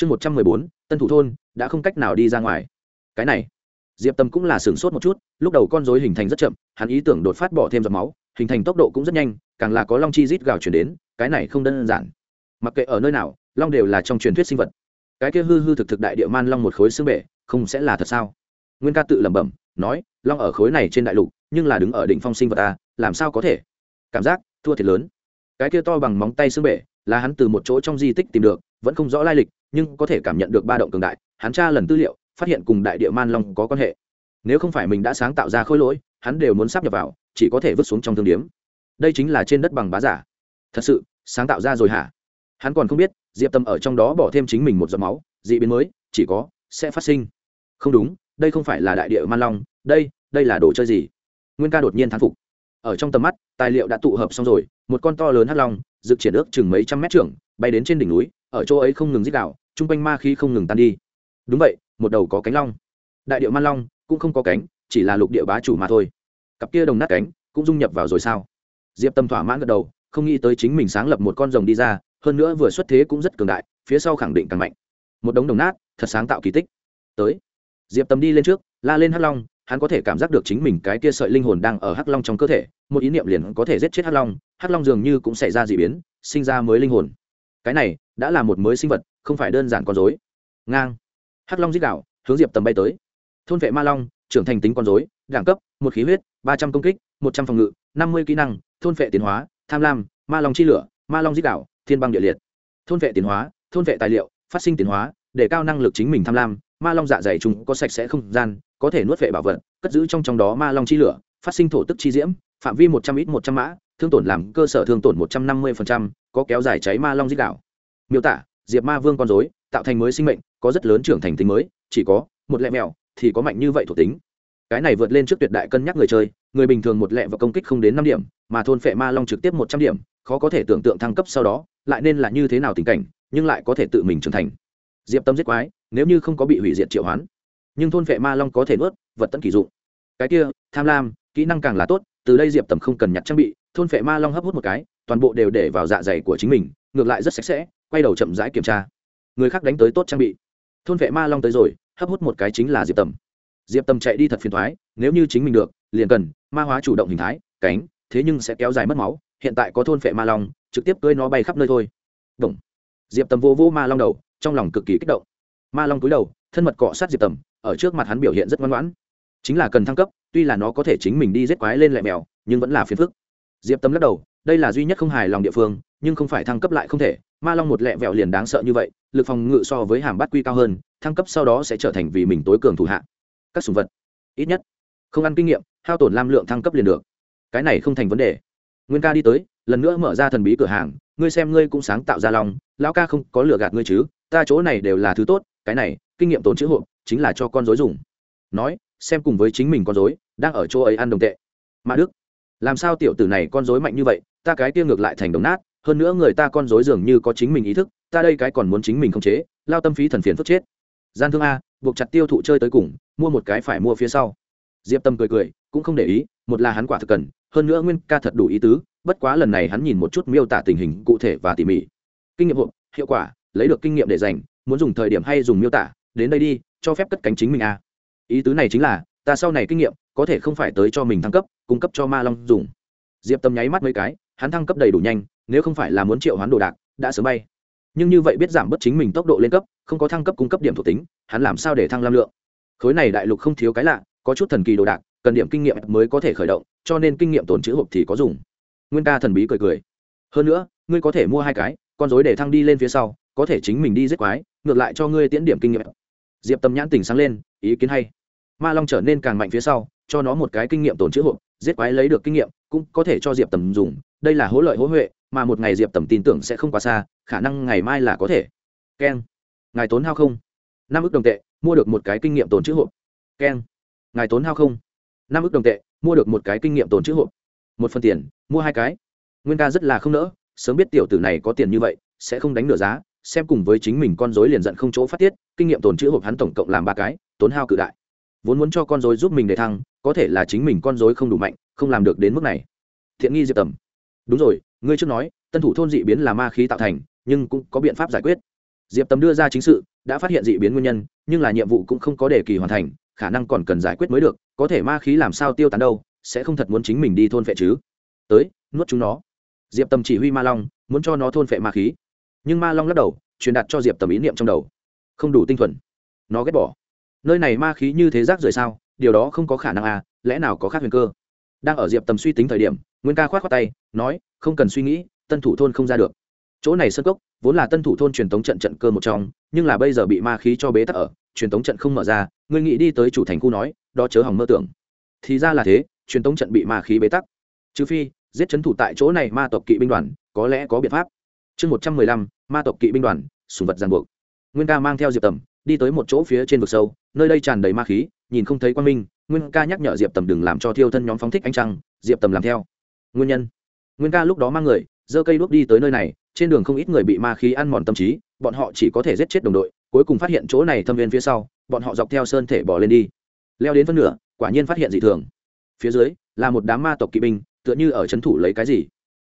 chương một trăm mười bốn, tân thủ thôn, đã không cách nào đi ra ngoài. Cái này, diệp tâm cũng là sửng sốt một chút, lúc đầu con dối hình thành rất chậm, hắn ý tưởng đột phát bỏ thêm giọt máu, hình thành tốc độ cũng rất nhanh, càng là có long chi rít gào chuyển đến, cái này không đơn giản. Mặc kệ ở nơi nào, long đều là trong truyền thuyết sinh vật. Cái kia hư hư thực thực đại địa man long một khối xương bể, không sẽ là thật sao? Nguyên ca tự lẩm bẩm, nói, long ở khối này trên đại lục, nhưng là đứng ở đỉnh phong sinh vật ta làm sao có thể? Cảm giác, thua thiệt lớn. Cái kia to bằng móng tay xương bể là hắn từ một chỗ trong di tích tìm được, vẫn không rõ lai lịch, nhưng có thể cảm nhận được ba động cường đại, hắn tra lần tư liệu, phát hiện cùng đại địa man long có quan hệ. Nếu không phải mình đã sáng tạo ra khối lỗi, hắn đều muốn sắp nhập vào, chỉ có thể vứt xuống trong thương điếm. Đây chính là trên đất bằng bá giả. Thật sự, sáng tạo ra rồi hả? Hắn còn không biết, diệp tâm ở trong đó bỏ thêm chính mình một giọt máu d ị biến mới, chỉ có, sẽ phát sinh. Không đúng, đây không phải là đại địa man long, đây đây là đồ chơi gì? Nguyên ca đột nhiên thán phục. Ở trong tầm mắt, tài liệu đã tụ hợp xong rồi, một con to lớn hắc long dự triển ước chừng mấy trăm mét trưởng, bay đến trên đỉnh núi, ở chỗ ấy không ngừng dích đạo chung quanh ma khí không ngừng tan đi. Đúng vậy, một đầu có cánh long. Đại điệu man long, cũng không có cánh, chỉ là lục địa bá chủ mà thôi. Cặp kia đồng nát cánh, cũng dung nhập vào rồi sao? Diệp tâm thỏa mãn gật đầu, không nghĩ tới chính mình sáng lập một con rồng đi ra, hơn nữa vừa xuất thế cũng rất cường đại, phía sau khẳng định càng mạnh. Một đống đồng nát, thật sáng tạo kỳ tích. Tới. Diệp tâm đi lên trước, la lên hắc long hắn có thể cảm giác được chính mình cái kia sợi linh hồn đang ở hắc long trong cơ thể, một ý niệm liền có thể giết chết hắc long hắc long dường như cũng xảy ra d ị biến, sinh ra mới linh hồn. Cái này đã là một mới sinh vật, không phải đơn giản con dối ngang. Hắc long dích đạo hướng diệp tầm bay tới. Thôn vệ ma long, trưởng thành tính con dối đẳng cấp, một khí huyết, ba trăm công kích, một trăm phòng ngự, năm mươi kỹ năng, thôn vệ tiến hóa, tham lam, ma long chi lửa, ma long dích đạo thiên băng địa liệt. Thôn vệ tiến hóa, thôn vệ tài liệu, phát sinh tiến hóa, để cao năng lực chính mình tham lam, ma long dạ dày chúng có sạch sẽ không gian có thể nuốt vệ bảo vật, cất giữ trong trong đó ma long chi lửa, phát sinh thổ tức chi diễm, phạm vi một trăm ít một trăm mã, thương tổn làm cơ sở thương tổn một trăm năm mươi có kéo dài cháy ma long dích đảo. miêu tả, diệp ma vương con dối tạo thành mới sinh mệnh, có rất lớn trưởng thành tính mới, chỉ có một lẹ mèo thì có mạnh như vậy thuộc tính cái này vượt lên trước tuyệt đại cân nhắc người chơi, người bình thường một lẹ và công kích không đến năm điểm, mà thôn phệ ma long trực tiếp một trăm điểm, khó có thể tưởng tượng thăng cấp sau đó, lại nên là như thế nào tình cảnh, nhưng lại có thể tự mình trưởng thành diệp tâm giết quái, nếu như không có bị hủy diệt triệu hoán nhưng thôn vệ ma long có thể nuốt, vật tận kỳ dụng. Cái kia, tham lam, kỹ năng càng là tốt, từ đây diệp tầm không cần nhặt trang bị, thôn vệ ma long hấp hút một cái, toàn bộ đều để vào dạ dày của chính mình, ngược lại rất sạch sẽ, quay đầu chậm rãi kiểm tra. Người khác đánh tới tốt trang bị. Thôn vệ ma long tới rồi, hấp hút một cái chính là diệp tầm. Diệp tầm chạy đi thật phiền thoái, nếu như chính mình được, liền cần, ma hóa chủ động hình thái, cánh, thế nhưng sẽ kéo dài mất máu, hiện tại có thôn vệ ma long, trực tiếp cưới nó bay khắp nơi thôi. Động diệp tầm vô vô ma long đầu, trong lòng cực kỳ kích động. Ma long cúi đầu, thân mật cọ sát diệp tầm ở trước mặt hắn biểu hiện rất ngoan ngoãn. Chính là cần thăng cấp, tuy là nó có thể chính mình đi giết quái lên lại mèo, nhưng vẫn là phiền phức. Diệp tâm lắc đầu, đây là duy nhất không hài lòng địa phương, nhưng không phải thăng cấp lại không thể. Ma long một lẹ vẹo liền đáng sợ như vậy, lực phòng ngự so với hàm bát quy cao hơn, thăng cấp sau đó sẽ trở thành vì mình tối cường thủ hạ. Các sùng vật, ít nhất không ăn kinh nghiệm, hao tổn lam lượng thăng cấp liền được. Cái này không thành vấn đề. Nguyên ca đi tới, lần nữa mở ra thần bí cửa hàng, ngươi xem ngươi cũng sáng tạo ra lòng lão ca không có lừa gạt ngươi chứ, ta chỗ này đều là thứ tốt, cái này, kinh nghiệm tốn chữ hộ chính là cho con dối dùng. Nói, xem cùng với chính mình con dối, đang ở chỗ ấy ăn đồng tệ. Mã đức, làm sao tiểu tử này con dối mạnh như vậy, ta cái kia ngược lại thành đồng nát, hơn nữa người ta con dối dường như có chính mình ý thức, ta đây cái còn muốn chính mình không chế, lao tâm phí thần phiền phức chết. Gian thương a, buộc chặt tiêu thụ chơi tới cùng, mua một cái phải mua phía sau. Diệp tâm cười cười, cũng không để ý, một là hắn quả thực cần, hơn nữa nguyên ca thật đủ ý tứ, bất quá lần này hắn nhìn một chút miêu tả tình hình cụ thể và tỉ mỉ. Kinh nghiệm hộp, hiệu quả, lấy được kinh nghiệm để dành muốn dùng thời điểm hay dùng miêu tả, đến đây đi cho phép cất cánh chính mình a ý tứ này chính là, ta sau này kinh nghiệm, có thể không phải tới cho mình thăng cấp, cung cấp cho ma long dùng. Diệp tâm nháy mắt mấy cái, hắn thăng cấp đầy đủ nhanh, nếu không phải là muốn triệu hoán đồ đạc, đã sớm bay. Nhưng như vậy biết giảm bớt chính mình tốc độ lên cấp, không có thăng cấp cung cấp điểm thuộc tính, hắn làm sao để thăng lam lượng? Khối này đại lục không thiếu cái lạ, có chút thần kỳ đồ đạc, cần điểm kinh nghiệm mới có thể khởi động, cho nên kinh nghiệm tồn chữ hộp thì có dùng. Nguyên ca thần bí cười cười. Hơn nữa, ngươi có thể mua hai cái, con dối để thăng đi lên phía sau, có thể chính mình đi giết quái, ngược lại cho ngươi tiễn điểm kinh nghiệm diệp tâm nhãn tỉnh sáng lên, ý kiến hay. Ma long trở nên càng mạnh phía sau, cho nó một cái kinh nghiệm tồn chữ hộp, giết quái lấy được kinh nghiệm, cũng có thể cho diệp tầm dùng. Đây là hỗ lợi hỗ huệ, mà một ngày diệp tầm tin tưởng sẽ không quá xa, khả năng ngày mai là có thể. Keng. Ngài tốn hao không? Năm ước đồng tệ, mua được một cái kinh nghiệm tồn chữ hộp. Keng. Ngài tốn hao không? Năm ước đồng tệ, mua được một cái kinh nghiệm tồn chữ hộp. Một phần tiền, mua hai cái. Nguyên ca rất là không nỡ, sớm biết tiểu tử này có tiền như vậy, sẽ không đánh nửa giá xem cùng với chính mình con dối liền giận không chỗ phát tiết, kinh nghiệm tồn chữ hộp hắn tổng cộng làm ba cái, tốn hao cự đại. Vốn muốn cho con dối giúp mình để thăng, có thể là chính mình con dối không đủ mạnh, không làm được đến mức này. Thiện nghi diệp tầm. Đúng rồi, ngươi trước nói, tân thủ thôn dị biến là ma khí tạo thành, nhưng cũng có biện pháp giải quyết. Diệp tầm đưa ra chính sự, đã phát hiện dị biến nguyên nhân, nhưng là nhiệm vụ cũng không có đề kỳ hoàn thành, khả năng còn cần giải quyết mới được, có thể ma khí làm sao tiêu tán đâu, sẽ không thật muốn chính mình đi thôn phệ chứ. Tới, nuốt chúng nó. Diệp tầm chỉ huy ma long, muốn cho nó thôn phệ ma khí nhưng ma long lắc đầu, truyền đạt cho diệp tầm ý niệm trong đầu. Không đủ tinh thuần. Nó ghét bỏ. Nơi này ma khí như thế rác rưởi sao? Điều đó không có khả năng à lẽ nào có khác huyền cơ? Đang ở diệp tầm suy tính thời điểm, nguyên ca k h o á t khoác tay, nói, không cần suy nghĩ, tân thủ thôn không ra được. Chỗ này sân cốc, vốn là tân thủ thôn truyền tống trận trận cơ một trong, nhưng là bây giờ bị ma khí cho bế tắc ở, truyền tống trận không mở ra, ngươi nghĩ đi tới chủ thành khu nói, đó chớ hỏng mơ tưởng. Thì ra là thế, truyền tống trận bị ma khí bế tắc. Trừ phi, giết c thủ tại chỗ này ma tộc kỵ binh đoàn, có lẽ có biện pháp. Chương một trăm mười lăm ma tộc kỵ binh đoàn, sùng vật giàn buộc. Nguyên ca mang theo diệp tầm, đi tới một chỗ phía trên vực sâu, nơi đây tràn đầy ma khí, nhìn không thấy quan minh. Nguyên ca nhắc nhở diệp tầm đừng làm cho thiêu thân nhóm phóng thích ánh trăng, diệp tầm làm theo. Nguyên nhân. Nguyên ca lúc đó mang người, giơ cây đuốc đi tới nơi này, trên đường không ít người bị ma khí ăn mòn tâm trí, bọn họ chỉ có thể giết chết đồng đội, cuối cùng phát hiện chỗ này thâm viên phía sau, bọn họ dọc theo sơn thể bỏ lên đi. Leo đến phân nửa, quả nhiên phát hiện dị thường. Phía dưới, là một đám ma tộc kỵ binh, tựa như ở c thủ lấy cái gì.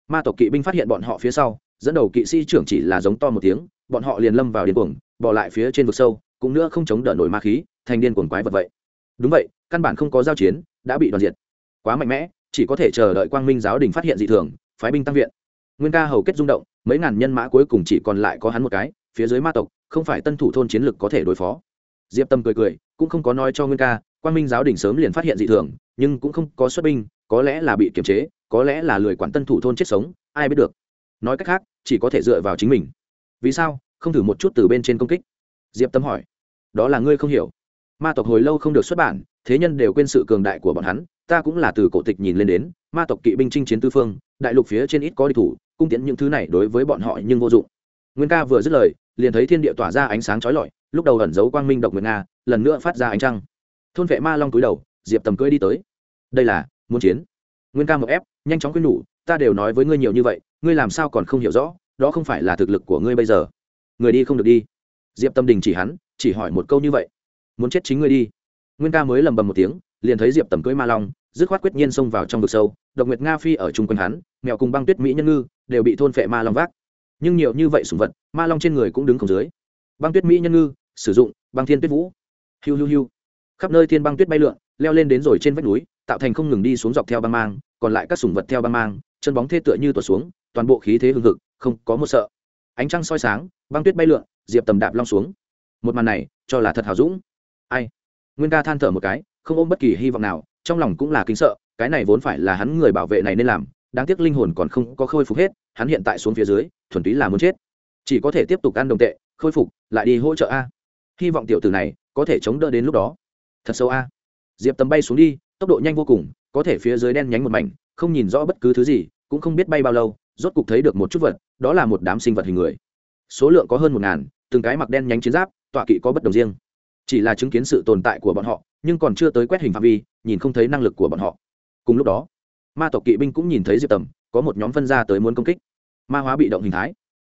Ma tộc kỵ binh phát hiện bọn họ phía sau dẫn đầu kỵ sĩ trưởng chỉ là giống to một tiếng, bọn họ liền lâm vào điên cuồng, bỏ lại phía trên vực sâu, cũng nữa không chống đỡ nổi ma khí, thành điên cuồng quái vật vậy. Đúng vậy, căn bản không có giao chiến, đã bị đoàn diệt. Quá mạnh mẽ, chỉ có thể chờ đợi quang minh giáo đình phát hiện dị thường, phái binh tăng viện. Nguyên ca hầu kết rung động, mấy ngàn nhân mã cuối cùng chỉ còn lại có hắn một cái, phía dưới ma tộc, không phải tân thủ thôn chiến lực có thể đối phó. Diệp tâm cười cười, cũng không có nói cho nguyên ca, quang minh giáo đình sớm liền phát hiện dị thường, nhưng cũng không có xuất binh, có lẽ là bị kiềm chế, có lẽ là lười quản tân thủ thôn chết sống, ai biết được nói cách khác, chỉ có thể dựa vào chính mình. Vì sao? Không thử một chút từ bên trên công kích. Diệp tâm hỏi. Đó là ngươi không hiểu. Ma tộc hồi lâu không được xuất bản, thế nhân đều quên sự cường đại của bọn hắn, ta cũng là từ cổ tịch nhìn lên đến, ma tộc kỵ binh chinh chiến tư phương, đại lục phía trên ít có đi thủ, cung tiễn những thứ này đối với bọn họ nhưng vô dụng. Nguyên ca vừa dứt lời, liền thấy thiên địa tỏa ra ánh sáng trói lọi, lúc đầu ẩn giấu quang minh độc nguyệt nga, lần nữa phát ra ánh trăng. Thôn vệ ma long túi đầu, diệp tầm cưỡi đi tới. Đây là muốn chiến. Nguyên ca một ép, nhanh chóng quyên nhủ ta đều nói với ngươi nhiều như vậy, ngươi làm sao còn không hiểu rõ, đó không phải là thực lực của ngươi bây giờ. Người đi không được đi. Diệp tâm đình chỉ hắn, chỉ hỏi một câu như vậy. Muốn chết chính ngươi đi. Nguyên ca mới lầm bầm một tiếng, liền thấy diệp tầm cưỡi ma long, dứt khoát quyết nhiên xông vào trong vực sâu, độc nguyệt nga phi ở chung quanh hắn mèo cùng băng tuyết mỹ nhân ngư, đều bị thôn phệ ma long vác. Nhưng nhiều như vậy sùng vật, ma long trên người cũng đứng không dưới. Băng tuyết mỹ nhân ngư, sử dụng, băng thiên tuyết vũ. Hiu hiu hiu. Khắp nơi thiên băng tuyết bay lượn, leo lên đến rồi trên vách núi, tạo thành không ngừng đi xuống dọc theo băng mang, còn lại các sùng vật theo băng mang chân bóng thê tựa như tuột xuống, toàn bộ khí thế hưng hực, không có một sợ. Ánh trăng soi sáng, băng tuyết bay lượn, diệp tầm đạp long xuống. Một màn này, cho là thật hào dũng. Ai? Nguyên ca than thở một cái, không ôm bất kỳ hy vọng nào, trong lòng cũng là kính sợ, cái này vốn phải là hắn người bảo vệ này nên làm, đáng tiếc linh hồn còn không có khôi phục hết, hắn hiện tại xuống phía dưới, thuần túy là muốn chết. Chỉ có thể tiếp tục ăn đồng tệ, khôi phục, lại đi hỗ trợ a. Hy vọng tiểu tử này, có thể chống đỡ đến lúc đó. Thật sâu a. Diệp tầm bay xuống đi, tốc độ nhanh vô cùng, có thể phía dưới đen nhánh một mảnh, không nhìn rõ bất cứ thứ gì cũng không biết bay bao lâu, rốt cục thấy được một chút vật, đó là một đám sinh vật hình người. Số lượng có hơn một ngàn, từng cái mặc đen nhánh chiến giáp, tọa kỵ có bất đồng riêng. Chỉ là chứng kiến sự tồn tại của bọn họ, nhưng còn chưa tới quét hình phạm vi, nhìn không thấy năng lực của bọn họ. Cùng lúc đó, ma tộc kỵ binh cũng nhìn thấy diệp tầm, có một nhóm phân ra tới muốn công kích. Ma hóa bị động hình thái.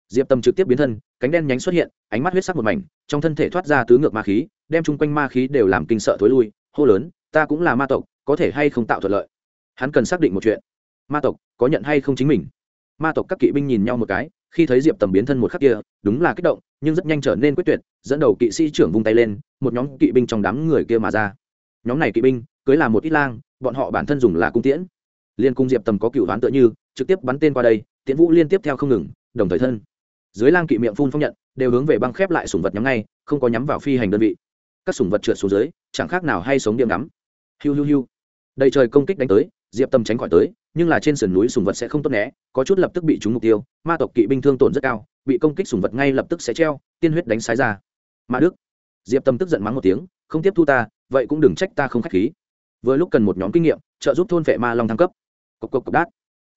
Diệp tầm trực tiếp biến thân, cánh đen nhánh xuất hiện, ánh mắt huyết sắc một mảnh, trong thân thể thoát ra tứ ngược ma khí, đem chung quanh ma khí đều làm kinh sợ thối lui, hô lớn, ta cũng là ma tộc, có thể hay không tạo thuận lợi? Hắn cần xác định một chuyện ma tộc, có nhận hay không chính mình? Ma tộc các kỵ binh nhìn nhau một cái, khi thấy diệp tầm biến thân một khắc kia, đúng là kích động, nhưng rất nhanh trở nên quyết tuyệt, dẫn đầu kỵ sĩ trưởng vung tay lên, một nhóm kỵ binh trong đám người kia mà ra. Nhóm này kỵ binh, cưới là một ít lang, bọn họ bản thân dùng là cung tiễn. Liên cung diệp tầm có cựu đoán tựa như, trực tiếp bắn tên qua đây, tiễn vũ liên tiếp theo không ngừng, đồng thời thân. Dưới lang kỵ miệng phun phong nhận, đều hướng về băng khép lại sủng vật nhắm ngay, không có nhắm vào phi hành đơn vị. Các sủng vật trượt xuống dưới, chẳng khác nào hay sống điểm ngắm hiu hiu hiu. Đầy trời công kích đánh tới, diệp tâm tránh khỏi tới nhưng là trên sườn núi sùng vật sẽ không tốt né, có chút lập tức bị trúng mục tiêu, ma tộc kỵ binh thương tổn rất cao, bị công kích sùng vật ngay lập tức sẽ treo, tiên huyết đánh sái ra. Ma đức. Diệp tâm tức giận mắng một tiếng, không tiếp thu ta, vậy cũng đừng trách ta không k h á c h khí. Vừa lúc cần một nhóm kinh nghiệm, trợ giúp thôn vệ ma long thăng cấp. Cộc cộc cộc đát.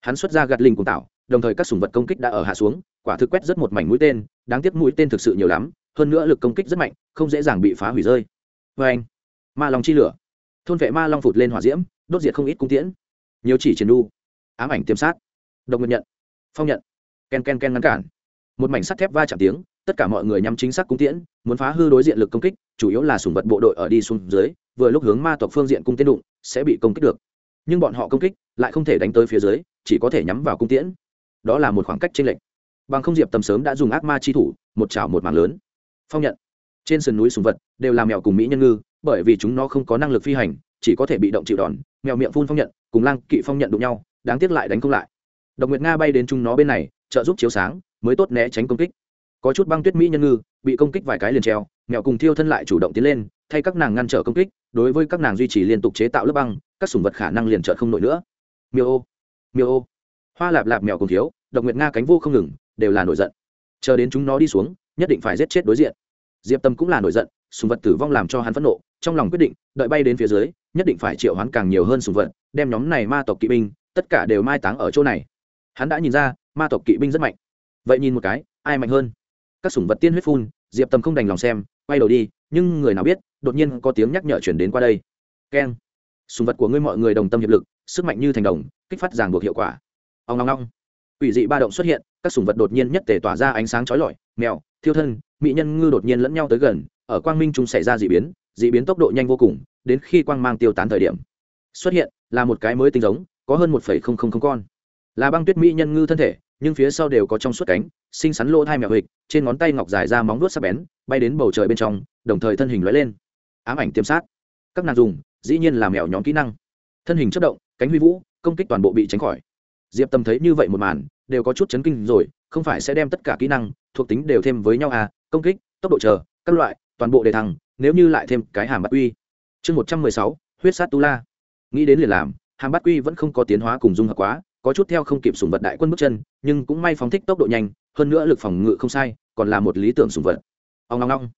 Hắn xuất ra gạt linh cùng tạo đồng thời các sùng vật công kích đã ở hạ xuống, quả thực quét rất một mảnh mũi tên, đáng tiếc mũi tên thực sự nhiều lắm, hơn nữa lực công kích rất mạnh, không dễ dàng bị phá hủy rơi. Vê anh. Ma long chi lửa. Thôn vệ ma long phụt lên hỏa diễm, đốt diệt không ít cung tiễn nhiều chỉ chiến đu. Ám ảnh tiêm sát. Độc nguyện nhận. Phong nhận. Ken ken ken ngăn cản. Một mảnh sắt thép va chạm tiếng, tất cả mọi người nhắm chính xác cung tiễn, muốn phá hư đối diện lực công kích, chủ yếu là sùng vật bộ đội ở đi xuống dưới, vừa lúc hướng ma tộc phương diện cung tiến đụng, sẽ bị công kích được. Nhưng bọn họ công kích lại không thể đánh tới phía dưới, chỉ có thể nhắm vào cung tiễn. Đó là một khoảng cách chênh lệch. Bằng không diệp tầm sớm đã dùng ác ma chi thủ, một chảo một mảng lớn. Phong nhận. Trên sườn núi sùng vật đều là mèo cùng mỹ nhân ngư, bởi vì chúng nó không có năng lực phi hành chỉ có thể bị động chịu đòn, mèo miệng phun phong nhận, cùng lang kỵ phong nhận đụng nhau, đáng tiếc lại đánh không lại. Độc nguyệt nga bay đến chúng nó bên này, trợ giúp chiếu sáng, mới tốt né tránh công kích. Có chút băng tuyết mỹ nhân ngư, bị công kích vài cái liền treo, mèo cùng thiêu thân lại chủ động tiến lên, thay các nàng ngăn trở công kích, đối với các nàng duy trì liên tục chế tạo lớp băng, các sủng vật khả năng liền trợt không nổi nữa. Miêu ô miêu ô. Hoa lạp lạp mèo cùng thiếu, độc nguyệt nga cánh vô không ngừng, đều là nổi giận. Chờ đến chúng nó đi xuống, nhất định phải giết chết đối diện. Diệp tâm cũng là nổi giận sùng vật tử vong làm cho hắn phẫn nộ, trong lòng quyết định, đợi bay đến phía dưới, nhất định phải triệu hoán càng nhiều hơn sùng vật, đem nhóm này ma tộc kỵ binh, tất cả đều mai táng ở chỗ này. Hắn đã nhìn ra, ma tộc kỵ binh rất mạnh. Vậy nhìn một cái, ai mạnh hơn? Các sủng vật tiên huyết phun, diệp tâm không đành lòng xem, quay đầu đi, nhưng người nào biết, đột nhiên có tiếng nhắc nhở chuyển đến qua đây. Keng. Sùng vật của ngươi mọi người đồng tâm hiệp lực, sức mạnh như thành đồng, kích phát ràng buộc hiệu quả. Ông long long ủy dị ba động xuất hiện, các sùng vật đột nhiên nhất tể tỏa ra ánh sáng chói lọi, mèo, thiêu thân, mỹ nhân ngư đột nhiên lẫn nhau tới gần ở quang minh trung xảy ra d ị biến, d ị biến tốc độ nhanh vô cùng, đến khi quang mang tiêu tán thời điểm, xuất hiện là một cái mới tinh giống, có hơn một con. Là băng tuyết mỹ nhân ngư thân thể, nhưng phía sau đều có trong suốt cánh, xinh xắn lỗ hai mèo hịch, trên ngón tay ngọc dài ra móng vuốt sắc bén, bay đến bầu trời bên trong, đồng thời thân hình lóe lên. Ám ảnh tiêm sát. Các nàng dùng, dĩ nhiên là mèo nhóm kỹ năng. Thân hình chất động, cánh huy vũ, công kích toàn bộ bị tránh khỏi. Diệp tâm thấy như vậy một màn, đều có chút chấn kinh rồi, không phải sẽ đem tất cả kỹ năng thuộc tính đều thêm với nhau à công kích, tốc độ chờ, các loại toàn bộ đề thăng, nếu như lại thêm cái hàm bắt quy. Chương một trăm mười sáu, huyết sát tu la. Nghĩ đến liền làm, hàm bắt quy vẫn không có tiến hóa cùng dung hợp quá, có chút theo không kịp sùng vật đại quân bước chân, nhưng cũng may phóng thích tốc độ nhanh, hơn nữa lực phòng ngự không sai, còn là một lý tưởng sùng vật. Ông long long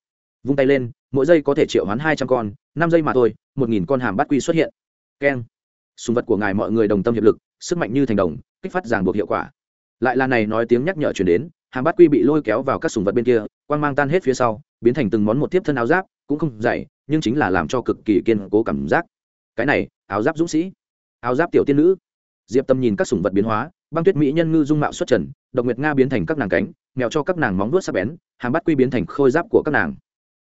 vung tay lên, mỗi giây có thể triệu hoán hai trăm con, năm giây mà thôi, một nghìn con hàm bắt quy xuất hiện. Keng. Sùng vật của ngài mọi người đồng tâm hiệp lực, sức mạnh như thành đồng, kích phát ràng buộc hiệu quả. Lại là này nói tiếng nhắc nhở chuyển đến, hàm bắt quy bị lôi kéo vào các sùng vật bên kia, quang mang tan hết phía sau biến thành từng món một tiếp thân áo giáp, cũng không dày nhưng chính là làm cho cực kỳ kiên cố cảm giác. Cái này, áo giáp dũng sĩ. Áo giáp tiểu tiên nữ. Diệp tâm nhìn các sủng vật biến hóa, băng tuyết mỹ nhân ngư dung mạo xuất trần, độc nguyệt nga biến thành các nàng cánh, mèo cho các nàng móng vuốt sắc bén hàm bắt quy biến thành khôi giáp của các nàng.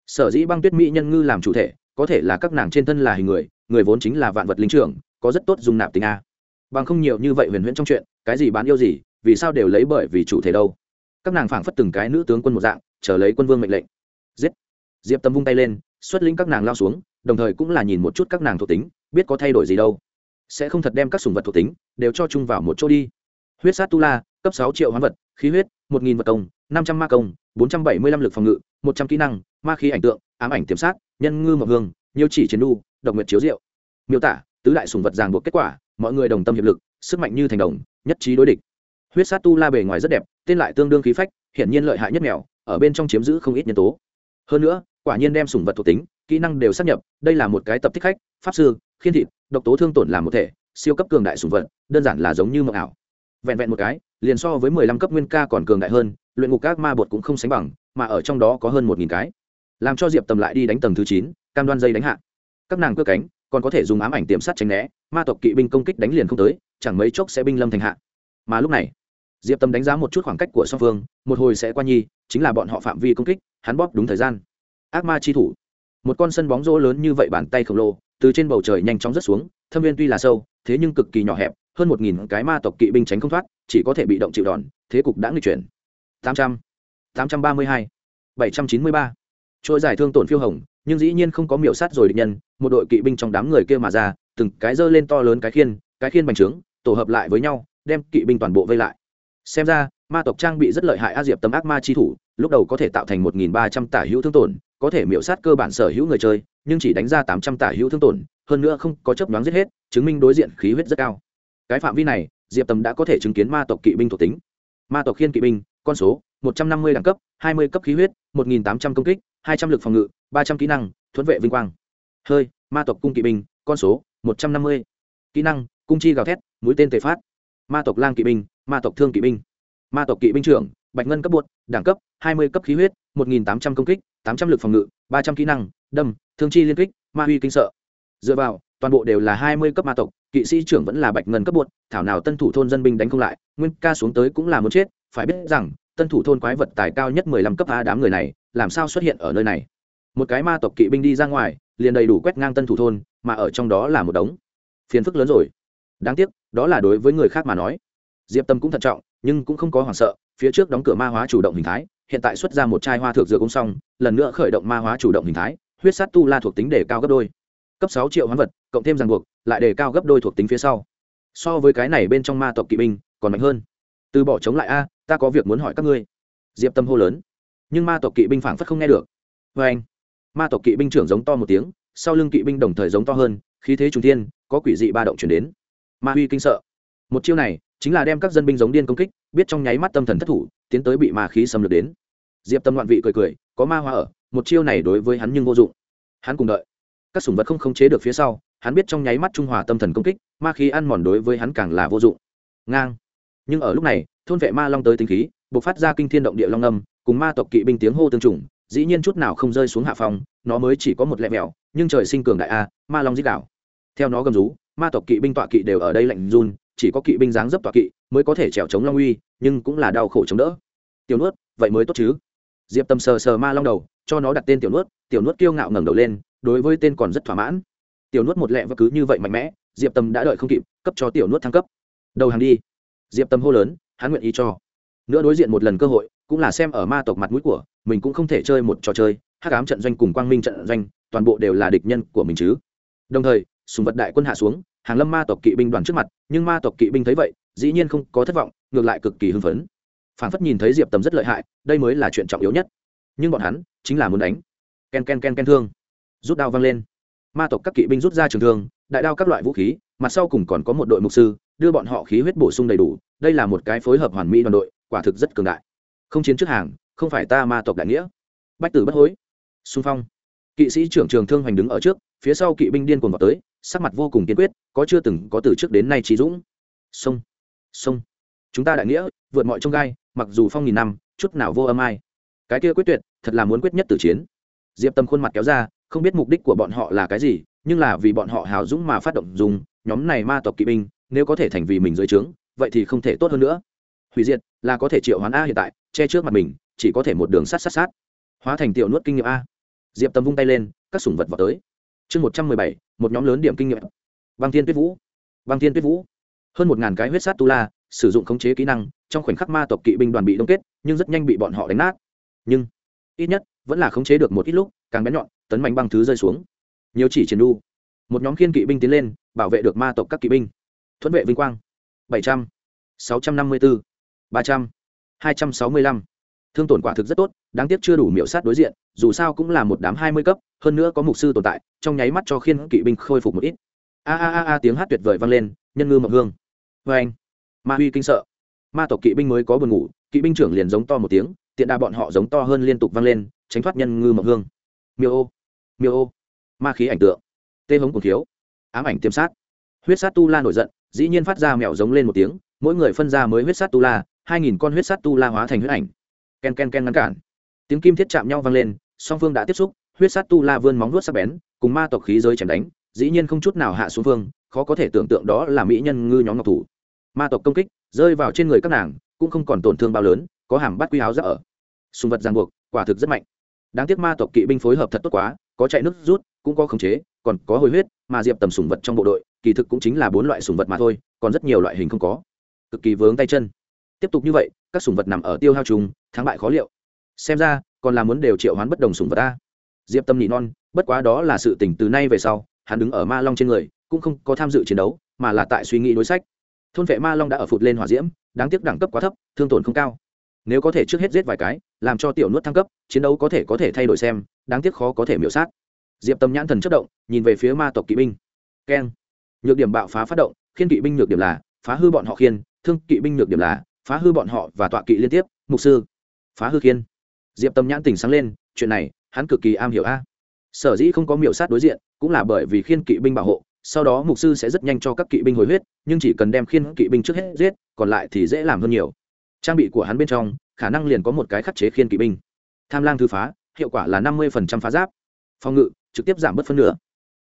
Sở dĩ băng tuyết mỹ nhân ngư làm chủ thể, có thể là các nàng trên thân là hình người người vốn chính là vạn vật linh trưởng, có rất tốt dùng nạp tình a. Bằng không nhiều như vậy huyền huyễn trong chuyện, cái gì bán yêu gì, vì sao đều lấy bởi vì chủ thể đâu? Các nàng phảng phất từng cái nữ tướng quân một dạng, chờ lấy quân vương mệnh lệnh giết. Diệp tâm vung tay lên, xuất lĩnh các nàng lao xuống, đồng thời cũng là nhìn một chút các nàng thuộc tính, biết có thay đổi gì đâu. Sẽ không thật đem các sùng vật thuộc tính đều cho chung vào một chỗ đi. Huyết sát tu la, cấp sáu triệu hoán vật, khí huyết, một nghìn vật công, năm trăm ma công, bốn trăm bảy mươi lăm lực phòng ngự, một trăm kỹ năng, ma khí ảnh tượng, ám ảnh tiềm sát, nhân ngư mộc hương, nhiều chỉ chiến đu, độc nguyệt chiếu diệu miêu tả, tứ đại sùng vật ràng buộc kết quả, mọi người đồng tâm hiệp lực, sức mạnh như thành đồng, nhất trí đối địch. Huyết sát tu la bề ngoài rất đẹp, tên lại tương đương khí phách, hiển nhiên lợi hại nhất mèo, ở bên trong chiếm giữ không ít nhân tố hơn nữa, quả nhiên đem sùng vật thuộc tính, kỹ năng đều sắp nhập, đây là một cái tập thích khách, pháp sư, khiên thịt, độc tố thương tổn làm một thể, siêu cấp cường đại sùng vật, đơn giản là giống như mộng ảo. Vẹn vẹn một cái, liền so với mười lăm cấp nguyên ca còn cường đại hơn, luyện ngục các ma bột cũng không sánh bằng, mà ở trong đó có hơn một nghìn cái. Làm cho diệp tầm lại đi đánh tầng thứ chín, cam đoan dây đánh hạ. Các nàng cơ cánh, còn có thể dùng ám ảnh tiềm sát tránh né, ma tộc kỵ binh công kích đánh liền không tới, chẳng mấy chốc sẽ binh lâm thành hạ. Mà lúc này diệp tâm đánh giá một chút khoảng cách của song phương, một hồi sẽ qua nhi, chính là bọn họ phạm vi công kích, hắn bóp đúng thời gian. Ác ma chi thủ. Một con sân bóng rỗ lớn như vậy bàn tay khổng lồ, từ trên bầu trời nhanh chóng rớt xuống, thâm viên tuy là sâu, thế nhưng cực kỳ nhỏ hẹp, hơn một nghìn cái ma tộc kỵ binh tránh không thoát, chỉ có thể bị động chịu đòn, thế cục đã nghịch chuyển. Tám trăm tám trăm ba mươi hai, bảy trăm chín mươi ba. Trôi giải thương tổn phiêu hồng, nhưng dĩ nhiên không có miểu sát rồi địch nhân, một đội kỵ binh trong đám người kia mà ra, từng cái dơ lên to lớn cái khiên cái khiên bành trướng, tổ hợp lại với nhau, đem kỵ binh toàn bộ vây lại xem ra, ma tộc trang bị rất lợi hại a diệp tấm ác ma chi thủ, lúc đầu có thể tạo thành một nghìn ba trăm tả hữu thương tổn, có thể miểu sát cơ bản sở hữu người chơi, nhưng chỉ đánh ra tám trăm tả hữu thương tổn, hơn nữa không có chấp đoán giết hết, chứng minh đối diện khí huyết rất cao. Cái phạm vi này, diệp tầm đã có thể chứng kiến ma tộc kỵ binh thuộc tính. Ma tộc khiên kỵ binh, con số, một trăm năm mươi đẳng cấp, hai mươi cấp khí huyết, một nghìn tám trăm công kích, hai trăm l ự c phòng ngự, ba trăm kỹ năng, thuẫn vệ vinh quang. Hơi, ma tộc cung kỵ binh, con số, một trăm năm mươi. Kỹ năng, cung chi gào thét, mũi tên tề phát ma tộc lang kỵ binh, ma tộc thương kỵ binh, ma tộc kỵ binh trưởng, bạch ngân cấp bột, đẳng cấp, hai mươi cấp khí huyết, một nghìn tám trăm công kích, tám trăm l ự c phòng ngự, ba trăm kỹ năng, đâm, thương chi liên kích, ma huy kinh sợ. Dựa vào, toàn bộ đều là hai mươi cấp ma tộc, kỵ sĩ trưởng vẫn là bạch ngân cấp bột, thảo nào tân thủ thôn dân binh đánh không lại, nguyên ca xuống tới cũng là muốn chết, phải biết rằng, tân thủ thôn quái vật tài cao nhất mười lăm cấp a đám người này, làm sao xuất hiện ở nơi này? Một cái ma tộc kỵ binh đi ra ngoài, liền đầy đủ quét ngang tân thủ thôn, mà ở trong đó là một đống. Phiền phức lớn rồi. Đáng tiếc đó là đối với người khác mà nói. Diệp tâm cũng thận trọng, nhưng cũng không có hoảng sợ, phía trước đóng cửa ma hóa chủ động hình thái, hiện tại xuất ra một chai hoa thược dược cũng xong, lần nữa khởi động ma hóa chủ động hình thái, huyết sát tu la thuộc tính đề cao gấp đôi. Cấp sáu triệu hoán vật, cộng thêm ràng buộc, lại đề cao gấp đôi thuộc tính phía sau. So với cái này bên trong ma tộc kỵ binh, còn mạnh hơn. Từ bỏ chống lại a, ta có việc muốn hỏi các ngươi. Diệp tâm hô lớn. Nhưng ma tộc kỵ binh phảng phất không nghe được. Vê anh. Ma tộc kỵ binh trưởng giống to một tiếng, sau lưng kỵ binh đồng thời giống to hơn, khí thế trung thiên, có quỷ dị ba động chuyển đến ma huy kinh sợ. Một chiêu này chính là đem các dân binh giống điên công kích, biết trong nháy mắt tâm thần thất thủ, tiến tới bị ma khí xâm lược đến. Diệp tâm loạn vị cười cười, có ma hoa ở, một chiêu này đối với hắn nhưng vô dụng. Hắn cùng đợi. Các sủng vật không khống chế được phía sau, hắn biết trong nháy mắt trung hòa tâm thần công kích, ma khí ăn mòn đối với hắn càng là vô dụng. Ngang. Nhưng ở lúc này, thôn vệ ma long tới tính khí b ộ c phát ra kinh thiên động địa long âm, cùng ma tộc kỵ binh tiếng hô tương trùng, dĩ nhiên chút nào không rơi xuống hạ phòng, nó mới chỉ có một lẹ mẹo nhưng trời sinh cường đại a, ma long dích đảo theo nó gầm rú ma tộc kỵ binh tọa kỵ đều ở đây lạnh run, chỉ có kỵ binh dáng dấp tọa kỵ mới có thể trèo chống long uy, nhưng cũng là đau khổ chống đỡ. Tiểu nuốt, vậy mới tốt chứ? Diệp tâm sờ sờ ma long đầu, cho nó đặt tên tiểu nuốt tiểu nuốt kiêu ngạo ngẩng đầu lên, đối với tên còn rất thỏa mãn. Tiểu nuốt một lẹ và cứ như vậy mạnh mẽ, diệp tâm đã đợi không kịp, cấp cho tiểu nuốt thăng cấp. Đầu hàng đi. Diệp tâm hô lớn, hắn nguyện ý cho. Nữa đối diện một lần cơ hội, cũng là xem ở ma tộc mặt mũi của, mình cũng không thể chơi một trò chơi, hắc ám trận doanh cùng quang minh trận doanh, toàn bộ đều là địch nhân của mình chứ. Đồng thời sùng vật đại quân hạ xuống, hàng lâm ma tộc kỵ binh đoàn trước mặt, nhưng ma tộc kỵ binh thấy vậy, dĩ nhiên không có thất vọng, ngược lại cực kỳ hưng phấn. Phản phất nhìn thấy diệp tầm rất lợi hại, đây mới là chuyện trọng yếu nhất. Nhưng bọn hắn, chính là muốn đánh. Ken ken ken ken thương. Rút đao văng lên. Ma tộc các kỵ binh rút ra trường thương, đại đao các loại vũ khí, mặt sau cùng còn có một đội mục sư, đưa bọn họ khí huyết bổ sung đầy đủ, đây là một cái phối hợp hoàn mỹ đoàn đội, quả thực rất cường đại. Không chiến trước hàng, không phải ta ma tộc đại nghĩa. Bách tử bất hối. Xung phong. Kỵ sĩ trưởng trường thương hoành đứng ở trước, phía sau kỵ binh điên cuồng vào tới sắc mặt vô cùng kiên quyết, có chưa từng có từ trước đến nay trí dũng. Sông sông. Chúng ta đại nghĩa, vượt mọi trông gai, mặc dù phong nghìn năm, chút nào vô âm ai. Cái kia quyết tuyệt, thật là muốn quyết nhất tử chiến. Diệp tâm khuôn mặt kéo ra, không biết mục đích của bọn họ là cái gì, nhưng là vì bọn họ hào dũng mà phát động dùng, nhóm này ma tộc kỵ binh, nếu có thể thành vì mình dưới trướng, vậy thì không thể tốt hơn nữa. Hủy diệt, là có thể triệu hoán a hiện tại, che trước mặt mình, chỉ có thể một đường sát sát sát. Hóa thành tiểu nuốt kinh nghiệm a. Diệp tâm vung tay lên, các sủng vật vào tới chương một trăm mười bảy, một nhóm lớn điểm kinh nghiệm. Băng thiên tuyết vũ. Băng thiên tuyết vũ. Hơn một ngàn cái huyết sát tu la, sử dụng khống chế kỹ năng, trong khoảnh khắc ma tộc kỵ binh đoàn bị đông kết, nhưng rất nhanh bị bọn họ đánh nát. Nhưng, ít nhất, vẫn là khống chế được một ít lúc, càng bén nhọn, tấn mạnh băng thứ rơi xuống. Nhiều chỉ chiến đu một nhóm khiên kỵ binh tiến lên, bảo vệ được ma tộc các kỵ binh. Thuẫn vệ vinh quang. bảy trăm, sáu trăm năm mươi bốn ba trăm, hai trăm sáu mươi lăm thương tổn quả thực rất tốt, đáng tiếc chưa đủ miểu sát đối diện, dù sao cũng là một đám hai mươi cấp, hơn nữa có mục sư tồn tại, trong nháy mắt cho khiên kỵ binh khôi phục một ít. A a a a, tiếng hát tuyệt vời vang lên, nhân ngư mộng hương. Vê anh. Ma huy kinh sợ. Ma tộc kỵ binh mới có buồn ngủ, kỵ binh trưởng liền giống to một tiếng, tiện đa bọn họ giống to hơn liên tục vang lên, tránh thoát nhân ngư mộng hương. Miêu ô. Miêu ô. Ma khí ảnh tượng. Tê hống cùng thiếu. Ám ảnh tiêm sát. Huyết sát tu la nổi giận, dĩ nhiên phát ra mèo giống lên một tiếng, mỗi người phân ra mới huyết sát tu la, hai nghìn con huyết sát tu la hóa thành huyết ảnh ken ken ken ngăn cản. Tiếng kim thiết chạm nhau vang lên, song phương đã tiếp xúc, huyết sát tu la vươn móng vuốt sắc bén, cùng ma tộc khí giới chém đánh, dĩ nhiên không chút nào hạ xuống phương, khó có thể tưởng tượng đó là mỹ nhân ngư nhóm ngọc thủ. Ma tộc công kích, rơi vào trên người các nàng, cũng không còn tổn thương bao lớn, có hàm bắt quy áo ra ở. Sùng vật ràng buộc, quả thực rất mạnh. Đáng tiếc ma tộc kỵ binh phối hợp thật tốt quá, có chạy nước rút, cũng có khống chế, còn có hồi huyết, mà diệp tầm sùng vật trong bộ đội, kỳ thực cũng chính là bốn loại sùng vật mà thôi, còn rất nhiều loại hình không có. Cực kỳ vướng tay chân tiếp tục như vậy, các sùng vật nằm ở tiêu hao trùng thắng bại khó liệu. Xem ra, còn là muốn đều triệu hoán bất đồng sùng vật ta diệp tâm nị non, bất quá đó là sự tỉnh từ nay về sau, hắn đứng ở ma long trên người, cũng không có tham dự chiến đấu, mà là tại suy nghĩ đối sách. Thôn vệ ma long đã ở phụt lên hỏa diễm, đáng tiếc đẳng cấp quá thấp, thương tổn không cao. Nếu có thể trước hết giết vài cái, làm cho tiểu nuốt thăng cấp, chiến đấu có thể có thể thay đổi xem, đáng tiếc khó có thể miểu sát. Diệp tâm nhãn thần chất động, nhìn về phía ma tộc kỵ binh. Keng. Nhược điểm bạo phá phát động, khiên kỵ binh nhược điểm là, phá hư bọn họ khiên, thương kỵ binh nhược điểm là phá hư bọn họ và tọa kỵ liên tiếp, mục sư, phá hư khiên. Diệp tâm nhãn tình sáng lên, chuyện này, hắn cực kỳ am hiểu a. Sở dĩ không có miểu sát đối diện, cũng là bởi vì khiên kỵ binh bảo hộ, sau đó mục sư sẽ rất nhanh cho các kỵ binh hồi huyết, nhưng chỉ cần đem khiên kỵ binh trước hết giết, còn lại thì dễ làm hơn nhiều. Trang bị của hắn bên trong, khả năng liền có một cái khắc chế khiên kỵ binh. Tham lang thư phá, hiệu quả là năm mươi phá giáp. Phòng ngự, trực tiếp giảm bớt phân nửa.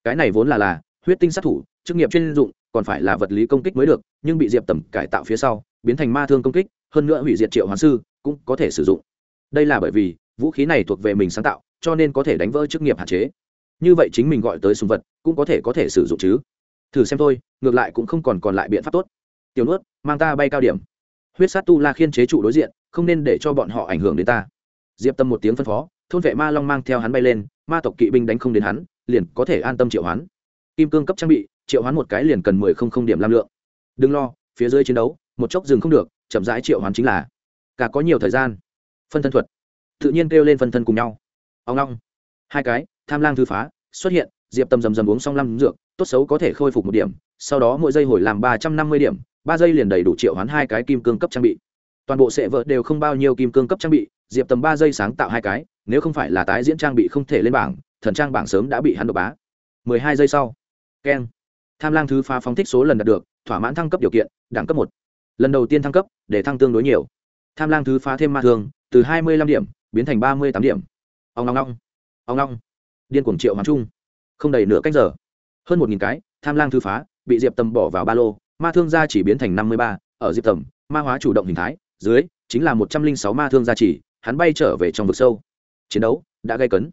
Cái này vốn là là, huyết tinh sát thủ chức nghiệp chuyên dụng, còn phải là vật lý công kích mới được, nhưng bị diệp tầm cải tạo phía sau, biến thành ma thương công kích, hơn nữa hủy diệt triệu hoàng sư, cũng có thể sử dụng. Đây là bởi vì, vũ khí này thuộc về mình sáng tạo, cho nên có thể đánh vỡ chức nghiệp hạn chế. Như vậy chính mình gọi tới sùng vật, cũng có thể có thể sử dụng chứ. Thử xem thôi, ngược lại cũng không còn còn lại biện pháp tốt. Tiểu nuốt, mang ta bay cao điểm. Huyết sát tu la khiên chế trụ đối diện, không nên để cho bọn họ ảnh hưởng đến ta. Diệp tâm một tiếng phân phó, thôn vệ ma long mang theo hắn bay lên, ma tộc kỵ binh đánh không đến hắn, liền có thể an tâm triệu hắn kim cương cấp trang bị triệu hoán một cái liền cần mười không không điểm lam lượng. Đừng lo, phía dưới chiến đấu, một chốc dừng không được, chậm rãi triệu hoán chính là cả có nhiều thời gian. Phân thân thuật. Tự nhiên kêu lên phân thân cùng nhau. Ông long. Hai cái, tham lang thư phá, xuất hiện, diệp tâm rầm rầm uống xong năm dược, tốt xấu có thể khôi phục một điểm, sau đó mỗi giây hồi làm ba trăm năm mươi điểm, ba giây liền đầy đủ triệu hoán hai cái kim cương cấp trang bị. Toàn bộ sệ vợ đều không bao nhiêu kim cương cấp trang bị, diệp tầm ba giây sáng tạo hai cái, nếu không phải là tái diễn trang bị không thể lên bảng, thần trang bảng sớm đã bị hắn đột bá. Mười hai giây sau. Keng tham lang thứ phá phóng thích số lần đạt được, thỏa mãn thăng cấp điều kiện, đẳng cấp một. Lần đầu tiên thăng cấp, để thăng tương đối nhiều. Tham lang thứ phá thêm ma thương, từ hai mươi lăm điểm, biến thành ba mươi tám điểm. Ông long long ông long điên cuồng triệu hoàng trung không đầy nửa cách giờ. Hơn một nghìn cái, tham lang thư phá, bị diệp tầm bỏ vào ba lô, ma thương gia chỉ biến thành năm mươi ba, ở diệp tầm, ma hóa chủ động hình thái, dưới, chính là một trăm linh sáu ma thương gia chỉ, hắn bay trở về trong vực sâu. Chiến đấu, đã gây cấn.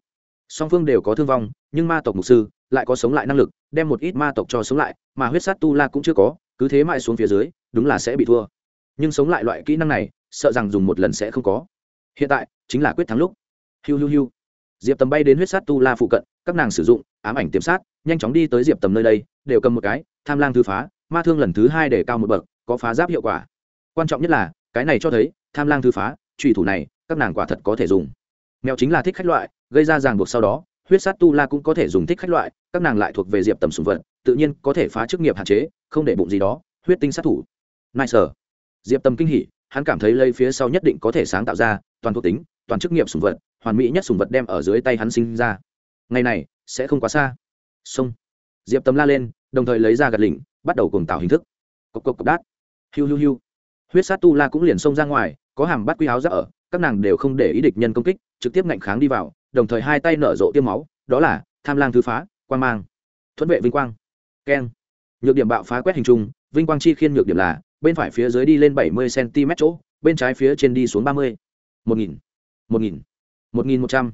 Song phương đều có thương vong, nhưng ma tộc mục sư lại có sống lại năng lực, đem một ít ma tộc cho sống lại, mà huyết sát tu la cũng chưa có, cứ thế mãi xuống phía dưới, đúng là sẽ bị thua. Nhưng sống lại loại kỹ năng này, sợ rằng dùng một lần sẽ không có. Hiện tại, chính là quyết thắng lúc. Hiu hiu hiu. Diệp tầm bay đến huyết sát tu la phụ cận, các nàng sử dụng, ám ảnh tiềm sát, nhanh chóng đi tới diệp tầm nơi đây, đều cầm một cái, tham lang thư phá, ma thương lần thứ hai để cao một bậc, có phá giáp hiệu quả. Quan trọng nhất là, cái này cho thấy, tham lang thư phá, trùy thủ này, các nàng quả thật có thể dùng. Mèo chính là thích khách loại, gây ra ràng buộc sau đó huyết sát tu la cũng có thể dùng thích khách loại, các nàng lại thuộc về diệp tầm sùng vật, tự nhiên có thể phá chức nghiệp hạn chế, không để bụng gì đó, huyết tinh sát thủ. Nai sở diệp tầm kinh hỉ, hắn cảm thấy lây phía sau nhất định có thể sáng tạo ra toàn thuộc tính, toàn chức nghiệp sùng vật, hoàn mỹ nhất sùng vật đem ở dưới tay hắn sinh ra. Ngày này, sẽ không quá xa. Xông diệp tầm la lên, đồng thời lấy ra gạt lỉnh, bắt đầu cùng tạo hình thức. Cộc cộc cộc, đát. Hiu hiu hiu. Huyết sát tu la cũng liền xông ra ngoài, có hàm bắt quy áo ra ở, các nàng đều không để ý địch nhân công kích, trực tiếp ngạnh kháng đi vào đồng thời hai tay nở rộ tiêm máu, đó là tham lang thứ phá, quang mang, thuẫn vệ vinh quang. Keng. Nhược điểm bạo phá quét hình trung vinh quang chi khiên nhược điểm là bên phải phía dưới đi lên bảy mươi cm chỗ, bên trái phía trên đi xuống ba mươi. một nghìn. một nghìn. một nghìn một trăm.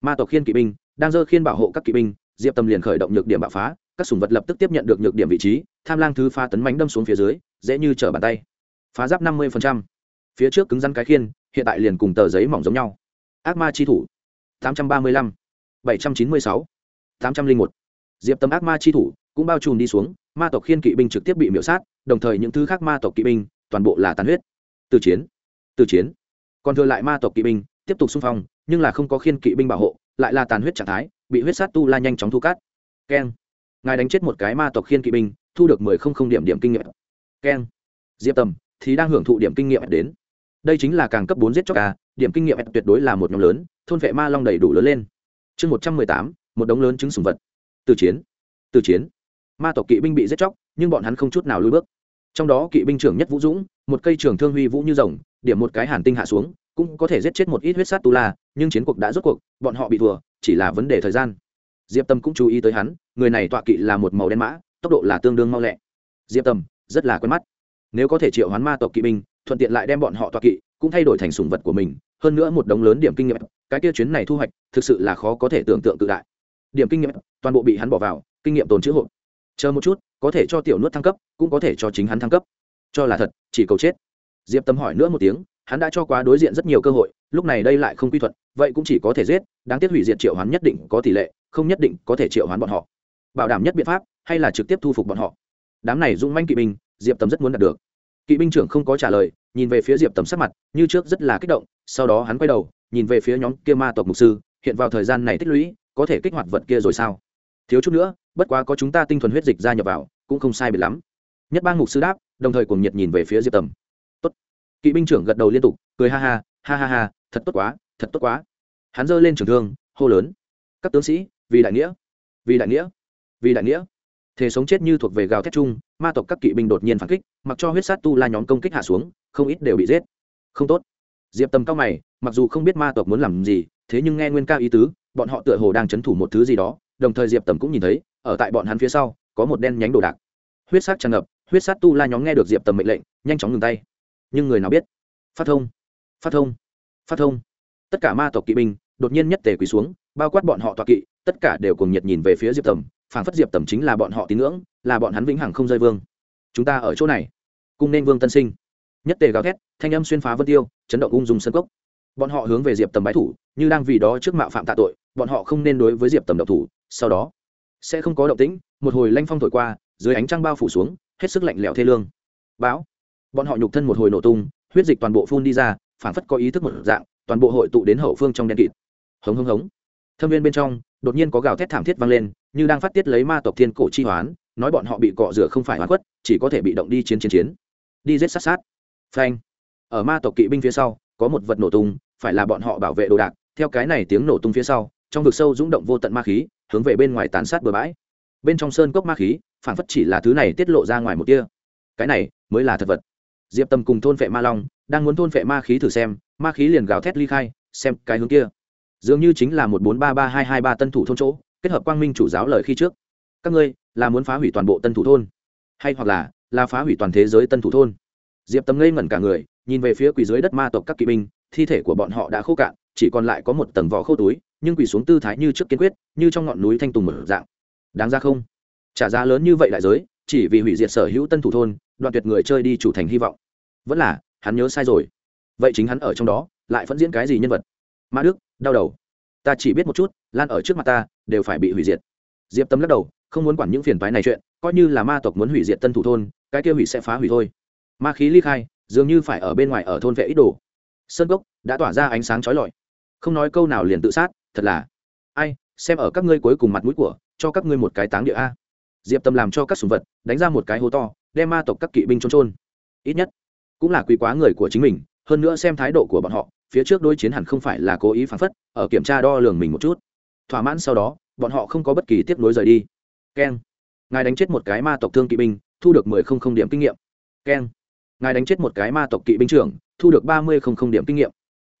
Ma tộc khiên kỵ binh, đang dơ khiên bảo hộ các kỵ binh, diệp tâm liền khởi động nhược điểm bạo phá, các sùng vật lập tức tiếp nhận được nhược điểm vị trí, tham lang thứ phá tấn mánh đâm xuống phía dưới, dễ như trở bàn tay. Phá giáp năm mươi phía trước cứng rắn cái khiên, hiện tại liền cùng tờ giấy mỏng giống nhau. Ác ma chi thủ tám trăm ba mươi lăm, bảy trăm chín mươi sáu, tám trăm linh một. Diệp tâm ác ma chi thủ cũng bao trùm đi xuống, ma tộc khiên kỵ binh trực tiếp bị miễu sát, đồng thời những thứ khác ma tộc kỵ binh toàn bộ là tàn huyết. Từ chiến từ chiến. Còn thừa lại ma tộc kỵ binh tiếp tục xung phong, nhưng là không có khiên kỵ binh bảo hộ, lại là tàn huyết trạng thái, bị huyết sát tu la nhanh chóng thu cát. Keng. Ngài đánh chết một cái ma tộc khiên kỵ binh, thu được mười không không điểm điểm kinh nghiệm. Keng. Diệp tầm thì đang hưởng thụ điểm kinh nghiệm đến đây chính là càng cấp bốn giết chóc ca điểm kinh nghiệm tuyệt đối là một nhóm lớn, thôn vệ ma long đầy đủ lớn lên. Chương một trăm mười tám, một đống lớn chứng sùng vật. Từ chiến từ chiến. Ma tộc kỵ binh bị giết chóc, nhưng bọn hắn không chút nào lùi bước. Trong đó kỵ binh trưởng nhất vũ dũng, một cây trường thương huy vũ như rồng, điểm một cái hàn tinh hạ xuống, cũng có thể giết chết một ít huyết sát tu la, nhưng chiến cuộc đã rốt cuộc, bọn họ bị thua, chỉ là vấn đề thời gian. Diệp tâm cũng chú ý tới hắn, người này tọa kỵ là một màu đen mã, tốc độ là tương đương mau lẹ. Diệp tâm, rất là quen mắt. Nếu có thể triệu hoán ma tộc kỵ binh thuận tiện lại đem bọn họ tọa kỵ, cũng thay đổi thành sùng vật của mình, hơn nữa một đống lớn điểm kinh nghiệm, cái kia chuyến này thu hoạch, thực sự là khó có thể tưởng tượng tự đại. Điểm kinh nghiệm, toàn bộ bị hắn bỏ vào, kinh nghiệm tồn chữ hộp. Chờ một chút, có thể cho tiểu nuốt thăng cấp, cũng có thể cho chính hắn thăng cấp. Cho là thật, chỉ cầu chết. Diệp tâm hỏi nữa một tiếng, hắn đã cho quá đối diện rất nhiều cơ hội, lúc này đây lại không quy thuật vậy cũng chỉ có thể giết, đáng tiếc hủy diệt triệu hoán nhất định có tỷ lệ, không nhất định có thể triệu hoán bọn họ. Bảo đảm nhất biện pháp, hay là trực tiếp thu phục bọn họ. Đám này dung manh kỵ binh, diệp tâm rất muốn đạt được. Kỵ binh trưởng không có trả lời nhìn về phía diệp tầm sắc mặt, như trước rất là kích động, sau đó hắn quay đầu, nhìn về phía nhóm kia ma tộc mục sư, hiện vào thời gian này tích lũy, có thể kích hoạt vật kia rồi sao? Thiếu chút nữa, bất quá có chúng ta tinh thuần huyết dịch ra nhập vào, cũng không sai biệt lắm. Nhất bang mục sư đáp, đồng thời cùng nhiệt nhìn về phía diệp tầm. Tốt. Kỵ binh trưởng gật đầu liên tục, cười ha ha ha ha ha, thật tốt quá, thật tốt quá. Hắn giơ lên trường thương, hô lớn. Các tướng sĩ, vì đại nghĩa, vì đại nghĩa, vì đại nghĩa thế sống chết như thuộc về gào thét chung, ma tộc các kỵ binh đột nhiên phản kích, mặc cho huyết sát tu la nhóm công kích hạ xuống, không ít đều bị giết. Không tốt. Diệp tầm cao mày, mặc dù không biết ma tộc muốn làm gì, thế nhưng nghe nguyên ca ý tứ, bọn họ tựa hồ đang c h ấ n thủ một thứ gì đó, đồng thời diệp tầm cũng nhìn thấy, ở tại bọn hắn phía sau, có một đen nhánh đồ đạc. Huyết sát tràn ngập, huyết sát tu la nhóm nghe được diệp tầm mệnh lệnh, nhanh chóng ngừng tay. Nhưng người nào biết? Phát thông. Phát thông. Phát thông. Tất cả ma tộc kỵ binh, đột nhiên nhất tề quỳ xuống, bao quát bọn họ tọa kỵ, tất cả đều cùng nhiệt nhìn về phía diệp tầm phản phất diệp tầm chính là bọn họ tín ngưỡng, là bọn hắn vĩnh hằng không rơi vương. Chúng ta ở chỗ này, cung nên vương tân sinh. Nhất tề gào thét, thanh âm xuyên phá vân tiêu, chấn động ung dung sân cốc. Bọn họ hướng về diệp tầm bái thủ, như đang vì đó trước mạo phạm tạ tội, bọn họ không nên đối với diệp tầm độc thủ, sau đó sẽ không có động tĩnh, một hồi lanh phong thổi qua, dưới ánh trăng bao phủ xuống, hết sức lạnh lẽo thê lương. Bão. Bọn họ nhục thân một hồi nổ tung, huyết dịch toàn bộ phun đi ra phản phất có ý thức một dạng, toàn bộ hội tụ đến hậu phương trong đen kịt. Hống hống hống. Thâm viên bên trong, đột nhiên có gào thét thảm thiết vang lên như đang phát tiết lấy ma tộc thiên cổ chi hoán, nói bọn họ bị cọ rửa không phải hoán quất chỉ có thể bị động đi chiến chiến chiến. Đi giết sát sát. Phanh. Ở ma tộc kỵ binh phía sau, có một vật nổ tung, phải là bọn họ bảo vệ đồ đạc, theo cái này tiếng nổ tung phía sau, trong vực sâu rung động vô tận ma khí, hướng về bên ngoài tàn sát bừa bãi. Bên trong sơn cốc ma khí phản phất chỉ là thứ này tiết lộ ra ngoài một tia. Cái này mới là thật vật. Diệp tâm cùng thôn vệ ma long, đang muốn thôn vệ ma khí thử xem, ma khí liền gào thét ly khai, xem cái hướng kia. Dường như chính là một bốn ba ba hai hai ba tân thủ thôn chỗ kết hợp quang minh chủ giáo lời khi trước. Các ngươi, là muốn phá hủy toàn bộ tân thủ thôn? Hay hoặc là là phá hủy toàn thế giới tân thủ thôn? Diệp tâm ngây ngẩn cả người, nhìn về phía quỷ dưới đất ma tộc các kỵ binh, thi thể của bọn họ đã khô cạn, chỉ còn lại có một tầng vỏ khô túi, nhưng quỷ xuống tư thái như trước kiên quyết, như trong ngọn núi thanh tùng mở dạng. Đáng ra không? Trả giá lớn như vậy đại giới, chỉ vì hủy diệt sở hữu tân thủ thôn, đoạn tuyệt người chơi đi chủ thành hy vọng. Vẫn là, hắn nhớ sai rồi. Vậy chính hắn ở trong đó, lại phẫn diễn cái gì nhân vật? Ma đức, đau đầu ta chỉ biết một chút, lan ở trước mặt ta, đều phải bị hủy diệt. Diệp tâm lắc đầu, không muốn quản những phiền phái này chuyện, coi như là ma tộc muốn hủy diệt tân thủ thôn, cái kia hủy sẽ phá hủy thôi. Ma khí ly khai, dường như phải ở bên ngoài ở thôn vệ ít đồ. Sơn gốc đã tỏa ra ánh sáng trói lọi. Không nói câu nào liền tự sát, thật là. Ai, xem ở các ngươi cuối cùng mặt mũi của, cho các ngươi một cái táng địa a. Diệp tâm làm cho các sùng vật, đánh ra một cái hố to, đem ma tộc các kỵ binh trôn trôn ít nhất, cũng là quý quá người của chính mình, hơn nữa xem thái độ của bọn họ phía trước đối chiến hẳn không phải là cố ý phán phất, ở kiểm tra đo lường mình một chút. Thỏa mãn sau đó, bọn họ không có bất kỳ tiếp nối rời đi. Keng. Ngài đánh chết một cái ma tộc thương kỵ binh, thu được mười không không điểm kinh nghiệm. Keng. Ngài đánh chết một cái ma tộc kỵ binh trưởng, thu được ba mươi không không điểm kinh nghiệm.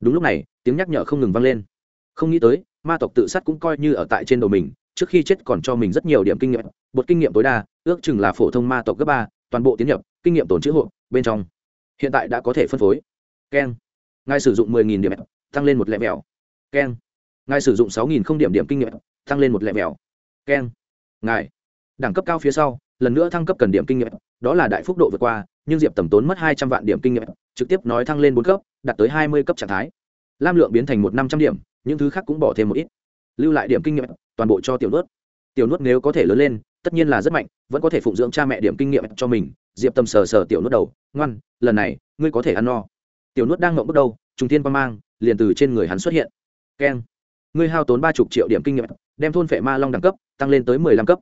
Đúng lúc này, tiếng nhắc nhở không ngừng vang lên. Không nghĩ tới, ma tộc tự sát cũng coi như ở tại trên đầu mình, trước khi chết còn cho mình rất nhiều điểm kinh nghiệm. Bột kinh nghiệm tối đa, ước chừng là phổ thông ma tộc cấp ba, toàn bộ tiến nhập, kinh nghiệm tồn chữ hộ, bên trong. Hiện tại đã có thể phân phối. Keng ngài sử dụng 10.000 điểm, tăng lên một lẹ mèo keng. Ngài sử dụng 6.000 không điểm điểm kinh nghiệm, tăng lên một lẹ mèo keng. Ngài. Đẳng cấp cao phía sau, lần nữa thăng cấp cần điểm kinh nghiệm, đó là đại phúc độ vượt qua, nhưng diệp tầm tốn mất hai trăm vạn điểm kinh nghiệm, trực tiếp nói thăng lên bốn cấp, đạt tới hai mươi cấp trạng thái. Lam lượng biến thành một năm trăm điểm, những thứ khác cũng bỏ thêm một ít. Lưu lại điểm kinh nghiệm, toàn bộ cho tiểu nuốt. Tiểu nuốt nếu có thể lớn lên, tất nhiên là rất mạnh, vẫn có thể phụng dưỡng cha mẹ điểm kinh nghiệm cho mình. Diệp tâm sờ sờ tiểu nuốt đầu, ngoan, lần này, ngươi có thể ăn no tiểu nuốt đang ngậm bước đầu trung thiên quan mang, liền từ trên người hắn xuất hiện. Keng ngươi hao tốn ba chục triệu điểm kinh nghiệm, đem thôn phệ ma long đẳng cấp, tăng lên tới mười lăm cấp.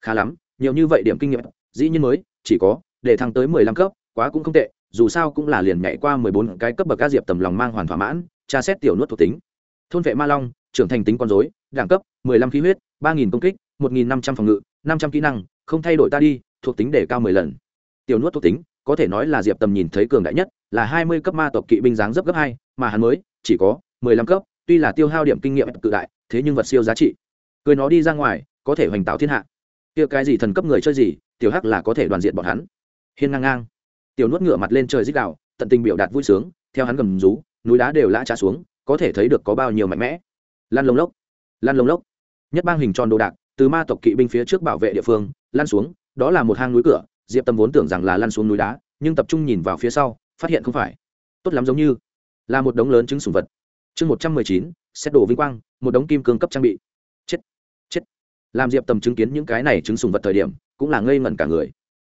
Khá lắm, nhiều như vậy điểm kinh nghiệm, dĩ nhiên mới, chỉ có, để thăng tới mười lăm cấp, quá cũng không tệ, dù sao cũng là liền nhảy qua mười bốn cái cấp bậc ca diệp tầm lòng mang hoàn thỏa mãn, tra xét tiểu nuốt thuộc tính. Thôn vệ ma long, trưởng thành tính con dối đẳng cấp, mười lăm khí huyết, ba nghìn công kích, một nghìn năm trăm phòng ngự, năm trăm kỹ năng, không thay đổi ta đi, thuộc tính để cao mười lần. Tiểu nuốt thuộc tính, có thể nói là diệp tầm nhìn thấy cường đại nhất là hai mươi cấp ma tộc kỵ binh dáng dấp gấp hai, mà hắn mới chỉ có mười lăm cấp, tuy là tiêu hao điểm kinh nghiệm cự đại, thế nhưng vật siêu giá trị. Cười nó đi ra ngoài, có thể hoành tạo thiên hạ. Kia cái gì thần cấp người chơi gì, tiểu hắc là có thể đoàn diện bọn hắn. Hiên ngang ngang. Tiểu nuốt ngựa mặt lên trời dích đạo tận tình biểu đạt vui sướng, theo hắn gầm rú, núi đá đều lã trả xuống, có thể thấy được có bao nhiêu mạnh mẽ. Lan lông lốc lan lông lốc. Nhất bang hình tròn đồ đạc, từ ma tộc kỵ binh phía trước bảo vệ địa phương lan xuống, đó là một hang núi cửa, diệp tâm vốn tưởng rằng là lăn xuống núi đá, nhưng tập trung nhìn vào phía sau phát hiện không phải. Tốt lắm giống như là một đống lớn trứng sùng vật. Chương một trăm mười chín, xét đổ vinh quang, một đống kim cương cấp trang bị. Chết chết. Làm diệp tầm chứng kiến những cái này trứng sùng vật thời điểm, cũng là ngây ngẩn cả người.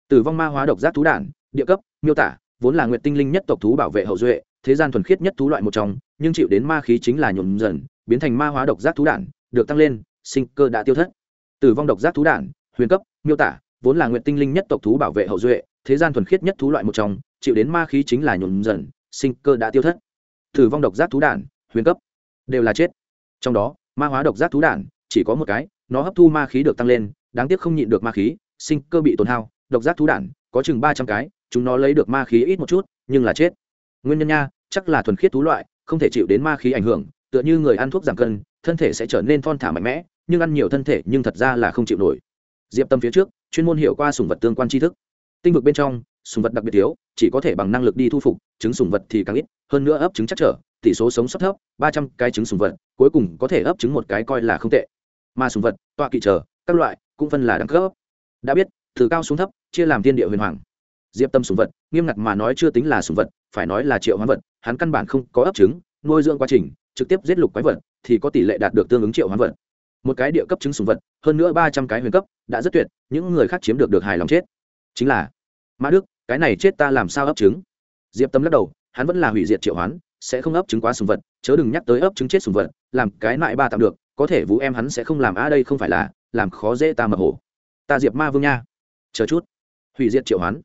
Tử vong ma hóa độc giác thú đản, địa cấp, miêu tả, vốn là nguyện tinh linh nhất tộc thú bảo vệ hậu duệ, thế gian thuần khiết nhất thú loại một trong, nhưng chịu đến ma khí chính là nhuộm dần, biến thành ma hóa độc giác thú đản, được tăng lên, sinh cơ đã tiêu thất. Tử vong độc giác thú đản, huyền cấp, miêu tả, vốn là nguyện tinh linh nhất tộc thú bảo vệ hậu duệ, thế gian thuần khiết nhất thú loại một trong chịu đến ma khí chính là nhuộm dần, sinh cơ đã tiêu thất. Thử vong độc giác thú đản, huyền cấp, đều là chết. Trong đó, ma hóa độc giác thú đản, chỉ có một cái, nó hấp thu ma khí được tăng lên, đáng tiếc không nhịn được ma khí, sinh cơ bị tổn hao, độc giác thú đản, có chừng ba trăm cái, chúng nó lấy được ma khí ít một chút, nhưng là chết. Nguyên nhân nha, chắc là thuần khiết thú loại, không thể chịu đến ma khí ảnh hưởng, tựa như người ăn thuốc giảm cân, thân thể sẽ trở nên thon thả mạnh mẽ, nhưng ăn nhiều thân thể nhưng thật ra là không chịu nổi. Diệp tâm phía trước, chuyên môn hiểu qua sùng vật tương quan tri thức. Tinh vực bên trong sùng vật đặc biệt thiếu, chỉ có thể bằng năng lực đi thu phục, trứng sùng vật thì càng ít, hơn nữa ấp trứng chắc trở, tỷ số sống sót thấp, ba trăm cái trứng sùng vật, cuối cùng có thể ấp trứng một cái coi là không tệ. Mà sùng vật, tọa kỵ trở, các loại, cũng phân là đẳng cấp. Đã biết, từ cao xuống thấp, chia làm thiên địa huyền hoàng. Diệp tâm sùng vật, nghiêm ngặt mà nói chưa tính là sùng vật, phải nói là triệu hoán vật, hắn căn bản không có ấp trứng, nuôi dưỡng quá trình, trực tiếp giết lục quái vật, thì có tỷ lệ đạt được tương ứng triệu hoán vật. Một cái địa cấp trứng sùng vật, hơn nữa ba trăm cái huyền cấp, đã rất tuyệt, những người khác chiếm được được hài lòng chết. Chính là mã đức, cái này chết ta làm sao ấp trứng? Diệp tâm lắc đầu, hắn vẫn là hủy diệt triệu hoán, sẽ không ấp trứng quá sùng vật, chớ đừng nhắc tới ấp trứng chết sùng vật, làm cái nại ba tạm được, có thể vũ em hắn sẽ không làm a đây không phải là, làm khó dễ ta mập hổ. Ta diệp ma vương nha. Chờ chút. Hủy diệt triệu hoán.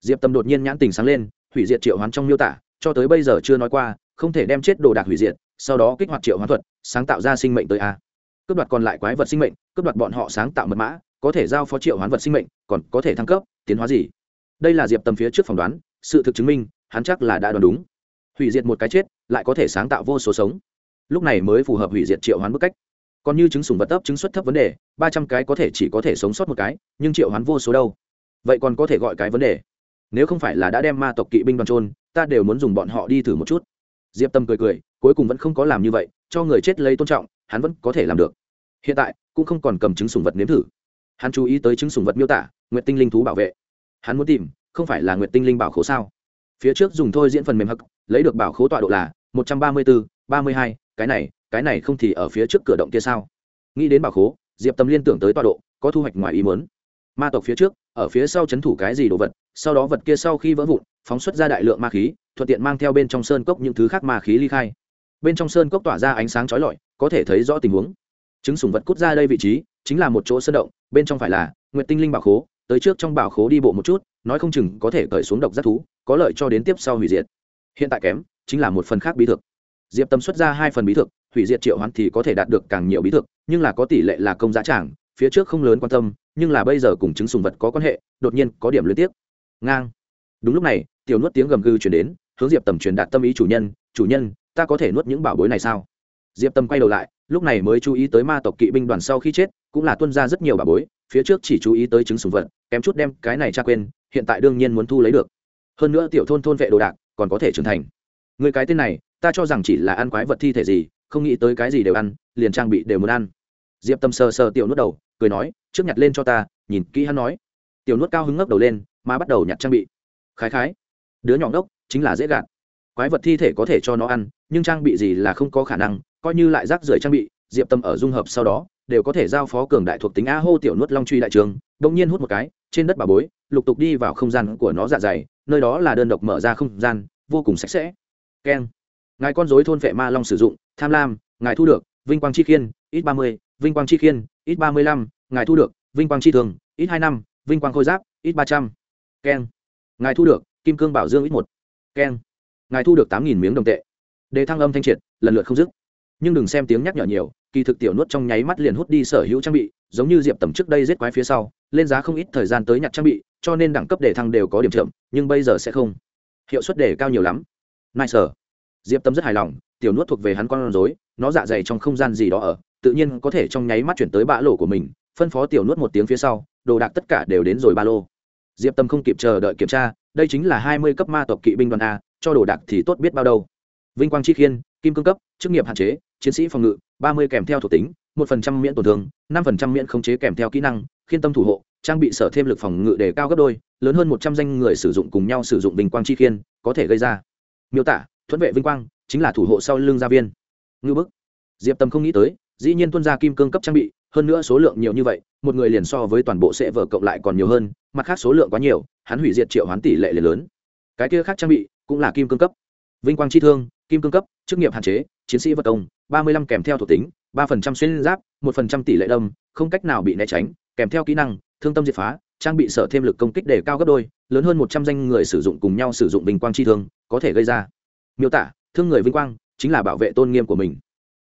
Diệp tâm đột nhiên nhãn tình sáng lên, hủy diệt triệu hoán trong miêu tả, cho tới bây giờ chưa nói qua, không thể đem chết đồ đạc hủy diệt, sau đó kích hoạt triệu hoán thuật, sáng tạo ra sinh mệnh tới a. Cướp đoạt còn lại quái vật sinh mệnh, cướp đoạt bọn họ sáng tạo mật mã, có thể giao phó triệu hoán vật sinh mệnh, còn có thể thăng cấp, tiến hóa gì? Đây là diệp tầm phía trước phỏng đoán, sự thực chứng minh, hắn chắc là đã đoán đúng. Hủy diệt một cái chết, lại có thể sáng tạo vô số sống. Lúc này mới phù hợp hủy diệt triệu hoán bức cách. Còn như chứng sùng vật tấp chứng xuất thấp vấn đề, ba trăm cái có thể chỉ có thể sống sót một cái, nhưng triệu hoán vô số đâu. Vậy còn có thể gọi cái vấn đề. Nếu không phải là đã đem ma tộc kỵ binh đoàn trôn, ta đều muốn dùng bọn họ đi thử một chút. Diệp tâm cười cười, cuối cùng vẫn không có làm như vậy, cho người chết lấy tôn trọng, hắn vẫn có thể làm được. Hiện tại, cũng không còn cầm chứng sùng vật nếm thử. Hắn chú ý tới chứng sùng vật miêu tả nguyện tinh linh thú bảo vệ hắn muốn tìm, không phải là nguyện tinh linh bảo khố sao? Phía trước dùng thôi diễn phần mềm hắc, lấy được bảo khố tọa độ là một trăm ba mươi bốn ba mươi hai, cái này cái này không thì ở phía trước cửa động kia sao? Nghĩ đến bảo khố, diệp tâm liên tưởng tới tọa độ, có thu hoạch ngoài ý muốn. Ma tộc phía trước, ở phía sau c h ấ n thủ cái gì đồ vật, sau đó vật kia sau khi vỡ vụn, phóng xuất ra đại lượng ma khí, thuận tiện mang theo bên trong sơn cốc những thứ khác ma khí ly khai. Bên trong sơn cốc tỏa ra ánh sáng trói lọi, có thể thấy rõ tình huống. Chứng sùng vật cút ra đây vị trí, chính là một chỗ sơn động, bên trong phải là nguyện tinh linh bảo khố tới trước trong bảo khố đi bộ một chút, nói không chừng có thể cởi xuống độc giác thú, có lợi cho đến tiếp sau hủy diệt. Hiện tại kém, chính là một phần khác bí thực diệp tâm xuất ra hai phần bí thực hủy diệt triệu hoán thì có thể đạt được càng nhiều bí thực nhưng là có tỷ lệ là công giá trảng phía trước không lớn quan tâm, nhưng là bây giờ cùng chứng sùng vật có quan hệ, đột nhiên có điểm liên tiếp. Ngang. Đúng lúc này, tiểu nuốt tiếng gầm gừ chuyển đến, hướng diệp tầm truyền đạt tâm ý chủ nhân chủ nhân, ta có thể nuốt những bảo bối này sao? Diệp tâm quay đầu lại, lúc này mới chú ý tới ma tộc kỵ binh đoàn sau khi chết, cũng là tuân ra rất nhiều bà bối, phía trước chỉ chú ý tới chứng sùng vật, kém chút đem cái này tra quên, hiện tại đương nhiên muốn thu lấy được. Hơn nữa tiểu thôn thôn vệ đồ đạc, còn có thể trưởng thành. Người cái tên này, ta cho rằng chỉ là ăn quái vật thi thể gì, không nghĩ tới cái gì đều ăn, liền trang bị đều muốn ăn. Diệp tâm sờ sờ tiểu nuốt đầu, cười nói, trước nhặt lên cho ta, nhìn kỹ hắn nói. Tiểu nuốt cao hứng ngấp đầu lên, mà bắt đầu nhặt trang bị. Khái khái, đứa nhỏ ngốc, chính là dễ gạt. Quái vật thi thể có thể cho nó ăn, nhưng trang bị gì là không có khả năng coi như lại rác rưởi trang bị, diệp tâm ở dung hợp sau đó, đều có thể giao phó cường đại thuộc tính a hô tiểu nuốt long truy đại trường, đột nhiên hút một cái, trên đất bà bối, lục tục đi vào không gian của nó dạ dày, nơi đó là đơn độc mở ra không gian, vô cùng sạch sẽ. Keng. Ngài con dối thôn vệ ma long sử dụng, tham lam, ngài thu được, vinh quang chi khiên, ít ba mươi, vinh quang chi khiên, ít ba mươi lăm, ngài thu được, vinh quang chi thường, ít hai năm, vinh quang khôi giáp, ít ba trăm. Keng. Ngài thu được, kim cương bảo dương ít một. Keng. Ngài thu được tám nghìn miếng đồng tệ. Đề thăng âm thanh triệt, lần lượt không dứt nhưng đừng xem tiếng nhắc nhở nhiều, kỳ thực tiểu nuốt trong nháy mắt liền hút đi sở hữu trang bị, giống như diệp tầm trước đây giết quái phía sau, lên giá không ít thời gian tới nhặt trang bị, cho nên đẳng cấp đề thăng đều có điểm chậm, nhưng bây giờ sẽ không. Hiệu suất đề cao nhiều lắm. Nai sở diệp tâm rất hài lòng, tiểu nuốt thuộc về hắn con rối, nó dạ dày trong không gian gì đó ở, tự nhiên có thể trong nháy mắt chuyển tới bã lỗ của mình, phân phó tiểu nuốt một tiếng phía sau, đồ đạc tất cả đều đến rồi ba lô. Diệp tâm không kịp chờ đợi kiểm tra, đây chính là hai mươi cấp ma tộc kỵ binh đoàn a, cho đồ đạc thì tốt biết bao đâu. Vinh quang chi khiên, kim cương cấp, chức nghiệp hạn chế chiến sĩ phòng ngự, ba mươi kèm theo thuộc tính, một phần trăm miễn tổn thương, năm phần trăm miễn khống chế kèm theo kỹ năng, khiên tâm thủ hộ, trang bị sở thêm lực phòng ngự để cao gấp đôi, lớn hơn một trăm danh người sử dụng cùng nhau sử dụng vinh quang chi khiên, có thể gây ra. Miêu tả, thuẫn vệ vinh quang, chính là thủ hộ sau lưng gia viên. Ngư bức. Diệp tâm không nghĩ tới, dĩ nhiên tuân ra kim cương cấp trang bị, hơn nữa số lượng nhiều như vậy, một người liền so với toàn bộ sẽ vở cộng lại còn nhiều hơn, mặt khác số lượng quá nhiều, hắn hủy diệt triệu hoán tỷ lệ liền lớn. Cái kia khác trang bị, cũng là kim cương cấp. Vinh quang chi thương kim cương cấp, chức nghiệp hạn chế, chiến sĩ vật công, ba mươi lăm kèm theo thuộc tính, ba phần trăm xuyên giáp, một phần trăm tỷ lệ đâm, không cách nào bị né tránh, kèm theo kỹ năng, thương tâm diệt phá, trang bị sở thêm lực công kích để cao gấp đôi, lớn hơn một trăm danh người sử dụng cùng nhau sử dụng vinh quang chi thương, có thể gây ra. Miêu tả, thương người vinh quang, chính là bảo vệ tôn nghiêm của mình.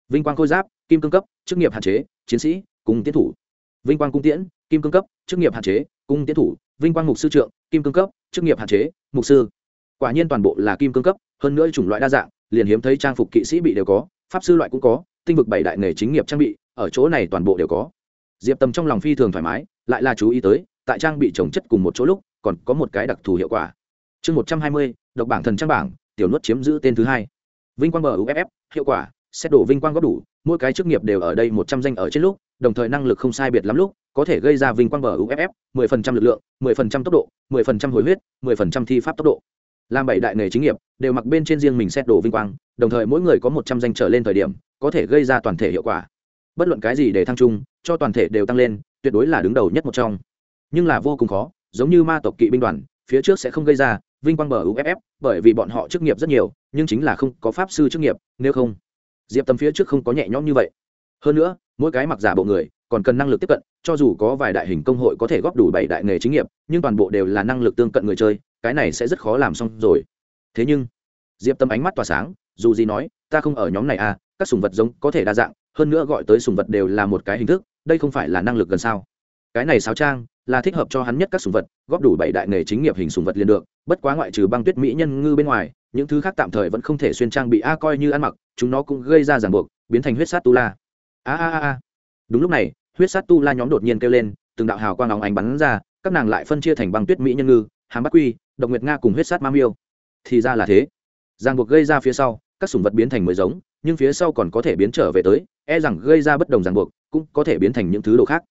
Vinh quang khôi giáp, kim cương cấp, chức nghiệp hạn chế, chiến sĩ cung tiến thủ. Vinh quang cung tiễn, kim cương cấp, chức nghiệp hạn chế cung tiến thủ. Vinh quang mục sư trượng, kim cương cấp, chức nghiệp hạn chế, mục sư. Quả nhiên toàn bộ là kim cương cấp, hơn nữa chủng loại đa dạng liền hiếm thấy trang phục kỵ sĩ bị đều có, pháp sư loại cũng có, tinh vực bảy đại nghề chính nghiệp trang bị, ở chỗ này toàn bộ đều có. Diệp tâm trong lòng phi thường thoải mái, lại là chú ý tới, tại trang bị trồng chất cùng một chỗ lúc, còn có một cái đặc thù hiệu quả. Chương một trăm hai mươi, độc bảng thần trang bảng, tiểu nuốt chiếm giữ tên thứ hai. Vinh quang bờ uff hiệu quả, xét đổ vinh quang góp đủ, mỗi cái chức nghiệp đều ở đây một trăm danh ở trên lúc, đồng thời năng lực không sai biệt lắm lúc, có thể gây ra vinh quang bờ uff mười phần trăm lực lượng, mười phần trăm tốc độ, mười phần trăm hồi huyết, mười phần trăm thi pháp tốc độ làm bảy đại nghề chính nghiệp, đều mặc bên trên riêng mình xét đồ vinh quang, đồng thời mỗi người có một trăm danh trở lên thời điểm, có thể gây ra toàn thể hiệu quả. Bất luận cái gì để thăng chung cho toàn thể đều tăng lên, tuyệt đối là đứng đầu nhất một trong. Nhưng là vô cùng khó, giống như ma tộc kỵ binh đoàn, phía trước sẽ không gây ra vinh quang bờ uff bởi vì bọn họ chức nghiệp rất nhiều, nhưng chính là không có pháp sư chức nghiệp, nếu không, diệp tầm phía trước không có nhẹ nhõm như vậy. Hơn nữa, mỗi cái mặc giả bộ người, còn cần năng lực tiếp cận, cho dù có vài đại hình công hội có thể góp đủ bảy đại nghề chính nghiệp, nhưng toàn bộ đều là năng lực tương cận người chơi cái này sẽ rất khó làm xong rồi. Thế nhưng, diệp tâm ánh mắt tỏa sáng, dù gì nói, ta không ở nhóm này à các sùng vật giống có thể đa dạng, hơn nữa gọi tới sùng vật đều là một cái hình thức, đây không phải là năng lực gần sao? Cái này sáo trang là thích hợp cho hắn nhất các sùng vật, góp đủ bảy đại nghề chính nghiệp hình sùng vật liền được, bất quá ngoại trừ băng tuyết mỹ nhân ngư bên ngoài, những thứ khác tạm thời vẫn không thể xuyên trang bị a, coi như ăn mặc, chúng nó cũng gây ra ràng buộc, biến thành huyết sát tu la. A a a a. Đúng lúc này, huyết sát tu la nhóm đột nhiên kêu lên, từng đạo hào quang óng ánh bắn ra, các nàng lại phân chia thành băng tuyết mỹ nhân ngư, hàm bắc quy độc nguyệt nga cùng huyết sát ma miêu. Thì ra là thế. Ràng buộc gây ra phía sau, các sùng vật biến thành mới giống, nhưng phía sau còn có thể biến trở về tới e rằng gây ra bất đồng ràng buộc, cũng có thể biến thành những thứ đồ khác.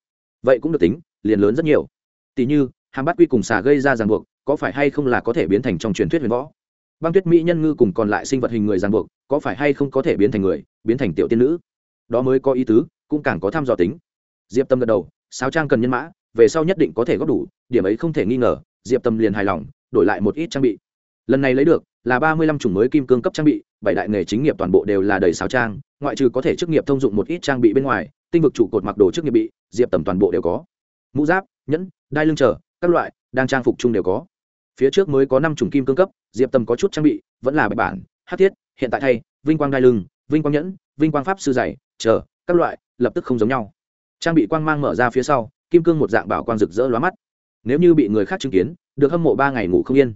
Vậy cũng được tính, liền lớn rất nhiều. Tỉ như, hàm bát quy cùng xà gây ra ràng buộc, có phải hay không là có thể biến thành trong truyền thuyết huyền võ? Băng tuyết mỹ nhân ngư cùng còn lại sinh vật hình người ràng buộc, có phải hay không có thể biến thành người, biến thành tiểu tiên nữ? Đó mới có ý tứ, cũng càng có tham dò tính. Diệp tâm gật đầu sao trang cần nhân mã, về sau nhất định có thể góp đủ, điểm ấy không thể nghi ngờ, diệp tâm liền hài lòng đổi lại một ít trang bị. Lần này lấy được là ba mươi lăm chủng mới kim cương cấp trang bị, bảy đại nghề chính nghiệp toàn bộ đều là đầy sáo trang, ngoại trừ có thể chức nghiệp thông dụng một ít trang bị bên ngoài, tinh vực trụ cột mặc đồ chức nghiệp bị, diệp tầm toàn bộ đều có. Mũ giáp, nhẫn, đai lưng trở các loại, đang trang phục chung đều có. Phía trước mới có năm chủng kim cương cấp, diệp tầm có chút trang bị, vẫn là bài bản, hát thiết, hiện tại thay, vinh quang đai lưng, vinh quang nhẫn, vinh quang pháp sư dày chờ, các loại, lập tức không giống nhau. Trang bị quang mang mở ra phía sau, kim cương một dạng bảo quang rực rỡ lóa mắt nếu như bị người khác chứng kiến được hâm mộ ba ngày ngủ không yên.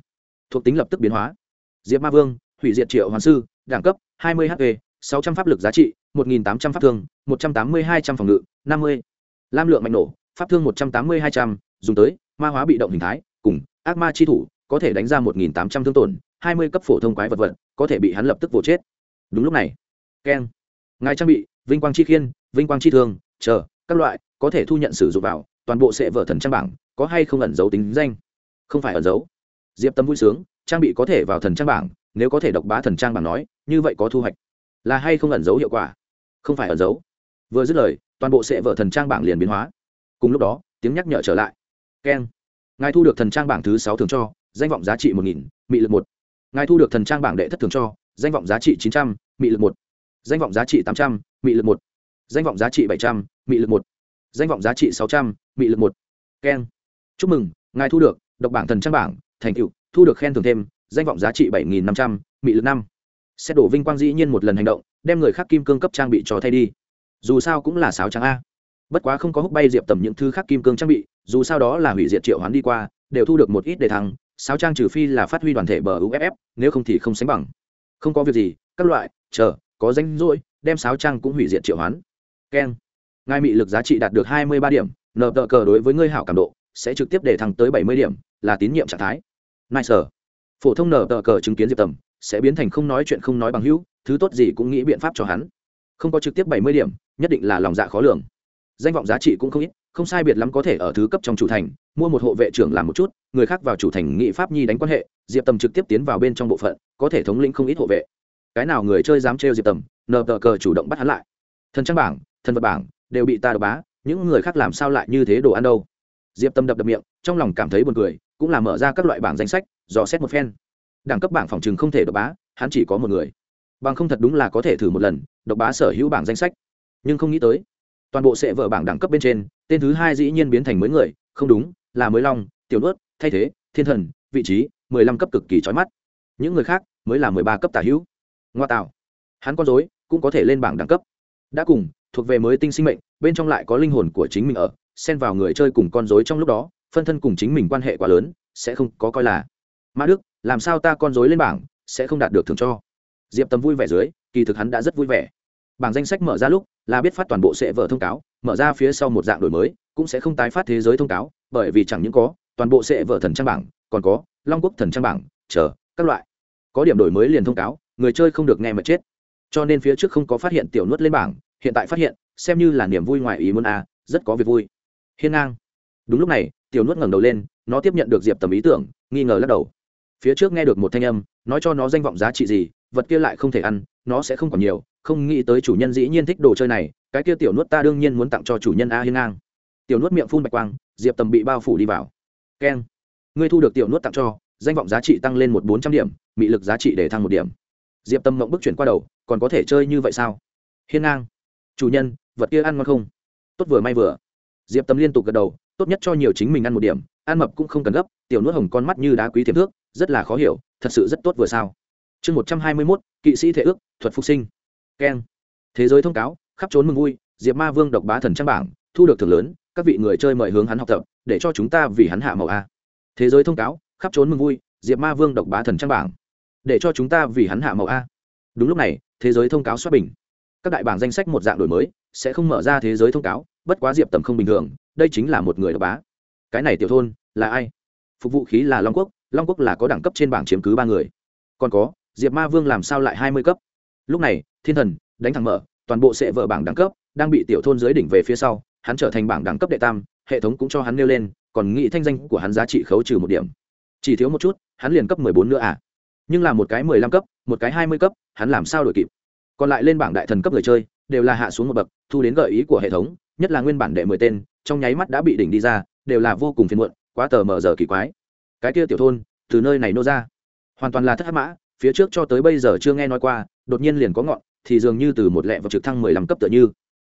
Thuộc tính lập tức biến hóa. Diệp ma vương hủy diệt triệu hoàng sư đẳng cấp 20 hp 600 pháp lực giá trị 1.800 pháp thương 180 200 phòng ngự 50. lam lượng mạnh nổ pháp thương 180 200, dùng tới ma hóa bị động hình thái cùng ác ma chi thủ có thể đánh ra 1.800 thương tổn 20 cấp phổ thông quái vật vật có thể bị hắn lập tức vồ chết. Đúng lúc này keng. Ngài trang bị vinh quang chi khiên vinh quang chi thương chờ các loại có thể thu nhận sử dụng vào toàn bộ sẽ vở thần trang bảng, có hay không ẩn dấu tính danh? Không phải ẩn dấu diệp tâm vui sướng, trang bị có thể vào thần trang bảng, nếu có thể độc bá thần trang bảng nói, như vậy có thu hoạch. Là hay không ẩn dấu hiệu quả? Không phải ẩn dấu vừa dứt lời, toàn bộ sẽ vở thần trang bảng liền biến hóa. Cùng lúc đó, tiếng nhắc nhở trở lại. Keng. Ngài thu được thần trang bảng thứ sáu thường cho, danh vọng giá trị một nghìn, mị lực một. Ngài thu được thần trang bảng đệ thất thường cho, danh vọng giá trị chín trăm, mị lực một. Danh vọng giá trị tám trăm, mị lực một. Danh vọng giá trị bảy trăm, mị lực một. Danh vọng giá trị sáu trăm mị lực một. Keng. Chúc mừng, ngài thu được, độc bảng thần trang bảng, thành tựu, thu được khen thưởng thêm, danh vọng giá trị bảy nghìn năm trăm, mị lực năm. Xét đổ vinh quang dĩ nhiên một lần hành động, đem người khác kim cương cấp trang bị cho thay đi. Dù sao cũng là sáo trắng a. Bất quá không có hút bay diệp tầm những thứ khác kim cương trang bị, dù sao đó là hủy diệt triệu hoán đi qua, đều thu được một ít đề thăng, sáo trang trừ phi là phát huy đoàn thể bờ uff nếu không thì không sánh bằng. Không có việc gì, các loại, chờ, có danh rỗi, đem sáo trang cũng hủy diệt triệu hoán. Keng. Ngài mị lực giá trị đạt được hai mươi ba điểm nợ tờ cờ đối với ngươi hảo cảm độ, sẽ trực tiếp để thăng tới bảy mươi điểm, là tín nhiệm trạng thái. Nice phổ thông nở tờ cờ chứng kiến diệp tầm, sẽ biến thành không nói chuyện không nói bằng hữu, thứ tốt gì cũng nghĩ biện pháp cho hắn. Không có trực tiếp bảy mươi điểm, nhất định là lòng dạ khó lường. Danh vọng giá trị cũng không ít, không sai biệt lắm có thể ở thứ cấp trong chủ thành, mua một hộ vệ trưởng làm một chút, người khác vào chủ thành nghị pháp nhi đánh quan hệ, diệp tầm trực tiếp tiến vào bên trong bộ phận, có thể thống lĩnh không ít hộ vệ. Cái nào người chơi dám trêu diệp tầm nờ tờ cờ chủ động bắt hắn lại. Thần trang bảng, thần vật bảng, đều bị ta đập bá những người khác làm sao lại như thế đồ ăn đâu? Diệp tâm đập đập miệng, trong lòng cảm thấy buồn cười, cũng là mở ra các loại bảng danh sách, dò xét một phen. Đẳng cấp bảng phòng chừng không thể độc bá, hắn chỉ có một người. Bằng không thật đúng là có thể thử một lần, độc bá sở hữu bảng danh sách. Nhưng không nghĩ tới, toàn bộ sẽ vở bảng đẳng cấp bên trên, tên thứ hai dĩ nhiên biến thành mới người, không đúng, là mới long, tiểu nuốt, thay thế, thiên thần, vị trí, mười lăm cấp cực kỳ trói mắt. Những người khác mới là mười ba cấp tả hữu. Ngoa tạo, hắn con dối cũng có thể lên bảng đẳng cấp. Đã cùng, thuộc về mới tinh sinh mệnh bên trong lại có linh hồn của chính mình ở, xen vào người chơi cùng con dối trong lúc đó, phân thân cùng chính mình quan hệ quá lớn, sẽ không có coi là. Mã đức, làm sao ta con dối lên bảng, sẽ không đạt được thưởng cho? Diệp tầm vui vẻ dưới, kỳ thực hắn đã rất vui vẻ. Bảng danh sách mở ra lúc, là biết phát toàn bộ sẽ vở thông cáo, mở ra phía sau một dạng đổi mới, cũng sẽ không tái phát thế giới thông cáo, bởi vì chẳng những có, toàn bộ sẽ vở thần trang bảng, còn có, long quốc thần trang bảng, chờ, các loại. Có điểm đổi mới liền thông cáo, người chơi không được nghe mà chết. Cho nên phía trước không có phát hiện tiểu nuốt lên bảng, hiện tại phát hiện xem như là niềm vui ngoài ý muốn a à, rất có việc vui. Hiên ngang. Đúng lúc này tiểu nuốt ngẩng đầu lên nó tiếp nhận được diệp tầm ý tưởng nghi ngờ lắc đầu. Phía trước nghe được một thanh âm nói cho nó danh vọng giá trị gì vật kia lại không thể ăn nó sẽ không còn nhiều không nghĩ tới chủ nhân dĩ nhiên thích đồ chơi này cái kia tiểu nuốt ta đương nhiên muốn tặng cho chủ nhân a hiên ngang. Tiểu nuốt miệng phun bạch quang diệp tầm bị bao phủ đi vào. Keng ngươi thu được tiểu nuốt tặng cho danh vọng giá trị tăng lên một bốn trăm điểm mị lực giá trị để thăng một điểm. Diệp tâm mộng bước chuyển qua đầu còn có thể chơi như vậy sao? Hiên ngang chủ nhân, vật kia ăn ngon không? Tốt vừa may vừa. Diệp tâm liên tục gật đầu, tốt nhất cho nhiều chính mình ăn một điểm, ăn mập cũng không cần gấp, tiểu nuốt hồng con mắt như đá quý thiềm thước, rất là khó hiểu, thật sự rất tốt vừa sao. Chương một trăm hai mươi mốt, kỵ sĩ thể ước, thuật phục sinh. Keng. Thế giới thông cáo, khắp trốn mừng vui, diệp ma vương độc bá thần trang bảng, thu được thưởng lớn, các vị người chơi mời hướng hắn học tập, để cho chúng ta vì hắn hạ màu a. Thế giới thông cáo, khắp trốn mừng vui, diệp ma vương độc bá thần trang bảng, để cho chúng ta vì hắn hạ màu a. Đúng lúc này, thế giới thông cáo xuất bình các đại bảng danh sách một dạng đổi mới, sẽ không mở ra thế giới thông cáo, bất quá diệp tầm không bình thường, đây chính là một người độc bá. Cái này tiểu thôn, là ai? Phục vụ khí là long quốc long quốc là có đẳng cấp trên bảng chiếm cứ ba người. Còn có, diệp ma vương làm sao lại hai mươi cấp? Lúc này, thiên thần, đánh thẳng mở, toàn bộ sẽ vợ bảng đẳng cấp, đang bị tiểu thôn dưới đỉnh về phía sau, hắn trở thành bảng đẳng cấp đệ tam, hệ thống cũng cho hắn nêu lên, còn nghĩ thanh danh của hắn giá trị khấu trừ một điểm. Chỉ thiếu một chút, hắn liền cấp mười bốn nữa à? Nhưng là một cái mười lăm cấp, một cái hai mươi cấp, hắn làm sao đổi kịp? Còn lại lên bảng đại thần cấp người chơi, đều là hạ xuống một bậc, thu đến gợi ý của hệ thống, nhất là nguyên bản đệ mười tên, trong nháy mắt đã bị đỉnh đi ra, đều là vô cùng phiền muộn, quá tờ mờ giờ kỳ quái. Cái kia tiểu thôn, từ nơi này nô ra. Hoàn toàn là thất hát mã, phía trước cho tới bây giờ chưa nghe nói qua, đột nhiên liền có ngọn, thì dường như từ một lẹ vào trực thăng mười lăm cấp tựa như.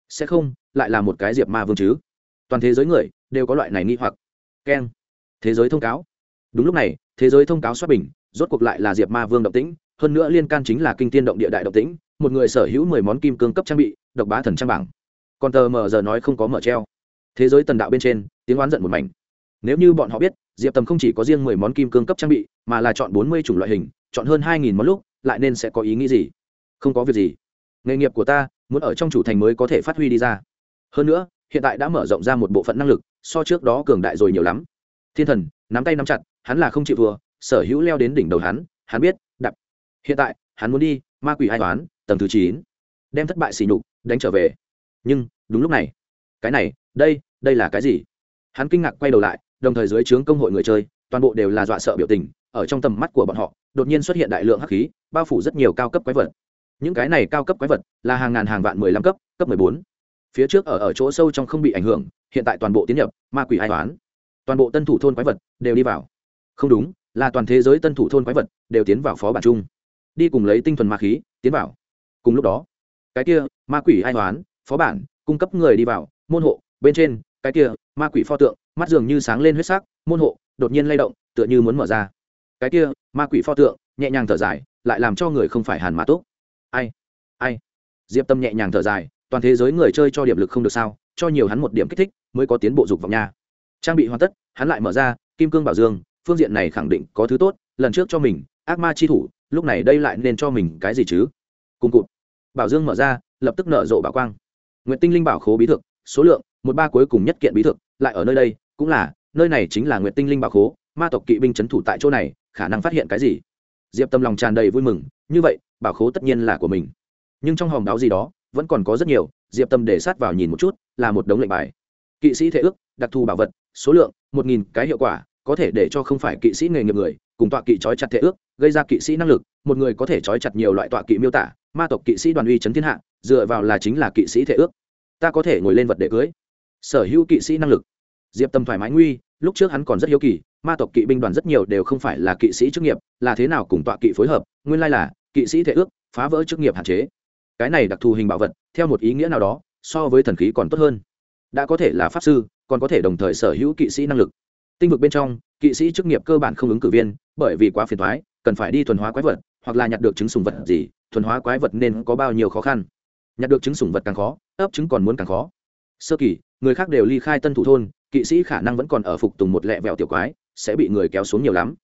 Sẽ không, lại là một cái diệp ma vương chứ. Toàn thế giới người, đều có loại này nghi hoặc. Keng thế giới thông cáo. Đúng lúc này, thế giới thông cáo xoát bình, rốt cuộc lại là diệp ma vương động tĩnh, hơn nữa liên can chính là kinh tiên động địa đại động tĩnh một người sở hữu mười món kim cương cấp trang bị, độc bá thần trang bảng. Còn tờ mờ giờ nói không có mở treo. Thế giới tần đạo bên trên, tiếng oán giận một mảnh. Nếu như bọn họ biết, diệp tầm không chỉ có riêng mười món kim cương cấp trang bị, mà là chọn bốn mươi chủng loại hình, chọn hơn hai nghìn món lúc, lại nên sẽ có ý nghĩ gì? Không có việc gì. Nghề nghiệp của ta, muốn ở trong chủ thành mới có thể phát huy đi ra. Hơn nữa, hiện tại đã mở rộng ra một bộ phận năng lực, so trước đó cường đại rồi nhiều lắm. Thiên thần, nắm tay nắm chặt, hắn là không chịu vừa sở hữu leo đến đỉnh đầu hắn hắn biết đập hiện tại, hắn muốn đi, ma quỷ hai toán tầng thứ chín, đem thất bại xỉ nhục đánh trở về. Nhưng, đúng lúc này, cái này, đây đây là cái gì? Hắn kinh ngạc quay đầu lại, đồng thời dưới trướng công hội người chơi, toàn bộ đều là dọa sợ biểu tình, ở trong tầm mắt của bọn họ, đột nhiên xuất hiện đại lượng hắc khí, bao phủ rất nhiều cao cấp quái vật. Những cái này cao cấp quái vật là hàng ngàn hàng vạn mười lăm cấp cấp mười bốn. Phía trước ở ở chỗ sâu trong không bị ảnh hưởng, hiện tại toàn bộ tiến nhập ma quỷ hai toán. Toàn bộ tân thủ thôn quái vật đều đi vào. Không đúng, là toàn thế giới tân thủ thôn quái vật đều tiến vào phó bản chung. Đi cùng lấy tinh thuần ma khí, tiến vào cùng lúc đó, cái kia ma quỷ ai hoán, phó bản, cung cấp người đi vào, môn hộ, bên trên, cái kia ma quỷ pho tượng, mắt dường như sáng lên huyết sắc, môn hộ, đột nhiên lay động, tựa như muốn mở ra. Cái kia ma quỷ pho tượng, nhẹ nhàng thở dài, lại làm cho người không phải hàn mã tốt ai ai? Diệp tâm nhẹ nhàng thở dài, toàn thế giới người chơi cho điểm lực không được sao, cho nhiều hắn một điểm kích thích, mới có tiến bộ dục vọng nha. Trang bị hoàn tất, hắn lại mở ra, kim cương bảo dương, phương diện này khẳng định có thứ tốt, lần trước cho mình, ác ma chi thủ, lúc này đây lại nên cho mình cái gì chứ? Cùng cụt bảo dương mở ra, lập tức nở rộ bảo quang. Nguyện tinh linh bảo khố bí thực số lượng, một ba cuối cùng nhất kiện bí thực lại ở nơi đây, cũng là, nơi này chính là nguyện tinh linh bảo khố, ma tộc kỵ binh c h ấ n thủ tại chỗ này, khả năng phát hiện cái gì? Diệp tâm lòng tràn đầy vui mừng, như vậy, bảo khố tất nhiên là của mình. Nhưng trong hòm đáo gì đó, vẫn còn có rất nhiều, diệp tâm để sát vào nhìn một chút, là một đống lệnh bài. Kỵ sĩ thể ước, đặc thù bảo vật, số lượng, một nghìn, cái hiệu quả, có thể để cho không phải kỵ sĩ nghề nghiệp người, cùng tọa kỵ trói chặt thể ước, gây ra kỵ sĩ năng lực, một người có thể trói chặt nhiều loại tọa kỵ miêu tả ma tộc kỵ sĩ đoàn uy chấn thiên hạ, dựa vào là chính là kỵ sĩ thể ước. Ta có thể ngồi lên vật để cưới. Sở hữu kỵ sĩ năng lực. Diệp tâm thoải mái nguy, lúc trước hắn còn rất hiếu kỳ, ma tộc kỵ binh đoàn rất nhiều đều không phải là kỵ sĩ chức nghiệp, là thế nào cùng tọa kỵ phối hợp, nguyên lai là kỵ sĩ thể ước, phá vỡ chức nghiệp hạn chế. Cái này đặc thù hình bảo vật, theo một ý nghĩa nào đó, so với thần khí còn tốt hơn. Đã có thể là pháp sư, còn có thể đồng thời sở hữu kỵ sĩ năng lực. Tinh vực bên trong, kỵ sĩ chức nghiệp cơ bản không ứng cử viên, bởi vì quá phiền thoái cần phải đi thuần hóa quái vật, hoặc là nhặt được trứng sùng vật gì thuần hóa quái vật nên có bao nhiêu khó khăn. Nhặt được trứng sùng vật càng khó, ấp trứng còn muốn càng khó. Sơ kỳ, người khác đều ly khai tân thủ thôn, kỵ sĩ khả năng vẫn còn ở phục tùng một lẹ vẹo tiểu quái, sẽ bị người kéo xuống nhiều lắm.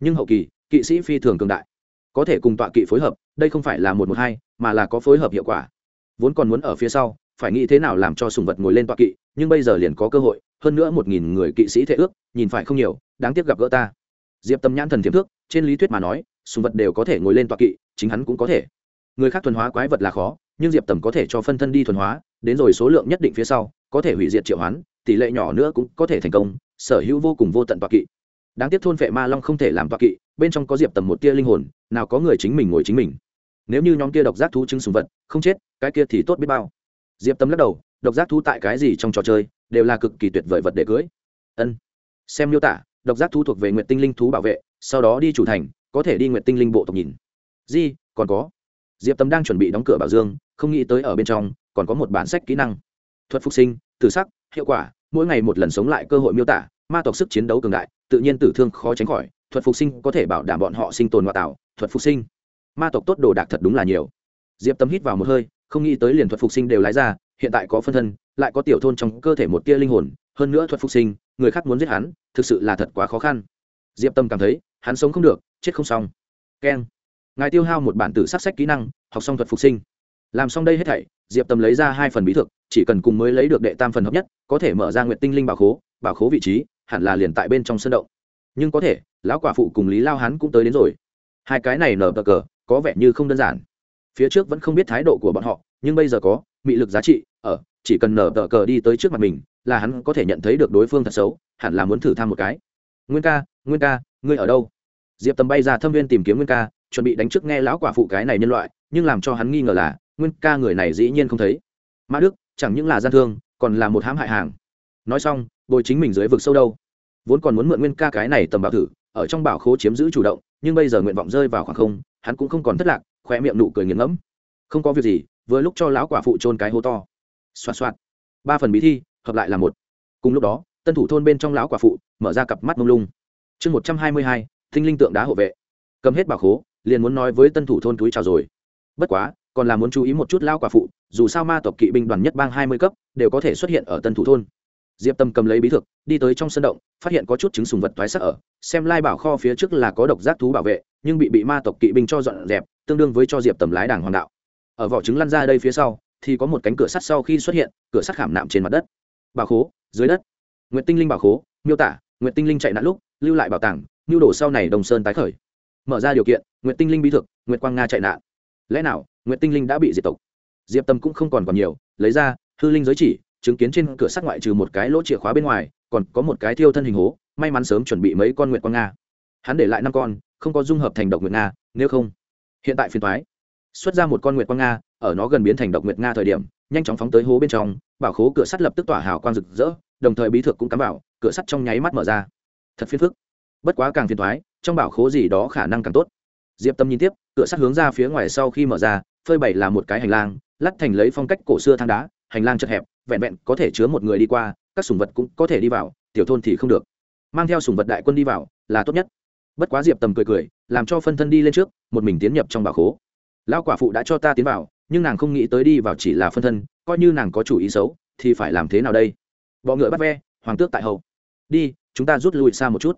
Nhưng hậu kỳ, kỵ sĩ phi thường cường đại. Có thể cùng tọa kỵ phối hợp, đây không phải là một một hai, mà là có phối hợp hiệu quả. Vốn còn muốn ở phía sau, phải nghĩ thế nào làm cho sùng vật ngồi lên tọa kỵ, nhưng bây giờ liền có cơ hội, hơn nữa một nghìn người kỵ sĩ thể ước, nhìn phải không nhiều, đáng tiếc gặp gỡ ta. Diệp tâm nhãn thần thiếm thước, trên lý thuyết mà nói sùng vật đều có thể ngồi lên tọa kỵ chính hắn cũng có thể. Người khác thuần hóa quái vật là khó, nhưng diệp tầm có thể cho phân thân đi thuần hóa, đến rồi số lượng nhất định phía sau, có thể hủy diệt triệu hoán, tỷ lệ nhỏ nữa cũng có thể thành công, sở hữu vô cùng vô tận toa kỵ. Đáng tiếc thôn vệ ma long không thể làm toa kỵ, bên trong có diệp tầm một tia linh hồn, nào có người chính mình ngồi chính mình. Nếu như nhóm kia độc giác thú chứng sùng vật không chết, cái kia thì tốt biết bao. Diệp Tầm lắc đầu, độc giác thú tại cái gì trong trò chơi, đều là cực kỳ tuyệt vời vật để cưới. Ân. Xem miêu tả, độc giác thú thuộc về nguyện tinh linh thú bảo vệ, sau đó đi chủ thành, có thể đi nguyện tinh linh bộ tộc nhìn di, còn có. Diệp tâm đang chuẩn bị đóng cửa bảo dương, không nghĩ tới ở bên trong, còn có một bản sách kỹ năng. Thuật phục sinh tử sắc, hiệu quả, mỗi ngày một lần sống lại cơ hội miêu tả, ma tộc sức chiến đấu cường đại, tự nhiên tử thương khó tránh khỏi, thuật phục sinh có thể bảo đảm bọn họ sinh tồn ngoại tạo, thuật phục sinh. Ma tộc tốt đồ đạc thật đúng là nhiều. Diệp tâm hít vào một hơi, không nghĩ tới liền thuật phục sinh đều lái ra, hiện tại có phân thân, lại có tiểu thôn trong cơ thể một tia linh hồn, hơn nữa thuật phục sinh, người khác muốn giết hắn, thực sự là thật quá khó khăn. Diệp tâm cảm thấy, hắn sống không được, chết không xong. Keng ngài tiêu hao một bản tử sát sách kỹ năng, học xong thuật phục sinh. Làm xong đây hết thảy, diệp tâm lấy ra hai phần bí thực chỉ cần cùng mới lấy được đệ tam phần hợp nhất, có thể mở ra nguyện tinh linh bảo khố bảo khố vị trí, hẳn là liền tại bên trong sân động. Nhưng có thể, lão quả phụ cùng lý lao hắn cũng tới đến rồi. Hai cái này nở bờ cờ, có vẻ như không đơn giản. Phía trước vẫn không biết thái độ của bọn họ, nhưng bây giờ có, mị lực giá trị, ở, chỉ cần nở bờ cờ đi tới trước mặt mình, là hắn có thể nhận thấy được đối phương thật xấu, hẳn là muốn thử tham một cái. Nguyên ca nguyên ca, ngươi ở đâu? Diệp tầm bay ra thâm viên tìm kiếm nguyên ca chuẩn bị đánh trước nghe lão quả phụ cái này nhân loại, nhưng làm cho hắn nghi ngờ là, nguyên ca người này dĩ nhiên không thấy. Mã đức, chẳng những là gian thương, còn là một hãm hại hàng. Nói xong, bồi chính mình dưới vực sâu đâu. Vốn còn muốn mượn nguyên ca cái này tầm bảo thử, ở trong bảo khố chiếm giữ chủ động, nhưng bây giờ nguyện vọng rơi vào khoảng không, hắn cũng không còn thất lạc khoe miệng nụ cười nghiền ngẫm. Không có việc gì, vừa lúc cho lão quả phụ trôn cái hố to. Xoạt xoạt. Ba phần bí thi, hợp lại là một. Cùng lúc đó, tân thủ thôn bên trong lão quả phụ, mở ra cặp mắt mông lung. Chương một trăm hai mươi hai, thinh linh tượng đá hộ vệ. Cầm hết bảo khố liền muốn nói với tân thủ thôn túi chào rồi. Bất quá, còn là muốn chú ý một chút lao quả phụ, dù sao ma tộc kỵ binh đoàn nhất bang hai mươi cấp, đều có thể xuất hiện ở tân thủ thôn. Diệp tâm cầm lấy bí thực đi tới trong sân động, phát hiện có chút trứng sùng vật thoái sắc ở, xem lai bảo kho phía trước là có độc giác thú bảo vệ, nhưng bị bị ma tộc kỵ binh cho dọn dẹp, tương đương với cho diệp tầm lái đảng hoàng đạo. Ở vỏ trứng lăn ra đây phía sau, thì có một cánh cửa sắt sau khi xuất hiện, cửa sắt khảm nạm trên mặt đất. Bảo khố, dưới đất. N tinh linh bảo khố, miêu tả n tinh linh chạy nạn lúc, lưu lại bảo tàng nhu đổ sau này đồng sơn tái khởi mở ra điều kiện n tinh linh bí thực n quang nga chạy nạn. Lẽ nào n tinh linh đã bị diệt tộc? Diệp tâm cũng không còn còn nhiều, lấy ra, hư linh giới chỉ, chứng kiến trên cửa sắt ngoại trừ một cái lỗ chìa khóa bên ngoài, còn có một cái thiêu thân hình hố, may mắn sớm chuẩn bị mấy con nguyện quang nga. Hắn để lại năm con, không có dung hợp thành độc nguyện nga, nếu không, hiện tại phiên thoái xuất ra một con nguyệt quang nga, ở nó gần biến thành độc nguyệt nga thời điểm, nhanh chóng phóng tới hố bên trong, bảo khố cửa sắt lập tức tỏa hào quang rực rỡ, đồng thời bí thực cũng cắm vào, cửa sắt trong nháy mắt mở ra. Thật phiền phức bất quá càng phiền thoái trong bảo khố gì đó khả năng càng tốt. Diệp tâm nhìn tiếp cửa sắt hướng ra phía ngoài sau khi mở ra, phơi bày là một cái hành lang lắt thành lấy phong cách cổ xưa thang đá, hành lang chật hẹp, vẹn vẹn có thể chứa một người đi qua, các sùng vật cũng có thể đi vào, tiểu thôn thì không được. Mang theo sùng vật đại quân đi vào, là tốt nhất. Bất quá diệp tầm cười cười, làm cho phân thân đi lên trước, một mình tiến nhập trong bảo khố. Lão quả phụ đã cho ta tiến vào, nhưng nàng không nghĩ tới đi vào chỉ là phân thân, coi như nàng có chủ ý xấu, thì phải làm thế nào đây? Bọ ngựa bắt ve, hoàng tước tại hậu đi, chúng ta rút lui xa một chút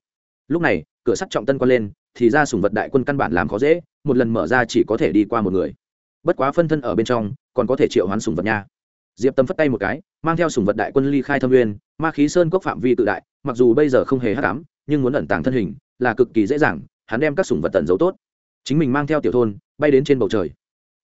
lúc này, cửa sắt trọng tân quan lên, thì ra sùng vật đại quân căn bản làm khó dễ, một lần mở ra chỉ có thể đi qua một người. Bất quá phân thân ở bên trong, còn có thể triệu hoán sùng vật nha. Diệp tâm phất tay một cái, mang theo sùng vật đại quân ly khai thâm nguyên, ma khí sơn cốc phạm vi tự đại, mặc dù bây giờ không hề hắc ám, nhưng muốn ẩn tàng thân hình, là cực kỳ dễ dàng, hắn đem các sùng vật tận giấu tốt. Chính mình mang theo tiểu thôn, bay đến trên bầu trời.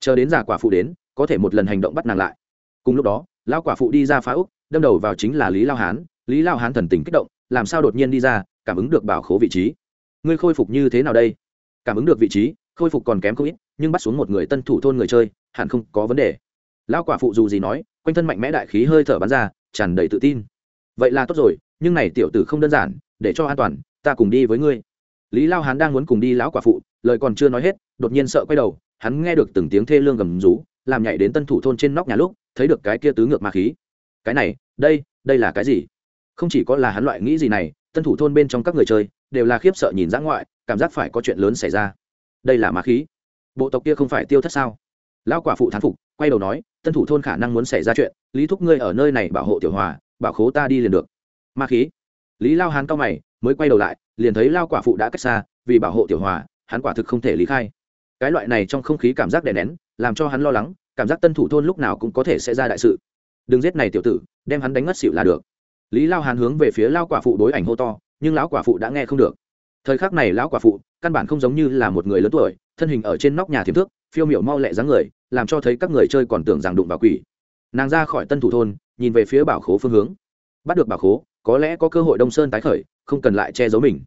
Chờ đến giả quả phụ đến, có thể một lần hành động bắt nàng lại. Cùng lúc đó lao quả phụ đi ra phá úc, đâm đầu vào chính là lý lao hán. Lý lao hán thần tình kích động, làm sao đột nhiên đi ra cảm ứng được bảo khố vị trí. Ngươi khôi phục như thế nào đây? Cảm ứng được vị trí, khôi phục còn kém không ít, nhưng bắt xuống một người tân thủ thôn người chơi, hẳn không có vấn đề. Lao quả phụ dù gì nói, quanh thân mạnh mẽ đại khí hơi thở bắn ra, tràn đầy tự tin. Vậy là tốt rồi, nhưng này tiểu tử không đơn giản, để cho an toàn, ta cùng đi với ngươi. Lý lao hán đang muốn cùng đi lão quả phụ, lời còn chưa nói hết, đột nhiên sợ quay đầu, hắn nghe được từng tiếng thê lương gầm rú, làm nhảy đến tân thủ thôn trên nóc nhà lúc, thấy được cái kia tứ ngược ma khí. Cái này, đây đây là cái gì? Không chỉ có là hắn loại nghĩ gì này tân thủ thôn bên trong các người chơi đều là khiếp sợ nhìn ra ngoại, cảm giác phải có chuyện lớn xảy ra. Đây là ma khí. Bộ tộc kia không phải tiêu thất sao? Lão quả phụ thán phục, quay đầu nói, tân thủ thôn khả năng muốn xảy ra chuyện, lý thúc ngươi ở nơi này bảo hộ tiểu hòa, bảo khố ta đi liền được. Ma khí. Lý lao hán cao mày, mới quay đầu lại, liền thấy lao quả phụ đã cách xa, vì bảo hộ tiểu hòa, hắn quả thực không thể lý khai. Cái loại này trong không khí cảm giác đè nén, làm cho hắn lo lắng, cảm giác tân thủ thôn lúc nào cũng có thể sẽ ra đại sự. Đừng giết này tiểu tử, đem hắn đánh ngất xỉu là được lý lao hàn hướng về phía lao quả phụ đối ảnh hô to, nhưng lão quả phụ đã nghe không được. Thời khắc này lão quả phụ căn bản không giống như là một người lớn tuổi, thân hình ở trên nóc nhà thiếm thước, phiêu miểu mau lẹ dáng người, làm cho thấy các người chơi còn tưởng rằng đụng vào quỷ. Nàng ra khỏi tân thủ thôn, nhìn về phía bảo khố phương hướng. Bắt được bảo khố, có lẽ có cơ hội đông sơn tái khởi, không cần lại che giấu mình.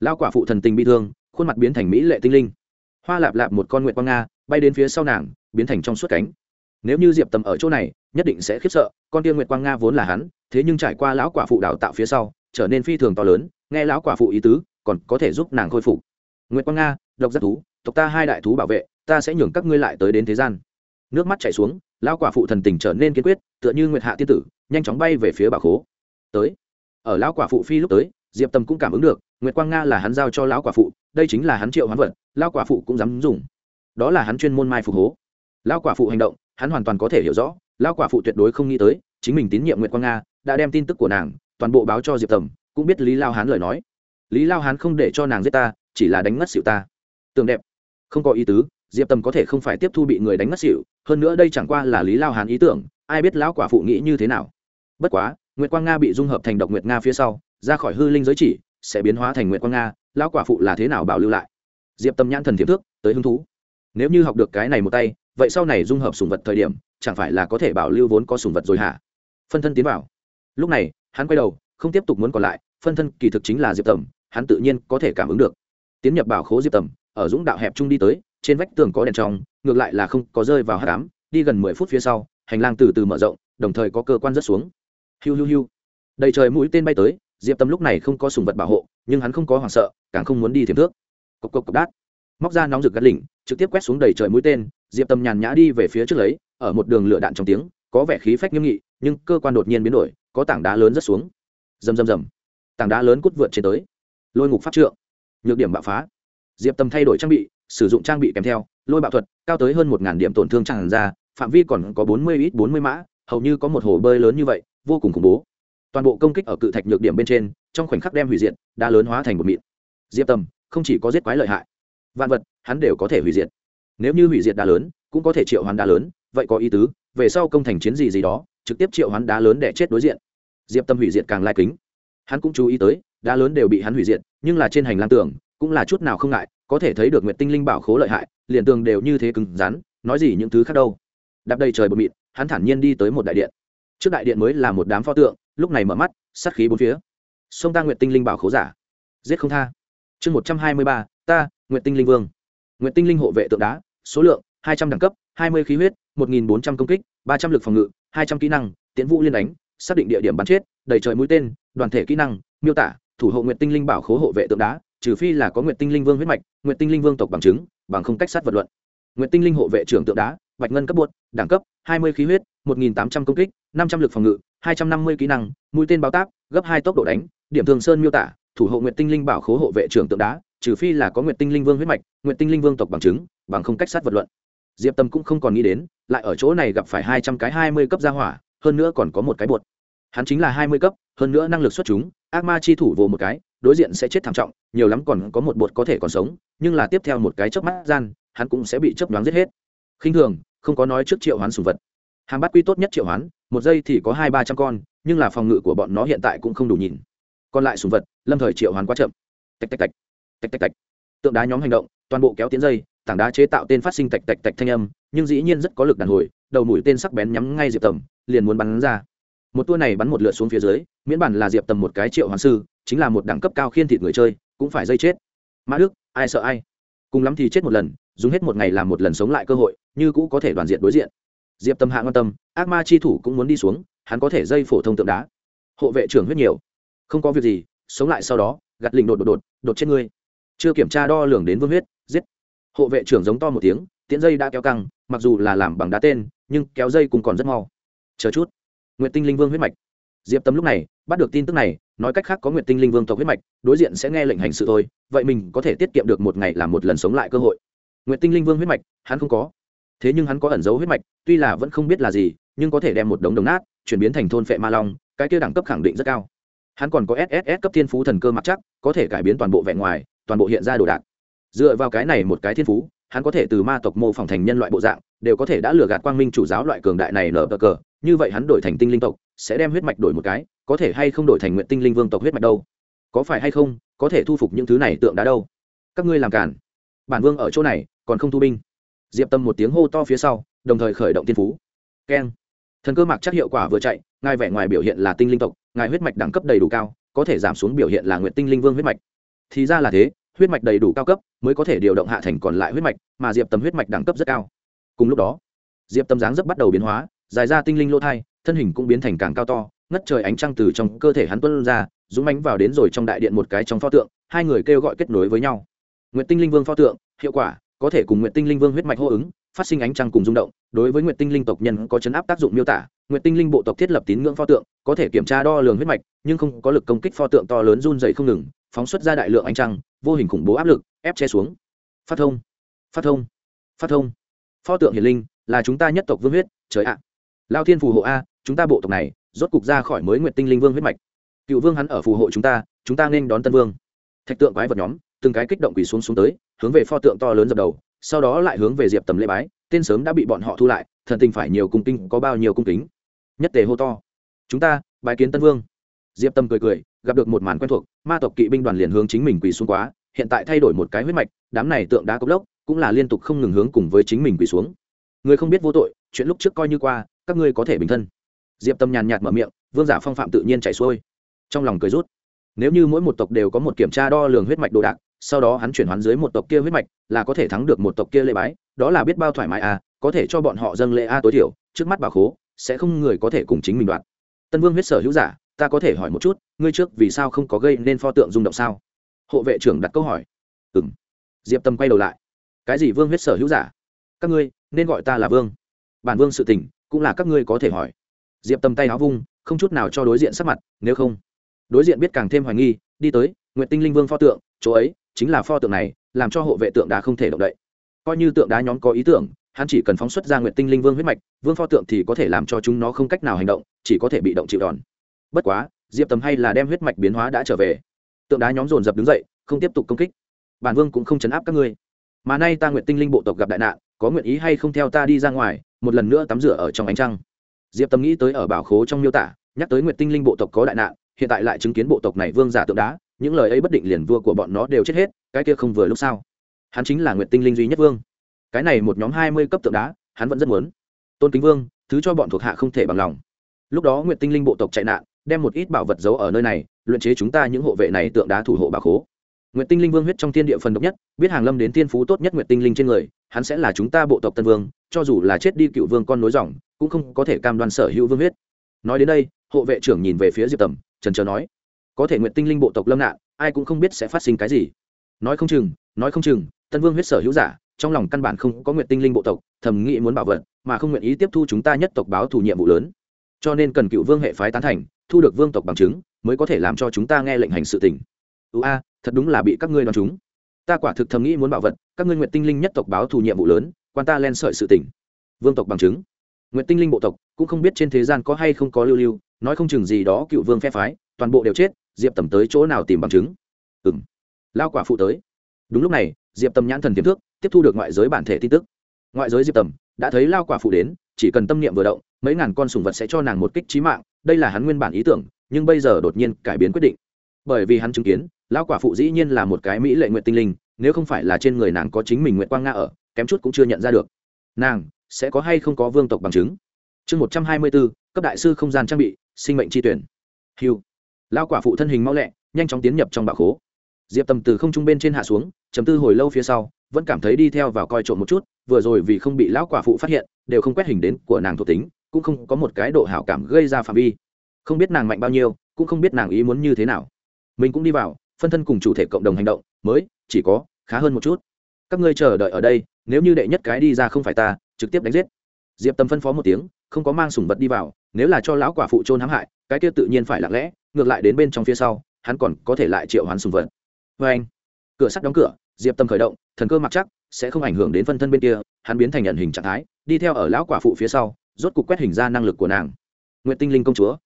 Lao quả phụ thần tình bị thương, khuôn mặt biến thành mỹ lệ tinh linh. Hoa lạp lạp một con nguyệt quang nga, bay đến phía sau nàng, biến thành trong suốt cánh. Nếu như diệp tầm ở chỗ này nhất định sẽ khiếp sợ, con tiên nguyệt quang nga vốn là hắn, thế nhưng trải qua lão quả phụ đào tạo phía sau, trở nên phi thường to lớn, nghe lão quả phụ ý tứ, còn có thể giúp nàng khôi phục. Nguyệt quang nga, độc giác thú, tộc ta hai đại thú bảo vệ, ta sẽ nhường các ngươi lại tới đến thế gian. Nước mắt chảy xuống, lão quả phụ thần tình trở nên kiên quyết, tựa như nguyệt hạ tiên tử, nhanh chóng bay về phía bà khố. Tới. Ở lão quả phụ phi lúc tới, diệp Tâm cũng cảm ứng được, nguyệt quang nga là hắn giao cho lão quả phụ, đây chính là hắn triệu hoán vật, lão quả phụ cũng dám dùng. Đó là hắn chuyên môn mai phục hố. Lão quả phụ hành động, hắn hoàn toàn có thể hiểu rõ lão quả phụ tuyệt đối không nghĩ tới, chính mình tín nhiệm nguyệt quang nga, đã đem tin tức của nàng toàn bộ báo cho diệp tầm, cũng biết lý lao hán lời nói. Lý lao hán không để cho nàng giết ta, chỉ là đánh ngất xịu ta. Tường đẹp. Không có ý tứ, diệp tầm có thể không phải tiếp thu bị người đánh ngất xịu hơn nữa đây chẳng qua là lý lao hán ý tưởng, ai biết lão quả phụ nghĩ như thế nào. Bất quá, nguyệt quang nga bị dung hợp thành độc nguyệt nga phía sau, ra khỏi hư linh giới chỉ, sẽ biến hóa thành nguyệt quang nga, lão quả phụ là thế nào bảo lưu lại? Diệp tâm nhãn thần thiếp thước, tới hứng thú. Nếu như học được cái này một tay, vậy sau này dung hợp sùng vật thời điểm chẳng phải là có thể bảo lưu vốn có sùng vật rồi hả? Phân thân tiến vào. Lúc này, hắn quay đầu, không tiếp tục muốn còn lại, phân thân kỳ thực chính là diệp tầm, hắn tự nhiên có thể cảm ứng được. Tiến nhập bảo khố diệp tầm, ở dũng đạo hẹp trung đi tới, trên vách tường có đèn trong, ngược lại là không có rơi vào hát cám đi gần mười phút phía sau, hành lang từ từ mở rộng, đồng thời có cơ quan rất xuống. Hiu hiu hiu. Đầy trời mũi tên bay tới, diệp tâm lúc này không có sùng vật bảo hộ, nhưng hắn không có hoảng sợ, càng không muốn đi thiềm thước. Cộc cộc cộc đát. Móc ra nóng rực gắt lỉnh, trực tiếp quét xuống đầy trời mũi tên, diệp tâm nhàn nhã đi về phía trước lấy ở một đường lửa đạn trong tiếng, có vẻ khí phách nghiêm nghị, nhưng cơ quan đột nhiên biến đổi, có tảng đá lớn rất xuống. Rầm rầm rầm. Tảng đá lớn cút vượt trên tới. Lôi ngục pháp trượng. Nhược điểm bạo phá. Diệp tâm thay đổi trang bị, sử dụng trang bị kèm theo, lôi bạo thuật, cao tới hơn một điểm tổn thương tràn ra, phạm vi còn có bốn mươi ít bốn mươi mã, hầu như có một hồ bơi lớn như vậy, vô cùng khủng bố. Toàn bộ công kích ở cự thạch nhược điểm bên trên, trong khoảnh khắc đem hủy diệt đã lớn hóa thành một mịn. Diệp tâm, không chỉ có giết quái lợi hại, vạn vật, hắn đều có thể hủy diệt. Nếu như hủy diệt đá lớn, cũng có thể triệu hoán đá lớn vậy có ý tứ, về sau công thành chiến gì gì đó, trực tiếp triệu hắn đá lớn để chết đối diện. Diệp tâm hủy diệt càng lai kính. Hắn cũng chú ý tới, đá lớn đều bị hắn hủy diệt, nhưng là trên hành lang tường, cũng là chút nào không ngại, có thể thấy được nguyện tinh linh bảo khố lợi hại, liền tường đều như thế cứng rắn, nói gì những thứ khác đâu. Đạp đầy trời bờ mịn hắn thản nhiên đi tới một đại điện. Trước đại điện mới là một đám pho tượng, lúc này mở mắt, sát khí bốn phía. Sông ta nguyện tinh linh bảo khố giả. Giết không tha. Chương một trăm hai mươi ba, ta nguyện tinh linh vương. Nguyện tinh linh hộ vệ tượng đá, số lượng, hai trăm đẳng cấp, hai mươi khí huyết một nghìn bốn trăm công kích, ba trăm l ự c phòng ngự, hai trăm kỹ năng, tiễn vũ liên đánh, xác định địa điểm bắn chết, đầy trời mũi tên, đoàn thể kỹ năng, miêu tả, thủ hộ nguyện tinh linh bảo khố hộ vệ tượng đá, trừ phi là có nguyện tinh linh vương huyết mạch nguyện tinh linh vương tộc bằng chứng, bằng không cách sát vật luận. Nguyện tinh linh hộ vệ trưởng tượng đá, bạch ngân cấp bột đẳng cấp, hai mươi khí huyết, một nghìn tám trăm công kích, năm trăm l ự c phòng ngự, hai trăm năm mươi kỹ năng, mũi tên bao tác gấp hai tốc độ đánh, điểm thường sơn miêu tả, thủ hộ nguyện tinh linh bảo khố hộ vệ trưởng tượng đá, trừ phi là có nguyện tinh linh vương huyết mạch nguyện tinh linh vương tộc bằng chứng, bằng không cách sát vật luận diệp tâm cũng không còn nghĩ đến, lại ở chỗ này gặp phải hai trăm cái hai mươi cấp gia hỏa, hơn nữa còn có một cái bột. Hắn chính là hai mươi cấp, hơn nữa năng lực xuất chúng, ác ma chi thủ vồ một cái, đối diện sẽ chết thảm trọng, nhiều lắm còn có một bột có thể còn sống, nhưng là tiếp theo một cái chớp mắt gian, hắn cũng sẽ bị chớp nhoáng giết hết. Khinh thường, không có nói trước triệu hoán sùng vật. Hàng bắt quy tốt nhất triệu hoán, một giây thì có hai ba trăm con, nhưng là phòng ngự của bọn nó hiện tại cũng không đủ nhìn. Còn lại sùng vật, lâm thời triệu hoán quá chậm. Tạch tạch tạch. Tạch tạch tạch. Tượng đá nhóm hành động, toàn bộ kéo tiến dây tảng đá chế tạo tên phát sinh tạch tạch tạch thanh âm, nhưng dĩ nhiên rất có lực đàn hồi, đầu mũi tên sắc bén nhắm ngay diệp tầm, liền muốn bắn ra. Một tua này bắn một lượt xuống phía dưới, miễn bản là diệp tầm một cái triệu hoàng sư, chính là một đẳng cấp cao khiên thịt người chơi, cũng phải dây chết. Mã đức, ai sợ ai? Cùng lắm thì chết một lần, dùng hết một ngày làm một lần sống lại cơ hội, như cũ có thể đoàn diện đối diện. Diệp tâm hạ quan tâm, ác ma chi thủ cũng muốn đi xuống, hắn có thể dây phổ thông tượng đá. Hộ vệ trưởng huyết nhiều. Không có việc gì, sống lại sau đó gặt lình đột đột đột đột chết ngươi. Chưa kiểm tra đo lường đến vương huyết, giết hộ vệ trưởng giống to một tiếng, tiễn dây đã kéo căng, mặc dù là làm bằng đá tên, nhưng kéo dây cũng còn rất mau. Chờ chút. Nguyện tinh linh vương huyết mạch. Diệp tâm lúc này, bắt được tin tức này, nói cách khác có nguyện tinh linh vương tộc huyết mạch, đối diện sẽ nghe lệnh hành sự thôi, vậy mình có thể tiết kiệm được một ngày làm một lần sống lại cơ hội. Nguyện tinh linh vương huyết mạch, hắn không có. Thế nhưng hắn có ẩn dấu huyết mạch, tuy là vẫn không biết là gì, nhưng có thể đem một đống đồng nát, chuyển biến thành thôn phệ ma long, cái kia đẳng cấp khẳng định rất cao. Hắn còn có sss cấp thiên phú thần cơ mặc chắc, có thể cải biến toàn bộ vẻ ngoài, toàn bộ hiện ra đồ đạc dựa vào cái này một cái thiên phú, hắn có thể từ ma tộc mô phỏng thành nhân loại bộ dạng, đều có thể đã lừa gạt quang minh chủ giáo loại cường đại này nở bờ cờ. Như vậy hắn đổi thành tinh linh tộc, sẽ đem huyết mạch đổi một cái, có thể hay không đổi thành nguyện tinh linh vương tộc huyết mạch đâu? Có phải hay không, có thể thu phục những thứ này tượng đá đâu? Các ngươi làm cản. Bản vương ở chỗ này, còn không thu binh. Diệp tâm một tiếng hô to phía sau, đồng thời khởi động tiên phú. Keng. Thần cơ mặc chắc hiệu quả vừa chạy, ngài vẻ ngoài biểu hiện là tinh linh tộc, ngài huyết mạch đẳng cấp đầy đủ cao, có thể giảm xuống biểu hiện là nguyện tinh linh vương huyết mạch. Thì ra là thế huyết mạch đầy đủ cao cấp mới có thể điều động hạ thành còn lại huyết mạch, mà diệp tầm huyết mạch đẳng cấp rất cao. Cùng lúc đó, diệp tầm dáng dấp bắt đầu biến hóa, dài ra tinh linh lỗ thai, thân hình cũng biến thành càng cao to, ngất trời ánh trăng từ trong cơ thể hắn tuân ra, dũng ánh vào đến rồi trong đại điện một cái trong pho tượng, hai người kêu gọi kết nối với nhau. Nguyện tinh linh vương pho tượng, hiệu quả, có thể cùng nguyện tinh linh vương huyết mạch hô ứng phát sinh ánh trăng cùng rung động, đối với nguyện tinh linh tộc nhân có chấn áp tác dụng miêu tả nguyện tinh linh bộ tộc thiết lập tín ngưỡng pho tượng, có thể kiểm tra đo lường huyết mạch, nhưng không có lực công kích pho tượng to lớn run dày không ngừng, phóng xuất ra đại lượng ánh trăng, vô hình khủng bố áp lực, ép che xuống. Phát thông phát thông phát thông. Pho tượng hiền linh là chúng ta nhất tộc vương huyết, trời ạ. Lao thiên phù hộ a, chúng ta bộ tộc này, rốt cục ra khỏi mới nguyện tinh linh vương huyết mạch. Cựu vương hắn ở phù hộ chúng ta chúng ta nên đón tân vương. Thạch tượng quái vật nhóm, từng cái kích động quỷ xuống xuống tới, hướng về pho tượng to lớn dập đầu sau đó lại hướng về diệp tầm lễ bái, tên sớm đã bị bọn họ thu lại, thần tình phải nhiều cung kinh có bao nhiêu cung kính? Nhất tề hô to. Chúng ta bài kiến tân vương. Diệp tâm cười cười, gặp được một màn quen thuộc, ma tộc kỵ binh đoàn liền hướng chính mình quỳ xuống quá, hiện tại thay đổi một cái huyết mạch, đám này tượng đá cốc lốc, cũng là liên tục không ngừng hướng cùng với chính mình quỳ xuống. Người không biết vô tội, chuyện lúc trước coi như qua, các ngươi có thể bình thân. Diệp tâm nhàn nhạt mở miệng, vương giả phong phạm tự nhiên chảy xuôi. Trong lòng cười rút. Nếu như mỗi một tộc đều có một kiểm tra đo lường huyết mạch đồ đạc sau đó hắn chuyển hoán dưới một tộc kia huyết mạch, là có thể thắng được một tộc kia lễ bái, đó là biết bao thoải mái à có thể cho bọn họ dâng lễ a à tối thiểu, trước mắt bà khố, sẽ không người có thể cùng chính mình đoạt. Tân vương huyết sở hữu giả, ta có thể hỏi một chút, ngươi trước vì sao không có gây nên pho tượng rung động sao? Hộ vệ trưởng đặt câu hỏi. Ừ m diệp tâm quay đầu lại. Cái gì vương huyết sở hữu giả? Các ngươi, nên gọi ta là vương. Bản vương sự tình, cũng là các ngươi có thể hỏi. Diệp tâm tay áo vung, không chút nào cho đối diện sắc mặt, nếu không. Đối diện biết càng thêm hoài nghi, đi tới, nguyện tinh linh vương pho tượng, chỗ ấy chính là pho tượng này, làm cho hộ vệ tượng đá không thể động đậy. Coi như tượng đá nhóm có ý tưởng, hắn chỉ cần phóng xuất ra nguyện tinh linh vương huyết mạch, vương pho tượng thì có thể làm cho chúng nó không cách nào hành động, chỉ có thể bị động chịu đòn. Bất quá, diệp tầm hay là đem huyết mạch biến hóa đã trở về. Tượng đá nhóm dồn dập đứng dậy, không tiếp tục công kích. Bản vương cũng không chấn áp các ngươi. Mà nay ta nguyện tinh linh bộ tộc gặp đại nạn, có nguyện ý hay không theo ta đi ra ngoài, một lần nữa tắm rửa ở trong ánh trăng. Diệp tâm nghĩ tới ở bảo khố trong miêu tả, nhắc tới nguyện tinh linh bộ tộc có đại nạn, hiện tại lại chứng kiến bộ tộc này vương giả tượng đá những lời ấy bất định liền vua của bọn nó đều chết hết, cái kia không vừa lúc sao? Hắn chính là nguyện tinh linh duy nhất vương. Cái này một nhóm hai mươi cấp tượng đá, hắn vẫn rất muốn. Tôn kính vương, thứ cho bọn thuộc hạ không thể bằng lòng. Lúc đó nguyện tinh linh bộ tộc chạy nạn, đem một ít bảo vật giấu ở nơi này, luyện chế chúng ta những hộ vệ này tượng đá thủ hộ bà khố. Nguyện tinh linh vương huyết trong thiên địa phần độc nhất, biết hàng lâm đến thiên phú tốt nhất nguyện tinh linh trên người, hắn sẽ là chúng ta bộ tộc tân vương, cho dù là chết đi cựu vương con nối dòng, cũng không có thể cam đoan sở hữu vương huyết. Nói đến đây, hộ vệ trưởng nhìn về phía diệp tầm, trần trờ nói có thể nguyện tinh linh bộ tộc lâm nạn, ai cũng không biết sẽ phát sinh cái gì. Nói không chừng, nói không chừng, tân vương huyết sở hữu giả, trong lòng căn bản không có nguyện tinh linh bộ tộc, thầm nghĩ muốn bảo vật, mà không nguyện ý tiếp thu chúng ta nhất tộc báo thù nhiệm vụ lớn. Cho nên cần cựu vương hệ phái tán thành, thu được vương tộc bằng chứng, mới có thể làm cho chúng ta nghe lệnh hành sự tỉnh ưu a, thật đúng là bị các ngươi đoán chúng. Ta quả thực thầm nghĩ muốn bảo vật, các ngươi nguyện tinh linh nhất tộc báo thù nhiệm vụ lớn, quan ta len sợi sự tỉnh vương tộc bằng chứng. Nguyện tinh linh bộ tộc, cũng không biết trên thế gian có hay không có lưu lưu, nói không chừng gì đó cựu vương phe phái, toàn bộ đều chết diệp tầm tới chỗ nào tìm bằng chứng? Ừ m lao quả phụ tới. Đúng lúc này, diệp tầm nhãn thần tiềm thức, tiếp thu được ngoại giới bản thể tin tức. Ngoại giới diệp tầm, đã thấy lao quả phụ đến, chỉ cần tâm niệm vừa động, mấy ngàn con sùng vật sẽ cho nàng một kích trí mạng. Đây là hắn nguyên bản ý tưởng, nhưng bây giờ đột nhiên cải biến quyết định. Bởi vì hắn chứng kiến, lao quả phụ dĩ nhiên là một cái mỹ lệ nguyện tinh linh, nếu không phải là trên người nàng có chính mình nguyện quang nga ở, kém chút cũng chưa nhận ra được. Nàng, sẽ có hay không có vương tộc bằng chứng? Chương một trăm hai mươi bốn cấp đại sư không gian trang bị, sinh mệnh tri tuyển. Hiu lao quả phụ thân hình mau lẹ, nhanh chóng tiến nhập trong bạo khố. Diệp tầm từ không trung bên trên hạ xuống chấm tư hồi lâu phía sau, vẫn cảm thấy đi theo vào coi trộm một chút, vừa rồi vì không bị lão quả phụ phát hiện, đều không quét hình đến của nàng thuộc tính, cũng không có một cái độ hảo cảm gây ra phạm vi. Không biết nàng mạnh bao nhiêu, cũng không biết nàng ý muốn như thế nào. Mình cũng đi vào, phân thân cùng chủ thể cộng đồng hành động, mới, chỉ có, khá hơn một chút. Các ngươi chờ đợi ở đây, nếu như đệ nhất cái đi ra không phải ta, trực tiếp đánh giết. Diệp tâm phân phó một tiếng, không có mang sủng vật đi vào, nếu là cho lão quả phụ trôn hãm hại, cái kia tự nhiên phải lặng lẽ ngược lại đến bên trong phía sau, hắn còn có thể lại triệu hoán sùng vật. Vê anh, cửa sắt đóng cửa, diệp tâm khởi động, thần cơ mặc chắc, sẽ không ảnh hưởng đến phân thân bên kia, hắn biến thành nhận hình trạng thái, đi theo ở lão quả phụ phía sau, rốt cục quét hình ra năng lực của nàng. Nguyện tinh linh công chúa.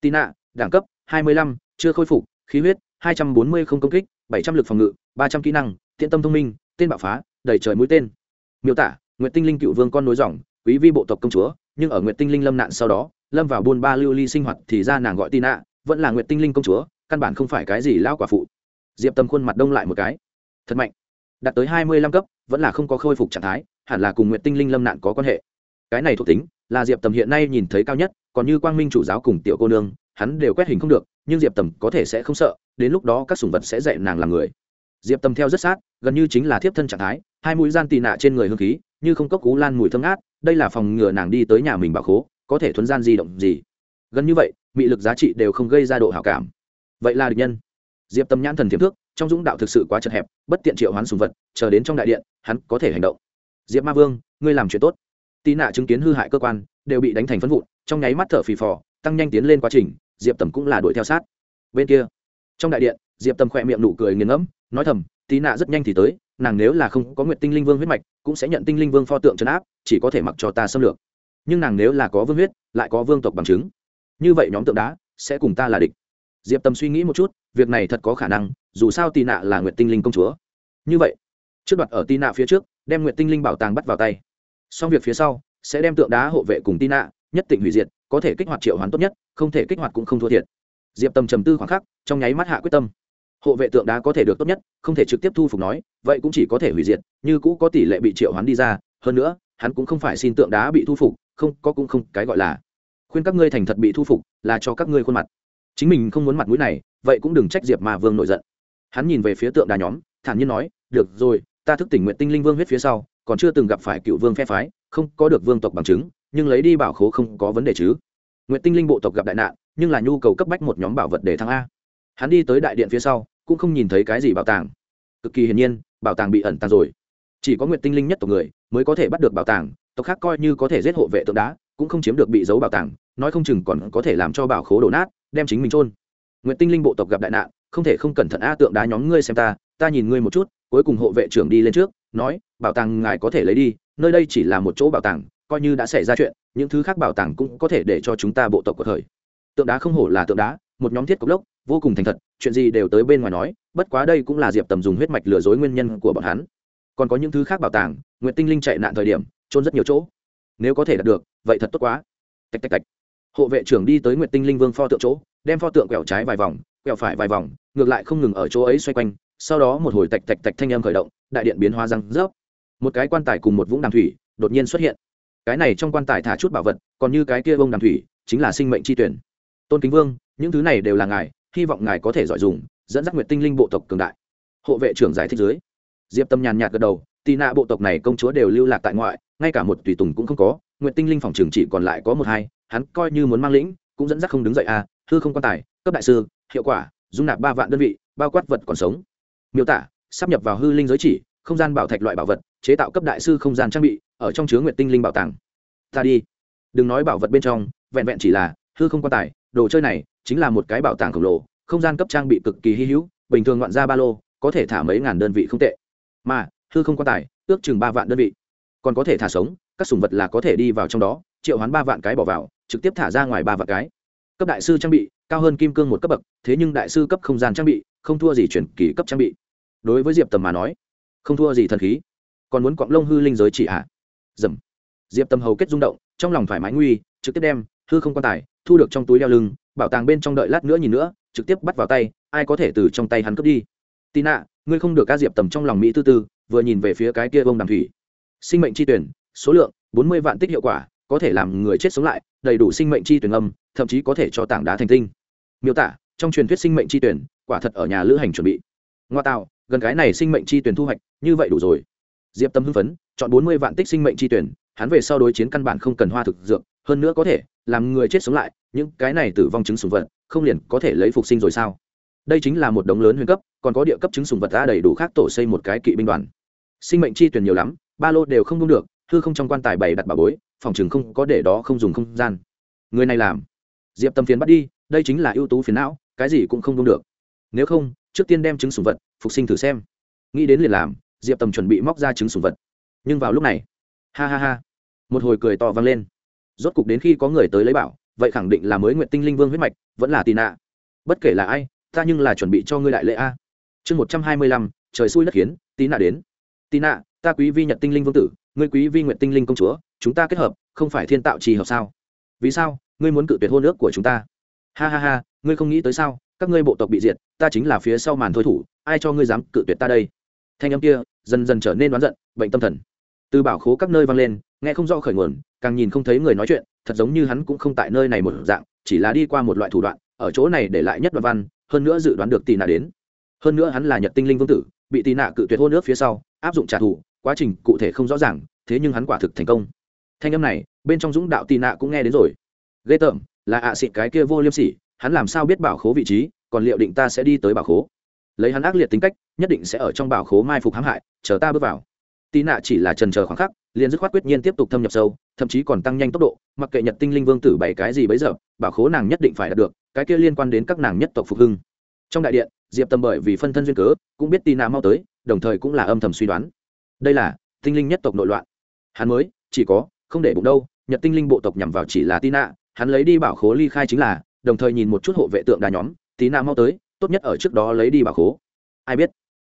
Tị nạ đẳng cấp, hai mươi lăm, chưa khôi phục, khí huyết, hai trăm bốn mươi không công kích, bảy trăm l ự c phòng ngự, ba trăm kỹ năng tiện tâm thông minh, tên bạo phá, đầy trời mũi tên. Miêu tả nguyện tinh linh cựu vương con nối dòng, quý vi bộ tộc công chúa, nhưng ở nguyện tinh linh lâm nạn sau đó, lâm vào buôn ba lưu ly sinh hoạt thì ra nàng gọi tị nạ vẫn là nguyện tinh linh công chúa, căn bản không phải cái gì lao quả phụ. Diệp tâm khuôn mặt đông lại một cái. Thật mạnh. Đạt tới hai mươi lăm cấp, vẫn là không có khôi phục trạng thái, hẳn là cùng nguyện tinh linh lâm nạn có quan hệ. Cái này thuộc tính, là diệp tầm hiện nay nhìn thấy cao nhất, còn như quang minh chủ giáo cùng tiểu cô nương, hắn đều quét hình không được, nhưng diệp tầm có thể sẽ không sợ, đến lúc đó các sùng vật sẽ dạy nàng làm người. Diệp tầm theo rất sát, gần như chính là thiếp thân trạng thái, hai mũi gian tì nạ trên người hương khí, như không cốc cú lan mùi thơm ngát, đây là phòng ngừa nàng đi tới nhà mình bảo khố, có thể thuấn gian di động gì. Gần như vậy mị lực giá trị đều không gây ra độ hảo cảm. Vậy là địch nhân. Diệp tâm nhãn thần thiếp thước, trong dũng đạo thực sự quá chật hẹp, bất tiện triệu hoán sùng vật, chờ đến trong đại điện, hắn có thể hành động. Diệp ma vương, ngươi làm chuyện tốt. Tì nạ chứng kiến hư hại cơ quan, đều bị đánh thành phân vụn, trong nháy mắt thở phì phò, tăng nhanh tiến lên quá trình, diệp tầm cũng là đuổi theo sát. Bên kia, trong đại điện, diệp tầm khỏe miệng nụ cười nghiền ngẫm, nói thầm tí nạ rất nhanh thì tới, nàng nếu là không có nguyện tinh linh vương huyết mạch, cũng sẽ nhận tinh linh vương pho tượng trấn áp, chỉ có thể mặc cho ta xâm lược. Nhưng nàng nếu là có vương huyết, lại có vương tộc bằng chứng như vậy nhóm tượng đá sẽ cùng ta là địch. Diệp tâm suy nghĩ một chút, việc này thật có khả năng, dù sao tị nạ là nguyện tinh linh công chúa. Như vậy, trước đoạt ở tị nạ phía trước, đem nguyện tinh linh bảo tàng bắt vào tay. Xong việc phía sau, sẽ đem tượng đá hộ vệ cùng tị nạ, nhất định hủy diệt, có thể kích hoạt triệu hoán tốt nhất, không thể kích hoạt cũng không thua thiệt. Diệp tâm trầm tư khoảng khắc, trong nháy mắt hạ quyết tâm. Hộ vệ tượng đá có thể được tốt nhất, không thể trực tiếp thu phục nói, vậy cũng chỉ có thể hủy diệt, như cũ có tỷ lệ bị triệu hoán đi ra, hơn nữa, hắn cũng không phải xin tượng đá bị thu phục, không, có cũng không, cái gọi là khuyên các ngươi thành thật bị thu phục, là cho các ngươi khuôn mặt. Chính mình không muốn mặt mũi này, vậy cũng đừng trách diệp mà vương nổi giận. Hắn nhìn về phía tượng đá nhóm, thản nhiên nói, được rồi, ta thức tỉnh nguyện tinh linh vương huyết phía sau, còn chưa từng gặp phải cựu vương phe phái, không có được vương tộc bằng chứng, nhưng lấy đi bảo khố không có vấn đề chứ. Nguyện tinh linh bộ tộc gặp đại nạn, nhưng là nhu cầu cấp bách một nhóm bảo vật để thăng a. Hắn đi tới đại điện phía sau, cũng không nhìn thấy cái gì bảo tàng. Cực kỳ hiển nhiên, bảo tàng bị ẩn tàng rồi. Chỉ có nguyện tinh linh nhất tộc người mới có thể bắt được bảo tàng, tộc khác coi như có thể giết hộ vệ tượng đá cũng không chiếm được bị giấu bảo tàng, nói không chừng còn có thể làm cho bảo khố đổ nát, đem chính mình trôn nguyện tinh linh bộ tộc gặp đại nạn, không thể không cẩn thận a tượng đá nhóm ngươi xem ta ta nhìn ngươi một chút, cuối cùng hộ vệ trưởng đi lên trước, nói, bảo tàng ngài có thể lấy đi, nơi đây chỉ là một chỗ bảo tàng, coi như đã xảy ra chuyện, những thứ khác bảo tàng cũng có thể để cho chúng ta bộ tộc của thời. Tượng đá không hổ là tượng đá, một nhóm thiết cốc lốc, vô cùng thành thật, chuyện gì đều tới bên ngoài nói, bất quá đây cũng là diệp tầm dùng huyết mạch lừa dối nguyên nhân của bọn hắn. Còn có những thứ khác bảo tàng nguyện tinh linh chạy nạn thời điểm trôn rất nhiều chỗ nếu có thể đạt được, vậy thật tốt quá. Tạch tạch tạch. Hộ vệ trưởng đi tới Nguyệt tinh linh vương pho tượng chỗ, đem pho tượng quẹo trái vài vòng, quẹo phải vài vòng, ngược lại không ngừng ở chỗ ấy xoay quanh, sau đó một hồi tạch tạch tạch thanh âm khởi động, đại điện biến hóa răng rớp. Một cái quan tài cùng một vũng đàm thủy đột nhiên xuất hiện. Cái này trong quan tài thả chút bảo vật, còn như cái kia bông đàm thủy, chính là sinh mệnh tri tuyển. Tôn kính vương, những thứ này đều là ngài, hy vọng ngài có thể giỏi dùng, dẫn dắt nguyệt tinh linh bộ tộc cường đại. Hộ vệ trưởng giải thích dưới. Diệp tâm nhàn nhạt gật đầu, tì nạ bộ tộc này công chúa đều lưu lạc tại ngoại ngay cả một tùy tùng cũng không có nguyện tinh linh phòng trường chỉ còn lại có một hai, hắn coi như muốn mang lĩnh, cũng dẫn dắt không đứng dậy à hư không quan tài, cấp đại sư, hiệu quả, dung nạp ba vạn đơn vị, bao quát vật còn sống. Miêu tả, sắp nhập vào hư linh giới chỉ, không gian bảo thạch loại bảo vật, chế tạo cấp đại sư không gian trang bị, ở trong chứa nguyện tinh linh bảo tàng. Ta đi. Đừng nói bảo vật bên trong, vẹn vẹn chỉ là hư không quan tài, đồ chơi này chính là một cái bảo tàng khổng lồ, không gian cấp trang bị cực kỳ hy hữu, bình thường ngoạn ra ba lô, có thể thả mấy ngàn đơn vị không tệ. Mà, hư không quan tài, ước chừng ba vạn đơn vị còn có thể thả sống, các sùng vật là có thể đi vào trong đó, triệu hoán ba vạn cái bỏ vào, trực tiếp thả ra ngoài ba vạn cái. Cấp đại sư trang bị, cao hơn kim cương một cấp bậc, thế nhưng đại sư cấp không gian trang bị, không thua gì chuyển kỳ cấp trang bị. Đối với diệp tầm mà nói, không thua gì thần khí. Còn muốn quặng lông hư linh giới chỉ hạ dầm. Diệp tầm hầu kết rung động, trong lòng thoải mái nguy, trực tiếp đem hư không quan tài, thu được trong túi đeo lưng, bảo tàng bên trong đợi lát nữa nhìn nữa, trực tiếp bắt vào tay, ai có thể từ trong tay hắn cướp đi? Tì nạ ngươi không được ca diệp tầm trong lòng mỹ tư tư, vừa nhìn về phía cái kia bông đàm thủy sinh mệnh chi tuyển, số lượng, bốn mươi vạn tích hiệu quả, có thể làm người chết sống lại, đầy đủ sinh mệnh chi tuyển âm, thậm chí có thể cho tảng đá thành tinh. Miêu tả, trong truyền thuyết sinh mệnh chi tuyển, quả thật ở nhà lữ hành chuẩn bị. Ngoa tạo, gần cái này sinh mệnh chi tuyển thu hoạch, như vậy đủ rồi. Diệp tâm hưng phấn, chọn bốn mươi vạn tích sinh mệnh chi tuyển, hắn về sau đối chiến căn bản không cần hoa thực dược, hơn nữa có thể, làm người chết sống lại, những cái này tử vong chứng sùng vật, không liền có thể lấy phục sinh rồi sao? Đây chính là một đống lớn huyền cấp, còn có địa cấp chứng sùng vật ra đầy đủ khác tổ xây một cái kỵ binh đoàn sinh mệnh chi tuyển nhiều lắm, ba lô đều không đúng được, hư không trong quan tài bày đặt bà bối, phòng chừng không có để đó không dùng không gian. Người này làm. Diệp tâm phiến bắt đi, đây chính là ưu tú phiến não, cái gì cũng không đúng được. Nếu không, trước tiên đem trứng sùng vật, phục sinh thử xem. Nghĩ đến liền làm, diệp tầm chuẩn bị móc ra trứng sùng vật. Nhưng vào lúc này, ha ha ha, một hồi cười to vang lên. Rốt cục đến khi có người tới lấy bảo, vậy khẳng định là mới nguyện tinh linh vương huyết mạch, vẫn là tì nạ. Bất kể là ai, ta nhưng là chuẩn bị cho ngươi đại lễ a. Chương một trăm hai mươi lăm, trời xui đất khiến, tì nạ đến tì nạ, ta quý vi nhật tinh linh vương tử, ngươi quý vi nguyện tinh linh công chúa, chúng ta kết hợp, không phải thiên tạo trì hợp sao? Vì sao? Ngươi muốn cự tuyệt hôn ước của chúng ta. Ha ha ha, ngươi không nghĩ tới sao? Các ngươi bộ tộc bị diệt, ta chính là phía sau màn thôi thủ, ai cho ngươi dám cự tuyệt ta đây? Thanh âm kia, dần dần trở nên đoán giận, bệnh tâm thần. Từ bảo khố các nơi vang lên, nghe không rõ khởi nguồn, càng nhìn không thấy người nói chuyện, thật giống như hắn cũng không tại nơi này một dạng, chỉ là đi qua một loại thủ đoạn, ở chỗ này để lại nhất đoạn văn, hơn nữa dự đoán được tì nạ đến. Hơn nữa hắn là nhật tinh linh vương tử, bị tì nạ cự tuyệt hôn nước phía sau áp dụng trả thù, quá trình cụ thể không rõ ràng, thế nhưng hắn quả thực thành công. Thanh âm này, bên trong dũng đạo tì nạ cũng nghe đến rồi. Ghê tởm, là ạ xịt cái kia vô liêm sỉ, hắn làm sao biết bảo khố vị trí, còn liệu định ta sẽ đi tới bảo khố? Lấy hắn ác liệt tính cách, nhất định sẽ ở trong bảo khố mai phục hãm hại, chờ ta bước vào. Tì nạ chỉ là trần chờ khoảng khắc, liền dứt khoát quyết nhiên tiếp tục thâm nhập sâu, thậm chí còn tăng nhanh tốc độ, mặc kệ nhật tinh linh vương tử bảy cái gì bấy giờ, bảo khố nàng nhất định phải đạt được, cái kia liên quan đến các nàng nhất tộc phục hưng. Trong đại điện diệp tâm bởi vì phân thân duyên cớ, cũng biết tì nạ mau tới, đồng thời cũng là âm thầm suy đoán. Đây là tinh linh nhất tộc nội loạn. Hắn mới, chỉ có, không để bụng đâu, nhật tinh linh bộ tộc nhằm vào chỉ là tì nạ hắn lấy đi bảo khố ly khai chính là, đồng thời nhìn một chút hộ vệ tượng đà nhóm tí nạ mau tới, tốt nhất ở trước đó lấy đi bảo khố. Ai biết?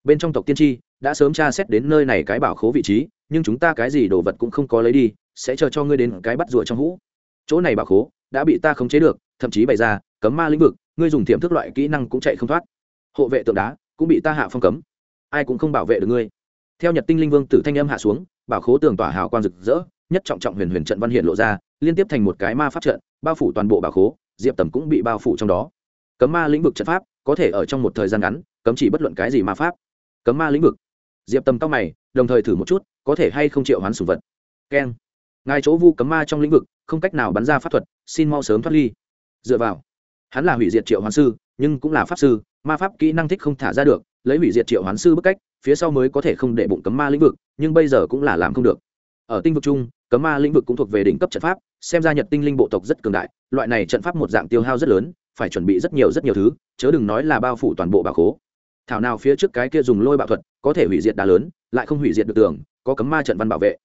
Bên trong tộc tiên tri, đã sớm tra xét đến nơi này cái bảo khố vị trí, nhưng chúng ta cái gì đồ vật cũng không có lấy đi, sẽ chờ cho ngươi đến cái bắt rùa trong hũ. Chỗ này bảo khố, đã bị ta khống chế được, thậm chí bày ra, cấm ma lĩnh vực, ngươi dùng tiềm thức loại kỹ năng cũng chạy không thoát hộ vệ tượng đá cũng bị ta hạ phong cấm. Ai cũng không bảo vệ được ngươi. Theo nhật tinh linh vương tử thanh âm hạ xuống, bảo khố tường tỏa hào quang rực rỡ, nhất trọng trọng huyền huyền trận văn hiện lộ ra, liên tiếp thành một cái ma pháp trận, bao phủ toàn bộ bảo khố, diệp tầm cũng bị bao phủ trong đó. Cấm ma lĩnh vực trận pháp có thể ở trong một thời gian ngắn, cấm chỉ bất luận cái gì ma pháp. Cấm ma lĩnh vực. Diệp tầm tóc mày, đồng thời thử một chút, có thể hay không triệu hoán sùng vật. Keng. Ngài chỗ vu cấm ma trong lĩnh vực, không cách nào bắn ra pháp thuật, xin mau sớm thoát ly. Dựa vào. Hắn là hủy diệt triệu hoán sư, nhưng cũng là pháp sư ma pháp kỹ năng thích không thả ra được, lấy hủy diệt triệu hoán sư bức cách, phía sau mới có thể không để bụng cấm ma lĩnh vực, nhưng bây giờ cũng là làm không được. Ở tinh vực chung, cấm ma lĩnh vực cũng thuộc về đỉnh cấp trận pháp, xem ra nhật tinh linh bộ tộc rất cường đại, loại này trận pháp một dạng tiêu hao rất lớn, phải chuẩn bị rất nhiều rất nhiều thứ, chớ đừng nói là bao phủ toàn bộ bà khố. Thảo nào phía trước cái kia dùng lôi bạo thuật, có thể hủy diệt đá lớn, lại không hủy diệt được tường, có cấm ma trận văn bảo vệ.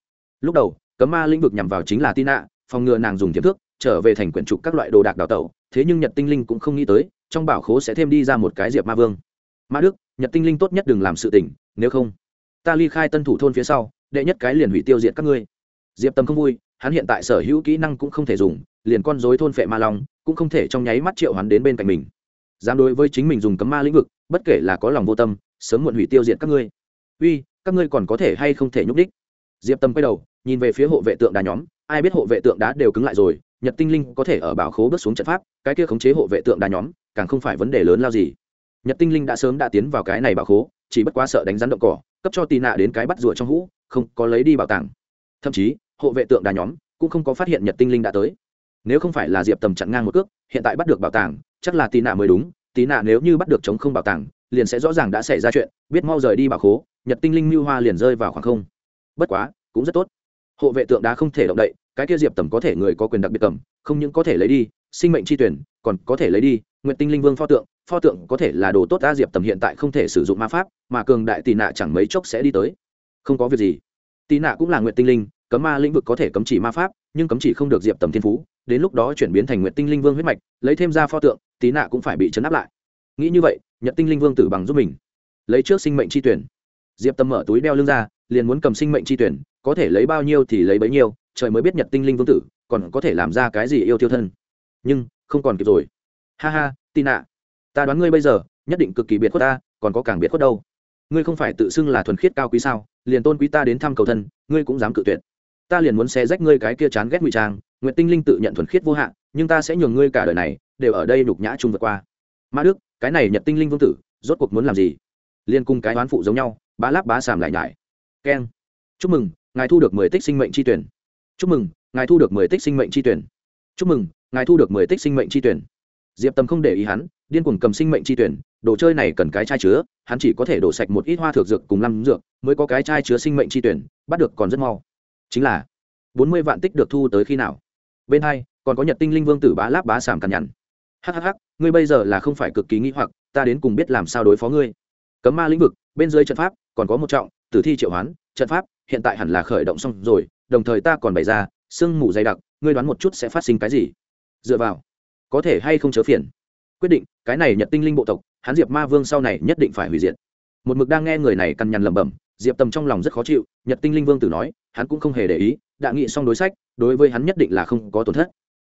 Lúc đầu, cấm ma lĩnh vực nhằm vào chính là tina, phòng ngừa nàng dùng tiềm thức trở về thành quyển trục các loại đồ đạc đào tẩu, thế nhưng nhật tinh linh cũng không nghĩ tới trong bảo khố sẽ thêm đi ra một cái diệp ma vương. Ma đức, nhật tinh linh tốt nhất đừng làm sự tình, nếu không, ta ly khai tân thủ thôn phía sau, đệ nhất cái liền hủy tiêu diệt các ngươi. Diệp tâm không vui, hắn hiện tại sở hữu kỹ năng cũng không thể dùng, liền con dối thôn phệ ma long, cũng không thể trong nháy mắt triệu hắn đến bên cạnh mình. Dám đối với chính mình dùng cấm ma lĩnh vực, bất kể là có lòng vô tâm, sớm muộn hủy tiêu diệt các ngươi. Uy, các ngươi còn có thể hay không thể nhúc đích diệp tâm quay đầu, nhìn về phía hộ vệ tượng đá nhóm, ai biết hộ vệ tượng đá đều cứng lại rồi, nhật tinh linh có thể ở bảo khố bước xuống trận pháp, cái kia khống chế hộ vệ tượng đá nhóm càng không phải vấn đề lớn lao gì. Nhật tinh linh đã sớm đã tiến vào cái này bảo khố, chỉ bất quá sợ đánh rắn động cỏ, cấp cho tì nạ đến cái bắt rùa trong hũ, không có lấy đi bảo tàng. Thậm chí, hộ vệ tượng đà nhóm cũng không có phát hiện nhật tinh linh đã tới. Nếu không phải là diệp tầm chặn ngang một cước, hiện tại bắt được bảo tàng, chắc là tì nạ mới đúng, tì nạ nếu như bắt được chống không bảo tàng, liền sẽ rõ ràng đã xảy ra chuyện, biết mau rời đi bảo khố, nhật tinh linh mưu hoa liền rơi vào khoảng không. Bất quá, cũng rất tốt. Hộ vệ tượng đá không thể động đậy, cái kia diệp tầm có thể người có quyền đặc biệt cầm, không những có thể lấy đi sinh mệnh tri tuyển, còn có thể lấy đi, nguyện tinh linh vương pho tượng pho tượng có thể là đồ tốt ta diệp tầm hiện tại không thể sử dụng ma pháp, mà cường đại tì nạ chẳng mấy chốc sẽ đi tới. Không có việc gì. Tì nạ cũng là nguyện tinh linh, cấm ma lĩnh vực có thể cấm chỉ ma pháp, nhưng cấm chỉ không được diệp tầm thiên phú, đến lúc đó chuyển biến thành nguyện tinh linh vương huyết mạch, lấy thêm ra pho tượng tí nạ cũng phải bị chấn áp lại. Nghĩ như vậy, nhật tinh linh vương tử bằng giúp mình. Lấy trước sinh mệnh tri tuyển. Diệp tầm mở túi đeo lưng ra, liền muốn cầm sinh mệnh tri tuyển, có thể lấy bao nhiêu thì lấy bấy nhiêu, trời mới biết nhật tinh linh vương tử còn có thể làm ra cái gì yêu tiêu thân nhưng không còn kịp rồi. Ha ha tin ạ ta đoán ngươi bây giờ nhất định cực kỳ biệt khuất ta, còn có càng biệt khuất đâu. Ngươi không phải tự xưng là thuần khiết cao quý sao? Liền tôn quý ta đến thăm cầu thân, ngươi cũng dám cự tuyệt. Ta liền muốn xé rách ngươi cái kia chán ghét ngụy trang nguyện tinh linh tự nhận thuần khiết vô hạn, nhưng ta sẽ nhường ngươi cả đời này đều ở đây nhục nhã chung vượt qua. Ma đức, cái này nhật tinh linh vương tử, rốt cuộc muốn làm gì? Liên cung cái oán phụ giống nhau, bá láp bá sàm lại nhải. Keng. Chúc mừng, ngài thu được mười tích sinh mệnh tri tuyển. Chúc mừng, ngài thu được mười tích sinh mệnh tri tuyển. Chúc mừng ngài thu được mười tích sinh mệnh chi tuyển. Diệp tâm không để ý hắn, điên cuồng cầm sinh mệnh chi tuyển, đồ chơi này cần cái chai chứa, hắn chỉ có thể đổ sạch một ít hoa thược dược cùng lăm dược, mới có cái chai chứa sinh mệnh chi tuyển, bắt được còn rất mau. Chính là, bốn mươi vạn tích được thu tới khi nào? Bên hai, còn có nhật tinh linh vương tử bá láp bá sảm cằn nhằn. Hhh ngươi bây giờ là không phải cực kỳ nghĩ hoặc, ta đến cùng biết làm sao đối phó ngươi. Cấm ma lĩnh vực, bên dưới trận pháp, còn có một trọng, tử thi triệu hoán, trận pháp, hiện tại hẳn là khởi động xong rồi, đồng thời ta còn bày ra, sương mù dày đặc, ngươi đoán một chút sẽ phát sinh cái gì? Dựa vào. Có thể hay không chớ phiền. Quyết định, cái này nhật tinh linh bộ tộc, hắn diệp ma vương sau này nhất định phải hủy diệt. Một mực đang nghe người này cằn nhằn lẩm bẩm, diệp tầm trong lòng rất khó chịu, nhật tinh linh vương tử nói, hắn cũng không hề để ý, đã nghị xong đối sách, đối với hắn nhất định là không có tổn thất.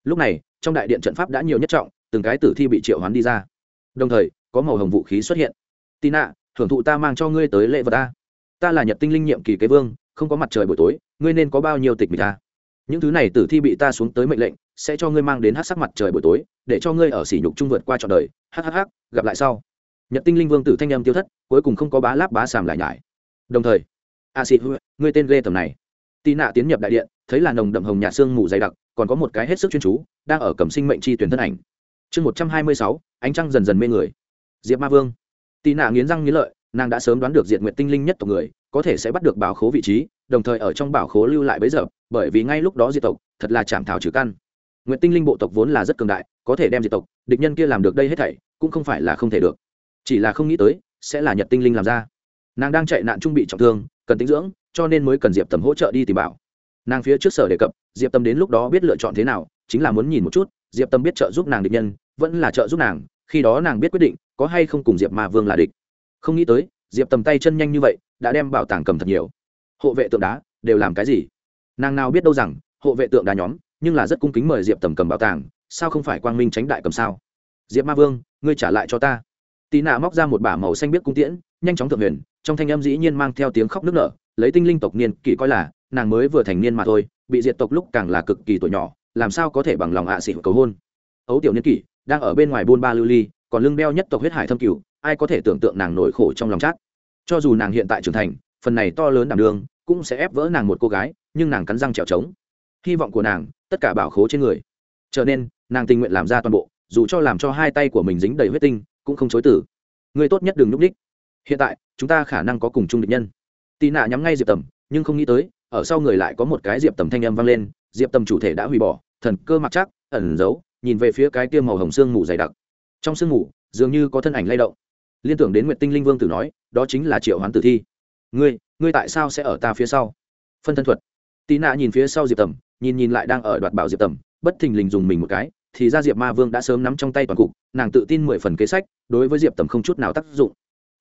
Lúc này, trong đại điện trận pháp đã nhiều nhất trọng, từng cái tử thi bị triệu hoán đi ra. Đồng thời, có màu hồng vũ khí xuất hiện. Tina, thưởng thụ ta mang cho ngươi tới lễ vật ta. Ta là nhật tinh linh nhiệm kỳ kế vương, không có mặt trời buổi tối, ngươi nên có bao nhiêu tịch mịch ta? Những thứ này tử thi bị ta xuống tới mệnh lệnh, sẽ cho ngươi mang đến hát sắc mặt trời buổi tối, để cho ngươi ở sỉ nhục trung vượt qua trọn đời. Hhh gặp lại sau. Nhật tinh linh vương tử thanh em tiêu thất, cuối cùng không có bá láp bá sàm lại nhải. Đồng thời, a xịt ngươi tên ghê tầm này. Tì nạ tiến nhập đại điện, thấy là nồng đậm hồng nhà xương mù dày đặc, còn có một cái hết sức chuyên chú, đang ở cầm sinh mệnh chi tuyển thân ảnh. Chương một trăm hai mươi sáu, ánh trăng dần dần mê người. Diệp ma vương. Tì nạ nghiến răng nghiến lợi, nàng đã sớm đoán được diện nguyện tinh linh nhất tộc người, có thể sẽ bắt được bảo khố vị trí đồng thời ở trong bảo khố lưu lại bấy giờ, bởi vì ngay lúc đó diệt tộc, thật là chạm thảo trừ căn. Nguyện tinh linh bộ tộc vốn là rất cường đại, có thể đem diệt tộc, địch nhân kia làm được đây hết thảy, cũng không phải là không thể được. Chỉ là không nghĩ tới, sẽ là nhật tinh linh làm ra. Nàng đang chạy nạn trung bị trọng thương, cần tinh dưỡng, cho nên mới cần diệp tầm hỗ trợ đi tìm bảo. Nàng phía trước sở đề cập, diệp tâm đến lúc đó biết lựa chọn thế nào, chính là muốn nhìn một chút, diệp tâm biết trợ giúp nàng địch nhân, vẫn là trợ giúp nàng, khi đó nàng biết quyết định, có hay không cùng diệp ma vương là địch. Không nghĩ tới, diệp tầm tay chân nhanh như vậy, đã đem bảo tàng cầm thật nhiều hộ vệ tượng đá đều làm cái gì? Nàng nào biết đâu rằng, hộ vệ tượng đá nhóm, nhưng là rất cung kính mời diệp tầm cầm bảo tàng, sao không phải quang minh tránh đại cầm sao? Diệp ma vương, ngươi trả lại cho ta. Tì nạ móc ra một bả màu xanh biết cung tiễn, nhanh chóng thượng huyền, trong thanh âm dĩ nhiên mang theo tiếng khóc nức nở, lấy tinh linh tộc niên kỷ coi là, nàng mới vừa thành niên mà thôi, bị diệt tộc lúc càng là cực kỳ tuổi nhỏ, làm sao có thể bằng lòng ạ à xỉ cầu hôn? Ấu tiểu niên kỷ, đang ở bên ngoài buôn ba lưu ly, còn lưng đeo nhất tộc huyết hải thâm cửu, ai có thể tưởng tượng nàng nổi khổ trong lòng chát? cho dù nàng hiện tại trưởng thành phần này to lớn đảm đường cũng sẽ ép vỡ nàng một cô gái, nhưng nàng cắn răng trèo trống. Hy vọng của nàng, tất cả bảo khố trên người. Trở nên, nàng tình nguyện làm ra toàn bộ, dù cho làm cho hai tay của mình dính đầy huyết tinh, cũng không chối tử người tốt nhất đừng núp ních hiện tại, chúng ta khả năng có cùng chung địch nhân. Tì nạ nhắm ngay diệp tầm, nhưng không nghĩ tới, ở sau người lại có một cái diệp tầm thanh âm vang lên, diệp tầm chủ thể đã hủy bỏ, thần cơ mặc chắc, ẩn giấu, nhìn về phía cái tiêm màu hồng sương mù dày đặc. Trong sương mù, dường như có thân ảnh lay động. Liên tưởng đến nguyệt tinh linh vương tử nói, đó chính là triệu hoán tử thi ngươi ngươi tại sao sẽ ở ta phía sau? Phân thân thuật. Tí nạ nhìn phía sau diệp tầm, nhìn nhìn lại đang ở đoạt bảo diệp tầm, bất thình lình dùng mình một cái, thì ra diệp ma vương đã sớm nắm trong tay toàn cục, nàng tự tin mười phần kế sách, đối với diệp tầm không chút nào tác dụng.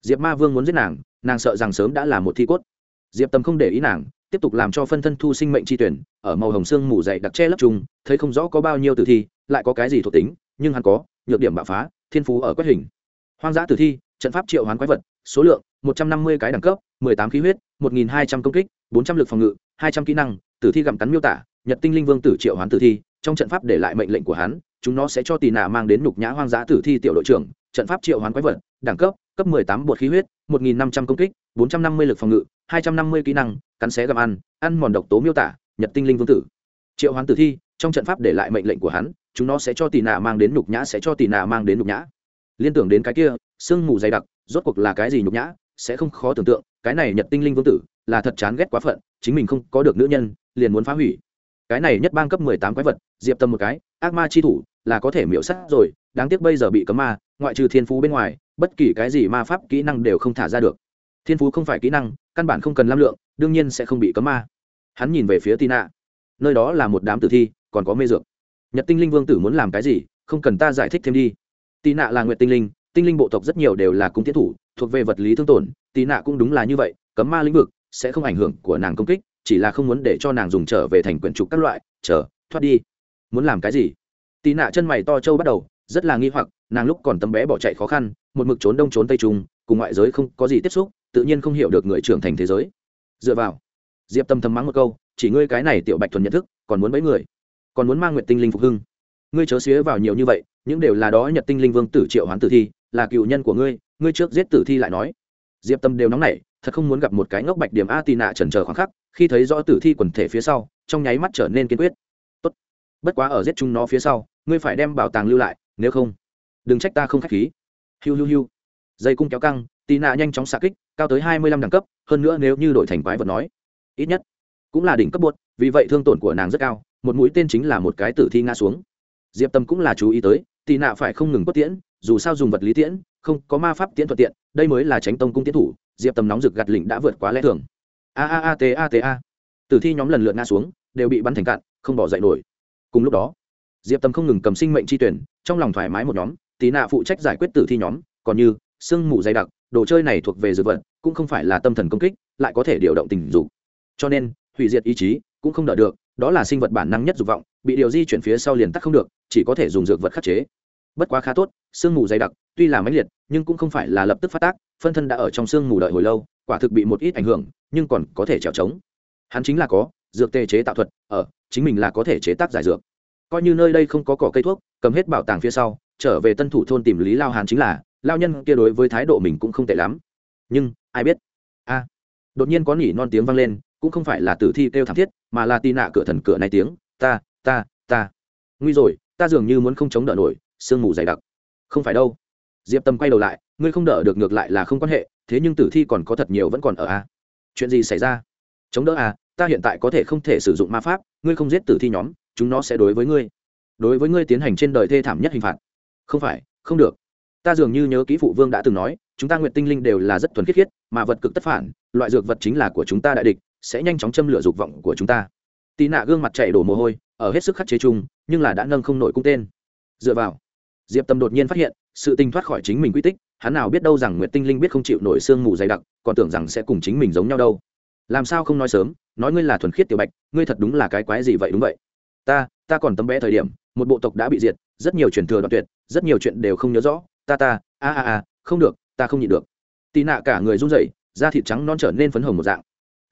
Diệp ma vương muốn giết nàng nàng sợ rằng sớm đã là một thi cốt. Diệp tầm không để ý nàng, tiếp tục làm cho phân thân thu sinh mệnh chi tuyển, ở màu hồng xương mù dày đặc che lấp trùng thấy không rõ có bao nhiêu tử thi, lại có cái gì thuộc tính, nhưng hắn có, nhược điểm bạo phá, thiên phú ở quét hình. Hoang dã tử thi, trận pháp triệu hoán quái vật, số lượng, một trăm năm mươi cái đẳng cấp mười tám khí huyết, một nghìn hai trăm công kích, bốn trăm l ự c phòng ngự, hai trăm kỹ năng, tử thi gặm cắn miêu tả, nhật tinh linh vương tử triệu hoán tử thi, trong trận pháp để lại mệnh lệnh của hắn, chúng nó sẽ cho tì nạ mang đến nhục nhã hoang dã tử thi tiểu đội trưởng, trận pháp triệu hoán quái vật, đẳng cấp cấp mười tám bột khí huyết, một nghìn năm trăm công kích, bốn trăm năm mươi lực phòng ngự, hai trăm năm mươi kỹ năng, cắn xé gặm ăn ăn mòn độc tố miêu tả, nhật tinh linh vương tử. Triệu hoán tử thi, trong trận pháp để lại mệnh lệnh của hắn, chúng nó sẽ cho tì nạ mang đến nhục nhã, sẽ cho tì nạ mang đến nhục nhã. Liên tưởng đến cái kia, sương mù dày đặc, rốt cuộc là cái gì nhục nhã? Sẽ không khó tưởng tượng, cái này nhật tinh linh vương tử là thật chán ghét quá phận, chính mình không có được nữ nhân, liền muốn phá hủy. Cái này nhất bang cấp mười tám quái vật, diệp tâm một cái, ác ma chi thủ, là có thể miễu sắt rồi, đáng tiếc bây giờ bị cấm ma, ngoại trừ thiên phú bên ngoài, bất kỳ cái gì ma pháp kỹ năng đều không thả ra được. Thiên phú không phải kỹ năng, căn bản không cần lam lượng, đương nhiên sẽ không bị cấm ma. Hắn nhìn về phía tina. Nơi đó là một đám tử thi, còn có mê dược. Nhật tinh linh vương tử muốn làm cái gì, không cần ta giải thích thêm đi. Tị nạ là nguyện tinh linh tinh linh bộ tộc rất nhiều đều là cung tiến thủ thuộc về vật lý thương tổn, tì nạ cũng đúng là như vậy, cấm ma lĩnh vực sẽ không ảnh hưởng của nàng công kích, chỉ là không muốn để cho nàng dùng trở về thành quyển trục các loại, chờ, thoát đi. Muốn làm cái gì? Tì nạ chân mày to trâu bắt đầu, rất là nghi hoặc, nàng lúc còn tấm bé bỏ chạy khó khăn, một mực trốn đông trốn tây trung, cùng ngoại giới không có gì tiếp xúc, tự nhiên không hiểu được người trưởng thành thế giới. Dựa vào, diệp tâm thầm mắng một câu, chỉ ngươi cái này tiểu bạch thuần nhận thức, còn muốn mấy người? Còn muốn mang nguyện tinh linh phục hưng? Ngươi chớ xía vào nhiều như vậy, những đều là đó nhật tinh linh vương tử triệu hoán tử thi, là cựu nhân của ngươi ngươi trước giết tử thi lại nói. Diệp tâm đều nóng nảy, thật không muốn gặp một cái ngốc bạch điểm a tì nạ trần chờ khoảng khắc, khi thấy rõ tử thi quần thể phía sau, trong nháy mắt trở nên kiên quyết. Tốt. bất quá ở giết chúng nó phía sau, ngươi phải đem bảo tàng lưu lại, nếu không, đừng trách ta không k h á c h khí. Hiu hiu hiu. Dây cung kéo căng tì nạ nhanh chóng xạ kích, cao tới hai mươi lăm đẳng cấp, hơn nữa nếu như đổi thành quái vật nói, ít nhất cũng là đỉnh cấp bột vì vậy thương tổn của nàng rất cao, một mũi tên chính là một cái tử thi ngã xuống. Diệp tâm cũng là chú ý tới tì nạ phải không ngừng bất tiễn, dù sao dùng vật lý tiễn không có ma pháp tiễn thuận tiện, đây mới là tránh tông cung tiến thủ, diệp tâm nóng rực gạt lỉnh đã vượt quá lẽ thường. A a a t a t a. Tử thi nhóm lần lượt ngã xuống, đều bị bắn thành cạn, không bỏ dậy nổi. Cùng lúc đó, diệp tâm không ngừng cầm sinh mệnh chi tuyển, trong lòng thoải mái một nhóm tí nạ phụ trách giải quyết tử thi nhóm, còn như sương mù dày đặc, đồ chơi này thuộc về dược vật, cũng không phải là tâm thần công kích, lại có thể điều động tình dục. Cho nên, hủy diệt ý chí cũng không đỡ được, đó là sinh vật bản năng nhất dục vọng, bị điều di chuyển phía sau liền tắt không được, chỉ có thể dùng dược vật khắc chế. Bất quá khá tốt, sương mù dày đặc tuy là mãnh liệt, nhưng cũng không phải là lập tức phát tác, phân thân đã ở trong sương mù đợi hồi lâu, quả thực bị một ít ảnh hưởng, nhưng còn có thể trèo trống. Hắn chính là có, dược tê chế tạo thuật, ở, chính mình là có thể chế tác giải dược. Coi như nơi đây không có cỏ cây thuốc, cầm hết bảo tàng phía sau, trở về tân thủ thôn tìm lý lao hàn chính là, lao nhân kia đối với thái độ mình cũng không tệ lắm. Nhưng, ai biết? A! Đột nhiên có nỉ non tiếng vang lên, cũng không phải là tử thi kêu thảm thiết, mà là tì nạ cửa thần cửa này tiếng, ta ta ta. Nguy rồi, ta dường như muốn không chống đỡ nổi, sương mù dày đặc. Không phải đâu diệp tâm quay đầu lại, ngươi không đỡ được ngược lại là không quan hệ, thế nhưng tử thi còn có thật nhiều vẫn còn ở a chuyện gì xảy ra? Chống đỡ à ta hiện tại có thể không thể sử dụng ma pháp, ngươi không giết tử thi nhóm, chúng nó sẽ đối với ngươi. Đối với ngươi tiến hành trên đời thê thảm nhất hình phạt. Không phải, không được. Ta dường như nhớ kỹ phụ vương đã từng nói, chúng ta nguyện tinh linh đều là rất thuần khiết khiết, mà vật cực tất phản, loại dược vật chính là của chúng ta đại địch, sẽ nhanh chóng châm lửa dục vọng của chúng ta. Tì nạ gương mặt chạy đổ mồ hôi, ở hết sức khắc chế chung, nhưng là đã nâng không nổi cung tên. Dựa vào, diệp tâm đột nhiên phát hiện sự tình thoát khỏi chính mình quy tích, hắn nào biết đâu rằng nguyệt tinh linh biết không chịu nổi sương mù dày đặc, còn tưởng rằng sẽ cùng chính mình giống nhau đâu. Làm sao không nói sớm, nói ngươi là thuần khiết tiểu bạch, ngươi thật đúng là cái quái gì vậy đúng vậy? Ta ta còn tấm bé thời điểm, một bộ tộc đã bị diệt, rất nhiều truyền thừa đoạn tuyệt, rất nhiều chuyện đều không nhớ rõ. Ta ta, a a a, không được, ta không nhịn được. Tì nạ cả người run rẩy, da thịt trắng non trở nên phấn hồng một dạng.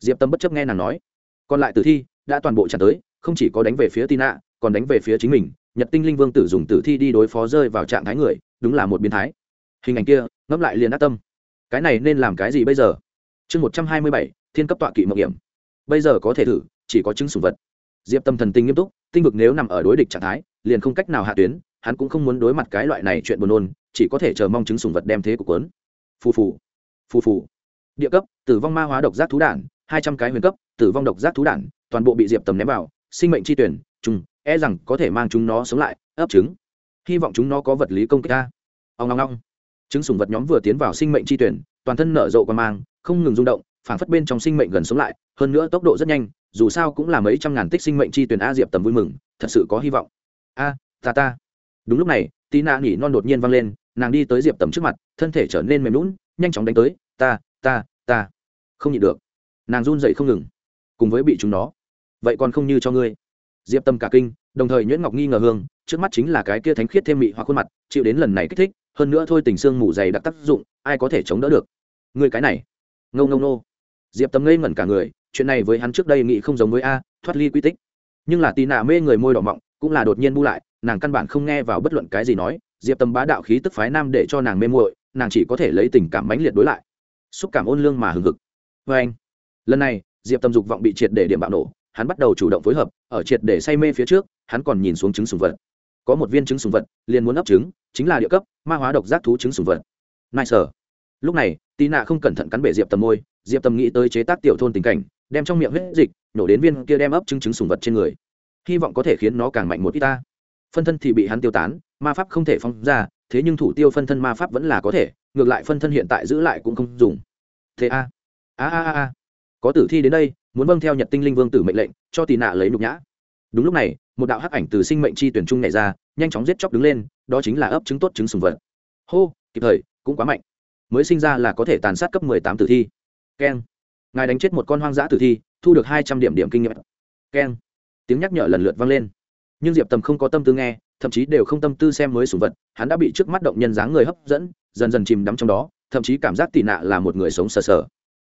Diệp tâm bất chấp nghe nàng nói. Còn lại tử thi, đã toàn bộ tràn tới, không chỉ có đánh về phía tì nạ, còn đánh về phía chính mình. Nhật tinh linh vương tử dùng tử thi đi đối phó rơi vào trạng thái người đúng là một biến thái. Hình ảnh kia ngấp lại liền ác tâm. Cái này nên làm cái gì bây giờ? Chương một trăm hai mươi bảy, thiên cấp tọa kỵ mộng hiểm. Bây giờ có thể thử, chỉ có chứng sủng vật. Diệp tâm thần tình nghiêm túc, tinh vực nếu nằm ở đối địch trạng thái, liền không cách nào hạ tuyến, hắn cũng không muốn đối mặt cái loại này chuyện buồn nôn, chỉ có thể chờ mong chứng sủng vật đem thế của cuốn phù phù phù phù. Địa cấp, tử vong ma hóa độc giác thú đản, hai trăm cái huyền cấp, tử vong độc giác thú đản, toàn bộ bị diệp tầm ném vào, sinh mệnh chi tuyển, trùng e rằng có thể mang chúng nó sống lại, ấp trứng hy vọng chúng nó có vật lý công kích ta. Ông long long chứng sùng vật nhóm vừa tiến vào sinh mệnh chi tuyển, toàn thân nở rộ qua mang, không ngừng rung động phản phất bên trong sinh mệnh gần sống lại, hơn nữa tốc độ rất nhanh, dù sao cũng là mấy trăm ngàn tích sinh mệnh chi tuyển a diệp tầm vui mừng, thật sự có hy vọng. A, ta ta. Đúng lúc này tí nạ nỉ non đột nhiên vang lên, nàng đi tới diệp tầm trước mặt, thân thể trở nên mềm lún nhanh chóng đánh tới, ta ta ta. Không nhịn được, nàng run dậy không ngừng, cùng với bị chúng nó, vậy còn không như cho ngươi. Diệp tâm cả kinh đồng thời nhuyễn ngọc nghi ngờ hương, trước mắt chính là cái kia thánh khiết thêm mị hoặc khuôn mặt, chịu đến lần này kích thích, hơn nữa thôi tình xương mù dày đặc tác dụng, ai có thể chống đỡ được? Người cái này. Ngâu ngâu nô diệp tâm ngây ngẩn cả người, chuyện này với hắn trước đây nghĩ không giống với a, thoát ly quy tích. Nhưng là tì nạ mê người môi đỏ mọng, cũng là đột nhiên bu lại, nàng căn bản không nghe vào bất luận cái gì nói, diệp tâm bá đạo khí tức phái nam để cho nàng mê muội, nàng chỉ có thể lấy tình cảm mãnh liệt đối lại. Xúc cảm ôn lương mà hừng hực. Vê anh lần này, diệp tâm dục vọng bị triệt để điểm bạo nổ hắn bắt đầu chủ động phối hợp, ở triệt để say mê phía trước, hắn còn nhìn xuống trứng sùng vật. Có một viên trứng sùng vật, liền muốn ấp trứng, chính là địa cấp, ma hóa độc giác thú trứng sùng vật. Nai sở lúc này, tì nạ không cẩn thận cắn bể diệp tầm môi, diệp tầm nghĩ tới chế tác tiểu thôn tình cảnh, đem trong miệng huyết dịch nổ đến viên kia đem ấp trứng trứng sùng vật trên người. Hy vọng có thể khiến nó càng mạnh một ít ta. Phân thân thì bị hắn tiêu tán, ma pháp không thể phong ra, thế nhưng thủ tiêu phân thân ma pháp vẫn là có thể, ngược lại phân thân hiện tại giữ lại cũng không dùng. Thế a a a a. Có tử thi đến đây muốn vâng theo nhật tinh linh vương tử mệnh lệnh, cho tì nạ lấy nhục nhã. Đúng lúc này, một đạo hắc ảnh từ sinh mệnh chi tuyển trung nhảy ra, nhanh chóng giết chóc đứng lên, đó chính là ấp trứng tốt trứng sùng vật. Hô, kịp thời, cũng quá mạnh. Mới sinh ra là có thể tàn sát cấp mười tám tử thi. Keng. Ngài đánh chết một con hoang dã tử thi, thu được hai trăm điểm điểm kinh nghiệm. Keng. Tiếng nhắc nhở lần lượt vang lên. Nhưng diệp tầm không có tâm tư nghe, thậm chí đều không tâm tư xem mới sùng vật, hắn đã bị trước mắt động nhân dáng người hấp dẫn, dần dần chìm đắm trong đó, thậm chí cảm giác tị nạ là một người sống sờ sờ.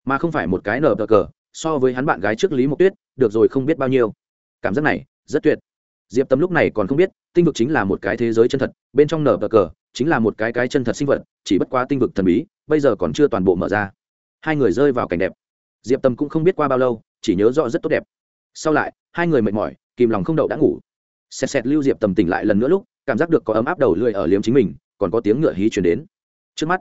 Mà không phải một cái nở cờ so với hắn bạn gái trước lý mộc tuyết, được rồi không biết bao nhiêu. Cảm giác này, rất tuyệt. Diệp tâm lúc này còn không biết, tinh vực chính là một cái thế giới chân thật, bên trong nở bờ cờ, chính là một cái cái chân thật sinh vật, chỉ bất quá tinh vực thần bí, bây giờ còn chưa toàn bộ mở ra. Hai người rơi vào cảnh đẹp. Diệp tâm cũng không biết qua bao lâu, chỉ nhớ rõ rất tốt đẹp. Sau lại, hai người mệt mỏi, kìm lòng không đậu đã ngủ. Xẹt xẹt lưu diệp tầm tỉnh lại lần nữa lúc, cảm giác được có ấm áp đầu lưỡi ở liếm chính mình, còn có tiếng ngựa hí chuyển đến. Trước mắt,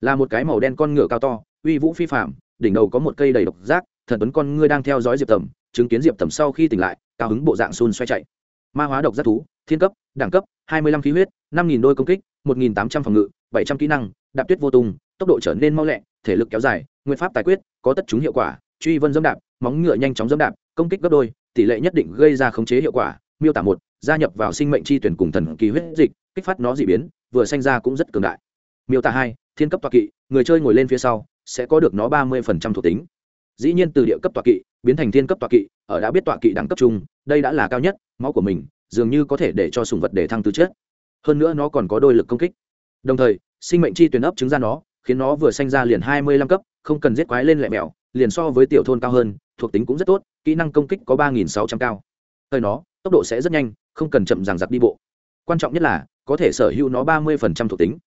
là một cái màu đen con ngựa cao to, uy vũ phi phạm đỉnh đầu có một cây đầy độc giác thần tuấn con ngươi đang theo dõi diệp tầm, chứng kiến diệp tầm sau khi tỉnh lại, cao hứng bộ dạng xôn xoay chạy. Ma hóa độc giác thú, thiên cấp, đẳng cấp, hai mươi lăm khí huyết, năm nghìn đôi công kích, một nghìn tám trăm phòng ngự, bảy trăm kỹ năng, đạp tuyết vô tung, tốc độ trở nên mau lẹ, thể lực kéo dài, nguyên pháp tài quyết, có tất chúng hiệu quả, truy vân dẫm đạp, móng ngựa nhanh chóng dẫm đạp, công kích gấp đôi, tỷ lệ nhất định gây ra khống chế hiệu quả, miêu tả một, gia nhập vào sinh mệnh chi tuyển cùng thần kỳ huyết dịch, kích phát nó dị biến, vừa sanh ra cũng rất cường đại. Miêu tả hai, thiên cấp toa kỵ, người chơi ngồi lên phía sau, sẽ có được nó ba mươi thuộc tính dĩ nhiên từ địa cấp tọa kỵ biến thành thiên cấp tọa kỵ, ở đã biết tọa kỵ đẳng cấp chung, đây đã là cao nhất, máu của mình dường như có thể để cho sùng vật để thăng tư chất. Hơn nữa nó còn có đôi lực công kích. Đồng thời, sinh mệnh chi tuyến ấp chứng ra nó, khiến nó vừa sanh ra liền hai mươi lăm cấp, không cần giết quái lên lẹ mẹo, liền so với tiểu thôn cao hơn, thuộc tính cũng rất tốt, kỹ năng công kích có ba nghìn sáu trăm cao. Thời nó, tốc độ sẽ rất nhanh, không cần chậm rằng giặc đi bộ. Quan trọng nhất là, có thể sở hữu nó ba mươi thuộc tính.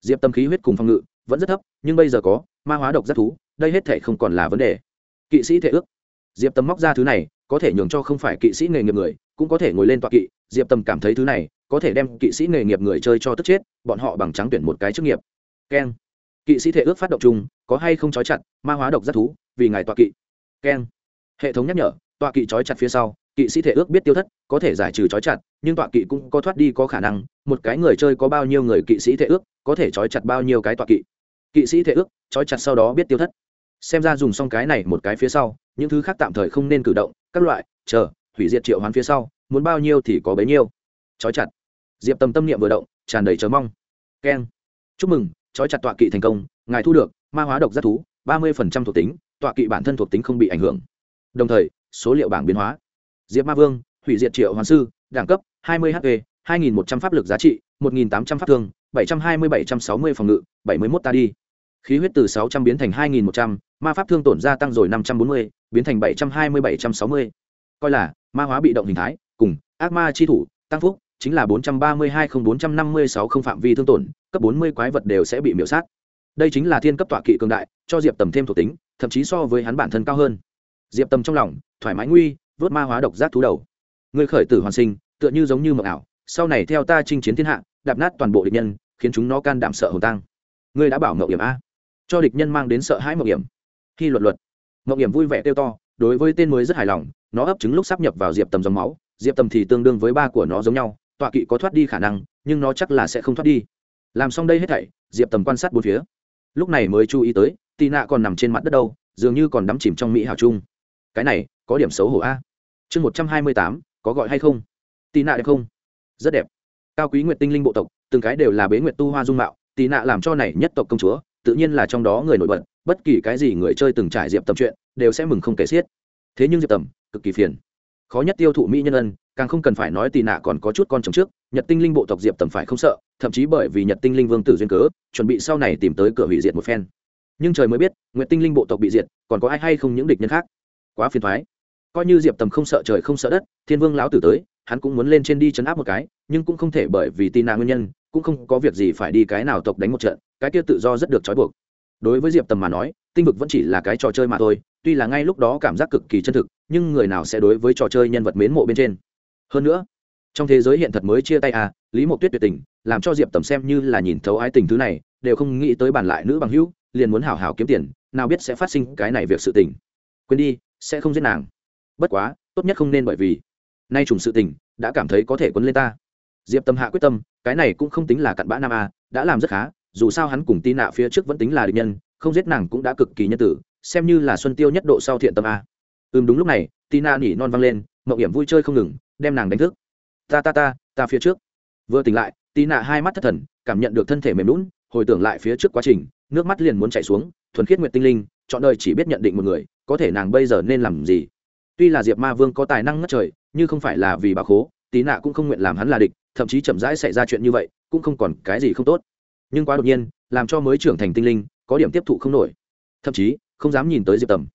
Diệp tâm khí huyết cùng phòng ngự vẫn rất thấp, nhưng bây giờ có ma hóa độc giác thú, đây hết thể không còn là vấn đề kỵ sĩ thể ước. Diệp tâm móc ra thứ này, có thể nhường cho không phải kỵ sĩ nghề nghiệp người, cũng có thể ngồi lên tọa kỵ. Diệp tâm cảm thấy thứ này, có thể đem kỵ sĩ nghề nghiệp người chơi cho tức chết, bọn họ bằng trắng tuyển một cái chức nghiệp. Keng. Kỵ sĩ thể ước phát động chung, có hay không trói chặt, ma hóa độc rất thú, vì ngài tọa kỵ. Keng. Hệ thống nhắc nhở, tọa kỵ trói chặt phía sau, kỵ sĩ thể ước biết tiêu thất, có thể giải trừ trói chặt, nhưng tọa kỵ cũng có thoát đi có khả năng, một cái người chơi có bao nhiêu người kỵ sĩ thể ước, có thể trói chặt bao nhiêu cái tọa kỵ. Kỵ sĩ thể ước, trói chặt sau đó biết tiêu thất xem ra dùng xong cái này một cái phía sau, những thứ khác tạm thời không nên cử động, các loại, chờ, hủy diệt triệu hoán phía sau, muốn bao nhiêu thì có bấy nhiêu. Trói chặt. Diệp tầm tâm niệm vừa động, tràn đầy chờ mong. Keng. Chúc mừng, trói chặt tọa kỵ thành công, ngài thu được, ma hóa độc giác thú, ba mươi phần trăm thuộc tính, tọa kỵ bản thân thuộc tính không bị ảnh hưởng. Đồng thời, số liệu bảng biến hóa. Diệp ma vương, hủy diệt triệu hoàn sư, đẳng cấp 20 hp 2.100 pháp lực giá trị 1.800 pháp thương 720-760 phòng ngự 71 ta đi khí huyết từ 600 biến thành 2.100, ma pháp thương tổn gia tăng rồi 540, biến thành 720-760. coi là ma hóa bị động hình thái cùng ác ma chi thủ tăng phúc chính là 432-0456 không phạm vi thương tổn cấp 40 quái vật đều sẽ bị miễu sát. Đây chính là thiên cấp tọa kỵ cường đại cho diệp tầm thêm thuộc tính thậm chí so với hắn bản thân cao hơn. Diệp tầm trong lòng thoải mái nguy vớt ma hóa độc giác thú đầu. Người khởi tử hoàn sinh tựa như giống như mộng ảo sau này theo ta chinh chiến thiên hạ đạp nát toàn bộ địch nhân khiến chúng nó can đảm sợ hồn tăng ngươi đã bảo ngậu điểm a cho địch nhân mang đến sợ hãi mộng hiểm. Khi luật luật, mộng hiểm vui vẻ kêu to, đối với tên mới rất hài lòng, nó ấp trứng lúc sắp nhập vào diệp tầm dòng máu, diệp tầm thì tương đương với ba của nó giống nhau, tọa kỵ có thoát đi khả năng, nhưng nó chắc là sẽ không thoát đi. Làm xong đây hết thảy, diệp tầm quan sát bốn phía. Lúc này mới chú ý tới, tị nạ còn nằm trên mặt đất đâu, dường như còn đắm chìm trong mỹ hào chung. Cái này, có điểm xấu hổ a. Chương một trăm hai mươi tám, có gọi hay không? Tị nạ đẹp không? Rất đẹp. Cao quý nguyệt tinh linh bộ tộc, từng cái đều là bế nguyệt tu hoa dung mạo, tị nạ làm cho này nhất tộc công chúa tự nhiên là trong đó người nổi bật, bất kỳ cái gì người chơi từng trải diệp tầm chuyện, đều sẽ mừng không kể xiết. Thế nhưng diệp tầm, cực kỳ phiền. Khó nhất tiêu thụ mỹ nhân ân, càng không cần phải nói tì nạ còn có chút con chồng trước, nhật tinh linh bộ tộc diệp tầm phải không sợ, thậm chí bởi vì nhật tinh linh vương tử duyên cớ, chuẩn bị sau này tìm tới cửa hủy diệt một phen. Nhưng trời mới biết, nguyệt tinh linh bộ tộc bị diệt, còn có ai hay không những địch nhân khác? Quá phiền thoái coi như diệp tầm không sợ trời không sợ đất, thiên vương lão tử tới, hắn cũng muốn lên trên đi chấn áp một cái, nhưng cũng không thể bởi vì tì nạ nguyên nhân cũng không có việc gì phải đi cái nào tộc đánh một trận, cái kia tự do rất được trói buộc. Đối với diệp tầm mà nói, tinh vực vẫn chỉ là cái trò chơi mà thôi, tuy là ngay lúc đó cảm giác cực kỳ chân thực, nhưng người nào sẽ đối với trò chơi nhân vật mến mộ bên trên? Hơn nữa, trong thế giới hiện thật mới chia tay à lý mộc tuyết tuyệt tình, làm cho diệp tầm xem như là nhìn thấu ái tình thứ này, đều không nghĩ tới bàn lại nữ bằng hữu, liền muốn hào hào kiếm tiền, nào biết sẽ phát sinh cái này việc sự tình. Quên đi, sẽ không giết nàng. Bất quá, tốt nhất không nên bởi vì nay trùng sự tình, đã cảm thấy có thể quấn lên ta diệp tâm hạ quyết tâm, cái này cũng không tính là cặn bã nam a, đã làm rất khá, dù sao hắn cùng tin nạ phía trước vẫn tính là địch nhân, không giết nàng cũng đã cực kỳ nhân tử, xem như là xuân tiêu nhất độ sau thiện tâm a. Ừm đúng lúc này tina nỉ non vang lên mậu hiểm vui chơi không ngừng, đem nàng đánh thức. Ta ta ta ta phía trước. Vừa tỉnh lại tina hai mắt thất thần, cảm nhận được thân thể mềm lún hồi tưởng lại phía trước quá trình, nước mắt liền muốn chảy xuống, thuần khiết nguyệt tinh linh, chọn đời chỉ biết nhận định một người, có thể nàng bây giờ nên làm gì? Tuy là diệp ma vương có tài năng ngất trời, nhưng không phải là vì bà khố tí nạ cũng không nguyện làm hắn là địch thậm chí chậm rãi xảy ra chuyện như vậy, cũng không còn cái gì không tốt. Nhưng quá đột nhiên, làm cho mới trưởng thành tinh linh, có điểm tiếp thụ không nổi. Thậm chí, không dám nhìn tới diệp tầm.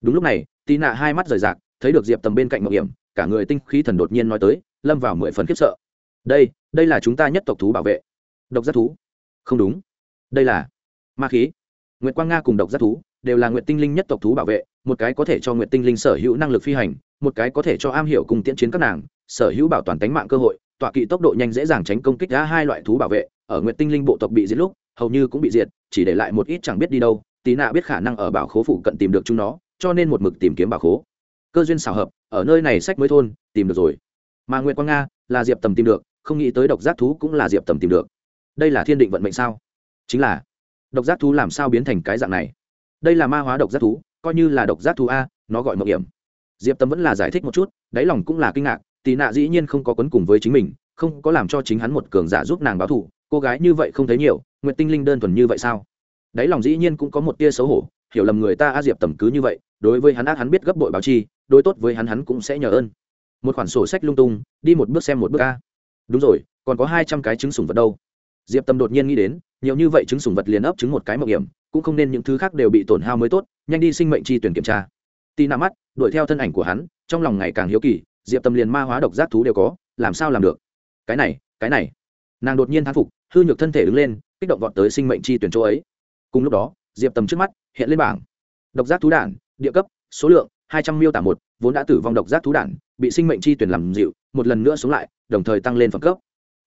Đúng lúc này tí nạ hai mắt rời rạc, thấy được diệp tầm bên cạnh mạo hiểm, cả người tinh khí thần đột nhiên nói tới, lâm vào mười phần khiếp sợ. Đây đây là chúng ta nhất tộc thú bảo vệ. Độc giác thú. Không đúng. Đây là ma khí. Nguyệt quang nga cùng độc giác thú đều là nguyệt tinh linh nhất tộc thú bảo vệ, một cái có thể cho nguyệt tinh linh sở hữu năng lực phi hành, một cái có thể cho am hiểu cùng tiễn chiến các nàng sở hữu bảo toàn tính mạng cơ hội tọa kỵ tốc độ nhanh dễ dàng tránh công kích ra hai loại thú bảo vệ, ở nguyệt tinh linh bộ tộc bị giết lúc, hầu như cũng bị diệt, chỉ để lại một ít chẳng biết đi đâu tí nạ biết khả năng ở bảo khố phụ cận tìm được chúng nó, cho nên một mực tìm kiếm bảo khố. Cơ duyên xảo hợp, ở nơi này sách mới thôn, tìm được rồi. Mà nguyệt quang nga là diệp tầm tìm được, không nghĩ tới độc giác thú cũng là diệp tầm tìm được. Đây là thiên định vận mệnh sao? Chính là, độc giác thú làm sao biến thành cái dạng này? Đây là ma hóa độc giác thú, coi như là độc giác thú a, nó gọi mộng hiểm. Diệp tâm vẫn là giải thích một chút, đáy lòng cũng là kinh ngạc tì nạ dĩ nhiên không có quấn cùng với chính mình, không có làm cho chính hắn một cường giả giúp nàng báo thù, cô gái như vậy không thấy nhiều nguyện tinh linh đơn thuần như vậy sao? Đáy lòng dĩ nhiên cũng có một tia xấu hổ, hiểu lầm người ta a diệp tầm cứ như vậy, đối với hắn ác hắn biết gấp bội báo chi, đối tốt với hắn hắn cũng sẽ nhờ ơn. Một khoản sổ sách lung tung, đi một bước xem một bước a. Đúng rồi, còn có hai trăm cái trứng sủng vật đâu. Diệp tâm đột nhiên nghĩ đến, nhiều như vậy trứng sủng vật liền ấp trứng một cái mạo hiểm, cũng không nên những thứ khác đều bị tổn hao mới tốt, nhanh đi sinh mệnh chi tuyển kiểm tra. Tì nạ mắt, đuổi theo thân ảnh của hắn, trong lòng ngày càng hiếu kỳ diệp tâm liền ma hóa độc giác thú đều có, làm sao làm được? Cái này cái này. Nàng đột nhiên thán phục, hư nhược thân thể đứng lên, kích động vọt tới sinh mệnh chi tuyển chỗ ấy. Cùng lúc đó, diệp tầm trước mắt hiện lên bảng. Độc giác thú đản, địa cấp, số lượng, hai trăm miêu tả một, vốn đã tử vong độc giác thú đản, bị sinh mệnh chi tuyển làm dịu, một lần nữa sống lại, đồng thời tăng lên phẩm cấp.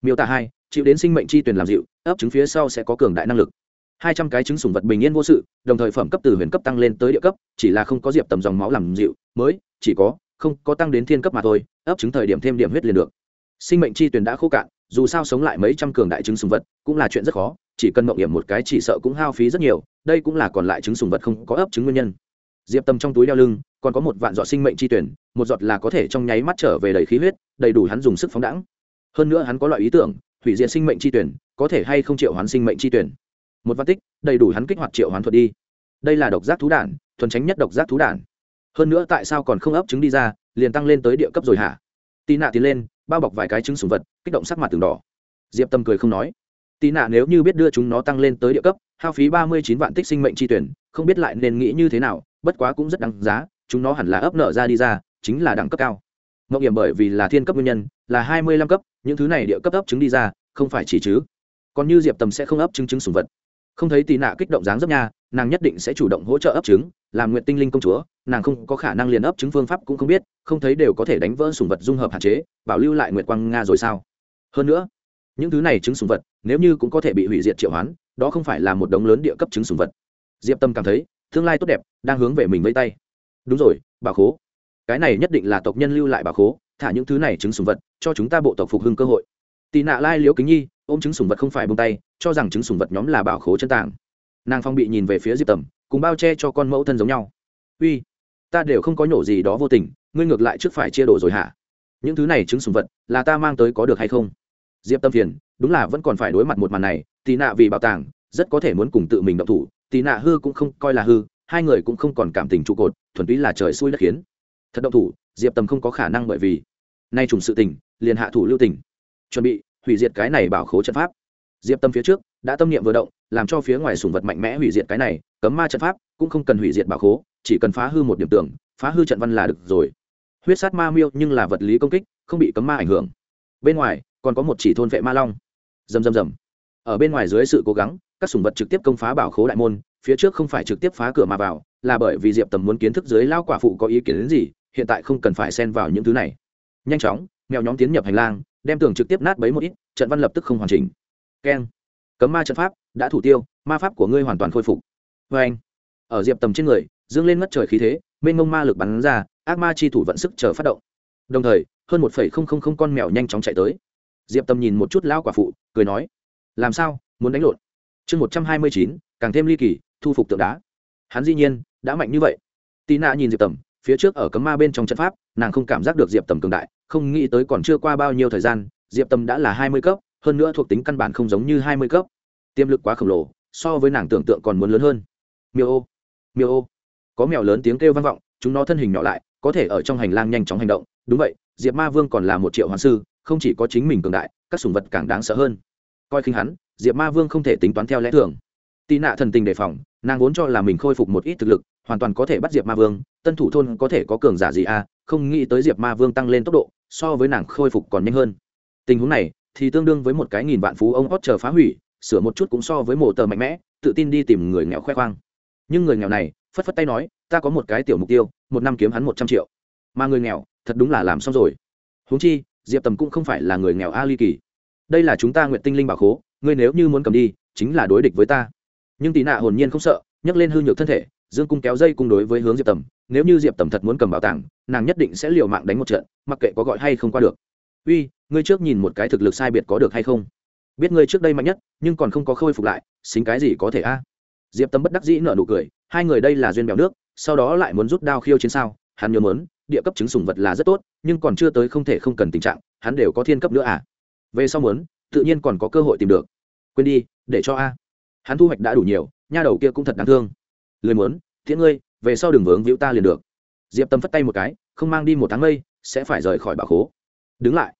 Miêu tả hai, chịu đến sinh mệnh chi tuyển làm dịu, ấp trứng phía sau sẽ có cường đại năng lực. Hai trăm cái trứng sủng vật bình yên vô sự, đồng thời phẩm cấp từ huyền cấp tăng lên tới địa cấp, chỉ là không có diệp tầm dòng máu làm dịu, mới chỉ có không có tăng đến thiên cấp mà thôi, ấp trứng thời điểm thêm điểm huyết liền được. Sinh mệnh chi tuyển đã khô cạn, dù sao sống lại mấy trăm cường đại trứng sùng vật cũng là chuyện rất khó, chỉ cần mộng hiểm một cái chỉ sợ cũng hao phí rất nhiều, đây cũng là còn lại trứng sùng vật không có ấp trứng nguyên nhân. Diệp tâm trong túi đeo lưng, còn có một vạn giọt sinh mệnh chi tuyển một giọt là có thể trong nháy mắt trở về đầy khí huyết, đầy đủ hắn dùng sức phóng đẳng hơn nữa hắn có loại ý tưởng, hủy diệt sinh mệnh chi tuyển có thể hay không triệu hoán sinh mệnh chi tuyển một văn tích, đầy đủ hắn kích hoạt triệu hoán thuật đi. Đây là độc giác thú đản, thuần tránh nhất độc giác thú đản hơn nữa tại sao còn không ấp trứng đi ra, liền tăng lên tới địa cấp rồi hả? Tì nạ tiến lên, bao bọc vài cái trứng sùng vật, kích động sắc mặt từng đỏ. Diệp tâm cười không nói. Tì nạ nếu như biết đưa chúng nó tăng lên tới địa cấp, hao phí ba mươi chín vạn tích sinh mệnh chi tuyển, không biết lại nên nghĩ như thế nào, bất quá cũng rất đáng giá, chúng nó hẳn là ấp nở ra đi ra, chính là đẳng cấp cao. Mậu hiểm bởi vì là thiên cấp nguyên nhân, là hai mươi lăm cấp, những thứ này địa cấp ấp trứng đi ra, không phải chỉ chứ. Còn như diệp tầm sẽ không ấp trứng trứng sùng vật không thấy tì nạ kích động dáng dấp nha, nàng nhất định sẽ chủ động hỗ trợ ấp trứng, làm nguyện tinh linh công chúa, nàng không có khả năng liền ấp trứng phương pháp cũng không biết, không thấy đều có thể đánh vỡ sùng vật dung hợp hạn chế, bảo lưu lại nguyệt quang nga rồi sao? Hơn nữa, những thứ này trứng sùng vật, nếu như cũng có thể bị hủy diệt triệu hoán, đó không phải là một đống lớn địa cấp trứng sùng vật. Diệp tâm cảm thấy, tương lai tốt đẹp, đang hướng về mình vây tay. Đúng rồi bà khố. Cái này nhất định là tộc nhân lưu lại bà khố, thả những thứ này trứng sùng vật, cho chúng ta bộ tộc phục hưng cơ hội tị nạ lai liễu kính nhi, ôm trứng sùng vật không phải bông tay, cho rằng trứng sùng vật nhóm là bảo khố chân tàng. Nàng phong bị nhìn về phía diệp tầm, cùng bao che cho con mẫu thân giống nhau. Uy, ta đều không có nhổ gì đó vô tình, ngươi ngược lại trước phải chia đồ rồi hả? Những thứ này trứng sùng vật, là ta mang tới có được hay không? Diệp tâm phiền, đúng là vẫn còn phải đối mặt một màn này, tị nạ vì bảo tàng, rất có thể muốn cùng tự mình động thủ, tị nạ hư cũng không coi là hư, hai người cũng không còn cảm tình trụ cột, thuần túy là trời xui đất khiến. Thật động thủ, diệp tâm không có khả năng bởi vì nay trùng sự tình, liền hạ thủ lưu tình chuẩn bị, hủy diệt cái này bảo khố trận pháp. Diệp tâm phía trước đã tâm niệm vừa động, làm cho phía ngoài sùng vật mạnh mẽ hủy diệt cái này, cấm ma trận pháp cũng không cần hủy diệt bảo khố, chỉ cần phá hư một điểm tưởng phá hư trận văn là được rồi. Huyết sát ma miêu nhưng là vật lý công kích, không bị cấm ma ảnh hưởng. Bên ngoài còn có một chỉ thôn vệ ma long. Rầm rầm rầm. Ở bên ngoài dưới sự cố gắng, các sùng vật trực tiếp công phá bảo khố đại môn, phía trước không phải trực tiếp phá cửa mà vào, là bởi vì diệp tầm muốn kiến thức dưới lao quả phụ có ý kiến đến gì, hiện tại không cần phải xen vào những thứ này. Nhanh chóng, mèo nhóm tiến nhập hành lang đem tường trực tiếp nát bấy một ít, trận văn lập tức không hoàn chỉnh. Keng. Cấm ma trận pháp đã thủ tiêu, ma pháp của ngươi hoàn toàn khôi phục. Vê anh, ở diệp tầm trên người, dương lên ngất trời khí thế, mênh mông ma lực bắn ra, ác ma chi thủ vận sức chờ phát động. Đồng thời, hơn một phẩy không không không con mèo nhanh chóng chạy tới. Diệp tầm nhìn một chút lão quả phụ, cười nói, làm sao? Muốn đánh lộn? Chương một trăm hai mươi chín, càng thêm ly kỳ, thu phục tượng đá. Hắn dĩ nhiên đã mạnh như vậy. Tì nạ nhìn diệp tầm phía trước ở cấm ma bên trong trận pháp, nàng không cảm giác được diệp tầm cường đại, không nghĩ tới còn chưa qua bao nhiêu thời gian, diệp tầm đã là hai mươi cấp, hơn nữa thuộc tính căn bản không giống như hai mươi cấp. Tiềm lực quá khổng lồ, so với nàng tưởng tượng còn muốn lớn hơn. Miêu ô miêu ô. Có mèo lớn tiếng kêu vang vọng, chúng nó thân hình nhỏ lại, có thể ở trong hành lang nhanh chóng hành động. Đúng vậy, diệp ma vương còn là một triệu hoàng sư, không chỉ có chính mình cường đại, các sùng vật càng đáng sợ hơn. Coi khinh hắn, diệp ma vương không thể tính toán theo lẽ thường. Tị nạ thần tình đề phòng, nàng vốn cho là mình khôi phục một ít thực lực hoàn toàn có thể bắt diệp ma vương, tân thủ thôn có thể có cường giả gì à? Không nghĩ tới diệp ma vương tăng lên tốc độ, so với nàng khôi phục còn nhanh hơn. Tình huống này thì tương đương với một cái nghìn vạn phú ông hót chờ phá hủy, sửa một chút cũng so với mổ tờ mạnh mẽ, tự tin đi tìm người nghèo khoe khoang. Nhưng người nghèo này, phất phất tay nói, ta có một cái tiểu mục tiêu, một năm kiếm hắn một trăm triệu. Mà người nghèo, thật đúng là làm xong rồi. Huống chi, diệp tầm cũng không phải là người nghèo a ly kỳ. Đây là chúng ta nguyện tinh linh bảo khố, ngươi nếu như muốn cầm đi, chính là đối địch với ta. Nhưng tì nạ hồn nhiên không sợ, nhấc lên hư nhược thân thể dương cung kéo dây cung đối với hướng diệp tầm, nếu như diệp tầm thật muốn cầm bảo tàng, nàng nhất định sẽ liều mạng đánh một trận, mặc kệ có gọi hay không qua được. Uy, ngươi trước nhìn một cái thực lực sai biệt có được hay không? Biết ngươi trước đây mạnh nhất, nhưng còn không có khôi phục lại, xính cái gì có thể a? Diệp tâm bất đắc dĩ nở nụ cười, hai người đây là duyên bèo nước, sau đó lại muốn rút đao khiêu chiến sao? Hắn nhớ mớn địa cấp chứng sùng vật là rất tốt, nhưng còn chưa tới không thể không cần tình trạng, hắn đều có thiên cấp nữa à? Về sau muốn, tự nhiên còn có cơ hội tìm được. Quên đi, để cho a. Hắn thu hoạch đã đủ nhiều, nha đầu kia cũng thật đáng thương. Lười muốn thiện ngươi, về sau đường vướng víu ta liền được. Diệp tâm phất tay một cái, không mang đi một tháng mây, sẽ phải rời khỏi bà khố. Đứng lại.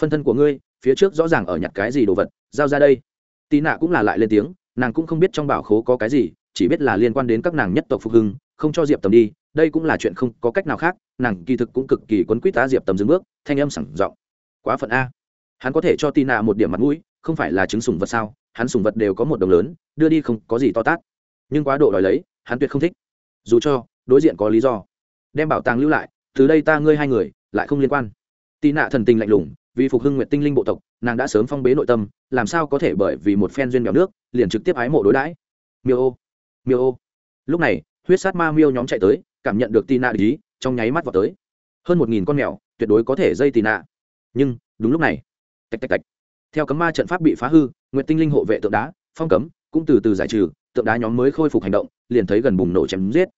Phân thân của ngươi, phía trước rõ ràng ở nhặt cái gì đồ vật, giao ra đây. Tì nạ cũng là lại lên tiếng, nàng cũng không biết trong bảo khố có cái gì, chỉ biết là liên quan đến các nàng nhất tộc phục hưng, không cho diệp tầm đi, đây cũng là chuyện không có cách nào khác, nàng kỳ thực cũng cực kỳ quấn quýt tá diệp tầm dừng bước, thanh âm sẳng giọng. Quá phận a. Hắn có thể cho tì nạ một điểm mặt mũi, không phải là chứng sùng vật sao, hắn sùng vật đều có một đồng lớn, đưa đi không có gì to tát. Nhưng quá độ đòi lấy, hắn tuyệt không thích dù cho, đối diện có lý do. Đem bảo tàng lưu lại, từ đây ta ngươi hai người, lại không liên quan. Tị nạ thần tình lạnh lùng, vì phục hưng nguyện tinh linh bộ tộc, nàng đã sớm phong bế nội tâm, làm sao có thể bởi vì một phen duyên mèo nước, liền trực tiếp ái mộ đối đãi. Miêu ô miêu ô. Lúc này, huyết sát ma miêu nhóm chạy tới, cảm nhận được tị nạ ý, trong nháy mắt vào tới. Hơn một nghìn con mèo, tuyệt đối có thể dây tị nạ. Nhưng, đúng lúc này, tạch tạch tạch. Theo cấm ma trận pháp bị phá hư nguyện tinh linh hộ vệ tượng đá, phong cấm, cũng từ từ giải trừ, tượng đá nhóm mới khôi phục hành động, liền thấy gần bùng nổ chém giết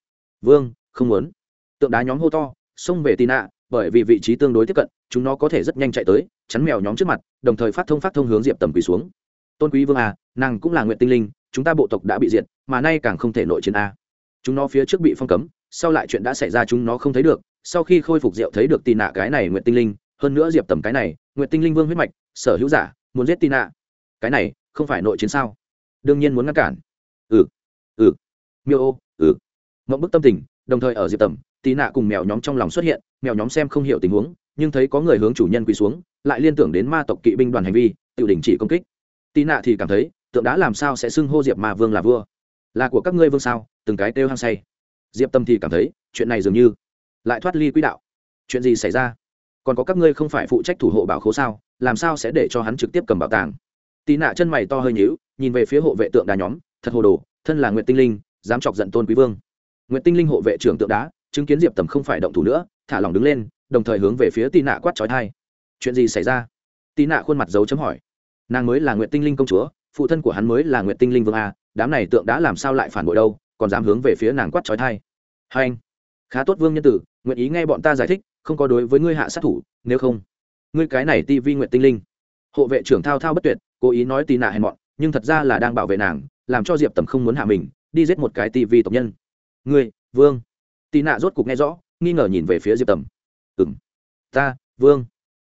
vương, không muốn. Tượng đá nhóm hô to, xông về tì nạ, bởi vì vị trí tương đối tiếp cận, chúng nó có thể rất nhanh chạy tới, chắn mèo nhóm trước mặt, đồng thời phát thông phát thông hướng diệp tầm quỳ xuống. Tôn quý vương à nàng cũng là nguyện tinh linh, chúng ta bộ tộc đã bị diệt, mà nay càng không thể nội chiến a. Chúng nó phía trước bị phong cấm, sau lại chuyện đã xảy ra chúng nó không thấy được, sau khi khôi phục diệu thấy được tì nạ cái này nguyện tinh linh, hơn nữa diệp tầm cái này, nguyện tinh linh vương huyết mạch, sở hữu giả, muốn giết tì nạ. Cái này, không phải nội chiến sao? Đương nhiên muốn ngăn cản. Ừ ừ. Miêu ô ừ mộng bức tâm tình, đồng thời ở diệp tầm, tì nạ cùng mèo nhóm trong lòng xuất hiện, mèo nhóm xem không hiểu tình huống, nhưng thấy có người hướng chủ nhân quỳ xuống, lại liên tưởng đến ma tộc kỵ binh đoàn hành vi tự đình chỉ công kích. Tì nạ thì cảm thấy, tượng đã làm sao sẽ xưng hô diệp ma vương là vua? Là của các ngươi vương sao? Từng cái kêu hăng say. Diệp tâm thì cảm thấy, chuyện này dường như lại thoát ly quỹ đạo. Chuyện gì xảy ra? Còn có các ngươi không phải phụ trách thủ hộ bảo khố sao? Làm sao sẽ để cho hắn trực tiếp cầm bảo tàng? Tì nạ chân mày to hơi nhíu, nhìn về phía hộ vệ tượng đá nhóm, thật hồ đồ, thân là nguyện tinh linh, dám chọc giận tôn quý vương nguyện tinh linh hộ vệ trưởng tượng đá, chứng kiến diệp tầm không phải động thủ nữa, thả lỏng đứng lên, đồng thời hướng về phía tì nạ quát trói thai. Chuyện gì xảy ra? Tì nạ khuôn mặt dấu chấm hỏi. Nàng mới là nguyện tinh linh công chúa, phụ thân của hắn mới là nguyện tinh linh vương a, đám này tượng đã làm sao lại phản bội đâu, còn dám hướng về phía nàng quát trói thai. Hai anh, khá tốt vương nhân tử, nguyện ý nghe bọn ta giải thích, không có đối với ngươi hạ sát thủ, nếu không. Ngươi cái này ti vi nguyện tinh linh. Hộ vệ trưởng thao thao bất tuyệt, cố ý nói tì nạ hèn mọn, nhưng thật ra là đang bảo vệ nàng, làm cho diệp tầm không muốn hạ mình, đi giết một cái ti vi tộc nhân ngươi, vương. Tì nạ rốt cục nghe rõ, nghi ngờ nhìn về phía diệp tầm. Ừ m ta, vương.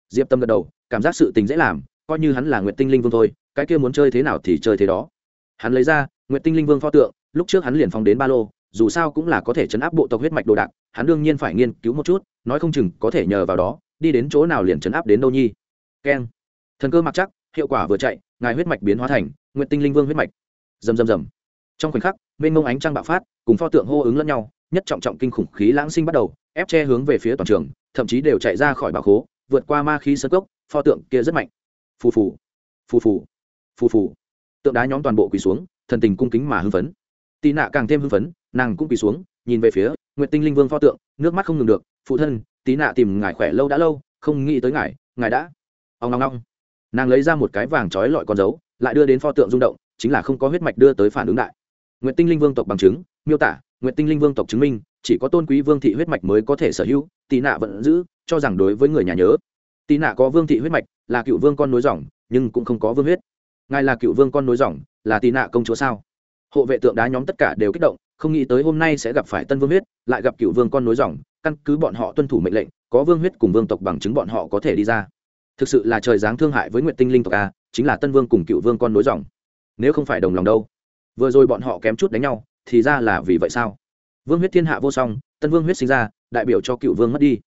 Diệp tâm gật đầu, cảm giác sự tình dễ làm, coi như hắn là nguyện tinh linh vương thôi, cái kia muốn chơi thế nào thì chơi thế đó. Hắn lấy ra nguyện tinh linh vương pho tượng, lúc trước hắn liền phóng đến ba lô, dù sao cũng là có thể chấn áp bộ tộc huyết mạch đồ đạc, hắn đương nhiên phải nghiên cứu một chút, nói không chừng có thể nhờ vào đó, đi đến chỗ nào liền chấn áp đến đâu nhi. Keng. Thần cơ mặc chắc, hiệu quả vừa chạy, ngài huyết mạch biến hóa thành nguyện tinh linh vương huyết mạch. Rầm rầm rầm. Trong khoảnh khắc mênh mông ánh trăng bạo phát, cùng pho tượng hô ứng lẫn nhau, nhất trọng trọng kinh khủng khí lãng sinh bắt đầu, ép che hướng về phía toàn trường, thậm chí đều chạy ra khỏi bảo khố, vượt qua ma khí sơ cốc, pho tượng kia rất mạnh. Phù phù phù phù phù phù. Tượng đá nhóm toàn bộ quỳ xuống, thần tình cung kính mà hưng phấn. Tị nạ càng thêm hưng phấn, nàng cũng quỳ xuống, nhìn về phía nguyện tinh linh vương pho tượng, nước mắt không ngừng được. Phụ thân tí nạ tìm ngài khỏe lâu đã lâu, không nghĩ tới ngài ngài đã. Ông ngong ngong nàng lấy ra một cái vàng trói lọi con dấu, lại đưa đến pho tượng rung động, chính là không có huyết mạch đưa tới phản ứng đại nguyện tinh linh vương tộc bằng chứng, miêu tả nguyện tinh linh vương tộc chứng minh, chỉ có tôn quý vương thị huyết mạch mới có thể sở hữu, tị nạ vẫn giữ, cho rằng đối với người nhà nhớ. Tị nạ có vương thị huyết mạch, là cựu vương con nối dòng, nhưng cũng không có vương huyết. Ngài là cựu vương con nối dòng, là tị nạ công chúa sao? Hộ vệ tượng đá nhóm tất cả đều kích động, không nghĩ tới hôm nay sẽ gặp phải tân vương huyết, lại gặp cựu vương con nối dòng, căn cứ bọn họ tuân thủ mệnh lệnh, có vương huyết cùng vương tộc bằng chứng bọn họ có thể đi ra. Thực sự là trời giáng thương hại với nguyện tinh linh tộc a, chính là tân vương cùng cựu vương con nối dòng. Nếu không phải đồng lòng đâu vừa rồi bọn họ kém chút đánh nhau, thì ra là vì vậy sao? Vương huyết thiên hạ vô song, tân vương huyết sinh ra, đại biểu cho cựu vương mất đi.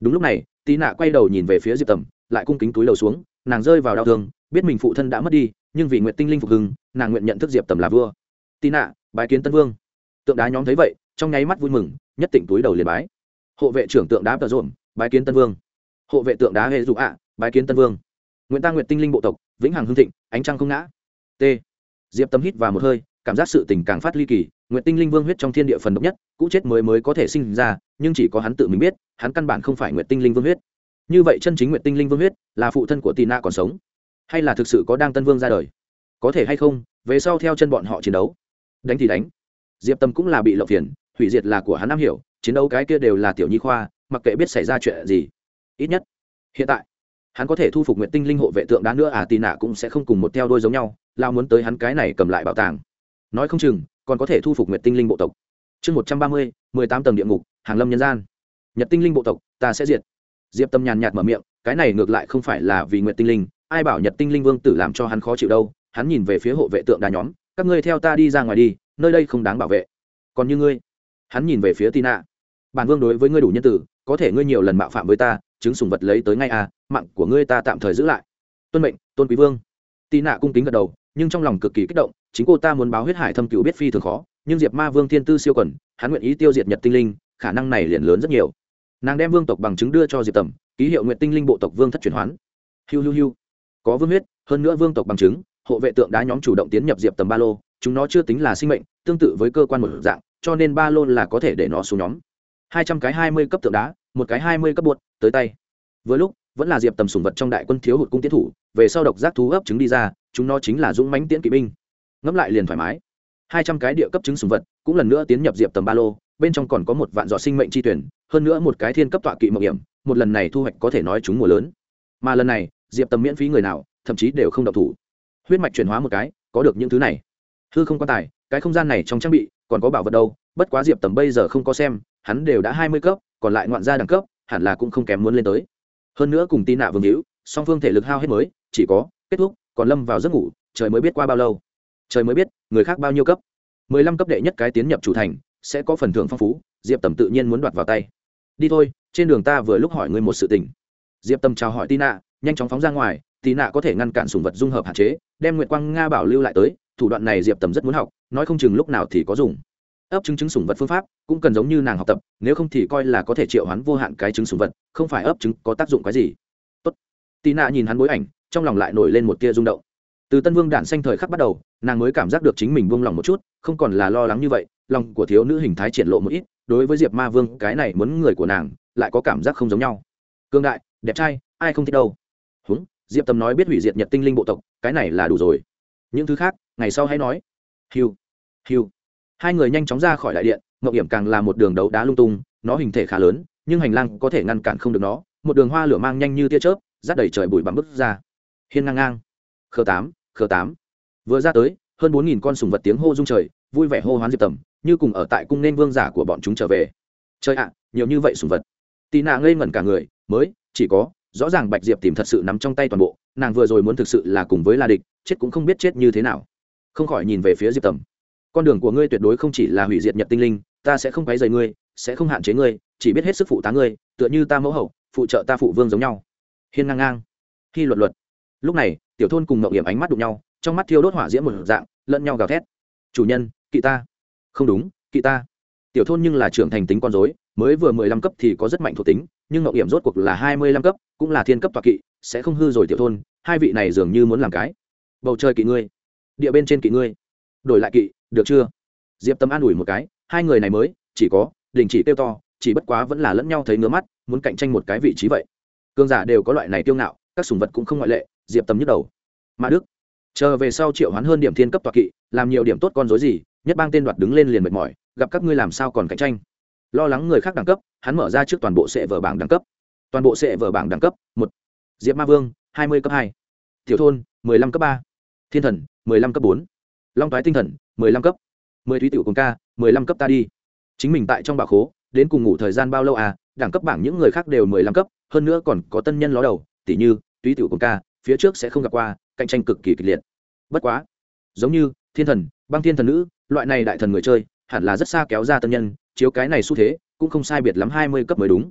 Đúng lúc này, tý nạ quay đầu nhìn về phía diệp tầm, lại cung kính túi đầu xuống, nàng rơi vào đau thương, biết mình phụ thân đã mất đi, nhưng vì nguyện tinh linh phục hưng, nàng nguyện nhận thức diệp tầm là vua. Tý nạ, bái kiến tân vương. Tượng đá nhóm thấy vậy, trong nháy mắt vui mừng, nhất tỉnh túi đầu liền bái. Hộ vệ trưởng tượng đá tờ rộm bái kiến tân vương. Hộ vệ tượng đá hệ dụ ạ, bái kiến tân vương. Nguyễn ta nguyện tinh linh bộ tộc, vĩnh hằng hưng thịnh, ánh trăng không ngã. T. Diệp tâm hít vào một hơi cảm giác sự tình càng phát ly kỳ nguyện tinh linh vương huyết trong thiên địa phần độc nhất, cũ chết mới mới có thể sinh ra, nhưng chỉ có hắn tự mình biết, hắn căn bản không phải nguyện tinh linh vương huyết. Như vậy chân chính nguyện tinh linh vương huyết là phụ thân của tì na còn sống, hay là thực sự có đang tân vương ra đời? Có thể hay không, về sau theo chân bọn họ chiến đấu. Đánh thì đánh. Diệp tâm cũng là bị lộng phiền, hủy diệt là của hắn am hiểu, chiến đấu cái kia đều là tiểu nhi khoa, mặc kệ biết xảy ra chuyện gì. Ít nhất, hiện tại, hắn có thể thu phục nguyện tinh linh hộ vệ tượng đá nữa à tì nạ cũng sẽ không cùng một theo đôi giống nhau, lao muốn tới hắn cái này cầm lại bảo tàng nói không chừng, còn có thể thu phục Nguyệt tinh linh bộ tộc. Chương một trăm ba mươi, mười tám tầng địa ngục, hàng lâm nhân gian. Nhật tinh linh bộ tộc, ta sẽ diệt. Diệp tâm nhàn nhạt mở miệng, cái này ngược lại không phải là vì Nguyệt tinh linh, ai bảo nhật tinh linh vương tử làm cho hắn khó chịu đâu, hắn nhìn về phía hộ vệ tượng đá nhóm, các ngươi theo ta đi ra ngoài đi, nơi đây không đáng bảo vệ. Còn như ngươi, hắn nhìn về phía tina. Bản vương đối với ngươi đủ nhân tử, có thể ngươi nhiều lần mạo phạm với ta, chứng sùng vật lấy tới ngay à mạng của ngươi ta tạm thời giữ lại. Tuân mệnh, tôn quý vương. Tì nạ cung kính gật đầu, nhưng trong lòng cực kỳ kích động chính cô ta muốn báo huyết hải thâm cựu biết phi thường khó, nhưng diệp ma vương thiên tư siêu quẩn, hắn nguyện ý tiêu diệt nhật tinh linh, khả năng này liền lớn rất nhiều. Nàng đem vương tộc bằng chứng đưa cho diệp tầm, ký hiệu nguyện tinh linh bộ tộc vương thất chuyển hoán. Hiu hiu hiu. Có vương huyết, hơn nữa vương tộc bằng chứng, hộ vệ tượng đá nhóm chủ động tiến nhập diệp tầm ba lô, chúng nó chưa tính là sinh mệnh, tương tự với cơ quan một dạng, cho nên ba lô là có thể để nó xuống nhóm. Hai trăm cái hai mươi cấp tượng đá, một cái hai mươi cấp bột, tới tay. Với lúc, vẫn là diệp tầm sùng vật trong đại quân thiếu hụt cung tiến thủ, về sau độc giác thú ấp trứng đi ra, chúng nó chính là dũng mánh tiễn kỵ binh ngẫm lại liền thoải mái. Hai trăm cái địa cấp trứng sùng vật, cũng lần nữa tiến nhập diệp tầm ba lô, bên trong còn có một vạn giọt sinh mệnh chi tuyển, hơn nữa một cái thiên cấp tọa kỵ mạo hiểm, một lần này thu hoạch có thể nói chúng mùa lớn. Mà lần này, diệp tầm miễn phí người nào, thậm chí đều không độc thủ. Huyết mạch chuyển hóa một cái, có được những thứ này. Hư không quan tài, cái không gian này trong trang bị, còn có bảo vật đâu, bất quá diệp tầm bây giờ không có xem, hắn đều đã hai mươi cấp, còn lại ngoạn gia đẳng cấp, hẳn là cũng không kém muốn lên tới. Hơn nữa cùng tin nạ vương hữu, song phương thể lực hao hết mới, chỉ có kết thúc, còn lâm vào giấc ngủ, trời mới biết qua bao lâu trời mới biết người khác bao nhiêu cấp. Mười lăm cấp đệ nhất cái tiến nhập chủ thành, sẽ có phần thưởng phong phú, diệp tầm tự nhiên muốn đoạt vào tay. Đi thôi, trên đường ta vừa lúc hỏi ngươi một sự tình. Diệp tầm chào hỏi tina, nhanh chóng phóng ra ngoài, tina có thể ngăn cản sùng vật dung hợp hạn chế, đem nguyệt quang nga bảo lưu lại tới, thủ đoạn này diệp tầm rất muốn học, nói không chừng lúc nào thì có dùng. Ấp trứng trứng sùng vật phương pháp, cũng cần giống như nàng học tập, nếu không thì coi là có thể triệu hắn vô hạn cái trứng sùng vật, không phải ấp trứng có tác dụng cái gì. Tốt. Tina nhìn hắn bối ảnh, trong lòng lại nổi lên một tia rung động từ tân vương đản xanh thời khắc bắt đầu, nàng mới cảm giác được chính mình buông lòng một chút, không còn là lo lắng như vậy, lòng của thiếu nữ hình thái triển lộ một ít, đối với diệp ma vương, cái này muốn người của nàng, lại có cảm giác không giống nhau. Cương đại, đẹp trai, ai không thích đâu. Húng, diệp tâm nói biết hủy diệt nhật tinh linh bộ tộc, cái này là đủ rồi. Những thứ khác, ngày sau hãy nói. Hiu hiu. Hai người nhanh chóng ra khỏi đại điện ngậu hiểm càng là một đường đấu đá lung tung, nó hình thể khá lớn, nhưng hành lang có thể ngăn cản không được nó, một đường hoa lửa mang nhanh như tia chớp, rát đầy trời bụi bắm bứt ra. Hiên ngang ngang. Khờ tám khờ tám. Vừa ra tới, hơn bốn nghìn con sùng vật tiếng hô rung trời, vui vẻ hô hoán diệp tầm, như cùng ở tại cung nên vương giả của bọn chúng trở về. Trời ạ, nhiều như vậy sùng vật. Tì nạ ngây ngẩn cả người, mới, chỉ có, rõ ràng bạch diệp tìm thật sự nắm trong tay toàn bộ, nàng vừa rồi muốn thực sự là cùng với la địch, chết cũng không biết chết như thế nào. Không khỏi nhìn về phía diệp tầm. Con đường của ngươi tuyệt đối không chỉ là hủy diệt nhật tinh linh, ta sẽ không quấy rầy ngươi, sẽ không hạn chế ngươi, chỉ biết hết sức phụ tá ngươi, tựa như ta mẫu hậu, phụ trợ ta phụ vương giống nhau. Hiên ngang ngang. Khi luật luật lúc này, tiểu thôn cùng mậu hiểm ánh mắt đụng nhau, trong mắt thiêu đốt hỏa diễm một dạng, lẫn nhau gào thét. Chủ nhân, kỵ ta. Không đúng, kỵ ta. Tiểu thôn nhưng là trưởng thành tính con dối mới vừa mười lăm cấp thì có rất mạnh thuộc tính, nhưng mậu hiểm rốt cuộc là hai mươi lăm cấp, cũng là thiên cấp toạc kỵ, sẽ không hư rồi tiểu thôn, hai vị này dường như muốn làm cái. Bầu trời kỵ ngươi, địa bên trên kỵ ngươi. Đổi lại kỵ, được chưa? Diệp tâm an ủi một cái, hai người này mới, chỉ có, đình chỉ tiêu to, chỉ bất quá vẫn là lẫn nhau thấy ngứa mắt, muốn cạnh tranh một cái vị trí vậy. Cương giả đều có loại này tiêu ngạo, các sùng vật cũng không ngoại lệ diệp Tầm nhức đầu. Mà đức, chờ về sau triệu hoán hơn điểm thiên cấp toạc kỵ, làm nhiều điểm tốt con dối gì, nhất bang tên đoạt đứng lên liền mệt mỏi, gặp các ngươi làm sao còn cạnh tranh. Lo lắng người khác đẳng cấp, hắn mở ra trước toàn bộ sệ vở bảng đẳng cấp. Toàn bộ sệ vở bảng đẳng cấp, một. Diệp ma vương, hai mươi cấp hai. Tiểu thôn, mười lăm cấp ba. Thiên thần, mười lăm cấp bốn. Long toái tinh thần, mười lăm cấp. Mười thúy tiểu cùng ca, mười lăm cấp ta đi. Chính mình tại trong bạo khố, đến cùng ngủ thời gian bao lâu à đẳng cấp bảng những người khác đều mười lăm cấp, hơn nữa còn có tân nhân ló đầu tỷ như túy tiểu cùng ca phía trước sẽ không gặp qua, cạnh tranh cực kỳ kịch liệt. Bất quá, giống như thiên thần, băng thiên thần nữ, loại này đại thần người chơi, hẳn là rất xa kéo ra tân nhân, chiếu cái này xu thế, cũng không sai biệt lắm hai mươi cấp mới đúng.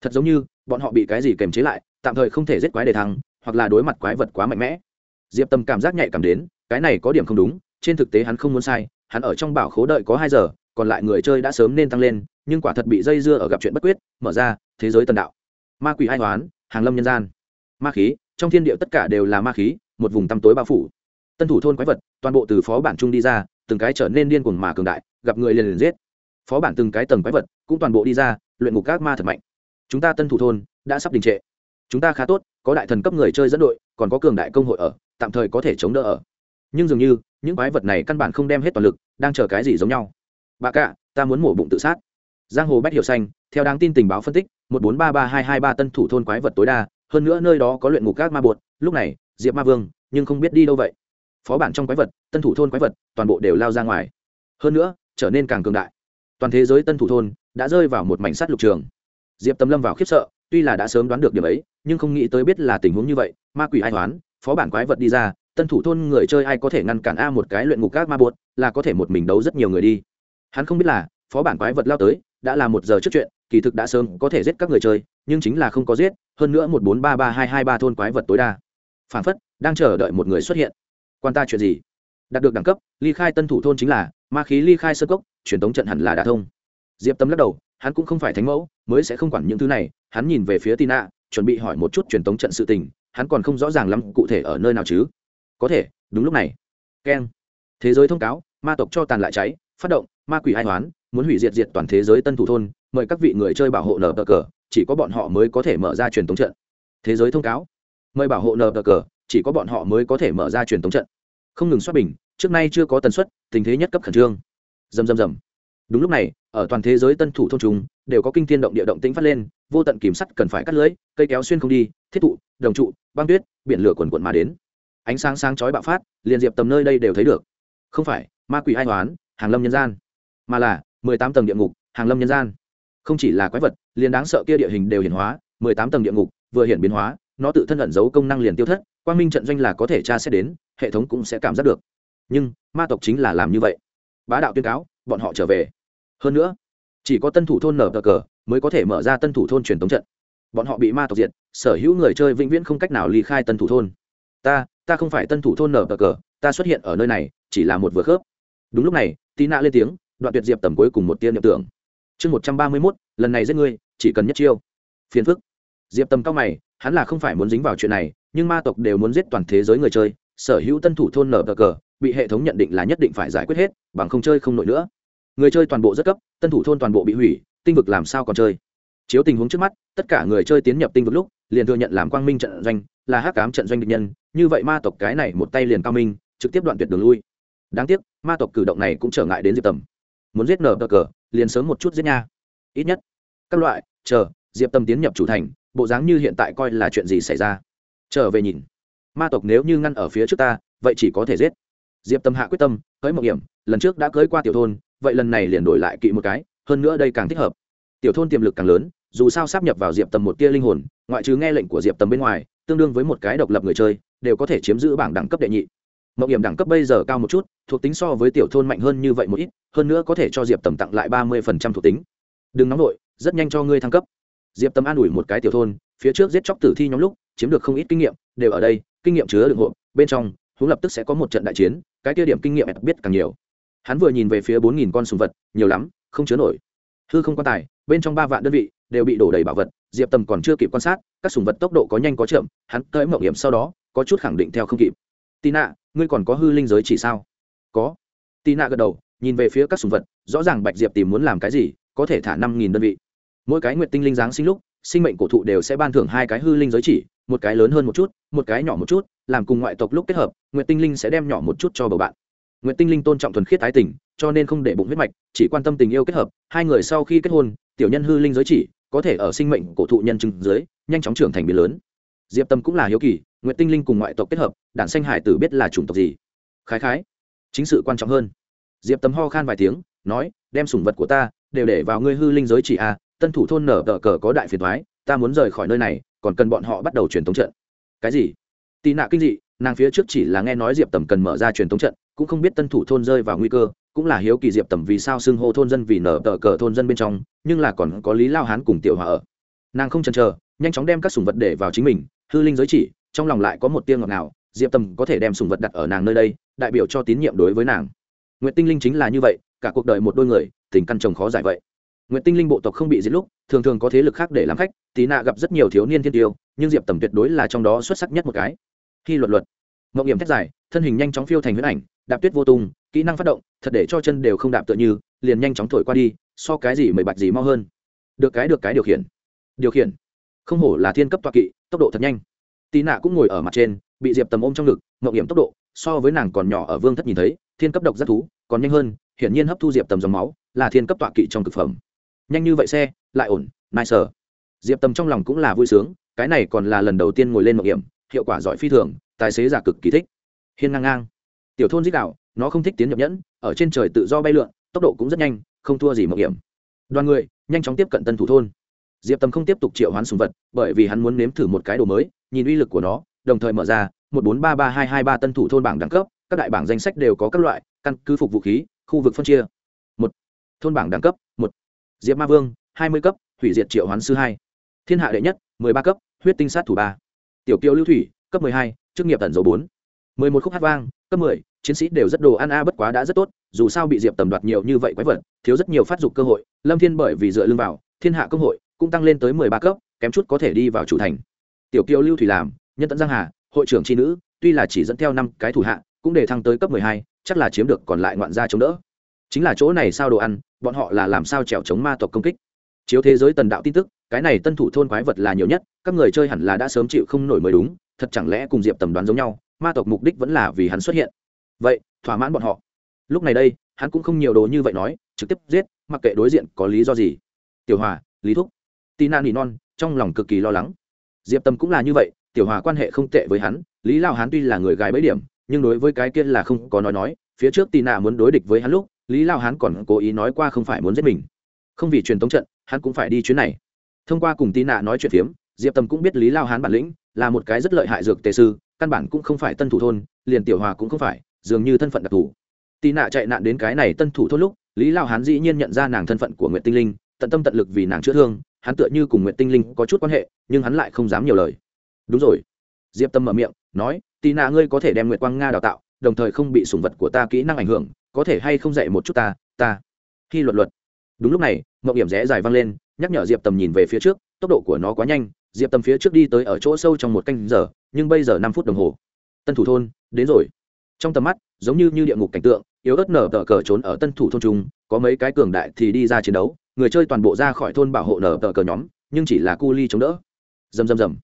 Thật giống như, bọn họ bị cái gì kềm chế lại, tạm thời không thể giết quái để thắng hoặc là đối mặt quái vật quá mạnh mẽ. Diệp tâm cảm giác nhạy cảm đến, cái này có điểm không đúng, trên thực tế hắn không muốn sai, hắn ở trong bảo khố đợi có hai giờ, còn lại người chơi đã sớm nên tăng lên, nhưng quả thật bị dây dưa ở gặp chuyện bất quyết, mở ra, thế giới tần đạo. Ma quỷ ai hoán, hàng lâm nhân gian. Ma khí trong thiên địa tất cả đều là ma khí, một vùng tăm tối bao phủ. Tân thủ thôn quái vật, toàn bộ từ phó bản trung đi ra, từng cái trở nên điên cuồng mà cường đại, gặp người liền liền giết. Phó bản từng cái tầng quái vật cũng toàn bộ đi ra, luyện ngục các ma thật mạnh. Chúng ta tân thủ thôn đã sắp đình trệ. Chúng ta khá tốt, có đại thần cấp người chơi dẫn đội, còn có cường đại công hội ở, tạm thời có thể chống đỡ ở. Nhưng dường như, những quái vật này căn bản không đem hết toàn lực, đang chờ cái gì giống nhau. Bà cạ ta muốn mổ bụng tự sát. Giang hồ bách hiệu xanh, theo đáng tin tình báo phân tích, một bốn ba ba hai hai ba tân thủ thôn quái vật tối đa hơn nữa nơi đó có luyện ngục các ma bột, lúc này, diệp ma vương, nhưng không biết đi đâu vậy. Phó bản trong quái vật, tân thủ thôn quái vật, toàn bộ đều lao ra ngoài. Hơn nữa, trở nên càng cường đại. Toàn thế giới tân thủ thôn đã rơi vào một mảnh sắt lục trường. Diệp tâm lâm vào khiếp sợ, tuy là đã sớm đoán được điểm ấy, nhưng không nghĩ tới biết là tình huống như vậy, ma quỷ ai toán phó bản quái vật đi ra, tân thủ thôn người chơi ai có thể ngăn cản a một cái luyện ngục các ma bột, là có thể một mình đấu rất nhiều người đi. Hắn không biết là, phó bản quái vật lao tới, đã là một giờ trước chuyện, kỳ thực đã sớm có thể giết các người chơi nhưng chính là không có giết hơn nữa một bốn ba ba hai hai ba thôn quái vật tối đa. Phản phất đang chờ đợi một người xuất hiện. Quan ta chuyện gì? Đạt được đẳng cấp ly khai tân thủ thôn chính là ma khí ly khai sơ cốc truyền tống trận hẳn là đả thông. Diệp tâm lắc đầu hắn cũng không phải thánh mẫu mới sẽ không quản những thứ này hắn nhìn về phía tina chuẩn bị hỏi một chút truyền tống trận sự tình hắn còn không rõ ràng lắm cụ thể ở nơi nào chứ. Có thể đúng lúc này. Keng. Thế giới thông cáo ma tộc cho tàn lại cháy phát động ma quỷ ai hoán, muốn hủy diệt diệt toàn thế giới tân thủ thôn mời các vị người chơi bảo hộ nờ cờ chỉ có bọn họ mới có thể mở ra truyền thống trận. Thế giới thông cáo. Mời bảo hộ nờ cờ chỉ có bọn họ mới có thể mở ra truyền thống trận. Không ngừng xoát bình, trước nay chưa có tần suất, tình thế nhất cấp khẩn trương. Dầm dầm dầm đúng lúc này, ở toàn thế giới tân thủ thôn chúng đều có kinh thiên động địa động tĩnh phát lên, vô tận kìm sắt cần phải cắt lưới, cây kéo xuyên không đi, thiết tụ đồng trụ, băng tuyết, biển lửa quần quận mà đến. Ánh sáng sáng chói bạo phát, liền diệp tầm nơi đây đều thấy được. Không phải, ma quỷ ai toán hàng lâm nhân gian. Mà là, mười tám tầng địa ngục, hàng lâm nhân gian không chỉ là quái vật, liền đáng sợ kia địa hình đều hiển hóa, mười tám tầng địa ngục, vừa hiển biến hóa, nó tự thân ẩn giấu công năng liền tiêu thất, quang minh trận doanh là có thể tra xét đến, hệ thống cũng sẽ cảm giác được. Nhưng, ma tộc chính là làm như vậy. Bá đạo tuyên cáo, bọn họ trở về. Hơn nữa, chỉ có tân thủ thôn nở cờ mới có thể mở ra tân thủ thôn truyền thống trận. Bọn họ bị ma tộc diệt, sở hữu người chơi vĩnh viễn không cách nào ly khai tân thủ thôn. Ta ta không phải tân thủ thôn nở cờ cờ, ta xuất hiện ở nơi này, chỉ là một vừa khớp. Đúng lúc này tí nạ lên tiếng, đoạn tuyệt diệp tầm cuối cùng một tiên niệm tưởng chương một trăm ba mươi mốt, lần này giết ngươi, chỉ cần nhất chiêu. Phiền phức. Diệp tầm cao mày, hắn là không phải muốn dính vào chuyện này, nhưng ma tộc đều muốn giết toàn thế giới người chơi, sở hữu tân thủ thôn nở cờ cờ, bị hệ thống nhận định là nhất định phải giải quyết hết, bằng không chơi không nổi nữa. Người chơi toàn bộ rất cấp, tân thủ thôn toàn bộ bị hủy, tinh vực làm sao còn chơi? Chiếu tình huống trước mắt, tất cả người chơi tiến nhập tinh vực lúc, liền thừa nhận làm quang minh trận doanh, là hắc cám trận doanh địch nhân, như vậy ma tộc cái này một tay liền cao minh, trực tiếp đoạn tuyệt đường lui. Đáng tiếc, ma tộc cử động này cũng trở ngại đến diệp tầm. Muốn giết nở cờ liền sớm một chút giết nha. Ít nhất, các loại, chờ, diệp tâm tiến nhập chủ thành, bộ dáng như hiện tại coi là chuyện gì xảy ra? Trở về nhìn. Ma tộc nếu như ngăn ở phía trước ta, vậy chỉ có thể giết. Diệp tâm hạ quyết tâm, cưới mộng hiểm, lần trước đã cưới qua tiểu thôn, vậy lần này liền đổi lại kỵ một cái, hơn nữa đây càng thích hợp. Tiểu thôn tiềm lực càng lớn, dù sao sắp nhập vào diệp tâm một tia linh hồn, ngoại trừ nghe lệnh của diệp tâm bên ngoài, tương đương với một cái độc lập người chơi, đều có thể chiếm giữ bảng đẳng cấp đệ nhị mậu hiểm đẳng cấp bây giờ cao một chút thuộc tính so với tiểu thôn mạnh hơn như vậy một ít hơn nữa có thể cho diệp tầm tặng lại ba mươi phần trăm thuộc tính. Đừng nóng nổi, rất nhanh cho ngươi thăng cấp. Diệp tâm an ủi một cái tiểu thôn phía trước giết chóc tử thi nhóm lúc chiếm được không ít kinh nghiệm đều ở đây kinh nghiệm chứa đựng hộ. Bên trong chúng lập tức sẽ có một trận đại chiến cái tiêu điểm kinh nghiệm biết càng nhiều. Hắn vừa nhìn về phía bốn nghìn con sùng vật nhiều lắm không chứa nổi. Hư không quan tài bên trong ba vạn đơn vị đều bị đổ đầy bảo vật diệp tầm còn chưa kịp quan sát các sùng vật tốc độ có nhanh có chậm hắn tới mậu hiểm sau đó có chút khẳng định theo không kịp. Tì nạ ngươi còn có hư linh giới chỉ sao? Có. Tì nạ gật đầu, nhìn về phía các sùng vật, rõ ràng bạch diệp tìm muốn làm cái gì, có thể thả năm nghìn đơn vị. Mỗi cái nguyện tinh linh giáng sinh lúc, sinh mệnh cổ thụ đều sẽ ban thưởng hai cái hư linh giới chỉ, một cái lớn hơn một chút, một cái nhỏ một chút, làm cùng ngoại tộc lúc kết hợp nguyện tinh linh sẽ đem nhỏ một chút cho bầu bạn. Nguyện tinh linh tôn trọng thuần khiết thái tình, cho nên không để bụng huyết mạch, chỉ quan tâm tình yêu kết hợp, hai người sau khi kết hôn, tiểu nhân hư linh giới chỉ, có thể ở sinh mệnh cổ thụ nhân chứng dưới, nhanh chóng trưởng thành biến lớn. Diệp tâm cũng là hiếu kỳ nguyện tinh linh cùng ngoại tộc kết hợp đản Xanh hải tử biết là chủng tộc gì? Khái khái. Chính sự quan trọng hơn. Diệp tấm ho khan vài tiếng nói đem sủng vật của ta đều để vào ngươi hư linh giới chỉ a à, tân thủ thôn nở tờ cờ có đại phiền thoái ta muốn rời khỏi nơi này còn cần bọn họ bắt đầu truyền thống trận. Cái gì? Tị nạ kinh dị nàng phía trước chỉ là nghe nói diệp tầm cần mở ra truyền thống trận cũng không biết tân thủ thôn rơi vào nguy cơ cũng là hiếu kỳ diệp tầm vì sao xưng hô thôn dân vì nở tờ cờ thôn dân bên trong nhưng là còn có lý lao hán cùng tiểu hòa ở. Nàng không chần chờ nhanh chóng đem các sùng vật để vào chính mình hư linh giới chỉ trong lòng lại có một tiếng ngọt nào diệp tâm có thể đem sùng vật đặt ở nàng nơi đây đại biểu cho tín nhiệm đối với nàng n tinh linh chính là như vậy cả cuộc đời một đôi người tình căn chồng khó giải vậy Nguyệt Tinh Linh bộ tộc không bị giết lúc, thường thường có thế lực khác để làm khách, Tí Nạ gặp rất nhiều thiếu niên thiên tiêu, nhưng Diệp Tầm tuyệt đối là trong đó xuất sắc nhất một cái. Khi luật luật, mậu Nghiệm thét dài, thân hình nhanh chóng phiêu thành huyết ảnh, đạp tuyết vô tung, kỹ năng phát động, thật để cho chân đều không đạp tựa như, liền nhanh chóng thổi qua đi, so cái gì mười bạch gì mau hơn. Được cái được cái điều khiển. Điều khiển. Không hổ là thiên cấp toa kỵ, tốc độ thật nhanh tì Nạ cũng ngồi ở mặt trên, bị Diệp Tầm ôm trong ngực, mậu hiểm tốc độ, so với nàng còn nhỏ ở Vương Thất nhìn thấy, thiên cấp độc rất thú, còn nhanh hơn, hiển nhiên hấp thu Diệp Tầm dòng máu, là thiên cấp tọa kỵ trong cực phẩm. Nhanh như vậy xe lại ổn nai sở diệp tầm trong lòng cũng là vui sướng cái này còn là lần đầu tiên ngồi lên mộng hiểm hiệu quả giỏi phi thường tài xế giả cực kỳ thích. Hiên ngang ngang. Tiểu thôn dích đạo nó không thích tiến nhập nhẫn ở trên trời tự do bay lượn tốc độ cũng rất nhanh không thua gì mộng hiểm. Đoàn người nhanh chóng tiếp cận tân thủ thôn diệp tầm không tiếp tục triệu hoán sùng vật, bởi vì hắn muốn nếm thử một cái đồ mới, nhìn uy lực của nó, đồng thời mở ra một bốn ba ba hai hai ba tân thủ thôn bảng đẳng cấp, các đại bảng danh sách đều có các loại, căn cứ phục vũ khí, khu vực phân chia. Một. Thôn bảng đẳng cấp, một. Diệp ma vương, hai mươi cấp, hủy diệt triệu hoán sư hai. Thiên hạ đệ nhất, mười ba cấp, huyết tinh sát thủ ba. Tiểu kiều lưu thủy, cấp mười hai, chức nghiệp tần dầu bốn. mười một khúc hát vang, cấp mười, chiến sĩ đều rất đồ ăn a, bất quá đã rất tốt, dù sao bị diệp tầm đoạt nhiều như vậy quái vật, thiếu rất nhiều phát dục cơ hội, lâm thiên bởi vì dựa lưng vào, thiên hạ công hội cũng tăng lên tới mười ba cấp, kém chút có thể đi vào chủ thành. Tiểu kiều lưu thủy làm, nhân tẫn giang hà, hội trưởng tri nữ, tuy là chỉ dẫn theo năm cái thủ hạ, cũng để thăng tới cấp mười hai, chắc là chiếm được còn lại ngoạn gia chống đỡ. Chính là chỗ này sao đồ ăn, bọn họ là làm sao trèo chống ma tộc công kích? Chiếu thế giới tần đạo tin tức, cái này tân thủ thôn quái vật là nhiều nhất, các người chơi hẳn là đã sớm chịu không nổi mới đúng, thật chẳng lẽ cùng diệp tầm đoán giống nhau, ma tộc mục đích vẫn là vì hắn xuất hiện. Vậy, thỏa mãn bọn họ. Lúc này đây, hắn cũng không nhiều đồ như vậy nói, trực tiếp giết, mặc kệ đối diện có lý do gì. Tiểu hòa, lý thúc tina nỉ non, trong lòng cực kỳ lo lắng. Diệp tâm cũng là như vậy, tiểu hòa quan hệ không tệ với hắn, lý lao hán tuy là người gái bấy điểm, nhưng đối với cái kia là không có nói nói. Phía trước tina muốn đối địch với hắn lúc, lý lao hán còn cố ý nói qua không phải muốn giết mình. Không vì truyền tống trận, hắn cũng phải đi chuyến này. Thông qua cùng tina nói chuyện phiếm, diệp tâm cũng biết lý lao hán bản lĩnh, là một cái rất lợi hại dược tề sư, căn bản cũng không phải tân thủ thôn, liền tiểu hòa cũng không phải, dường như thân phận đặc thù. Tì nạ chạy nạn đến cái này tân thủ thôn lúc, lý lao hán dĩ nhiên nhận ra nàng thân phận của nguyễn tinh linh, tận tâm tận lực vì nàng chữa thương hắn tựa như cùng nguyệt tinh linh có chút quan hệ, nhưng hắn lại không dám nhiều lời. Đúng rồi. Diệp tâm mở miệng, nói, tì nạ ngươi có thể đem nguyệt quang nga đào tạo, đồng thời không bị sủng vật của ta kỹ năng ảnh hưởng, có thể hay không dạy một chút ta ta. Khi luật luật. Đúng lúc này mậu điểm rẽ dài vang lên, nhắc nhở diệp tầm nhìn về phía trước, tốc độ của nó quá nhanh, diệp tầm phía trước đi tới ở chỗ sâu trong một canh giờ, nhưng bây giờ năm phút đồng hồ. Tân thủ thôn, đến rồi. Trong tầm mắt, giống như như địa ngục cảnh tượng, yếu ớt nở tờ cờ trốn ở tân thủ thôn trung, có mấy cái cường đại thì đi ra chiến đấu người chơi toàn bộ ra khỏi thôn bảo hộ nở tờ cờ nhóm, nhưng chỉ là cu ly chống đỡ. Dầm dầm dầm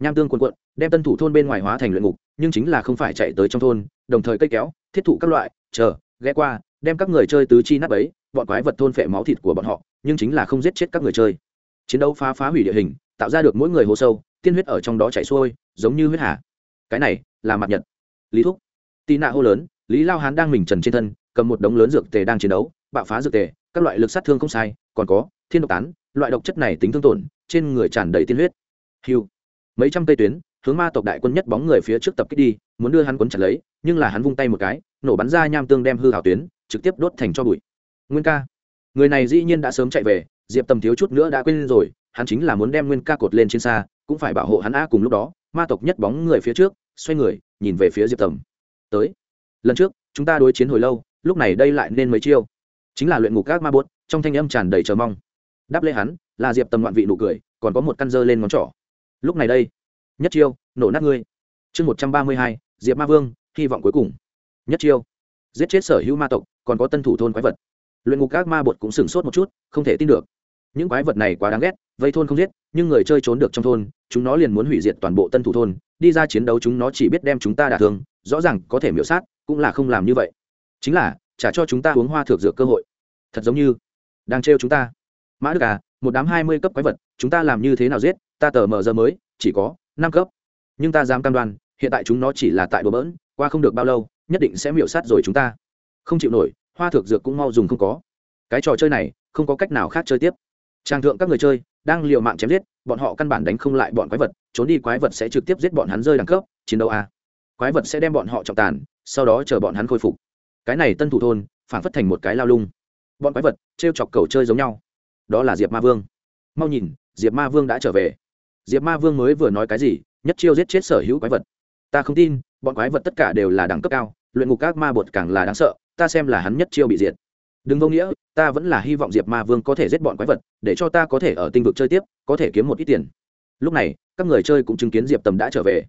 nham tương quần quận đem tân thủ thôn bên ngoài hóa thành luyện ngục, nhưng chính là không phải chạy tới trong thôn, đồng thời cây kéo, thiết thụ các loại, chờ, ghé qua, đem các người chơi tứ chi nắp ấy bọn quái vật thôn phệ máu thịt của bọn họ, nhưng chính là không giết chết các người chơi. Chiến đấu phá phá hủy địa hình, tạo ra được mỗi người hồ sâu, tiên huyết ở trong đó chảy xuôi, giống như huyết hà. Cái này là mặt nhật. Lý thúc. Tị nạ hô lớn, lý lao hán đang mình trần trên thân, cầm một đống lớn dược tề đang chiến đấu, bạo phá dược tề các loại lực sát thương không sai, còn có, thiên độc tán, loại độc chất này tính thương tổn, trên người tràn đầy tiên huyết. Hiu mấy trăm cây tuyến, hướng ma tộc đại quân nhất bóng người phía trước tập kích đi, muốn đưa hắn quấn chặt lấy, nhưng là hắn vung tay một cái, nổ bắn ra nham tương đem hư hảo tuyến, trực tiếp đốt thành cho bụi. Nguyên ca. Người này dĩ nhiên đã sớm chạy về, diệp tầm thiếu chút nữa đã quên rồi, hắn chính là muốn đem nguyên ca cột lên trên xa, cũng phải bảo hộ hắn a cùng lúc đó, ma tộc nhất bóng người phía trước, xoay người, nhìn về phía diệp tầm. Tới. Lần trước, chúng ta đối chiến hồi lâu, lúc này đây lại nên mấy chiêu chính là luyện ngục các ma bốt trong thanh âm tràn đầy chờ mong. Đáp lễ hắn là diệp tầm loạn vị nụ cười, còn có một căn dơ lên ngón trỏ. Lúc này đây, nhất chiêu, nổ nát ngươi. Chương một trăm ba mươi hai, diệp ma vương, hy vọng cuối cùng. Nhất chiêu, giết chết sở hữu ma tộc, còn có tân thủ thôn quái vật. Luyện ngục các ma bột cũng sửng sốt một chút, không thể tin được. Những quái vật này quá đáng ghét, vây thôn không giết, nhưng người chơi trốn được trong thôn, chúng nó liền muốn hủy diệt toàn bộ tân thủ thôn, đi ra chiến đấu chúng nó chỉ biết đem chúng ta đả thương, rõ ràng có thể miễu sát, cũng là không làm như vậy. Chính là trả cho chúng ta uống hoa thược dược cơ hội. Thật giống như đang trêu chúng ta. Mã đức à một đám hai mươi cấp quái vật, chúng ta làm như thế nào giết? Ta tờ mờ giờ mới, chỉ có năm cấp. Nhưng ta dám cam đoan, hiện tại chúng nó chỉ là tại bờ bỡn, qua không được bao lâu, nhất định sẽ miễu sát rồi chúng ta. Không chịu nổi, hoa thược dược cũng mau dùng không có. Cái trò chơi này, không có cách nào khác chơi tiếp. Trang thượng các người chơi, đang liều mạng chém giết, bọn họ căn bản đánh không lại bọn quái vật, trốn đi quái vật sẽ trực tiếp giết bọn hắn rơi đẳng cấp, chiến đấu a quái vật sẽ đem bọn họ trọng tàn, sau đó chờ bọn hắn khôi phục cái này tân thủ thôn phản phất thành một cái lao lung. Bọn quái vật t r e o chọc cầu chơi giống nhau. Đó là diệp ma vương. Mau nhìn, diệp ma vương đã trở về. Diệp ma vương mới vừa nói cái gì, nhất chiêu giết chết sở hữu quái vật. Ta không tin, bọn quái vật tất cả đều là đẳng cấp cao, luyện ngục các ma bột càng là đáng sợ, ta xem là hắn nhất chiêu bị diệt. Đừng vô nghĩa, ta vẫn là hy vọng diệp ma vương có thể giết bọn quái vật, để cho ta có thể ở tinh vực chơi tiếp, có thể kiếm một ít tiền. Lúc này, các người chơi cũng chứng kiến diệp tầm đã trở về.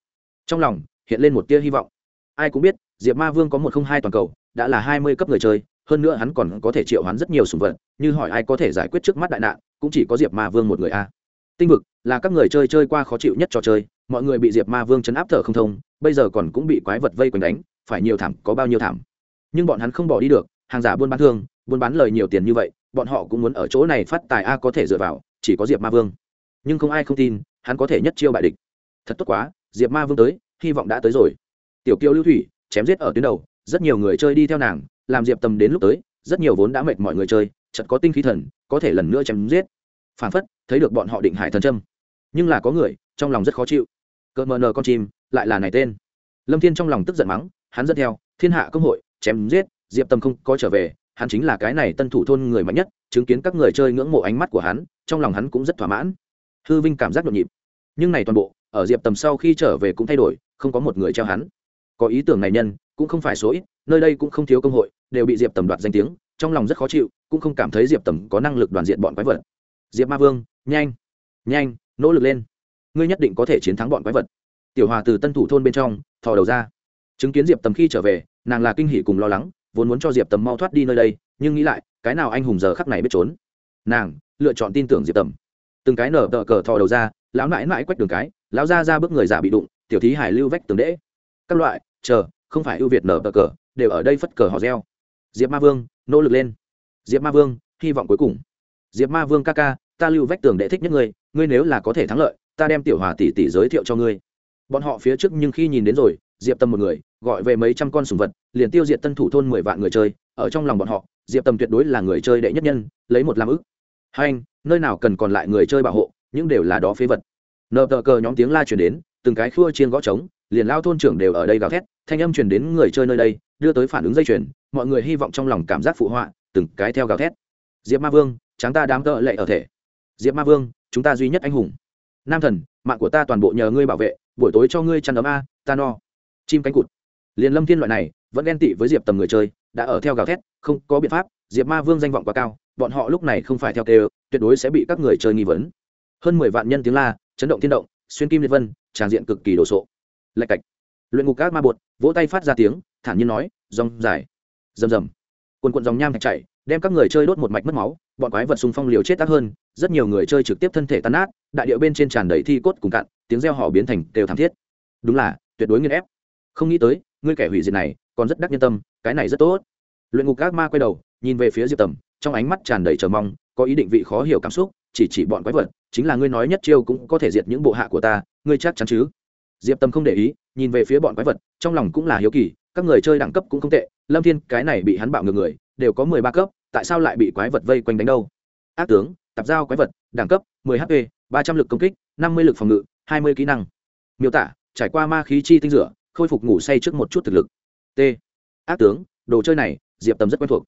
Trong lòng, hiện lên một tia hy vọng. Ai cũng biết, diệp ma vương có một không hai toàn cầu đã là hai mươi cấp người chơi, hơn nữa hắn còn có thể triệu hoán rất nhiều sùng vật, như hỏi ai có thể giải quyết trước mắt đại nạn, cũng chỉ có diệp ma vương một người a. Tinh vực là các người chơi chơi qua khó chịu nhất trò chơi, mọi người bị diệp ma vương chấn áp thở không thông, bây giờ còn cũng bị quái vật vây quanh đánh, phải nhiều thảm có bao nhiêu thảm. Nhưng bọn hắn không bỏ đi được, hàng giả buôn bán thương, buôn bán lời nhiều tiền như vậy, bọn họ cũng muốn ở chỗ này phát tài a có thể dựa vào, chỉ có diệp ma vương. Nhưng không ai không tin, hắn có thể nhất chiêu bại địch. Thật tốt quá, diệp ma vương tới, hy vọng đã tới rồi. Tiểu kiêu lưu thủy, chém giết ở tuyến đầu rất nhiều người chơi đi theo nàng, làm diệp tầm đến lúc tới, rất nhiều vốn đã mệt mọi người chơi chật có tinh khí thần, có thể lần nữa chém giết. Phản phất, thấy được bọn họ định hải thần trâm nhưng là có người, trong lòng rất khó chịu. Cỡ mờ nờ con chim, lại là này tên. Lâm thiên trong lòng tức giận mắng, hắn dẫn theo, thiên hạ công hội, chém giết, diệp tâm không có trở về, hắn chính là cái này tân thủ thôn người mạnh nhất, chứng kiến các người chơi ngưỡng mộ ánh mắt của hắn, trong lòng hắn cũng rất thỏa mãn. Hư vinh cảm giác nhộn nhịp. Nhưng này toàn bộ, ở diệp tầm sau khi trở về cũng thay đổi, không có một người treo hắn. Có ý tưởng này nhân cũng không phải số ít, nơi đây cũng không thiếu công hội, đều bị diệp tầm đoạt danh tiếng, trong lòng rất khó chịu, cũng không cảm thấy diệp tầm có năng lực đoàn diện bọn quái vật. Diệp ma vương, nhanh nhanh, nỗ lực lên. Ngươi nhất định có thể chiến thắng bọn quái vật. Tiểu hòa từ tân thủ thôn bên trong, thò đầu ra. Chứng kiến diệp tầm khi trở về, nàng là kinh hỉ cùng lo lắng, vốn muốn cho diệp tầm mau thoát đi nơi đây, nhưng nghĩ lại, cái nào anh hùng giờ khắc này biết trốn. Nàng, lựa chọn tin tưởng diệp tầm. Từng cái nở tờ cờ thò đầu ra, lão mãi mãi quách đường cái, lão ra ra bước người giả bị đụng, tiểu thí hải lưu vách tường đễ. Các loại, chờ không phải ưu việt nở bờ cờ, đều ở đây phất cờ họ reo. Diệp ma vương, nỗ lực lên. Diệp ma vương, hy vọng cuối cùng. Diệp ma vương ca ca, ta lưu vách tường đệ thích nhất ngươi ngươi nếu là có thể thắng lợi, ta đem tiểu hòa tỷ tỷ giới thiệu cho ngươi. Bọn họ phía trước nhưng khi nhìn đến rồi, diệp tâm một người, gọi về mấy trăm con sùng vật, liền tiêu diệt tân thủ thôn mười vạn người chơi, ở trong lòng bọn họ, diệp tâm tuyệt đối là người chơi đệ nhất nhân, lấy một làm ức hai anh, nơi nào cần còn lại người chơi bảo hộ, những đều là đó phế vật. Nợ tờ cờ nhóm tiếng la chuyển đến, từng cái khua chiên gõ trống liền lao thôn trưởng đều ở đây gào thét, thanh âm truyền đến người chơi nơi đây, đưa tới phản ứng dây chuyền, mọi người hy vọng trong lòng cảm giác phụ họa, từng cái theo gào thét. Diệp ma vương tráng ta đám tợ lệ ở thể. Diệp ma vương, chúng ta duy nhất anh hùng. Nam thần, mạng của ta toàn bộ nhờ ngươi bảo vệ, buổi tối cho ngươi chăn ấm a, ta no. Chim cánh cụt. Liền lâm thiên loại này, vẫn ghen tị với diệp tầm người chơi, đã ở theo gào thét, không có biện pháp, diệp ma vương danh vọng quá cao, bọn họ lúc này không phải theo kêu, tuyệt đối sẽ bị các người chơi nghi vấn. Hơn mười vạn nhân tiếng la, chấn động thiên động, xuyên kim liệt vân tràng diện cực kỳ đồ sộ lạch cạch. Luyện ngục các ma bột, vỗ tay phát ra tiếng, thản nhiên nói dòng dài. Rầm rầm. Quần quần dòng nham thạch chạy đem các người chơi đốt một mạch mất máu, bọn quái vật xung phong liều chết tác hơn, rất nhiều người chơi trực tiếp thân thể tan nát, đại điệu bên trên tràn đầy thi cốt cùng cạn, tiếng reo họ biến thành đều thảm thiết. Đúng là, tuyệt đối nghiên ép. Không nghĩ tới, ngươi kẻ hủy diệt này, còn rất đắc nhân tâm, cái này rất tốt. Luyện ngục các ma quay đầu, nhìn về phía diệp tầm, trong ánh mắt tràn đầy chờ mong, có ý định vị khó hiểu cảm xúc, chỉ chỉ bọn quái vật, chính là ngươi nói nhất chiêu cũng có thể diệt những bộ hạ của ta, ngươi chắc chắn chứ? Diệp tâm không để ý, nhìn về phía bọn quái vật, trong lòng cũng là hiếu kỳ, các người chơi đẳng cấp cũng không tệ, lâm thiên, cái này bị hắn bạo ngược người, đều có mười ba cấp, tại sao lại bị quái vật vây quanh đánh đâu? Ác tướng tập giao quái vật, đẳng cấp, mười hp, ba trăm l ự c công kích, năm mươi lực phòng ngự, hai mươi kỹ năng. Miêu tả, trải qua ma khí chi tinh rửa, khôi phục ngủ say trước một chút thực lực. T. Ác tướng, đồ chơi này, diệp Tâm rất quen thuộc.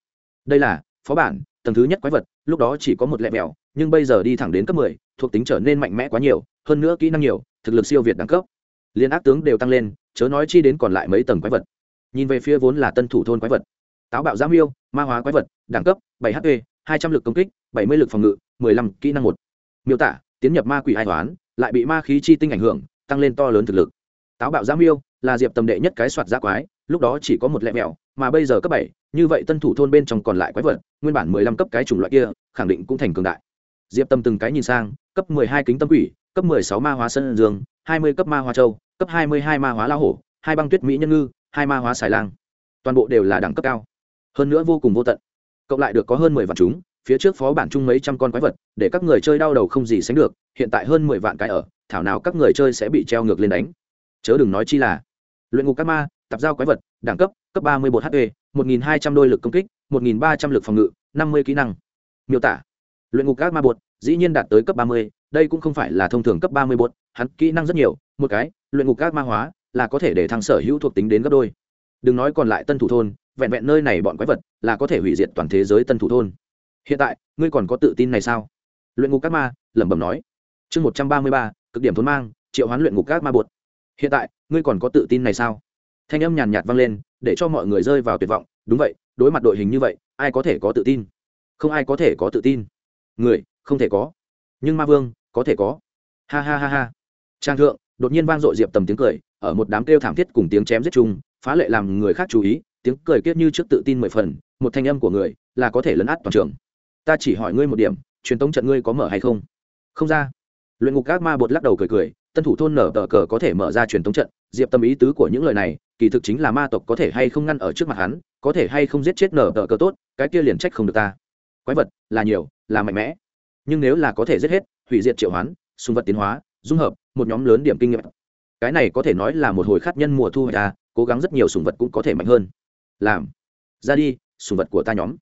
Đây là, phó bản, tầng thứ nhất quái vật, lúc đó chỉ có một lẹ mèo, nhưng bây giờ đi thẳng đến cấp mười, thuộc tính trở nên mạnh mẽ quá nhiều, hơn nữa kỹ năng nhiều, thực lực siêu việt đẳng cấp liên ác tướng đều tăng lên, chớ nói chi đến còn lại mấy tầng quái vật. Nhìn về phía vốn là tân thủ thôn quái vật. Táo bạo giám yêu ma hóa quái vật, đẳng cấp, bảy hp hai trăm l ự c công kích, bảy mươi lực phòng ngự, mười lăm kỹ năng một. Miêu tả, tiến nhập ma quỷ hai toán lại bị ma khí chi tinh ảnh hưởng, tăng lên to lớn thực lực. Táo bạo giám yêu là diệp tầm đệ nhất cái soạt giá quái, lúc đó chỉ có một lẹ mẹo, mà bây giờ cấp bảy, như vậy tân thủ thôn bên trong còn lại quái vật, nguyên bản mười lăm cấp cái chủng loại kia, khẳng định cũng thành cường đại. Diệp tâm từng cái nhìn sang, cấp mười hai kính tâm quỷ cấp mười sáu ma hóa sơn dương, hai mươi cấp ma hóa châu, cấp hai mươi hai ma hóa la hổ, hai băng tuyết mỹ nhân ngư, hai ma hóa xài lang. Toàn bộ đều là đẳng cấp cao. Hơn nữa vô cùng vô tận. Cộng lại được có hơn mười vạn chúng, phía trước phó bản chung mấy trăm con quái vật, để các người chơi đau đầu không gì sánh được, hiện tại hơn mười vạn cái ở, thảo nào các người chơi sẽ bị treo ngược lên đánh. Chớ đừng nói chi là, luyện ngục các ma tập giao quái vật, đẳng cấp cấp ba mươi một hp một nghìn hai trăm đôi lực công kích 1300 lực phòng ngự, năm mươi kỹ năng. Miêu tả, luyện ngục các ma bột, dĩ nhiên đạt tới cấp ba mươi đây cũng không phải là thông thường cấp ba mươi bột hắn kỹ năng rất nhiều, một cái, luyện ngục các ma hóa, là có thể để thăng sở hữu thuộc tính đến gấp đôi. Đừng nói còn lại tân thủ thôn, vẹn vẹn nơi này bọn quái vật là có thể hủy diệt toàn thế giới tân thủ thôn. Hiện tại, ngươi còn có tự tin này sao? Luyện ngục các ma, lẩm bẩm nói. Chương một trăm ba mươi ba, cực điểm thôn mang, triệu hoán luyện ngục các ma bột. Hiện tại, ngươi còn có tự tin này sao? Thanh âm nhàn nhạt vang lên, để cho mọi người rơi vào tuyệt vọng. Đúng vậy, đối mặt đội hình như vậy, ai có thể có tự tin? Không ai có thể có tự tin. Người, không thể có nhưng ma vương, có thể có. Ha ha ha ha. Trang thượng, đột nhiên vang dội diệp tầm tiếng cười, ở một đám kêu thảm thiết cùng tiếng chém giết chung, phá lệ làm người khác chú ý, tiếng cười kiết như trước tự tin mười phần, một thanh âm của người là có thể lấn át toàn trường. Ta chỉ hỏi ngươi một điểm, truyền tống trận ngươi có mở hay không? Không ra. Luyện ngục các ma bột lắc đầu cười cười, tân thủ thôn nở tờ cờ có thể mở ra truyền tống trận. Diệp tâm ý tứ của những lời này, kỳ thực chính là ma tộc có thể hay không ngăn ở trước mặt hắn, có thể hay không giết chết nở tờ cờ tốt, cái kia liền trách không được ta. Quái vật, là nhiều, là mạnh mẽ nhưng nếu là có thể giết hết, hủy diệt triệu hoán xung vật tiến hóa, dung hợp, một nhóm lớn điểm kinh nghiệm, cái này có thể nói là một hồi khát nhân mùa thu hoạch ta cố gắng rất nhiều sùng vật cũng có thể mạnh hơn. Làm, ra đi, sùng vật của ta nhóm.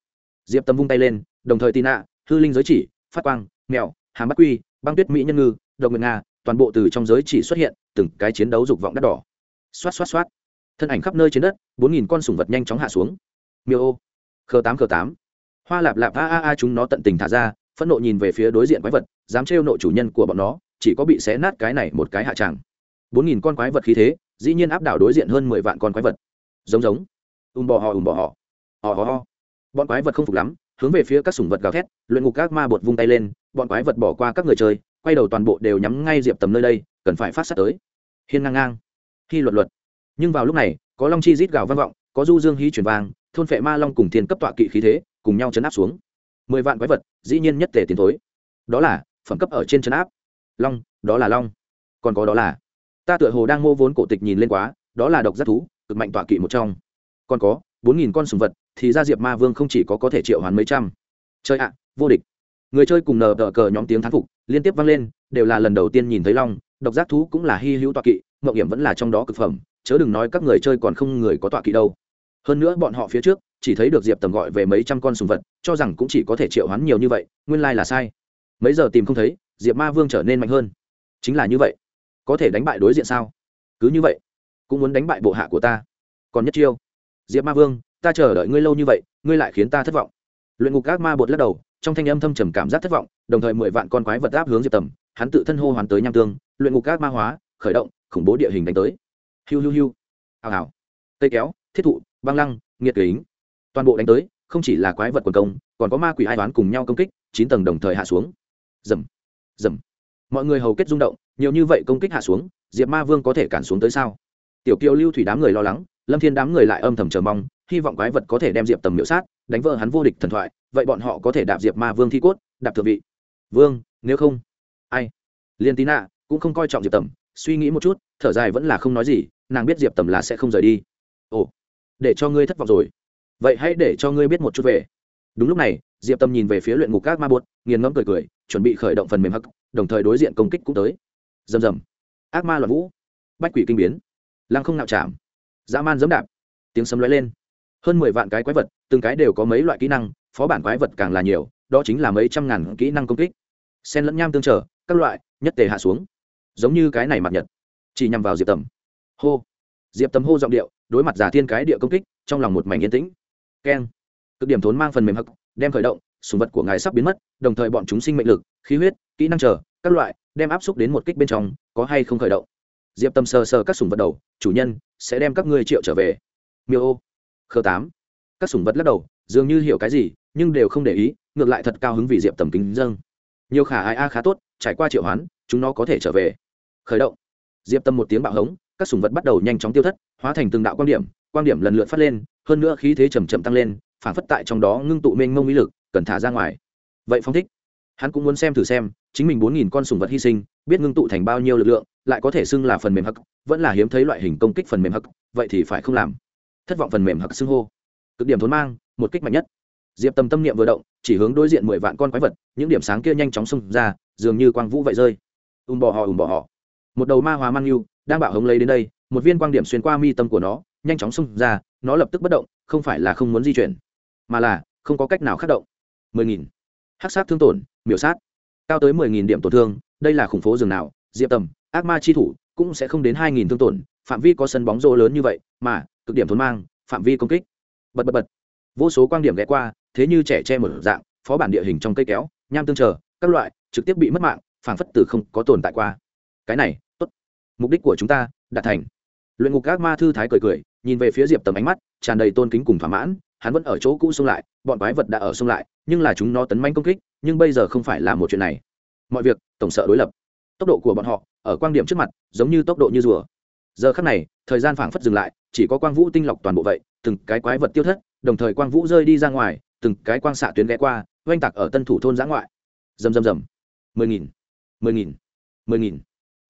Diệp tâm vung tay lên, đồng thời tin ạ hư linh giới chỉ, phát quang, mèo, hàm bắt quy, băng tuyết mỹ nhân ngư, độc nguyệt nga, toàn bộ từ trong giới chỉ xuất hiện, từng cái chiến đấu dục vọng đắt đỏ. Xoát xoát xoát. Thân ảnh khắp nơi trên đất, bốn nghìn con sùng vật nhanh chóng hạ xuống. Miêu ô. Khờ tám khờ tám. Hoa lạp lạp a a a chúng nó tận tình thả ra phẫn nộ nhìn về phía đối diện quái vật, dám trêu nộ chủ nhân của bọn nó, chỉ có bị xé nát cái này một cái hạ tràng. Bốn nghìn con quái vật khí thế, dĩ nhiên áp đảo đối diện hơn mười vạn con quái vật. Giống giống. Ùm bò họ ùm bò họ họ họ họ bọn quái vật không phục lắm, hướng về phía các sủng vật gào thét, luyện ngục các ma bột vung tay lên, bọn quái vật bỏ qua các người chơi, quay đầu toàn bộ đều nhắm ngay diệp tầm nơi đây, cần phải phát sát tới. Hiên ngang ngang. Khi luật luật. Nhưng vào lúc này, có long chi rít gào vang vọng, có du dương hí chuyển vàng, thôn phệ ma long cùng thiên cấp tọa kỵ khí thế, cùng nhau chấn áp xuống mười vạn quái vật, dĩ nhiên nhất tề tiến thối. Đó là phẩm cấp ở trên chấn áp. Long, đó là long. Còn có đó là, ta tựa hồ đang mô vốn cổ tịch nhìn lên quá, đó là độc giác thú, cực mạnh tọa kỵ một trong. Còn có, bốn nghìn con sùng vật, thì ra diệp ma vương không chỉ có có thể triệu hoán mấy trăm. Chơi ạ, vô địch. Người chơi cùng nờ đờ cờ nhóm tiếng thán phục, liên tiếp vang lên, đều là lần đầu tiên nhìn thấy long, độc giác thú cũng là hy hữu tọa kỵ mậu hiểm vẫn là trong đó cực phẩm, chớ đừng nói các người chơi còn không người có tọa kỵ đâu. Hơn nữa bọn họ phía trước chỉ thấy được diệp tầm gọi về mấy trăm con sùng vật, cho rằng cũng chỉ có thể triệu hoán nhiều như vậy, nguyên lai là sai. Mấy giờ tìm không thấy, diệp ma vương trở nên mạnh hơn. Chính là như vậy. Có thể đánh bại đối diện sao? Cứ như vậy, cũng muốn đánh bại bộ hạ của ta. Còn nhất chiêu. Diệp ma vương, ta chờ đợi ngươi lâu như vậy, ngươi lại khiến ta thất vọng. Luyện ngục các ma bột lắc đầu, trong thanh âm thâm trầm cảm giác thất vọng, đồng thời mười vạn con quái vật áp hướng diệp tầm, hắn tự thân hô hoán tới nham tương, luyện ngục các ma hóa, khởi động, khủng bố địa hình đánh tới. Hiu hiu hiu. Hào hào. Tây kéo, thiết thụ, băng lăng, nghiệt kính toàn bộ đánh tới, không chỉ là quái vật quần công, còn có ma quỷ hai toán cùng nhau công kích, chín tầng đồng thời hạ xuống. Dầm dầm mọi người hầu kết rung động, nhiều như vậy công kích hạ xuống, diệp ma vương có thể cản xuống tới sao? Tiểu kiều lưu thủy đám người lo lắng, lâm thiên đám người lại âm thầm chờ mong, hy vọng quái vật có thể đem diệp tầm miễu sát, đánh vỡ hắn vô địch thần thoại, vậy bọn họ có thể đạp diệp ma vương thi cốt, đạp thượng vị. Vương, nếu không, ai? Liên tín ạ, cũng không coi trọng diệp tầm, suy nghĩ một chút, thở dài vẫn là không nói gì, nàng biết diệp tầm là sẽ không rời đi. Ồ, để cho ngươi thất vọng rồi vậy hãy để cho ngươi biết một chút về. Đúng lúc này, diệp Tâm nhìn về phía luyện ngục các ma bột nghiền ngẫm cười cười, chuẩn bị khởi động phần mềm hắc, đồng thời đối diện công kích cũng tới. Rầm rầm. Ác ma loạn vũ. Bách quỷ kinh biến. Lăng không nạo chạm. Dã man dẫm đạp. Tiếng sấm lóe lên. Hơn mười vạn cái quái vật, từng cái đều có mấy loại kỹ năng, phó bản quái vật càng là nhiều, đó chính là mấy trăm ngàn kỹ năng công kích. Sen lẫn nham tương trở các loại, nhất tề hạ xuống. Giống như cái này mặt nhật. Chỉ nhằm vào diệp tầm hô. Diệp tầm hô giọng điệu, đối mặt giả thiên cái địa công kích, trong lòng một mảnh yên tĩnh keng. Cực điểm thốn mang phần mềm hắc, đem khởi động, sùng vật của ngài sắp biến mất, đồng thời bọn chúng sinh mệnh lực, khí huyết, kỹ năng chờ, các loại, đem áp xúc đến một kích bên trong, có hay không khởi động. Diệp tâm sờ sờ các sùng vật đầu, chủ nhân, sẽ đem các ngươi triệu trở về. Miêu ô. Khơ tám. Các sùng vật lắc đầu, dường như hiểu cái gì, nhưng đều không để ý, ngược lại thật cao hứng vì diệp tầm kính dâng. Nhiều khả ai a, khá tốt, trải qua triệu hoán, chúng nó có thể trở về. Khởi động. Diệp tâm một tiếng bạo hống, các sùng vật bắt đầu nhanh chóng tiêu thất, hóa thành từng đạo quan điểm quan điểm lần lượt phát lên, hơn nữa khí thế chầm chậm tăng lên, phản phất tại trong đó ngưng tụ mênh mông ý lực, cần thả ra ngoài. Vậy phong thích. Hắn cũng muốn xem thử xem, chính mình bốn nghìn con sùng vật hy sinh, biết ngưng tụ thành bao nhiêu lực lượng, lại có thể xưng là phần mềm hắc, vẫn là hiếm thấy loại hình công kích phần mềm hắc, vậy thì phải không làm? Thất vọng phần mềm hắc xưng hô. Cực điểm thốn mang, một kích mạnh nhất. Diệp tâm tâm niệm vừa động, chỉ hướng đối diện mười vạn con quái vật, những điểm sáng kia nhanh chóng xông ra, dường như quang vũ vậy rơi. Ùm bỏ họ ùm bỏ họ một đầu ma hóa mang yêu đang bạo hống lấy đến đây, một viên quang điểm xuyên qua mi tâm của nó nhanh chóng xông ra, nó lập tức bất động, không phải là không muốn di chuyển, mà là không có cách nào khác động. mười nghìn. Hắc sát thương tổn, miểu sát. Cao tới mười nghìn điểm tổn thương, đây là khủng phố rừng nào, diệp tầm, ác ma chi thủ, cũng sẽ không đến hai nghìn thương tổn, phạm vi có sân bóng rô lớn như vậy, mà cực điểm thốn mang, phạm vi công kích. Bật bật bật. Vô số quan điểm ghé qua, thế như trẻ che một dạng, phó bản địa hình trong cây kéo, nham tương chờ, các loại, trực tiếp bị mất mạng phản phất từ không có tồn tại qua. Cái này, tốt. Mục đích của chúng ta đạt thành luyện ngục các ma thư thái cười cười, nhìn về phía diệp tầm ánh mắt, tràn đầy tôn kính cùng thỏa mãn, hắn vẫn ở chỗ cũ xông lại, bọn quái vật đã ở xông lại, nhưng là chúng nó tấn manh công kích, nhưng bây giờ không phải là một chuyện này. Mọi việc, tổng sợ đối lập. Tốc độ của bọn họ, ở quan điểm trước mặt, giống như tốc độ như rùa. Giờ khắc này, thời gian phảng phất dừng lại, chỉ có quang vũ tinh lọc toàn bộ vậy, từng cái quái vật tiêu thất, đồng thời quang vũ rơi đi ra ngoài, từng cái quang xạ tuyến ghé qua, oanh tạc ở tân thủ thôn giã ngoại. Rầm rầm rầm. Mười nghìn. Mười nghìn. Mười nghìn.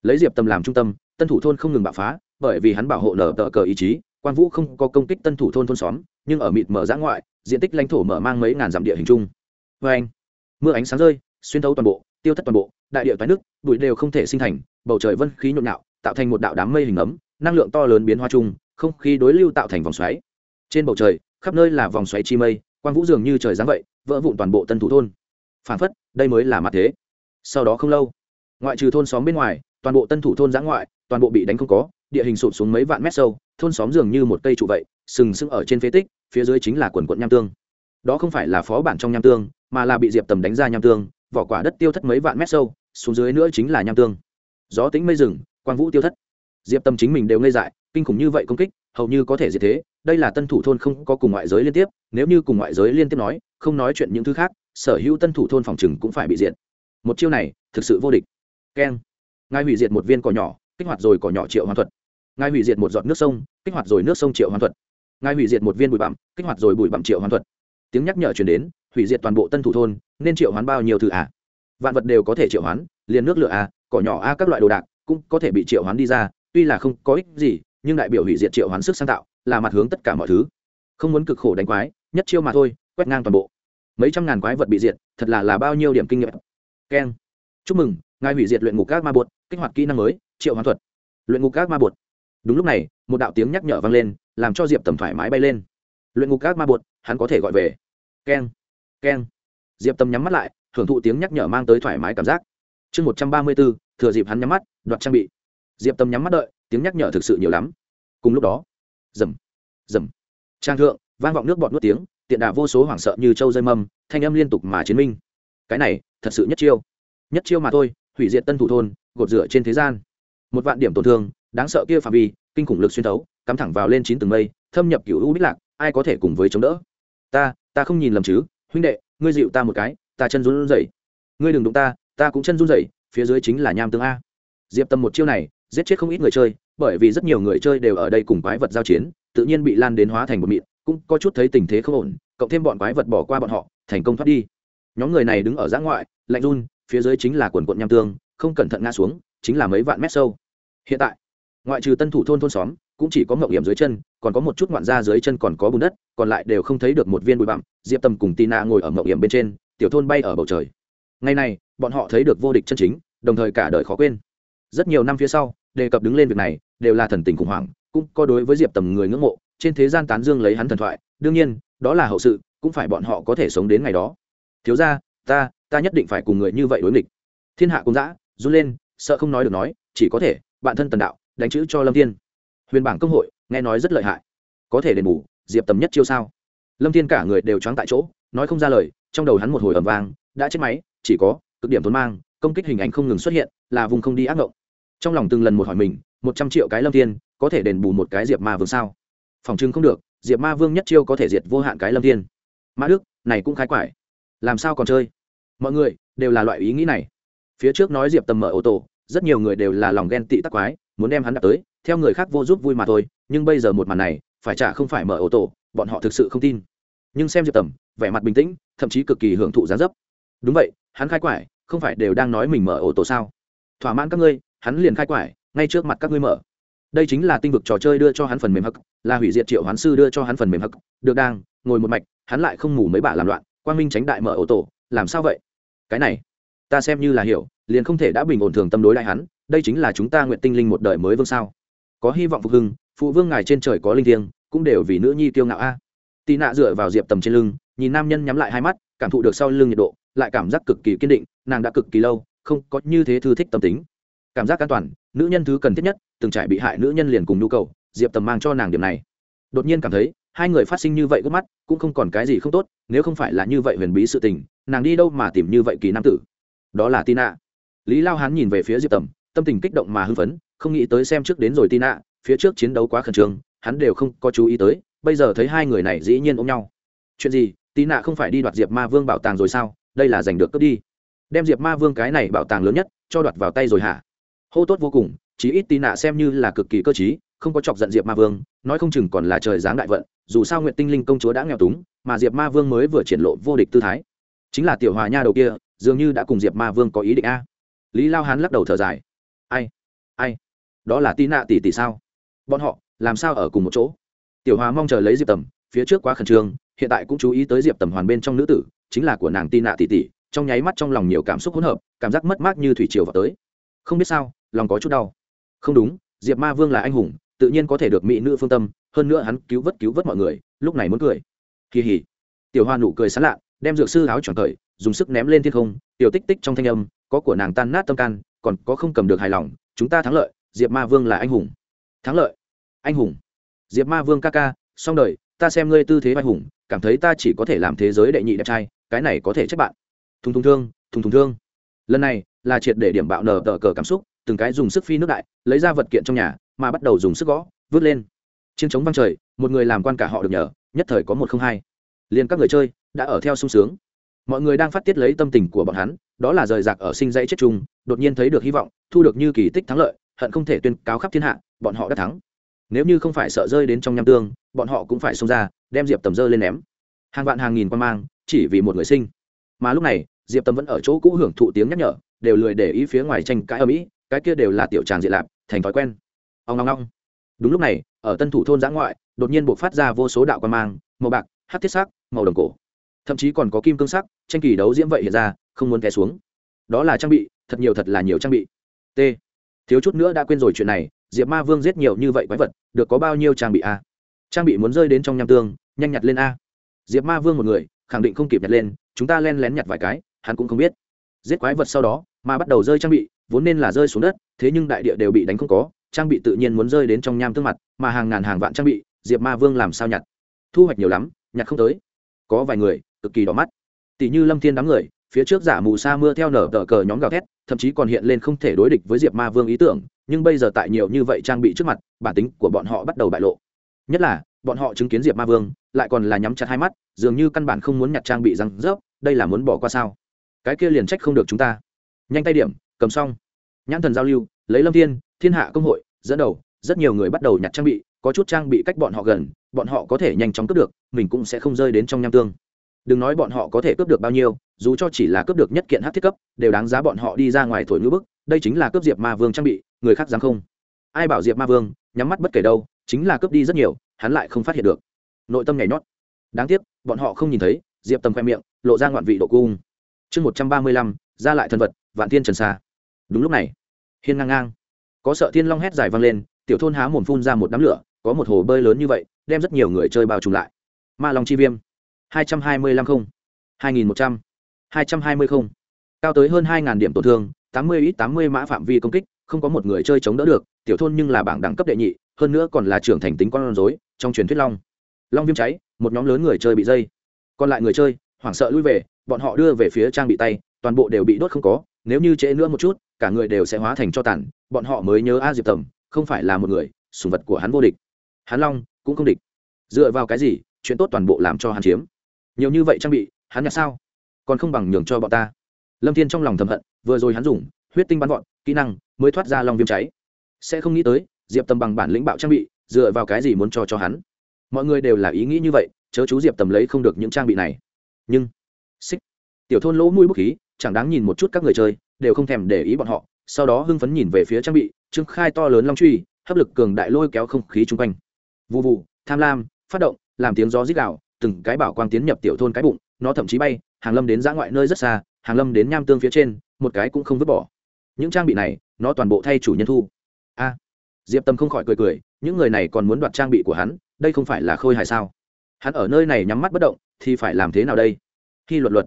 Lấy diệp tầm làm trung tâm, tân thủ thôn không ngừng bạo phá bởi vì hắn bảo hộ nở tờ cờ ý chí, quan vũ không có công kích tân thủ thôn thôn xóm, nhưng ở mịt mở giã ngoại, diện tích lãnh thổ mở mang mấy ngàn dặm địa hình chung. Vê anh, mưa ánh sáng rơi, xuyên thấu toàn bộ, tiêu thất toàn bộ, đại địa toái nước, bụi đều không thể sinh thành, bầu trời vân khí nhộn nhạo, tạo thành một đạo đám mây hình ấm, năng lượng to lớn biến hoa chung, không khí đối lưu tạo thành vòng xoáy. Trên bầu trời, khắp nơi là vòng xoáy chi mây quang vũ dường như trời giáng vậy, vỡ vụn toàn bộ tân thủ thôn. Phản phất, đây mới là mặt thế. Sau đó không lâu, ngoại trừ thôn xóm bên ngoài, toàn bộ tân thủ thôn giã ngoại, toàn bộ bị đánh không có địa hình sụp xuống mấy vạn mét sâu, thôn xóm dường như một cây trụ vậy, sừng sững ở trên phế tích, phía dưới chính là quần quận nham tương. Đó không phải là phó bản trong nham tương, mà là bị diệp tầm đánh ra nham tương, vỏ quả đất tiêu thất mấy vạn mét sâu, xuống dưới nữa chính là nham tương. Gió tính mây rừng, quang vũ tiêu thất. Diệp tâm chính mình đều ngây dại, kinh khủng như vậy công kích, hầu như có thể diệt thế, đây là tân thủ thôn không có cùng ngoại giới liên tiếp, nếu như cùng ngoại giới liên tiếp nói, không nói chuyện những thứ khác, sở hữu tân thủ thôn phòng chừng cũng phải bị diệt. Một chiêu này, thực sự vô địch. Keng. Ngài hủy diệt một viên cỏ nhỏ, kích hoạt rồi cỏ nhỏ triệu hoàn thuật ngài hủy diệt một giọt nước sông, kích hoạt rồi nước sông triệu hoàn thuật. Ngài hủy diệt một viên bụi bặm, kích hoạt rồi bụi bặm triệu hoàn thuật. Tiếng nhắc nhở chuyển đến, hủy diệt toàn bộ tân thủ thôn, nên triệu hoán bao nhiêu thứ à? Vạn vật đều có thể triệu hoán, liền nước lửa a cỏ nhỏ a các loại đồ đạc cũng có thể bị triệu hoán đi ra, tuy là không có ích gì, nhưng đại biểu hủy diệt triệu hoán sức sáng tạo là mặt hướng tất cả mọi thứ. Không muốn cực khổ đánh quái, nhất chiêu mà thôi, quét ngang toàn bộ. Mấy trăm ngàn quái vật bị diệt, thật là là bao nhiêu điểm kinh nghiệm. Keng. Chúc mừng, ngài hủy diệt luyện ngục các ma bột, kích hoạt kỹ năng mới, triệu hoán thuật. Luyện ngục các ma bột đúng lúc này, một đạo tiếng nhắc nhở vang lên, làm cho diệp tầm thoải mái bay lên. Luyện ngục các ma bột, hắn có thể gọi về. Keng keng. Diệp tầm nhắm mắt lại hưởng thụ tiếng nhắc nhở mang tới thoải mái cảm giác. Chương một trăm ba mươi bốn, thừa dịp hắn nhắm mắt, đoạt trang bị. Diệp tầm nhắm mắt đợi, tiếng nhắc nhở thực sự nhiều lắm. Cùng lúc đó, rầm rầm. Trang thượng, vang vọng nước bọt nuốt tiếng, tiện đà vô số hoảng sợ như châu dây mâm, thanh âm liên tục mà chiến minh. Cái này, thật sự nhất chiêu. Nhất chiêu mà thôi, hủy diệt tân thủ thôn, gột rửa trên thế gian. Một vạn điểm tổn thương đáng sợ kia phạm vi, kinh khủng lực xuyên thấu, cắm thẳng vào lên chín tầng mây, thâm nhập cựu u bích lạc, ai có thể cùng với chống đỡ? Ta ta không nhìn lầm chứ, huynh đệ, ngươi dịu ta một cái, ta chân run rẩy. Ngươi đừng đụng ta ta cũng chân run rẩy, phía dưới chính là nham tương a. Diệp tâm một chiêu này, giết chết không ít người chơi, bởi vì rất nhiều người chơi đều ở đây cùng quái vật giao chiến, tự nhiên bị lan đến hóa thành một mịn, cũng có chút thấy tình thế không ổn, cộng thêm bọn quái vật bỏ qua bọn họ, thành công thoát đi. Nhóm người này đứng ở giã ngoại, lạnh run, phía dưới chính là quần quận nham tương, không cẩn thận ngã xuống, chính là mấy vạn mét sâu. Hiện tại ngoại trừ tân thủ thôn thôn xóm, cũng chỉ có mậu hiểm dưới chân, còn có một chút ngoạn da dưới chân còn có bùn đất, còn lại đều không thấy được một viên bụi bặm. Diệp tầm cùng tina ngồi ở mậu hiểm bên trên, tiểu thôn bay ở bầu trời. Ngày này, bọn họ thấy được vô địch chân chính, đồng thời cả đời khó quên. Rất nhiều năm phía sau, đề cập đứng lên việc này, đều là thần tình khủng hoảng, cũng có đối với diệp tầm người ngưỡng mộ, trên thế gian tán dương lấy hắn thần thoại. Đương nhiên, đó là hậu sự, cũng phải bọn họ có thể sống đến ngày đó. Thiếu ra ta ta nhất định phải cùng người như vậy đối nghịch. Thiên hạ cũng dã, run lên, sợ không nói được nói, chỉ có thể, bạn thân tần đạo đánh chữ cho lâm thiên. Huyền bảng công hội, nghe nói rất lợi hại. Có thể đền bù, diệp tầm nhất chiêu sao? Lâm thiên cả người đều choáng tại chỗ, nói không ra lời, trong đầu hắn một hồi ầm vang, đã chết máy, chỉ có cực điểm tốn mang, công kích hình ảnh không ngừng xuất hiện, là vùng không đi ác ngộng. Trong lòng từng lần một hỏi mình, một trăm triệu cái lâm thiên, có thể đền bù một cái diệp ma vương sao? Phòng chừng không được, diệp ma vương nhất chiêu có thể diệt vô hạn cái lâm thiên. Mã đức, này cũng khái quải. Làm sao còn chơi? Mọi người đều là loại ý nghĩ này. Phía trước nói diệp tầm mở ô tô, rất nhiều người đều là lòng ghen tị tắc quái muốn đem hắn đặt tới, theo người khác vô giúp vui mà thôi, nhưng bây giờ một màn này, phải trả không phải mở ô tô bọn họ thực sự không tin. Nhưng xem diệp tầm, vẻ mặt bình tĩnh, thậm chí cực kỳ hưởng thụ gián dấp. Đúng vậy, hắn khai quải, không phải đều đang nói mình mở ô tô sao? Thỏa mãn các ngươi, hắn liền khai quải, ngay trước mặt các ngươi mở. Đây chính là tinh vực trò chơi đưa cho hắn phần mềm hắc, là hủy diệt triệu hoán sư đưa cho hắn phần mềm hắc. Được đang, ngồi một mạch, hắn lại không ngủ mấy bà làm loạn, quang minh tránh đại mở ô tô làm sao vậy? Cái này, ta xem như là hiểu, liền không thể đã bình ổn thường tâm đối lại hắn đây chính là chúng ta nguyện tinh linh một đời mới vương sao? Có hy vọng phục hưng, phụ vương ngài trên trời có linh thiêng, cũng đều vì nữ nhi tiêu ngạo a. À. tì nạ dựa vào diệp tầm trên lưng, nhìn nam nhân nhắm lại hai mắt, cảm thụ được sau lưng nhiệt độ, lại cảm giác cực kỳ kiên định, nàng đã cực kỳ lâu, không có như thế thư thích tâm tính. Cảm giác an toàn, nữ nhân thứ cần thiết nhất, từng trải bị hại nữ nhân liền cùng nhu cầu, diệp tầm mang cho nàng điểm này. Đột nhiên cảm thấy, hai người phát sinh như vậy gấp mắt, cũng không còn cái gì không tốt, nếu không phải là như vậy huyền bí sự tình, nàng đi đâu mà tìm như vậy kỳ nam tử? Đó là tina lý lao hán nhìn về phía diệp tầm tâm tình kích động mà hưng phấn, không nghĩ tới xem trước đến rồi tina, phía trước chiến đấu quá khẩn trương, hắn đều không có chú ý tới, bây giờ thấy hai người này dĩ nhiên ôm nhau. Chuyện gì, tina không phải đi đoạt diệp ma vương bảo tàng rồi sao? Đây là giành được cướp đi. Đem diệp ma vương cái này bảo tàng lớn nhất cho đoạt vào tay rồi hả? Hô tốt vô cùng, chí ít tina xem như là cực kỳ cơ t không có chọc giận diệp ma vương, nói không chừng còn là trời giáng đại vận, dù sao nguyện tinh linh công chúa đã nghèo túng, mà diệp ma vương mới vừa triển lộ vô địch tư thái. Chính là tiểu hòa nha đầu kia, dường như đã cùng diệp ma vương có ý định a. Lý lao hán lắc đầu thở dài ai? Ai? Đó là tí nạ tỷ tỷ sao? Bọn họ, làm sao ở cùng một chỗ? Tiểu hòa mong chờ lấy diệp tầm, phía trước quá khẩn trương, hiện tại cũng chú ý tới diệp tầm hoàn bên trong nữ tử, chính là của nàng tin nạ tỷ tỷ, trong nháy mắt trong lòng nhiều cảm xúc hỗn hợp, cảm giác mất mát như thủy triều vào tới. Không biết sao, lòng có chút đau. Không đúng, diệp ma vương là anh hùng, tự nhiên có thể được mỹ nữ phương tâm, hơn nữa hắn cứu vớt cứu vớt mọi người, lúc này muốn cười. Kỳ hỉ. Tiểu hoa nụ cười sán lạ, đem dược sư áo tròn cởi, dùng sức ném lên thiên không, tiểu tích tích trong thanh âm, có của nàng tan nát tâm can còn có không cầm được hài lòng, chúng ta thắng lợi, diệp ma vương là anh hùng. Thắng lợi. Anh hùng. Diệp ma vương ca ca, xong đời, ta xem ngươi tư thế anh hùng, cảm thấy ta chỉ có thể làm thế giới đệ nhị đẹp trai, cái này có thể trách bạn. Thùng thùng thương, thùng thùng thương. Lần này là triệt để điểm bạo nở tờ cờ cảm xúc, từng cái dùng sức phi nước đại, lấy ra vật kiện trong nhà, mà bắt đầu dùng sức gõ, vứt lên. Chiến chống văng trời, một người làm quan cả họ được nhờ, nhất thời có một không hai. Liền các người chơi, đã ở theo sung sướng. Mọi người đang phát tiết lấy tâm tình của bọn hắn, đó là rời rạc ở sinh dãy chết chung đột nhiên thấy được hy vọng, thu được như kỳ tích thắng lợi, hận không thể tuyên cáo khắp thiên hạ, bọn họ đã thắng. Nếu như không phải sợ rơi đến trong nham tương, bọn họ cũng phải xông ra, đem diệp tầm rơi lên ném. Hàng vạn hàng nghìn quan mang, chỉ vì một người sinh. Mà lúc này, diệp tầm vẫn ở chỗ cũ hưởng thụ tiếng nhắc nhở, đều lười để ý phía ngoài tranh cãi ở mỹ, cái kia đều là tiểu tràng diện lạp, thành thói quen. Ông ngong ngong đúng lúc này, ở tân thủ thôn giã ngoại, đột nhiên buộc phát ra vô số đạo quan mang, màu bạc hát thiết sắc, màu đồng cổ. Thậm chí còn có kim cương sắc, tranh kỳ đấu diễm vậy hiện ra, không muốn té xuống. Đó là trang bị thật nhiều thật là nhiều trang bị. T. Thiếu chút nữa đã quên rồi chuyện này, diệp ma vương giết nhiều như vậy quái vật, được có bao nhiêu trang bị a? Trang bị muốn rơi đến trong nham tương, nhanh nhặt lên a. Diệp ma vương một người, khẳng định không kịp nhặt lên, chúng ta len lén nhặt vài cái, hắn cũng không biết. Giết quái vật sau đó, mà bắt đầu rơi trang bị, vốn nên là rơi xuống đất, thế nhưng đại địa đều bị đánh không có, trang bị tự nhiên muốn rơi đến trong nham tương mặt, mà hàng ngàn hàng vạn trang bị, diệp ma vương làm sao nhặt? Thu hoạch nhiều lắm, nhặt không tới. Có vài người, cực kỳ đỏ mắt. Tỷ như lâm thiên đám người phía trước giả mù sa mưa theo nở tờ cờ nhóm gào thét, thậm chí còn hiện lên không thể đối địch với diệp ma vương ý tưởng, nhưng bây giờ tại nhiều như vậy trang bị trước mặt, bản tính của bọn họ bắt đầu bại lộ. Nhất là, bọn họ chứng kiến diệp ma vương, lại còn là nhắm chặt hai mắt, dường như căn bản không muốn nhặt trang bị răng rớp, đây là muốn bỏ qua sao? Cái kia liền trách không được chúng ta. Nhanh tay điểm, cầm xong. Nhãn thần giao lưu, lấy lâm thiên thiên hạ công hội, dẫn đầu, rất nhiều người bắt đầu nhặt trang bị, có chút trang bị cách bọn họ gần, bọn họ có thể nhanh chóng cướp được, mình cũng sẽ không rơi đến trong nham tương đừng nói bọn họ có thể cướp được bao nhiêu, dù cho chỉ là cướp được nhất kiện hát thiết cấp, đều đáng giá bọn họ đi ra ngoài thổi ngữ bức, đây chính là cướp diệp ma vương trang bị, người khác dám không? Ai bảo diệp ma vương, nhắm mắt bất kể đâu, chính là cướp đi rất nhiều, hắn lại không phát hiện được. Nội tâm nhảy nhót. Đáng tiếc, bọn họ không nhìn thấy, diệp tầm khoe miệng, lộ ra ngoạn vị độ cung. Chương một trăm ba mươi lăm, ra lại thần vật, vạn thiên trần xa đúng lúc này, hiên ngang ngang, có sợ thiên long hét dài vang lên, tiểu thôn há mồm phun ra một đám lửa, có một hồ bơi lớn như vậy, đem rất nhiều người chơi bao trùm lại. Ma long chi viêm hai trăm hai mươi lăm không, hai nghìn một trăm, hai trăm hai mươi không. Cao tới hơn hai ngàn điểm tổn thương, tám mươi ít tám mươi mã phạm vi công kích, không có một người chơi chống đỡ được, tiểu thôn nhưng là bảng đẳng cấp đệ nhị, hơn nữa còn là trưởng thành tính con rối, trong truyền thuyết long. Long viêm cháy, một nhóm lớn người chơi bị dây. Còn lại người chơi, hoảng sợ lui về, bọn họ đưa về phía trang bị tay, toàn bộ đều bị đốt không có, nếu như trễ nữa một chút, cả người đều sẽ hóa thành cho tàn, bọn họ mới nhớ a diệp tầm, không phải là một người, sùng vật của hắn vô địch. Hắn long cũng không địch. Dựa vào cái gì, chuyện tốt toàn bộ làm cho hắn chiếm nhiều như vậy trang bị, hắn nhặt sao? Còn không bằng nhường cho bọn ta. Lâm thiên trong lòng thầm hận, vừa rồi hắn dùng huyết tinh bắn gọn kỹ năng mới thoát ra lòng viêm cháy. Sẽ không nghĩ tới, diệp tầm bằng bản lĩnh bạo trang bị, dựa vào cái gì muốn cho cho hắn? Mọi người đều là ý nghĩ như vậy, chớ chú diệp tầm lấy không được những trang bị này. Nhưng, xích, tiểu thôn lỗ mũi bức khí, chẳng đáng nhìn một chút các người chơi, đều không thèm để ý bọn họ, sau đó hưng phấn nhìn về phía trang bị trưng khai to lớn long truy, hấp lực cường đại lôi kéo không khí chung quanh. Vụ vụ tham lam, phát động, làm tiếng gió rít gạo từng cái bảo quang tiến nhập tiểu thôn cái bụng, nó thậm chí bay, hàng lâm đến giã ngoại nơi rất xa, hàng lâm đến nham tương phía trên, một cái cũng không vứt bỏ. Những trang bị này, nó toàn bộ thay chủ nhân thu. A. Diệp tâm không khỏi cười cười, những người này còn muốn đoạt trang bị của hắn, đây không phải là khôi hài sao? Hắn ở nơi này nhắm mắt bất động, thì phải làm thế nào đây? Khi luật luật,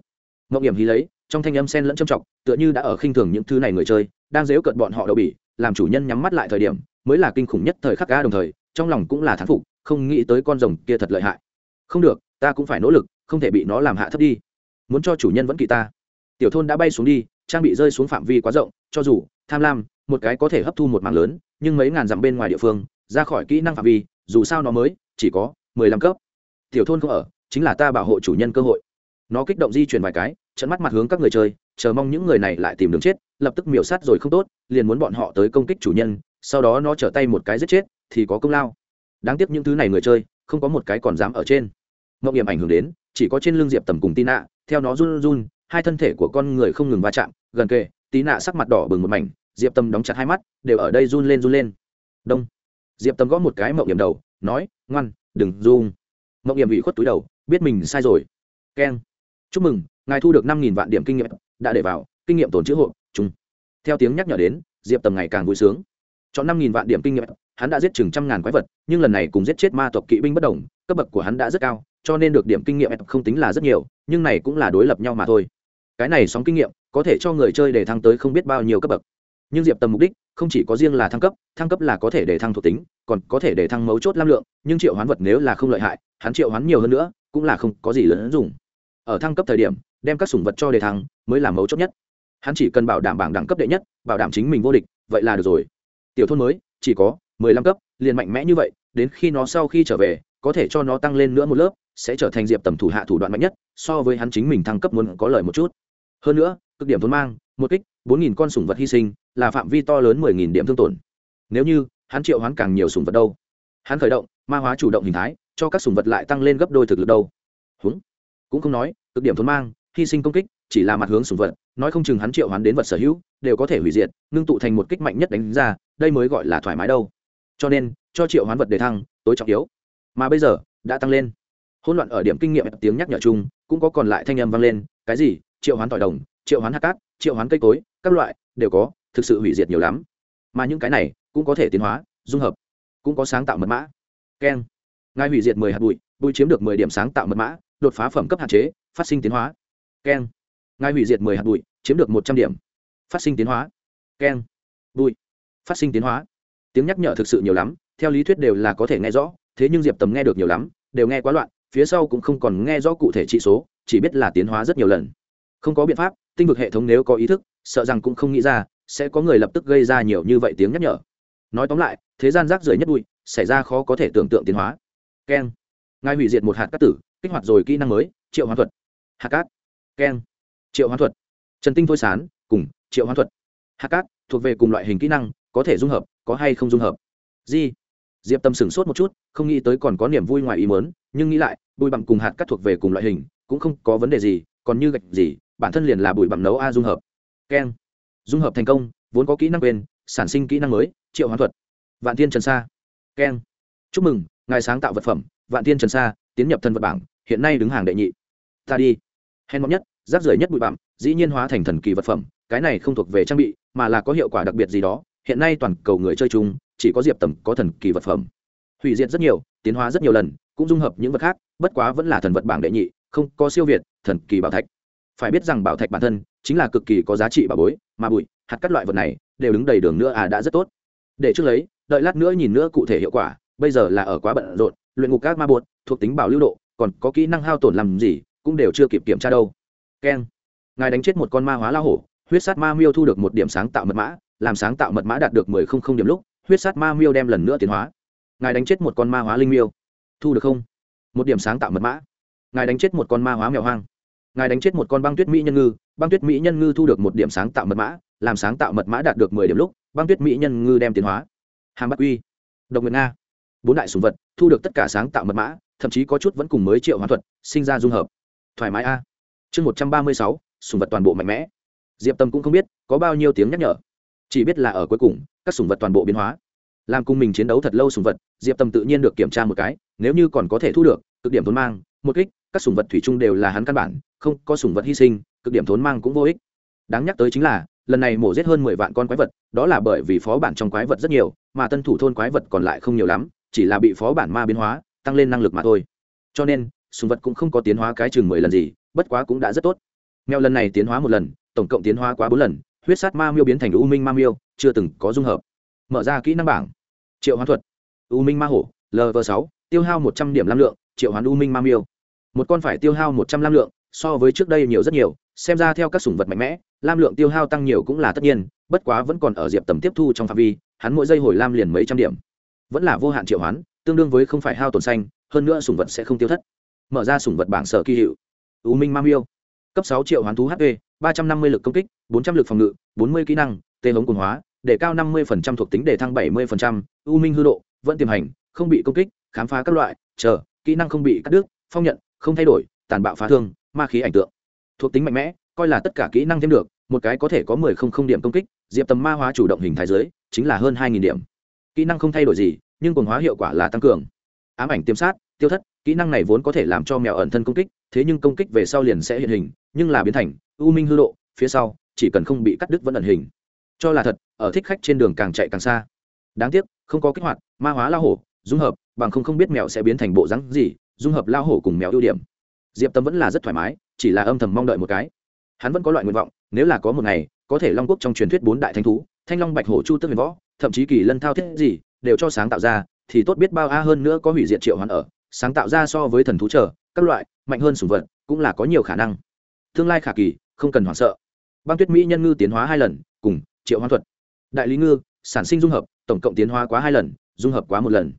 mộng hiểm hí lấy, trong thanh âm sen lẫn trầm trọng, tựa như đã ở khinh thường những thứ này người chơi, đang dếu cận bọn họ đậu bỉ, làm chủ nhân nhắm mắt lại thời điểm, mới là kinh khủng nhất thời khắc ga đồng thời, trong lòng cũng là thán phục, không nghĩ tới con rồng kia thật lợi hại. Không được ta cũng phải nỗ lực, không thể bị nó làm hạ thấp đi. Muốn cho chủ nhân vẫn kỳ ta. Tiểu thôn đã bay xuống đi, trang bị rơi xuống phạm vi quá rộng, cho dù tham lam, một cái có thể hấp thu một mảng lớn, nhưng mấy ngàn dặm bên ngoài địa phương, ra khỏi kỹ năng phạm vi, dù sao nó mới chỉ có mười lăm cấp. Tiểu thôn không ở, chính là ta bảo hộ chủ nhân cơ hội. Nó kích động di chuyển vài cái, trận mắt mặt hướng các người chơi, chờ mong những người này lại tìm đường chết, lập tức miểu sát rồi không tốt, liền muốn bọn họ tới công kích chủ nhân, sau đó nó trở tay một cái giết chết, thì có công lao. Đáng tiếc những thứ này người chơi, không có một cái còn dám ở trên mộng hiểm ảnh hưởng đến, chỉ có trên lưng diệp tầm cùng Tí nạ theo nó run run, hai thân thể của con người không ngừng va chạm, gần kề tí nạ sắc mặt đỏ bừng một mảnh, diệp tâm đóng chặt hai mắt, đều ở đây run lên run lên. Đông. Diệp tâm gõ một cái mộng hiểm đầu, nói, ngoan, đừng run. Mộng hiểm bị khuất túi đầu, biết mình sai rồi. Keng. Chúc mừng, ngài thu được năm nghìn vạn điểm kinh nghiệm, đã để vào, kinh nghiệm tồn chữ hộ chung theo tiếng nhắc nhở đến, diệp tầm ngày càng vui sướng. Chọn năm nghìn vạn điểm kinh nghiệm, hắn đã giết chừng trăm ngàn quái vật, nhưng lần này cùng giết chết ma tộc kỵ binh bất đồng, cấp bậc của hắn đã rất cao cho nên được điểm kinh nghiệm không tính là rất nhiều, nhưng này cũng là đối lập nhau mà thôi. Cái này sóng kinh nghiệm, có thể cho người chơi để thăng tới không biết bao nhiêu cấp bậc. Nhưng diệp tầm mục đích, không chỉ có riêng là thăng cấp thăng cấp là có thể để thăng thuộc tính, còn có thể để thăng mấu chốt lam lượng, nhưng triệu hoán vật nếu là không lợi hại, hắn triệu hoán nhiều hơn nữa, cũng là không có gì lớn dùng. Ở thăng cấp thời điểm, đem các sủng vật cho đề thăng, mới là mấu chốt nhất. Hắn chỉ cần bảo đảm bảng đẳng cấp đệ nhất, bảo đảm chính mình vô địch, vậy là được rồi. Tiểu thôn mới, chỉ có mười lăm cấp, liền mạnh mẽ như vậy đến khi nó sau khi trở về, có thể cho nó tăng lên nữa một lớp, sẽ trở thành diệp tầm thủ hạ thủ đoạn mạnh nhất, so với hắn chính mình thăng cấp muốn có lợi một chút. Hơn nữa, cực điểm thôn mang, một kích, bốn nghìn con sủng vật hy sinh, là phạm vi to lớn mười nghìn điểm thương tổn. Nếu như, hắn triệu hắn càng nhiều sủng vật đâu? Hắn khởi động, ma hóa chủ động hình thái, cho các sủng vật lại tăng lên gấp đôi thực lực đâu? Húng, cũng không nói, cực điểm thôn mang, hy sinh công kích, chỉ là mặt hướng sủng vật, nói không chừng hắn triệu hắn đến vật sở hữu, đều có thể hủy diệt, ngưng tụ thành một kích mạnh nhất đánh ra, đây mới gọi là thoải mái đâu. Cho nên cho triệu hoán vật đề thăng, tối trọng yếu. Mà bây giờ, đã tăng lên. Hỗn loạn ở điểm kinh nghiệm, tiếng nhắc nhở chung, cũng có còn lại thanh âm vang lên, cái gì? Triệu hoán tỏi đồng, triệu hoán hạt cát, triệu hoán cây cối, các loại, đều có, thực sự hủy diệt nhiều lắm. Mà những cái này, cũng có thể tiến hóa, dung hợp, cũng có sáng tạo mật mã. Keng. Ngài hủy diệt mười hạt bụi bụi chiếm được mười điểm sáng tạo mật mã, đột phá phẩm cấp hạn chế, phát sinh tiến hóa. Keng. Ngài hủy diệt mười hạt bụi, chiếm được một trăm điểm, phát sinh tiến hóa. Keng. Bụi, phát sinh tiến hóa. Tiếng nhắc nhở thực sự nhiều lắm theo lý thuyết đều là có thể nghe rõ, thế nhưng diệp tầm nghe được nhiều lắm, đều nghe quá loạn, phía sau cũng không còn nghe rõ cụ thể trị số, chỉ biết là tiến hóa rất nhiều lần. Không có biện pháp, tinh vực hệ thống nếu có ý thức, sợ rằng cũng không nghĩ ra, sẽ có người lập tức gây ra nhiều như vậy tiếng nhắc nhở. Nói tóm lại, thế gian rác rưởi nhất bụi, xảy ra khó có thể tưởng tượng tiến hóa. Keng ngài hủy diệt một hạt cát tử, kích hoạt rồi kỹ năng mới, triệu hoán thuật. Hạt cát. Keng triệu hoán thuật. Trần tinh thôi sán, cùng, triệu hoán thuật. Hạt cát, thuộc về cùng loại hình kỹ năng, có thể dung hợp, có hay không dung hợp. Di diệp tâm sửng sốt một chút, không nghĩ tới còn có niềm vui ngoài ý mớn nhưng nghĩ lại, bụi bặm cùng hạt cắt thuộc về cùng loại hình, cũng không có vấn đề gì, còn như gạch gì, bản thân liền là bụi bặm nấu a dung hợp. Keng. Dung hợp thành công, vốn có kỹ năng quên, sản sinh kỹ năng mới, triệu hoán thuật. Vạn tiên trần sa. Keng. Chúc mừng, ngài sáng tạo vật phẩm, vạn tiên trần sa, tiến nhập thần vật bảng, hiện nay đứng hàng đệ nhị. Ta đi. Hèn mọc nhất, rác rưởi nhất bụi bặm, dĩ nhiên hóa thành thần kỳ vật phẩm, cái này không thuộc về trang bị, mà là có hiệu quả đặc biệt gì đó, hiện nay toàn cầu người chơi chung chỉ có diệp tầm có thần kỳ vật phẩm. Hủy diệt rất nhiều, tiến hóa rất nhiều lần, cũng dung hợp những vật khác, bất quá vẫn là thần vật bảng đệ nhị, không có siêu việt, thần kỳ bảo thạch. Phải biết rằng bảo thạch bản thân chính là cực kỳ có giá trị bảo bối, mà bụi, hạt các loại vật này đều đứng đầy đường nữa à đã rất tốt. Để trước lấy, đợi lát nữa nhìn nữa cụ thể hiệu quả, bây giờ là ở quá bận rộn, luyện ngục các ma buột thuộc tính bảo lưu độ, còn có kỹ năng hao tổn làm gì, cũng đều chưa kịp kiểm tra đâu. Keng. Ngài đánh chết một con ma hóa la hổ, huyết sát ma miêu thu được một điểm sáng tạo mật mã, làm sáng tạo mật mã đạt được mười không không điểm lúc huyết sát ma miêu đem lần nữa tiến hóa. Ngài đánh chết một con ma hóa linh miêu. Thu được không? Một điểm sáng tạo mật mã. Ngài đánh chết một con ma hóa mèo hoang. Ngài đánh chết một con băng tuyết mỹ nhân ngư. Băng tuyết mỹ nhân ngư thu được một điểm sáng tạo mật mã, làm sáng tạo mật mã đạt được mười điểm lúc, băng tuyết mỹ nhân ngư đem tiến hóa. Hàm bắc uy, độc nguyệt nga, bốn đại sùng vật, thu được tất cả sáng tạo mật mã, thậm chí có chút vẫn cùng mới triệu hóa thuật, sinh ra dung hợp. Thoải mái a. Chương một trăm ba mươi sáu sùng vật toàn bộ mạnh mẽ. Diệp tâm cũng không biết, có bao nhiêu tiếng nhắc nhở chỉ biết là ở cuối cùng, các sùng vật toàn bộ biến hóa. Làm cùng mình chiến đấu thật lâu sùng vật, diệp tâm tự nhiên được kiểm tra một cái, nếu như còn có thể thu được, cực điểm thốn mang, một kích, các sùng vật thủy chung đều là hắn căn bản, không có sùng vật hy sinh, cực điểm thốn mang cũng vô ích. Đáng nhắc tới chính là, lần này mổ giết hơn mười vạn con quái vật, đó là bởi vì phó bản trong quái vật rất nhiều, mà tân thủ thôn quái vật còn lại không nhiều lắm, chỉ là bị phó bản ma biến hóa, tăng lên năng lực mà thôi. Cho nên, sùng vật cũng không có tiến hóa cái chừng mười lần gì, bất quá cũng đã rất tốt. Mèo lần này tiến hóa một lần, tổng cộng tiến hóa quá bốn lần huyết sát ma miêu biến thành u minh ma miêu, chưa từng có dung hợp. Mở ra kỹ năng bảng. Triệu hoán thuật. U minh ma hổ lv sáu, tiêu hao một trăm điểm lam lượng, triệu hoán u minh ma miêu. Một con phải tiêu hao một trăm lam lượng, so với trước đây nhiều rất nhiều, xem ra theo các sủng vật mạnh mẽ, lam lượng tiêu hao tăng nhiều cũng là tất nhiên, bất quá vẫn còn ở diệp tầm tiếp thu trong phạm vi, hắn mỗi giây hồi lam liền mấy trăm điểm. Vẫn là vô hạn triệu hoán, tương đương với không phải hao tổn xanh, hơn nữa sủng vật sẽ không tiêu thất. Mở ra sủng vật bảng sở kỳ hiệu. U minh ma miêu. Cấp sáu triệu hoán thú hp ba trăm năm mươi lực công kích, bốn trăm l ự c phòng ngự, bốn mươi kỹ năng, tê hống cồn hóa, để cao năm mươi thuộc tính để thăng bảy mươi u minh hư độ, vẫn tiềm hành, không bị công kích, khám phá các loại, chờ, kỹ năng không bị cắt đứt, phong nhận, không thay đổi, tàn bạo phá thương, ma khí ảnh tượng. Thuộc tính mạnh mẽ, coi là tất cả kỹ năng thêm được, một cái có thể có mười không không điểm công kích, diệp tầm ma hóa chủ động hình thái giới chính là hơn hai nghìn điểm. Kỹ năng không thay đổi gì, nhưng cồn hóa hiệu quả là tăng cường. Ám ảnh tiêm sát, tiêu thất, kỹ năng này vốn có thể làm cho mèo ẩn thân công kích, thế nhưng công kích về sau liền sẽ hiện hình nhưng là biến thành, u minh hư độ, phía sau, chỉ cần không bị cắt đứt vẫn ẩn hình. Cho là thật, ở thích khách trên đường càng chạy càng xa. Đáng tiếc, không có kích hoạt, ma hóa lao hổ, dung hợp, bằng không không biết mèo sẽ biến thành bộ rắn gì, dung hợp lao hổ cùng mèo ưu điểm. Diệp tâm vẫn là rất thoải mái, chỉ là âm thầm mong đợi một cái. Hắn vẫn có loại nguyện vọng, nếu là có một ngày, có thể long quốc trong truyền thuyết bốn đại thanh thú, thanh long, bạch hổ, chu tức huyền võ, thậm chí kỳ lân thao thiết gì, đều cho sáng tạo ra, thì tốt biết bao a hơn nữa có hủy diệt triệu hoán ở, sáng tạo ra so với thần thú trở các loại, mạnh hơn sùng vật, cũng là có nhiều khả năng tương lai khả kỳ, không cần hoảng sợ. Băng tuyết mỹ nhân ngư tiến hóa hai lần, cùng triệu hoán thuật. Đại lý ngư, sản sinh dung hợp, tổng cộng tiến hóa quá hai lần, dung hợp quá một lần.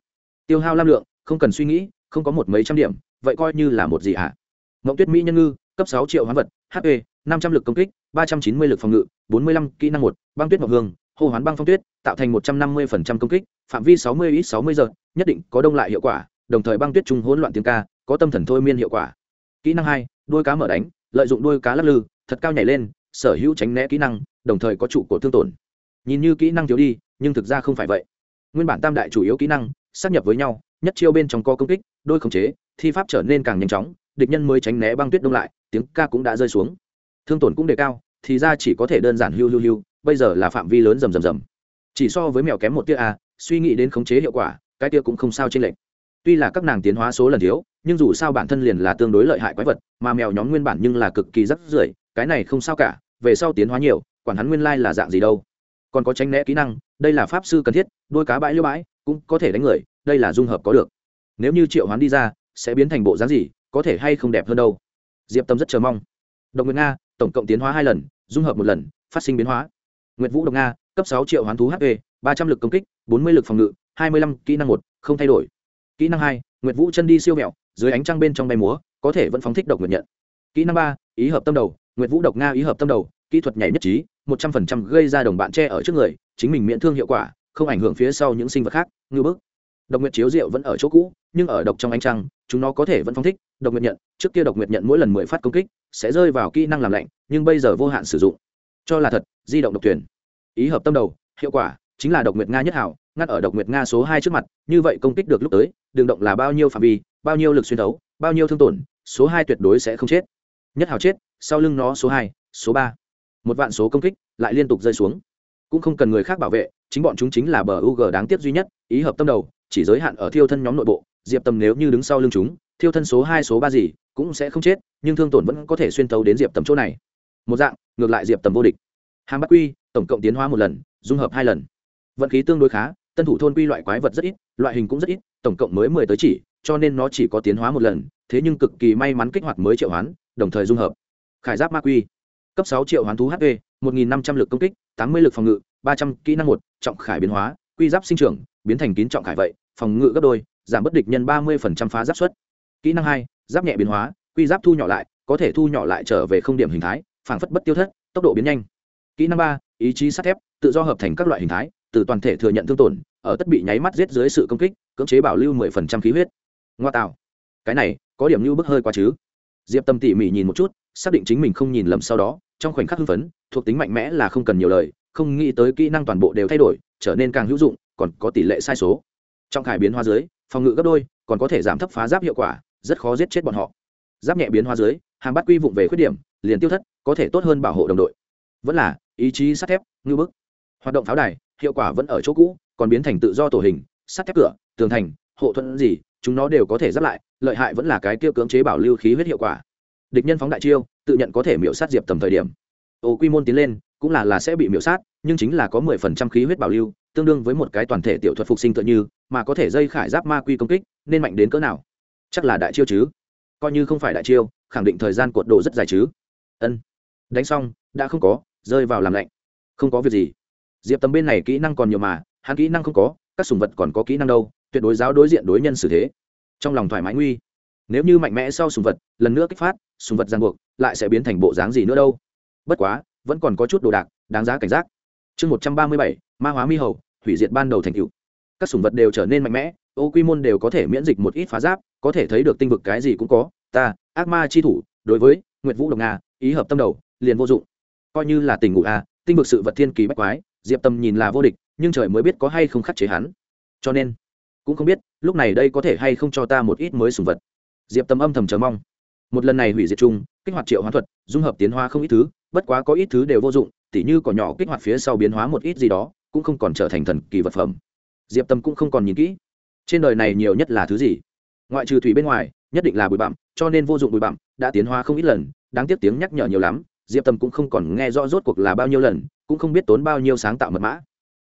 Tiêu hao lam lượng, không cần suy nghĩ, không có một mấy trăm điểm, vậy coi như là một gì ạ? À? mộng tuyết mỹ nhân ngư, cấp sáu triệu hoán vật hp năm trăm l ự c công kích, ba trăm chín mươi lực phòng ngự, bốn mươi lăm kỹ năng một, băng tuyết mộc hương, hô hoán băng phong tuyết, tạo thành một trăm năm mươi công kích, phạm vi sáu mươi ít sáu mươi giờ, nhất định có đông lại hiệu quả, đồng thời băng tuyết trung hỗn loạn tiếng ca, có tâm thần thôi miên hiệu quả. Kỹ năng hai, đuôi cá mở đánh lợi dụng đuôi cá lắc lư, thật cao nhảy lên, sở hữu tránh né kỹ năng, đồng thời có trụ cột thương tổn. Nhìn như kỹ năng thiếu đi, nhưng thực ra không phải vậy. Nguyên bản tam đại chủ yếu kỹ năng sắp nhập với nhau, nhất chiêu bên trong co công kích, đôi khống chế, thi pháp trở nên càng nhanh chóng, địch nhân mới tránh né băng tuyết đông lại, tiếng ca cũng đã rơi xuống. Thương tổn cũng đề cao, thì ra chỉ có thể đơn giản hưu hưu hưu, bây giờ là phạm vi lớn rầm rầm rầm. Chỉ so với mèo kém một tia a suy nghĩ đến khống chế hiệu quả, cái tia cũng không sao trên lệnh tuy là các nàng tiến hóa số lần thiếu, nhưng dù sao bản thân liền là tương đối lợi hại quái vật, mà mèo nhóm nguyên bản nhưng là cực kỳ rắc rưởi, cái này không sao cả, về sau tiến hóa nhiều, quản hắn nguyên lai là dạng gì đâu. Còn có tránh né kỹ năng, đây là pháp sư cần thiết, đôi cá bãi liêu bãi, cũng có thể đánh người, đây là dung hợp có được. Nếu như triệu hoán đi ra, sẽ biến thành bộ dáng gì, có thể hay không đẹp hơn đâu. Diệp tâm rất chờ mong. Độc nguyệt nga, tổng cộng tiến hóa hai lần, dung hợp một lần, phát sinh biến hóa. Nguyệt vũ độc nga, cấp sáu triệu hoán thú hp ba trăm l ự c công kích, bốn mươi lực phòng ngự, hai mươi lăm kỹ năng một, không thay đổi kỹ năng hai, nguyệt vũ chân đi siêu vẹo dưới ánh trăng bên trong bay múa, có thể vẫn phóng thích độc nguyệt nhận. Kỹ năng ba, ý hợp tâm đầu, nguyệt vũ độc nga ý hợp tâm đầu, kỹ thuật nhảy nhất trí, một trăm phần trăm gây ra đồng bạn che ở trước người, chính mình miễn thương hiệu quả, không ảnh hưởng phía sau những sinh vật khác, ngư bức. Độc nguyệt chiếu rượu vẫn ở chỗ cũ, nhưng ở độc trong ánh trăng, chúng nó có thể vẫn phóng thích độc nguyệt nhận. Trước kia độc nguyệt nhận mỗi lần mười phát công kích, sẽ rơi vào kỹ năng làm lạnh, nhưng bây giờ vô hạn sử dụng. Cho là thật, di động độc tuyển ý hợp tâm đầu, hiệu quả, chính là độc nguyệt nga nhất hảo, ngắt ở độc nguyệt nga số hai trước mặt, như vậy công kích được lúc tới đường động là bao nhiêu phạm vi, bao nhiêu lực xuyên thấu, bao nhiêu thương tổn, số hai tuyệt đối sẽ không chết. Nhất Hào chết, sau lưng nó số hai, số ba. Một vạn số công kích, lại liên tục rơi xuống. Cũng không cần người khác bảo vệ, chính bọn chúng chính là bờ u g đáng tiếc duy nhất, ý hợp tâm đầu, chỉ giới hạn ở thiêu thân nhóm nội bộ. Diệp tầm nếu như đứng sau lưng chúng, thiêu thân số hai, số ba gì, cũng sẽ không chết, nhưng thương tổn vẫn có thể xuyên thấu đến diệp tầm chỗ này. Một dạng, ngược lại diệp tầm vô địch. Hàm bắc quy, tổng cộng tiến hóa một lần, dung hợp hai lần. Vận khí tương đối khá tân thủ thôn quy loại quái vật rất ít, loại hình cũng rất ít, tổng cộng mới mười tới chỉ, cho nên nó chỉ có tiến hóa một lần, thế nhưng cực kỳ may mắn kích hoạt mới triệu hoán, đồng thời dung hợp. Khải giáp ma quy, cấp sáu triệu hoán thú hp một nghìn năm trăm l ự c công kích, tám mươi lực phòng ngự, ba trăm kỹ năng một, trọng khải biến hóa, quy giáp sinh trưởng, biến thành kín trọng khải vậy, phòng ngự gấp đôi, giảm bất địch nhân ba mươi phá giáp suất. Kỹ năng hai, giáp nhẹ biến hóa, quy giáp thu nhỏ lại, có thể thu nhỏ lại trở về không điểm hình thái, phảng phất bất tiêu thất, tốc độ biến nhanh. Kỹ năng ba, ý chí sắt thép, tự do hợp thành các loại hình thái từ toàn thể thừa nhận thương tổn, ở tất bị nháy mắt giết dưới sự công kích, cưỡng chế bảo lưu mười phần trăm khí huyết. Ngoa tạo. Cái này, có điểm như bức hơi quá chứ. Diệp tâm tỉ mỉ nhìn một chút, xác định chính mình không nhìn lầm sau đó, trong khoảnh khắc hưng phấn, thuộc tính mạnh mẽ là không cần nhiều lời, không nghĩ tới kỹ năng toàn bộ đều thay đổi, trở nên càng hữu dụng, còn có tỷ lệ sai số. Trong khải biến hoa dưới, phòng ngự gấp đôi, còn có thể giảm thấp phá giáp hiệu quả, rất khó giết chết bọn họ. Giáp nhẹ biến hoa dưới, hàng bắt quy vụng về khuyết điểm, liền tiêu thất, có thể tốt hơn bảo hộ đồng đội. Vẫn là, ý chí sắt thép ngư bức hoạt động pháo đài, hiệu quả vẫn ở chỗ cũ, còn biến thành tự do tổ hình, sắt thép cửa, tường thành, hộ thuận gì, chúng nó đều có thể giáp lại, lợi hại vẫn là cái kia cưỡng chế bảo lưu khí huyết hiệu quả. Địch nhân phóng đại chiêu, tự nhận có thể miễu sát diệp tầm thời điểm. Ô quy môn tiến lên, cũng là là sẽ bị miễu sát, nhưng chính là có mười phần trăm khí huyết bảo lưu, tương đương với một cái toàn thể tiểu thuật phục sinh tựa như, mà có thể dây khải giáp ma quy công kích, nên mạnh đến cỡ nào? Chắc là đại chiêu chứ. Coi như không phải đại chiêu, khẳng định thời gian cuộn độ rất dài chứ. Ân. Đánh xong, đã không có, rơi vào làm lạnh. Không có việc gì diệp tầm bên này kỹ năng còn nhiều mà, hắn kỹ năng không có, các sùng vật còn có kỹ năng đâu, tuyệt đối giáo đối diện đối nhân xử thế. Trong lòng thoải mái nguy. Nếu như mạnh mẽ sau sùng vật, lần nữa kích phát, sùng vật giang buộc, lại sẽ biến thành bộ dáng gì nữa đâu? Bất quá, vẫn còn có chút đồ đạc, đáng giá cảnh giác. Chương một trăm ba mươi bảy, ma hóa mi hầu, hủy diệt ban đầu thành cựu các sùng vật đều trở nên mạnh mẽ, ô quy môn đều có thể miễn dịch một ít phá giáp, có thể thấy được tinh vực cái gì cũng có, ta, ác ma chi thủ, đối với nguyệt vũ độc nga, ý hợp tâm đầu, liền vô dụng. Coi như là tình ngụ a à, tinh vực sự vật thiên kỳ bách quái diệp tâm nhìn là vô địch, nhưng trời mới biết có hay không khắc chế hắn. Cho nên, cũng không biết, lúc này đây có thể hay không cho ta một ít mới sùng vật. Diệp tâm âm thầm chờ mong. Một lần này hủy diệt chung, kích hoạt triệu hóa thuật, dung hợp tiến hóa không ít thứ, bất quá có ít thứ đều vô dụng, tỉ như cỏ nhỏ kích hoạt phía sau biến hóa một ít gì đó, cũng không còn trở thành thần kỳ vật phẩm. Diệp tâm cũng không còn nhìn kỹ. Trên đời này nhiều nhất là thứ gì? Ngoại trừ thủy bên ngoài, nhất định là bụi bặm, cho nên vô dụng bụi bặm, đã tiến hóa không ít lần, đáng tiếc tiếng nhắc nhở nhiều lắm, diệp tâm cũng không còn nghe rõ rốt cuộc là bao nhiêu lần cũng không biết tốn bao nhiêu sáng tạo mật mã.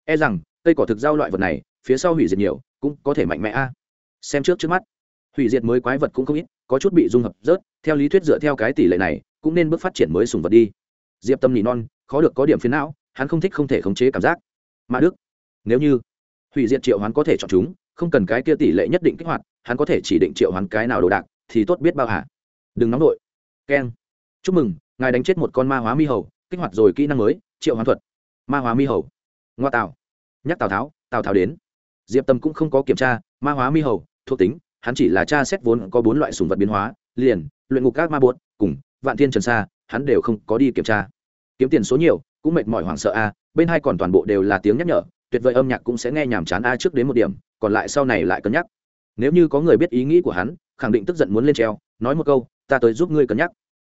E rằng, cây cỏ thực giao loại vật này, phía sau hủy diệt nhiều, cũng có thể mạnh mẽ a. Xem trước trước mắt. Hủy diệt mới quái vật cũng không ít, có chút bị dung hợp rớt, theo lý thuyết dựa theo cái tỷ lệ này, cũng nên bước phát triển mới sùng vật đi. Diệp tâm nỉ non, khó được có điểm phiến não, hắn không thích không thể khống chế cảm giác. Mà đức, nếu như hủy diệt triệu hắn có thể chọn chúng, không cần cái kia tỷ lệ nhất định kích hoạt, hắn có thể chỉ định triệu hắn cái nào đồ đạc, thì tốt biết bao hả? Đừng nóng đội keng. Chúc mừng, ngài đánh chết một con ma hóa mi hầu, kích hoạt rồi kỹ năng mới triệu hoán thuật. Ma hóa mi hầu. Ngoa tào. Nhắc tào tháo tào tháo đến. Diệp tâm cũng không có kiểm tra, ma hóa mi hầu, thuộc tính, hắn chỉ là cha xét vốn có bốn loại sùng vật biến hóa, liền, luyện ngục các ma bột, cùng, vạn thiên trần sa, hắn đều không có đi kiểm tra. Kiếm tiền số nhiều, cũng mệt mỏi hoảng sợ a, bên hai còn toàn bộ đều là tiếng nhắc nhở, tuyệt vời âm nhạc cũng sẽ nghe nhàm chán a trước đến một điểm, còn lại sau này lại cân nhắc. Nếu như có người biết ý nghĩ của hắn, khẳng định tức giận muốn lên treo, nói một câu, ta tới giúp ngươi cân nhắc.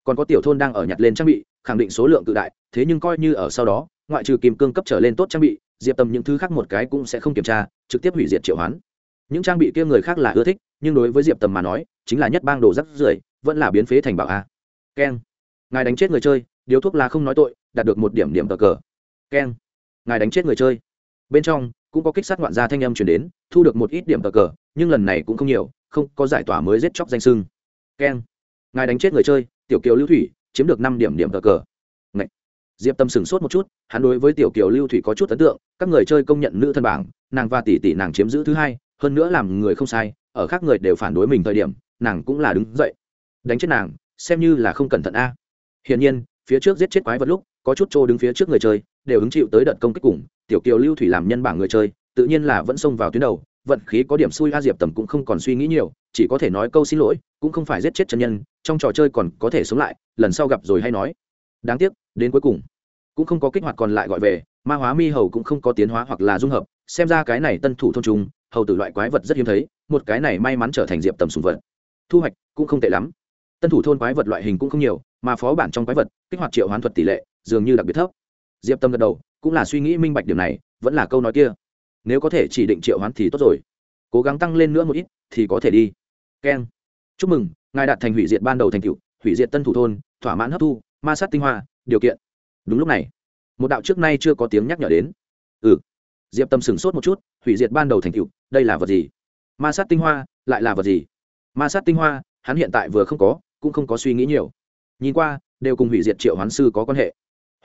Còn có tiểu thôn đang ở nhặt lên trang bị khẳng định số lượng cự đại, thế nhưng coi như ở sau đó, ngoại trừ kim cương cấp trở lên tốt trang bị, diệp tâm những thứ khác một cái cũng sẽ không kiểm tra, trực tiếp hủy diệt triệu hoán. Những trang bị kia người khác là ưa thích, nhưng đối với diệp tầm mà nói, chính là nhất bang đồ rắc rưởi, vẫn là biến phế thành bảo a. Keng. Ngài đánh chết người chơi, điếu thuốc là không nói tội, đạt được một điểm điểm cờ cờ. Keng. Ngài đánh chết người chơi. Bên trong, cũng có kích sát ngoạn gia thanh âm chuyển đến, thu được một ít điểm cờ cờ, nhưng lần này cũng không nhiều, không có giải tỏa mới giết chóc danh sưng. Keng. Ngài đánh chết người chơi, tiểu kiều lưu thủy chiếm được năm điểm điểm cờ cờ. Ngậy. diệp tâm sửng sốt một chút, hắn đối với tiểu kiều lưu thủy có chút ấn tượng, các người chơi công nhận nữ thân bảng, nàng và tỷ tỷ nàng chiếm giữ thứ hai, hơn nữa làm người không sai, ở khác người đều phản đối mình thời điểm, nàng cũng là đứng dậy. Đánh chết nàng, xem như là không cẩn thận a. Hiển nhiên, phía trước giết chết quái vật lúc, có chút trô đứng phía trước người chơi, đều hứng chịu tới đợt công kích cùng, tiểu kiều lưu thủy làm nhân bảng người chơi, tự nhiên là vẫn xông vào tuyến đầu, vận khí có điểm xui a diệp tầm cũng không còn suy nghĩ nhiều chỉ có thể nói câu xin lỗi, cũng không phải giết chết chân nhân, trong trò chơi còn có thể sống lại, lần sau gặp rồi hay nói. Đáng tiếc, đến cuối cùng, cũng không có kích hoạt còn lại gọi về, ma hóa mi hầu cũng không có tiến hóa hoặc là dung hợp, xem ra cái này tân thủ thôn trung hầu tử loại quái vật rất hiếm thấy, một cái này may mắn trở thành diệp tầm sùng vật. Thu hoạch cũng không tệ lắm. Tân thủ thôn quái vật loại hình cũng không nhiều, mà phó bản trong quái vật, kích hoạt triệu hoán thuật tỷ lệ dường như đặc biệt thấp. Diệp tâm gật đầu, cũng là suy nghĩ minh bạch điểm này, vẫn là câu nói kia. Nếu có thể chỉ định triệu hoán thì tốt rồi. Cố gắng tăng lên nữa một ít thì có thể đi keng. Chúc mừng, ngài đạt thành hủy diệt ban đầu thành cựu hủy diệt tân thủ thôn, thỏa mãn hấp thu, ma sát tinh hoa, điều kiện. Đúng lúc này, một đạo trước nay chưa có tiếng nhắc nhở đến. Ừ. Diệp tâm sửng sốt một chút, hủy diệt ban đầu thành cựu đây là vật gì? Ma sát tinh hoa, lại là vật gì? Ma sát tinh hoa, hắn hiện tại vừa không có, cũng không có suy nghĩ nhiều. Nhìn qua, đều cùng hủy diệt triệu hoán sư có quan hệ.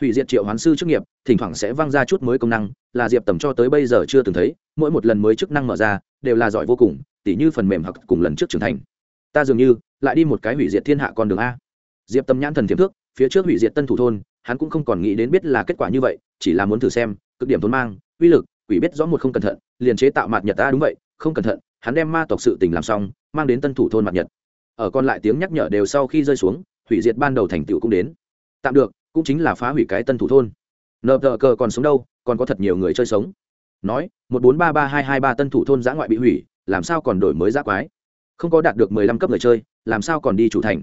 Hủy diệt triệu hoán sư chức nghiệp, thỉnh thoảng sẽ văng ra chút mới công năng, là diệp tầm cho tới bây giờ chưa từng thấy, mỗi một lần mới chức năng mở ra, đều là giỏi vô cùng tỉ như phần mềm hoặc cùng lần trước trưởng thành. Ta dường như lại đi một cái hủy diệt thiên hạ con đường a. Diệp tâm nhãn thần thiếm thước, phía trước hủy diệt tân thủ thôn, hắn cũng không còn nghĩ đến biết là kết quả như vậy, chỉ là muốn thử xem, cực điểm thôn mang, uy lực, quỷ biết rõ một không cẩn thận, liền chế tạo mạt nhật ta đúng vậy, không cẩn thận, hắn đem ma tộc sự tình làm xong, mang đến tân thủ thôn mạt nhật. Ở còn lại tiếng nhắc nhở đều sau khi rơi xuống, hủy diệt ban đầu thành tựu cũng đến. Tạm được, cũng chính là phá hủy cái tân thủ thôn. Nợ tờ cờ còn sống đâu, còn có thật nhiều người chơi sống. Nói, một bốn ba ba hai hai ba tân thủ thôn giã ngoại bị hủy làm sao còn đổi mới giã quái? Không có đạt được mười lăm cấp người chơi, làm sao còn đi chủ thành?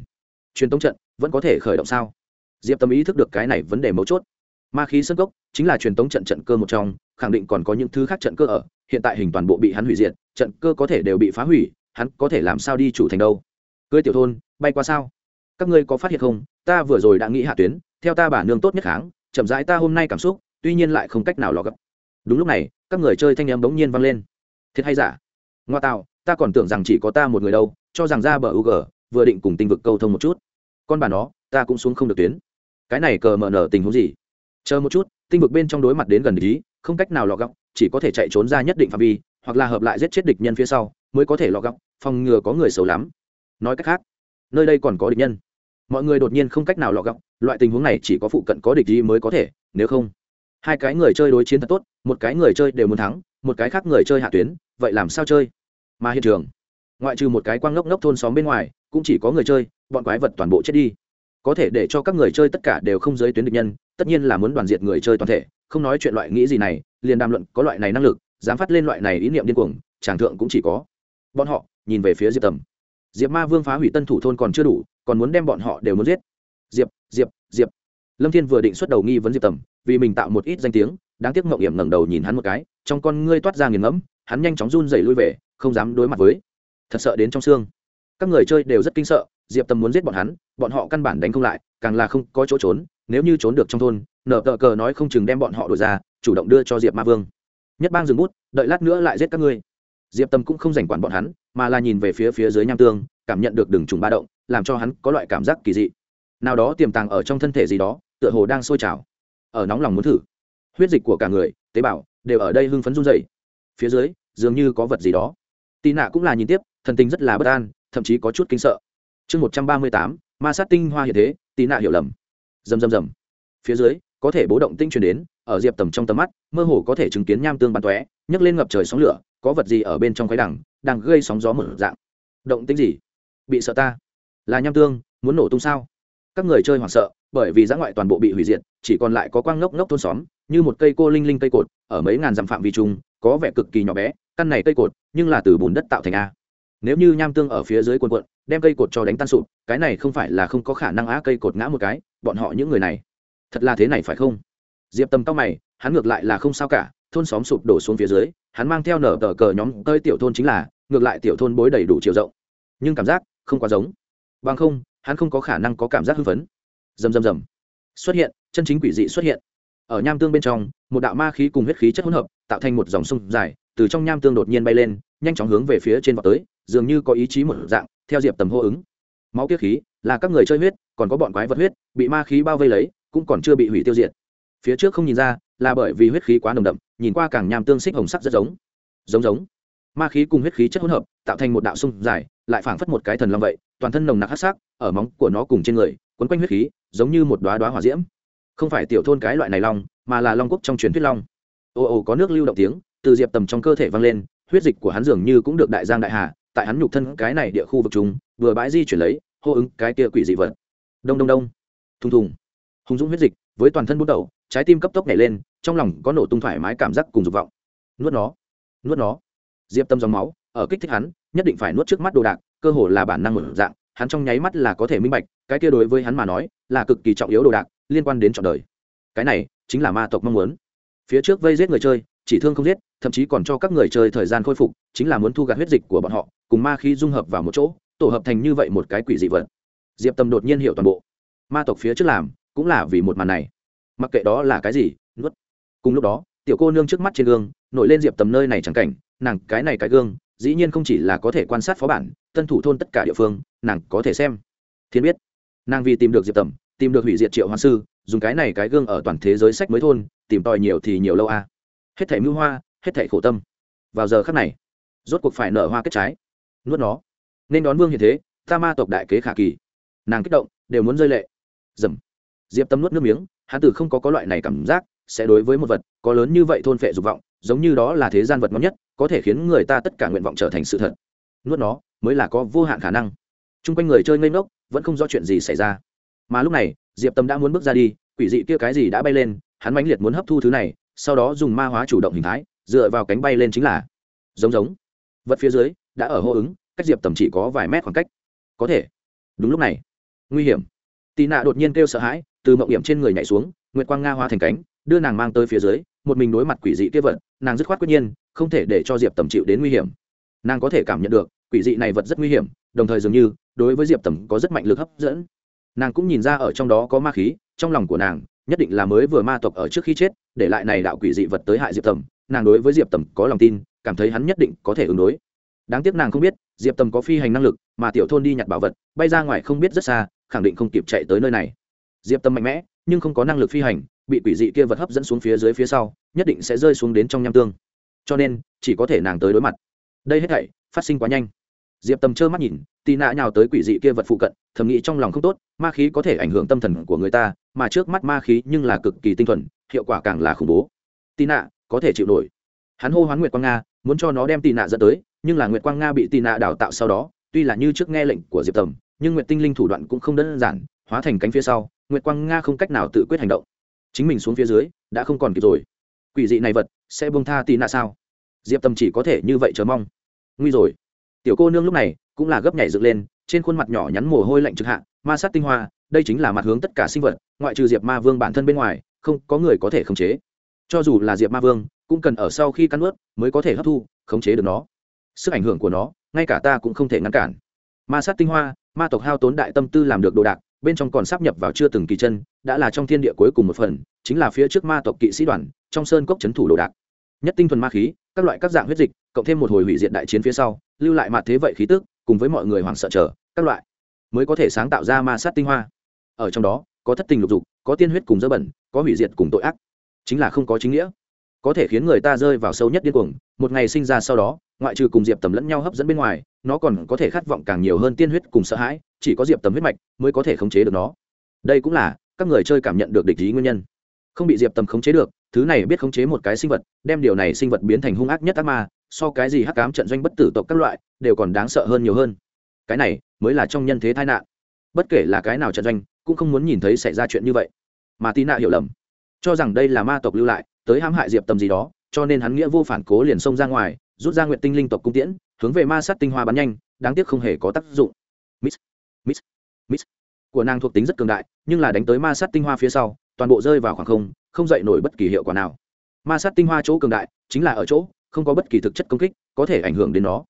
Truyền tống trận, vẫn có thể khởi động sao? Diệp tâm ý thức được cái này vấn đề mấu chốt. Ma khí sân gốc chính là truyền tống trận trận cơ một trong, khẳng định còn có những thứ khác trận cơ ở, hiện tại hình toàn bộ bị hắn hủy diệt, trận cơ có thể đều bị phá hủy, hắn có thể làm sao đi chủ thành đâu? Cưới tiểu thôn, bay qua sao? Các ngươi có phát hiện không? Ta vừa rồi đã nghĩ hạ tuyến, theo ta bà nương tốt nhất kháng, chậm rãi ta hôm nay cảm xúc, tuy nhiên lại không cách nào lò gấp. Đúng lúc này, các người chơi thanh em bỗng nhiên vang lên. Thiệt hay giả? Ngoa tạo ta còn tưởng rằng chỉ có ta một người đâu, cho rằng ra bờ ug vừa định cùng tinh vực câu thông một chút. Con bà nó, ta cũng xuống không được tuyến. Cái này cờ mờ nở tình huống gì? Chờ một chút, tinh vực bên trong đối mặt đến gần ý, không cách nào lọ góc, chỉ có thể chạy trốn ra nhất định phạm vi, hoặc là hợp lại giết chết địch nhân phía sau, mới có thể lọ góc, phòng ngừa có người xấu lắm. Nói cách khác, nơi đây còn có địch nhân. Mọi người đột nhiên không cách nào lọ góc, loại tình huống này chỉ có phụ cận có địch ý mới có thể, nếu không, hai cái người chơi đối chiến thật tốt, một cái người chơi đều muốn thắng, một cái khác người chơi hạ tuyến, vậy làm sao chơi? Mà hiện trường, ngoại trừ một cái quang ngốc ngốc thôn xóm bên ngoài, cũng chỉ có người chơi, bọn quái vật toàn bộ chết đi. Có thể để cho các người chơi tất cả đều không giới tuyến địch nhân, tất nhiên là muốn đoàn diệt người chơi toàn thể, không nói chuyện loại nghĩ gì này, liền đàm luận có loại này năng lực, dám phát lên loại này ý niệm điên cuồng tràng thượng cũng chỉ có bọn họ, nhìn về phía diệp tầm. Diệp ma vương phá hủy tân thủ thôn còn chưa đủ, còn muốn đem bọn họ đều muốn giết. Diệp diệp diệp. Lâm thiên vừa định xuất đầu nghi vấn diệp tầm, vì mình tạo một ít danh tiếng, đáng tiếc mộng hiểm ngẩng đầu nhìn hắn một cái, trong con ngươi toát ra nghiền ngẫm hắn nhanh chóng run dậy lui về, không dám đối mặt với. Thật sợ đến trong xương. Các người chơi đều rất kinh sợ, diệp Tâm muốn giết bọn hắn, bọn họ căn bản đánh không lại, càng là không có chỗ trốn, nếu như trốn được trong thôn nở tờ cờ nói không chừng đem bọn họ đổi ra, chủ động đưa cho diệp ma vương. Nhất bang dừng bút, đợi lát nữa lại giết các ngươi. Diệp tâm cũng không giành quản bọn hắn, mà là nhìn về phía phía dưới nham tương, cảm nhận được đường trùng ba động, làm cho hắn có loại cảm giác kỳ dị. Nào đó tiềm tàng ở trong thân thể gì đó, tựa hồ đang sôi trào. Ở nóng lòng muốn thử. Huyết dịch của cả người, tế bào, đều ở đây hưng phấn run dày phía dưới, dường như có vật gì đó. Tì nạ cũng là nhìn tiếp, thần tình rất là bất an, thậm chí có chút kinh sợ. Chương một trăm ba mươi tám, ma sát tinh hoa hiện thế, tì nạ hiểu lầm. Rầm rầm rầm. Phía dưới, có thể bố động tinh truyền đến, ở diệp tầm trong tầm mắt, mơ hồ có thể chứng kiến nham tương bắn tóe, nhấc lên ngập trời sóng lửa, có vật gì ở bên trong khoái đẳng đang gây sóng gió mở dạng. Động tính gì? Bị sợ ta. Là nham tương, muốn nổ tung sao? Các người chơi hoảng sợ, bởi vì giã ngoại toàn bộ bị hủy diệt, chỉ còn lại có quang ngốc ngốc thôn xóm như một cây cô linh linh cây cột, ở mấy ngàn dặm phạm vi chung, có vẻ cực kỳ nhỏ bé, căn này cây cột, nhưng là từ bùn đất tạo thành a. Nếu như nham tương ở phía dưới quần quận đem cây cột cho đánh tan sụp, cái này không phải là không có khả năng á cây cột ngã một cái, bọn họ những người này. Thật là thế này phải không? Diệp tầm tóc mày, hắn ngược lại là không sao cả, thôn xóm sụp đổ xuống phía dưới, hắn mang theo nở tờ cờ nhóm tơi tiểu thôn chính là, ngược lại tiểu thôn bối đầy đủ chiều rộng. Nhưng cảm giác không quá giống. Bằng không, hắn không có khả năng có cảm giác hưng phấn. Rầm rầm rầm. Xuất hiện, chân chính quỷ dị xuất hiện ở nham tương bên trong, một đạo ma khí cùng huyết khí chất hỗn hợp, tạo thành một dòng sông dài, từ trong nham tương đột nhiên bay lên, nhanh chóng hướng về phía trên vọt tới, dường như có ý chí một dạng, theo diệp tầm hô ứng. Máu tiết khí là các người chơi huyết, còn có bọn quái vật huyết, bị ma khí bao vây lấy, cũng còn chưa bị hủy tiêu diệt. Phía trước không nhìn ra, là bởi vì huyết khí quá nồng đậm, nhìn qua càng nham tương xích hồng sắc rất giống. Giống giống. Ma khí cùng huyết khí chất hỗn hợp, tạo thành một đạo sông dài, lại phảng phất một cái thần long vậy, toàn thân nồng nặc hắc sắc, ở móng của nó cùng trên người, quấn quanh huyết khí, giống như một đóa đóa hỏa diễm không phải tiểu thôn cái loại này long, mà là long quốc trong truyền thuyết long. Ồ ồ có nước lưu động tiếng, từ diệp tầm trong cơ thể vang lên, huyết dịch của hắn dường như cũng được đại giang đại hà, tại hắn nhục thân cái này địa khu vực chúng, vừa bãi di chuyển lấy, hô ứng cái kia quỷ dị vật. Đông đông đông. Thùng thùng. Hùng dũng huyết dịch, với toàn thân bút đầu, trái tim cấp tốc nhảy lên, trong lòng có nổ tung thoải mái cảm giác cùng dục vọng. Nuốt nó. Nuốt nó. Diệp tâm dòng máu, ở kích thích hắn, nhất định phải nuốt trước mắt đồ đạc, cơ hồ là bản năng một dạng, hắn trong nháy mắt là có thể minh bạch, cái kia đối với hắn mà nói, là cực kỳ trọng yếu đồ đạc liên quan đến trọn đời. Cái này chính là ma tộc mong muốn. Phía trước vây giết người chơi, chỉ thương không giết, thậm chí còn cho các người chơi thời gian khôi phục, chính là muốn thu gạt huyết dịch của bọn họ, cùng ma khí dung hợp vào một chỗ, tổ hợp thành như vậy một cái quỷ dị vật. Diệp tâm đột nhiên hiểu toàn bộ. Ma tộc phía trước làm cũng là vì một màn này. Mặc kệ đó là cái gì, nuốt. Cùng lúc đó, tiểu cô nương trước mắt trên gương, nổi lên diệp tầm nơi này chẳng cảnh, nàng cái này cái gương, dĩ nhiên không chỉ là có thể quan sát phó bản, tân thủ thôn tất cả địa phương, nàng có thể xem. Thiên biết, nàng vì tìm được diệp tầm tìm được hủy diệt triệu hoa sư, dùng cái này cái gương ở toàn thế giới sách mới thôn, tìm tòi nhiều thì nhiều lâu a. Hết thảy mưu hoa, hết thảy khổ tâm. Vào giờ khắc này, rốt cuộc phải nở hoa kết trái. Nuốt nó. Nên đón vương như thế, ta ma tộc đại kế khả kỳ. Nàng kích động, đều muốn rơi lệ. Dầm. Diệp tâm nuốt nước miếng hắn từ không có có loại này cảm giác, sẽ đối với một vật, có lớn như vậy thôn phệ dục vọng, giống như đó là thế gian vật ngon nhất, có thể khiến người ta tất cả nguyện vọng trở thành sự thật. Nuốt nó, mới là có vô hạn khả năng. Chung quanh người chơi ngây ngốc, vẫn không rõ chuyện gì xảy ra mà lúc này, diệp tâm đã muốn bước ra đi, quỷ dị kia cái gì đã bay lên, hắn mãnh liệt muốn hấp thu thứ này, sau đó dùng ma hóa chủ động hình thái, dựa vào cánh bay lên chính là giống giống. Vật phía dưới đã ở hô ứng, cách diệp tầm chỉ có vài mét khoảng cách. Có thể. Đúng lúc này, nguy hiểm. Tì nạ đột nhiên kêu sợ hãi, từ mộng hiểm trên người nhảy xuống, nguyệt quang nga hoa thành cánh, đưa nàng mang tới phía dưới, một mình đối mặt quỷ dị kia vật, nàng dứt khoát quyết nhiên, không thể để cho diệp tầm chịu đến nguy hiểm. Nàng có thể cảm nhận được, quỷ dị này vật rất nguy hiểm, đồng thời dường như, đối với diệp tầm có rất mạnh lực hấp dẫn nàng cũng nhìn ra ở trong đó có ma khí, trong lòng của nàng, nhất định là mới vừa ma tộc ở trước khi chết, để lại này đạo quỷ dị vật tới hại diệp tầm. Nàng đối với diệp tầm có lòng tin, cảm thấy hắn nhất định có thể ứng đối. Đáng tiếc nàng không biết, diệp tầm có phi hành năng lực, mà tiểu thôn đi nhặt bảo vật, bay ra ngoài không biết rất xa, khẳng định không kịp chạy tới nơi này. Diệp tầm mạnh mẽ, nhưng không có năng lực phi hành, bị quỷ dị kia vật hấp dẫn xuống phía dưới phía sau, nhất định sẽ rơi xuống đến trong nham tương. Cho nên, chỉ có thể nàng tới đối mặt. Đây hết thảy, phát sinh quá nhanh diệp tầm trơ mắt nhìn, tì nạ nhào tới quỷ dị kia vật phụ cận, thầm nghĩ trong lòng không tốt, ma khí có thể ảnh hưởng tâm thần của người ta, mà trước mắt ma khí nhưng là cực kỳ tinh thuần, hiệu quả càng là khủng bố. Tì nạ, có thể chịu nổi. Hắn hô hoán nguyệt quang nga, muốn cho nó đem tì nạ dẫn tới, nhưng là nguyệt quang nga bị tì nạ đào tạo sau đó, tuy là như trước nghe lệnh của diệp tầm nhưng nguyệt tinh linh thủ đoạn cũng không đơn giản, hóa thành cánh phía sau, nguyệt quang nga không cách nào tự quyết hành động. Chính mình xuống phía dưới, đã không còn kịp rồi. Quỷ dị này vật, sẽ bông tha tì nạ sao? Diệp tâm chỉ có thể như vậy chờ mong. Nguy rồi tiểu cô nương lúc này cũng là gấp nhảy dựng lên, trên khuôn mặt nhỏ nhắn mồ hôi lạnh trực hạ, ma sát tinh hoa, đây chính là mặt hướng tất cả sinh vật, ngoại trừ diệp ma vương bản thân bên ngoài, không có người có thể khống chế. Cho dù là diệp ma vương, cũng cần ở sau khi cắn ướt mới có thể hấp thu, khống chế được nó. Sức ảnh hưởng của nó, ngay cả ta cũng không thể ngăn cản. Ma sát tinh hoa, ma tộc hao tốn đại tâm tư làm được đồ đạc, bên trong còn sắp nhập vào chưa từng kỳ chân, đã là trong thiên địa cuối cùng một phần, chính là phía trước ma tộc kỵ sĩ đoàn, trong sơn cốc c thủ đồ đạc. Nhất tinh thuần ma khí các loại các dạng huyết dịch, cộng thêm một hồi hủy diệt đại chiến phía sau, lưu lại mặt thế vậy khí tức, cùng với mọi người hoảng sợ chờ, các loại, mới có thể sáng tạo ra ma sát tinh hoa. Ở trong đó, có thất tình lục dục, có tiên huyết cùng dơ bẩn, có hủy diệt cùng tội ác. Chính là không có chính nghĩa. Có thể khiến người ta rơi vào sâu nhất điên cuồng, một ngày sinh ra sau đó, ngoại trừ cùng diệp tầm lẫn nhau hấp dẫn bên ngoài, nó còn có thể khát vọng càng nhiều hơn tiên huyết cùng sợ hãi, chỉ có diệp tầm huyết mạch mới có thể khống chế được nó. Đây cũng là các người chơi cảm nhận được địch ý nguyên nhân. Không bị diệp tầm khống chế được thứ này biết khống chế một cái sinh vật, đem điều này sinh vật biến thành hung ác nhất ác ma, so cái gì hắc cám trận doanh bất tử tộc các loại, đều còn đáng sợ hơn nhiều hơn. Cái này mới là trong nhân thế tai nạn. Bất kể là cái nào trận doanh, cũng không muốn nhìn thấy xảy ra chuyện như vậy. Mà tì nạ hiểu lầm. Cho rằng đây là ma tộc lưu lại, tới hãm hại diệp tầm gì đó, cho nên hắn nghĩa vô phản cố liền xông ra ngoài, rút ra nguyện tinh linh tộc cung tiễn, hướng về ma sát tinh hoa bắn nhanh, đáng tiếc không hề có tác dụng. Miss miss miss. Của nàng thuộc tính rất cường đại, nhưng là đánh tới ma sát tinh hoa phía sau, toàn bộ rơi vào khoảng không không dậy nổi bất kỳ hiệu quả nào. Ma sát tinh hoa chỗ cường đại chính là ở chỗ, không có bất kỳ thực chất công kích có thể ảnh hưởng đến nó.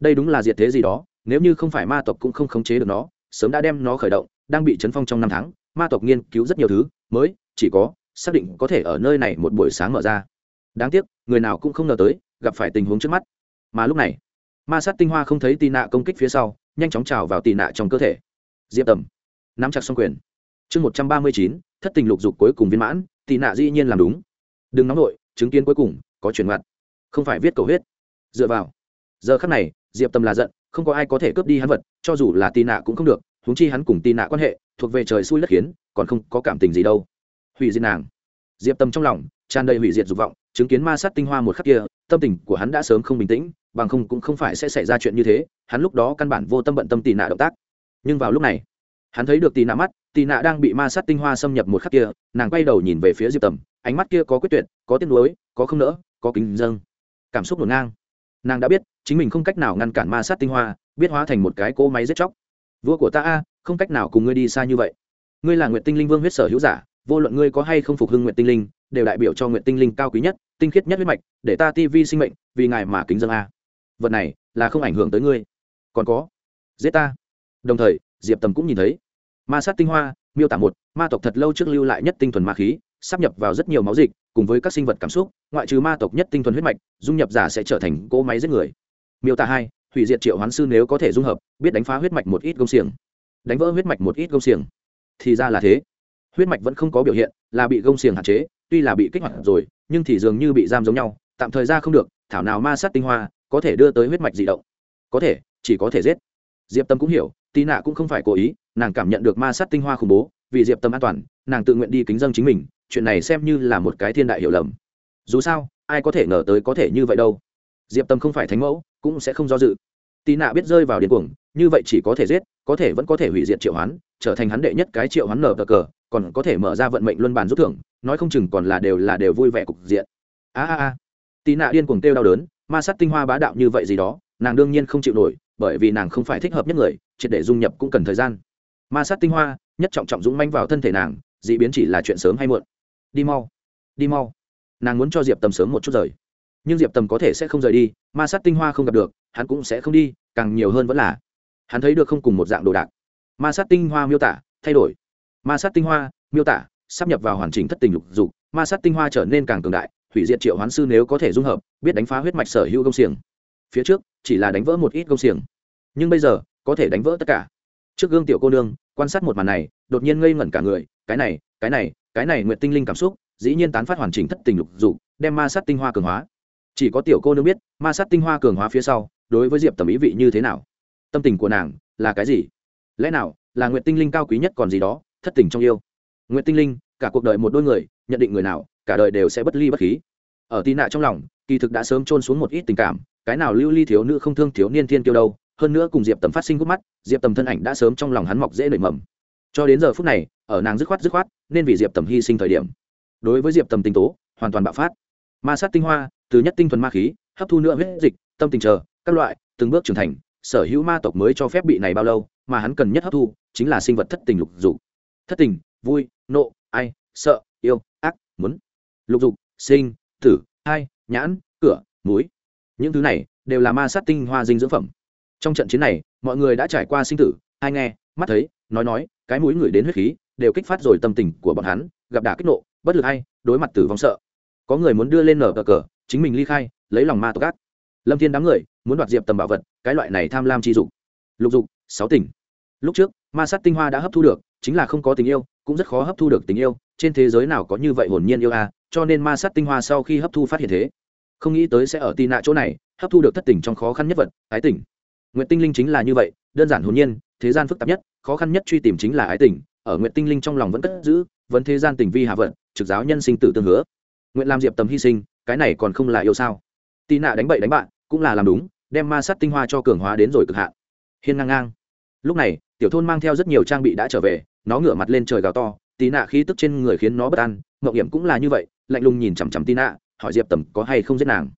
Đây đúng là diệt thế gì đó, nếu như không phải ma tộc cũng không khống chế được nó, sớm đã đem nó khởi động, đang bị chấn phong trong năm tháng, ma tộc nghiên cứu rất nhiều thứ, mới, chỉ có, xác định có thể ở nơi này một buổi sáng mở ra. Đáng tiếc, người nào cũng không ngờ tới, gặp phải tình huống trước mắt. Mà lúc này, ma sát tinh hoa không thấy tì nạ công kích phía sau, nhanh chóng trào vào tì nạ trong cơ thể. Diệp tầm, nắm chặt xong quyền. Chương một trăm ba mươi chín, thất tình lục dục cuối cùng viên mãn tì nạ dĩ nhiên làm đúng. Đừng nóng nổi chứng kiến cuối cùng, có chuyển mặt không phải viết cầu huyết. Dựa vào. Giờ khắc này, diệp Tâm là giận, không có ai có thể cướp đi hắn vật, cho dù là tì nạ cũng không được, huống chi hắn cùng tì nạ quan hệ, thuộc về trời xui đất khiến, còn không có cảm tình gì đâu. Hủy diệt nàng. Diệp tâm trong lòng, tràn đầy hủy diệt dục vọng, chứng kiến ma sát tinh hoa một khắc kia, tâm tình của hắn đã sớm không bình tĩnh, bằng không cũng không phải sẽ xảy ra chuyện như thế, hắn lúc đó căn bản vô tâm bận tâm tì nạ động tác. Nhưng vào lúc này hắn thấy được tì nạ mắt, tì nạ đang bị ma sát tinh hoa xâm nhập một khắc kia, nàng quay đầu nhìn về phía diệp tầm, ánh mắt kia có quyết tuyệt, có tiếc nuối, có không nỡ, có kính dâng. Cảm xúc ngổn ngang. Nàng đã biết, chính mình không cách nào ngăn cản ma sát tinh hoa, biết hóa thành một cái cỗ máy giết chóc. Vua của ta a, không cách nào cùng ngươi đi xa như vậy. Ngươi là nguyện tinh linh vương huyết sở hữu giả, vô luận ngươi có hay không phục hưng nguyện tinh linh, đều đại biểu cho nguyện tinh linh cao quý nhất, tinh khiết nhất huyết mạch, để ta ti vi sinh mệnh, vì ngài mà kính dân a. Vật này là không ảnh hưởng tới ngươi. Còn có, giết ta. Đồng thời, diệp tầm cũng nhìn thấy ma sát tinh hoa, miêu tả một, ma tộc thật lâu trước lưu lại nhất tinh thuần ma khí sắp nhập vào rất nhiều máu dịch, cùng với các sinh vật cảm xúc, ngoại trừ ma tộc nhất tinh thuần huyết mạch, dung nhập giả sẽ trở thành cỗ máy giết người. Miêu tả hai, hủy diệt triệu hoán sư nếu có thể dung hợp, biết đánh phá huyết mạch một ít công xiềng. Đánh vỡ huyết mạch một ít công xiềng. Thì ra là thế. Huyết mạch vẫn không có biểu hiện, là bị gông xiềng hạn chế, tuy là bị kích hoạt rồi, nhưng thì dường như bị giam giống nhau, tạm thời ra không được, thảo nào ma sát tinh hoa, có thể đưa tới huyết mạch di động. Có thể, chỉ có thể giết. Diệp tâm cũng hiểu tì nạ cũng không phải cố ý, nàng cảm nhận được ma sát tinh hoa khủng bố, vì diệp tâm an toàn, nàng tự nguyện đi kính dân chính mình, chuyện này xem như là một cái thiên đại hiểu lầm. Dù sao, ai có thể ngờ tới có thể như vậy đâu. Diệp tâm không phải thánh mẫu, cũng sẽ không do dự. Tì nạ biết rơi vào điên cuồng, như vậy chỉ có thể giết, có thể vẫn có thể hủy diệt triệu hoán, trở thành hắn đệ nhất cái triệu hoán nở cờ cờ, còn có thể mở ra vận mệnh luân bàn rút thưởng, nói không chừng còn là đều là đều vui vẻ cục diện. A a a. Tì nạ điên cuồng kêu đau đớn, ma sát tinh hoa bá đạo như vậy gì đó, nàng đương nhiên không chịu nổi, bởi vì nàng không phải thích hợp nhất người triệt để dung nhập cũng cần thời gian. Ma sát tinh hoa, nhất trọng trọng dũng manh vào thân thể nàng d ị biến chỉ là chuyện sớm hay muộn. Đi mau đi mau. Nàng muốn cho diệp tầm sớm một chút rời. Nhưng diệp tầm có thể sẽ không rời đi, ma sát tinh hoa không gặp được, hắn cũng sẽ không đi, càng nhiều hơn vẫn là hắn thấy được không cùng một dạng đồ đạc. Ma sát tinh hoa miêu tả, thay đổi. Ma sát tinh hoa miêu tả, sắp nhập vào hoàn chỉnh thất tình lục dục, ma sát tinh hoa trở nên càng cường đại, hủy diệt triệu hoán sư nếu có thể dung hợp, biết đánh phá huyết mạch sở hữu công xiềng. Phía trước, chỉ là đánh vỡ một ít công xiềng. Nhưng bây giờ có thể đánh vỡ tất cả. Trước gương tiểu cô nương, quan sát một màn này, đột nhiên ngây ngẩn cả người, cái này cái này cái này nguyện tinh linh cảm xúc, dĩ nhiên tán phát hoàn chỉnh thất tình lục dục, đem ma sát tinh hoa cường hóa. Chỉ có tiểu cô nương biết, ma sát tinh hoa cường hóa phía sau, đối với diệp tầm ý vị như thế nào? Tâm tình của nàng là cái gì? Lẽ nào là nguyện tinh linh cao quý nhất còn gì đó, thất tình trong yêu? Nguyện tinh linh, cả cuộc đời một đôi người, nhận định người nào, cả đời đều sẽ bất ly bất khí. Ở tì nạ trong lòng, kỳ thực đã sớm trôn xuống một ít tình cảm, cái nào lưu ly thiếu nữ không thương thiếu niên thiên kiêu đâu hơn nữa cùng diệp tầm phát sinh gút mắt diệp tầm thân ảnh đã sớm trong lòng hắn mọc dễ nảy mầm cho đến giờ phút này ở nàng dứt khoát dứt khoát nên vì diệp tầm hy sinh thời điểm đối với diệp tầm tinh tố hoàn toàn bạo phát ma sát tinh hoa từ nhất tinh thuần ma khí hấp thu nữa huyết dịch tâm tình chờ các loại từng bước trưởng thành sở hữu ma tộc mới cho phép bị này bao lâu mà hắn cần nhất hấp thu chính là sinh vật thất tình lục dục thất tình vui nộ ai sợ yêu ác muốn lục dục sinh tử hai nhãn cửa múi những thứ này đều là ma sát tinh hoa dinh dưỡng phẩm trong trận chiến này, mọi người đã trải qua sinh tử hai nghe, mắt thấy, nói nói, cái mũi người đến huyết khí, đều kích phát rồi tâm tình của bọn hắn, gặp đả kích nộ, bất lực hay, đối mặt tử vong sợ. Có người muốn đưa lên nở cờ cờ, chính mình ly khai, lấy lòng ma tộc ác. Lâm thiên đám người, muốn đoạt diệp tầm bảo vật, cái loại này tham lam chi dục. Lục dục, sáu tỉnh. Lúc trước, ma sát tinh hoa đã hấp thu được, chính là không có tình yêu, cũng rất khó hấp thu được tình yêu, trên thế giới nào có như vậy hồn nhiên yêu a, cho nên ma sát tinh hoa sau khi hấp thu phát hiện thế. Không nghĩ tới sẽ ở tì nạ chỗ này, hấp thu được thất tình trong khó khăn nhất vật ái tình nguyện tinh linh chính là như vậy, đơn giản hồn nhiên, thế gian phức tạp nhất, khó khăn nhất truy tìm chính là ái tình, ở nguyện tinh linh trong lòng vẫn cất giữ, vẫn thế gian tình vi hạ vận, trực giáo nhân sinh tử tương hứa. Nguyện làm diệp tầm hy sinh, cái này còn không là yêu sao? Tì nạ đánh bậy đánh bạn, cũng là làm đúng, đem ma sát tinh hoa cho cường hóa đến rồi cực hạn. Hiên ngang ngang. Lúc này, tiểu thôn mang theo rất nhiều trang bị đã trở về, nó ngửa mặt lên trời gào to tì nạ khí tức trên người khiến nó bất an mậu hiểm cũng là như vậy, lạnh lùng nhìn chằm chằm tì nạ, hỏi diệp tầm có hay không giết nàng.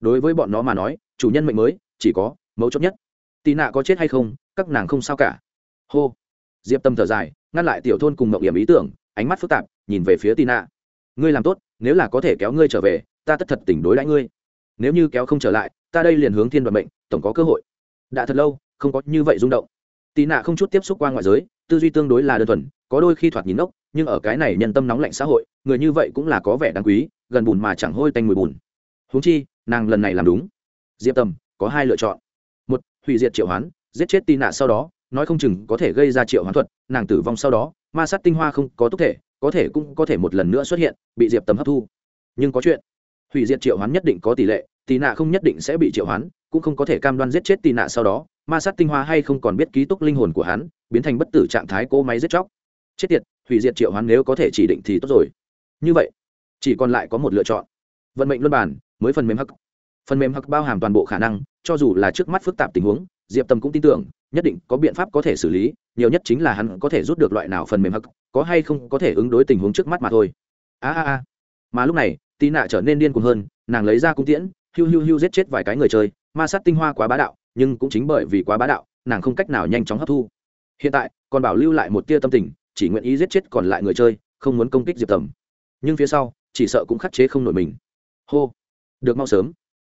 Đối với bọn nó mà nói, chủ nhân mệnh mới, chỉ có mấu chốt nhất tì nạ có chết hay không, các nàng không sao cả. Hô. Diệp tâm thở dài, ngăn lại tiểu thôn cùng mậu hiểm ý tưởng, ánh mắt phức tạp, nhìn về phía tì nạ. Ngươi làm tốt, nếu là có thể kéo ngươi trở về, ta tất thật tỉnh đối đãi ngươi. Nếu như kéo không trở lại, ta đây liền hướng thiên vận mệnh, tổng có cơ hội. Đã thật lâu, không có như vậy rung động. Tì nạ không chút tiếp xúc qua ngoại giới, tư duy tương đối là đơn thuần, có đôi khi thoạt nhìn ốc nhưng ở cái này nhân tâm nóng lạnh xã hội, người như vậy cũng là có vẻ đáng quý, gần bùn mà chẳng hôi tanh mùi bùn. Huống chi, nàng lần này làm đúng. Diệp tầm có hai lựa chọn hủy diệt triệu hoán, giết chết tì nạ sau đó, nói không chừng có thể gây ra triệu hoán thuật, nàng tử vong sau đó, ma sát tinh hoa không có tốc thể, có thể cũng có thể một lần nữa xuất hiện, bị diệp tầm hấp thu. Nhưng có chuyện, hủy diệt triệu hoán nhất định có tỷ lệ tì nạ không nhất định sẽ bị triệu hoán, cũng không có thể cam đoan giết chết tì nạ sau đó, ma sát tinh hoa hay không còn biết ký túc linh hồn của hắn, biến thành bất tử trạng thái cỗ máy giết chóc. Chết tiệt, hủy diệt triệu hoán nếu có thể chỉ định thì tốt rồi. Như vậy, chỉ còn lại có một lựa chọn. Vận mệnh luân bản mới phần mềm hắc phần mềm hoặc bao hàm toàn bộ khả năng, cho dù là trước mắt phức tạp tình huống, diệp tâm cũng tin tưởng, nhất định có biện pháp có thể xử lý, nhiều nhất chính là hắn có thể rút được loại nào phần mềm hoặc có hay không có thể ứng đối tình huống trước mắt mà thôi. A a a. Mà lúc này tí nạ trở nên điên cuồng hơn, nàng lấy ra cung tiễn, hiu hiu hiu giết chết vài cái người chơi. Ma sát tinh hoa quá bá đạo, nhưng cũng chính bởi vì quá bá đạo, nàng không cách nào nhanh chóng hấp thu. Hiện tại, còn bảo lưu lại một tia tâm tình, chỉ nguyện ý giết chết còn lại người chơi, không muốn công kích diệp tầm nhưng phía sau, chỉ sợ cũng khắc chế không nổi mình. Hô. Được mau sớm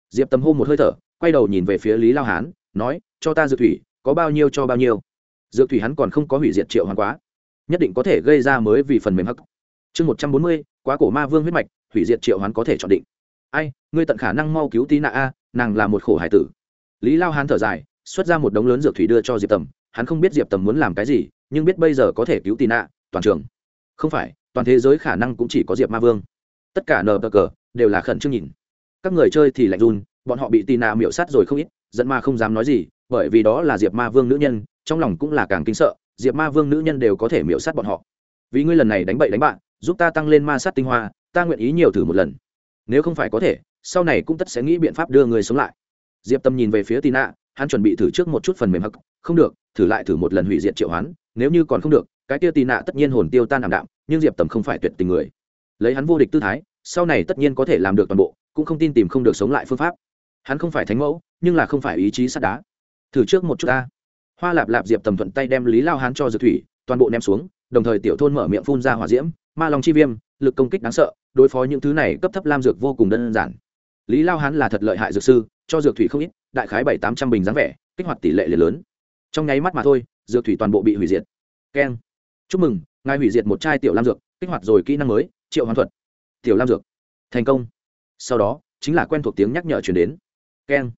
diệp tầm hô một hơi thở, quay đầu nhìn về phía lý lao hán, nói, cho ta dược thủy, có bao nhiêu cho bao nhiêu. Dược thủy hắn còn không có hủy diệt triệu hoàn quá, nhất định có thể gây ra mới vì phần mềm hắc. Chương một trăm bốn mươi, quá cổ ma vương huyết mạch, hủy diệt triệu hoán có thể chọn định. Ai, ngươi tận khả năng mau cứu tí nạ a, nàng là một khổ hải tử. Lý lao hán thở dài, xuất ra một đống lớn dược thủy đưa cho diệp tầm hắn không biết diệp tầm muốn làm cái gì, nhưng biết bây giờ có thể cứu tì nạ, toàn trường. Không phải, toàn thế giới khả năng cũng chỉ có diệp ma vương. Tất cả nờ cờ đều là khẩn trương nhìn các người chơi thì lạnh run, bọn họ bị tì nạ miễu sát rồi không ít dẫn ma không dám nói gì, bởi vì đó là diệp ma vương nữ nhân, trong lòng cũng là càng kinh sợ, diệp ma vương nữ nhân đều có thể miễu sát bọn họ. Vì ngươi lần này đánh bậy đánh bạn, giúp ta tăng lên ma sát tinh hoa, ta nguyện ý nhiều thử một lần. Nếu không phải có thể, sau này cũng tất sẽ nghĩ biện pháp đưa người sống lại. Diệp tâm nhìn về phía tì nạ hắn chuẩn bị thử trước một chút phần mềm hắc, không được, thử lại thử một lần hủy diệt triệu hoán, nếu như còn không được, cái kia tì nạ tất nhiên hồn tiêu tan ảm đạm, nhưng diệp tầm không phải tuyệt tình người. Lấy hắn vô địch tư thái, sau này tất nhiên có thể làm được toàn bộ cũng không tin tìm không được sống lại phương pháp. Hắn không phải thánh mẫu, nhưng là không phải ý chí sắt đá. Thử trước một chút ta. Hoa lạp lạp diệp tầm thuận tay đem lý lao hán cho dược thủy, toàn bộ ném xuống, đồng thời tiểu thôn mở miệng phun ra hỏa diễm, ma long chi viêm, lực công kích đáng sợ, đối phó những thứ này cấp thấp lam dược vô cùng đơn giản. Lý lao hán là thật lợi hại dược sư, cho dược thủy không ít, đại khái bảy tám trăm bình dáng vẻ, kích hoạt tỷ lệ liền lớn. Trong nháy mắt mà thôi, dược thủy toàn bộ bị hủy diệt. Keng. Chúc mừng, ngài hủy diệt một chai tiểu lam dược, kích hoạt rồi kỹ năng mới, triệu hoàn thuật. Tiểu lam dược. Thành công sau đó, chính là quen thuộc tiếng nhắc nhở chuyển đến. Keng.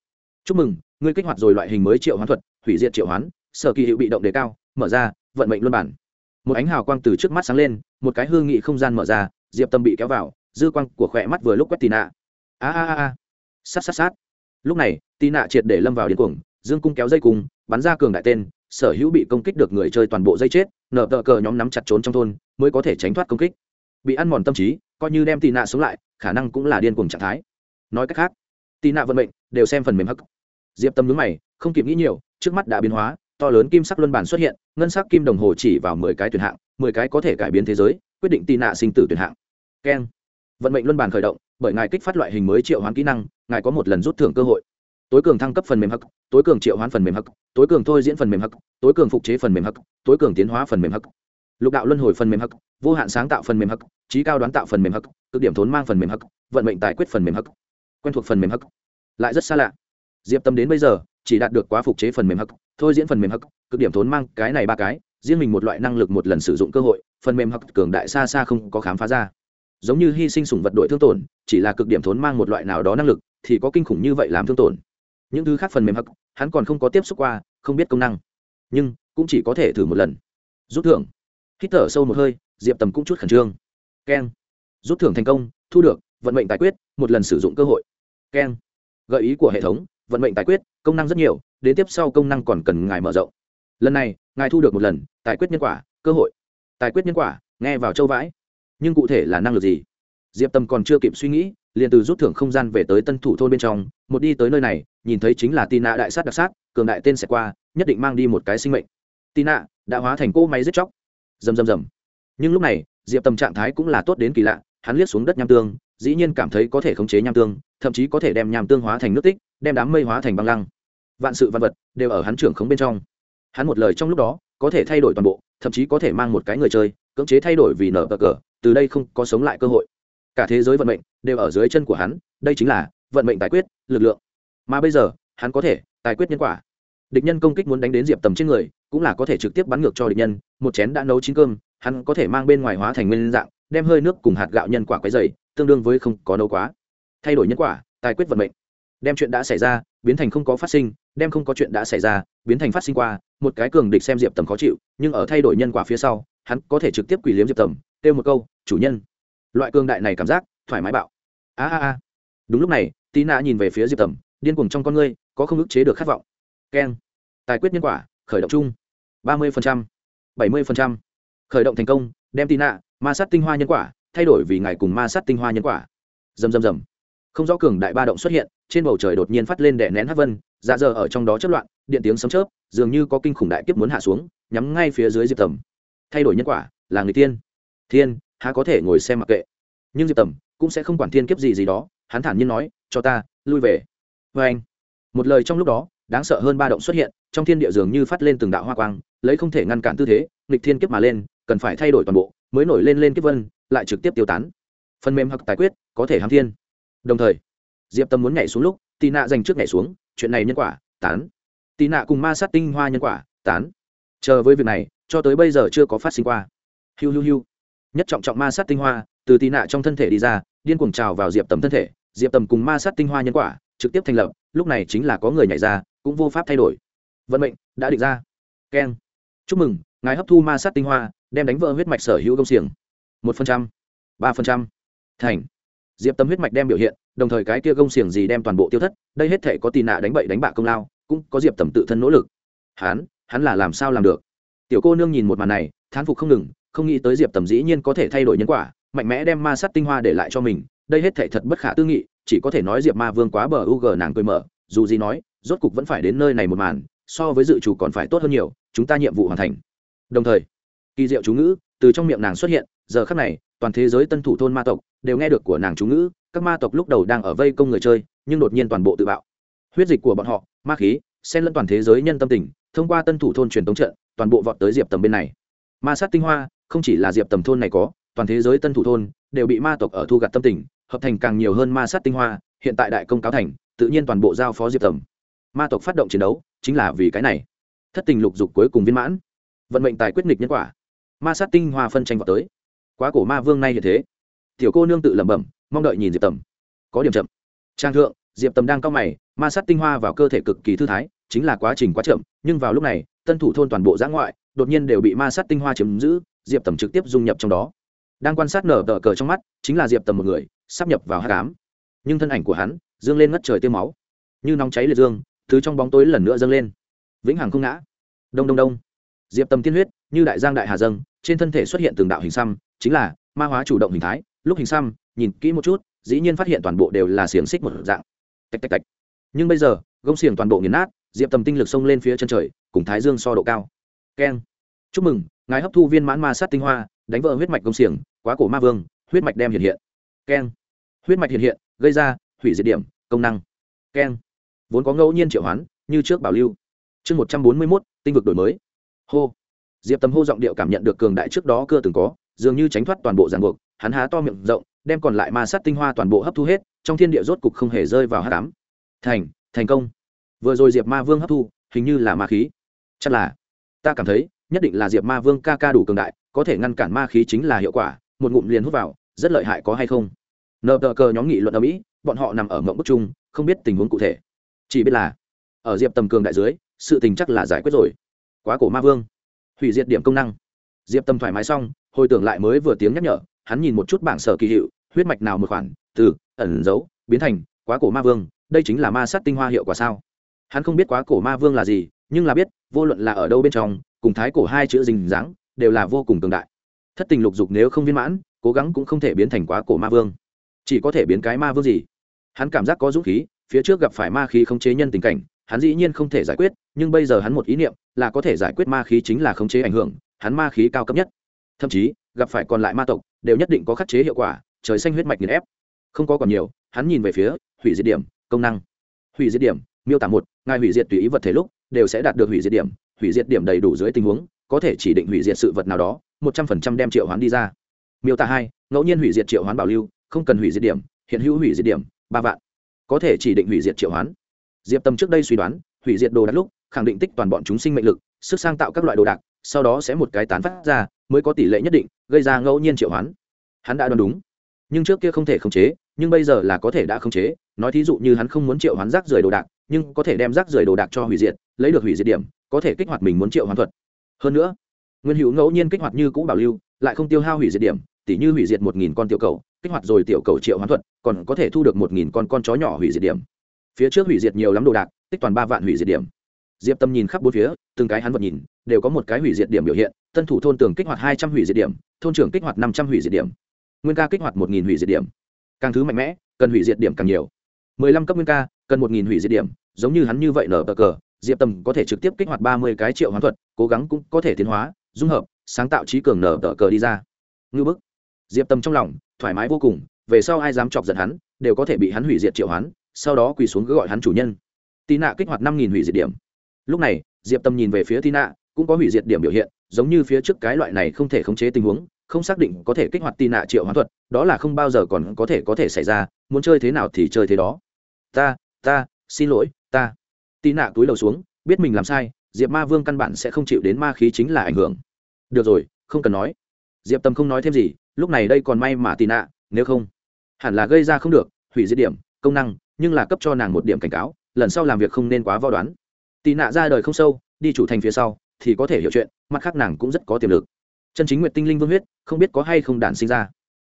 Chúc mừng, ngươi kích hoạt rồi loại hình mới triệu hoán thuật, hủy diệt triệu hoán, sở kỳ hiệu bị động đề cao, mở ra, vận mệnh luân bản. Một ánh hào quang từ trước mắt sáng lên, một cái hương nghị không gian mở ra, diệp tâm bị kéo vào, dư quang của khỏe mắt vừa lúc quét tì nạ a a a a. Sát sát sát. Lúc này tì nạ triệt để lâm vào điên cuồng, dương cung kéo dây cung, bắn ra cường đại tên, sở hữu bị công kích được người chơi toàn bộ dây chết, nở tờ cờ nhóm nắm chặt trốn trong thôn, mới có thể tránh thoát công kích. Bị ăn mòn tâm trí, coi như đem tì nạ sống lại khả năng cũng là điên cuồng trạng thái. Nói cách khác, tì nạ vận mệnh đều xem phần mềm hắc. Diệp tâm nhúng mày, không kịp nghĩ nhiều, trước mắt đã biến hóa, to lớn kim sắc luân bản xuất hiện, ngân sắc kim đồng hồ chỉ vào mười cái tuyển hạng, mười cái có thể cải biến thế giới, quyết định tì nạ sinh tử tuyển hạng. Keng. Vận mệnh luân bản khởi động, bởi ngài kích phát loại hình mới triệu hoán kỹ năng, ngài có một lần rút thưởng cơ hội. Tối cường thăng cấp phần mềm hắc, tối cường triệu hoán phần mềm hắc, tối cường thôi diễn phần mềm hắc, tối cường phục chế phần mềm hắc, tối cường tiến hóa phần mềm hắc lục đạo luân hồi phần mềm hắc vô hạn sáng tạo phần mềm hắc trí cao đoán tạo phần mềm hắc cực điểm thốn mang phần mềm hắc vận mệnh tài quyết phần mềm hắc quen thuộc phần mềm hắc lại rất xa lạ diệp tâm đến bây giờ chỉ đạt được quá phục chế phần mềm hắc thôi diễn phần mềm hắc cực điểm thốn mang cái này ba cái riêng mình một loại năng lực một lần sử dụng cơ hội phần mềm hắc cường đại xa xa không có khám phá ra giống như hy sinh sủng vật đội thương tổn chỉ là cực điểm thốn mang một loại nào đó năng lực thì có kinh khủng như vậy làm thương tổn những thứ khác phần mềm hắc hắn còn không có tiếp xúc qua không biết công năng nhưng cũng chỉ có thể thử một lần rút thưởng hít thở sâu một hơi, diệp tầm cũng chút khẩn trương. Keng. Rút thưởng thành công, thu được, vận mệnh tài quyết, một lần sử dụng cơ hội. Keng. Gợi ý của hệ thống, vận mệnh tài quyết, công năng rất nhiều, đến tiếp sau công năng còn cần ngài mở rộng. Lần này, ngài thu được một lần, tài quyết nhân quả, cơ hội. Tài quyết nhân quả, nghe vào châu vãi. Nhưng cụ thể là năng lực gì? Diệp tâm còn chưa kịp suy nghĩ, liền từ rút thưởng không gian về tới tân thủ thôn bên trong, một đi tới nơi này, nhìn thấy chính là tina đại sát đặc sát, cường đại tên sẽ qua, nhất định mang đi một cái sinh mệnh. Tina, đã hóa thành cỗ máy giết chóc rầm rầm rầm. Nhưng lúc này, diệp tâm trạng thái cũng là tốt đến kỳ lạ, hắn liếc xuống đất nham tương, dĩ nhiên cảm thấy có thể khống chế nham tương, thậm chí có thể đem nham tương hóa thành nước tích, đem đám mây hóa thành băng lăng. Vạn sự văn vật đều ở hắn trưởng khống bên trong. Hắn một lời trong lúc đó, có thể thay đổi toàn bộ, thậm chí có thể mang một cái người chơi, cưỡng chế thay đổi vì nở bờ cờ, từ đây không có sống lại cơ hội. Cả thế giới vận mệnh đều ở dưới chân của hắn, đây chính là vận mệnh tài quyết, lực lượng. Mà bây giờ, hắn có thể tài quyết nhân quả. Địch nhân công kích muốn đánh đến diệp tầm trên người cũng là có thể trực tiếp bắn ngược cho địch nhân, một chén đã nấu chín cơm, hắn có thể mang bên ngoài hóa thành nguyên dạng, đem hơi nước cùng hạt gạo nhân quả quấy dày tương đương với không có nấu quá. Thay đổi nhân quả, tài quyết vận mệnh. Đem chuyện đã xảy ra, biến thành không có phát sinh, đem không có chuyện đã xảy ra, biến thành phát sinh qua, một cái cường địch xem diệp tầm khó chịu, nhưng ở thay đổi nhân quả phía sau, hắn có thể trực tiếp quỳ liếm diệp tầm, kêu một câu, chủ nhân. Loại cường đại này cảm giác, thoải mái bạo. A a a. Đúng lúc này tí nạ nhìn về phía diệp tầm, điên cuồng trong con ngươi, có không ức chế được khát vọng. Keng. Tài quyết nhân quả, khởi động chung ba mươi bảy mươi khởi động thành công, đem tí nạ ma sát tinh hoa nhân quả, thay đổi vì ngày cùng ma sát tinh hoa nhân quả. Dầm dầm dầm không rõ cường đại ba động xuất hiện, trên bầu trời đột nhiên phát lên đè nén hát vân dạ giờ ở trong đó chất loạn, điện tiếng sấm chớp, dường như có kinh khủng đại kiếp muốn hạ xuống, nhắm ngay phía dưới diệp tầm. Thay đổi nhân quả, là người tiên. Thiên, há có thể ngồi xem mặc kệ. Nhưng diệp tầm cũng sẽ không quản thiên kiếp gì gì đó, hắn thản nhiên nói, cho ta, lui về. Vê anh một lời trong lúc đó, đáng sợ hơn ba động xuất hiện, trong thiên địa dường như phát lên từng đạo hoa quang lấy không thể ngăn cản tư thế, nghịch thiên kiếp mà lên, cần phải thay đổi toàn bộ, mới nổi lên lên kiếp vân, lại trực tiếp tiêu tán. Phần mềm hoặc tài quyết, có thể hàm thiên. Đồng thời, diệp tâm muốn nhảy xuống lúc, tị nạ dành trước nhảy xuống, chuyện này nhân quả, tán. Tị nạ cùng ma sát tinh hoa nhân quả, tán. Chờ với việc này, cho tới bây giờ chưa có phát sinh qua. Hiu hiu hiu. Nhất trọng trọng ma sát tinh hoa, từ tị nạ trong thân thể đi ra, điên cuồng trào vào diệp tầm thân thể. Diệp tầm cùng ma sát tinh hoa nhân quả, trực tiếp thành lập, lúc này chính là có người nhảy ra, cũng vô pháp thay đổi. Vận mệnh đã định ra. Keng chúc mừng, ngài hấp thu ma sát tinh hoa, đem đánh vỡ huyết mạch sở hữu công xiềng. Một phần trăm, ba phần trăm. Thành. Diệp tâm huyết mạch đem biểu hiện, đồng thời cái kia công xiềng gì đem toàn bộ tiêu thất, đây hết thể có tì nạ đánh bậy đánh bạ công lao, cũng có diệp tầm tự thân nỗ lực. Hắn hắn là làm sao làm được? Tiểu cô nương nhìn một màn này, thán phục không ngừng, không nghĩ tới diệp tầm dĩ nhiên có thể thay đổi nhân quả, mạnh mẽ đem ma sát tinh hoa để lại cho mình, đây hết thể thật bất khả tư nghị, chỉ có thể nói diệp ma vương quá bờ u g nàng cười mở, dù gì nói, rốt cục vẫn phải đến nơi này một màn, so với dự chủ còn phải tốt hơn nhiều chúng ta nhiệm vụ hoàn thành. Đồng thời, kỳ diệu chú ngữ từ trong miệng nàng xuất hiện, giờ khắc này, toàn thế giới tân thủ thôn ma tộc đều nghe được của nàng chú ngữ, các ma tộc lúc đầu đang ở vây công người chơi, nhưng đột nhiên toàn bộ tự bạo. Huyết dịch của bọn họ, ma khí, xen lẫn toàn thế giới nhân tâm tình, thông qua tân thủ thôn truyền tống trận, toàn bộ vọt tới diệp tầm bên này. Ma sát tinh hoa, không chỉ là diệp tầm thôn này có, toàn thế giới tân thủ thôn đều bị ma tộc ở thu gặt tâm tình, hợp thành càng nhiều hơn ma sát tinh hoa, hiện tại đại công cáo thành, tự nhiên toàn bộ giao phó diệp tầm. Ma tộc phát động chiến đấu, chính là vì cái này thất tình lục dục cuối cùng viên mãn. Vận mệnh tài quyết nghịch nhân quả. Ma sát tinh hoa phân tranh vào tới. Quá cổ ma vương nay như thế. Tiểu cô nương tự lẩm bẩm, mong đợi nhìn diệp tầm. Có điểm chậm. Trang thượng, diệp tầm đang cao mày, ma sát tinh hoa vào cơ thể cực kỳ thư thái, chính là quá trình quá chậm, nhưng vào lúc này, tân thủ thôn toàn bộ giã ngoại, đột nhiên đều bị ma sát tinh hoa chiếm giữ, diệp tầm trực tiếp dung nhập trong đó. Đang quan sát nở tờ cờ trong mắt, chính là diệp tầm một người, sắp nhập vào hát cám nhưng thân ảnh của hắn, dương lên ngất trời tiêu máu. Như nóng cháy liệt dương, thứ trong bóng tối lần nữa dâng lên vĩnh hằng không ngã. Đông đông đông. Diệp tầm tiên huyết, như đại giang đại hà dâng, trên thân thể xuất hiện từng đạo hình xăm, chính là ma hóa chủ động hình thái, lúc hình xăm, nhìn kỹ một chút, dĩ nhiên phát hiện toàn bộ đều là xiềng xích một dạng. Tạch tạch tạch. Nhưng bây giờ, gông xiềng toàn bộ nghiền nát, diệp tầm tinh lực xông lên phía chân trời, cùng thái dương so độ cao. Keng. Chúc mừng, ngài hấp thu viên mãn ma sát tinh hoa, đánh vỡ huyết mạch gông xiềng, quá cổ ma vương, huyết mạch đem hiện hiện. Keng. Huyết mạch hiện hiện, gây ra hủy diệt điểm, công năng. Keng. Vốn có ngẫu nhiên triệu hoán, như trước bảo lưu chương một trăm bốn mươi mốt, tinh vực đổi mới. Hô. Diệp tầm hô giọng điệu cảm nhận được cường đại trước đó cơ từng có, dường như tránh thoát toàn bộ ràng buộc, hắn há to miệng rộng, đem còn lại ma sát tinh hoa toàn bộ hấp thu hết, trong thiên địa rốt cục không hề rơi vào h tám thành thành công. Vừa rồi diệp ma vương hấp thu, hình như là ma khí. Chắc là, ta cảm thấy, nhất định là diệp ma vương ca ca đủ cường đại, có thể ngăn cản ma khí chính là hiệu quả, một ngụm liền hút vào, rất lợi hại có hay không? Nợ tờ cờ nhóm nghị luận ở mỹ, bọn họ nằm ở mộng bức chung, không biết tình huống cụ thể. Chỉ biết là, ở diệp tầm cường đại dưới sự tình chắc là giải quyết rồi. Quá cổ ma vương. Hủy diệt điểm công năng. Diệp tâm thoải mái xong, hồi tưởng lại mới vừa tiếng nhắc nhở, hắn nhìn một chút bảng sở kỳ hiệu, huyết mạch nào một khoản, từ, ẩn dấu, biến thành, quá cổ ma vương, đây chính là ma sát tinh hoa hiệu quả sao? Hắn không biết quá cổ ma vương là gì, nhưng là biết, vô luận là ở đâu bên trong, cùng thái cổ hai chữ dình dáng đều là vô cùng cường đại. Thất tình lục dục nếu không viên mãn, cố gắng cũng không thể biến thành quá cổ ma vương. Chỉ có thể biến cái ma vương gì? Hắn cảm giác có dũng khí, phía trước gặp phải ma khí không chế nhân tình cảnh hắn dĩ nhiên không thể giải quyết, nhưng bây giờ hắn một ý niệm là có thể giải quyết ma khí chính là khống chế ảnh hưởng, hắn ma khí cao cấp nhất. Thậm chí, gặp phải còn lại ma tộc, đều nhất định có khắc chế hiệu quả, trời xanh huyết mạch nghiền ép. Không có còn nhiều, hắn nhìn về phía hủy diệt điểm, công năng. Hủy diệt điểm, miêu tả một, ngài hủy diệt tùy ý vật thể lúc, đều sẽ đạt được hủy diệt điểm. Hủy diệt điểm đầy đủ dưới tình huống, có thể chỉ định hủy diệt sự vật nào đó, một trăm phần trăm đem triệu hoán đi ra. Miêu tả hai, ngẫu nhiên hủy diệt triệu hoán bảo lưu, không cần hủy diệt điểm, hiện hữu hủy diệt điểm, ba vạn. Có thể chỉ định hủy diệt triệu hoán diệp tâm trước đây suy đoán, hủy diệt đồ đạc lúc, khẳng định tích toàn bọn chúng sinh mệnh lực, sức sang tạo các loại đồ đạc, sau đó sẽ một cái tán phát ra, mới có tỷ lệ nhất định, gây ra ngẫu nhiên triệu hoán. Hắn đã đoán đúng. Nhưng trước kia không thể khống chế, nhưng bây giờ là có thể đã khống chế. Nói thí dụ như hắn không muốn triệu hoán rác rưởi đồ đạc, nhưng có thể đem rác rưởi đồ đạc cho hủy diệt, lấy được hủy diệt điểm, có thể kích hoạt mình muốn triệu hoán thuật. Hơn nữa, nguyên hữu ngẫu nhiên kích hoạt như cũ bảo lưu, lại không tiêu hao hủy diệt điểm, tỉ như hủy diệt một nghìn con tiểu cầu, kích hoạt rồi tiểu cầu triệu hoán thuật, còn có thể thu được một nghìn con con chó nhỏ hủy diệt điểm phía trước hủy diệt nhiều lắm đồ đạc, tích toàn ba vạn hủy diệt điểm. Diệp tâm nhìn khắp bốn phía, từng cái hắn vật nhìn, đều có một cái hủy diệt điểm biểu hiện, tân thủ thôn tường kích hoạt hai trăm hủy diệt điểm, thôn trưởng kích hoạt năm trăm hủy diệt điểm. Nguyên ca kích hoạt một nghìn hủy diệt điểm. Càng thứ mạnh mẽ, cần hủy diệt điểm càng nhiều. Mười lăm cấp nguyên ca, cần một nghìn hủy diệt điểm, giống như hắn như vậy nở bờ cờ, diệp tâm có thể trực tiếp kích hoạt ba mươi cái triệu hoán thuật, cố gắng cũng có thể tiến hóa, dung hợp, sáng tạo trí cường nở bờ cờ đi ra. Ngư bức. Diệp tâm trong lòng, thoải mái vô cùng, về sau ai dám chọc giận hắn, đều có thể bị hắn hủy diệt triệu hoán sau đó quỳ xuống cứ gọi hắn chủ nhân. Tị nạ kích hoạt năm nghìn hủy diệt điểm. Lúc này, diệp tâm nhìn về phía tị nạ, cũng có hủy diệt điểm biểu hiện, giống như phía trước cái loại này không thể khống chế tình huống, không xác định có thể kích hoạt tị nạ triệu hoán thuật, đó là không bao giờ còn có thể có thể xảy ra, muốn chơi thế nào thì chơi thế đó. Ta ta, xin lỗi, ta. Tị nạ túi đầu xuống, biết mình làm sai, diệp ma vương căn bản sẽ không chịu đến ma khí chính là ảnh hưởng. Được rồi, không cần nói. Diệp tâm không nói thêm gì, lúc này đây còn may mà tị nạ, nếu không, hẳn là gây ra không được, hủy diệt điểm, công năng nhưng là cấp cho nàng một điểm cảnh cáo, lần sau làm việc không nên quá vo đoán. Tị nạ ra đời không sâu, đi chủ thành phía sau, thì có thể hiểu chuyện, mặt khác nàng cũng rất có tiềm lực. Chân chính nguyện tinh linh vương huyết, không biết có hay không đản sinh ra.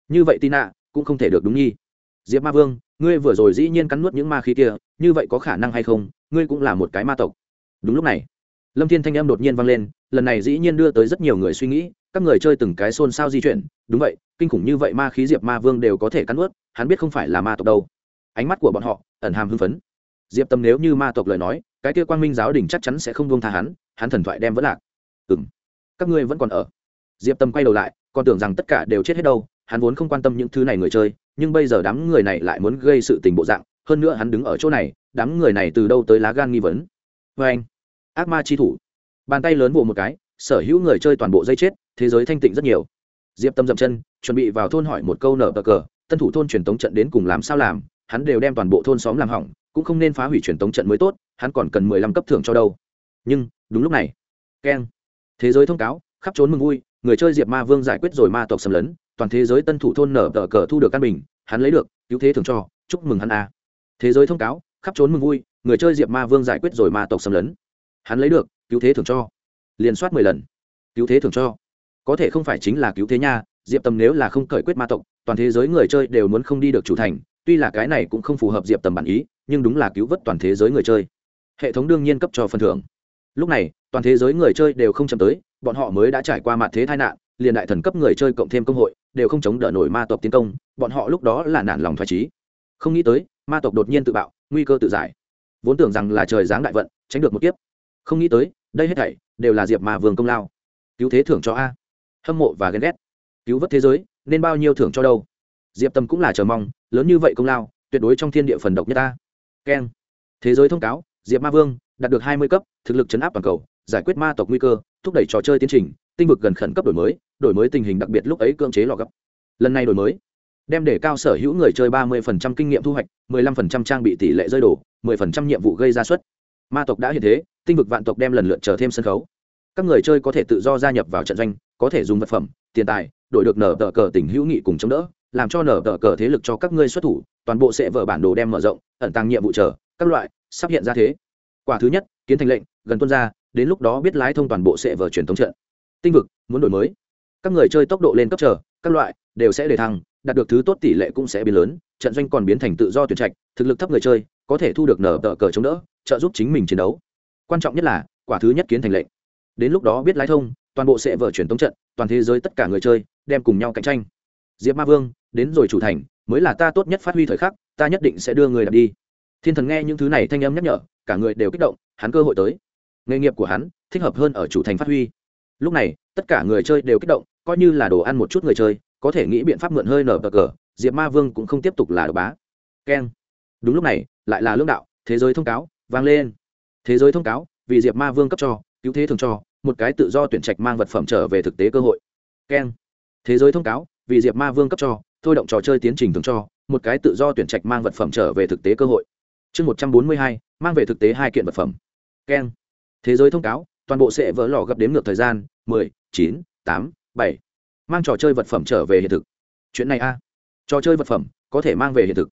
Như vậy tị nạ, cũng không thể được đúng nhi. Diệp ma vương, ngươi vừa rồi dĩ nhiên cắn nuốt những ma khí kia, như vậy có khả năng hay không? Ngươi cũng là một cái ma tộc. Đúng lúc này, lâm thiên thanh âm đột nhiên vang lên, lần này dĩ nhiên đưa tới rất nhiều người suy nghĩ, các người chơi từng cái xôn xao di chuyển. Đúng vậy, kinh khủng như vậy ma khí diệp ma vương đều có thể cắn nuốt, hắn biết không phải là ma tộc đâu ánh mắt của bọn họ ẩn hàm hưng phấn. Diệp tâm nếu như ma tộc lời nói, cái kia quang minh giáo đình chắc chắn sẽ không buông tha hắn hắn thần thoại đem vẫn lạc. Ừ m các ngươi vẫn còn ở. Diệp tâm quay đầu lại, còn tưởng rằng tất cả đều chết hết đâu, hắn vốn không quan tâm những thứ này người chơi, nhưng bây giờ đám người này lại muốn gây sự tình bộ dạng, hơn nữa hắn đứng ở chỗ này, đám người này từ đâu tới lá gan nghi vấn. Vê anh, ác ma chi thủ. Bàn tay lớn vỗ một cái, sở hữu người chơi toàn bộ dây chết, thế giới thanh tịnh rất nhiều. Diệp tâm dậm chân, chuẩn bị vào thôn hỏi một câu nở bờ cờ, tân thủ thôn truyền tống trận đến cùng làm sao làm hắn đều đem toàn bộ thôn xóm làm hỏng, cũng không nên phá hủy truyền tống trận mới tốt, hắn còn cần mười lăm cấp thưởng cho đâu. Nhưng, đúng lúc này, keng, thế giới thông cáo, khắp trốn mừng vui, người chơi diệp ma vương giải quyết rồi ma tộc xâm lấn, toàn thế giới tân thủ thôn nở tờ cờ thu được căn bình, hắn lấy được, cứu thế thường cho, chúc mừng hắn a. Thế giới thông cáo, khắp trốn mừng vui, người chơi diệp ma vương giải quyết rồi ma tộc xâm lấn. Hắn lấy được, cứu thế thường cho. Liền soát mười lần. Cứu thế thường cho. Có thể không phải chính là cứu thế nha, diệp tầm nếu là không cởi quyết ma tộc, toàn thế giới người chơi đều muốn không đi được chủ thành tuy là cái này cũng không phù hợp diệp tầm bản ý, nhưng đúng là cứu vớt toàn thế giới người chơi. Hệ thống đương nhiên cấp cho phần thưởng. Lúc này, toàn thế giới người chơi đều không chậm tới, bọn họ mới đã trải qua mặt thế tai nạn, liền đại thần cấp người chơi cộng thêm công hội, đều không chống đỡ nổi ma tộc tiến công, bọn họ lúc đó là nản lòng thoải trí không nghĩ tới, ma tộc đột nhiên tự bạo, nguy cơ tự giải. Vốn tưởng rằng là trời giáng đại vận, tránh được một kiếp. Không nghĩ tới, đây hết thảy đều là diệp mà vương công lao. Cứu thế thưởng cho a. Hâm mộ và ghen ghét. Cứu vớt thế giới, nên bao nhiêu thưởng cho đâu? Diệp tâm cũng là chờ mong lớn như vậy công lao, tuyệt đối trong thiên địa phần độc nhất ta. Keng. Thế giới thông cáo, diệp ma vương, đạt được hai mươi cấp, thực lực chấn áp toàn cầu, giải quyết ma tộc nguy cơ, thúc đẩy trò chơi tiến trình, tinh vực gần khẩn cấp đổi mới đổi mới tình hình đặc biệt lúc ấy cưỡng chế lò gấp. Lần này đổi mới, đem để cao sở hữu người chơi ba mươi kinh nghiệm thu hoạch 15% trang bị tỷ lệ rơi đổ 10% nhiệm vụ gây ra suất. Ma tộc đã hiện thế, tinh vực vạn tộc đem lần lượt chờ thêm sân khấu. Các người chơi có thể tự do gia nhập vào trận doanh, có thể dùng vật phẩm, tiền tài, đổi được nở tờ cờ tình hữu nghị cùng chống đỡ làm cho nở tờ cờ thế lực cho các ngươi xuất thủ, toàn bộ sẽ vở bản đồ đem mở rộng, ẩn tăng nhiệm vụ chờ, các loại, sắp hiện ra thế. Quả thứ nhất, kiến thành lệnh, gần tuân ra đến lúc đó biết lái thông toàn bộ sẽ vở truyền thống trận. Tinh vực, muốn đổi mới. Các người chơi tốc độ lên cấp chờ, các loại, đều sẽ để thăng, đạt được thứ tốt tỷ lệ cũng sẽ biến lớn, trận doanh còn biến thành tự do tuyển trạch, thực lực thấp người chơi, có thể thu được nở tờ cờ chống đỡ, trợ giúp chính mình chiến đấu. Quan trọng nhất là, quả thứ nhất kiến thành lệnh. Đến lúc đó biết lái thông, toàn bộ sẽ vở chuyển thống trận, toàn thế giới tất cả người chơi, đem cùng nhau cạnh tranh. Diệp ma vương đến rồi chủ thành, mới là ta tốt nhất phát huy thời khắc, ta nhất định sẽ đưa người đặt đi. Thiên thần nghe những thứ này thanh âm nhắc nhở, cả người đều kích động, hắn cơ hội tới. Nghề nghiệp của hắn, thích hợp hơn ở chủ thành phát huy. Lúc này, tất cả người chơi đều kích động, coi như là đồ ăn một chút người chơi, có thể nghĩ biện pháp mượn hơi nở bờ cờ, diệp ma vương cũng không tiếp tục là đồ bá. Keng. Đúng lúc này, lại là lương đạo, thế giới thông cáo, vang lên. Thế giới thông cáo, vì diệp ma vương cấp cho, cứu thế thường cho, một cái tự do tuyển trạch mang vật phẩm trở về thực tế cơ hội. Keng. Thế giới thông cáo, vì diệp ma vương cấp cho thôi động trò chơi tiến trình thường cho, một cái tự do tuyển trạch mang vật phẩm trở về thực tế cơ hội. Chương một trăm bốn mươi hai, mang về thực tế hai kiện vật phẩm. Keng thế giới thông cáo, toàn bộ sẽ vỡ lò gặp đếm ngược thời gian, mười, chín, tám, bảy. Mang trò chơi vật phẩm trở về hiện thực. Chuyện này a. Trò chơi vật phẩm, có thể mang về hiện thực.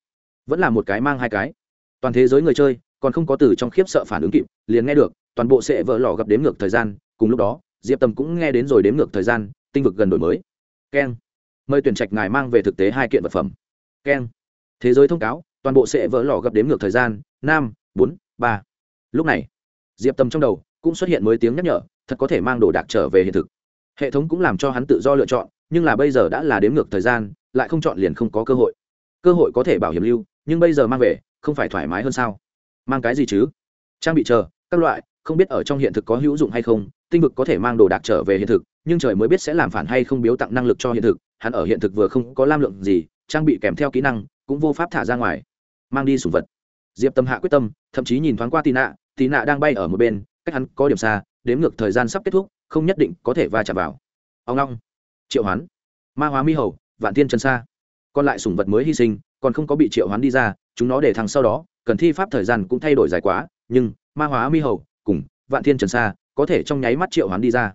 Vẫn là một cái mang hai cái. Toàn thế giới người chơi, còn không có từ trong khiếp sợ phản ứng kịp, liền nghe được, toàn bộ sẽ vỡ lò gặp đếm ngược thời gian, cùng lúc đó, diệp Tầm cũng nghe đến rồi đếm ngược thời gian, tinh vực gần đổi mới. Keng mời tuyển trạch ngài mang về thực tế hai kiện vật phẩm. Keng. Thế giới thông cáo, toàn bộ sẽ vỡ lò gặp đếm ngược thời gian năm bốn, ba. Lúc này, diệp tâm trong đầu cũng xuất hiện mới tiếng nhắc nhở, thật có thể mang đồ đạc trở về hiện thực. Hệ thống cũng làm cho hắn tự do lựa chọn, nhưng là bây giờ đã là đếm ngược thời gian, lại không chọn liền không có cơ hội. Cơ hội có thể bảo hiểm lưu, nhưng bây giờ mang về, không phải thoải mái hơn sao? Mang cái gì chứ? Trang bị chờ, các loại, không biết ở trong hiện thực có hữu dụng hay không, tinh vực có thể mang đồ đạc trở về hiện thực nhưng trời mới biết sẽ làm phản hay không biếu tặng năng lực cho hiện thực, hắn ở hiện thực vừa không có lam lượng gì, trang bị kèm theo kỹ năng, cũng vô pháp thả ra ngoài. Mang đi sủng vật. Diệp tâm hạ quyết tâm, thậm chí nhìn thoáng qua tì nạ tì nạ đang bay ở một bên, cách hắn có điểm xa đếm ngược thời gian sắp kết thúc, không nhất định có thể va chạm vào. Ông long. Triệu hoán. Ma hóa mi hầu, vạn tiên Trần xa. Còn lại sủng vật mới hy sinh, còn không có bị triệu hoán đi ra, chúng nó để thằng sau đó, cần thi pháp thời gian cũng thay đổi dài quá, nhưng ma hóa mi hầu cùng vạn thiên trần xa có thể trong nháy mắt triệu hoán đi ra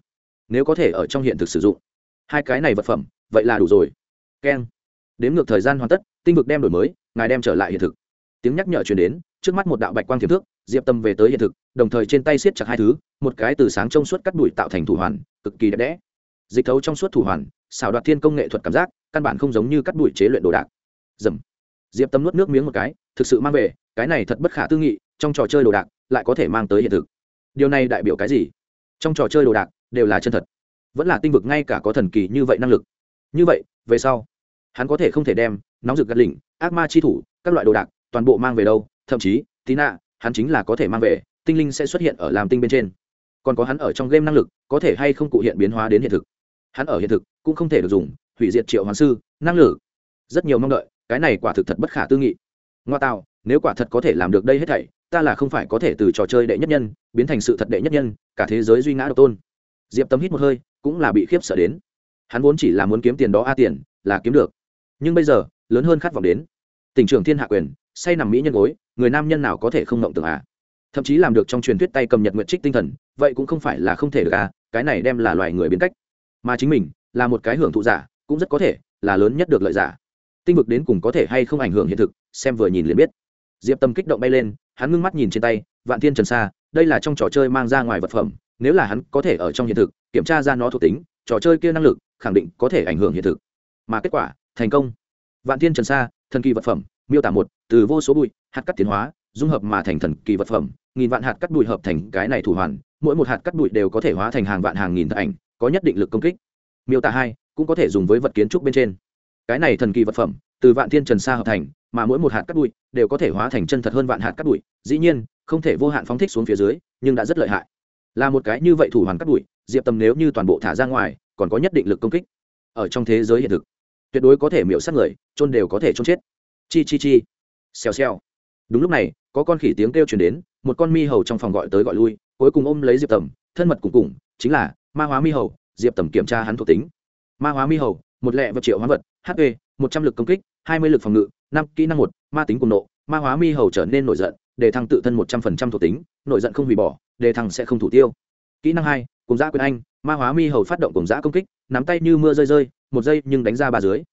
nếu có thể ở trong hiện thực sử dụng. Hai cái này vật phẩm, vậy là đủ rồi. Keng đếm ngược thời gian hoàn tất, tinh vực đem đổi mới, ngài đem trở lại hiện thực. Tiếng nhắc nhở chuyển đến, trước mắt một đạo bạch quang thiềm thước, diệp tâm về tới hiện thực, đồng thời trên tay siết chặt hai thứ, một cái từ sáng trong suốt cắt đùi tạo thành thủ hoàn, cực kỳ đẹp đẽ. Dịch thấu trong suốt thủ hoàn, xảo đoạt thiên công nghệ thuật cảm giác, căn bản không giống như cắt đùi chế luyện đồ đạc. Dầm. Diệp tâm nuốt nước miếng một cái, thực sự mang về, cái này thật bất khả tư nghị, trong trò chơi đồ đạc, lại có thể mang tới hiện thực. Điều này đại biểu cái gì? Trong trò chơi đồ đạc đều là chân thật. Vẫn là tinh vực ngay cả có thần kỳ như vậy năng lực. Như vậy, về sau, hắn có thể không thể đem nóng rực gắt lỉnh, ác ma chi thủ, các loại đồ đạc, toàn bộ mang về đâu, thậm chí tí nạ hắn chính là có thể mang về, tinh linh sẽ xuất hiện ở làm tinh bên trên. Còn có hắn ở trong game năng lực, có thể hay không cụ hiện biến hóa đến hiện thực. Hắn ở hiện thực, cũng không thể được dùng, hủy diệt triệu hoàng sư, năng lực. Rất nhiều mong đợi, cái này quả thực thật bất khả tư nghị. Ngoa tạo, nếu quả thật có thể làm được đây hết thảy, ta là không phải có thể từ trò chơi đệ nhất nhân, biến thành sự thật đệ nhất nhân, cả thế giới duy ngã độc tôn diệp tâm hít một hơi, cũng là bị khiếp sợ đến. Hắn vốn chỉ là muốn kiếm tiền đó a tiền, là kiếm được. Nhưng bây giờ, lớn hơn khát vọng đến. Tỉnh trưởng thiên hạ quyền, say nằm mỹ nhân gối, người nam nhân nào có thể không ngộng tưởng à? Thậm chí làm được trong truyền thuyết tay cầm nhật nguyện trích tinh thần, vậy cũng không phải là không thể được à cái này đem là loài người biến cách. Mà chính mình, là một cái hưởng thụ giả, cũng rất có thể là lớn nhất được lợi giả. Tinh vực đến cùng có thể hay không ảnh hưởng hiện thực, xem vừa nhìn liền biết. Diệp tâm kích động bay lên, hắn ngưng mắt nhìn trên tay, vạn thiên trần sa, đây là trong trò chơi mang ra ngoài vật phẩm nếu là hắn có thể ở trong hiện thực, kiểm tra ra nó thuộc tính, trò chơi kia năng lực, khẳng định có thể ảnh hưởng hiện thực. Mà kết quả, thành công. Vạn thiên trần sa, thần kỳ vật phẩm, miêu tả một, từ vô số bụi, hạt cắt tiến hóa, dung hợp mà thành thần kỳ vật phẩm, nghìn vạn hạt cắt bụi hợp thành cái này thủ hoàn, mỗi một hạt cắt bụi đều có thể hóa thành hàng vạn hàng nghìn ảnh, có nhất định lực công kích. Miêu tả hai, cũng có thể dùng với vật kiến trúc bên trên. Cái này thần kỳ vật phẩm, từ vạn thiên trần sa hợp thành, mà mỗi một hạt cắt bụi đều có thể hóa thành chân thật hơn vạn hạt cắt bụi. Dĩ nhiên, không thể vô hạn phóng thích xuống phía dưới, nhưng đã rất lợi hại là một cái như vậy thủ hoàn cắt bụi diệp tâm nếu như toàn bộ thả ra ngoài, còn có nhất định lực công kích. Ở trong thế giới hiện thực, tuyệt đối có thể miễu sát người trôn đều có thể trôn chết. Chi chi chi. Xèo xèo. Đúng lúc này, có con khỉ tiếng kêu chuyển đến, một con mi hầu trong phòng gọi tới gọi lui, cuối cùng ôm lấy diệp tầm thân mật cùng cùng, chính là ma hóa mi hầu, diệp tầm kiểm tra hắn thuộc tính. Ma hóa mi hầu, một lẹ vật triệu hóa vật hp một trăm l ự c công kích, hai mươi lực phòng ngự, năm kỹ năng một, ma tính cùng nộ, ma hóa mi hầu trở nên nổi giận Đề thăng tự thân một trăm phần trăm thuộc tính, nội giận không hủy bỏ Đề thăng sẽ không thủ tiêu. Kỹ năng hai, cùng giã quyền anh, ma hóa mi hầu phát động cùng giã công kích, nắm tay như mưa rơi rơi, một giây nhưng đánh ra ba dưới.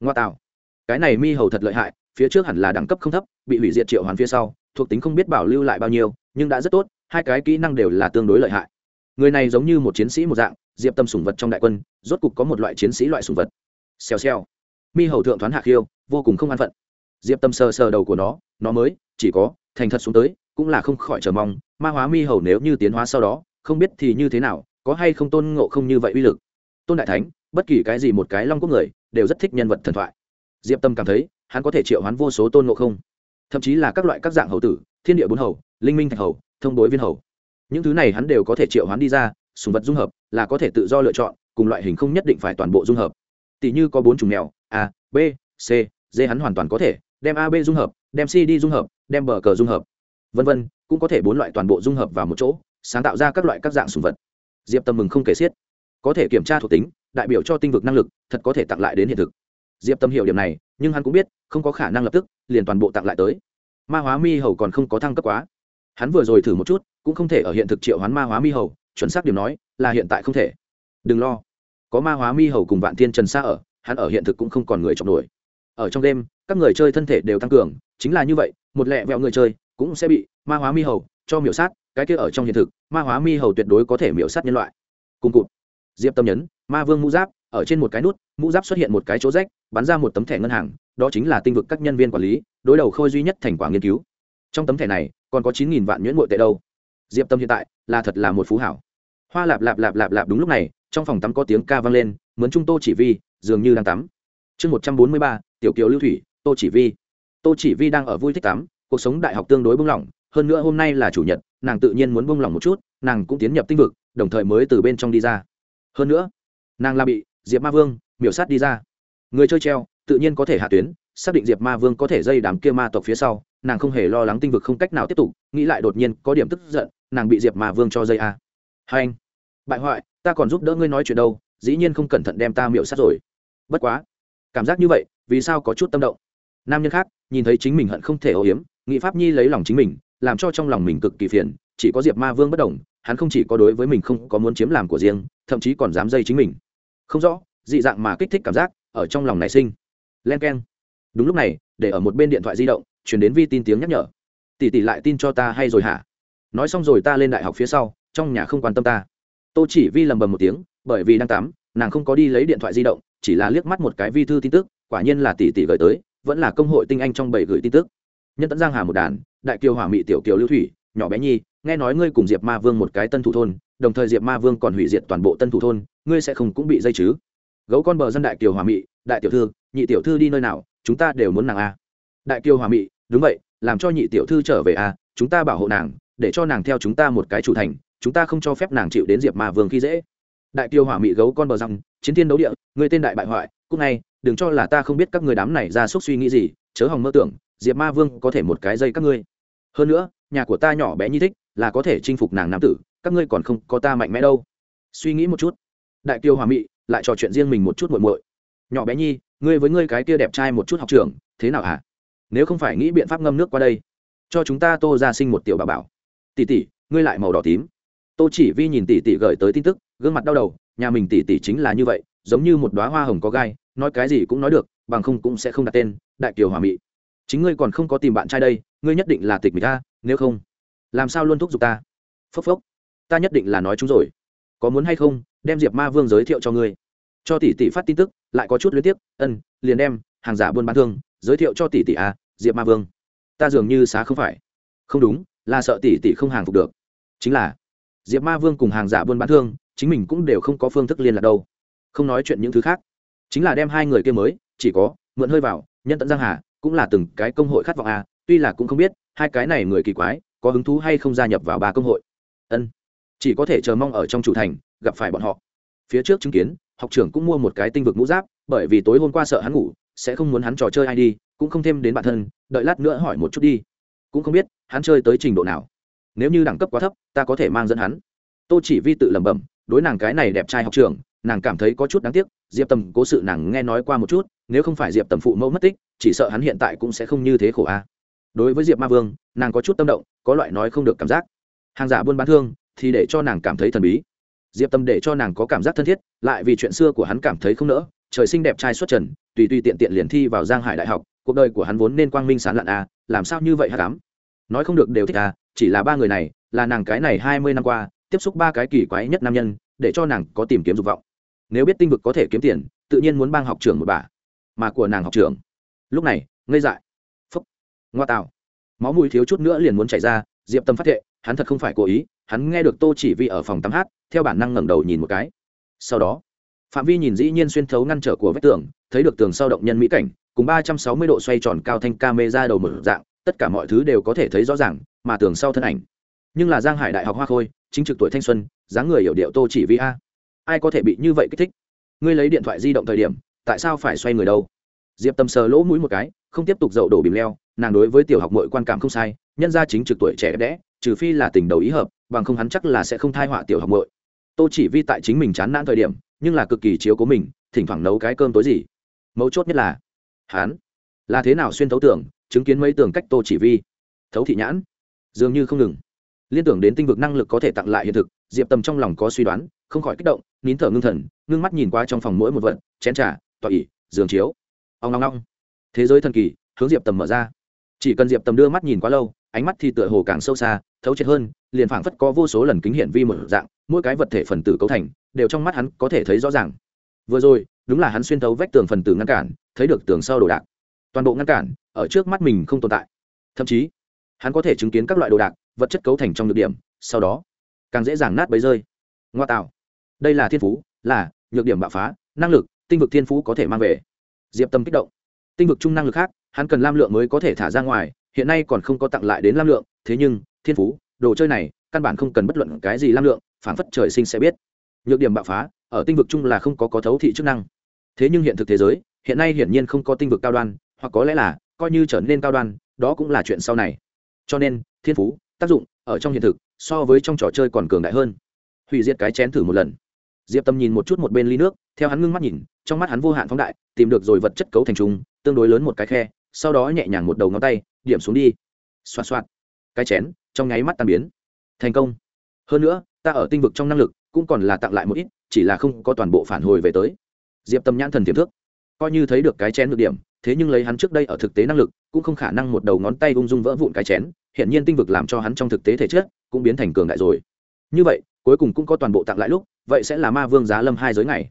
Ngoa tạo. Cái này mi hầu thật lợi hại, phía trước hẳn là đẳng cấp không thấp, bị hủy diệt triệu hoàn phía sau, thuộc tính không biết bảo lưu lại bao nhiêu, nhưng đã rất tốt, hai cái kỹ năng đều là tương đối lợi hại. Người này giống như một chiến sĩ một dạng, diệp tâm sủng vật trong đại quân, rốt cục có một loại chiến sĩ loại sủng vật. Xèo xèo. Mi hầu thượng thoán hạ khiêu, vô cùng không an phận. Diệp tâm sờ sờ đầu của nó nó mới, chỉ có thành thật xuống tới, cũng là không khỏi chờ mong, ma hóa mi hầu nếu như tiến hóa sau đó, không biết thì như thế nào, có hay không tôn ngộ không như vậy uy lực. Tôn đại thánh, bất kỳ cái gì một cái long quốc người, đều rất thích nhân vật thần thoại. Diệp tâm cảm thấy, hắn có thể triệu hoán vô số tôn ngộ không. Thậm chí là các loại các dạng hầu tử, thiên địa bốn hầu, linh minh thạch hầu, thông bối viên hầu. Những thứ này hắn đều có thể triệu hoán đi ra, sùng vật dung hợp, là có thể tự do lựa chọn, cùng loại hình không nhất định phải toàn bộ dung hợp. Tỷ như có bốn chủng mèo, a, b, c, d hắn hoàn toàn có thể, đem a, b dung hợp, đem c đi dung hợp đem bờ cờ dung hợp. Vân vân, cũng có thể bốn loại toàn bộ dung hợp vào một chỗ, sáng tạo ra các loại các dạng sùng vật. Diệp tâm mừng không kể xiết. Có thể kiểm tra thuộc tính, đại biểu cho tinh vực năng lực, thật có thể tặng lại đến hiện thực. Diệp tâm hiểu điểm này, nhưng hắn cũng biết, không có khả năng lập tức, liền toàn bộ tặng lại tới. Ma hóa mi hầu còn không có thăng cấp quá. Hắn vừa rồi thử một chút, cũng không thể ở hiện thực triệu hoán ma hóa mi hầu, chuẩn xác điểm nói, là hiện tại không thể. Đừng lo. Có ma hóa mi hầu cùng vạn thiên trần xa ở, hắn ở hiện thực cũng không còn người trọng nổi. Ở trong đêm các người chơi thân thể đều tăng cường, chính là như vậy, một lẹ vẹo người chơi cũng sẽ bị ma hóa mi hầu cho miểu sát, cái kia ở trong hiện thực, ma hóa mi hầu tuyệt đối có thể miểu sát nhân loại. Cùng cụt, diệp tâm nhấn, ma vương mũ giáp, ở trên một cái nút, mũ giáp xuất hiện một cái chỗ rách, bắn ra một tấm thẻ ngân hàng, đó chính là tinh vực các nhân viên quản lý, đối đầu khôi duy nhất thành quả nghiên cứu. Trong tấm thẻ này, còn có chín nghìn vạn nhuyễn ngội tệ đâu. Diệp tâm hiện tại là thật là một phú hảo. Hoa lạp lạp lạp lạp lạp đúng lúc này, trong phòng tắm có tiếng ca vang lên, mướn trung tô chỉ vi, dường như đang tắm. Chương một trăm bốn mươi ba, tiểu kiều lưu thủy tô chỉ vi. Tô chỉ vi đang ở vui thích tắm, cuộc sống đại học tương đối bung lỏng, hơn nữa hôm nay là chủ nhật, nàng tự nhiên muốn bung lỏng một chút, nàng cũng tiến nhập tinh vực, đồng thời mới từ bên trong đi ra. Hơn nữa, nàng la bị diệp ma vương miểu sát đi ra. Người chơi treo, tự nhiên có thể hạ tuyến, xác định diệp ma vương có thể dây đám kia ma tộc phía sau, nàng không hề lo lắng tinh vực không cách nào tiếp tục, nghĩ lại đột nhiên có điểm tức giận, nàng bị diệp ma vương cho dây a. À. hai anh, bại hoại, ta còn giúp đỡ ngươi nói chuyện đâu, dĩ nhiên không cẩn thận đem ta miệu sát rồi. Bất quá, cảm giác như vậy, vì sao có chút tâm động? Nam nhân khác, nhìn thấy chính mình hận không thể ô hiếm nghị pháp nhi lấy lòng chính mình, làm cho trong lòng mình cực kỳ phiền, chỉ có diệp ma vương bất đồng hắn không chỉ có đối với mình không có muốn chiếm làm của riêng, thậm chí còn dám dây chính mình. Không rõ, dị dạng mà kích thích cảm giác, ở trong lòng nảy sinh. Len k e n đúng lúc này, để ở một bên điện thoại di động chuyển đến vi tin tiếng nhắc nhở. Tỷ tỷ lại tin cho ta hay rồi hả? Nói xong rồi ta lên đại học phía sau, trong nhà không quan tâm ta. Tô chỉ vi lầm bầm một tiếng, bởi vì đang tắm, nàng không có đi lấy điện thoại di động, chỉ là liếc mắt một cái vi thư tin tức, quả nhiên là tỷ tỷ gửi tới vẫn là công hội tinh anh trong bảy gửi tin tức. Nhân tẫn giang hà một đàn, đại kiều hỏa mị tiểu kiều lưu thủy, nhỏ bé nhi, nghe nói ngươi cùng diệp ma vương một cái tân thủ thôn, đồng thời diệp ma vương còn hủy diệt toàn bộ tân thủ thôn, ngươi sẽ không cũng bị dây chứ? Gấu con bờ dân đại kiều hòa mị, đại tiểu thư, nhị tiểu thư đi nơi nào, chúng ta đều muốn nàng a. Đại kiều hòa mị, đúng vậy, làm cho nhị tiểu thư trở về a, chúng ta bảo hộ nàng, để cho nàng theo chúng ta một cái chủ thành, chúng ta không cho phép nàng chịu đến diệp ma vương khi dễ. Đại kiều hỏa mị gấu con bờ răng, chiến thiên đấu địa người tên đại bại hoại cúc ngay, đừng cho là ta không biết các người đám này ra xúc suy nghĩ gì, chớ hòng mơ tưởng, diệp ma vương có thể một cái dây các ngươi. Hơn nữa, nhà của ta nhỏ bé như thích, là có thể chinh phục nàng nam tử, các ngươi còn không có ta mạnh mẽ đâu. Suy nghĩ một chút. Đại kiều hòa mị lại trò chuyện riêng mình một chút muội muội. Nhỏ bé nhi, ngươi với ngươi cái kia đẹp trai một chút học trường, thế nào hả? Nếu không phải nghĩ biện pháp ngâm nước qua đây, cho chúng ta tô ra sinh một tiểu bà bảo. Tỷ tỷ, ngươi lại màu đỏ tím. Tô chỉ vi nhìn tỷ tỷ gửi tới tin tức, gương mặt đau đầu, nhà mình tỷ tỷ chính là như vậy giống như một đoá hoa hồng có gai, nói cái gì cũng nói được, bằng không cũng sẽ không đặt tên, đại kiều hòa mị. Chính ngươi còn không có tìm bạn trai đây, ngươi nhất định là tịch mịch ta, nếu không, làm sao luôn thúc giục ta? Phốc phốc, ta nhất định là nói chúng rồi. Có muốn hay không, đem diệp ma vương giới thiệu cho ngươi. Cho tỷ tỷ phát tin tức, lại có chút liên tiếp ân, liền đem, hàng giả buôn bán thương, giới thiệu cho tỷ tỷ a diệp ma vương. Ta dường như xá không phải. Không đúng, là sợ tỷ tỷ không hàng phục được. Chính là, diệp ma vương cùng hàng giả buôn bán thương, chính mình cũng đều không có phương thức liên lạc đâu không nói chuyện những thứ khác. Chính là đem hai người kia mới chỉ có mượn hơi vào nhân tận giang hà cũng là từng cái công hội khát vọng à, tuy là cũng không biết hai cái này người kỳ quái có hứng thú hay không gia nhập vào ba công hội. Ân chỉ có thể chờ mong ở trong chủ thành gặp phải bọn họ. Phía trước chứng kiến học trưởng cũng mua một cái tinh vực mũ giáp bởi vì tối hôm qua sợ hắn ngủ sẽ không muốn hắn trò chơi ai đi cũng không thêm đến bản thân đợi lát nữa hỏi một chút đi. Cũng không biết hắn chơi tới trình độ nào. Nếu như đẳng cấp quá thấp ta có thể mang dẫn hắn. Tô chỉ vi tự lẩm bẩm đối nàng cái này đẹp trai học trường nàng cảm thấy có chút đáng tiếc diệp tầm cố sự nàng nghe nói qua một chút nếu không phải diệp tầm phụ mẫu mất tích chỉ sợ hắn hiện tại cũng sẽ không như thế khổ a. Đối với diệp ma vương nàng có chút tâm động có loại nói không được cảm giác. Hàng giả buôn bán thương thì để cho nàng cảm thấy thần bí. Diệp tâm để cho nàng có cảm giác thân thiết lại vì chuyện xưa của hắn cảm thấy không nỡ trời sinh đẹp trai xuất trần tùy tùy tiện tiện liền thi vào giang hải đại học cuộc đời của hắn vốn nên quang minh sán lạn à, làm sao như vậy hả cám nói không được đều thích à chỉ là ba người này là nàng cái này hai mươi năm qua tiếp xúc ba cái kỳ quái nhất nam nhân để cho nàng có tìm kiếm dục vọng nếu biết tinh vực có thể kiếm tiền, tự nhiên muốn bang học trưởng một bà, mà của nàng học trưởng. lúc này, ngây dại. Ngoa tạo máu mùi thiếu chút nữa liền muốn chảy ra, diệp tâm phát thệ, hắn thật không phải cố ý, hắn nghe được tô chỉ vi ở phòng tắm hát, theo bản năng ngẩng đầu nhìn một cái. Sau đó, phạm vi nhìn dĩ nhiên xuyên thấu ngăn trở của vách tường, thấy được tường sau động nhân mỹ cảnh, cùng ba trăm sáu mươi độ xoay tròn cao thanh ca mê ra đầu mở dạng, tất cả mọi thứ đều có thể thấy rõ ràng, mà tường sau thân ảnh. Nhưng là giang hải đại học hoa khôi, chính trực tuổi thanh xuân, dáng người hiểu điệu tô chỉ vi a ai có thể bị như vậy kích thích? Ngươi lấy điện thoại di động thời điểm, tại sao phải xoay người đâu? Diệp tâm sờ lỗ mũi một cái, không tiếp tục dậu đổ bìm leo, nàng đối với tiểu học mội quan cảm không sai, nhân ra chính trực tuổi trẻ đẽ, trừ phi là tình đầu ý hợp, bằng không hắn chắc là sẽ không thai họa tiểu học mội tô chỉ vi tại chính mình chán nản thời điểm, nhưng là cực kỳ chiếu cố mình, thỉnh thoảng nấu cái cơm tối gì. Mấu chốt nhất là, hắn là thế nào xuyên thấu tưởng, chứng kiến mấy tường cách tô chỉ vi. Thấu thị nhãn. Dường như không ngừng. Liên tưởng đến tinh vực năng lực có thể tặng lại hiện thực, diệp tầm trong lòng có suy đoán không khỏi kích động, nín thở ngưng thần, ngưng mắt nhìn qua trong phòng mỗi một vật, chén trà tọa ỉ, giường chiếu. Ông long long thế giới thần kỳ, hướng diệp tầm mở ra. Chỉ cần diệp tầm đưa mắt nhìn quá lâu, ánh mắt thì tựa hồ càng sâu xa, thấu triệt hơn, liền phảng phất có vô số lần kính hiển vi một dạng, mỗi cái vật thể phần tử cấu thành, đều trong mắt hắn có thể thấy rõ ràng. Vừa rồi, đúng là hắn xuyên thấu vách tường phần tử ngăn cản, thấy được tường sau đồ đạc. Toàn bộ ngăn cản, ở trước mắt mình không tồn tại. Thậm chí, hắn có thể chứng kiến các loại đồ đạc, vật chất cấu thành trong được điểm, sau đó, càng dễ dàng nát bấy rơi. Ngoa tạo đây là thiên phú, là nhược điểm bạo phá, năng lực, tinh vực thiên phú có thể mang về. Diệp tâm kích động. Tinh vực chung năng lực khác, hắn cần lam lượng mới có thể thả ra ngoài, hiện nay còn không có tặng lại đến lam lượng, thế nhưng, thiên phú, đồ chơi này, căn bản không cần bất luận cái gì lam lượng phản phất trời sinh sẽ biết. Nhược điểm bạo phá, ở tinh vực chung là không có có thấu thị chức năng. Thế nhưng hiện thực thế giới, hiện nay hiển nhiên không có tinh vực cao đoan, hoặc có lẽ là, coi như trở nên cao đoan, đó cũng là chuyện sau này. Cho nên, thiên phú, tác dụng, ở trong hiện thực, so với trong trò chơi còn cường đại hơn. Hủy diệt cái chén thử một lần diệp tâm nhìn một chút một bên ly nước, theo hắn ngưng mắt nhìn, trong mắt hắn vô hạn phóng đại, tìm được rồi vật chất cấu thành trùng tương đối lớn một cái khe, sau đó nhẹ nhàng một đầu ngón tay, điểm xuống đi. Xoa xoa cái chén, trong nháy mắt tan biến. Thành công. Hơn nữa, ta ở tinh vực trong năng lực, cũng còn là tặng lại một ít, chỉ là không có toàn bộ phản hồi về tới. Diệp tâm nhãn thần tiềm thức. Coi như thấy được cái chén được điểm, thế nhưng lấy hắn trước đây ở thực tế năng lực, cũng không khả năng một đầu ngón tay ung dung vỡ vụn cái chén hiện nhiên tinh vực làm cho hắn trong thực tế thể chất, cũng biến thành cường đại rồi. Như vậy cuối cùng cũng có toàn bộ tặng lại lúc, vậy sẽ là ma vương giá lâm hai giới ngày.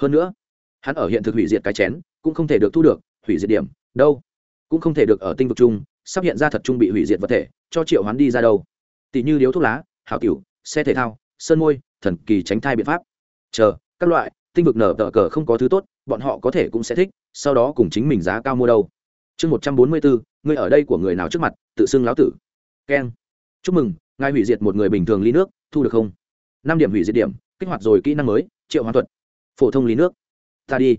Hơn nữa, hắn ở hiện thực hủy diệt cái chén, cũng không thể được thu được, hủy diệt điểm, đâu. Cũng không thể được ở tinh vực chung, sắp hiện ra thật chung bị hủy diệt vật thể, cho triệu hoán đi ra đâu. Tỷ như điếu thuốc lá hảo cửu, xe thể thao, sơn môi, thần kỳ tránh thai biện pháp. Chờ, các loại, tinh vực nở tờ cờ không có thứ tốt, bọn họ có thể cũng sẽ thích, sau đó cùng chính mình giá cao mua đâu. Chương một trăm bốn mươi bốn người ở đây của người nào trước mặt, tự xưng láo tử. Keng. Chúc mừng, ngài hủy diệt một người bình thường ly nước, thu được không? Năm điểm hủy diệt điểm, kích hoạt rồi kỹ năng mới, triệu hoán thuật, phổ thông ly nước. Ta đi.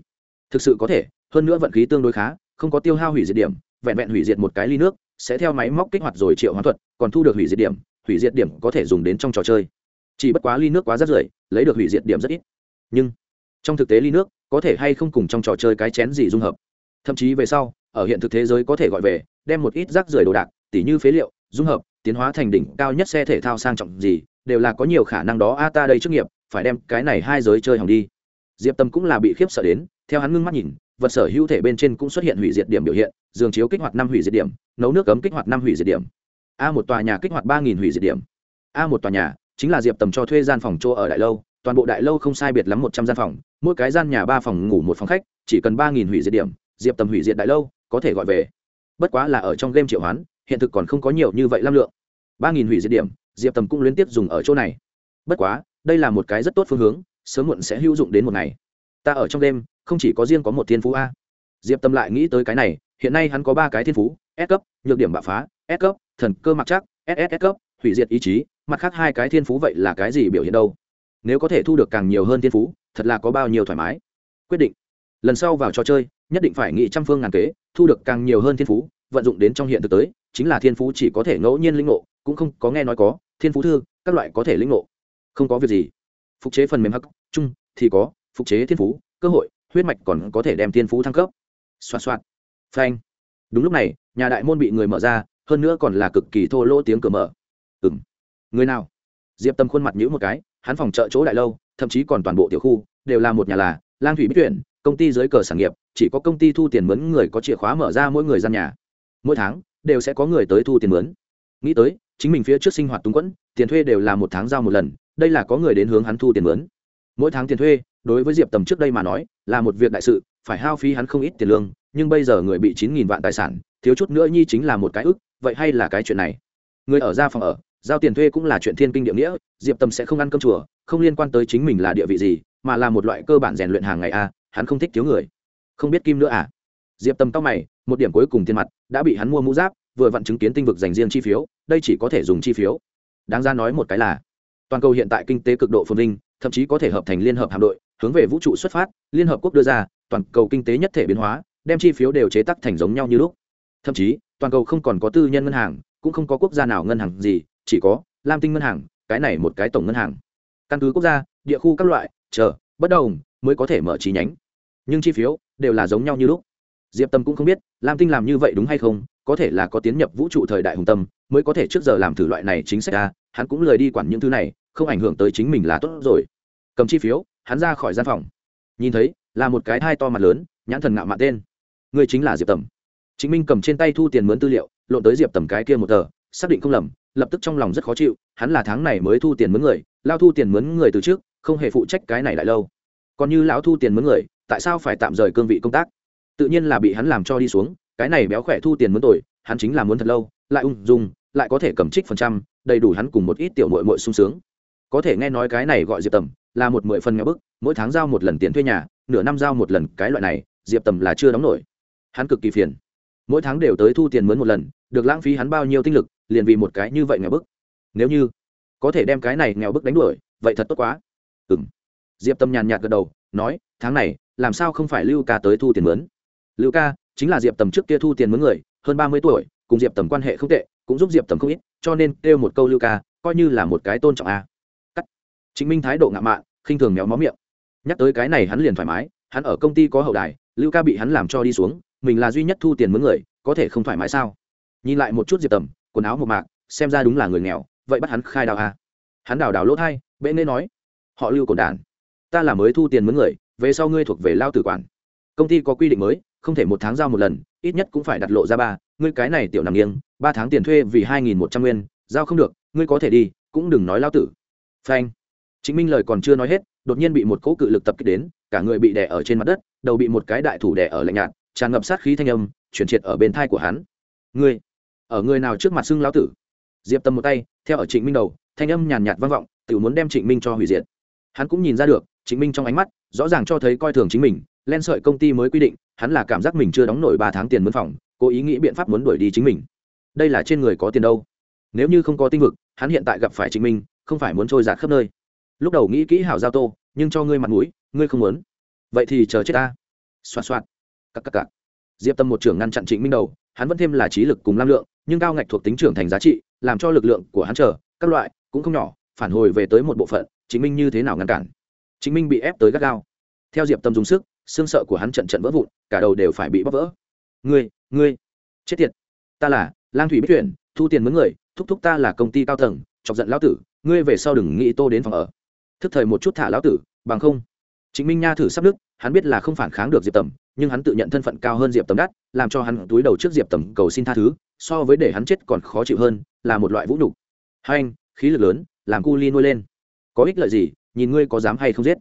Thực sự có thể, hơn nữa vận khí tương đối khá, không có tiêu hao hủy diệt điểm, vẹn vẹn hủy diệt một cái ly nước, sẽ theo máy móc kích hoạt rồi triệu hoán thuật, còn thu được hủy diệt điểm, hủy diệt điểm có thể dùng đến trong trò chơi. Chỉ bất quá ly nước quá rất rưởi, lấy được hủy diệt điểm rất ít. Nhưng, trong thực tế ly nước, có thể hay không cùng trong trò chơi cái chén gì dung hợp? Thậm chí về sau, ở hiện thực thế giới có thể gọi về, đem một ít rác rưởi đồ đạc, tỉ như phế liệu, dung hợp, tiến hóa thành đỉnh cao nhất xe thể thao sang trọng gì đều là có nhiều khả năng đó, a, ta đây chức nghiệp, phải đem cái này hai giới chơi hỏng đi. Diệp tâm cũng là bị khiếp sợ đến, theo hắn ngưng mắt nhìn, vật sở hữu thể bên trên cũng xuất hiện hủy diệt điểm biểu hiện, giường chiếu kích hoạt năm hủy diệt điểm, nấu nước cấm kích hoạt năm hủy diệt điểm. A, một tòa nhà kích hoạt ba nghìn hủy diệt điểm. A, một tòa nhà, chính là diệp tầm cho thuê gian phòng chỗ ở đại lâu, toàn bộ đại lâu không sai biệt lắm một trăm gian phòng, mỗi cái gian nhà ba phòng ngủ một phòng khách, chỉ cần ba nghìn hủy diệt điểm, diệp tầm hủy diệt đại lâu, có thể gọi về. Bất quá là ở trong game triệu hoán, hiện thực còn không có nhiều như vậy lam lượng. Ba nghìn hủy diệt điểm diệp tầm cũng liên tiếp dùng ở chỗ này bất quá đây là một cái rất tốt phương hướng sớm muộn sẽ hữu dụng đến một ngày ta ở trong đêm không chỉ có riêng có một thiên phú a diệp tâm lại nghĩ tới cái này hiện nay hắn có ba cái thiên phú s cấp, nhược điểm bạo phá, s cấp, thần cơ mặc chắc ss cấp, hủy diệt ý chí, mặt khác hai cái thiên phú vậy là cái gì biểu hiện đâu? Nếu có thể thu được càng nhiều hơn thiên phú, thật là có bao nhiêu thoải mái. Quyết định. Lần sau vào trò chơi, nhất định phải nghĩ trăm phương ngàn kế, thu được càng nhiều hơn thiên phú, vận dụng đến trong hiện thực tới, chính là thiên phú chỉ có thể ngẫu nhiên linh ngộ, cũng không có nghe nói có thiên phú thư, các loại có thể linh ngộ. Không có việc gì. Phục chế phần mềm hắc, chung, thì có, phục chế thiên phú, cơ hội, huyết mạch còn có thể đem thiên phú thăng cấp. Xoạt xoạt. Phanh. Đúng lúc này, nhà đại môn bị người mở ra, hơn nữa còn là cực kỳ thô lỗ tiếng cửa mở. Ừng người nào? Diệp tâm khuôn mặt nhữ một cái, hắn phòng trợ chỗ đại lâu, thậm chí còn toàn bộ tiểu khu, đều là một nhà là, lang thủy bích tuyển, công ty dưới cờ sản nghiệp, chỉ có công ty thu tiền mướn người có chìa khóa mở ra mỗi người gian nhà. Mỗi tháng, đều sẽ có người tới thu tiền mướn. Nghĩ tới chính mình phía trước sinh hoạt túng quẫn, tiền thuê đều là một tháng giao một lần, đây là có người đến hướng hắn thu tiền mướn. Mỗi tháng tiền thuê, đối với diệp tầm trước đây mà nói, là một việc đại sự, phải hao phí hắn không ít tiền lương, nhưng bây giờ người bị chín nghìn vạn tài sản, thiếu chút nữa nhi chính là một cái ức, vậy hay là cái chuyện này? Người ở ra phòng ở, giao tiền thuê cũng là chuyện thiên kinh địa nghĩa, diệp tâm sẽ không ăn cơm chùa, không liên quan tới chính mình là địa vị gì, mà là một loại cơ bản rèn luyện hàng ngày a, hắn không thích thiếu người. Không biết kim nữa à? Diệp tâm tóc mày, một điểm cuối cùng tiền mặt, đã bị hắn mua mũ giáp vừa vặn chứng kiến tinh vực dành riêng chi phiếu, đây chỉ có thể dùng chi phiếu. Đáng ra nói một cái là, toàn cầu hiện tại kinh tế cực độ phồn vinh, thậm chí có thể hợp thành liên hợp hạm đội, hướng về vũ trụ xuất phát, liên hợp quốc đưa ra, toàn cầu kinh tế nhất thể biến hóa, đem chi phiếu đều chế tắc thành giống nhau như lúc. Thậm chí, toàn cầu không còn có tư nhân ngân hàng, cũng không có quốc gia nào ngân hàng gì, chỉ có lam tinh ngân hàng, cái này một cái tổng ngân hàng. Căn cứ quốc gia, địa khu các loại, chờ, bất đồng, mới có thể mở chi nhánh. Nhưng chi phiếu đều là giống nhau như lúc diệp tâm cũng không biết, lam tinh làm như vậy đúng hay không, có thể là có tiến nhập vũ trụ thời đại hùng tâm, mới có thể trước giờ làm thử loại này chính sách ra hắn cũng lời đi quản những thứ này, không ảnh hưởng tới chính mình là tốt rồi. Cầm chi phiếu, hắn ra khỏi gian phòng. Nhìn thấy, là một cái thai to mặt lớn, nhãn thần ngạo mạn tên. Người chính là diệp tầm chính minh cầm trên tay thu tiền mướn tư liệu, lộn tới diệp tầm cái kia một tờ, xác định không lầm, lập tức trong lòng rất khó chịu, hắn là tháng này mới thu tiền mướn người, lao thu tiền mướn người từ trước, không hề phụ trách cái này lại lâu. Còn như lão thu tiền mướn người, tại sao phải tạm rời cương vị công tác? Tự nhiên là bị hắn làm cho đi xuống, cái này béo khỏe thu tiền mướn tội hắn chính là muốn thật lâu, lại ung dung, lại có thể cầm trích phần trăm, đầy đủ hắn cùng một ít tiểu mội mội sung sướng. Có thể nghe nói cái này gọi diệp tầm, là một mười phần nghèo bức, mỗi tháng giao một lần tiền thuê nhà, nửa năm giao một lần cái loại này, diệp tầm là chưa đóng nổi. Hắn cực kỳ phiền. Mỗi tháng đều tới thu tiền mướn một lần, được lãng phí hắn bao nhiêu tinh lực, liền vì một cái như vậy nghèo bức. Nếu như có thể đem cái này nghèo bức đánh đuổi, vậy thật tốt quá. Ừ m diệp tâm nhàn nhạt gật đầu, nói, tháng này, làm sao không phải lưu ca tới thu tiền mướn? Lưu ca, chính là diệp tầm trước kia thu tiền mướn người, hơn ba mươi tuổi, cùng diệp tầm quan hệ không tệ, cũng giúp diệp tầm không ít, cho nên kêu một câu lưu ca, coi như là một cái tôn trọng a. Cắt. Chính minh thái độ ngạo mạn, khinh thường méo mó miệng. Nhắc tới cái này hắn liền thoải mái, hắn ở công ty có hậu đài, lưu ca bị hắn làm cho đi xuống, mình là duy nhất thu tiền mướn người, có thể không thoải mái sao? Nhìn lại một chút diệp tầm, quần áo một mạc, xem ra đúng là người nghèo, vậy bắt hắn khai đào a. Hắn đào đào lỗ thai, bệ nên nói, họ lưu cổ đàn ta là mới thu tiền mướn người, về sau ngươi thuộc về lao tử quản. Công ty có quy định mới không thể một tháng giao một lần, ít nhất cũng phải đặt lộ ra ba, ngươi cái này tiểu nằm nghiêng, ba tháng tiền thuê vì hai nghìn một trăm nguyên, giao không được, ngươi có thể đi, cũng đừng nói lao tử. Phanh. Chính minh lời còn chưa nói hết, đột nhiên bị một cỗ cự lực tập kích đến, cả người bị đè ở trên mặt đất, đầu bị một cái đại thủ đè ở lạnh nhạt, tràn ngập sát khí thanh âm, chuyển triệt ở bên thai của hắn. Ngươi, ở người nào trước mặt xưng lão tử? Diệp tâm một tay, theo ở trịnh minh đầu, thanh âm nhàn nhạt vang vọng, tự muốn đem trịnh minh cho hủy diệt. Hắn cũng nhìn ra được, trịnh minh trong ánh mắt, rõ ràng cho thấy coi thường chính mình, len sợi công ty mới quy định hắn là cảm giác mình chưa đóng nổi ba tháng tiền mướn phòng, cố ý nghĩ biện pháp muốn đuổi đi chính mình. Đây là trên người có tiền đâu. Nếu như không có tinh vực, hắn hiện tại gặp phải chính mình không phải muốn trôi giạt khắp nơi. Lúc đầu nghĩ kỹ hảo giao tô, nhưng cho ngươi mặt mũi, ngươi không muốn. Vậy thì chờ chết ta. Xoạt xoạt. Cặp cặp cặp diệp tâm một trưởng ngăn chặn trịnh minh đầu, hắn vẫn thêm là trí lực cùng lam lượng, nhưng cao ngạch thuộc tính trưởng thành giá trị, làm cho lực lượng của hắn chờ, các loại, cũng không nhỏ, phản hồi về tới một bộ phận chính minh như thế nào ngăn cản? Chính minh bị ép tới gắt gao. Theo diệp tâm dùng sức xương sợ của hắn trận trận vỡ vụn, cả đầu đều phải bị bóc vỡ. Ngươi ngươi, chết tiệt. Ta là lang thủy bích tuyển, thu tiền mướn người, thúc thúc ta là công ty cao tầng, chọc giận lão tử, ngươi về sau đừng nghĩ tô đến phòng ở. Thức thời một chút thả lão tử, bằng không. Chính minh nha thử sắp đức hắn biết là không phản kháng được diệp tầm, nhưng hắn tự nhận thân phận cao hơn diệp tầm đắt, làm cho hắn túi đầu trước diệp tầm cầu xin tha thứ, so với để hắn chết còn khó chịu hơn, là một loại vũ nhục. Hai anh, khí lực lớn, làm cu ly nuôi lên. Có ích lợi gì, nhìn ngươi có dám hay không giết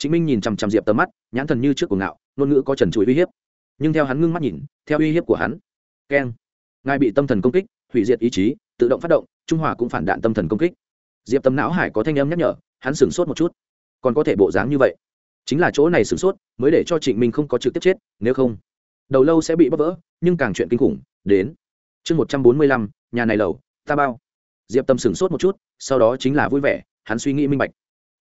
chính minh nhìn chằm chằm diệp tầm mắt, nhãn thần như trước cuồng ngạo, ngôn ngữ có trần trụi uy hiếp. Nhưng theo hắn ngưng mắt nhìn, theo uy hiếp của hắn. Keng. Ngài bị tâm thần công kích, hủy diệt ý chí, tự động phát động, trung hòa cũng phản đạn tâm thần công kích. Diệp tâm não hải có thanh âm nhắc nhở, hắn sửng sốt một chút. Còn có thể bộ dáng như vậy? Chính là chỗ này sửng sốt, mới để cho trịnh minh không có trực tiếp chết, nếu không, đầu lâu sẽ bị bóp vỡ, nhưng càng chuyện kinh khủng, đến chương một trăm bốn mươi lăm, nhà này lầu, ta bao. Diệp tâm sửng sốt một chút, sau đó chính là vui vẻ, hắn suy nghĩ minh bạch.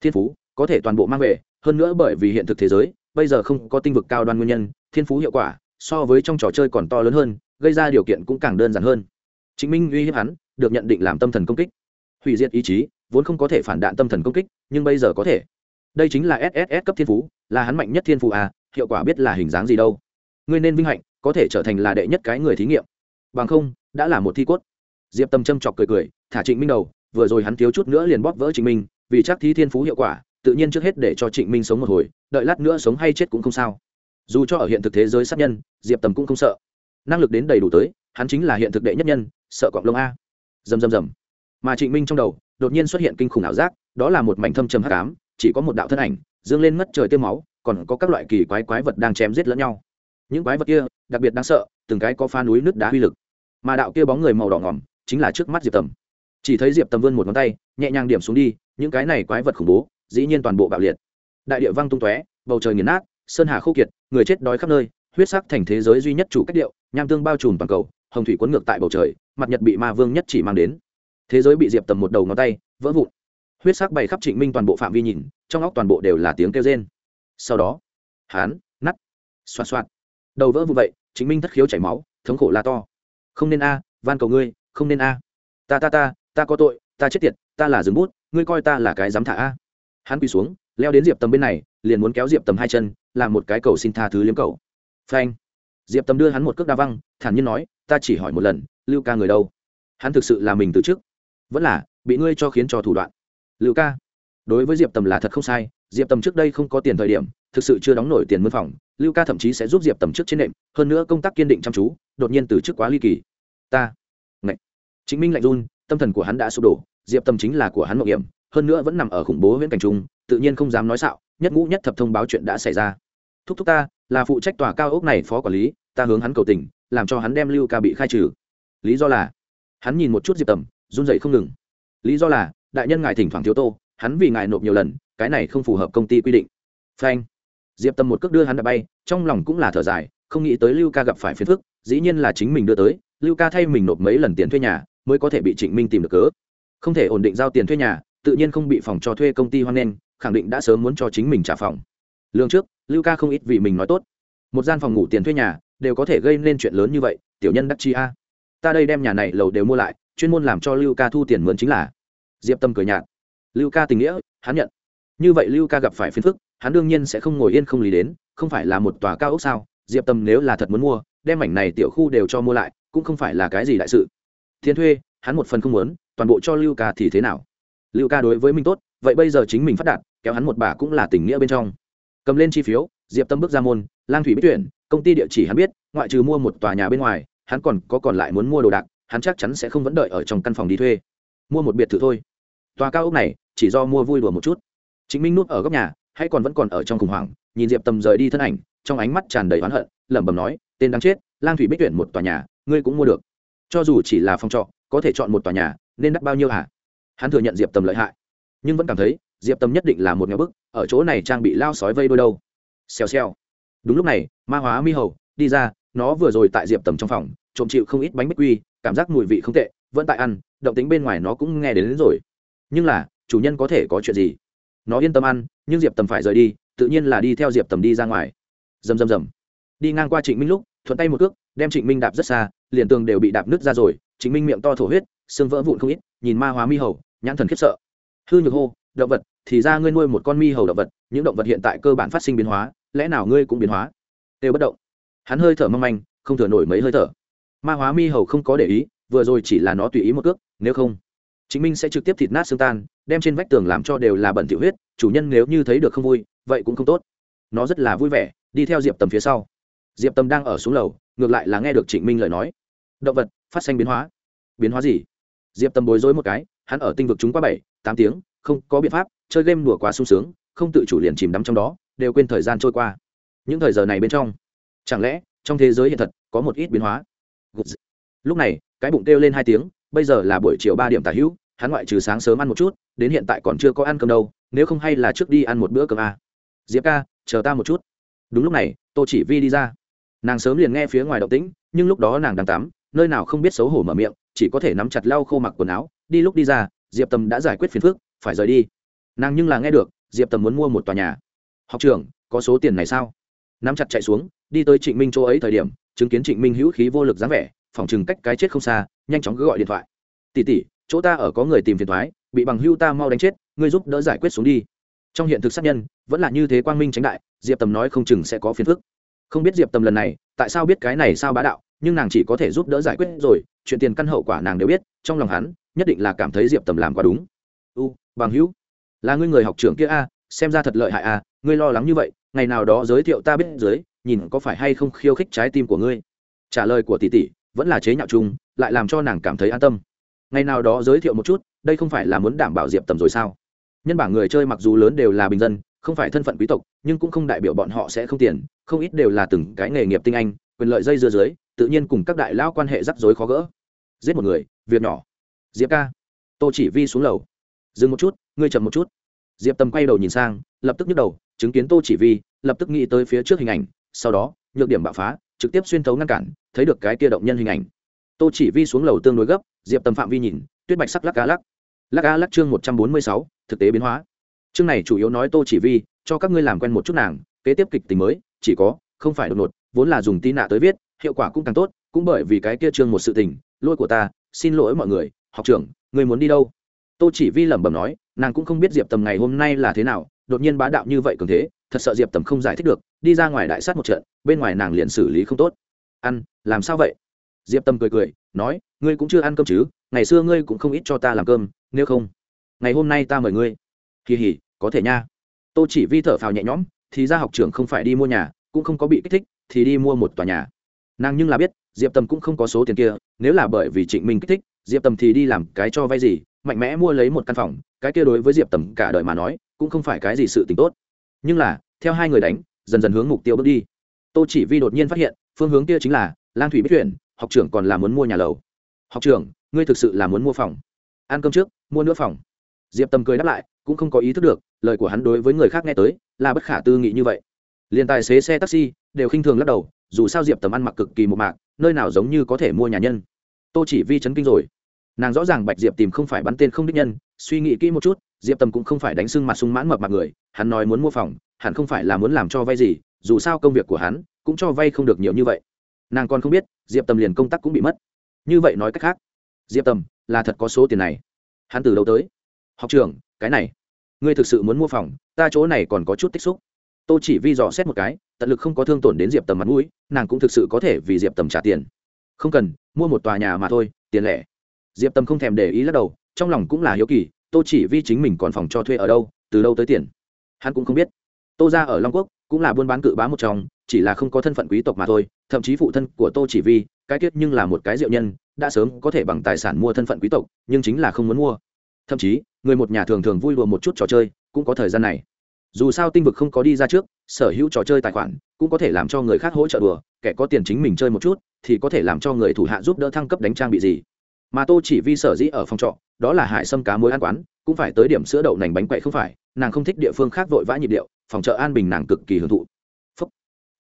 Thiên phú có thể toàn bộ mang về, hơn nữa bởi vì hiện thực thế giới, bây giờ không có tinh vực cao đoan nguyên nhân, thiên phú hiệu quả, so với trong trò chơi còn to lớn hơn, gây ra điều kiện cũng càng đơn giản hơn. Chính minh uy hiếp hắn, được nhận định làm tâm thần công kích. Hủy diệt ý chí, vốn không có thể phản đạn tâm thần công kích, nhưng bây giờ có thể. Đây chính là sss cấp thiên phú, là hắn mạnh nhất thiên phú à hiệu quả biết là hình dáng gì đâu. Ngươi nên vinh hạnh, có thể trở thành là đệ nhất cái người thí nghiệm. Bằng không, đã là một thi cốt. Diệp tâm châm chọc cười cười, thả trịnh minh đầu, vừa rồi hắn thiếu chút nữa liền bóp vỡ trịnh minh, vì chắc thi thiên phú hiệu quả tự nhiên trước hết để cho trịnh minh sống một hồi, đợi lát nữa sống hay chết cũng không sao. Dù cho ở hiện thực thế giới sát nhân, diệp tầm cũng không sợ. Năng lực đến đầy đủ tới, hắn chính là hiện thực đệ nhất nhân, sợ cọng lông a. Dầm dầm dầm mà trịnh minh trong đầu, đột nhiên xuất hiện kinh khủng ảo giác, đó là một mảnh thâm trầm hắc ám, chỉ có một đạo thân ảnh, dương lên ngất trời tiêu máu, còn có các loại kỳ quái quái vật đang chém giết lẫn nhau. Những quái vật kia, đặc biệt đáng sợ, từng cái có pha núi nước đá uy lực. Mà đạo kia bóng người màu đỏ ngỏm, chính là trước mắt diệp tầm. Chỉ thấy diệp tầm vươn một ngón tay, nhẹ nhàng điểm xuống đi, những cái này quái vật khủng bố dĩ nhiên toàn bộ bạo liệt. Đại địa văng tung tóe bầu trời nghiền nát sơn hà khô kiệt người chết đói khắp nơi huyết sắc thành thế giới duy nhất chủ cách điệu nham tương bao trùm toàn cầu hồng thủy cuốn ngược tại bầu trời mặt nhật bị ma vương nhất chỉ mang đến. Thế giới bị diệp tầm một đầu ngón tay vỡ vụn. Huyết sắc bày khắp trịnh minh toàn bộ phạm vi nhìn trong óc toàn bộ đều là tiếng kêu rên. Sau đó hán nắt xoa xoa, đầu vỡ vụ vậy chính minh thất khiếu chảy máu thống khổ la to. Không nên a van cầu ngươi không nên a. Ta ta ta ta có tội ta chết tiệt ta là rừng bút ngươi coi ta là cái dám thả a hắn quỳ xuống, leo đến diệp tầm bên này, liền muốn kéo diệp tầm hai chân, làm một cái cầu xin tha thứ liếm cầu. Phanh! Diệp tầm đưa hắn một cước đa văng, thản nhiên nói, ta chỉ hỏi một lần, lưu ca người đâu? Hắn thực sự là mình từ trước. Vẫn là, bị ngươi cho khiến cho thủ đoạn. Lưu ca, đối với diệp tầm là thật không sai, diệp tầm trước đây không có tiền thời điểm, thực sự chưa đóng nổi tiền mân phòng, lưu ca thậm chí sẽ giúp diệp tầm trước trên nệm, hơn nữa công tác kiên định chăm chú, đột nhiên từ chức quá ly kỳ. Ta ngạy chính minh lạnh run, tâm thần của hắn đã sụp đổ, diệp tầm chính là của hắn mộng hiểm hơn nữa vẫn nằm ở khủng bố viễn cảnh trung tự nhiên không dám nói xạo, nhất ngũ nhất thập thông báo chuyện đã xảy ra. Thúc thúc ta, là phụ trách tòa cao ốc này phó quản lý, ta hướng hắn cầu tình, làm cho hắn đem lưu ca bị khai trừ. Lý do là, hắn nhìn một chút diệp tầm, run dậy không ngừng. Lý do là, đại nhân ngài thỉnh thoảng thiếu tô, hắn vì ngài nộp nhiều lần, cái này không phù hợp công ty quy định. Phanh. Diệp tầm một cước đưa hắn đã bay, trong lòng cũng là thở dài, không nghĩ tới lưu ca gặp phải phiền phức, dĩ nhiên là chính mình đưa tới, lưu ca thay mình nộp mấy lần tiền thuê nhà, mới có thể bị trịnh minh tìm được cớ. Không thể ổn định giao tiền thuê nhà tự nhiên không bị phòng cho thuê công ty hoan nghênh, khẳng định đã sớm muốn cho chính mình trả phòng. Lương trước, lưu ca không ít vì mình nói tốt. Một gian phòng ngủ tiền thuê nhà, đều có thể gây nên chuyện lớn như vậy, tiểu nhân đắc chi a. Ta đây đem nhà này lầu đều mua lại, chuyên môn làm cho lưu ca thu tiền mướn chính là. Diệp tâm cười nhạt. Lưu ca tình nghĩa, hắn nhận. Như vậy lưu ca gặp phải phiền phức, hắn đương nhiên sẽ không ngồi yên không lý đến, không phải là một tòa cao ốc sao? Diệp tâm nếu là thật muốn mua, đem mảnh này tiểu khu đều cho mua lại, cũng không phải là cái gì đại sự. Thiên thuê, hắn một phần không muốn, toàn bộ cho lưu ca thì thế nào? Lưu ca đối với mình tốt, vậy bây giờ chính mình phát đạt, kéo hắn một bà cũng là tình nghĩa bên trong. Cầm lên chi phiếu, diệp tâm bước ra môn, lang thủy biết tuyển, công ty địa chỉ hắn biết, ngoại trừ mua một tòa nhà bên ngoài, hắn còn có còn lại muốn mua đồ đạc, hắn chắc chắn sẽ không vẫn đợi ở trong căn phòng đi thuê. Mua một biệt thự thôi. Tòa cao ốc này, chỉ do mua vui đùa một chút. Chính minh nuốt ở góc nhà hay còn vẫn còn ở trong khủng hoảng, nhìn diệp Tâm rời đi thân ảnh, trong ánh mắt tràn đầy oán hận, lẩm bẩm nói, tên đáng chết, lang thủy bích tuyển một tòa nhà, ngươi cũng mua được. Cho dù chỉ là phòng trọ, có thể chọn một tòa nhà, nên đắt bao nhiêu hả? Hắn thừa nhận diệp tầm lợi hại nhưng vẫn cảm thấy diệp tầm nhất định là một nhà bức ở chỗ này trang bị lao sói vây đôi đâu. Xèo xèo. Đúng lúc này ma hóa mi hầu đi ra nó vừa rồi tại diệp tầm trong phòng trộm chịu không ít bánh bích quy cảm giác mùi vị không tệ vẫn tại ăn động tính bên ngoài nó cũng nghe đến, đến rồi. Nhưng là chủ nhân có thể có chuyện gì? Nó yên tâm ăn nhưng diệp tầm phải rời đi tự nhiên là đi theo diệp tầm đi ra ngoài. Rầm rầm rầm đi ngang qua trịnh minh lúc thuận tay một cước đem trịnh minh đạp rất xa liền tường đều bị đạp nứt ra rồi trịnh minh miệng to thổ huyết xương vỡ vụn không ít nhìn ma hóa mi hầu nhãn thần khiếp sợ. Hư nhược hô, động vật, thì ra ngươi nuôi một con mi hầu động vật, những động vật hiện tại cơ bản phát sinh biến hóa, lẽ nào ngươi cũng biến hóa? Đều bất động. Hắn hơi thở mong manh, không thừa nổi mấy hơi thở. Ma hóa mi hầu không có để ý, vừa rồi chỉ là nó tùy ý một cước, nếu không, chính minh sẽ trực tiếp thịt nát xương tan, đem trên vách tường làm cho đều là bẩn tiểu huyết, chủ nhân nếu như thấy được không vui, vậy cũng không tốt. Nó rất là vui vẻ, đi theo diệp tầm phía sau. Diệp tầm đang ở xuống lầu, ngược lại là nghe được trịnh minh lời nói. Động vật, phát sinh biến hóa. Biến hóa gì? Diệp tầm bối rối một cái hắn ở tinh vực chúng qua bảy, tám tiếng, không có biện pháp, chơi game đùa quá sung sướng, không tự chủ liền chìm đắm trong đó, đều quên thời gian trôi qua. Những thời giờ này bên trong, chẳng lẽ trong thế giới hiện thật có một ít biến hóa? Lúc này, cái bụng kêu lên hai tiếng, bây giờ là buổi chiều ba điểm tả hữu, hắn ngoại trừ sáng sớm ăn một chút, đến hiện tại còn chưa có ăn cơm đâu, nếu không hay là trước đi ăn một bữa cơm à. diệp ca, chờ ta một chút. Đúng lúc này, tô chỉ vi đi ra. Nàng sớm liền nghe phía ngoài động tĩnh, nhưng lúc đó nàng đang tắm, nơi nào không biết xấu hổ mở miệng chỉ có thể nắm chặt lau khô mặc quần áo, đi lúc đi ra, diệp tâm đã giải quyết phiền phức, phải rời đi. Nàng nhưng là nghe được, diệp tâm muốn mua một tòa nhà. Học trưởng, có số tiền này sao? Nắm chặt chạy xuống, đi tới trịnh minh chỗ ấy thời điểm, chứng kiến trịnh minh hữu khí vô lực dáng vẻ, phòng chừng cách cái chết không xa, nhanh chóng cứ gọi điện thoại. Tỉ tỉ chỗ ta ở có người tìm phiền thoái, bị bằng hưu ta mau đánh chết, ngươi giúp đỡ giải quyết xuống đi. Trong hiện thực sát nhân, vẫn là như thế quang minh tránh đại, diệp tầm nói không chừng sẽ có phiền phức. Không biết diệp tầm lần này, tại sao biết cái này sao bá đạo, nhưng nàng chỉ có thể giúp đỡ giải quyết rồi chuyện tiền căn hậu quả nàng đều biết, trong lòng hắn, nhất định là cảm thấy diệp tầm làm quá đúng. U, bằng hữu, là ngươi người học trưởng kia a, xem ra thật lợi hại a, ngươi lo lắng như vậy, ngày nào đó giới thiệu ta biết dưới, nhìn có phải hay không khiêu khích trái tim của ngươi. Trả lời của tỷ tỷ, vẫn là chế nhạo chung, lại làm cho nàng cảm thấy an tâm. Ngày nào đó giới thiệu một chút, đây không phải là muốn đảm bảo diệp tầm rồi sao? Nhân bảng người chơi mặc dù lớn đều là bình dân, không phải thân phận quý tộc, nhưng cũng không đại biểu bọn họ sẽ không tiền, không ít đều là từng cái nghề nghiệp tinh anh, quyền lợi dây dưa dưới, tự nhiên cùng các đại lão quan hệ rắc rối khó gỡ giết một người, việc nhỏ. Diệp ca, tô chỉ vi xuống lầu. Dừng một chút, ngươi chậm một chút. Diệp tầm quay đầu nhìn sang, lập tức nhức đầu, chứng kiến tô chỉ vi, lập tức nghĩ tới phía trước hình ảnh, sau đó, nhược điểm bạo phá, trực tiếp xuyên thấu ngăn cản, thấy được cái kia động nhân hình ảnh. Tô chỉ vi xuống lầu tương đối gấp, diệp tầm phạm vi nhìn, tuyết bạch sắc lắc cá lắc. Lắc cá lắc chương một trăm bốn mươi sáu, thực tế biến hóa. Chương này chủ yếu nói tô chỉ vi, cho các ngươi làm quen một chút nàng, kế tiếp kịch tình mới, chỉ có, không phải đột ngột, vốn là dùng tin nạ tới viết, hiệu quả cũng càng tốt, cũng bởi vì cái kia chương một sự tình lỗi của ta, xin lỗi mọi người, học trưởng, người muốn đi đâu? Tô chỉ vi lẩm bẩm nói, nàng cũng không biết diệp tầm ngày hôm nay là thế nào, đột nhiên bá đạo như vậy cường thế, thật sợ diệp tầm không giải thích được, đi ra ngoài đại sát một trận, bên ngoài nàng liền xử lý không tốt. Ăn, làm sao vậy? Diệp tầm cười cười, nói, ngươi cũng chưa ăn cơm chứ, ngày xưa ngươi cũng không ít cho ta làm cơm, nếu không, ngày hôm nay ta mời ngươi. Kỳ hỉ, có thể nha. Tô chỉ vi thở phào nhẹ nhõm, thì ra học trưởng không phải đi mua nhà, cũng không có bị kích thích, thì đi mua một tòa nhà. Nàng nhưng là biết, diệp tầm cũng không có số tiền kia nếu là bởi vì trịnh minh kích thích, diệp tầm thì đi làm cái cho vay gì, mạnh mẽ mua lấy một căn phòng, cái kia đối với diệp tầm cả đời mà nói, cũng không phải cái gì sự t ì n h tốt. Nhưng là, theo hai người đánh, dần dần hướng mục tiêu bước đi. Tô chỉ vi đột nhiên phát hiện, phương hướng kia chính là lang thủy bích tuyển học trưởng còn là muốn mua nhà lầu. Học trưởng, ngươi thực sự là muốn mua phòng? Ăn cơm trước, mua nữa phòng. Diệp tầm cười đáp lại, cũng không có ý thức được, lời của hắn đối với người khác nghe tới, là bất khả tư nghị như vậy. Liền tài xế xe taxi, đều khinh thường lắc đầu, dù sao diệp tầm ăn mặc cực kỳ một mạc, nơi nào giống như có thể mua nhà nhân tô chỉ vi chấn kinh rồi. Nàng rõ ràng bạch diệp tìm không phải bắn tên không đích nhân, suy nghĩ kỹ một chút, diệp tầm cũng không phải đánh sưng mặt sung mãn mập mặt người, hắn nói muốn mua phòng, hẳn không phải là muốn làm cho vay gì, dù sao công việc của hắn cũng cho vay không được nhiều như vậy. Nàng còn không biết, diệp tầm liền công tác cũng bị mất. Như vậy nói cách khác, diệp tầm là thật có số tiền này. Hắn từ đâu tới? Học trường, cái này. Ngươi thực sự muốn mua phòng, ta chỗ này còn có chút tích xúc. Tô chỉ vi dò xét một cái, tận lực không có thương tổn đến diệp tầm mặt mũi, nàng cũng thực sự có thể vì diệp tầm trả tiền không cần, mua một tòa nhà mà thôi, tiền lẻ. Diệp Tâm không thèm để ý lắc đầu, trong lòng cũng là hiếu kỳ, tô chỉ vi chính mình còn phòng cho thuê ở đâu, từ đâu tới tiền? Hắn cũng không biết. Tô ra ở long quốc, cũng là buôn bán cự bá một trong, chỉ là không có thân phận quý tộc mà thôi, thậm chí phụ thân của tô chỉ vi, cái kết nhưng là một cái diệu nhân, đã sớm có thể bằng tài sản mua thân phận quý tộc, nhưng chính là không muốn mua. Thậm chí, người một nhà thường thường vui đùa một chút trò chơi, cũng có thời gian này. Dù sao tinh vực không có đi ra trước, sở hữu trò chơi tài khoản, cũng có thể làm cho người khác hỗ trợ đùa, kẻ có tiền chính mình chơi một chút thì có thể làm cho người thủ hạ giúp đỡ thăng cấp đánh trang bị gì. Mà tô chỉ vi sở dĩ ở phòng trọ, đó là hải sâm cá muối ăn quán, cũng phải tới điểm sữa đậu nành bánh quậy không phải, nàng không thích địa phương khác vội vã nhịp điệu, phòng chợ an bình nàng cực kỳ hưởng thụ. Phúc.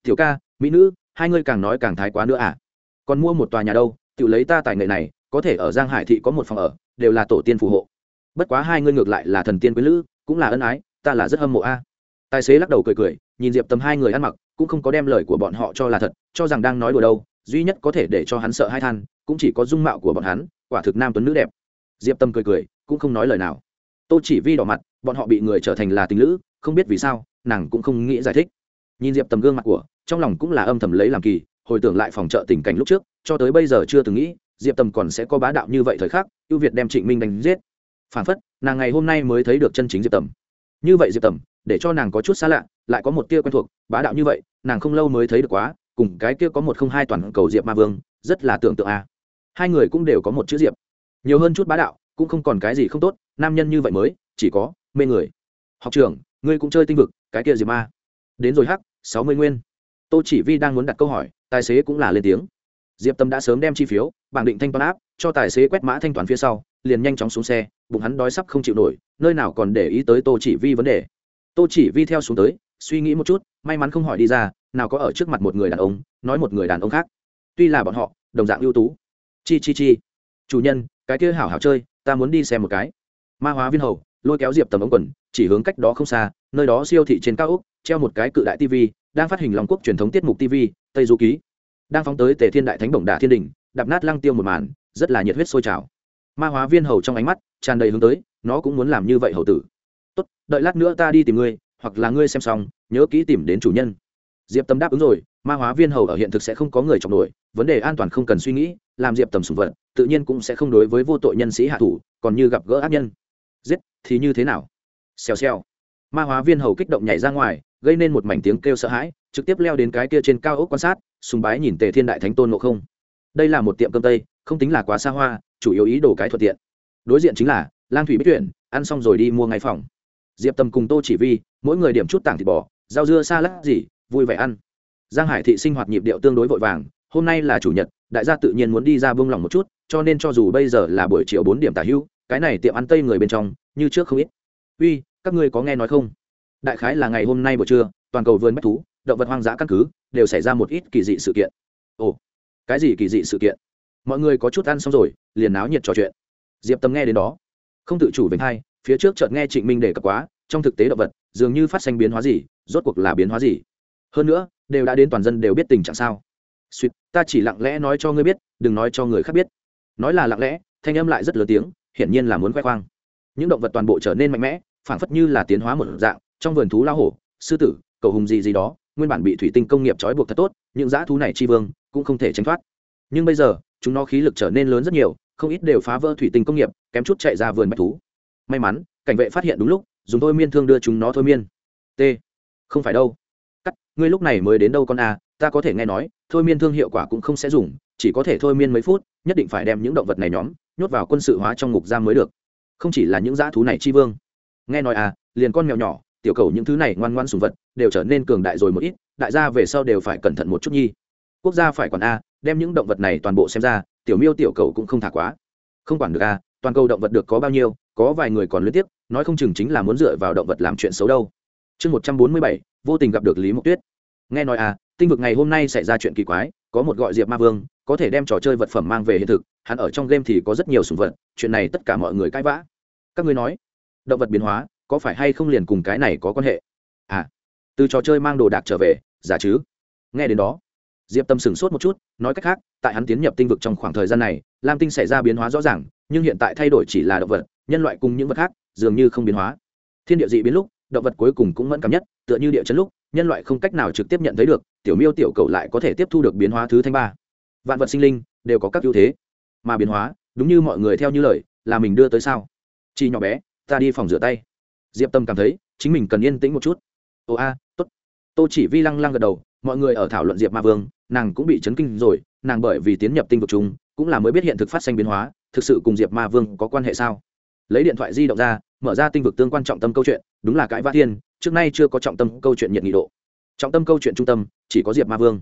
Tiểu ca, mỹ nữ, hai ngươi càng nói càng thái quá nữa à? Còn mua một tòa nhà đâu, tự lấy ta tài nghệ này, có thể ở giang hải thị có một phòng ở, đều là tổ tiên phù hộ. Bất quá hai ngươi ngược lại là thần tiên quý lữ, cũng là ân ái, ta là rất hâm mộ a. Tài xế lắc đầu cười cười, nhìn diệp tầm hai người ăn mặc, cũng không có đem lời của bọn họ cho là thật, cho rằng đang nói đùa đâu duy nhất có thể để cho hắn sợ hai than, cũng chỉ có dung mạo của bọn hắn, quả thực nam tuấn nữ đẹp. Diệp tâm cười cười, cũng không nói lời nào. Tô chỉ vi đỏ mặt, bọn họ bị người trở thành là tình lữ, không biết vì sao, nàng cũng không nghĩ giải thích. Nhìn diệp tầm gương mặt của, trong lòng cũng là âm thầm lấy làm kỳ, hồi tưởng lại phòng trợ tình cảnh lúc trước, cho tới bây giờ chưa từng nghĩ, diệp tầm còn sẽ có bá đạo như vậy thời khắc, ưu việt đem trịnh minh đánh giết. Phản phất, nàng ngày hôm nay mới thấy được chân chính diệp tầm như vậy diệp tầm để cho nàng có chút xa lạ, lại có một tia quen thuộc, bá đạo như vậy, nàng không lâu mới thấy được quá cùng cái kia có một không hai toàn cầu diệp ma vương, rất là tưởng tượng a. À. hai người cũng đều có một chữ diệp. Nhiều hơn chút bá đạo, cũng không còn cái gì không tốt, nam nhân như vậy mới, chỉ có mê người. Học trưởng, ngươi cũng chơi tinh vực, cái kia diệp ma. Đến rồi hắc, sáu mươi nguyên. Tô chỉ vi đang muốn đặt câu hỏi, tài xế cũng là lên tiếng. Diệp tâm đã sớm đem chi phiếu, bảng định thanh toán áp, cho tài xế quét mã thanh toán phía sau, liền nhanh chóng xuống xe, bụng hắn đói sắp không chịu nổi, nơi nào còn để ý tới tô chỉ vi vấn đề. Tô chỉ vi theo xuống tới, suy nghĩ một chút, may mắn không hỏi đi ra nào có ở trước mặt một người đàn ông, nói một người đàn ông khác. Tuy là bọn họ, đồng dạng ưu tú. Chi chi chi. Chủ nhân, cái kia hảo hảo chơi, ta muốn đi xem một cái. Ma hóa viên hầu, lôi kéo diệp tầm ống quần, chỉ hướng cách đó không xa, nơi đó siêu thị trên cao úc treo một cái cự đại tv đang phát hình lòng quốc truyền thống tiết mục tv tây du ký. Đang phóng tới tề thiên đại thánh bổng đà thiên đình, đạp nát lăng tiêu một màn, rất là nhiệt huyết sôi trào. Ma hóa viên hầu trong ánh mắt, tràn đầy hướng tới, nó cũng muốn làm như vậy hầu tử. Tốt, đợi lát nữa ta đi tìm ngươi, hoặc là ngươi xem xong, nhớ kỹ tìm đến chủ nhân diệp tâm đáp ứng rồi, ma hóa viên hầu ở hiện thực sẽ không có người chọc nổi, vấn đề an toàn không cần suy nghĩ, làm diệp tầm sùng vật, tự nhiên cũng sẽ không đối với vô tội nhân sĩ hạ thủ, còn như gặp gỡ ác nhân. Giết, thì như thế nào? Xèo xèo. Ma hóa viên hầu kích động nhảy ra ngoài, gây nên một mảnh tiếng kêu sợ hãi, trực tiếp leo đến cái kia trên cao ốc quan sát, sùng bái nhìn tề thiên đại thánh tôn ngộ không. Đây là một tiệm cơm tây, không tính là quá xa hoa, chủ yếu ý đồ cái thuận tiện. Đối diện chính là, lang thủy bích tuyển, ăn xong rồi đi mua ngay phòng. Diệp tầm cùng tô chỉ vi, mỗi người điểm chút tảng thịt bò, rau dưa xa lắc gì vui vẻ ăn. Giang hải thị sinh hoạt nhịp điệu tương đối vội vàng, hôm nay là chủ nhật, đại gia tự nhiên muốn đi ra vương lòng một chút, cho nên cho dù bây giờ là buổi chiều bốn điểm tả hữu cái này tiệm ăn tây người bên trong, như trước không ít. Uy, các ngươi có nghe nói không? Đại khái là ngày hôm nay buổi trưa, toàn cầu vườn bách thú, động vật hoang dã căn cứ, đều xảy ra một ít kỳ dị sự kiện. Ồ, cái gì kỳ dị sự kiện? Mọi người có chút ăn xong rồi, liền náo nhiệt trò chuyện. Diệp tâm nghe đến đó. Không tự chủ vĩnh hai, phía trước chợt nghe trịnh minh đề cập quá, trong thực tế động vật, dường như phát sinh biến hóa gì, rốt cuộc là biến hóa gì? Hơn nữa, đều đã đến toàn dân đều biết tình trạng sao. Suýt ta chỉ lặng lẽ nói cho ngươi biết, đừng nói cho người khác biết. Nói là lặng lẽ, thanh âm lại rất lớn tiếng, hiển nhiên là muốn khoe khoang. Những động vật toàn bộ trở nên mạnh mẽ, phảng phất như là tiến hóa một dạng, trong vườn thú lao hổ, sư tử, cầu hùng gì gì đó, nguyên bản bị thủy tinh công nghiệp trói buộc thật tốt, những dã thú này chi vương, cũng không thể tránh thoát. Nhưng bây giờ, chúng nó khí lực trở nên lớn rất nhiều, không ít đều phá vỡ thủy tinh công nghiệp, kém chút chạy ra vườn bạch thú. May mắn, cảnh vệ phát hiện đúng lúc, dùng thôi miên thương đưa chúng nó thôi miên. T. Không phải đâu ngươi lúc này mới đến đâu con a, ta có thể nghe nói, thôi miên thương hiệu quả cũng không sẽ dùng, chỉ có thể thôi miên mấy phút, nhất định phải đem những động vật này nhóm, nhốt vào quân sự hóa trong ngục giam mới được. Không chỉ là những dã thú này chi vương. Nghe nói à liền con mèo nhỏ, tiểu cầu những thứ này ngoan ngoan sùng vật, đều trở nên cường đại rồi một ít, đại gia về sau đều phải cẩn thận một chút nhi. Quốc gia phải quản a, đem những động vật này toàn bộ xem ra, tiểu miêu tiểu cầu cũng không thả quá. Không quản được a, toàn cầu động vật được có bao nhiêu, có vài người còn liên tiếp, nói không chừng chính là muốn dựa vào động vật làm chuyện xấu đâu. Chương một trăm bốn mươi bảy, vô tình gặp được lý mộc tuyết nghe nói à tinh vực ngày hôm nay xảy ra chuyện kỳ quái, có một gọi diệp ma vương, có thể đem trò chơi vật phẩm mang về hiện thực, hắn ở trong game thì có rất nhiều sùng vật, chuyện này tất cả mọi người cãi vã. Các ngươi nói, động vật biến hóa, có phải hay không liền cùng cái này có quan hệ? À từ trò chơi mang đồ đạc trở về, giả chứ? Nghe đến đó, diệp tâm sửng sốt một chút, nói cách khác, tại hắn tiến nhập tinh vực trong khoảng thời gian này, lam tinh xảy ra biến hóa rõ ràng, nhưng hiện tại thay đổi chỉ là động vật, nhân loại cùng những vật khác, dường như không biến hóa. Thiên địa dị biến lúc, động vật cuối cùng cũng mẫn cảm nhất, tựa như địa chấn lúc nhân loại không cách nào trực tiếp nhận thấy được, tiểu miêu tiểu cầu lại có thể tiếp thu được biến hóa thứ thanh ba. Vạn vật sinh linh đều có các ưu thế. Mà biến hóa, đúng như mọi người theo như lời, là mình đưa tới sao? Chi nhỏ bé, ta đi phòng rửa tay. Diệp tâm cảm thấy, chính mình cần yên tĩnh một chút. Ồ a t ố t tô chỉ vi lăng lăng gật đầu, mọi người ở thảo luận diệp ma vương, nàng cũng bị chấn kinh rồi, nàng bởi vì tiến nhập tinh vực chúng, cũng là mới biết hiện thực phát sinh biến hóa, thực sự cùng diệp ma vương có quan hệ sao? Lấy điện thoại di động ra, mở ra tinh vực tương quan trọng tâm câu chuyện, đúng là cãi vã thiên trước nay chưa có trọng tâm câu chuyện nhiệt nghị độ. Trọng tâm câu chuyện trung tâm, chỉ có diệp ma vương.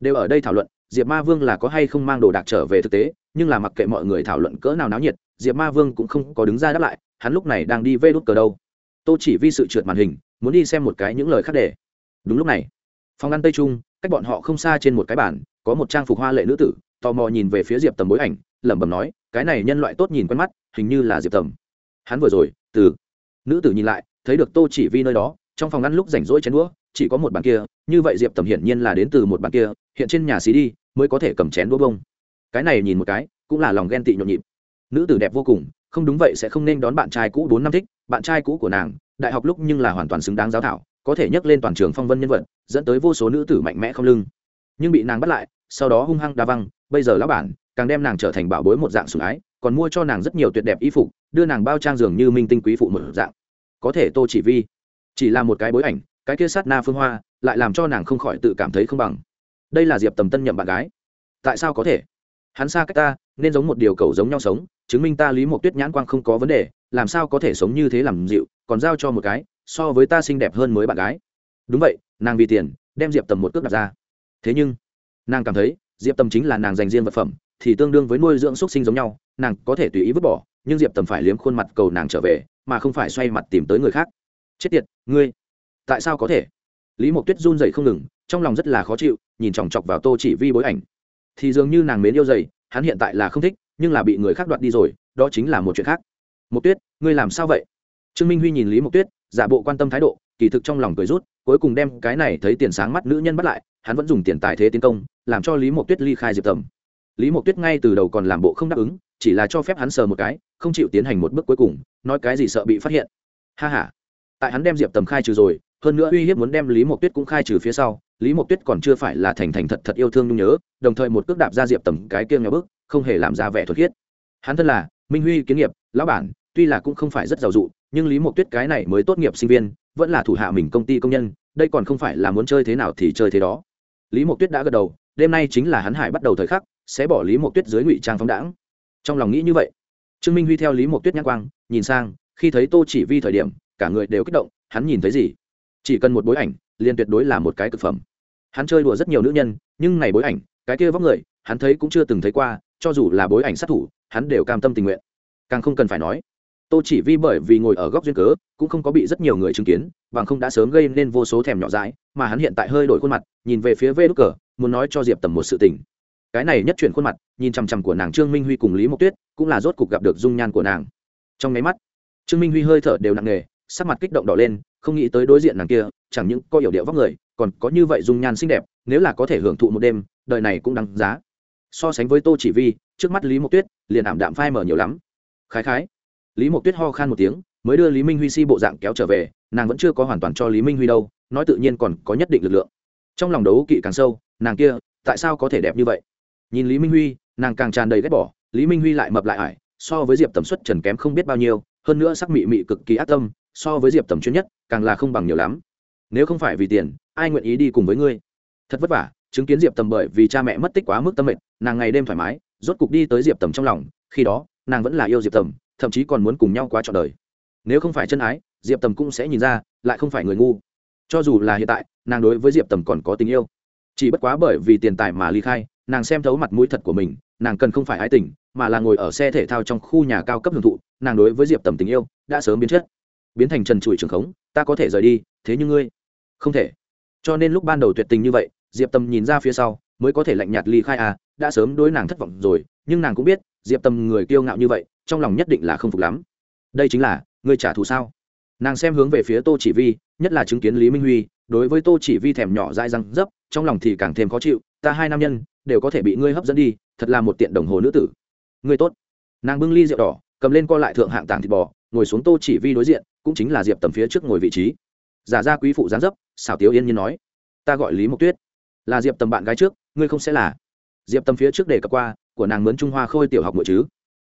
Đều ở đây thảo luận, diệp ma vương là có hay không mang đồ đạc trở về thực tế, nhưng là mặc kệ mọi người thảo luận cỡ nào náo nhiệt, diệp ma vương cũng không có đứng ra đáp lại, hắn lúc này đang đi vê đốt cờ đâu. Tô chỉ vì sự trượt màn hình, muốn đi xem một cái những lời khác để. Đúng lúc này, phòng ăn tây trung, cách bọn họ không xa trên một cái bản có một trang phục hoa lệ nữ tử, tò mò nhìn về phía diệp tầm bối ảnh, lẩm bẩm nói, cái này nhân loại tốt nhìn quen mắt, hình như là diệp tầm. Hắn vừa rồi, từ, nữ tử nhìn lại thấy được tô chỉ vi nơi đó, trong phòng ăn lúc rảnh rỗi chén đũa, chỉ có một bàn kia, như vậy diệp tầm hiển nhiên là đến từ một bàn kia, hiện trên nhà xí đi, mới có thể cầm chén đũa bông. Cái này nhìn một cái, cũng là lòng ghen tị nhộn nhịp. Nữ tử đẹp vô cùng, không đúng vậy sẽ không nên đón bạn trai cũ bốn năm thích, bạn trai cũ của nàng, đại học lúc nhưng là hoàn toàn xứng đáng giáo thảo, có thể nhắc lên toàn trường phong vân nhân vật, dẫn tới vô số nữ tử mạnh mẽ không lưng. Nhưng bị nàng bắt lại, sau đó hung hăng đa văng, bây giờ lão bản, càng đem nàng trở thành bảo bối một dạng sủng ái, còn mua cho nàng rất nhiều tuyệt đẹp y phục, đưa nàng bao trang dường như minh tinh quý phụ một dạng có thể tô chỉ vi. Chỉ là một cái bối ảnh, cái kia sát na phương hoa, lại làm cho nàng không khỏi tự cảm thấy không bằng. Đây là diệp tầm tân nhậm bạn gái. Tại sao có thể? Hắn xa cách ta, nên giống một điều cầu giống nhau sống, chứng minh ta lý một tuyết nhãn quang không có vấn đề, làm sao có thể sống như thế làm dịu, còn giao cho một cái, so với ta xinh đẹp hơn mới bạn gái. Đúng vậy, nàng vì tiền, đem diệp tầm một cước đặt ra. Thế nhưng, nàng cảm thấy, diệp tầm chính là nàng dành riêng vật phẩm, thì tương đương với nuôi dưỡng x u ấ t sinh giống nhau, nàng có thể tùy ý vứt bỏ, nhưng diệp tầm phải liếm khuôn mặt cầu nàng trở về mà không phải xoay mặt tìm tới người khác. Chết tiệt, ngươi, tại sao có thể? Lý mộc tuyết run dậy không ngừng, trong lòng rất là khó chịu, nhìn chòng chọc vào tô chỉ vi bối ảnh. Thì dường như nàng mến yêu dày, hắn hiện tại là không thích, nhưng là bị người khác đoạt đi rồi, đó chính là một chuyện khác. Mộc tuyết, ngươi làm sao vậy? Trương minh huy nhìn lý mộc tuyết, giả bộ quan tâm thái độ, kỳ thực trong lòng cười rút, cuối cùng đem cái này thấy tiền sáng mắt nữ nhân bắt lại, hắn vẫn dùng tiền tài thế tiến công, làm cho lý mộc tuyết ly khai diệp tầm lý mộc tuyết ngay từ đầu còn làm bộ không đáp ứng chỉ là cho phép hắn sờ một cái, không chịu tiến hành một bước cuối cùng, nói cái gì sợ bị phát hiện. Ha h a tại hắn đem diệp tầm khai trừ rồi, hơn nữa uy hiếp muốn đem lý mộc tuyết cũng khai trừ phía sau, lý mộc tuyết còn chưa phải là thành thành thật thật yêu thương nhung nhớ, đồng thời một cước đạp ra diệp tầm cái kiêng nhỏ bước, không hề làm ra vẻ thuật khiết. Hắn thân là minh huy kiến nghiệp, lão bản, tuy là cũng không phải rất giàu dụ, nhưng lý mộc tuyết cái này mới tốt nghiệp sinh viên, vẫn là thủ hạ mình công ty công nhân, đây còn không phải là muốn chơi thế nào thì chơi thế đó. Lý mộc tuyết đã gật đầu, đêm nay chính là hắn hải bắt đầu thời khắc, sẽ bỏ lý mộc tuyết dưới ngụy trang phóng đãng trong lòng nghĩ như vậy. Trương minh huy theo lý mộc tuyết nhắc quang, nhìn sang, khi thấy tô chỉ vi thời điểm, cả người đều kích động, hắn nhìn thấy gì? Chỉ cần một bối ảnh, liền tuyệt đối là một cái cực phẩm. Hắn chơi đùa rất nhiều nữ nhân, nhưng này bối ảnh, cái kia vóc người, hắn thấy cũng chưa từng thấy qua, cho dù là bối ảnh sát thủ, hắn đều cam tâm tình nguyện. Càng không cần phải nói, tô chỉ vi bởi vì ngồi ở góc duyên cớ, cũng không có bị rất nhiều người chứng kiến, bằng không đã sớm gây nên vô số thèm nhỏ dãi, mà hắn hiện tại hơi đổi khuôn mặt, nhìn về phía vê đúc cờ, muốn nói cho diệp tầm một sự tình cái này nhất chuyển khuôn mặt, nhìn chằm chằm của nàng trương minh huy cùng lý mộc tuyết, cũng là rốt cục gặp được dung nhan của nàng. Trong máy mắt, trương minh huy hơi thở đều nặng nề, sắc mặt kích động đỏ lên, không nghĩ tới đối diện nàng kia, chẳng những có hiểu điệu vóc người, còn có như vậy dung nhan xinh đẹp, nếu là có thể hưởng thụ một đêm, đời này cũng đáng giá. So sánh với tô chỉ vi, trước mắt lý mộc tuyết, liền ảm đạm phai mở nhiều lắm. Khái khái. Lý mộc tuyết ho khan một tiếng, mới đưa lý minh huy si bộ dạng kéo trở về, nàng vẫn chưa có hoàn toàn cho lý minh huy đâu, nói tự nhiên còn có nhất định lực lượng. Trong lòng đấu kỵ càng sâu, nàng kia, tại sao có thể đẹp như vậy? Nhìn lý minh huy, nàng càng tràn đầy ghét bỏ, lý minh huy lại mập lại ải, so với diệp tầm xuất trần kém không biết bao nhiêu, hơn nữa sắc mị mị cực kỳ ác tâm, so với diệp tầm chuyên nhất, càng là không bằng nhiều lắm. Nếu không phải vì tiền, ai nguyện ý đi cùng với ngươi? Thật vất vả, chứng kiến diệp tầm bởi vì cha mẹ mất tích quá mức tâm mệt, nàng ngày đêm thoải mái, rốt cục đi tới diệp tầm trong lòng, khi đó, nàng vẫn là yêu diệp tầm, thậm chí còn muốn cùng nhau quá trọn đời. Nếu không phải chân ái, diệp tầm cũng sẽ nhìn ra, lại không phải người ngu. Cho dù là hiện tại, nàng đối với diệp tầm còn có tình yêu. Chỉ bất quá bởi vì tiền tài mà ly khai nàng xem thấu mặt mũi thật của mình, nàng cần không phải ái tình, mà là ngồi ở xe thể thao trong khu nhà cao cấp hưởng thụ, nàng đối với diệp tầm tình yêu đã sớm biến chất. Biến thành trần trụi trường khống, ta có thể rời đi, thế nhưng ngươi? Không thể. Cho nên lúc ban đầu tuyệt tình như vậy, diệp tầm nhìn ra phía sau, mới có thể lạnh nhạt ly khai à đã sớm đối nàng thất vọng rồi, nhưng nàng cũng biết, diệp tầm người kiêu ngạo như vậy, trong lòng nhất định là không phục lắm. Đây chính là, ngươi trả thù sao? Nàng xem hướng về phía tô chỉ vi, nhất là chứng kiến lý minh huy, đối với tô chỉ vi thèm nhỏ dai răng dấp, trong lòng thì càng thêm khó chịu, ta hai nam nhân đều có thể bị ngươi hấp dẫn đi, thật là một tiện đồng hồ nữ tử. Ngươi tốt. Nàng bưng ly rượu đỏ, cầm lên co lại thượng hạng tàng thịt bò, ngồi xuống tô chỉ vi đối diện, cũng chính là diệp tầm phía trước ngồi vị trí. Giả ra quý phụ gián dấp, xảo tiếu yên nhiên nói, ta gọi lý mộc tuyết. Là diệp tầm bạn gái trước, ngươi không sẽ là. Diệp tầm phía trước đề cập qua, của nàng mướn trung hoa khôi tiểu học nội chứ.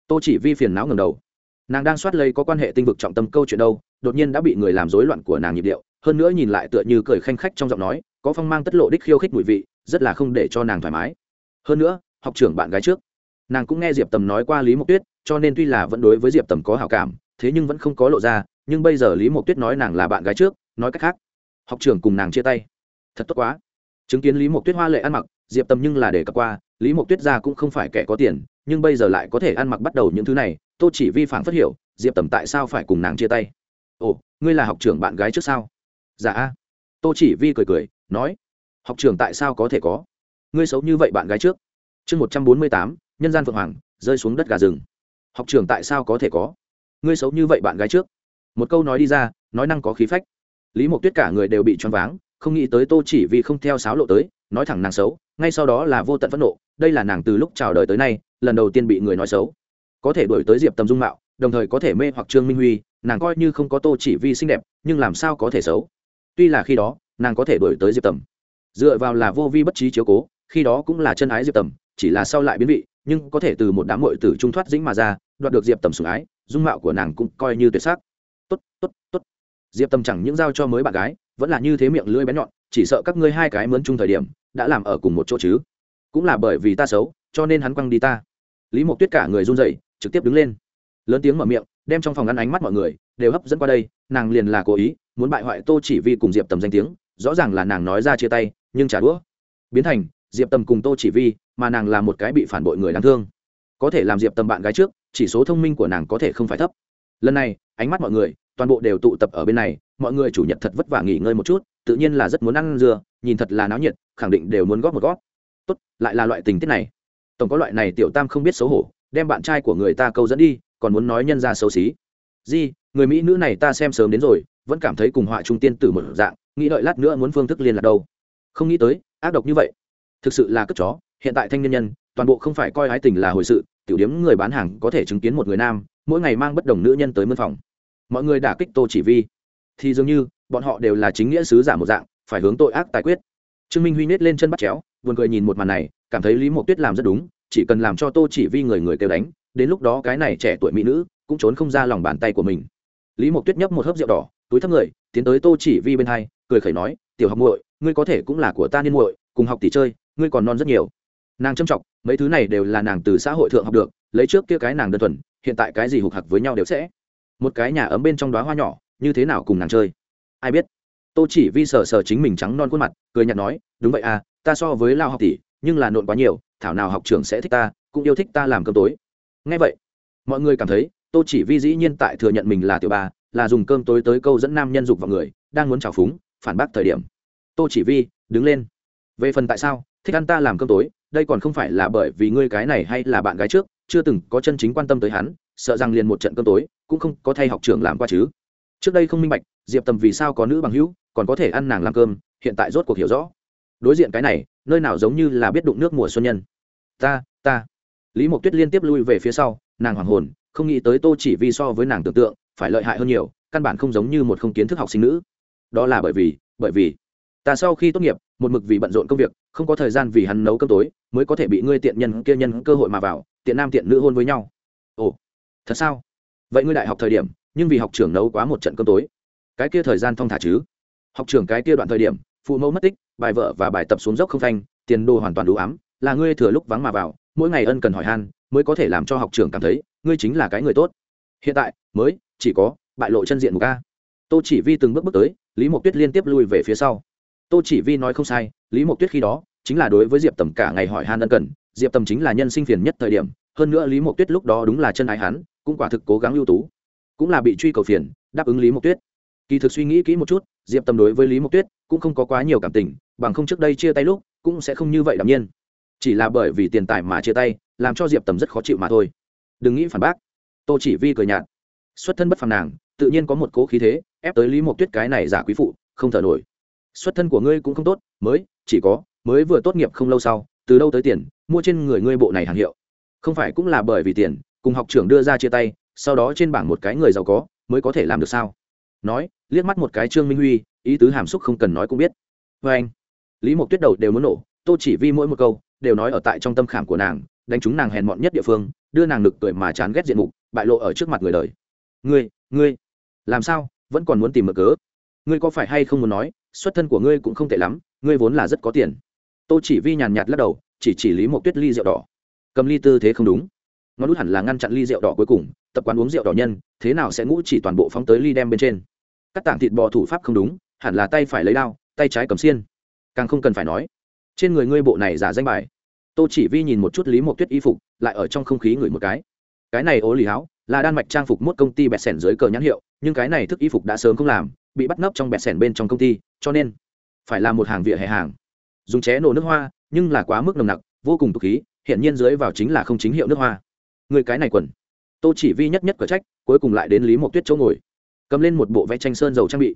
Tô chỉ vi phiền não ngầm đầu. Nàng đang soát lấy có quan hệ tinh vực trọng tâm câu chuyện đâu, đột nhiên đã bị người làm rối loạn của nàng nhịp điệu, hơn nữa nhìn lại tựa như cười khanh khách trong giọng nói, có phong mang tất lộ đích khiêu khích mùi vị, rất là không để cho nàng thoải mái hơn nữa, học trưởng bạn gái trước. Nàng cũng nghe diệp tầm nói qua lý mộc tuyết, cho nên tuy là vẫn đối với diệp tầm có hảo cảm, thế nhưng vẫn không có lộ ra, nhưng bây giờ lý mộc tuyết nói nàng là bạn gái trước, nói cách khác. Học trưởng cùng nàng chia tay. Thật tốt quá. Chứng kiến lý mộc tuyết hoa lệ ăn mặc, diệp tầm nhưng là để cặp qua, lý mộc tuyết ra cũng không phải kẻ có tiền, nhưng bây giờ lại có thể ăn mặc bắt đầu những thứ này tôi chỉ vi phạm phát hiểu, diệp tầm tại sao phải cùng nàng chia tay. Ồ, ngươi là học trưởng bạn gái trước sao? Dạ. Tôi chỉ vi cười cười, nói, học trưởng tại sao có thể có? Ngươi xấu như vậy bạn gái trước. Chương một trăm bốn mươi tám, nhân gian phượng hoàng, rơi xuống đất gà rừng. Học trường tại sao có thể có? Ngươi xấu như vậy bạn gái trước. Một câu nói đi ra, nói năng có khí phách. Lý mộc tuyết cả người đều bị choáng váng, không nghĩ tới tô chỉ vì không theo sáo lộ tới, nói thẳng nàng xấu, ngay sau đó là vô tận phẫn nộ, đây là nàng từ lúc chào đời tới nay, lần đầu tiên bị người nói xấu. Có thể đuổi tới diệp tầm dung mạo, đồng thời có thể mê hoặc trương minh huy, nàng coi như không có tô chỉ vi xinh đẹp, nhưng làm sao có thể xấu? Tuy là khi đó, nàng có thể đuổi tới diệp tầm. Dựa vào là vô vi bất trí chiếu cố khi đó cũng là chân ái diệp tầm, chỉ là sau lại biến vị, nhưng có thể từ một đám mội tử trung thoát dĩnh mà ra, đoạt được diệp tầm sủng ái, dung mạo của nàng cũng coi như tuyệt sắc. Tốt tốt tốt. Diệp tầm chẳng những giao cho mới bạn gái, vẫn là như thế miệng lưỡi bén nhọn, chỉ sợ các ngươi hai cái mướn chung thời điểm, đã làm ở cùng một chỗ chứ. Cũng là bởi vì ta xấu, cho nên hắn quăng đi ta. Lý mộc tuyết cả người run rẩy, trực tiếp đứng lên. Lớn tiếng mở miệng, đem trong phòng ngăn ánh mắt mọi người, đều hấp dẫn qua đây, nàng liền là cố ý, muốn bại hoại tô chỉ vi cùng diệp tầm danh tiếng, rõ ràng là nàng nói ra chia tay, nhưng trả đũa biến thành diệp tầm cùng tô chỉ vi, mà nàng là một cái bị phản bội người đáng thương. Có thể làm diệp tầm bạn gái trước, chỉ số thông minh của nàng có thể không phải thấp. Lần này, ánh mắt mọi người, toàn bộ đều tụ tập ở bên này, mọi người chủ nhật thật vất vả nghỉ ngơi một chút, tự nhiên là rất muốn ăn dưa, nhìn thật là náo nhiệt, khẳng định đều muốn góp một góp. Tốt, lại là loại tình tiết này. Tổng có loại này tiểu tam không biết xấu hổ, đem bạn trai của người ta câu dẫn đi, còn muốn nói nhân ra xấu xí. Di, người mỹ nữ này ta xem sớm đến rồi, vẫn cảm thấy cùng họa trung tiên tử một dạng, nghĩ đợi lát nữa muốn phương thức liên lạc đâu. Không nghĩ tới, ác độc như vậy thực sự là cất chó, hiện tại thanh niên nhân, toàn bộ không phải coi ái tình là hồi sự, tiểu điếm người bán hàng có thể chứng kiến một người nam, mỗi ngày mang bất đồng nữ nhân tới mân phòng. Mọi người đả kích tô chỉ vi. Thì dường như, bọn họ đều là chính nghĩa sứ giả một dạng, phải hướng tội ác tài quyết. Trương minh huy nết lên chân bắt chéo, buồn cười nhìn một màn này, cảm thấy lý mộc tuyết làm rất đúng, chỉ cần làm cho tô chỉ vi người người kêu đánh, đến lúc đó cái này trẻ tuổi mỹ nữ cũng trốn không ra lòng bàn tay của mình. Lý mộc tuyết nhấp một hớp rượu đỏ, túi thấp người, tiến tới tô chỉ vi bên hai, cười khẩy nói, tiểu học muội, ngươi có thể cũng là của ta niên muội, cùng học tỷ chơi ngươi còn non rất nhiều. Nàng trâm trọng mấy thứ này đều là nàng từ xã hội thượng học được lấy trước kia cái nàng đơn thuần hiện tại cái gì hục hặc với nhau đều sẽ. Một cái nhà ấm bên trong đoá hoa nhỏ như thế nào cùng nàng chơi? Ai biết? Tô chỉ vi sờ sờ chính mình trắng non khuôn mặt cười nhạt nói đúng vậy à ta so với lao học tỷ nhưng là nộn quá nhiều thảo nào học trưởng sẽ thích ta cũng yêu thích ta làm cơm tối. Ngay vậy mọi người cảm thấy tô chỉ vi dĩ nhiên tại thừa nhận mình là tiểu bà, là dùng cơm tối tới câu dẫn nam nhân dục vào người đang muốn trào phúng phản bác thời điểm. Tô chỉ vi đứng lên. Về phần tại sao? Thích ăn ta làm cơm tối, đây còn không phải là bởi vì ngươi cái này hay là bạn gái trước, chưa từng có chân chính quan tâm tới hắn, sợ rằng liền một trận cơm tối, cũng không có thay học trường làm qua chứ. Trước đây không minh bạch, diệp tầm vì sao có nữ bằng hữu, còn có thể ăn nàng làm cơm, hiện tại rốt cuộc hiểu rõ. Đối diện cái này, nơi nào giống như là biết đụng nước mùa xuân nhân. Ta ta. Lý mộc tuyết liên tiếp lui về phía sau, nàng hoàng hồn, không nghĩ tới tô chỉ vì so với nàng tưởng tượng, phải lợi hại hơn nhiều, căn bản không giống như một không kiến thức học sinh nữ. Đó là bởi vì bởi vì ta sau khi tốt nghiệp, một mực vì bận rộn công việc, không có thời gian vì hắn nấu cơm tối, mới có thể bị ngươi tiện nhân kia nhân cơ hội mà vào, tiện nam tiện nữ hôn với nhau. Ồ, thật sao? Vậy ngươi đại học thời điểm, nhưng vì học trưởng nấu quá một trận cơm tối. Cái kia thời gian thong thả chứ? Học trưởng cái kia đoạn thời điểm, phụ mẫu mất tích, bài vợ và bài tập xuống dốc không phanh, tiền đồ hoàn toàn đủ ám, là ngươi thừa lúc vắng mà vào, mỗi ngày ân cần hỏi han, mới có thể làm cho học trưởng cảm thấy, ngươi chính là cái người tốt. Hiện tại, mới, chỉ có, bại lộ chân diện một ca tô chỉ vi từng bước bước tới, lý mộc tuyết liên tiếp lui về phía sau tô chỉ vi nói không sai, lý mộc tuyết khi đó chính là đối với diệp tầm cả ngày hỏi han ân cần, diệp tầm chính là nhân sinh phiền nhất thời điểm, hơn nữa lý mộc tuyết lúc đó đúng là chân ái hắn, cũng quả thực cố gắng ưu tú, cũng là bị truy cầu phiền, đáp ứng lý mộc tuyết. Kỳ thực suy nghĩ kỹ một chút, diệp tầm đối với lý mộc tuyết cũng không có quá nhiều cảm tình, bằng không trước đây chia tay lúc cũng sẽ không như vậy đạm nhiên. Chỉ là bởi vì tiền tài mà chia tay, làm cho diệp tầm rất khó chịu mà thôi. Đừng nghĩ phản bác. Tô chỉ vi cười nhạt. Xuất thân bất phàm nàng, tự nhiên có một cố khí thế, ép tới lý mộc tuyết cái này giả quý phụ, không thở nổi xuất thân của ngươi cũng không tốt, mới, chỉ có, mới vừa tốt nghiệp không lâu sau, từ đâu tới tiền, mua trên người ngươi bộ này hàng hiệu. Không phải cũng là bởi vì tiền, cùng học trưởng đưa ra chia tay, sau đó trên bảng một cái người giàu có, mới có thể làm được sao? Nói, liếc mắt một cái trương minh huy, ý tứ hàm xúc không cần nói cũng biết. Vê anh, lý mộc tuyết đầu đều muốn nổ, tô chỉ vi mỗi một câu, đều nói ở tại trong tâm khảm của nàng, đánh chúng nàng hèn mọn nhất địa phương, đưa nàng nực cười mà chán ghét diện mục, bại lộ ở trước mặt người đời. Ngươi ngươi, làm sao, vẫn còn muốn tìm mở cớ? Ngươi có phải hay không muốn nói xuất thân của ngươi cũng không tệ lắm, ngươi vốn là rất có tiền. Tô chỉ vi nhàn nhạt lắc đầu, chỉ chỉ lý một tuyết ly rượu đỏ. Cầm ly tư thế không đúng. Ngón út hẳn là ngăn chặn ly rượu đỏ cuối cùng, tập quán uống rượu đỏ nhân, thế nào sẽ ngũ chỉ toàn bộ phóng tới ly đem bên trên? Cắt tảng thịt bò thủ pháp không đúng, hẳn là tay phải lấy đao, tay trái cầm xiên. Càng không cần phải nói, trên người ngươi bộ này giả danh bài. Tô chỉ vi nhìn một chút lý một tuyết y phục, lại ở trong không khí ngửi một cái. Cái này ố lì háo là đan mạch trang phục mốt công ty bẹt sẻn dưới cờ nhãn hiệu, nhưng cái này thức y phục đã sớm không làm bị bắt nấp trong bẹt sẻn bên trong công ty, cho nên phải là một hàng vỉa hè hàng. Dùng ché nổ nước hoa, nhưng là quá mức nồng nặc, vô cùng tục khí hiện nhiên dưới vào chính là không chính hiệu nước hoa. Người cái này quần. Tô chỉ vi nhất nhất cở trách, cuối cùng lại đến lý mộc tuyết chỗ ngồi. Cầm lên một bộ vẽ tranh sơn dầu trang bị.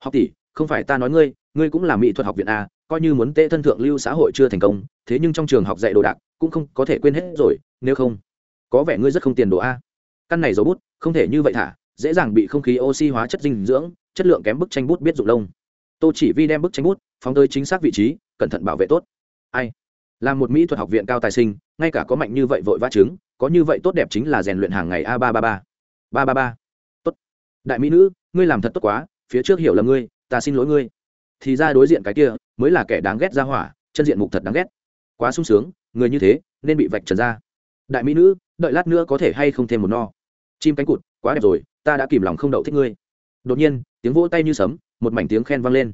Học tỷ, không phải ta nói ngươi ngươi cũng là mỹ thuật học viện a coi như muốn tệ thân thượng lưu xã hội chưa thành công, thế nhưng trong trường học dạy đồ đạc cũng không có thể quên hết rồi, nếu không, có vẻ ngươi rất không tiền đồ a. Căn này dấu bút, không thể như vậy thả, dễ dàng bị không khí oxy hóa chất dinh dưỡng chất lượng kém bức tranh bút biết dụng lông. Tô chỉ vi đem bức tranh bút phóng tới chính xác vị trí, cẩn thận bảo vệ tốt. Ai? Là một mỹ thuật học viện cao tài sinh, ngay cả có mạnh như vậy vội vã chứng, có như vậy tốt đẹp chính là rèn luyện hàng ngày a ba ba ba. Ba ba ba. Tốt. Đại mỹ nữ, ngươi làm thật tốt quá, phía trước hiểu là ngươi, ta xin lỗi ngươi. Thì ra đối diện cái kia mới là kẻ đáng ghét ra hỏa, chân diện mục thật đáng ghét. Quá sung sướng, người như thế nên bị vạch trần ra. Đại mỹ nữ, đợi lát nữa có thể hay không thêm một no. Chim cánh cụt, quá đẹp rồi, ta đã kìm lòng không đậu thích ngươi. Đột nhiên tiếng vỗ tay như sấm, một mảnh tiếng khen vang lên.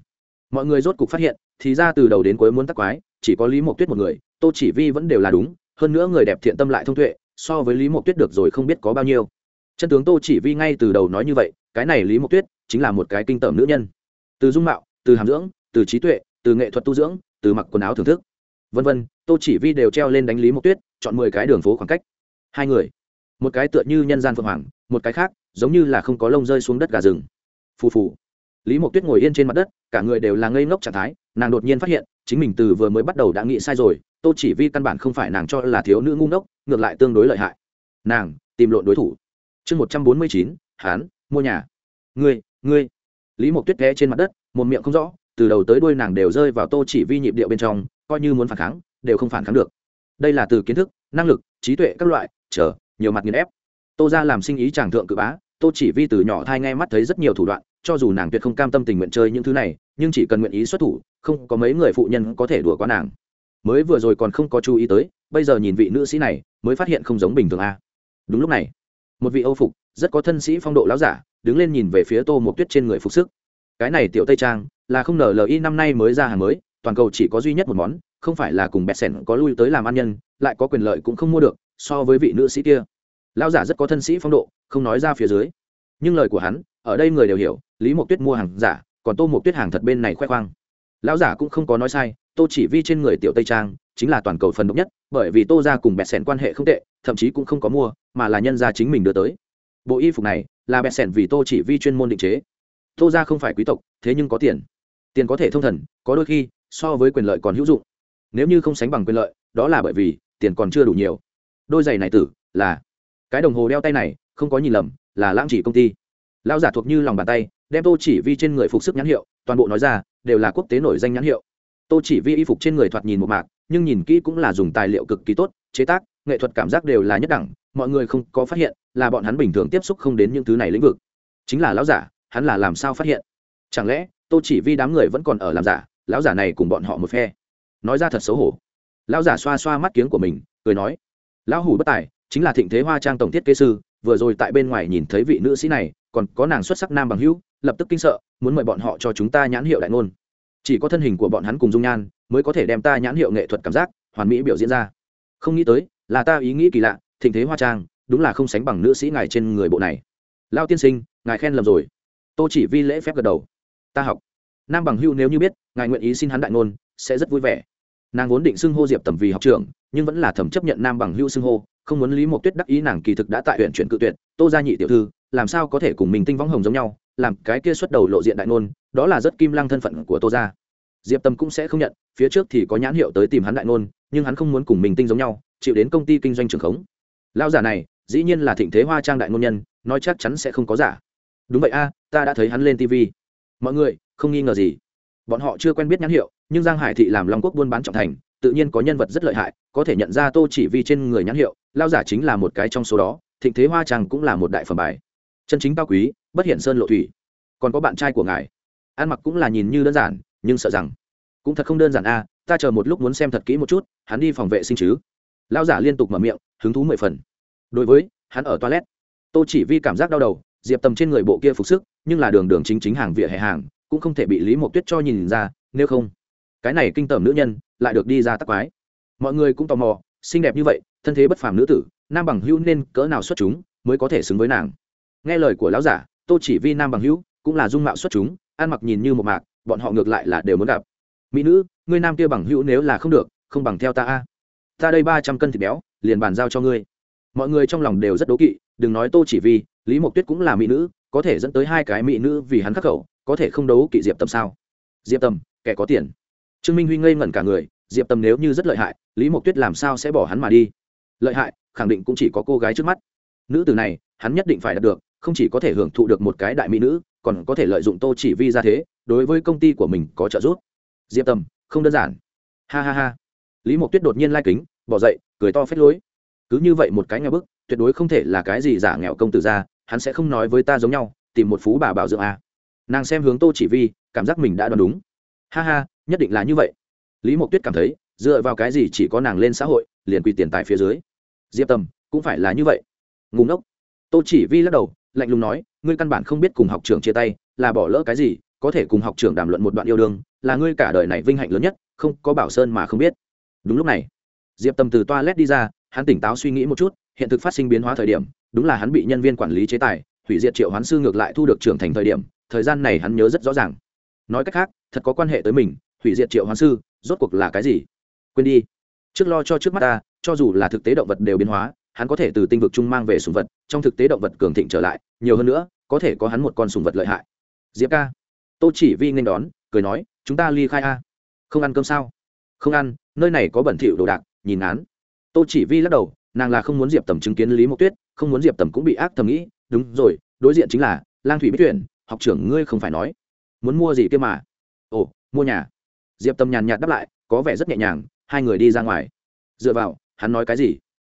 Mọi người rốt cục phát hiện, thì ra từ đầu đến cuối muốn tắc quái, chỉ có lý mộc tuyết một người, tô chỉ vi vẫn đều là đúng, hơn nữa người đẹp thiện tâm lại thông tuệ, so với lý mộc tuyết được rồi không biết có bao nhiêu. Chân tướng tô chỉ vi ngay từ đầu nói như vậy, cái này lý mộc tuyết chính là một cái kinh tởm nữ nhân. Từ dung mạo, từ hàm dưỡng, từ trí tuệ, từ nghệ thuật tu dưỡng, từ mặc quần áo thưởng thức. Vân vân, tô chỉ vi đều treo lên đánh lý mộc tuyết, chọn mười cái đường phố khoảng cách. Hai người, một cái tựa như nhân gian phượng hoàng, một cái khác, giống như là không có lông rơi xuống đất gà rừng phù phù. Lý mộc tuyết ngồi yên trên mặt đất, cả người đều là ngây ngốc trạng thái, nàng đột nhiên phát hiện, chính mình từ vừa mới bắt đầu đã nghĩ sai rồi, tô chỉ vi căn bản không phải nàng cho là thiếu nữ ngu ngốc, ngược lại tương đối lợi hại. Nàng, tìm lộn đối thủ. Chương một trăm bốn mươi chín hán mua nhà. Ngươi ngươi. Lý mộc tuyết ghé trên mặt đất, một miệng không rõ, từ đầu tới đuôi nàng đều rơi vào tô chỉ vi nhịp điệu bên trong, coi như muốn phản kháng, đều không phản kháng được. Đây là từ kiến thức, năng lực, trí tuệ các loại, chờ, nhiều mặt nghiền ép. Tô ra làm sinh ý tràng thượng cự bá, tô chỉ vi từ nhỏ thai ngay mắt thấy rất nhiều thủ đoạn cho dù nàng tuyệt không cam tâm tình nguyện chơi những thứ này, nhưng chỉ cần nguyện ý xuất thủ, không có mấy người phụ nhân có thể đùa quá nàng. Mới vừa rồi còn không có chú ý tới, bây giờ nhìn vị nữ sĩ này, mới phát hiện không giống bình thường a. Đúng lúc này, một vị âu phục, rất có thân sĩ phong độ láo giả, đứng lên nhìn về phía tô một tuyết trên người phục sức. Cái này tiểu tây trang, là không nở li năm nay mới ra hàng mới, toàn cầu chỉ có duy nhất một món, không phải là cùng bẹt sẻn có lui tới làm ăn nhân, lại có quyền lợi cũng không mua được, so với vị nữ sĩ kia. Lão giả rất có thân sĩ phong độ, không nói ra phía dưới. Nhưng lời của hắn, ở đây người đều hiểu lý mộc tuyết mua hàng giả, còn tô mộc tuyết hàng thật bên này khoe khoang. Lão giả cũng không có nói sai, tô chỉ vi trên người tiểu tây trang chính là toàn cầu phần độc nhất, bởi vì tô ra cùng bẹt sẻn quan hệ không tệ, thậm chí cũng không có mua, mà là nhân ra chính mình đưa tới. Bộ y phục này là bẹt sẻn vì tô chỉ vi chuyên môn định chế. Tô ra không phải quý tộc, thế nhưng có tiền. Tiền có thể thông thần, có đôi khi so với quyền lợi còn hữu dụng. Nếu như không sánh bằng quyền lợi, đó là bởi vì tiền còn chưa đủ nhiều. Đôi giày này tử là cái đồng hồ đeo tay này, không có nhìn lầm, là lãng chỉ công ty lão giả thuộc như lòng bàn tay, đem tô chỉ vi trên người phục sức nhãn hiệu, toàn bộ nói ra, đều là quốc tế nổi danh nhãn hiệu. Tô chỉ vi y phục trên người thoạt nhìn một mạc, nhưng nhìn kỹ cũng là dùng tài liệu cực kỳ tốt, chế tác, nghệ thuật cảm giác đều là nhất đẳng, mọi người không có phát hiện là bọn hắn bình thường tiếp xúc không đến những thứ này lĩnh vực. Chính là lão giả, hắn là làm sao phát hiện? Chẳng lẽ, tô chỉ vi đám người vẫn còn ở làm giả, lão giả này cùng bọn họ một phe? Nói ra thật xấu hổ. Lão giả xoa xoa mắt kiếng của mình, cười nói, lão hủ bất tài, chính là thịnh thế hoa trang tổng thiết kế sư, vừa rồi tại bên ngoài nhìn thấy vị nữ sĩ này còn có nàng xuất sắc nam bằng hữu, lập tức kinh sợ, muốn mời bọn họ cho chúng ta nhãn hiệu đại ngôn. Chỉ có thân hình của bọn hắn cùng dung nhan, mới có thể đem ta nhãn hiệu nghệ thuật cảm giác, hoàn mỹ biểu diễn ra. Không nghĩ tới, là ta ý nghĩ kỳ lạ, thịnh thế hoa trang, đúng là không sánh bằng nữ sĩ ngài trên người bộ này. Lao tiên sinh, ngài khen lầm rồi. Tô chỉ vi lễ phép gật đầu. Ta học. Nam bằng hưu nếu như biết, ngài nguyện ý xin hắn đại ngôn, sẽ rất vui vẻ. Nàng vốn định xưng hô diệp tầm vì học trưởng, nhưng vẫn là thẩm chấp nhận nam bằng hưu xưng hô, không muốn lý mộc tuyết đắc ý nàng kỳ thực đã tại huyện chuyển cự tuyệt, tô gia nhị tiểu thư làm sao có thể cùng mình tinh võng hồng giống nhau, làm cái kia xuất đầu lộ diện đại ngôn, đó là rất kim lăng thân phận của tô gia. Diệp tâm cũng sẽ không nhận, phía trước thì có nhãn hiệu tới tìm hắn đại ngôn, nhưng hắn không muốn cùng mình tinh giống nhau, chịu đến công ty kinh doanh trường khống. Lao giả này, dĩ nhiên là thịnh thế hoa trang đại ngôn nhân, nói chắc chắn sẽ không có giả. Đúng vậy a, ta đã thấy hắn lên tv mọi người, không nghi ngờ gì. Bọn họ chưa quen biết nhãn hiệu, nhưng giang hải thị làm long quốc buôn bán trọng thành, tự nhiên có nhân vật rất lợi hại, có thể nhận ra tô chỉ vi trên người nhãn hiệu lao giả chính là một cái trong số đó, thịnh thế hoa trang cũng là một đại phẩm bài chân chính cao quý, bất hiện sơn lộ thủy. Còn có bạn trai của ngài. Ăn mặc cũng là nhìn như đơn giản, nhưng sợ rằng cũng thật không đơn giản a, ta chờ một lúc muốn xem thật kỹ một chút, hắn đi phòng vệ sinh chứ. Lao giả liên tục mở miệng, hứng thú mười phần. Đối với, hắn ở toilet. Tôi chỉ vi cảm giác đau đầu, diệp tầm trên người bộ kia phục sức, nhưng là đường đường chính chính hàng vỉa hè hàng, cũng không thể bị lý mộc tuyết cho nhìn ra, nếu không, cái này kinh tởm nữ nhân lại được đi ra tắc quái. Mọi người cũng tò mò, xinh đẹp như vậy, thân thế bất phàm nữ tử, nam bằng hữu nên cỡ nào xuất chúng mới có thể xứng với nàng? Nghe lời của lão giả tô chỉ vi nam bằng hữu cũng là dung mạo xuất chúng ăn mặc nhìn như một mạc bọn họ ngược lại là đều muốn gặp. Mỹ nữ ngươi nam kia bằng hữu nếu là không được không bằng theo ta a. Ta đây ba trăm cân thịt béo liền bàn giao cho ngươi. Mọi người trong lòng đều rất đố kỵ đừng nói tô chỉ vi lý mộc tuyết cũng là mỹ nữ có thể dẫn tới hai cái mỹ nữ vì hắn khắc khẩu có thể không đấu kỵ diệp Tâm sao? Diệp Tâm, kẻ có tiền. Trương minh huy ngây ngẩn cả người diệp Tâm nếu như rất lợi hại lý mộc tuyết làm sao sẽ bỏ hắn mà đi? Lợi hại khẳng định cũng chỉ có cô gái trước mắt. Nữ từ này hắn nhất định phải đạt được không chỉ có thể hưởng thụ được một cái đại mỹ nữ, còn có thể lợi dụng tô chỉ vi ra thế, đối với công ty của mình có trợ giúp. Diệp tầm không đơn giản. Ha ha ha. Lý mộc tuyết đột nhiên lai kính, bỏ dậy, cười to phết lối. Cứ như vậy một cái nghèo bức, tuyệt đối không thể là cái gì giả nghèo công tử ra, hắn sẽ không nói với ta giống nhau, tìm một phú bà bảo dưỡng à? nàng xem hướng tô chỉ vi, cảm giác mình đã đoán đúng. Ha ha, nhất định là như vậy. Lý mộc tuyết cảm thấy, dựa vào cái gì chỉ có nàng lên xã hội, liền quy tiền tài phía dưới. Diệp tầm cũng phải là như vậy. Ngùng ngốc. Tô chỉ vi lắc đầu lạnh lùng nói, ngươi căn bản không biết cùng học trưởng chia tay, là bỏ lỡ cái gì, có thể cùng học trưởng đàm luận một đoạn yêu đương, là ngươi cả đời này vinh hạnh lớn nhất, không, có bảo sơn mà không biết. Đúng lúc này, diệp tầm từ toilet đi ra, hắn tỉnh táo suy nghĩ một chút, hiện thực phát sinh biến hóa thời điểm, đúng là hắn bị nhân viên quản lý chế tài, hủy diệt triệu hoán sư ngược lại thu được trưởng thành thời điểm, thời gian này hắn nhớ rất rõ ràng. Nói cách khác, thật có quan hệ tới mình, hủy diệt triệu hoán sư, rốt cuộc là cái gì? Quên đi. Trước lo cho trước mắt ta, cho dù là thực tế động vật đều biến hóa hắn có thể từ tinh vực chung mang về sùng vật, trong thực tế động vật cường thịnh trở lại, nhiều hơn nữa, có thể có hắn một con sùng vật lợi hại. Diệp ca, tô chỉ vi nên đón, cười nói, chúng ta ly khai a. Không ăn cơm sao? Không ăn, nơi này có bẩn thỉu đồ đạc, nhìn án. Tô chỉ vi lắc đầu, nàng là không muốn diệp tầm chứng kiến lý mộc tuyết, không muốn diệp tầm cũng bị ác thầm nghĩ, đúng rồi, đối diện chính là lang thủy bích tuyển, học trưởng ngươi không phải nói, muốn mua gì kia mà? Ồ, mua nhà. Diệp tầm nhàn nhạt đáp lại, có vẻ rất nhẹ nhàng, hai người đi ra ngoài. Dựa vào, hắn nói cái gì?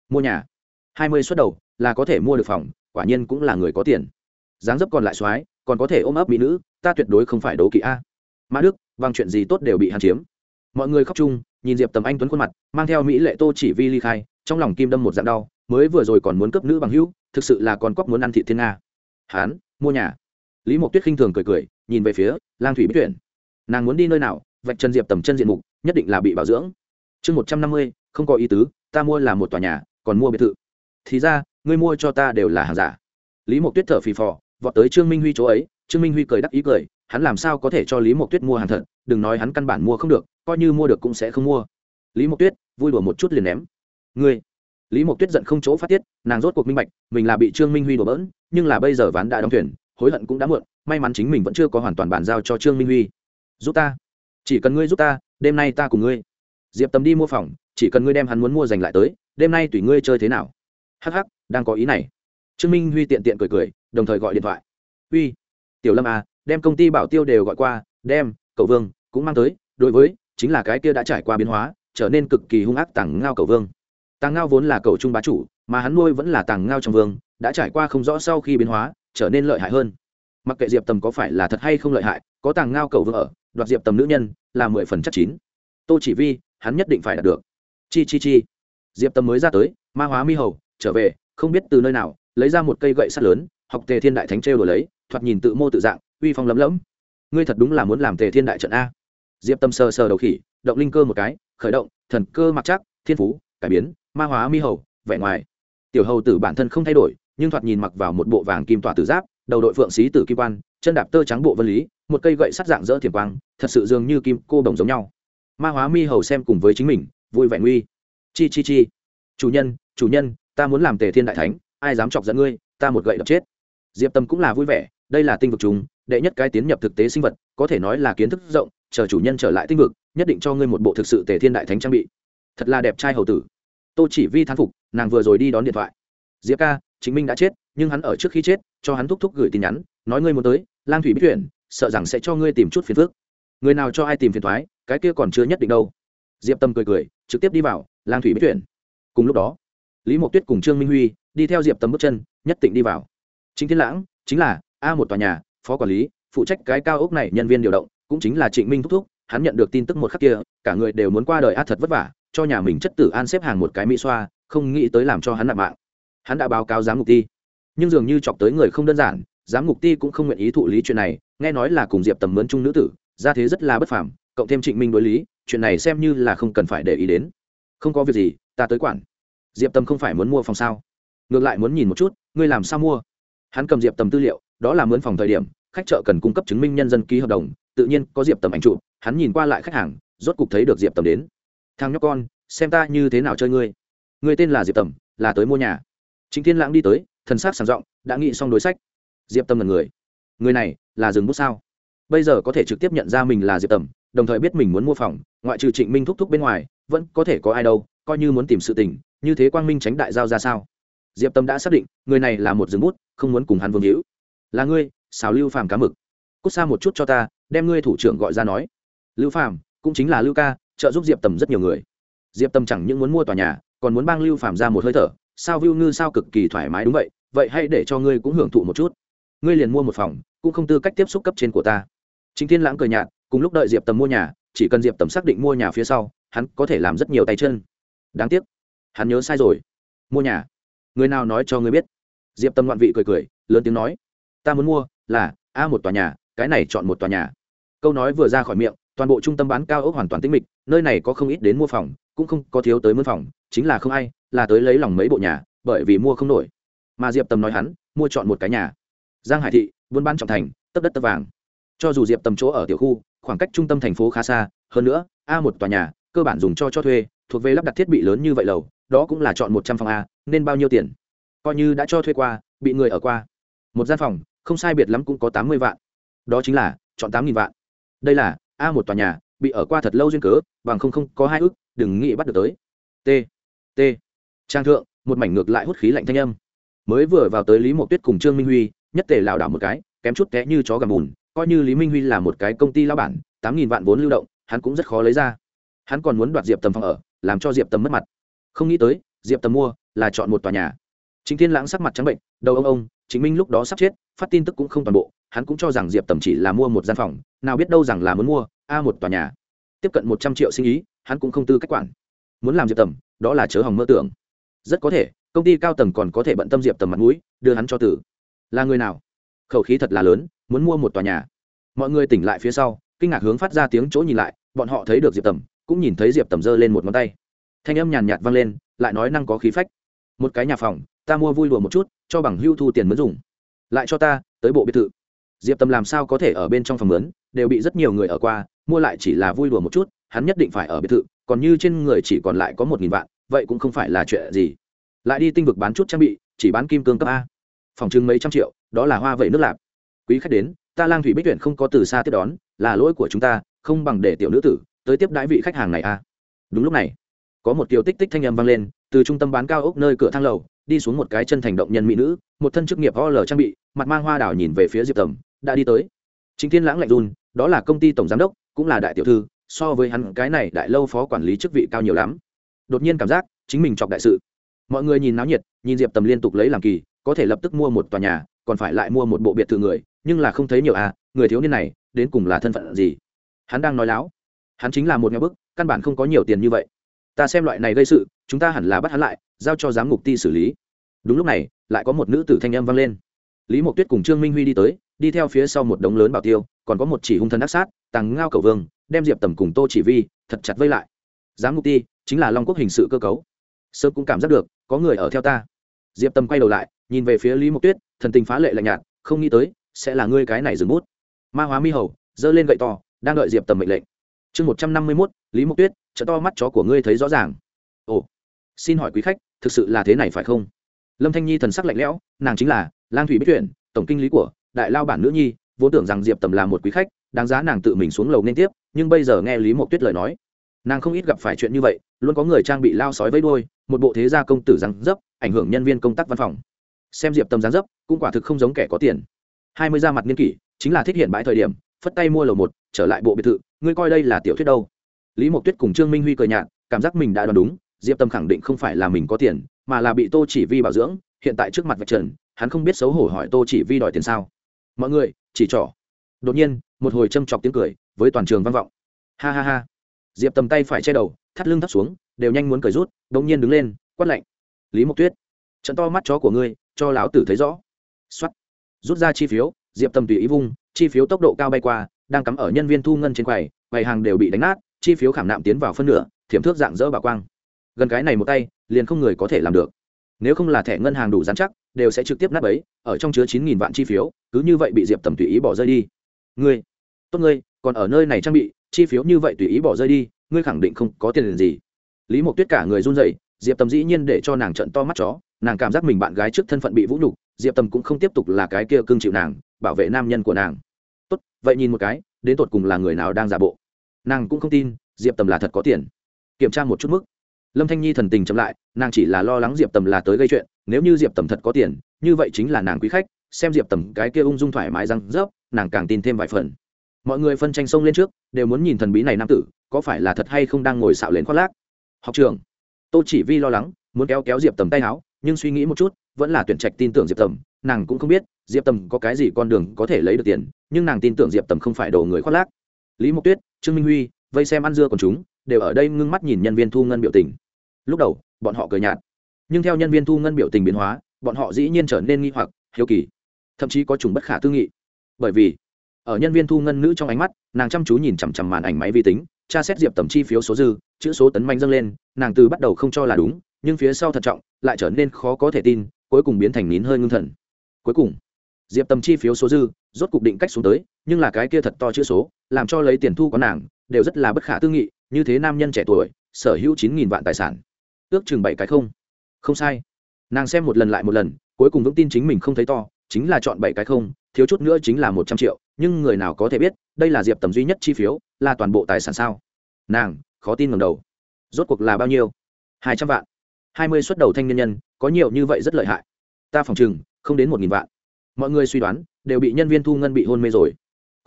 Mua nhà hai mươi suất đầu, là có thể mua được phòng, quả nhiên cũng là người có tiền. Dáng dấp còn lại x còn có thể ôm ấp mỹ nữ, ta tuyệt đối không phải đấu kỵ a. Mã đức vang chuyện gì tốt đều bị hắn chiếm. Mọi người khóc chung, nhìn diệp tầm anh tuấn khuôn mặt, mang theo mỹ lệ tô chỉ vi ly khai, trong lòng kim đâm một dạng đau, mới vừa rồi còn muốn cấp nữ bằng hữu, thực sự là còn cóc muốn ăn thị thiên nga. Hán, mua nhà. Lý mộc tuyết khinh thường cười cười, nhìn về phía lang thủy bích tuyển. Nàng muốn đi nơi nào, vạch chân diệp tầm chân diện mục, nhất định là bị bảo dưỡng. Chương một trăm năm mươi, không có ý tứ, ta mua là một tòa nhà, còn mua biệt thự thì ra, ngươi mua cho ta đều là hàng giả. Lý mộc tuyết thở phì phò, vọt tới trương minh huy chỗ ấy, trương minh huy cười đắc ý cười, hắn làm sao có thể cho lý mộc tuyết mua hàng thật, đừng nói hắn căn bản mua không được, coi như mua được cũng sẽ không mua. Lý mộc tuyết, vui đùa một chút liền ném. Ngươi. Lý mộc tuyết giận không chỗ phát tiết, nàng rốt cuộc minh bạch, mình là bị trương minh huy đổ bỡn, nhưng là bây giờ ván đã đóng thuyền, hối hận cũng đã muộn, may mắn chính mình vẫn chưa có hoàn toàn bàn giao cho trương minh huy. Giúp ta. Chỉ cần ngươi giúp ta, đêm nay ta cùng ngươi. Diệp tầm đi mua phòng, chỉ cần ngươi đem hắn muốn mua giành lại tới, đêm nay tùy ngươi chơi thế nào hắc hắc, đang có ý này. Trương minh huy tiện tiện cười cười, đồng thời gọi điện thoại. Uy, tiểu lâm à đem công ty bảo tiêu đều gọi qua, đem cậu vương, cũng mang tới, đối với, chính là cái kia đã trải qua biến hóa, trở nên cực kỳ hung ác tàng ngao cậu vương. Tàng ngao vốn là cậu trung bá chủ, mà hắn nuôi vẫn là tàng ngao trong vương, đã trải qua không rõ sau khi biến hóa, trở nên lợi hại hơn. Mặc kệ diệp tầm có phải là thật hay không lợi hại, có tàng ngao cậu vương ở, đoạt diệp tầm nữ nhân, là mười phần chắc chín. Tô chỉ vi, hắn nhất định phải đạt được. Chi chi chi. Diệp tầm mới ra tới, ma hóa mi hầu trở về, không biết từ nơi nào, lấy ra một cây gậy sắt lớn, học tề thiên đại thánh trêu đổi lấy, thoạt nhìn tự mô tự dạng, uy phong lấm lẫm. Ngươi thật đúng là muốn làm tề thiên đại trận a. Diệp tâm sờ sờ đầu khỉ, động linh cơ một cái, khởi động, thần cơ mặc chắc, thiên phú, cải biến, ma hóa mi hầu, vẻ ngoài. Tiểu hầu tử bản thân không thay đổi, nhưng thoạt nhìn mặc vào một bộ vàng kim tỏa tử giáp, đầu đội phượng xí tử kim quan, chân đạp tơ trắng bộ vân lý, một cây gậy sắt dạng dỡ thiềm quang, thật sự dường như kim cô đồng giống nhau. Ma hóa mi hầu xem cùng với chính mình, vui vẻ nguy. Chi chi chi. Chủ nhân chủ nhân ta muốn làm tề thiên đại thánh, ai dám chọc giận ngươi, ta một gậy đập chết. Diệp tâm cũng là vui vẻ, đây là tinh vực chúng, đệ nhất cái tiến nhập thực tế sinh vật, có thể nói là kiến thức rộng, chờ chủ nhân trở lại tinh vực, nhất định cho ngươi một bộ thực sự tề thiên đại thánh trang bị. Thật là đẹp trai hầu tử. Tô chỉ vi thán phục, nàng vừa rồi đi đón điện thoại. Diệp ca chính minh đã chết, nhưng hắn ở trước khi chết, cho hắn thúc thúc gửi tin nhắn, nói ngươi muốn tới, lang thủy biết chuyện sợ rằng sẽ cho ngươi tìm chút phiền phức. Người nào cho ai tìm phiền thoái cái kia còn chưa nhất định đâu. Diệp tâm cười cười, trực tiếp đi vào, lang thủy biết chuyện cùng lúc đó lý mộc tuyết cùng trương minh huy đi theo diệp Tầm bước chân, nhất định đi vào. Chính thiên lãng chính là a một tòa nhà, phó quản lý, phụ trách cái cao ốc này, nhân viên điều động, cũng chính là trịnh minh thúc thúc, hắn nhận được tin tức một khắc kia, cả người đều muốn qua đời a thật vất vả, cho nhà mình chất tử an xếp hàng một cái mỹ xoa, không nghĩ tới làm cho hắn nạp mạng. Hắn đã báo cáo giám ngục ti. Nhưng dường như chọc tới người không đơn giản, giám ngục ti cũng không nguyện ý thụ lý chuyện này, nghe nói là cùng diệp tầm mướn chung nữ tử ra thế rất là bất phàm, cộng thêm trịnh minh đối lý, chuyện này xem như là không cần phải để ý đến. Không có việc gì, ta tới quản diệp tầm không phải muốn mua phòng sao? Ngược lại muốn nhìn một chút, ngươi làm sao mua? Hắn cầm diệp tầm tư liệu, đó là mướn phòng thời điểm, khách chợ cần cung cấp chứng minh nhân dân ký hợp đồng, tự nhiên có diệp tầm ảnh trụ hắn nhìn qua lại khách hàng, rốt cục thấy được diệp tầm đến. Thằng nhóc con, xem ta như thế nào chơi ngươi. Ngươi tên là diệp tầm là tới mua nhà. Chính thiên lãng đi tới, thần s á c sàng giọng, đã nghĩ xong đối sách. Diệp tầm là người. Người này, là dừng bút sao? Bây giờ có thể trực tiếp nhận ra mình là diệp tầm đồng thời biết mình muốn mua phòng, ngoại trừ trịnh minh thúc thúc bên ngoài, vẫn có thể có ai đâu, coi như muốn tìm sự tình như thế quang minh tránh đại giao ra sao? Diệp tâm đã xác định, người này là một rừng bút, không muốn cùng hắn vương hữu. Là ngươi, xào lưu phàm cá mực. Cút xa một chút cho ta, đem ngươi thủ trưởng gọi ra nói. Lưu phàm, cũng chính là lưu ca, trợ giúp diệp tầm rất nhiều người. Diệp tầm chẳng những muốn mua tòa nhà, còn muốn bang lưu phàm ra một hơi thở. Sao viu ngư sao cực kỳ thoải mái đúng vậy vậy hãy để cho ngươi cũng hưởng thụ một chút. Ngươi liền mua một phòng, cũng không tư cách tiếp xúc cấp trên của ta. Chính thiên lãng cười nhạt, cùng lúc đợi diệp tầm mua nhà, chỉ cần diệp tầm xác định mua nhà phía sau, hắn có thể làm rất nhiều tay chân. Đáng tiếc hắn nhớ sai rồi. Mua nhà. Người nào nói cho ngươi biết? Diệp tâm loạn vị cười cười, lớn tiếng nói. Ta muốn mua, là, a một tòa nhà, cái này chọn một tòa nhà. Câu nói vừa ra khỏi miệng, toàn bộ trung tâm bán cao ốc hoàn toàn tĩnh mịch, nơi này có không ít đến mua phòng, cũng không có thiếu tới mướn phòng, chính là không ai, là tới lấy lòng mấy bộ nhà, bởi vì mua không nổi. Mà diệp tâm nói hắn, mua chọn một cái nhà. Giang hải thị, buôn bán trọng thành, tấp đất tấp vàng. Cho dù diệp tầm chỗ ở tiểu khu, khoảng cách trung tâm thành phố khá xa, hơn nữa, a một tòa nhà, cơ bản dùng cho cho thuê, thuộc về lắp đặt thiết bị lớn như vậy lầu đó cũng là chọn một trăm phòng a, nên bao nhiêu tiền? Coi như đã cho thuê qua, bị người ở qua. Một gian phòng, không sai biệt lắm cũng có tám mươi vạn. Đó chính là, chọn tám nghìn vạn. Đây là, a một tòa nhà, bị ở qua thật lâu duyên cớ, bằng không không có hai ước, đừng nghĩ bắt được tới. T t. Trang thượng, một mảnh ngược lại hút khí lạnh thanh âm. Mới vừa vào tới lý mộ tuyết cùng trương minh huy, nhất tề lảo đảo một cái, kém chút té như chó gầm bùn, coi như lý minh huy là một cái công ty lao bản, tám nghìn vạn vốn lưu động, hắn cũng rất khó lấy ra. Hắn còn muốn đoạt diệp tầm phòng ở, làm cho diệp tầm mất mặt không nghĩ tới, diệp tầm mua là chọn một tòa nhà. Chính thiên lãng sắc mặt trắng bệnh, đầu ông ông, chính minh lúc đó sắp chết, phát tin tức cũng không toàn bộ, hắn cũng cho rằng diệp tầm chỉ là mua một gian phòng, nào biết đâu rằng là muốn mua, a, một tòa nhà. Tiếp cận một trăm triệu sinh ý, hắn cũng không tư cách quản. Muốn làm diệp tầm, đó là chớ hỏng mơ tưởng. Rất có thể, công ty cao tầng còn có thể bận tâm diệp tầm mặt mũi, đưa hắn cho tử. Là người nào? Khẩu khí thật là lớn, muốn mua một tòa nhà. Mọi người tỉnh lại phía sau, kinh ngạc hướng phát ra tiếng chỗ nhìn lại, bọn họ thấy được diệp tầm, cũng nhìn thấy diệp tầm giơ lên một ngón tay thanh âm nhàn nhạt vang lên lại nói năng có khí phách. Một cái nhà phòng ta mua vui đùa một chút cho bằng hưu thu tiền mới dùng. Lại cho ta tới bộ biệt thự. Diệp Tâm làm sao có thể ở bên trong phòng lớn, đều bị rất nhiều người ở qua mua lại chỉ là vui đùa một chút hắn nhất định phải ở biệt thự còn như trên người chỉ còn lại có một nghìn vạn vậy cũng không phải là chuyện gì. Lại đi tinh vực bán chút trang bị chỉ bán kim cương cấp a. Phòng trưng mấy trăm triệu đó là hoa vẩy nước lạp. Quý khách đến ta lang thủy bích tuyển không có từ xa tiếp đón là lỗi của chúng ta không bằng để tiểu nữ tử tới tiếp đãi vị khách hàng này a. Đúng lúc này có một kiều tích tích thanh âm vang lên, từ trung tâm bán cao ốc nơi cửa thang lầu, đi xuống một cái chân thành động nhân mỹ nữ, một thân chức nghiệp o l trang bị, mặt mang hoa đảo nhìn về phía diệp tầm, đã đi tới. Chính thiên lãng lạnh run, đó là công ty tổng giám đốc, cũng là đại tiểu thư, so với hắn, cái này đại lâu phó quản lý chức vị cao nhiều lắm. Đột nhiên cảm giác, chính mình chọc đại sự. Mọi người nhìn náo nhiệt, nhìn diệp tầm liên tục lấy làm kỳ, có thể lập tức mua một tòa nhà, còn phải lại mua một bộ biệt thự người, nhưng là không thấy nhiều à người thiếu niên này, đến cùng là thân phận gì? Hắn đang nói láo. Hắn chính là một nhà bức, căn bản không có nhiều tiền như vậy ta xem loại này gây sự, chúng ta hẳn là bắt hắn lại, giao cho giám ngục ti xử lý. Đúng lúc này, lại có một nữ tử thanh âm vang lên. Lý mộc tuyết cùng trương minh huy đi tới, đi theo phía sau một đống lớn bảo tiêu, còn có một chỉ hung thần ác sát, tàng ngao cầu vương, đem diệp tầm cùng tô chỉ vi thật chặt vây lại. Giám ngục ti, chính là long quốc hình sự cơ cấu. Sơ cũng cảm giác được, có người ở theo ta. Diệp tầm quay đầu lại, nhìn về phía lý mộc tuyết, thần tình phá lệ lạnh nhạt, không nghĩ tới, sẽ là ngươi cái này dừng bút. Ma hóa mi hầu, giơ lên gậy to, đang đợi diệp tầm mệnh lệnh. Chương một trăm năm mươi mốt lý mộc tuyết chợ to mắt chó của ngươi thấy rõ ràng. Ồ, xin hỏi quý khách, thực sự là thế này phải không? Lâm thanh nhi thần sắc lạnh lẽo, nàng chính là lang thủy bích tuyển, tổng kinh lý của đại lao bản nữ nhi, vốn tưởng rằng diệp tầm là một quý khách, đáng giá nàng tự mình xuống lầu nên tiếp, nhưng bây giờ nghe lý mộc tuyết lời nói, nàng không ít gặp phải chuyện như vậy, luôn có người trang bị lao sói với đôi một bộ thế gia công tử răng dấp, ảnh hưởng nhân viên công tác văn phòng. Xem diệp tầm răng dấp, cũng quả thực không giống kẻ có tiền. Hai mươi ra mặt niên kỷ, chính là thích hiện bãi thời điểm, phất tay mua lầu một, trở lại bộ biệt thự, ngươi coi đây là tiểu thuyết đâu? Lý mộc tuyết cùng trương minh huy cười nhạt, cảm giác mình đã đoán đúng, diệp tâm khẳng định không phải là mình có tiền, mà là bị tô chỉ vi bảo dưỡng, hiện tại trước mặt vạch trần, hắn không biết xấu hổ hỏi tô chỉ vi đòi tiền sao. Mọi người, chỉ trỏ. Đột nhiên, một hồi châm chọc tiếng cười, với toàn trường vang vọng. Ha ha ha. Diệp tầm tay phải che đầu, thắt lưng thắt xuống, đều nhanh muốn cười rút đ ỗ n g nhiên đứng lên, quát lạnh. Lý mộc tuyết, trận to mắt chó của ngươi, cho lão tử thấy rõ. X o á t rút ra chi phiếu, diệp tầm tùy ý vung, chi phiếu tốc độ cao bay qua, đang cắm ở nhân viên thu ngân trên quầy quầy hàng đều bị đánh nát chi phiếu khảm nạm tiến vào phân nửa, thiểm thước dạng dỡ bà quang. Gần cái này một tay, liền không người có thể làm được. Nếu không là thẻ ngân hàng đủ dán chắc, đều sẽ trực tiếp nắp ấy, ở trong chứa chín nghìn vạn chi phiếu, cứ như vậy bị diệp tầm tùy ý bỏ rơi đi. Ngươi, tốt ngươi, còn ở nơi này trang bị, chi phiếu như vậy tùy ý bỏ rơi đi, ngươi khẳng định không có tiền liền gì. Lý mộc tuyết cả người run rẩy, diệp tầm dĩ nhiên để cho nàng trận to mắt chó, nàng cảm giác mình bạn gái trước thân phận bị vũ nhục, diệp tầm cũng không tiếp tục là cái kia cưng chịu nàng, bảo vệ nam nhân của nàng. Tốt, vậy nhìn một cái, đến tột cùng là người nào đang giả bộ? Nàng cũng không tin, diệp tầm là thật có tiền. Kiểm tra một chút mức. Lâm thanh nhi thần tình chậm lại, nàng chỉ là lo lắng diệp tầm là tới gây chuyện, nếu như diệp tầm thật có tiền, như vậy chính là nàng quý khách, xem diệp tầm cái kia ung dung thoải mái răng rớp, nàng càng tin thêm vài phần. Mọi người phân tranh sông lên trước, đều muốn nhìn thần bí này nam tử, có phải là thật hay không đang ngồi xạo lên khoác lác. Học trường tôi chỉ vi lo lắng, muốn kéo kéo diệp tầm tay áo, nhưng suy nghĩ một chút, vẫn là tuyển trạch tin tưởng diệp tầm, nàng cũng không biết, diệp tầm có cái gì con đường có thể lấy được tiền, nhưng nàng tin tưởng diệp tầm không phải đổ người khoác lác lý mộc tuyết, trương minh huy, vây xem ăn dưa còn chúng, đều ở đây ngưng mắt nhìn nhân viên thu ngân biểu tình. Lúc đầu, bọn họ cười nhạt. Nhưng theo nhân viên thu ngân biểu tình biến hóa, bọn họ dĩ nhiên trở nên nghi hoặc, hiếu kỳ. Thậm chí có trùng bất khả tư nghị. Bởi vì, ở nhân viên thu ngân nữ trong ánh mắt, nàng chăm chú nhìn chằm chằm màn ảnh máy vi tính, tra xét diệp tầm chi phiếu số dư, chữ số tấn manh dâng lên, nàng từ bắt đầu không cho là đúng, nhưng phía sau thận trọng, lại trở nên khó có thể tin, cuối cùng biến thành nín hơi ngưng thần. Cuối cùng, diệp tầm chi phiếu số dư, rốt cục định cách xuống tới nhưng là cái kia thật to chữ số, làm cho lấy tiền thu của nàng, đều rất là bất khả tư nghị, như thế nam nhân trẻ tuổi, sở hữu chín nghìn vạn tài sản. Ước chừng bảy cái không? Không sai. Nàng xem một lần lại một lần, cuối cùng vững tin chính mình không thấy to, chính là chọn bảy cái không, thiếu chút nữa chính là một trăm triệu, nhưng người nào có thể biết, đây là diệp tầm duy nhất chi phiếu, là toàn bộ tài sản sao? Nàng, khó tin ngầm đầu. Rốt cuộc là bao nhiêu? Hai trăm vạn. Hai mươi suất đầu thanh niên nhân, có nhiều như vậy rất lợi hại. Ta phòng chừng không đến một nghìn vạn. Mọi người suy đoán, đều bị nhân viên thu ngân bị hôn mê rồi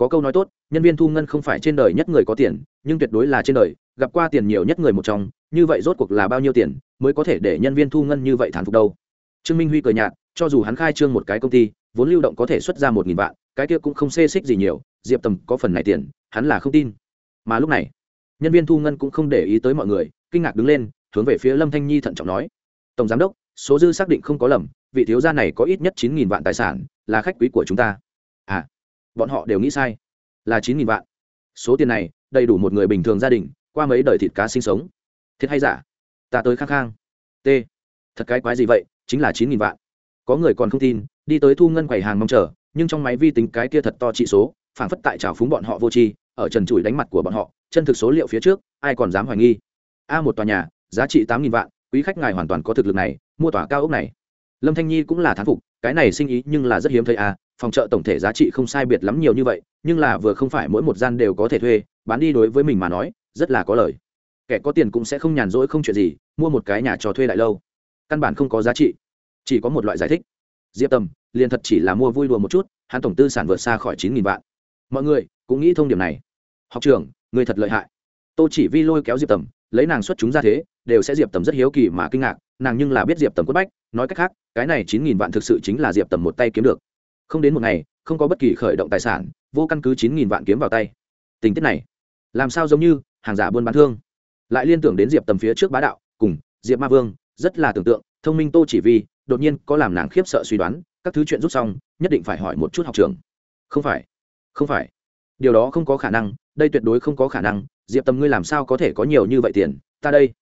có câu nói tốt, nhân viên thu ngân không phải trên đời nhất người có tiền, nhưng tuyệt đối là trên đời, gặp qua tiền nhiều nhất người một trong, như vậy rốt cuộc là bao nhiêu tiền mới có thể để nhân viên thu ngân như vậy thán phục đâu? Trương minh huy cười nhạt, cho dù hắn khai trương một cái công ty, vốn lưu động có thể xuất ra một nghìn vạn, cái kia cũng không xê xích gì nhiều, diệp tầm có phần này tiền, hắn là không tin. Mà lúc này, nhân viên thu ngân cũng không để ý tới mọi người, kinh ngạc đứng lên, hướng về phía lâm thanh nhi thận trọng nói, tổng giám đốc, số dư xác định không có lầm, vị thiếu gia này có ít nhất chín nghìn vạn tài sản, là khách quý của chúng ta. À bọn họ đều nghĩ sai. Là chín nghìn vạn. Số tiền này, đầy đủ một người bình thường gia đình, qua mấy đời thịt cá sinh sống. Thiệt hay giả? Ta tới khang khang. T. Thật cái quái gì vậy? Chính là chín nghìn vạn. Có người còn không tin, đi tới thu ngân quầy hàng mong chờ, nhưng trong máy vi tính cái kia thật to trị số, phảng phất tại trào phúng bọn họ vô tri, ở trần trụi đánh mặt của bọn họ, chân thực số liệu phía trước, ai còn dám hoài nghi? A một tòa nhà, giá trị tám nghìn vạn, quý khách ngài hoàn toàn có thực lực này, mua tòa cao ốc này. Lâm thanh nhi cũng là thán phục, cái này sinh ý nhưng là rất hiếm thấy a phòng chợ tổng thể giá trị không sai biệt lắm nhiều như vậy, nhưng là vừa không phải mỗi một gian đều có thể thuê, bán đi đối với mình mà nói, rất là có lời. Kẻ có tiền cũng sẽ không nhàn rỗi không chuyện gì, mua một cái nhà cho thuê lại lâu. Căn bản không có giá trị, chỉ có một loại giải thích. Diệp tầm, liền thật chỉ là mua vui đùa một chút, hắn tổng tư sản vượt xa khỏi chín nghìn vạn. Mọi người, cũng nghĩ thông điểm này. Học trường người thật lợi hại. Tôi chỉ vi lôi kéo diệp tầm, lấy nàng xuất chúng ra thế, đều sẽ diệp tầm rất hiếu kỳ mà kinh ngạc, nàng nhưng là biết diệp tầm quất bách, nói cách khác, cái này chín nghìn vạn thực sự chính là diệp tầm một tay kiếm được không đến một ngày, không có bất kỳ khởi động tài sản, vô căn cứ chín nghìn vạn kiếm vào tay. Tình tiết này, làm sao giống như hàng giả buôn bán thương? Lại liên tưởng đến diệp tầm phía trước bá đạo, cùng diệp ma vương, rất là tưởng tượng, thông minh tô chỉ vì đột nhiên có làm nàng khiếp sợ suy đoán, các thứ chuyện rút xong, nhất định phải hỏi một chút học trường không phải không phải. Điều đó không có khả năng, đây tuyệt đối không có khả năng, diệp tầm ngươi làm sao có thể có nhiều như vậy tiền? Ta đây.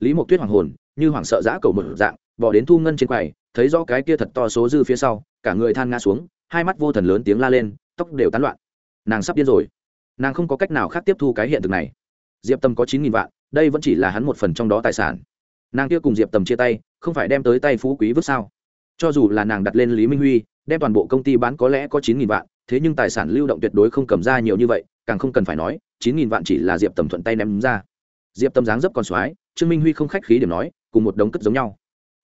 Lý mộc tuyết hoàng hồn, như hoảng sợ giã cầu một dạng bỏ đến thu ngân trên quầy, thấy rõ cái kia thật to số dư phía sau, cả người than ngã xuống hai mắt vô thần lớn tiếng la lên, tóc đều tán loạn. Nàng sắp điên rồi. Nàng không có cách nào khác tiếp thu cái hiện thực này. Diệp tâm có chín nghìn vạn, đây vẫn chỉ là hắn một phần trong đó tài sản. Nàng kia cùng diệp tầm chia tay, không phải đem tới tay phú quý vứt sao? Cho dù là nàng đặt lên lý minh huy, đem toàn bộ công ty bán có lẽ có chín nghìn vạn, thế nhưng tài sản lưu động tuyệt đối không cầm ra nhiều như vậy, càng không cần phải nói, chín nghìn vạn chỉ là diệp tầm thuận tay ném ra. Diệp tầm dáng dấp còn soái, trương minh huy không khách khí điểm nói, cùng một đống cất giống nhau.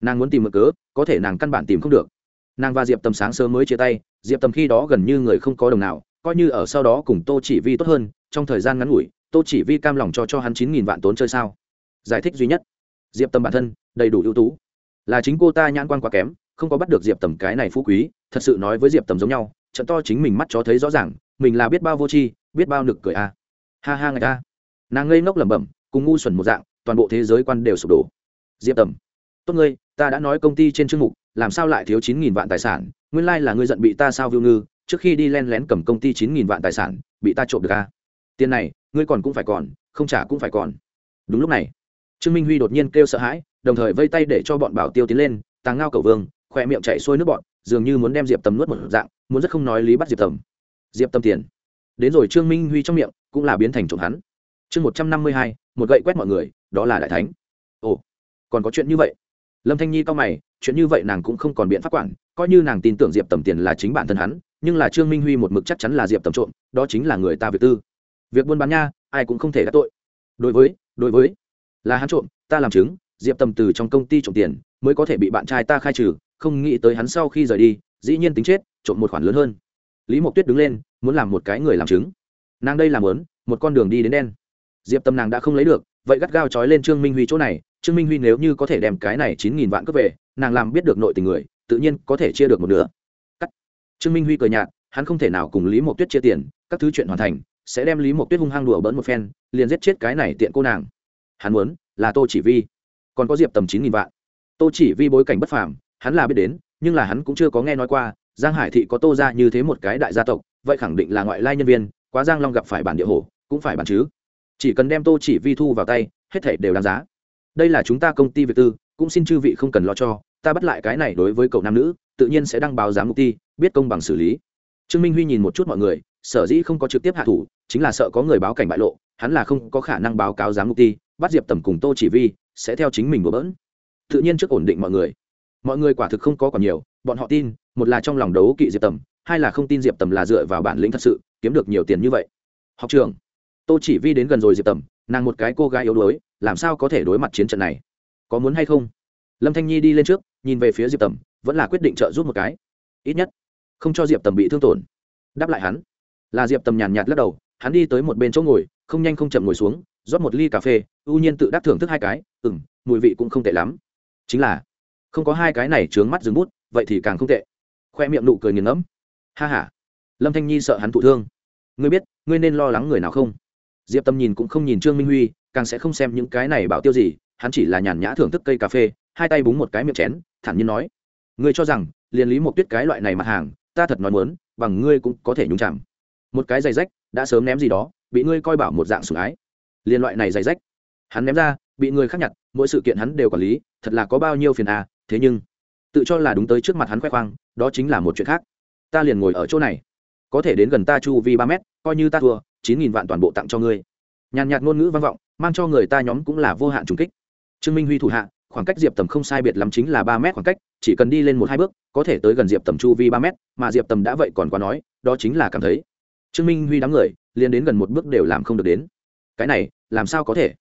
Nàng muốn tìm một cớ, có thể nàng căn bản tìm không được nàng và diệp tầm sáng sớm mới chia tay, diệp tầm khi đó gần như người không có đồng nào, coi như ở sau đó cùng tô chỉ vi tốt hơn, trong thời gian ngắn ngủi, tô chỉ vi cam lòng cho cho hắn chín nghìn vạn tốn chơi sao? Giải thích duy nhất. Diệp tầm bản thân, đầy đủ ưu tú. Là chính cô ta nhãn quan quá kém, không có bắt được diệp tầm cái này phú quý, thật sự nói với diệp tầm giống nhau, trận to chính mình mắt cho thấy rõ ràng, mình là biết bao vô tri, biết bao nực cười a. Ha ha người ta. Nàng ngây ngốc lẩm bẩm, cùng ngu xuẩn một dạng, toàn bộ thế giới quan đều sụp đổ. Diệp tầm, tốt ngươi ta đã nói công ty trên chương mục, làm sao lại thiếu chín nghìn vạn tài sản? Nguyên lai là ngươi giận bị ta sao viu ngư, trước khi đi len lén cầm công ty chín nghìn vạn tài sản, bị ta trộm được a tiền này, ngươi còn cũng phải còn, không trả cũng phải còn. Đúng lúc này, trương minh huy đột nhiên kêu sợ hãi, đồng thời vây tay để cho bọn bảo tiêu tiến lên tàng ngao cầu vương, khoe miệng chạy xuôi nước bọn dường như muốn đem diệp tầm nuốt một dạng, muốn rất không nói lý bắt diệp tầm. Diệp tầm tiền. Đến rồi trương minh huy trong miệng, cũng là biến thành trộm hắn. Chương một trăm năm mươi hai, một gậy quét mọi người, đó là đại thánh. Ồ, còn có chuyện như vậy lâm thanh nhi cao mày, chuyện như vậy nàng cũng không còn biện pháp quản, coi như nàng tin tưởng diệp tầm tiền là chính bản thân hắn, nhưng là trương minh huy một mực chắc chắn là diệp tầm trộm, đó chính là người ta việc tư. Việc buôn bán nha, ai cũng không thể đắc tội. Đối với đối với, là hắn trộm, ta làm chứng, diệp tầm từ trong công ty trộm tiền, mới có thể bị bạn trai ta khai trừ, không nghĩ tới hắn sau khi rời đi, dĩ nhiên tính chết, trộm một khoản lớn hơn. Lý mộc tuyết đứng lên, muốn làm một cái người làm chứng. Nàng đây làm lớn một con đường đi đến đen. Diệp tâm nàng đã không lấy được, vậy gắt gao trói lên trương minh huy chỗ này trương minh huy nếu như có thể đem cái này chín nghìn vạn cướp về, nàng làm biết được nội tình người, tự nhiên có thể chia được một nửa. Cắt. Trương minh huy cười nhạt, hắn không thể nào cùng lý mộc tuyết chia tiền, các thứ chuyện hoàn thành, sẽ đem lý mộc tuyết hung hăng đùa bỡn một phen, liền giết chết cái này tiện cô nàng. Hắn muốn là tô chỉ vi. Còn có diệp tầm chín nghìn vạn. Tô chỉ vi bối cảnh bất phàm, hắn là biết đến, nhưng là hắn cũng chưa có nghe nói qua, giang hải thị có tô ra như thế một cái đại gia tộc, vậy khẳng định là ngoại lai nhân viên, quá giang long gặp phải bản địa hồ cũng phải bản chứ. Chỉ cần đem tô chỉ vi thu vào tay, hết thể đều đáng giá đây là chúng ta công ty việt tư, cũng xin chư vị không cần lo cho, ta bắt lại cái này đối với cậu nam nữ, tự nhiên sẽ đăng báo giám mục ti biết công bằng xử lý. Trương minh huy nhìn một chút mọi người, sở dĩ không có trực tiếp hạ thủ, chính là sợ có người báo cảnh bại lộ, hắn là không có khả năng báo cáo giám mục ti bắt diệp tầm cùng tô chỉ vi, sẽ theo chính mình bừa bỡn. Tự nhiên trước ổn định mọi người. Mọi người quả thực không có còn nhiều, bọn họ tin, một là trong lòng đấu kỵ diệp tầm, hai là không tin diệp tầm là dựa vào bản lĩnh thật sự, kiếm được nhiều tiền như vậy. Học trường tô chỉ vi đến gần rồi diệp tầm, nàng một cái cô gái yếu đuối làm sao có thể đối mặt chiến trận này? Có muốn hay không? Lâm thanh nhi đi lên trước, nhìn về phía diệp tầm, vẫn là quyết định trợ giúp một cái. Ít nhất, không cho diệp tầm bị thương tổn. Đáp lại hắn. Là diệp tầm nhàn nhạt lắc đầu, hắn đi tới một bên chỗ ngồi, không nhanh không chậm ngồi xuống, rót một ly cà phê, ưu nhiên tự đắc thưởng thức hai cái ừ m mùi vị cũng không tệ lắm. Chính là, không có hai cái này trướng mắt dừng bút, vậy thì càng không tệ. Khoe miệng nụ cười nghiền ngẫm. Ha h a lâm thanh nhi sợ hắn thụ thương. Ngươi biết, ngươi nên lo lắng người nào không? Diệp tâm nhìn cũng không nhìn trương minh huy càng sẽ không xem những cái này bảo tiêu gì, hắn chỉ là nhàn nhã thưởng thức cây cà phê, hai tay búng một cái miệng chén, thản nhiên nói, ngươi cho rằng, liền lý một tuyết cái loại này mặt hàng, ta thật nói muốn, bằng ngươi cũng có thể nhúng chạm một cái giày rách, đã sớm ném gì đó, bị ngươi coi bảo một dạng sủng ái. Liên loại này giày rách. Hắn ném ra, bị người khác nhặt, mỗi sự kiện hắn đều quản lý, thật là có bao nhiêu phiền à thế nhưng, tự cho là đúng tới trước mặt hắn khoe khoang, đó chính là một chuyện khác. Ta liền ngồi ở chỗ này, có thể đến gần ta chu vi ba mét, coi như ta thua, chín nghìn vạn toàn bộ tặng cho ngươi. Nhàn nhạt ngôn ngữ vang vọng mang cho người ta nhóm cũng là vô hạn trùng kích. Trương minh huy thủ hạ, khoảng cách diệp tầm không sai biệt lắm chính là ba mét khoảng cách, chỉ cần đi lên một hai bước, có thể tới gần diệp tầm chu vi ba mét, mà diệp tầm đã vậy còn quá nói, đó chính là cảm thấy. Trương minh huy đám người, liền đến gần một bước đều làm không được đến. Cái này, làm sao có thể?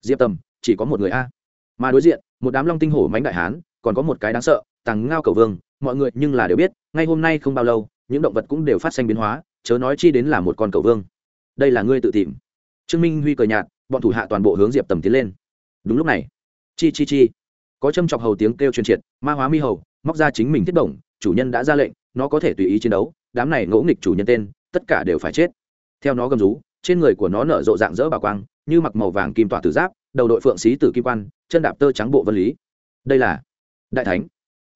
Diệp tầm, chỉ có một người a. Mà đối diện, một đám long tinh hổ mánh đại hán, còn có một cái đáng sợ tàng ngao cầu vương, mọi người nhưng là đều biết, ngay hôm nay không bao lâu, những động vật cũng đều phát sinh biến hóa, chớ nói chi đến là một con cầu vương. Đây là ngươi tự tìm. Trương minh huy cờ nhạt bọn thủ hạ toàn bộ hướng diệp tầm tiến lên đúng lúc này chi chi chi có châm chọc hầu tiếng kêu truyền triệt ma hóa mi hầu móc ra chính mình thiết động chủ nhân đã ra lệnh nó có thể tùy ý chiến đấu đám này ngỗ nghịch chủ nhân tên tất cả đều phải chết theo nó gầm rú trên người của nó nở rộ dạng dỡ bà quang như mặc màu vàng kim tỏa tử giáp đầu đội phượng xí tử kim quan chân đạp tơ trắng bộ vân lý đây là đại thánh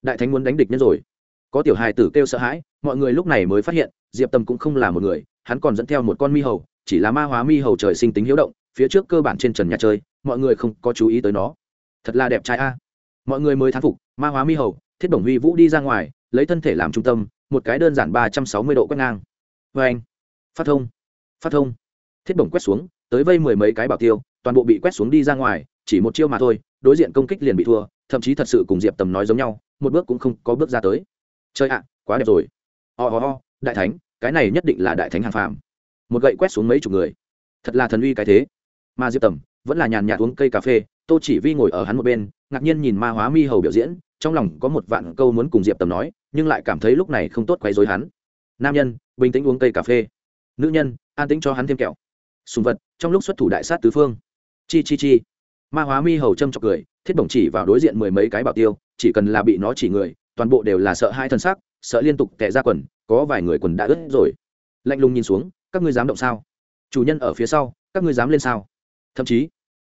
đại thánh muốn đánh địch nhân rồi có tiểu hài tử kêu sợ hãi mọi người lúc này mới phát hiện diệp tâm cũng không là một người hắn còn dẫn theo một con mi hầu chỉ là ma hóa mi hầu trời sinh tính hiếu động phía trước cơ bản trên trần nhà chơi mọi người không có chú ý tới nó. Thật là đẹp trai a. Mọi người mới thán phục ma hóa mi hầu thiết bổng huy vũ đi ra ngoài lấy thân thể làm trung tâm một cái đơn giản ba trăm sáu mươi độ quét ngang. Vê anh phát thông phát thông. Thiết bổng quét xuống tới vây mười mấy cái bảo tiêu toàn bộ bị quét xuống đi ra ngoài chỉ một chiêu mà thôi đối diện công kích liền bị thua thậm chí thật sự cùng diệp tầm nói giống nhau một bước cũng không có bước ra tới. Chơi ạ quá đẹp rồi. Ho、oh、ho、oh, đại thánh cái này nhất định là đại thánh hàng phàm. Một gậy quét xuống mấy chục người. Thật là thần uy cái thế mà diệp tầm, vẫn là nhàn nhạt uống cây cà phê, tô chỉ vi ngồi ở hắn một bên, ngạc nhiên nhìn ma hóa mi hầu biểu diễn, trong lòng có một vạn câu muốn cùng diệp tầm nói, nhưng lại cảm thấy lúc này không tốt quấy dối hắn. Nam nhân, bình tĩnh uống cây cà phê. Nữ nhân, an tĩnh cho hắn thêm kẹo. Sùng vật, trong lúc xuất thủ đại sát tứ phương. Chi chi chi. Ma hóa mi hầu châm chọc cười, thiết bổng chỉ vào đối diện mười mấy cái bảo tiêu, chỉ cần là bị nó chỉ người, toàn bộ đều là sợ hai thân xác, sợ liên tục tệ ra quần, có vài người quần đã ướt rồi. Lạnh lùng nhìn xuống, các ngươi dám động sao? Chủ nhân ở phía sau, các ngươi dám lên sao? Thậm chí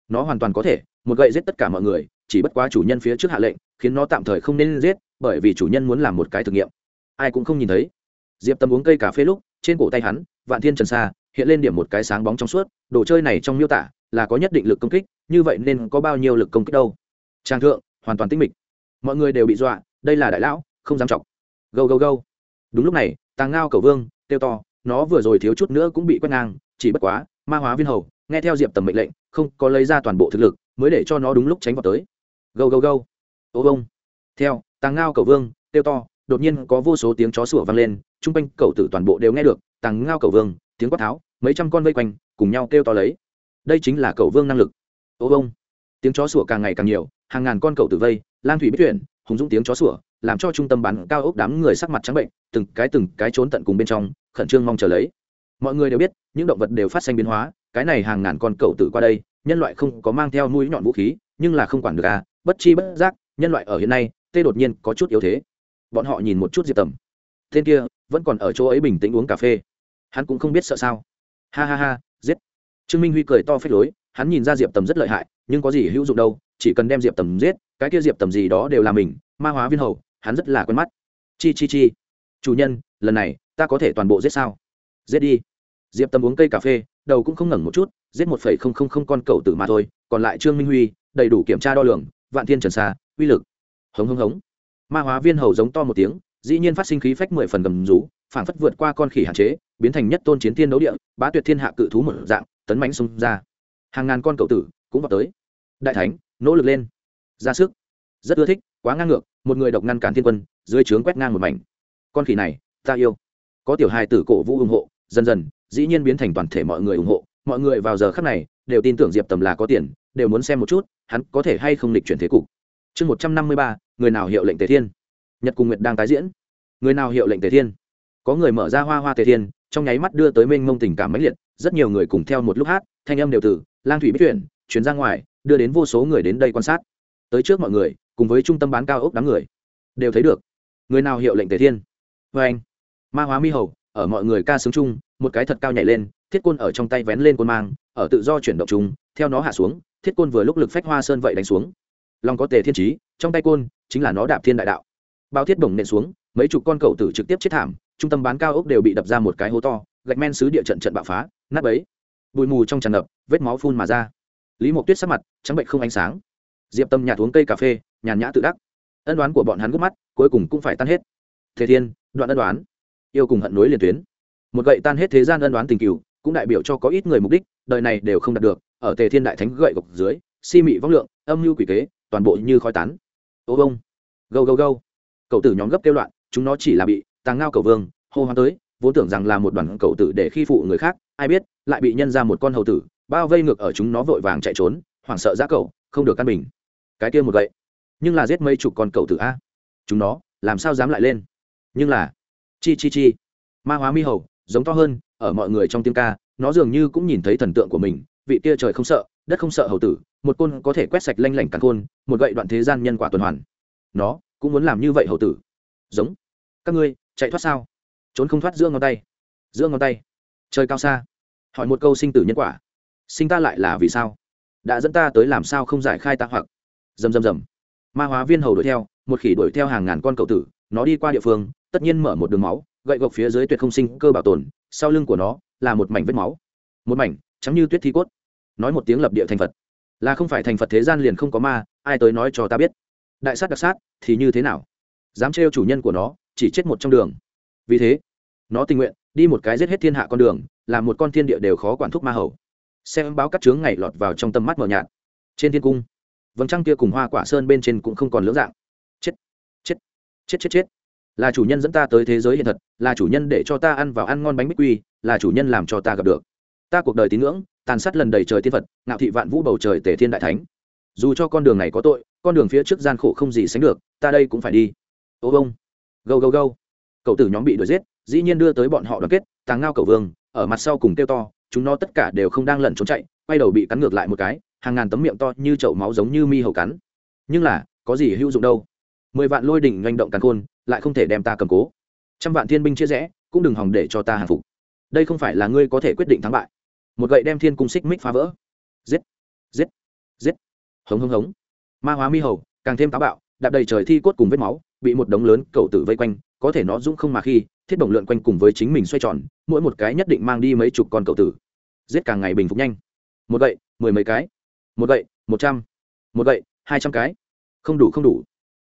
nó hoàn toàn có thể, một gậy giết tất cả mọi người, chỉ bất quá chủ nhân phía trước hạ lệnh, khiến nó tạm thời không nên giết, bởi vì chủ nhân muốn làm một cái thực nghiệm. Ai cũng không nhìn thấy. Diệp tâm uống cây cà phê lúc, trên cổ tay hắn, vạn thiên trần xa, hiện lên điểm một cái sáng bóng trong suốt, đồ chơi này trong miêu tả là có nhất định lực công kích, như vậy nên có bao nhiêu lực công kích đâu? Trang thượng, hoàn toàn tinh mịch. Mọi người đều bị dọa, đây là đại lão, không dám chọc. Gâu gâu gâu. Đúng lúc này, tàng ngao cầu vương tiêu to, nó vừa rồi thiếu chút nữa cũng bị quét ngang, chỉ bất quá, ma hóa viên hầu nghe theo diệp tầm mệnh lệnh, không có lấy ra toàn bộ thực lực, mới để cho nó đúng lúc tránh vào tới. Gâu gâu gâu. Ô bông theo, tàng ngao cầu vương tiêu to, đột nhiên có vô số tiếng chó sủa vang lên, chung quanh cầu tử toàn bộ đều nghe được, tàng ngao cầu vương, tiếng quát tháo, mấy trăm con vây quanh, cùng nhau kêu to lấy. Đây chính là cầu vương năng lực. Ô bông tiếng chó sủa càng ngày càng nhiều, hàng ngàn con cầu tử vây, lang thủy biết chuyển hùng dũng tiếng chó sủa, làm cho trung tâm bắn cao ốc đám người sắc mặt trắng bệnh, từng cái từng cái trốn tận cùng bên trong, khẩn trương mong chờ lấy. Mọi người đều biết, những động vật đều phát sinh biến hóa cái này hàng ngàn con cậu tử qua đây, nhân loại không có mang theo mũi nhọn vũ khí, nhưng là không quản được à bất chi bất giác, nhân loại ở hiện nay, tê đột nhiên có chút yếu thế. Bọn họ nhìn một chút diệp tầm. Tên kia, vẫn còn ở chỗ ấy bình tĩnh uống cà phê. Hắn cũng không biết sợ sao. Ha ha ha, giết. Trương minh huy cười to phết lối, hắn nhìn ra diệp tầm rất lợi hại, nhưng có gì hữu dụng đâu, chỉ cần đem diệp tầm giết, cái kia diệp tầm gì đó đều là mình, ma hóa viên hầu, hắn rất là quen mắt. Chi chi chi. Chủ nhân, lần này, ta có thể toàn bộ giết sao? Giết đi. Diệp tầm uống cây cà phê đầu cũng không ngẩng một chút, giết một phẩy không không không con cậu tử mà thôi, còn lại trương minh huy, đầy đủ kiểm tra đo lường, vạn thiên trần xa, uy lực. Hống hống hống. Ma hóa viên hầu giống to một tiếng, dĩ nhiên phát sinh khí phách mười phần gầm rú phản phất vượt qua con khỉ hạn chế, biến thành nhất tôn chiến thiên đấu địa, bá tuyệt thiên hạ cự thú một dạng, tấn mánh xông ra. Hàng ngàn con cậu tử cũng vào tới. Đại thánh, nỗ lực lên. Ra sức. Rất ưa thích, quá ngang ngược, một người độc ngăn cản thiên quân, dưới trướng quét ngang một mảnh. Con khỉ này, ta yêu. Có tiểu hài tử cổ vũ ủng hộ, dần dần dĩ nhiên biến thành toàn thể mọi người ủng hộ. Mọi người vào giờ khắc này, đều tin tưởng diệp tầm là có tiền, đều muốn xem một chút, hắn có thể hay không lịch chuyển thế cục. Chương một trăm năm mươi ba, người nào hiệu lệnh tề thiên? Nhật cùng nguyệt đang tái diễn. Người nào hiệu lệnh tề thiên? Có người mở ra hoa hoa tề thiên, trong nháy mắt đưa tới mênh mông tình cảm mãnh liệt, rất nhiều người cùng theo một lúc hát, thanh âm đều từ, lang thủy biết chuyển chuyển ra ngoài, đưa đến vô số người đến đây quan sát. Tới trước mọi người, cùng với trung tâm bán cao ốc đám người, đều thấy được. Người nào hiệu lệnh tề thiên? Vê anh. Ma hóa mi hầu ở mọi người ca sướng chung một cái thật cao nhảy lên thiết côn ở trong tay vén lên côn mang ở tự do chuyển động chung theo nó hạ xuống thiết côn vừa lúc lực phách hoa sơn vậy đánh xuống. Long có tề thiên trí trong tay côn chính là nó đạp thiên đại đạo. Bao thiết bổng nện xuống mấy chục con cậu tử trực tiếp chết thảm trung tâm bán cao ốc đều bị đập ra một cái hố to gạch men xứ địa trận trận bạo phá nát bấy, bụi mù trong tràn ngập vết máu phun mà ra. Lý mộc tuyết sắc mặt trắng bệnh không ánh sáng. Diệp tâm nhạt uống cây cà phê nhàn nhã tự đắc. Ân đoán của bọn hắn gấp mắt cuối cùng cũng phải tan hết. Thế thiên đoạn ân đoán yêu cùng hận nối liền tuyến. Một gậy tan hết thế gian ân đoán tình cựu cũng đại biểu cho có ít người mục đích, đời này đều không đạt được, ở tề thiên đại thánh gậy gộc dưới, si mị vong lượng, âm mưu quỷ kế, toàn bộ như khói tán. Ô bông gâu gâu gâu. Cậu tử nhóm gấp kêu loạn, chúng nó chỉ là bị tàng ngao cầu vương, hô hoán tới, vốn tưởng rằng là một đoàn cậu tử để khi phụ người khác, ai biết, lại bị nhân ra một con hầu tử, bao vây ngược ở chúng nó vội vàng chạy trốn, hoảng sợ giã cậu, không được căn bình. Cái kia một gậy. Nhưng là giết mấy chục con cậu tử a. Chúng nó, làm sao dám lại lên? Nhưng là chi chi chi. Ma hóa mi hầu, giống to hơn, ở mọi người trong tiếng ca, nó dường như cũng nhìn thấy thần tượng của mình, vị kia trời không sợ, đất không sợ hầu tử, một côn có thể quét sạch lanh lảnh cắn côn, một gậy đoạn thế gian nhân quả tuần hoàn. Nó cũng muốn làm như vậy hầu tử. Giống. Các ngươi, chạy thoát sao? Trốn không thoát giữa ngón tay. Giữa ngón tay. Trời cao xa. Hỏi một câu sinh tử nhân quả. Sinh ta lại là vì sao? Đã dẫn ta tới làm sao không giải khai ta hoặc. Rầm rầm rầm ma hóa viên hầu đuổi theo, một khỉ đuổi theo hàng ngàn con cậu tử, nó đi qua địa phương, tất nhiên mở một đường máu, gậy gộc phía dưới tuyệt không sinh cơ bảo tồn, sau lưng của nó là một mảnh vết máu. Một mảnh, trắng như tuyết thi cốt. Nói một tiếng lập địa thành phật. Là không phải thành phật thế gian liền không có ma, ai tới nói cho ta biết? Đại sát đặc sát, thì như thế nào? Dám trêu chủ nhân của nó, chỉ chết một trong đường. Vì thế, nó tình nguyện đi một cái giết hết thiên hạ con đường, làm một con thiên địa đều khó quản thúc ma hầu. Xem báo cắt trướng ngày lọt vào trong tâm mắt mờ nhạt. Trên thiên cung vầng trăng kia cùng hoa quả sơn bên trên cũng không còn lưỡng dạng. Chết chết chết chết chết. Là chủ nhân dẫn ta tới thế giới hiện thật, là chủ nhân để cho ta ăn vào ăn ngon bánh bích quy, là chủ nhân làm cho ta gặp được. Ta cuộc đời tín ngưỡng, tàn sát lần đầy trời thiên phật, ngạo thị vạn vũ bầu trời tề thiên đại thánh. Dù cho con đường này có tội, con đường phía trước gian khổ không gì sánh được, ta đây cũng phải đi. Ô bông gâu gâu gâu. Cậu tử nhóm bị đuổi giết, dĩ nhiên đưa tới bọn họ đoàn kết, tàng ngao cầu vương, ở mặt sau cùng kêu to, chúng nó tất cả đều không đang lẩn trốn chạy, quay đầu bị cắn ngược lại một cái hàng ngàn tấm miệng to như chậu máu giống như mi hầu cắn. Nhưng là, có gì hữu dụng đâu? Mười vạn lôi đỉnh doanh động càn khôn, lại không thể đem ta cầm cố. Trăm vạn thiên binh chia rẽ, cũng đừng hòng để cho ta hàng phục. Đây không phải là ngươi có thể quyết định thắng bại. Một gậy đem thiên cung xích mích phá vỡ. Giết giết giết. Hống hống hống. Ma hóa mi hầu, càng thêm táo bạo, đạp đầy trời thi cốt cùng vết máu, bị một đống lớn cầu tử vây quanh, có thể nó dũng không mà khi, thiết bổng lượn quanh cùng với chính mình xoay tròn, mỗi một cái nhất định mang đi mấy chục con cầu tử. Giết càng ngày bình phục nhanh. Một gậy, mười mấy cái một gậy một trăm. Một gậy hai trăm cái. Không đủ không đủ.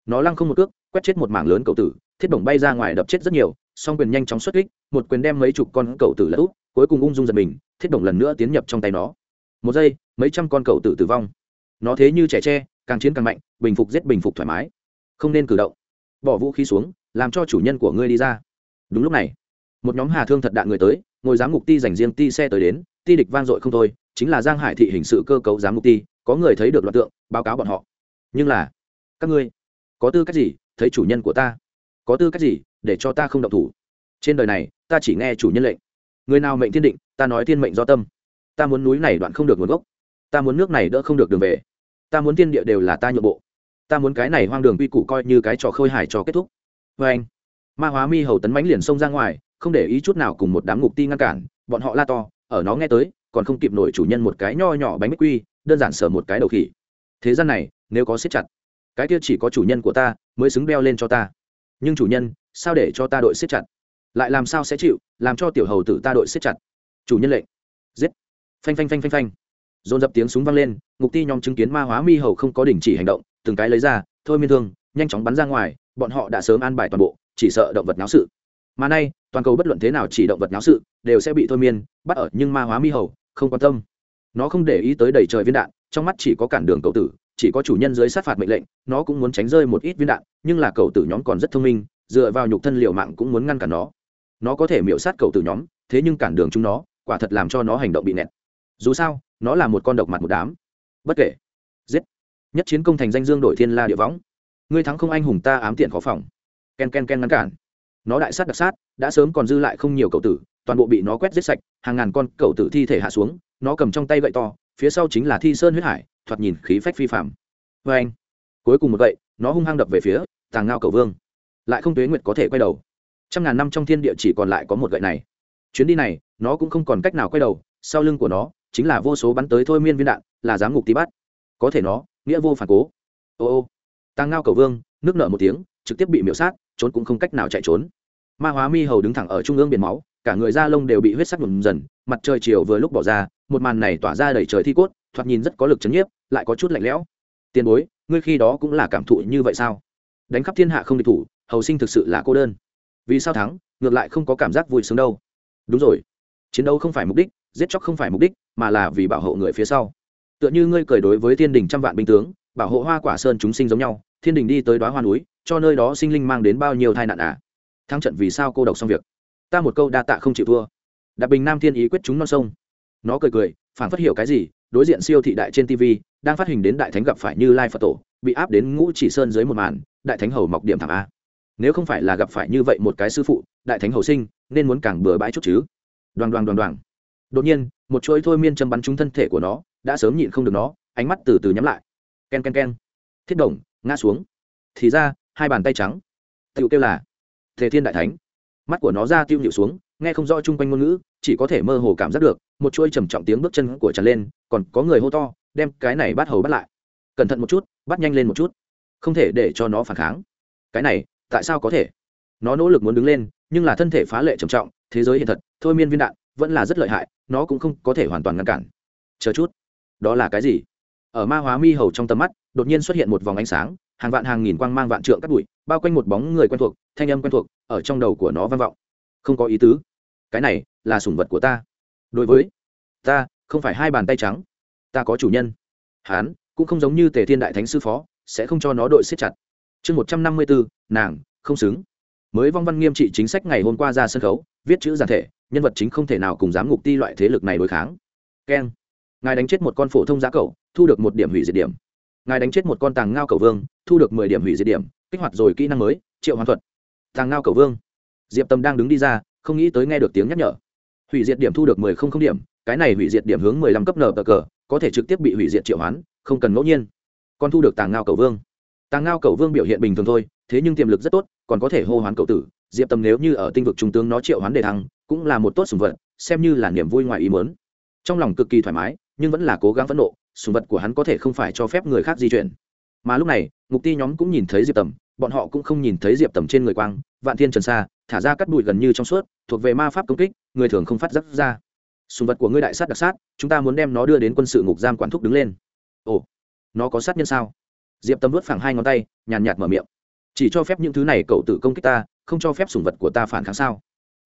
Nó lăng không một cước, quét chết một mảng lớn cậu tử, thiết bổng bay ra ngoài đập chết rất nhiều, song quyền nhanh chóng xuất kích, một quyền đem mấy chục con cậu tử lỡ úp, cuối cùng ung dung giật mình, thiết bổng lần nữa tiến nhập trong tay nó. Một giây, mấy trăm con cậu tử tử vong. Nó thế như trẻ tre, càng chiến càng mạnh, bình phục giết bình phục thoải mái. Không nên cử động. Bỏ vũ khí xuống, làm cho chủ nhân của ngươi đi ra. Đúng lúc này, một nhóm hà thương thật đạn người tới, ngồi giám ngục ti dành riêng ti xe tới đến, ti địch vang dội không thôi chính là giang hải thị hình sự cơ cấu giám ngục ti, có người thấy được loạt tượng, báo cáo bọn họ. Nhưng là, các ngươi, có tư cách gì thấy chủ nhân của ta? Có tư cách gì để cho ta không động thủ? Trên đời này, ta chỉ nghe chủ nhân lệnh. Người nào mệnh thiên định, ta nói thiên mệnh do tâm. Ta muốn núi này đoạn không được nguồn gốc. Ta muốn nước này đỡ không được đường về. Ta muốn thiên địa đều là ta nhượng bộ. Ta muốn cái này hoang đường quy củ coi như cái trò khơi hài trò kết thúc. Vê anh, ma hóa mi hầu tấn mánh liền xông ra ngoài, không để ý chút nào cùng một đám ngục ti ngăn cản, bọn họ la to, ở nó nghe tới còn không kịp nổi chủ nhân một cái nho nhỏ bánh bích quy, đơn giản sở một cái đầu khỉ. Thế gian này, nếu có siết chặt, cái kia chỉ có chủ nhân của ta mới xứng đeo lên cho ta. Nhưng chủ nhân, sao để cho ta đội siết chặt? Lại làm sao sẽ chịu, làm cho tiểu hầu tử ta đội siết chặt? Chủ nhân lệnh. Giết. Phanh phanh phanh phanh phanh. Dồn dập tiếng súng vang lên ngục ti nhóm chứng kiến ma hóa mi hầu không có đình chỉ hành động, từng cái lấy ra, thôi miên thương, nhanh chóng bắn ra ngoài, bọn họ đã sớm an bài toàn bộ, chỉ sợ động vật náo sự. Mà nay, toàn cầu bất luận thế nào chỉ động vật náo sự, đều sẽ bị thôi miên, bắt ở nhưng ma hóa mi hầu không quan tâm. Nó không để ý tới đầy trời viên đạn, trong mắt chỉ có cản đường cậu tử, chỉ có chủ nhân dưới sát phạt mệnh lệnh, nó cũng muốn tránh rơi một ít viên đạn, nhưng là cậu tử nhóm còn rất thông minh, dựa vào nhục thân liệu mạng cũng muốn ngăn cản nó. Nó có thể miễu sát cậu tử nhóm, thế nhưng cản đường chúng nó, quả thật làm cho nó hành động bị nẹt. Dù sao, nó là một con độc mặt một đám. Bất kể. Giết. Nhất chiến công thành danh dương đổi thiên la địa võng. Ngươi thắng không anh hùng ta ám tiện khó phòng. Ken ken ken ngăn cản. Nó đại sát đặc sát, đã sớm còn dư lại không nhiều cậu tử toàn bộ bị nó quét giết sạch, hàng ngàn con cậu tử thi thể hạ xuống, nó cầm trong tay gậy to, phía sau chính là thi sơn huyết hải, thoạt nhìn khí phách phi phạm vê anh, cuối cùng một gậy, nó hung hăng đập về phía tàng ngao cầu vương. Lại không tuế nguyệt có thể quay đầu. Trăm ngàn năm trong thiên địa chỉ còn lại có một gậy này. Chuyến đi này, nó cũng không còn cách nào quay đầu, sau lưng của nó chính là vô số bắn tới thôi miên viên đạn, là giám ngục tí bắt có thể nó, nghĩa vô phản cố. Ô ô, tàng ngao cầu vương, nước nợ một tiếng, trực tiếp bị miễu sát, trốn cũng không cách nào chạy trốn. Ma hóa mi hầu đứng thẳng ở trung ương biển máu cả người da lông đều bị huyết sắc nhuộm dần, mặt trời chiều vừa lúc bỏ ra, một màn này tỏa ra đầy trời thi cốt, thoạt nhìn rất có lực chấn nhiếp, lại có chút lạnh lẽo. Tiền bối, ngươi khi đó cũng là cảm thụ như vậy sao? Đánh khắp thiên hạ không địch thủ, hầu sinh thực sự là cô đơn. Vì sao thắng, ngược lại không có cảm giác vui sướng đâu. Đúng rồi. Chiến đấu không phải mục đích, giết chóc không phải mục đích, mà là vì bảo hộ người phía sau. Tựa như ngươi cười đối với thiên đình trăm vạn binh tướng, bảo hộ hoa quả sơn chúng sinh giống nhau, thiên đình đi tới đoá hoa núi, cho nơi đó sinh linh mang đến bao nhiêu tai nạn à? Thắng trận vì sao cô độc xong việc? Ta một câu đa tạ không chịu thua. Đạp bình nam thiên ý quyết chúng non sông. Nó cười cười phản phát hiểu cái gì, đối diện siêu thị đại trên tv đang phát hình đến đại thánh gặp phải như lai phật tổ, bị áp đến ngũ chỉ sơn dưới một màn, đại thánh hầu mọc điểm thảm a. Nếu không phải là gặp phải như vậy một cái sư phụ, đại thánh hầu sinh, nên muốn càng bừa bãi chút chứ. Đoàn đoàn đoàn đoàn đột nhiên, một chuỗi thôi miên châm bắn trúng thân thể của nó, đã sớm nhịn không được nó, ánh mắt từ từ nhắm lại. K e n k e n k e n thiết đồng, ngã xuống. Thì ra, hai bàn tay trắng. Tựu kêu là, thể thiên đại thánh mắt của nó ra tiêu nhịu xuống, nghe không rõ chung quanh ngôn ngữ, chỉ có thể mơ hồ cảm giác được, một chuỗi trầm trọng tiếng bước chân của tràn lên, còn có người hô to, đem cái này bắt hầu bắt lại. Cẩn thận một chút, bắt nhanh lên một chút. Không thể để cho nó phản kháng. Cái này, tại sao có thể? Nó nỗ lực muốn đứng lên, nhưng là thân thể phá lệ trầm trọng, thế giới hiện thật, thôi miên viên đạn, vẫn là rất lợi hại, nó cũng không có thể hoàn toàn ngăn cản. Chờ chút. Đó là cái gì? Ở ma hóa mi hầu trong tầm mắt, đột nhiên xuất hiện một vòng ánh sáng hàng vạn hàng nghìn quang mang vạn trượng cắt bụi, bao quanh một bóng người quen thuộc, thanh âm quen thuộc, ở trong đầu của nó vang vọng. Không có ý tứ. Cái này là sủng vật của ta. Đối với ta, không phải hai bàn tay trắng. Ta có chủ nhân. Hán, cũng không giống như tề thiên đại thánh sư phó, sẽ không cho nó đội siết chặt. Chương một trăm năm mươi bốn nàng, không xứng. Mới vong văn nghiêm trị chính sách ngày hôm qua ra sân khấu, viết chữ giản thể, nhân vật chính không thể nào cùng giám ngục ti loại thế lực này đối kháng. Keng. Ngài đánh chết một con phổ thông giá cậu, thu được một điểm hủy diệt điểm ngài đánh chết một con tàng ngao cầu vương, thu được mười điểm hủy diệt điểm, kích hoạt rồi kỹ năng mới, triệu hoàn thuật. Tàng ngao cầu vương. Diệp tâm đang đứng đi ra, không nghĩ tới nghe được tiếng nhắc nhở. Hủy diệt điểm thu được mười không không điểm, cái này hủy diệt điểm hướng mười lăm cấp nở cờ, có thể trực tiếp bị hủy diệt triệu hoán, không cần ngẫu nhiên. Con thu được tàng ngao cầu vương. Tàng ngao cầu vương biểu hiện bình thường thôi, thế nhưng tiềm lực rất tốt, còn có thể hô hoán cầu tử. Diệp tâm nếu như ở tinh vực trung tướng nó triệu hoán đề thăng, cũng là một tốt sùng vật, xem như là niềm vui ngoài ý mớn trong lòng cực kỳ thoải mái, nhưng vẫn là cố gắng phẫn nộ sùng vật của hắn có thể không phải cho phép người khác di chuyển. Mà lúc này ngục ti nhóm cũng nhìn thấy diệp tầm, bọn họ cũng không nhìn thấy diệp tầm trên người quang, vạn thiên trần xa thả ra cắt bụi gần như trong suốt, thuộc về ma pháp công kích, người thường không phát giác ra. Sùng vật của ngươi đại sát đặc sát, chúng ta muốn đem nó đưa đến quân sự ngục giam quản thúc đứng lên. Ồ, nó có sát nhân sao? Diệp tâm vớt phẳng hai ngón tay, nhàn nhạt mở miệng. Chỉ cho phép những thứ này cậu tự công kích ta, không cho phép sùng vật của ta phản kháng sao?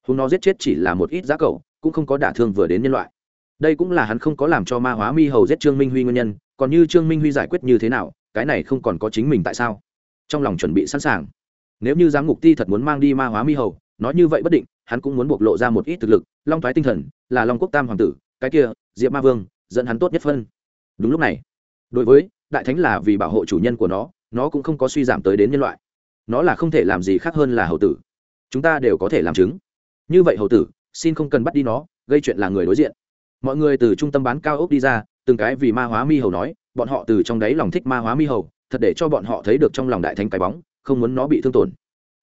Hùng nó giết chết chỉ là một ít giá cậu, cũng không có đả thương vừa đến nhân loại đây cũng là hắn không có làm cho ma hóa mi hầu giết trương minh huy nguyên nhân, còn như trương minh huy giải quyết như thế nào, cái này không còn có chính mình tại sao? Trong lòng chuẩn bị sẵn sàng. Nếu như giám ngục ti thật muốn mang đi ma hóa mi hầu, nói như vậy bất định, hắn cũng muốn bộc lộ ra một ít thực lực, long thoái tinh thần, là long quốc tam hoàng tử, cái kia, diệp ma vương, dẫn hắn tốt nhất phân. Đúng lúc này, đối với, đại thánh là vì bảo hộ chủ nhân của nó nó cũng không có suy giảm tới đến nhân loại. Nó là không thể làm gì khác hơn là hầu tử. Chúng ta đều có thể làm chứng. Như vậy hầu tử, xin không cần bắt đi nó, gây chuyện là người đối diện mọi người từ trung tâm bán cao ốc đi ra, từng cái vì ma hóa mi hầu nói, bọn họ từ trong đáy lòng thích ma hóa mi hầu, thật để cho bọn họ thấy được trong lòng đại thánh cái bóng, không muốn nó bị thương tổn.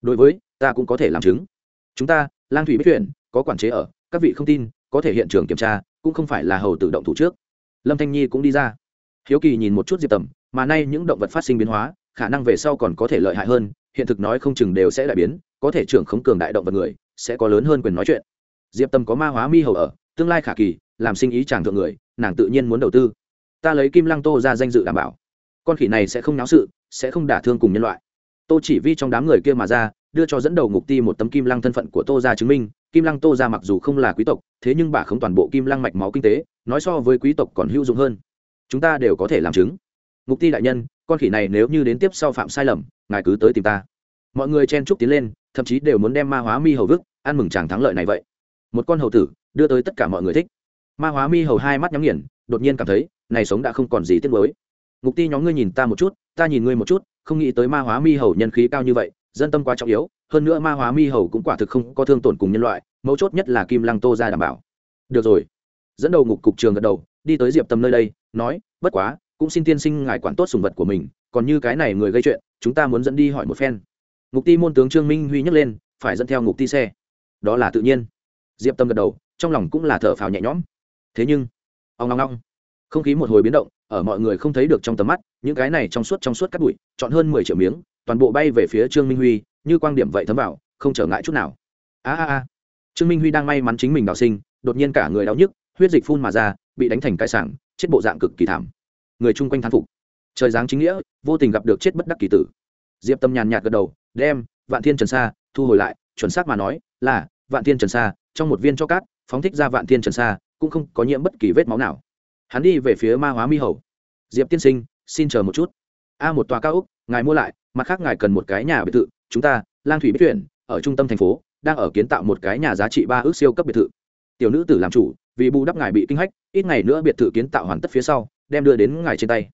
Đối với, ta cũng có thể làm chứng. Chúng ta, lang thủy biết chuyện có quản chế ở, các vị không tin, có thể hiện trường kiểm tra, cũng không phải là hầu tự động thủ trước. Lâm thanh nhi cũng đi ra. Hiếu kỳ nhìn một chút diệp tầm, mà nay những động vật phát sinh biến hóa, khả năng về sau còn có thể lợi hại hơn, hiện thực nói không chừng đều sẽ đại biến, có thể trưởng khống cường đại động vật người, sẽ có lớn hơn quyền nói chuyện. Diệp tâm có ma hóa mi hầu ở, tương lai khả kỳ làm sinh ý chàng thượng người, nàng tự nhiên muốn đầu tư. Ta lấy kim lăng tô ra danh dự đảm bảo. Con khỉ này sẽ không náo sự, sẽ không đả thương cùng nhân loại. Tô chỉ vi trong đám người kia mà ra, đưa cho dẫn đầu ngục ti một tấm kim lăng thân phận của tô ra chứng minh. Kim lăng tô ra mặc dù không là quý tộc, thế nhưng bà không toàn bộ kim lăng mạch máu kinh tế, nói so với quý tộc còn hữu dụng hơn. Chúng ta đều có thể làm chứng. Ngục ti đại nhân, con khỉ này nếu như đến tiếp sau phạm sai lầm, ngài cứ tới tìm ta. Mọi người chen chúc tiến lên, thậm chí đều muốn đem ma hóa mi hầu vức, ăn mừng chàng thắng lợi này vậy. Một con hầu tử, đưa tới tất cả mọi người thích ma hóa mi hầu hai mắt nhắm nghiền, đột nhiên cảm thấy, này sống đã không còn gì tiếc mới ngục ti nhóm ngươi nhìn ta một chút, ta nhìn ngươi một chút, không nghĩ tới ma hóa mi hầu nhân khí cao như vậy, dân tâm quá trọng yếu, hơn nữa ma hóa mi hầu cũng quả thực không có thương tổn cùng nhân loại, mấu chốt nhất là kim lăng tô ra đảm bảo. Được rồi. Dẫn đầu ngục cục trường gật đầu, đi tới diệp tâm nơi đây, nói, bất quá, cũng xin tiên sinh ngài quản tốt sùng vật của mình, còn như cái này người gây chuyện, chúng ta muốn dẫn đi hỏi một phen. Ngục ti môn tướng trương minh huy nhấc lên, phải dẫn theo ngục ti xe. Đó là tự nhiên. Diệp tâm gật đầu, trong lòng cũng là thở phào nhẹ nhõm thế nhưng ông ngong ngong không khí một hồi biến động, ở mọi người không thấy được trong tầm mắt, những cái này trong suốt trong suốt cắt bụi, chọn hơn mười triệu miếng, toàn bộ bay về phía trương minh huy, như quang điểm vậy thấm vào, không trở ngại chút nào. A a a. Trương minh huy đang may mắn chính mình đào sinh, đột nhiên cả người đau nhức, huyết dịch phun mà ra, bị đánh thành cái sảng, chết bộ dạng cực kỳ thảm. Người chung quanh thán phục. Trời giáng chính nghĩa, vô tình gặp được chết bất đắc kỳ tử. Diệp tâm nhàn nhạt gật đầu, đem, vạn thiên trần sa, thu hồi lại, chuẩn xác mà nói là, vạn thiên trần sa, trong một viên cho cát, phóng thích ra vạn thiên trần sa cũng không có nhiễm bất kỳ vết máu nào. Hắn đi về phía ma hóa mi hầu. Diệp tiên sinh, xin chờ một chút. A, một tòa cao úc ngài mua lại, mặt khác ngài cần một cái nhà biệt thự. Chúng ta, lang thủy biết tuyển ở trung tâm thành phố, đang ở kiến tạo một cái nhà giá trị ba ước siêu cấp biệt thự. Tiểu nữ tử làm chủ, vì bù đắp ngài bị kinh hách, ít ngày nữa biệt thự kiến tạo hoàn tất phía sau, đem đưa đến ngài trên tay.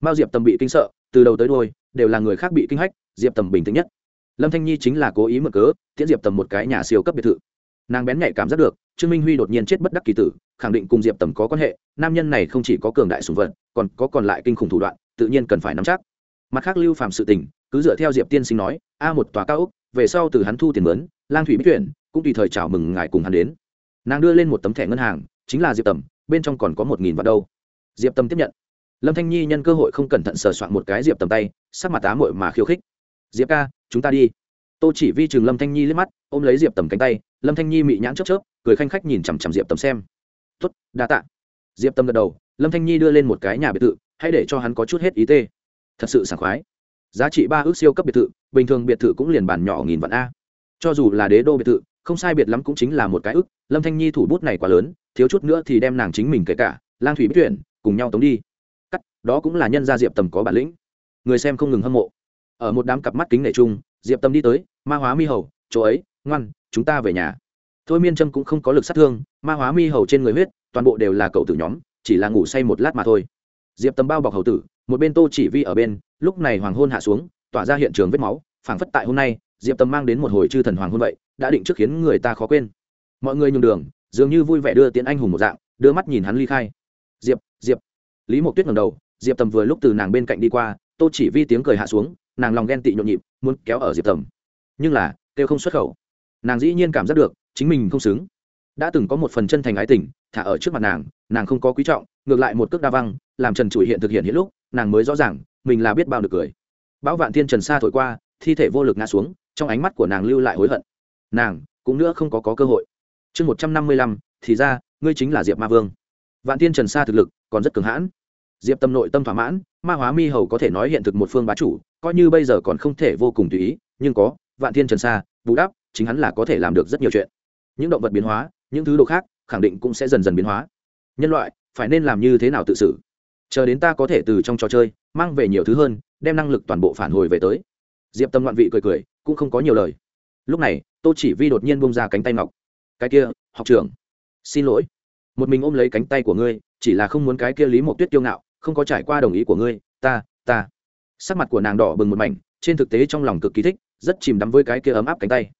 Mao diệp tầm bị kinh sợ, từ đầu tới đôi đều là người khác bị kinh hách, diệp tầm bình tĩnh nhất. Lâm thanh nhi chính là cố ý mở cớ, tiễn diệp tầm một cái nhà siêu cấp biệt thự. Nàng bén nhạy cảm giác được, trương minh huy đột nhiên chết bất đắc kỳ tử khẳng định cùng diệp tầm có quan hệ, nam nhân này không chỉ có cường đại sùng vật, còn có còn lại kinh khủng thủ đoạn, tự nhiên cần phải nắm chắc. Mặt khác lưu phạm sự tình, cứ dựa theo diệp tiên sinh nói, a một tòa cao úc về sau từ hắn thu tiền mướn, lang thủy bích tuyển, cũng tùy thời chào mừng ngài cùng hắn đến. Nàng đưa lên một tấm thẻ ngân hàng, chính là diệp tầm, bên trong còn có một nghìn vạn đâu. Diệp tầm tiếp nhận. Lâm thanh nhi nhân cơ hội không cẩn thận sờ soạn một cái diệp tầm tay, sắc mặt á mội mà khiêu khích. Diệp ca, chúng ta đi. Tô chỉ vi chừng lâm thanh nhi liếc mắt, ôm lấy diệp tầm cánh tay, lâm thanh nhi mị nhãn chớp chớp, cười khanh khách nhìn chằm chằm diệp tầm xem tốt, đa tạ. Diệp Tâm gật đầu, lâm thanh nhi đưa lên một cái nhà biệt thự, hãy để cho hắn có chút hết ý tê. Thật sự sảng khoái. Giá trị ba ước siêu cấp biệt thự, bình thường biệt thự cũng liền bản nhỏ nghìn vạn a. Cho dù là đế đô biệt thự, không sai biệt lắm cũng chính là một cái ức lâm thanh nhi thủ bút này quá lớn, thiếu chút nữa thì đem nàng chính mình kể cả, lang thủy biết tuyển, cùng nhau tống đi. Cắt, đó cũng là nhân gia diệp tầm có bản lĩnh. Người xem không ngừng hâm mộ. Ở một đám cặp mắt kính nể chung, diệp tầm đi tới, ma hóa mi hầu, chỗ ấy, ngoan, chúng ta về nhà thôi miên trâm cũng không có lực sát thương, ma hóa mi hầu trên người huyết, toàn bộ đều là cậu tử nhóm, chỉ là ngủ say một lát mà thôi. Diệp tầm bao bọc hầu tử, một bên tô chỉ vi ở bên, lúc này hoàng hôn hạ xuống, tỏa ra hiện trường vết máu, phảng phất tại hôm nay, diệp tầm mang đến một hồi chư thần hoàng hôn vậy, đã định trước khiến người ta khó quên. Mọi người nhường đường, dường như vui vẻ đưa tiến anh hùng một dạng, đưa mắt nhìn hắn ly khai. Diệp diệp. Lý mộc tuyết ngầm đầu, diệp tầm vừa lúc từ nàng bên cạnh đi qua, tô chỉ vi tiếng cười hạ xuống, nàng lòng ghen tị nhộn nhịp, muốn kéo ở diệp tầm. Nhưng là, kêu không xuất khẩu nàng dĩ nhiên cảm giác được chính mình không xứng. Đã từng có một phần chân thành ái tình thả ở trước mặt nàng nàng không có quý trọng ngược lại một cước đa văng làm trần trụi hiện thực hiện hết lúc nàng mới rõ ràng mình là biết bao được cười. Bão vạn thiên trần xa thổi qua thi thể vô lực ngã xuống trong ánh mắt của nàng lưu lại hối hận. Nàng cũng nữa không có, có cơ hội. Chương một trăm năm mươi lăm thì ra ngươi chính là diệp ma vương. Vạn thiên trần xa thực lực còn rất cường hãn. Diệp tâm nội tâm thỏa mãn ma hóa mi hầu có thể nói hiện thực một phương bá chủ coi như bây giờ còn không thể vô cùng tùy ý nhưng có vạn thiên trần xa bù đắp chính hắn là có thể làm được rất nhiều chuyện. Những động vật biến hóa, những thứ đồ khác, khẳng định cũng sẽ dần dần biến hóa. Nhân loại, phải nên làm như thế nào tự xử? Chờ đến ta có thể từ trong trò chơi, mang về nhiều thứ hơn, đem năng lực toàn bộ phản hồi về tới. Diệp tâm ngoạn vị cười cười, cũng không có nhiều lời. Lúc này, tô chỉ vi đột nhiên bông ra cánh tay ngọc. Cái kia, học trưởng. Xin lỗi. Một mình ôm lấy cánh tay của ngươi, chỉ là không muốn cái kia lý mộc tuyết kiêu ngạo, không có trải qua đồng ý của ngươi, ta ta. Sắc mặt của nàng đỏ bừng một mảnh, trên thực tế trong lòng cực kỳ thích, rất chìm đắm với cái kia ấm áp cánh tay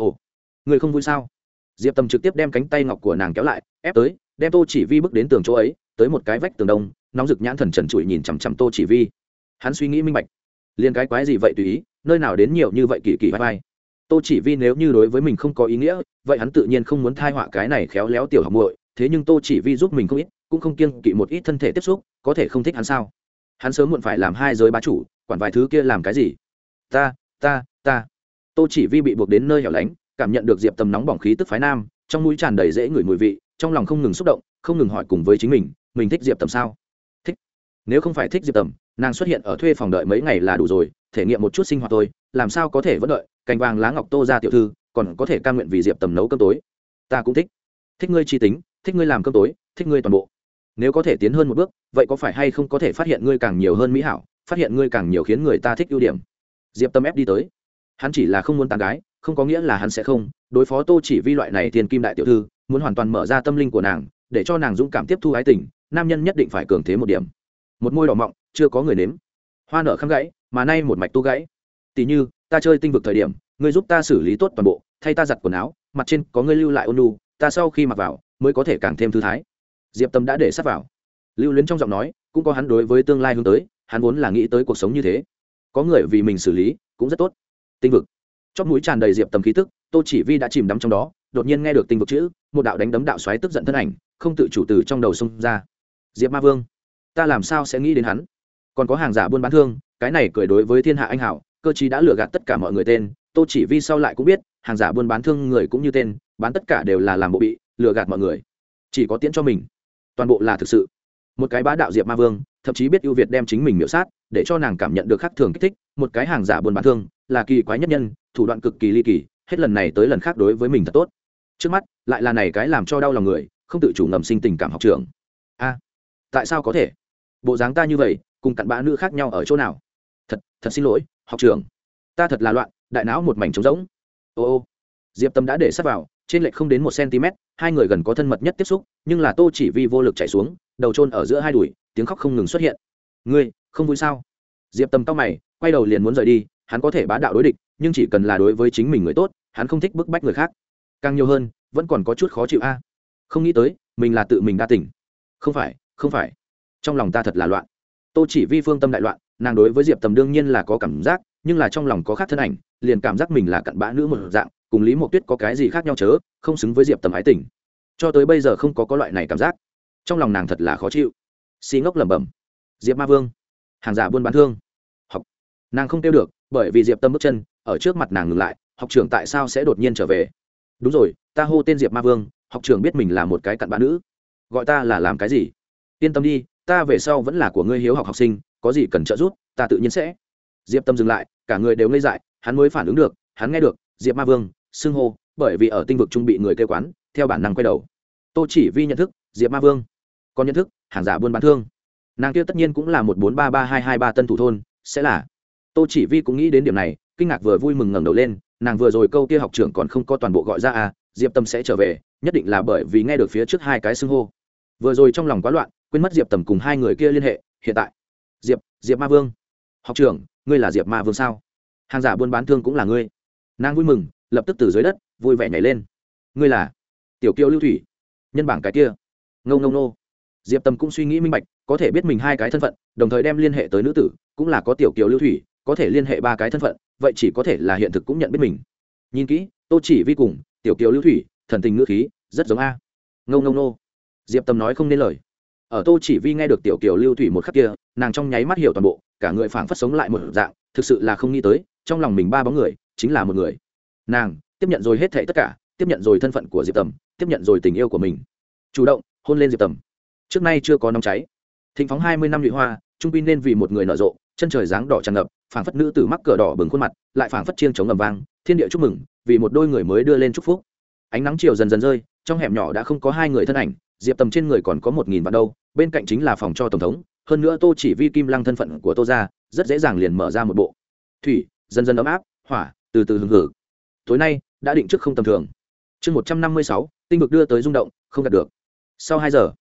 ồ, người không vui sao? Diệp tâm trực tiếp đem cánh tay ngọc của nàng kéo lại, ép tới, đem tô chỉ vi bước đến tường chỗ ấy, tới một cái vách tường đông, nóng rực nhãn thần trần trụi nhìn chằm chằm tô chỉ vi. Hắn suy nghĩ minh bạch. Liền cái quái gì vậy tùy ý, nơi nào đến nhiều như vậy kỳ kỳ vai vai. Tô chỉ vi nếu như đối với mình không có ý nghĩa, vậy hắn tự nhiên không muốn thai họa cái này khéo léo tiểu học muội, thế nhưng tô chỉ vi giúp mình không ít, cũng không kiêng kỵ một ít thân thể tiếp xúc, có thể không thích hắn sao? Hắn sớm muộn phải làm hai giới bá chủ, quản vài thứ kia làm cái gì? Ta ta ta tô chỉ vi bị buộc đến nơi hẻo lánh, cảm nhận được diệp tầm nóng bỏng khí tức phái nam, trong mũi tràn đầy dễ ngửi mùi vị, trong lòng không ngừng xúc động, không ngừng hỏi cùng với chính mình mình thích diệp tầm sao? Thích. Nếu không phải thích diệp tầm, nàng xuất hiện ở thuê phòng đợi mấy ngày là đủ rồi, thể nghiệm một chút sinh hoạt tôi làm sao có thể vẫn đợi, cành vàng lá ngọc tô ra tiểu thư, còn có thể ca nguyện vì diệp tầm nấu cơm tối. Ta cũng thích. Thích ngươi chi tính, thích ngươi làm cơm tối, thích ngươi toàn bộ. Nếu có thể tiến hơn một bước, vậy có phải hay không có thể phát hiện ngươi càng nhiều hơn mỹ hảo, phát hiện ngươi càng nhiều khiến người ta thích ưu điểm? Diệp tâm ép đi tới hắn chỉ là không muốn tán gái, không có nghĩa là hắn sẽ không. Đối phó tô chỉ vi loại này tiền kim đại tiểu thư, muốn hoàn toàn mở ra tâm linh của nàng, để cho nàng dũng cảm tiếp thu ái tình, nam nhân nhất định phải cường thế một điểm. Một môi đỏ mọng, chưa có người nếm. Hoa nở khăng gãy, mà nay một mạch tu gãy. Tỉ như, ta chơi tinh vực thời điểm, ngươi giúp ta xử lý tốt toàn bộ, thay ta giặt quần áo, mặt trên có ngươi lưu lại ôn nu ta sau khi mặc vào, mới có thể càng thêm thư thái. Diệp tâm đã để sắp vào. Lưu luyến trong giọng nói, cũng có hắn đối với tương lai hướng tới, hắn vốn là nghĩ tới cuộc sống như thế. Có người vì mình xử lý, cũng rất tốt tinh vực. Chóp mũi tràn đầy diệp tầm khí tức, tô chỉ vi đã chìm đắm trong đó, đột nhiên nghe được tinh vực chữ, một đạo đánh đấm đạo xoáy tức giận thân ảnh, không tự chủ từ trong đầu xông ra. Diệp ma vương, ta làm sao sẽ nghĩ đến hắn? Còn có hàng giả buôn bán thương, cái này cười đối với thiên hạ anh hảo, cơ chí đã lừa gạt tất cả mọi người tên, tô chỉ vi sau lại cũng biết, hàng giả buôn bán thương người cũng như tên, bán tất cả đều là làm bộ bị lừa gạt mọi người. Chỉ có tiễn cho mình. Toàn bộ là thực sự. Một cái bá đạo diệp ma vương, thậm chí biết ưu việt đem chính mình miễu sát, để cho nàng cảm nhận được khắc thường kích thích, một cái hàng giả buôn bán thương là kỳ quái nhất nhân, thủ đoạn cực kỳ ly kỳ, hết lần này tới lần khác đối với mình thật tốt. Trước mắt, lại là này cái làm cho đau lòng người, không tự chủ ngầm sinh tình cảm học trường. A, tại sao có thể? Bộ dáng ta như vậy, cùng cặn bã nữ khác nhau ở chỗ nào? Thật thật xin lỗi, học trường. Ta thật là loạn, đại não một mảnh trống rỗng. Ô ô. Diệp tâm đã để sắt vào, trên lệch không đến một cm, hai người gần có thân mật nhất tiếp xúc, nhưng là tô chỉ vi vô lực chạy xuống, đầu trôn ở giữa hai đùi, tiếng khóc không ngừng xuất hiện. Ngươi, không vui sao? Diệp tâm tóc mày, quay đầu liền muốn rời đi hắn có thể bá đạo đối địch, nhưng chỉ cần là đối với chính mình người tốt, hắn không thích bức bách người khác. Càng nhiều hơn, vẫn còn có chút khó chịu a. À? Không nghĩ tới, mình là tự mình đa tỉnh không phải không phải. Trong lòng ta thật là loạn. Tô chỉ vi phương tâm đại loạn, nàng đối với diệp tầm đương nhiên là có cảm giác, nhưng là trong lòng có khác thân ảnh, liền cảm giác mình là cặn bã nữ một dạng, cùng lý mộc tuyết có cái gì khác nhau chớ, không xứng với diệp tầm ái tình. Cho tới bây giờ không có có loại này cảm giác. Trong lòng nàng thật là khó chịu. Xi ngốc lẩm bẩm. Diệp ma vương, hàng giả buôn bán thương. Học. Nàng không kêu được bởi vì diệp tâm bước chân, ở trước mặt nàng ngừng lại, học trưởng tại sao sẽ đột nhiên trở về? Đúng rồi, ta hô tên diệp ma vương, học trưởng biết mình là một cái cặn bã nữ. Gọi ta là làm cái gì? Yên tâm đi, ta về sau vẫn là của ngươi hiếu học học sinh, có gì cần trợ giúp, ta tự nhiên sẽ. Diệp tâm dừng lại, cả người đều ngây dại, hắn mới phản ứng được, hắn nghe được, diệp ma vương, xưng hô, bởi vì ở tinh vực trung bị người kêu quán, theo bản năng quay đầu. Tô chỉ vi nhận thức, diệp ma vương, còn nhận thức, hàng giả buôn bán thương. Nàng kia tất nhiên cũng là một bốn ba ba hai hai ba tân thủ thôn, sẽ là tô chỉ vi cũng nghĩ đến điểm này, kinh ngạc vừa vui mừng ngẩng đầu lên, nàng vừa rồi câu kia học trưởng còn không có toàn bộ gọi ra à diệp tâm sẽ trở về, nhất định là bởi vì nghe được phía trước hai cái xưng hô. Vừa rồi trong lòng quá loạn, quên mất diệp tầm cùng hai người kia liên hệ, hiện tại. Diệp diệp ma vương. Học trưởng, ngươi là diệp ma vương sao? Hàng giả buôn bán thương cũng là ngươi. Nàng vui mừng, lập tức từ dưới đất, vui vẻ nhảy lên. Ngươi là tiểu kiêu lưu thủy. Nhân bảng cái kia. Ngâu ngâu nô. Diệp tầm cũng suy nghĩ minh bạch, có thể biết mình hai cái thân phận, đồng thời đem liên hệ tới nữ tử, cũng là có tiểu kiều lưu thủy có thể liên hệ ba cái thân phận, vậy chỉ có thể là hiện thực cũng nhận biết mình. Nhìn kỹ, tô chỉ vi cùng tiểu kiều lưu thủy, thần tình ngữ khí rất giống a. Ngâu ngâu nô. Diệp tâm nói không nên lời. Ở tô chỉ vi nghe được tiểu kiều lưu thủy một khắc kia, nàng trong nháy mắt hiểu toàn bộ, cả người phảng phất sống lại một dạng, thực sự là không nghĩ tới, trong lòng mình ba bóng người, chính là một người. Nàng, tiếp nhận rồi hết thảy tất cả, tiếp nhận rồi thân phận của diệp tầm tiếp nhận rồi tình yêu của mình. Chủ động, hôn lên diệp tầm trước nay chưa có nóng cháy. Thịnh phóng hai mươi năm nhụy hoa, trung pin nên vì một người nở rộ, chân trời dáng đỏ tràn ngập phảng phất nữ tử mắc cờ đỏ bừng khuôn mặt, lại phảng phất chiêng chống ngầm vang, thiên địa chúc mừng, vì một đôi người mới đưa lên chúc phúc. Ánh nắng chiều dần dần rơi, trong hẻm nhỏ đã không có hai người thân ảnh, diệp tầm trên người còn có một nghìn vạn đâu, bên cạnh chính là phòng cho tổng thống, hơn nữa tô chỉ vi kim lăng thân phận của tô ra rất dễ dàng liền mở ra một bộ. Thủy, dần dần ấm áp, hỏa, từ từ hừng hử tối nay, đã định trước không tầm thường. Chương một trăm năm mươi sáu, tinh vực đưa tới rung động, không đạt được. Sau hai giờ,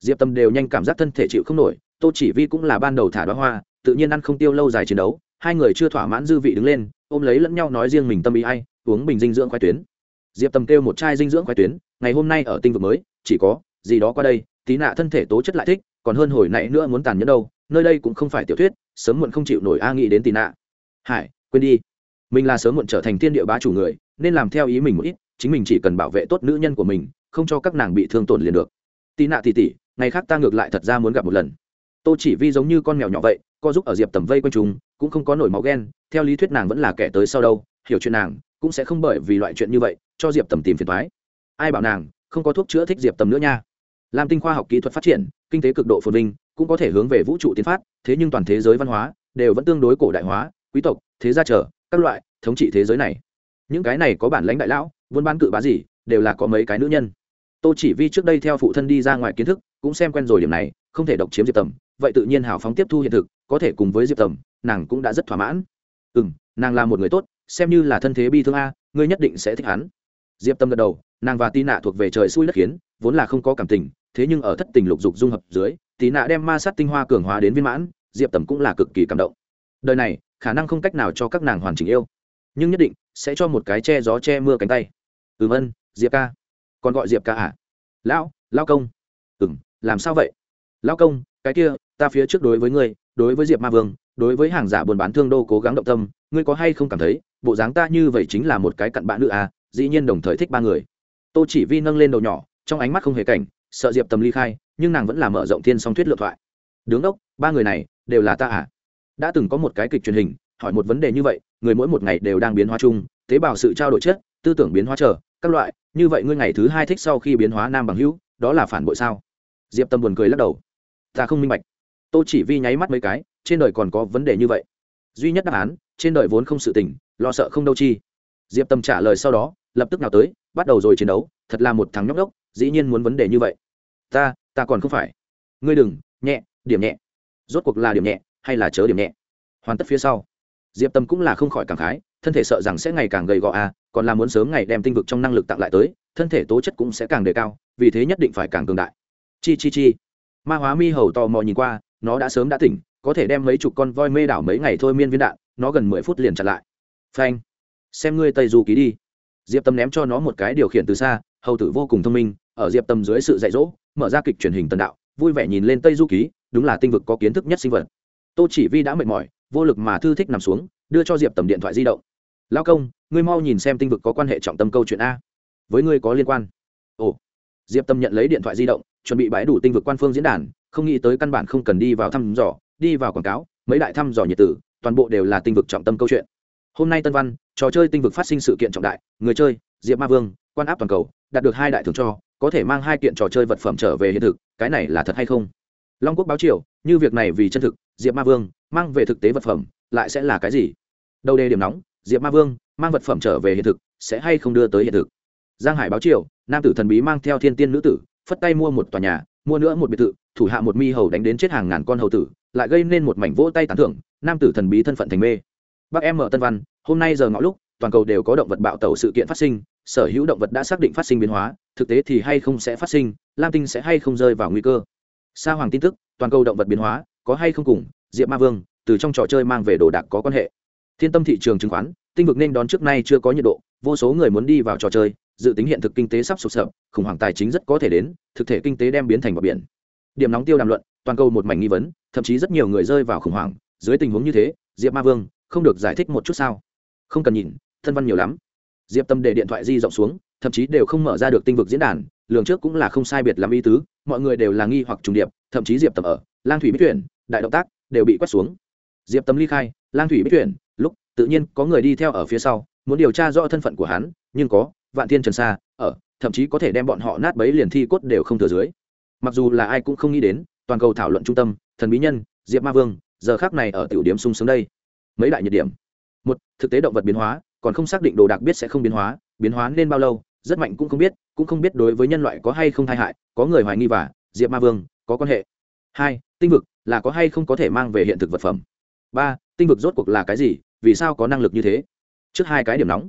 diệp tâm đều nhanh cảm giác thân thể chịu không nổi, tô chỉ vi cũng là ban đầu thả đoá hoa, tự nhiên ăn không tiêu lâu dài chiến đấu hai người chưa thỏa mãn dư vị đứng lên, ôm lấy lẫn nhau nói riêng mình tâm ý ai, uống bình dinh dưỡng khoai tuyến. Diệp tâm kêu một chai dinh dưỡng khoai tuyến, ngày hôm nay ở tinh vực mới, chỉ có gì đó qua đây, tí nạ thân thể tố chất lại thích, còn hơn hồi nãy nữa muốn tàn nhẫn đâu, nơi đây cũng không phải tiểu thuyết, sớm muộn không chịu nổi a nghĩ đến tì nạ. Hải, quên đi. Mình là sớm muộn trở thành thiên địa bá chủ người, nên làm theo ý mình một ít, chính mình chỉ cần bảo vệ tốt nữ nhân của mình, không cho các nàng bị thương tổn liền được. Tì nạ tỉ tỉ ngày khác ta ngược lại thật ra muốn gặp một lần. Tôi chỉ vi giống như con mèo nhỏ vậy co giúp ở diệp tầm vây quanh chúng, cũng không có nổi máu ghen, theo lý thuyết nàng vẫn là kẻ tới sau đâu, hiểu chuyện nàng, cũng sẽ không bởi vì loại chuyện như vậy, cho diệp tầm tìm phiền thoái ai bảo nàng, không có thuốc chữa thích diệp tầm nữa nha. Lam tinh khoa học kỹ thuật phát triển, kinh tế cực độ phồn vinh, cũng có thể hướng về vũ trụ tiến phát, thế nhưng toàn thế giới văn hóa, đều vẫn tương đối cổ đại hóa, quý tộc, thế gia trở, các loại, thống trị thế giới này. Những cái này có bản lãnh đại lão, buôn bán cự bá gì, đều là có mấy cái nữ nhân. Tôi chỉ vi trước đây theo phụ thân đi ra ngoài kiến thức, cũng xem quen rồi điểm này không thể độc chiếm diệp tầm, vậy tự nhiên hào phóng tiếp thu hiện thực, có thể cùng với diệp tầm, nàng cũng đã rất thỏa mãn. Ừ m nàng là một người tốt, xem như là thân thế bi thương a, ngươi nhất định sẽ thích hắn. Diệp tâm gật đầu, nàng và tì nạ thuộc về trời xui đất khiến, vốn là không có cảm tình, thế nhưng ở thất tình lục dục dung hợp dưới tì nạ đem ma sát tinh hoa cường hóa đến viên mãn, diệp tầm cũng là cực kỳ cảm động. Đời này, khả năng không cách nào cho các nàng hoàn chỉnh yêu, nhưng nhất định sẽ cho một cái che gió che mưa cánh tay. Ừm ân, diệp ca. Còn gọi diệp ca à? Lão lao công. Ừ m làm sao vậy? Lão công, cái kia, ta phía trước đối với ngươi, đối với diệp ma vương, đối với hàng giả buôn bán thương đô cố gắng động tâm, ngươi có hay không cảm thấy, bộ dáng ta như vậy chính là một cái cặn bạn nữ à dĩ nhiên đồng thời thích ba người. Tô chỉ vi nâng lên đầu nhỏ, trong ánh mắt không hề cảnh, sợ diệp tầm ly khai, nhưng nàng vẫn là mở rộng thiên song thuyết lựa thoại. Đứng đốc, ba người này, đều là ta à? Đã từng có một cái kịch truyền hình, hỏi một vấn đề như vậy, người mỗi một ngày đều đang biến hóa chung, tế bào sự trao đổi chất, tư tưởng biến hóa trở các loại, như vậy ngươi ngày thứ hai thích sau khi biến hóa nam bằng hữu, đó là phản bội sao? Diệp tâm buồn cười lắc đầu ta không minh bạch. Tô chỉ vi nháy mắt mấy cái trên đời còn có vấn đề như vậy. Duy nhất đáp án trên đời vốn không sự tình lo sợ không đâu chi. Diệp tâm trả lời sau đó lập tức nào tới bắt đầu rồi chiến đấu thật là một thằng nhóc đốc dĩ nhiên muốn vấn đề như vậy. Ta ta còn không phải. Ngươi đừng nhẹ điểm nhẹ. Rốt cuộc là điểm nhẹ hay là chớ điểm nhẹ? Hoàn tất phía sau. Diệp tâm cũng là không khỏi cảm khái thân thể sợ rằng sẽ ngày càng gầy gò a à, còn là muốn sớm ngày đem tinh vực trong năng lực tặng lại tới thân thể tố chất cũng sẽ càng đề cao vì thế nhất định phải càng cường đại. Chi chi chi ma hóa mi hầu tò mò nhìn qua, nó đã sớm đã tỉnh, có thể đem mấy chục con voi mê đảo mấy ngày thôi miên viên đạn, nó gần mười phút liền chặn lại. Phanh. Xem ngươi tây du ký đi. Diệp tâm ném cho nó một cái điều khiển từ xa, hầu tử vô cùng thông minh, ở diệp tâm dưới sự dạy dỗ, mở ra kịch truyền hình tần đạo, vui vẻ nhìn lên tây du ký, đúng là tinh vực có kiến thức nhất sinh vật. Tô chỉ vi đã mệt mỏi, vô lực mà thư thích nằm xuống, đưa cho diệp tầm điện thoại di động. Lao công, ngươi mau nhìn xem tinh vực có quan hệ trọng tâm câu chuyện a. Với ngươi có liên quan. Ồ. Diệp tâm nhận lấy điện thoại di động chuẩn bị bãi đủ tinh vực quan phương diễn đàn, không nghĩ tới căn bản không cần đi vào thăm dò, đi vào quảng cáo, mấy đại thăm dò nhiệt tử, toàn bộ đều là tinh vực trọng tâm câu chuyện. Hôm nay tân văn, trò chơi tinh vực phát sinh sự kiện trọng đại, người chơi, diệp ma vương, quan áp toàn cầu, đạt được hai đại thưởng cho, có thể mang hai kiện trò chơi vật phẩm trở về hiện thực, cái này là thật hay không? Long quốc báo triều như việc này vì chân thực, diệp ma vương, mang về thực tế vật phẩm, lại sẽ là cái gì? Đầu đề điểm nóng, diệp ma vương, mang vật phẩm trở về hiện thực, sẽ hay không đưa tới hiện thực? Giang hải báo triều nam tử thần bí mang theo thiên tiên nữ tử phất tay mua một tòa nhà, mua nữa một biệt thự, thủ hạ một mi hầu đánh đến chết hàng ngàn con hầu tử, lại gây nên một mảnh vỗ tay tán thưởng, nam tử thần bí thân phận thành mê. Bác em ở tân văn, hôm nay giờ ngõ lúc, toàn cầu đều có động vật bạo tẩu sự kiện phát sinh, sở hữu động vật đã xác định phát sinh biến hóa, thực tế thì hay không sẽ phát sinh, lam tinh sẽ hay không rơi vào nguy cơ. Sa hoàng tin tức, toàn cầu động vật biến hóa, có hay không cùng, diệp ma vương, từ trong trò chơi mang về đồ đạc có quan hệ. Thiên tâm thị trường chứng khoán, tinh vực nên đón trước nay chưa có nhiệt độ, vô số người muốn đi vào trò chơi dự tính hiện thực kinh tế sắp sụp sập, khủng hoảng tài chính rất có thể đến, thực thể kinh tế đem biến thành bờ biển. Điểm nóng tiêu đàm luận, toàn cầu một mảnh nghi vấn, thậm chí rất nhiều người rơi vào khủng hoảng. Dưới tình huống như thế, diệp ma vương, không được giải thích một chút sao? Không cần nhìn, thân văn nhiều lắm. Diệp tâm để điện thoại di rộng xuống, thậm chí đều không mở ra được tinh vực diễn đàn, lường trước cũng là không sai biệt làm ý tứ, mọi người đều là nghi hoặc trùng điệp, thậm chí diệp tâm ở, lang thủy biết chuyển đại động tác, đều bị quét xuống. Diệp tâm ly khai, lang thủy biết chuyển lúc, tự nhiên có người đi theo ở phía sau, muốn điều tra rõ thân phận của hắn, nhưng có vạn thiên trần xa, ở thậm chí có thể đem bọn họ nát bấy liền thi cốt đều không thừa dưới. Mặc dù là ai cũng không nghĩ đến toàn cầu thảo luận trung tâm thần bí nhân diệp ma vương giờ khác này ở tiểu điểm sung sướng đây. Mấy đại nhiệt điểm. Một thực tế động vật biến hóa còn không xác định đồ đạc biết sẽ không biến hóa biến hóa nên bao lâu rất mạnh cũng không biết cũng không biết đối với nhân loại có hay không tai hại có người hoài nghi và diệp ma vương có quan hệ. Hai tinh vực là có hay không có thể mang về hiện thực vật phẩm. Ba tinh vực rốt cuộc là cái gì vì sao có năng lực như thế? Trước hai cái điểm nóng.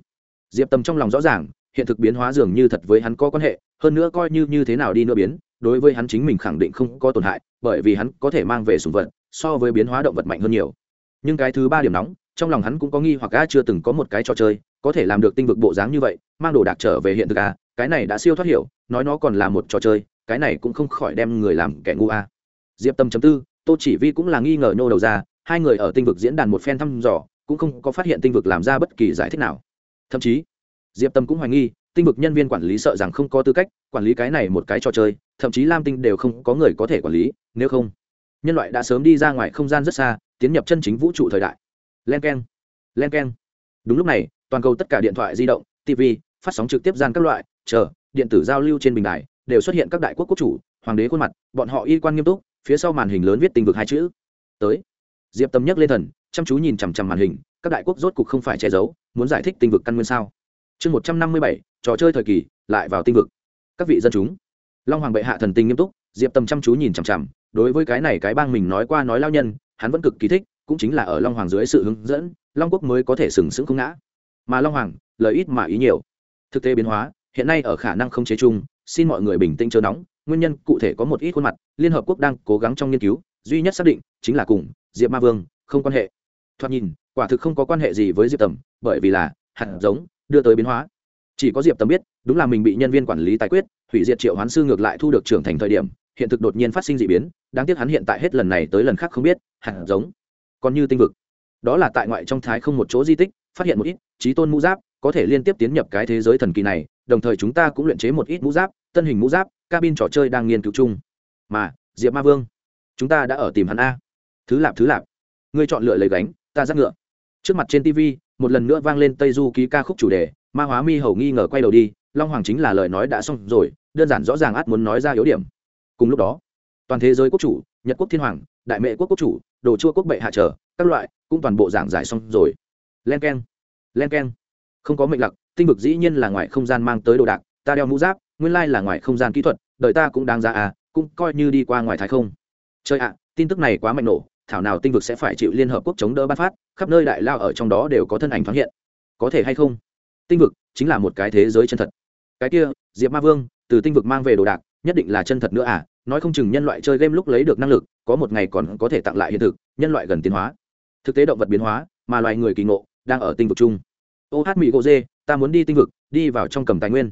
Diệp tâm trong lòng rõ ràng hiện thực biến hóa dường như thật với hắn có quan hệ, hơn nữa coi như như thế nào đi nữa biến, đối với hắn chính mình khẳng định không có tổn hại, bởi vì hắn có thể mang về sùng vật, so với biến hóa động vật mạnh hơn nhiều. Nhưng cái thứ ba điểm nóng, trong lòng hắn cũng có nghi hoặc a, chưa từng có một cái trò chơi có thể làm được tinh vực bộ dáng như vậy, mang đồ đạc trở về hiện thực a, cái này đã siêu thoát hiểu, nói nó còn là một trò chơi, cái này cũng không khỏi đem người làm kẻ ngu a. Diệp tâm chấm tư, tô chỉ vi cũng là nghi ngờ nhô đầu ra, hai người ở tinh vực diễn đàn một phen thăm dò, cũng không có phát hiện tinh vực làm ra bất kỳ giải thích nào. Thậm chí diệp tâm cũng hoài nghi, tinh vực nhân viên quản lý sợ rằng không có tư cách quản lý cái này một cái trò chơi, thậm chí lam tinh đều không có người có thể quản lý, nếu không, nhân loại đã sớm đi ra ngoài không gian rất xa, tiến nhập chân chính vũ trụ thời đại. Len k e n len k e n đúng lúc này, toàn cầu tất cả điện thoại di động tv phát sóng trực tiếp gian các loại, chờ, điện tử giao lưu trên bình đài, đều xuất hiện các đại quốc quốc chủ, hoàng đế khuôn mặt, bọn họ y quan nghiêm túc, phía sau màn hình lớn viết tinh vực hai chữ. Tới. Diệp tâm nhắc lên thần, chăm chú nhìn chằm chằm màn hình, các đại quốc rốt cục không phải che giấu, muốn giải thích tinh vực căn nguyên sao chương một trăm năm mươi bảy, trò chơi thời kỳ, lại vào tinh vực. Các vị dân chúng. Long hoàng bệ hạ thần tình nghiêm túc, diệp Tầm chăm chú nhìn chằm chằm, đối với cái này cái bang mình nói qua nói lao nhân, hắn vẫn cực kỳ thích, cũng chính là ở long hoàng dưới sự hướng dẫn, long quốc mới có thể sừng sững không ngã. Mà long hoàng lời ít mà ý nhiều. Thực tế biến hóa, hiện nay ở khả năng không chế chung, xin mọi người bình tĩnh chờ nóng, nguyên nhân cụ thể có một ít khuôn mặt, liên hợp quốc đang cố gắng trong nghiên cứu, duy nhất xác định chính là cùng diệp ma vương không quan hệ. Thoạt nhìn, quả thực không có quan hệ gì với diệp tầm, bởi vì là hạt giống đưa tới biến hóa. Chỉ có diệp tầm biết, đúng là mình bị nhân viên quản lý tài quyết, hủy diệt triệu hoán sư ngược lại thu được trưởng thành thời điểm, hiện thực đột nhiên phát sinh d ị biến, đáng tiếc hắn hiện tại hết lần này tới lần khác không biết, hẳn giống. Còn như tinh vực. Đó là tại ngoại trong thái không một chỗ di tích, phát hiện một ít trí tôn mũ giáp, có thể liên tiếp tiến nhập cái thế giới thần kỳ này, đồng thời chúng ta cũng luyện chế một ít mũ giáp, tân hình mũ giáp, cabin trò chơi đang nghiên cứu chung. Mà, diệp ma vương, chúng ta đã ở tìm hắn a. Thứ lạp thứ lạp. Ngươi chọn lựa lấy gánh, ta dắt ngựa. Trước mặt trên tv một lần nữa vang lên tây du ký ca khúc chủ đề, ma hóa mi hầu nghi ngờ quay đầu đi, long hoàng chính là lời nói đã xong rồi, đơn giản rõ ràng át muốn nói ra yếu điểm. Cùng lúc đó, toàn thế giới quốc chủ, nhật quốc thiên hoàng, đại mệ quốc quốc chủ, đồ chua quốc bệ hạ trở, các loại cũng toàn bộ giảng giải xong rồi. Len k e n len k e n không có mệnh lặc, tinh vực dĩ nhiên là ngoài không gian mang tới đồ đạc, ta đeo mũ giáp, nguyên lai là ngoài không gian kỹ thuật đợi ta cũng đáng ra à cũng coi như đi qua ngoài thái không. Chơi ạ, tin tức này quá mạnh nổ thảo nào tinh vực sẽ phải chịu liên hợp quốc chống đỡ ban phát, khắp nơi đại lao ở trong đó đều có thân ảnh thoáng hiện. Có thể hay không? Tinh vực chính là một cái thế giới chân thật. Cái kia, diệp ma vương, từ tinh vực mang về đồ đạc, nhất định là chân thật nữa à? Nói không chừng nhân loại chơi game lúc lấy được năng lực, có một ngày còn có thể tặng lại hiện thực, nhân loại gần tiến hóa. Thực tế động vật biến hóa, mà loài người kỳ ngộ, đang ở tinh vực chung. Ô hát mỹ gỗ dê, ta muốn đi tinh vực, đi vào trong cầm tài nguyên.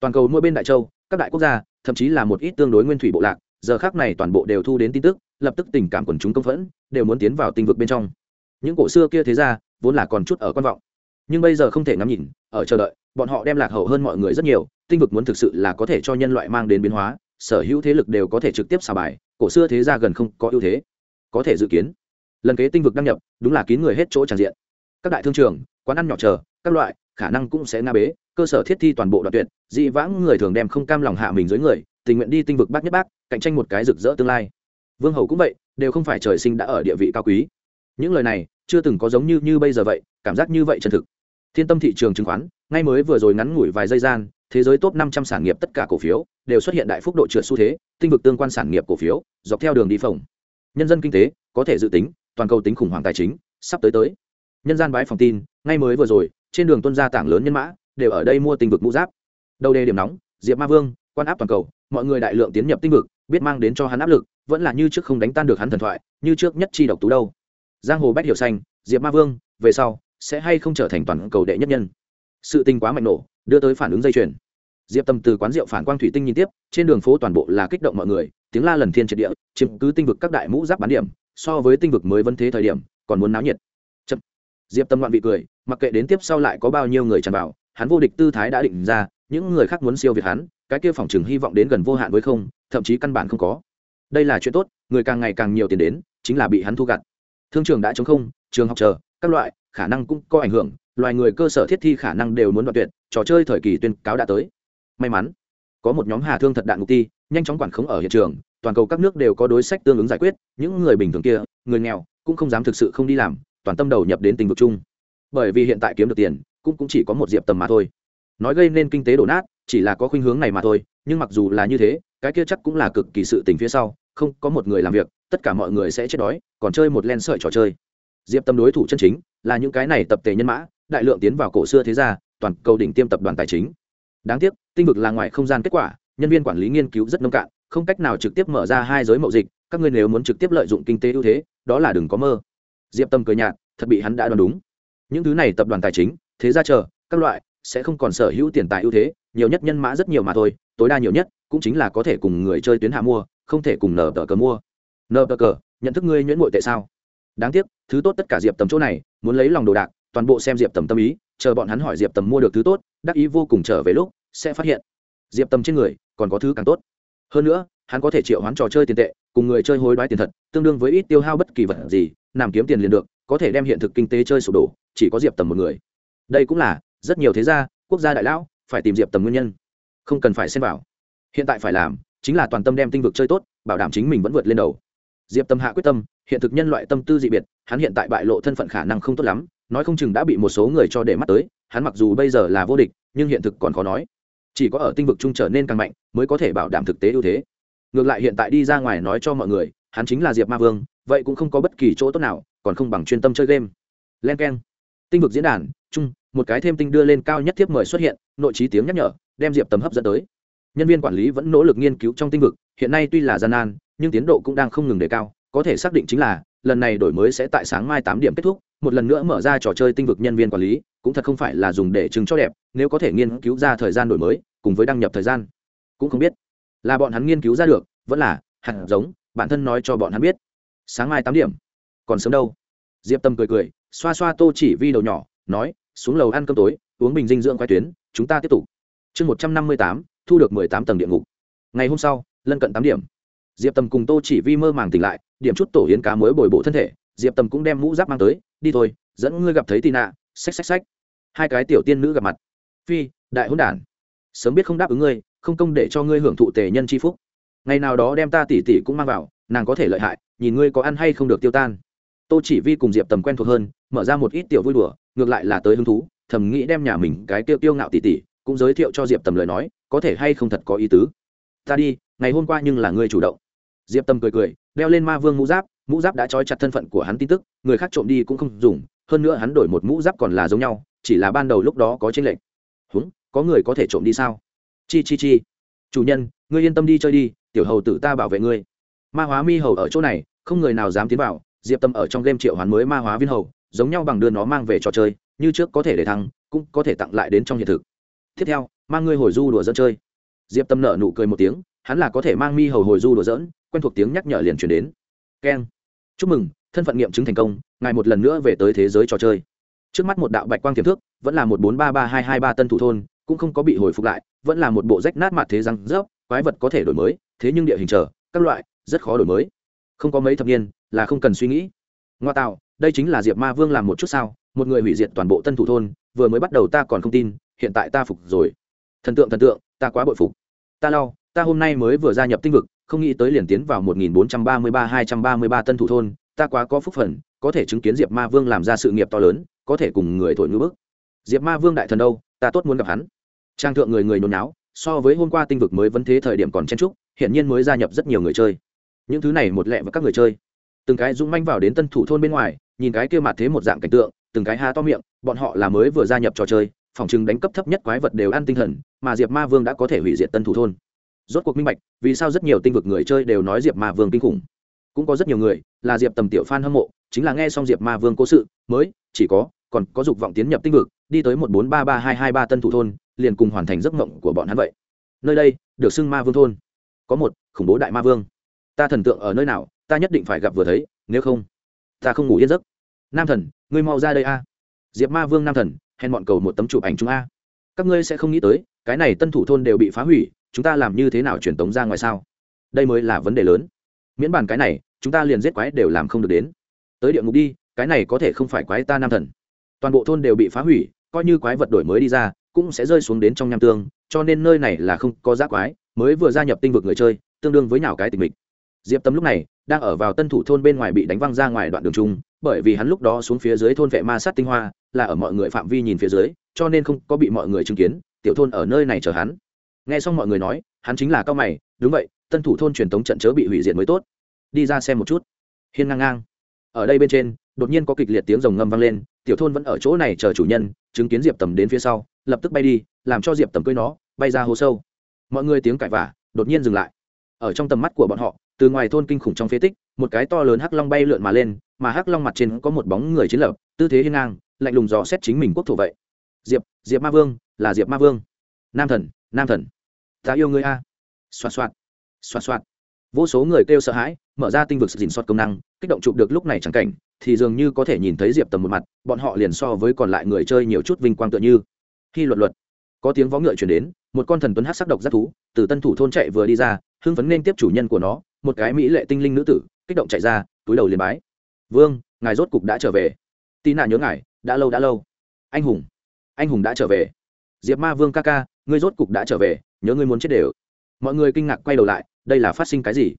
Toàn cầu mỗi bên đại châu, các đại quốc gia, thậm chí là một ít tương đối nguyên thủy bộ lạc, giờ khác này toàn bộ đều thu đến tin tức lập tức tình cảm quần chúng công phẫn, đều muốn tiến vào tinh vực bên trong. Những cổ xưa kia thế ra vốn là còn chút ở quan vọng. Nhưng bây giờ không thể ngắm nhìn, ở chờ đợi, bọn họ đem lạc hậu hơn mọi người rất nhiều, tinh vực muốn thực sự là có thể cho nhân loại mang đến biến hóa, sở hữu thế lực đều có thể trực tiếp xả bài, cổ xưa thế ra gần không có ưu thế. Có thể dự kiến, lần kế tinh vực đăng nhập, đúng là kín người hết chỗ tràn diện. Các đại thương trường, quán ăn nhỏ chờ, các loại, khả năng cũng sẽ nga bế, cơ sở thiết thi toàn bộ đoạn tuyệt, dị vãng người thường đem không cam lòng hạ mình dưới người, tình nguyện đi tinh vực bác nhất bác, cạnh tranh một cái rực rỡ tương lai vương hầu cũng vậy, đều không phải trời sinh đã ở địa vị cao quý. Những lời này, chưa từng có giống như như bây giờ vậy, cảm giác như vậy chân thực. Thiên tâm thị trường chứng khoán, ngay mới vừa rồi ngắn ngủi vài giây gian, thế giới top 500 sản nghiệp tất cả cổ phiếu, đều xuất hiện đại phúc độ trượt xu thế, tinh vực tương quan sản nghiệp cổ phiếu, dọc theo đường đi phòng nhân dân kinh tế, có thể dự tính, toàn cầu tính khủng hoảng tài chính, sắp tới tới. Nhân gian bái phòng tin, ngay mới vừa rồi, trên đường tuân gia tảng lớn nhân mã, đều ở đây mua tinh vực mũ giáp. Đầu đề điểm nóng, diệp ma vương quan áp toàn cầu, mọi người đại lượng tiến nhập tinh vực, biết mang đến cho hắn áp lực, vẫn là như trước không đánh tan được hắn thần thoại, như trước nhất chi độc tú đâu. Giang hồ bách hiểu xanh, diệp ma vương, về sau, sẽ hay không trở thành toàn cầu đệ nhất nhân? Sự tình quá mạnh nổ, đưa tới phản ứng dây chuyền. Diệp tâm từ quán rượu phản quang thủy tinh nhìn tiếp, trên đường phố toàn bộ là kích động mọi người, tiếng la lần thiên triệt địa, chiếm cứ tinh vực các đại mũ giáp bán điểm, so với tinh vực mới vân thế thời điểm, còn muốn náo nhiệt. Chậm. diệp tâm loạn vị cười, mặc kệ đến tiếp sau lại có bao nhiêu người tràn vào hắn vô địch tư thái đã định ra, những người khác muốn siêu việt hắn, cái kia phòng chừng hy vọng đến gần vô hạn với không, thậm chí căn bản không có. Đây là chuyện tốt, người càng ngày càng nhiều tiền đến, chính là bị hắn thu gặt. Thương trường đã chống không, trường học chờ, các loại, khả năng cũng có ảnh hưởng, loài người cơ sở thiết thi khả năng đều muốn đoạn tuyệt, trò chơi thời kỳ tuyên cáo đã tới. May mắn, có một nhóm hà thương thật đạn mục ti, nhanh chóng quản khống ở hiện trường, toàn cầu các nước đều có đối sách tương ứng giải quyết, những người bình thường kia, người nghèo, cũng không dám thực sự không đi làm, toàn tâm đầu nhập đến tình vực chung. Bởi vì hiện tại kiếm được tiền cũng, cũng chỉ có một diệp tầm mà thôi. Nói gây nên kinh tế đổ nát chỉ là có khuynh hướng này mà thôi nhưng mặc dù là như thế cái kia chắc cũng là cực kỳ sự tình phía sau không có một người làm việc tất cả mọi người sẽ chết đói còn chơi một len sợi trò chơi. Diệp tâm đối thủ chân chính là những cái này tập thể nhân mã đại lượng tiến vào cổ xưa thế gia toàn cầu đỉnh tiêm tập đoàn tài chính. Đáng tiếc tinh vực là ngoài không gian kết quả nhân viên quản lý nghiên cứu rất nông cạn không cách nào trực tiếp mở ra hai giới mậu dịch các ngươi nếu muốn trực tiếp lợi dụng kinh tế ưu thế đó là đừng có mơ. Diệp tâm cười nhạt thật bị hắn đã đoán đúng. Những thứ này tập đoàn tài chính thế ra chờ, các loại, sẽ không còn sở hữu tiền tài ưu thế, nhiều nhất nhân mã rất nhiều mà thôi, tối đa nhiều nhất cũng chính là có thể cùng người chơi tuyến hạ mua, không thể cùng nờ tờ cờ mua. Nờ tờ cờ, nhận thức ngươi nhuyễn ngội tại sao? Đáng tiếc, thứ tốt tất cả diệp tầm chỗ này, muốn lấy lòng đồ đạc, toàn bộ xem diệp tầm tâm ý, chờ bọn hắn hỏi diệp tầm mua được thứ tốt, đắc ý vô cùng trở về lúc, sẽ phát hiện. Diệp tầm trên người, còn có thứ càng tốt. Hơn nữa, hắn có thể triệu hoán trò chơi tiền tệ, cùng người chơi hối đoái tiền thật, tương đương với ít tiêu hao bất kỳ vật gì làm kiếm tiền liền được, có thể đem hiện thực kinh tế chơi sụp đổ, chỉ có diệp tầm một người đây cũng là, rất nhiều thế gia, quốc gia đại lão, phải tìm diệp tầm nguyên nhân. Không cần phải xem vào. Hiện tại phải làm, chính là toàn tâm đem tinh vực chơi tốt, bảo đảm chính mình vẫn vượt lên đầu. Diệp tâm hạ quyết tâm, hiện thực nhân loại tâm tư dị biệt, hắn hiện tại bại lộ thân phận khả năng không tốt lắm, nói không chừng đã bị một số người cho để mắt tới, hắn mặc dù bây giờ là vô địch, nhưng hiện thực còn khó nói. Chỉ có ở tinh vực trung trở nên càng mạnh, mới có thể bảo đảm thực tế ưu thế. Ngược lại hiện tại đi ra ngoài nói cho mọi người, hắn chính là diệp ma vương, vậy cũng không có bất kỳ chỗ tốt nào, còn không bằng chuyên tâm chơi game. Len k e n tinh vực diễn đàn chung, một cái thêm tinh đưa lên cao nhất thiếp mời xuất hiện, nội trí tiếng nhắc nhở, đem diệp tầm hấp dẫn tới. Nhân viên quản lý vẫn nỗ lực nghiên cứu trong tinh vực, hiện nay tuy là gian nan, nhưng tiến độ cũng đang không ngừng đề cao, có thể xác định chính là, lần này đổi mới sẽ tại sáng mai tám điểm kết thúc, một lần nữa mở ra trò chơi tinh vực nhân viên quản lý, cũng thật không phải là dùng để chứng cho đẹp, nếu có thể nghiên cứu ra thời gian đổi mới, cùng với đăng nhập thời gian, cũng không biết. Là bọn hắn nghiên cứu ra được, vẫn là, hẳn giống, bản thân nói cho bọn hắn biết. Sáng mai tám điểm, còn sớm đâu? Diệp tâm cười cười, xoa xoa tô chỉ vi đầu nhỏ, nói xuống lầu ăn cơm tối, uống bình dinh dưỡng quay tuyến, chúng ta tiếp tục. Chương một trăm năm mươi tám, thu được mười tám tầng địa ngục. Ngày hôm sau, lân cận tám điểm. Diệp tâm cùng tô chỉ vi mơ màng tỉnh lại, điểm chút tổ yến cá mới bồi bộ thân thể, diệp tâm cũng đem mũ giáp mang tới, đi thôi, dẫn ngươi gặp thấy tì nạ xách xách xách. Hai cái tiểu tiên nữ gặp mặt. Phi, đại hôn đản, sớm biết không đáp ứng ngươi, không công để cho ngươi hưởng thụ tề nhân c h i phúc. Ngày nào đó đem ta tỉ tỉ cũng mang vào, nàng có thể lợi hại, nhìn ngươi có ăn hay không được tiêu tan. Tô chỉ vi cùng diệp tầm quen thuộc hơn, mở ra một ít tiểu vui đùa ngược lại là tới hứng thú, thầm nghĩ đem nhà mình cái tiêu tiêu ngạo tỉ tỉ cũng giới thiệu cho diệp tầm lời nói, có thể hay không thật có ý tứ. Ta đi, ngày hôm qua nhưng là ngươi chủ động. Diệp tầm cười cười, đeo lên ma vương mũ giáp mũ giáp đã trói chặt thân phận của hắn tin tức, người khác trộm đi cũng không dùng, hơn nữa hắn đổi một mũ giáp còn là giống nhau, chỉ là ban đầu lúc đó có tranh lệch. Húng, có người có thể trộm đi sao? Chi chi chi. Chủ nhân, ngươi yên tâm đi chơi đi, tiểu hầu tử ta bảo vệ ngươi. Ma hóa mi hầu ở chỗ này, không người nào dám tiến vào, diệp tâm ở trong game triệu hoán mới ma hóa viên hầu giống nhau bằng đưa nó mang về trò chơi, như trước có thể để thăng, cũng có thể tặng lại đến trong hiện thực. Tiếp theo, mang ngươi hồi du đùa dẫn chơi. Diệp tâm nở nụ cười một tiếng, hắn là có thể mang mi hầu hồi du đùa dỡn quen thuộc tiếng nhắc nhở liền chuyển đến. Keng. Chúc mừng, thân phận nghiệm chứng thành công, ngài một lần nữa về tới thế giới trò chơi. Trước mắt một đạo bạch quang tiềm thức, vẫn là một bốn ba ba hai hai ba tân thủ thôn, cũng không có bị hồi phục lại, vẫn là một bộ rách nát mặt thế răng rớp, quái vật có thể đổi mới, thế nhưng địa hình trở, các loại, rất khó đổi mới. Không có mấy thập niên, là không cần suy nghĩ. Ngoa tạo đây chính là diệp ma vương làm một chút sao? Một người hủy diệt toàn bộ tân thủ thôn, vừa mới bắt đầu ta còn không tin, hiện tại ta phục rồi. Thần tượng thần tượng, ta quá bội phục. Ta lau ta hôm nay mới vừa gia nhập tinh vực, không nghĩ tới liền tiến vào một nghìn bốn trăm ba mươi ba, hai trăm ba mươi ba tân thủ thôn, ta quá có phúc phần có thể chứng kiến diệp ma vương làm ra sự nghiệp to lớn, có thể cùng người thổi ngữ bức. Diệp ma vương đại thần đâu? Ta tốt muốn gặp hắn. Trang thượng người người nôn náo, so với hôm qua tinh vực mới vấn thế thời điểm còn chen trúc hiện nhiên mới gia nhập rất nhiều người chơi. Những thứ này một lẹ với các người chơi từng cái dũng manh vào đến tân thủ thôn bên ngoài, nhìn cái kia mặt thế một dạng cảnh tượng, từng cái ha to miệng, bọn họ là mới vừa gia nhập trò chơi, phòng chừng đánh cấp thấp nhất quái vật đều ăn tinh thần, mà diệp ma vương đã có thể hủy diệt tân thủ thôn. Rốt cuộc minh bạch, vì sao rất nhiều tinh vực người chơi đều nói diệp ma vương kinh khủng. Cũng có rất nhiều người, là diệp tầm tiểu f hâm mộ, chính là nghe xong diệp ma vương cố sự, mới, chỉ có, còn có dục vọng tiến nhập tinh vực, đi tới một bốn ba ba hai hai ba tân thủ thôn, liền cùng hoàn thành giấc mộng của bọn hắn vậy. Nơi đây, được xưng ma vương thôn. Có một, khủng bố đại ma vương. Ta thần tượng ở nơi nào? Ta nhất định phải gặp vừa thấy, nếu không, ta không ngủ yên giấc. Nam thần, ngươi mau ra đây a. Diệp ma vương nam thần, hẹn bọn cầu một tấm chụp ảnh chúng a. Các ngươi sẽ không nghĩ tới, cái này tân thủ thôn đều bị phá hủy, chúng ta làm như thế nào truyền tống ra ngoài sao? Đây mới là vấn đề lớn. Miễn bàn cái này, chúng ta liền giết quái đều làm không được đến. Tới địa ngục đi, cái này có thể không phải quái ta nam thần. Toàn bộ thôn đều bị phá hủy, coi như quái vật đổi mới đi ra, cũng sẽ rơi xuống đến trong nham tương, cho nên nơi này là không có giác quái, mới vừa gia nhập tinh vực người chơi, tương đương với nhào cái tình mình diệp tâm lúc này đang ở vào tân thủ thôn bên ngoài bị đánh văng ra ngoài đoạn đường trung bởi vì hắn lúc đó xuống phía dưới thôn vệ ma sát tinh hoa, là ở mọi người phạm vi nhìn phía dưới, cho nên không có bị mọi người chứng kiến, tiểu thôn ở nơi này chờ hắn. Nghe xong mọi người nói, hắn chính là cao mày, đúng vậy, tân thủ thôn truyền thống trận chớ bị hủy diệt mới tốt. Đi ra xem một chút. Hiên ngang ngang. Ở đây bên trên, đột nhiên có kịch liệt tiếng rồng ngâm vang lên, tiểu thôn vẫn ở chỗ này chờ chủ nhân, chứng kiến diệp tầm đến phía sau, lập tức bay đi, làm cho diệp tầm cưới nó, bay ra hố sâu. Mọi người tiếng cãi vả đột nhiên dừng lại ở trong tầm mắt của bọn họ, từ ngoài thôn kinh khủng trong phế tích, một cái to lớn hắc long bay lượn mà lên, mà hắc long mặt trên có một bóng người chiến lập, tư thế hiên ngang, lạnh lùng dò xét chính mình quốc thủ vậy. Diệp diệp ma vương, là diệp ma vương. Nam thần nam thần. Ta yêu ngươi a. Xoạt xoạt xoạt xoạt. Vô số người kêu sợ hãi, mở ra tinh vực dình soát công năng, kích động chụp được lúc này chẳng cảnh, thì dường như có thể nhìn thấy diệp tầm một mặt, bọn họ liền so với còn lại người chơi nhiều chút vinh quang tựa như. Khi luật luật có tiếng vó ngựa chuyển đến, một con thần tuấn hát sắc độc giác thú, từ tân thủ thôn chạy vừa đi ra, hưng phấn nên tiếp chủ nhân của nó, một cái mỹ lệ tinh linh nữ tử, kích động chạy ra, túi đầu liền bái. Vương, ngài rốt cục đã trở về. Tì nạ nhớ ngài, đã lâu đã lâu. Anh hùng anh hùng đã trở về. Diệp ma vương ca ca, ngươi rốt cục đã trở về, nhớ ngươi muốn chết đều. Mọi người kinh ngạc quay đầu lại, đây là phát sinh cái gì?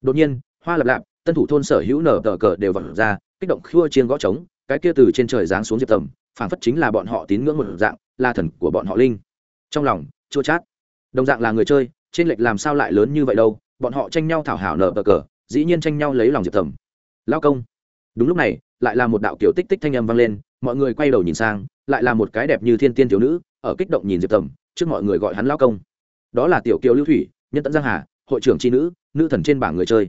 Đột nhiên, hoa lập lạp, tân thủ thôn sở hữu nở tờ cờ đều vật ra, kích động khua chiên gõ trống, cái kia từ trên trời giáng xuống diệp tầm phản phất chính là bọn họ tín ngưỡng một dạng, là thần của bọn họ linh trong lòng, chua chát. Đồng dạng là người chơi, trên lệch làm sao lại lớn như vậy đâu, bọn họ tranh nhau thảo hảo nở bờ cờ, dĩ nhiên tranh nhau lấy lòng diệp thầm lao công. Đúng lúc này, lại là một đạo kiểu tích tích thanh âm vang lên, mọi người quay đầu nhìn sang, lại là một cái đẹp như thiên tiên thiếu nữ, ở kích động nhìn diệp thầm trước mọi người gọi hắn lao công. Đó là tiểu kiều lưu thủy, nhân tận giang hà, hội trưởng tri nữ nữ thần trên bảng người chơi.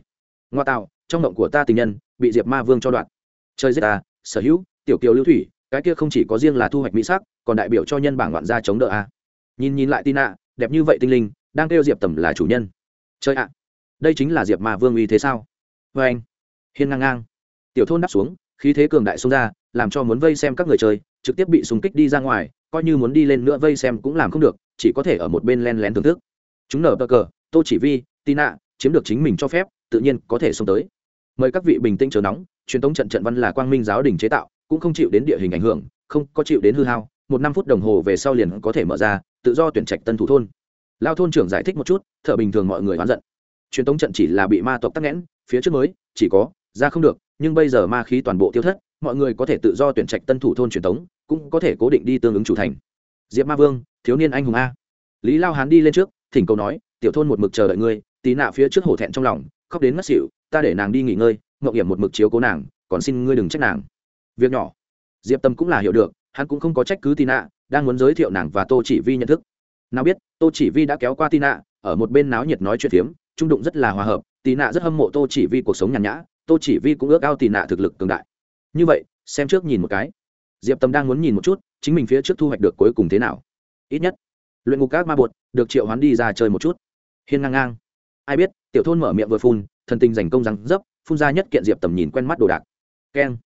Ngoa tạo, trong mộng của ta tình nhân, bị diệp ma vương cho đoạn chơi giết ta, sở hữu, tiểu kiều lưu thủy, cái kia không chỉ có riêng là thu hoạch mỹ sắc, còn đại biểu cho nhân bảng loạn gia chống đỡ a nhìn nhìn lại Tina, đẹp như vậy tinh linh đang kêu diệp tầm là chủ nhân. Chơi ạ đây chính là diệp mà vương uy thế sao? Vê anh. Hiên ngang ngang. Tiểu thôn đáp xuống khí thế cường đại xông ra làm cho muốn vây xem các người chơi trực tiếp bị súng kích đi ra ngoài coi như muốn đi lên nữa vây xem cũng làm không được chỉ có thể ở một bên len lén thưởng thức. Chúng nở bờ cờ tô chỉ vi tina chiếm được chính mình cho phép tự nhiên có thể xông tới. Mời các vị bình tĩnh chờ nóng truyền thống trận trận văn là quang minh giáo đình chế tạo cũng không chịu đến địa hình ảnh hưởng không có chịu đến hư hao một năm phút đồng hồ về sau liền có thể mở ra tự do tuyển trạch tân thủ thôn. Lao thôn trưởng giải thích một chút, thợ bình thường mọi người oán giận. Truyền tống trận chỉ là bị ma tộc tắc nghẽn, phía trước mới, chỉ có, ra không được, nhưng bây giờ ma khí toàn bộ tiêu thất, mọi người có thể tự do tuyển trạch tân thủ thôn truyền tống, cũng có thể cố định đi tương ứng chủ thành. Diệp ma vương, thiếu niên anh hùng a. Lý lao hán đi lên trước, thỉnh cầu nói, tiểu thôn một mực chờ đợi ngươi, tí nạ phía trước hổ thẹn trong lòng, khóc đến mất xỉu, ta để nàng đi nghỉ ngơi ngậu hiểm một mực chiếu cố nàng, còn xin ngươi đừng trách nàng. Việc nhỏ. Diệp tâm cũng là hiểu được, hắn cũng không có trách cứ tì nạ đang muốn giới thiệu nàng và tô chỉ vi nhận thức. Nào biết, tô chỉ vi đã kéo qua tì nạ ở một bên náo nhiệt nói chuyện phiếm, trung đụng rất là hòa hợp tì nạ rất hâm mộ tô chỉ vi cuộc sống nhàn nhã, tô chỉ vi cũng ước ao tì nạ thực lực cường đại. Như vậy, xem trước nhìn một cái. Diệp tâm đang muốn nhìn một chút, chính mình phía trước thu hoạch được cuối cùng thế nào. Ít nhất, luyện ngục các ma bột, được triệu hoán đi ra chơi một chút. Hiên ngang ngang. Ai biết, tiểu thôn mở miệng vừa phun, thần tình dành công răng dấp, phun ra nhất kiện diệp tầm nhìn quen mắt đồ đạc. Keng.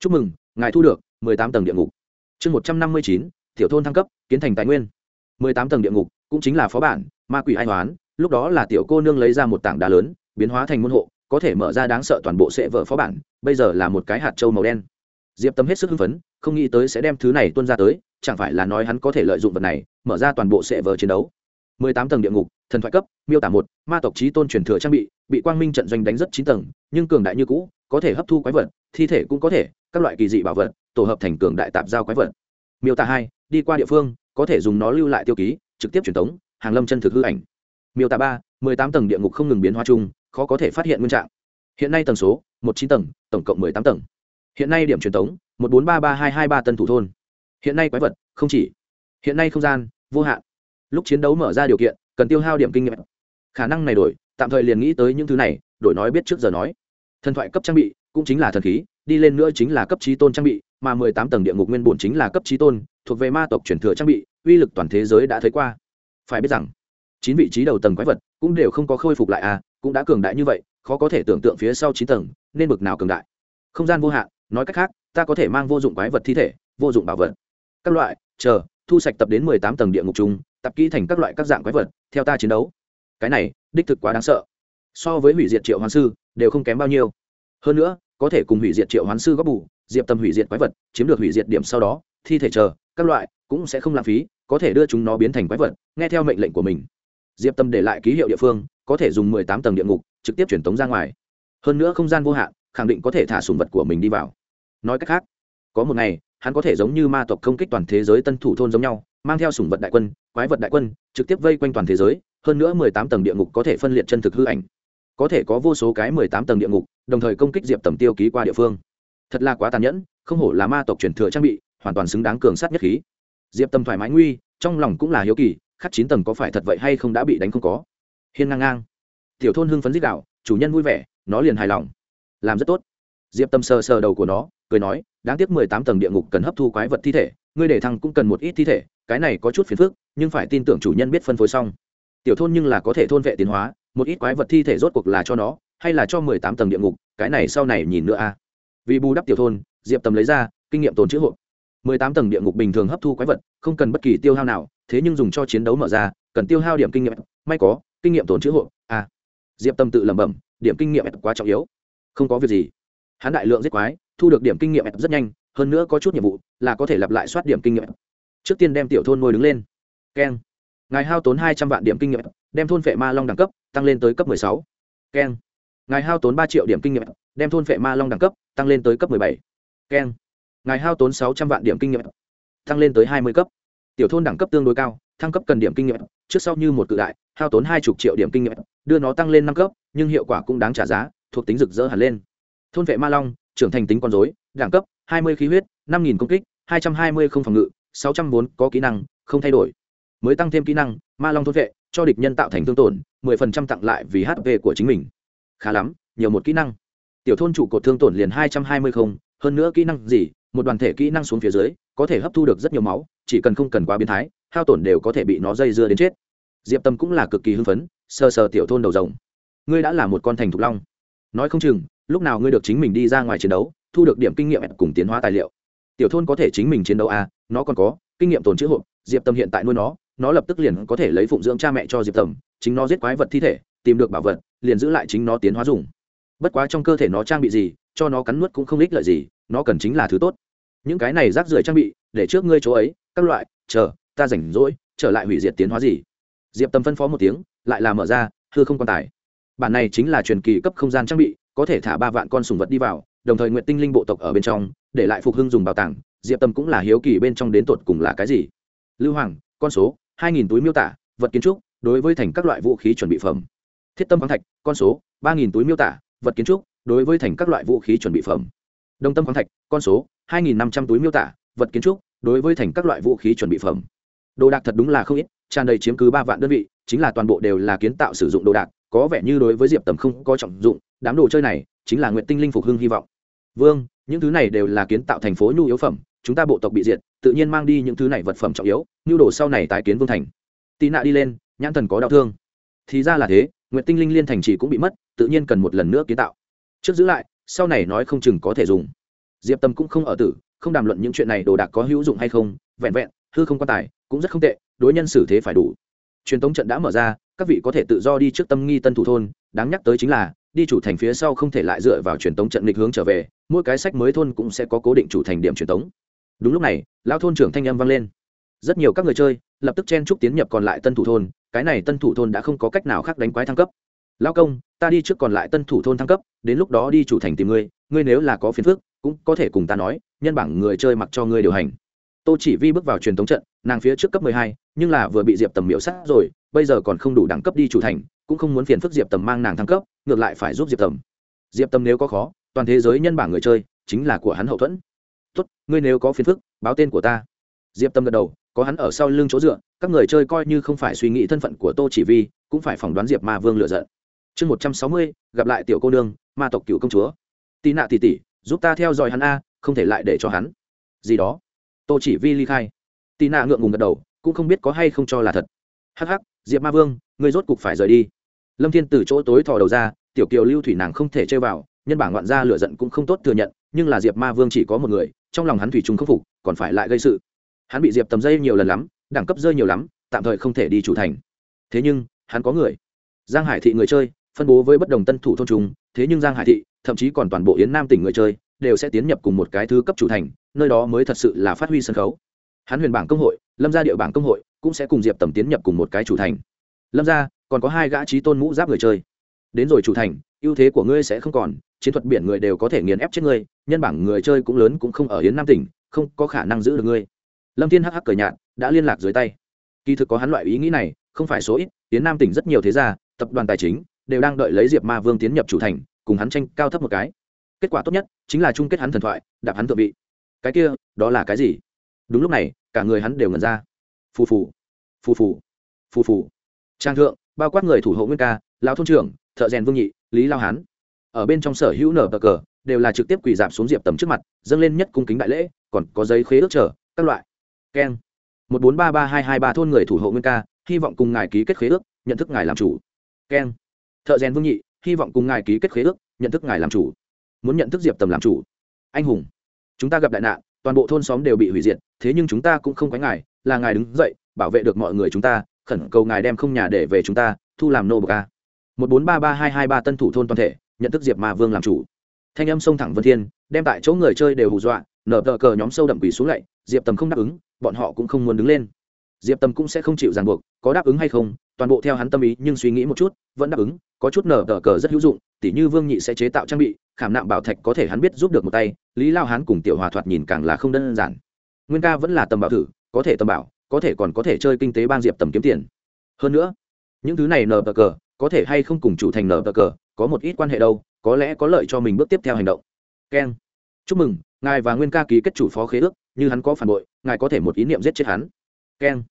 Chúc mừng, ngài thu được mười tám tầng địa ngục. Chương một trăm năm mươi chín tiểu thôn thăng cấp, kiến thành tài nguyên. Mười tám tầng địa ngục, cũng chính là phó bản, ma quỷ ai hoán, lúc đó là tiểu cô nương lấy ra một tảng đá lớn, biến hóa thành môn hộ, có thể mở ra đáng sợ toàn bộ sệ vợ phó bản, bây giờ là một cái hạt trâu màu đen. Diệp tâm hết sức hưng phấn, không nghĩ tới sẽ đem thứ này tuân ra tới, chẳng phải là nói hắn có thể lợi dụng vật này, mở ra toàn bộ sệ vợ chiến đấu. Mười tám tầng địa ngục, thần thoại cấp, miêu tả một, ma tộc trí tôn truyền thừa trang bị bị quang minh trận doanh đánh rất chín tầng, nhưng cường đại như cũ, có thể hấp thu quái vật, thi thể cũng có thể, các loại kỳ dị bảo vật, tổ hợp thành cường đại tạp giao quái vật. Miêu tả hai đi qua địa phương, có thể dùng nó lưu lại tiêu ký, trực tiếp truyền tống, hàng lâm chân thực hư ảnh. Miêu tả ba, mười tám tầng địa ngục không ngừng biến hóa chung, khó có thể phát hiện nguyên trạng. Hiện nay tầng số một chín tầng, tổng cộng mười tám tầng. Hiện nay điểm truyền tống, một bốn ba ba hai hai ba tân thủ thôn. Hiện nay quái vật, không chỉ. Hiện nay không gian, vô hạn. Lúc chiến đấu mở ra điều kiện, cần tiêu hao điểm kinh nghiệm. Khả năng này đổi, tạm thời liền nghĩ tới những thứ này, đổi nói biết trước giờ nói. Thần thoại cấp trang bị, cũng chính là thần khí, đi lên nữa chính là cấp trí tôn trang bị, mà mười tám tầng địa ngục nguyên bổn chính là cấp trí tôn thuộc về ma tộc truyền thừa trang bị, uy lực toàn thế giới đã thấy qua. Phải biết rằng, chín vị trí đầu tầng quái vật cũng đều không có khôi phục lại à cũng đã cường đại như vậy, khó có thể tưởng tượng phía sau chín tầng nên bực nào cường đại. Không gian vô hạn, nói cách khác, ta có thể mang vô dụng quái vật thi thể, vô dụng bảo vật. Các loại, chờ, thu sạch tập đến mười tám tầng địa ngục chung, tập kỹ thành các loại các dạng quái vật, theo ta chiến đấu. Cái này, đích thực quá đáng sợ. So với hủy diệt triệu hoán sư, đều không kém bao nhiêu. Hơn nữa, có thể cùng hủy diệt triệu hoán sư góp bù, diệp tâm hủy diệt quái vật, chiếm được hủy diệt điểm sau đó thi thể chờ, các loại, cũng sẽ không lãng phí, có thể đưa chúng nó biến thành quái vật, nghe theo mệnh lệnh của mình. Diệp tâm để lại ký hiệu địa phương, có thể dùng mười tám tầng địa ngục, trực tiếp truyền tống ra ngoài. Hơn nữa không gian vô hạn, khẳng định có thể thả sùng vật của mình đi vào. Nói cách khác, có một ngày, hắn có thể giống như ma tộc công kích toàn thế giới tân thủ thôn giống nhau, mang theo sùng vật đại quân, quái vật đại quân, trực tiếp vây quanh toàn thế giới, hơn nữa mười tám tầng địa ngục có thể phân liệt chân thực hư ảnh. Có thể có vô số cái mười tám tầng địa ngục, đồng thời công kích diệp tầm tiêu ký qua địa phương. Thật là quá tàn nhẫn, không hổ là ma tộc truyền thừa trang bị hoàn toàn xứng đáng cường sát nhất khí. Diệp tâm thoải mái nguy, trong lòng cũng là hiếu kỳ, khắc chín tầng có phải thật vậy hay không đã bị đánh không có. Hiên ngang ngang. Tiểu thôn hưng phấn dích đạo chủ nhân vui vẻ, nó liền hài lòng. Làm rất tốt. Diệp tâm sờ sờ đầu của nó, cười nói, đáng tiếc mười tám tầng địa ngục cần hấp thu quái vật thi thể, ngươi để thăng cũng cần một ít thi thể, cái này có chút phiền phức, nhưng phải tin tưởng chủ nhân biết phân phối xong. Tiểu thôn nhưng là có thể thôn vệ tiến hóa, một ít quái vật thi thể rốt cuộc là cho nó, hay là cho mười tám tầng địa ngục, cái này sau này nhìn nữa a vì bù đắp tiểu thôn, diệp tầm lấy ra, kinh nghiệm tồn chữ hộp mười tám tầng địa ngục bình thường hấp thu quái vật, không cần bất kỳ tiêu hao nào, thế nhưng dùng cho chiến đấu mở ra, cần tiêu hao điểm kinh nghiệm. May có, kinh nghiệm tồn chữ hộ. a diệp tâm tự lẩm bẩm, điểm kinh nghiệm quá trọng yếu. Không có việc gì. Hắn đại lượng giết quái, thu được điểm kinh nghiệm rất nhanh, hơn nữa có chút nhiệm vụ, là có thể lặp lại soát điểm kinh nghiệm. Trước tiên đem tiểu thôn nuôi đứng lên. Keng. Ngài hao tốn hai trăm vạn điểm kinh nghiệm, đem thôn vệ ma long đẳng cấp, tăng lên tới cấp sáu. Keng. Ngài hao tốn ba triệu điểm kinh nghiệm, đem thôn vệ ma long đẳng cấp, tăng lên tới cấp bảy. Keng ngài hao tốn sáu trăm vạn điểm kinh nghiệm tăng lên tới hai mươi cấp. Tiểu thôn đẳng cấp tương đối cao, thăng cấp cần điểm kinh nghiệm. Trước sau như một cự đại, hao tốn hai chục triệu điểm kinh nghiệm, đưa nó tăng lên năm cấp, nhưng hiệu quả cũng đáng trả giá, thuộc tính rực rỡ hẳn lên. Thôn vệ ma long, trưởng thành tính con dối đẳng cấp, hai mươi khí huyết, năm nghìn công kích, hai trăm hai mươi không phòng ngự, sáu trăm bốn có kỹ năng, không thay đổi. Mới tăng thêm kỹ năng, ma long thôn vệ, cho địch nhân tạo thành thương tổn, mười phần trăm tặng lại vì hp của chính mình. Khá lắm, nhiều một kỹ năng. Tiểu thôn trụ cột thương tổn liền hai trăm hai mươi không, hơn nữa kỹ năng gì một đoàn thể kỹ năng xuống phía dưới, có thể hấp thu được rất nhiều máu, chỉ cần không cần quá biến thái, hao tổn đều có thể bị nó dây dưa đến chết. Diệp tâm cũng là cực kỳ hưng phấn, sờ sờ tiểu thôn đầu rồng. Ngươi đã là một con thành thục long. Nói không chừng, lúc nào ngươi được chính mình đi ra ngoài chiến đấu, thu được điểm kinh nghiệm cùng tiến hóa tài liệu. Tiểu thôn có thể chính mình chiến đấu à nó còn có, kinh nghiệm tồn chữ hộp, diệp tâm hiện tại nuôi nó nó lập tức liền có thể lấy phụng dưỡng cha mẹ cho diệp tầm chính nó giết quái vật thi thể, tìm được bảo vật, liền giữ lại chính nó tiến hóa dùng. Bất quá trong cơ thể nó trang bị gì, cho nó cắn nuốt cũng không ích lợi gì nó cần chính là thứ tốt. Những cái này rác rưởi trang bị, để trước ngươi chỗ ấy, các loại, chờ, ta rảnh rỗi, trở lại hủy diệt tiến hóa gì. Diệp Tâm phân phó một tiếng, lại là mở ra, hư không quan tài. Bản này chính là truyền kỳ cấp không gian trang bị, có thể thả ba vạn con sùng vật đi vào, đồng thời nguyện tinh linh bộ tộc ở bên trong, để lại phục hưng dùng bảo tàng, diệp tâm cũng là hiếu kỳ bên trong đến tột cùng là cái gì. Lưu hoàng, con số, hai nghìn túi miêu tả, vật kiến trúc, đối với thành các loại vũ khí chuẩn bị phẩm. Thiết tâm khoáng thạch, con số, ba nghìn túi miêu tả, vật kiến trúc, đối với thành các loại vũ khí chuẩn bị phẩm đông tâm khoáng thạch, con số hai nghìn năm trăm túi miêu tả, vật kiến trúc, đối với thành các loại vũ khí chuẩn bị phẩm. Đồ đạc thật đúng là không ít, tràn đầy chiếm cứ ba vạn đơn vị, chính là toàn bộ đều là kiến tạo sử dụng đồ đạc, có vẻ như đối với diệp tầm không có trọng dụng, đám đồ chơi này chính là nguyện tinh linh phục hưng hy vọng. Vương, những thứ này đều là kiến tạo thành phố nhu yếu phẩm, chúng ta bộ tộc bị diệt, tự nhiên mang đi những thứ này vật phẩm trọng yếu, nhu đồ sau này tái kiến vương thành. Tị nạ đi lên, nhãn thần có đau thương. Thì ra là thế, nguyện tinh linh liên thành chỉ cũng bị mất, tự nhiên cần một lần nữa kiến tạo. Trước giữ lại sau này nói không chừng có thể dùng. Diệp tâm cũng không ở tử, không đàm luận những chuyện này đồ đạc có hữu dụng hay không, vẹn vẹn, hư không quan tài, cũng rất không tệ, đối nhân xử thế phải đủ. Truyền thống trận đã mở ra, các vị có thể tự do đi trước tâm nghi tân thủ thôn, đáng nhắc tới chính là, đi chủ thành phía sau không thể lại dựa vào truyền thống trận lịch hướng trở về, mỗi cái sách mới thôn cũng sẽ có cố định chủ thành điểm truyền thống đúng lúc này lao thôn trưởng thanh âm vang lên. Rất nhiều các người chơi, lập tức chen chúc tiến nhập còn lại tân thủ thôn, cái này tân thủ thôn đã không có cách nào khác đánh quái thăng cấp. Lão công, ta đi trước còn lại tân thủ thôn thăng cấp, đến lúc đó đi chủ thành tìm ngươi ngươi nếu là có phiền phức, cũng có thể cùng ta nói, nhân bảng người chơi mặc cho ngươi điều hành. Tô chỉ vi bước vào truyền thống trận, nàng phía trước cấp mười hai, nhưng là vừa bị diệp tầm miễu sát rồi, bây giờ còn không đủ đẳng cấp đi chủ thành, cũng không muốn phiền phức diệp tầm mang nàng thăng cấp, ngược lại phải giúp diệp tầm. Diệp tầm nếu có khó, toàn thế giới nhân bảng người chơi, chính là của hắn hậu thuẫn. Tốt, ngươi nếu có phiền phức, báo tên của ta. Diệp tâm gật đầu, có hắn ở sau lưng chỗ dựa, các người chơi coi như không phải suy nghĩ thân phận của tô chỉ vi, cũng phải phỏng đoán diệp ma vương lựa giận chương một trăm sáu mươi, gặp lại tiểu cô nương, ma tộc cựu công chúa. Tị nạ tỉ tỉ giúp ta theo dõi hắn a, không thể lại để cho hắn. Gì đó. Tô chỉ vi ly khai. Tị nạ ngượng ngùng gật đầu, cũng không biết có hay không cho là thật. Hắc hắc, diệp ma vương, ngươi rốt cục phải rời đi. Lâm thiên từ chỗ tối thò đầu ra, tiểu kiều lưu thủy nàng không thể chơi vào, nhân bản ngoạn gia lựa giận cũng không tốt thừa nhận, nhưng là diệp ma vương chỉ có một người, trong lòng hắn thủy chung khắc phục, còn phải lại gây sự. Hắn bị diệp tầm dây nhiều lần lắm, đẳng cấp rơi nhiều lắm, tạm thời không thể đi chủ thành. Thế nhưng, hắn có người. Giang hải thị người chơi phân bố với bất đồng tân thủ thôn trung, thế nhưng giang hải thị, thậm chí còn toàn bộ yến nam tỉnh người chơi, đều sẽ tiến nhập cùng một cái thứ cấp chủ thành, nơi đó mới thật sự là phát huy sân khấu. Hắn huyền bảng công hội, lâm gia địa bảng công hội cũng sẽ cùng diệp tầm tiến nhập cùng một cái chủ thành. Lâm gia, còn có hai gã trí tôn mũ giáp người chơi. Đến rồi chủ thành, ưu thế của ngươi sẽ không còn, chiến thuật biển người đều có thể nghiền ép chết ngươi, nhân bảng người chơi cũng lớn cũng không ở yến nam tỉnh, không có khả năng giữ được ngươi. Lâm thiên hắc hắc cờ nhạt, đã liên lạc dưới tay. Kỳ thực có hắn loại ý nghĩ này, không phải số ít, yến nam tỉnh rất nhiều thế gia, tập đoàn tài chính đều đang đợi lấy diệp ma vương tiến nhập chủ thành, cùng hắn tranh cao thấp một cái. Kết quả tốt nhất chính là chung kết hắn thần thoại, đạp hắn thượng vị. Cái kia, đó là cái gì? Đúng lúc này, cả người hắn đều ngẩn ra. Phù phù phù phù phù phù. Trang thượng, bao quát người thủ hộ nguyên ca, lão thôn trưởng, thợ rèn vương nhị, lý lao hán. Ở bên trong sở hữu nở bờ cờ, đều là trực tiếp quỳ dạp xuống diệp tầm trước mặt, dâng lên nhất cung kính đại lễ, còn có giấy khế ước trở các loại. Keng. Một bốn ba ba hai hai ba thôn người thủ hộ nguyên ca, hy vọng cùng ngài ký kết khế ước, nhận thức ngài làm chủ. Keng thợ rèn vương nhị, hy vọng cùng ngài ký kết khế ước, nhận thức ngài làm chủ. Muốn nhận thức diệp tầm làm chủ. Anh hùng, chúng ta gặp đại nạn, toàn bộ thôn xóm đều bị hủy diệt, thế nhưng chúng ta cũng không quánh ngài, là ngài đứng dậy, bảo vệ được mọi người chúng ta, khẩn cầu ngài đem không nhà để về chúng ta, thu làm nô bờ ca một bốn ba ba hai hai ba tân thủ thôn toàn thể, nhận thức diệp ma vương làm chủ. Thanh âm sông thẳng vân thiên, đem tại chỗ người chơi đều hù dọa, nở tờ cờ nhóm sâu đậm quỷ xuống lạy diệp tầm không đáp ứng, bọn họ cũng không muốn đứng lên. Diệp tầm cũng sẽ không chịu ràng buộc, có đáp ứng hay không toàn bộ theo hắn tâm ý nhưng suy nghĩ một chút, vẫn đáp ứng, có chút nở tờ cờ rất hữu dụng, tỉ như vương nhị sẽ chế tạo trang bị, khảm nạm bảo thạch có thể hắn biết giúp được một tay, lý lao hán cùng tiểu hòa thoạt nhìn càng là không đơn giản. Nguyên ca vẫn là tầm bảo thử, có thể tầm bảo, có thể còn có thể chơi kinh tế ban diệp tầm kiếm tiền. Hơn nữa, những thứ này nở tờ cờ, có thể hay không cùng chủ thành nở tờ cờ, có một ít quan hệ đâu, có lẽ có lợi cho mình bước tiếp theo hành động. Keng. Chúc mừng, ngài và nguyên ca ký kết chủ phó khế ước, như hắn có phản bội, ngài có thể một ý niệm giết chết hắn. Keng.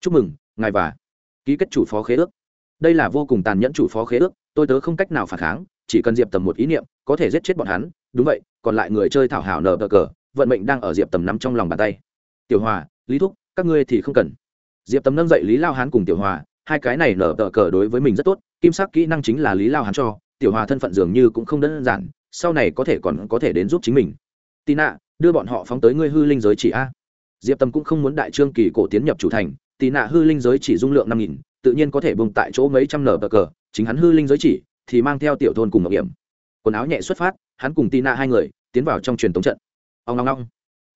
Chúc mừng, ngài và ký kết chủ phó khế ước. Đây là vô cùng tàn nhẫn chủ phó khế ước, tôi tớ không cách nào phản kháng, chỉ cần diệp tầm một ý niệm, có thể giết chết bọn hắn. Đúng vậy, còn lại người chơi thảo hảo nở bờ cờ, vận mệnh đang ở diệp tầm nắm trong lòng bàn tay. Tiểu hòa, lý thúc, các ngươi thì không cần. Diệp tầm nâng dậy lý lao hán cùng tiểu hòa, hai cái này nở bờ cờ đối với mình rất tốt, kim sắc kỹ năng chính là lý lao hán cho, tiểu hòa thân phận dường như cũng không đơn giản, sau này có thể còn có thể đến giúp chính mình. Tì nạ đưa bọn họ phóng tới ngươi hư linh giới chỉ a. Diệp tâm cũng không muốn đại trương kỳ cổ tiến nhập chủ thành tì nạ hư linh giới chỉ dung lượng năm nghìn, tự nhiên có thể bùng tại chỗ mấy trăm nở bờ cờ, chính hắn hư linh giới chỉ, thì mang theo tiểu thôn cùng ngọc hiểm. Quần áo nhẹ xuất phát, hắn cùng tì nạ hai người, tiến vào trong truyền thống trận. Ông long long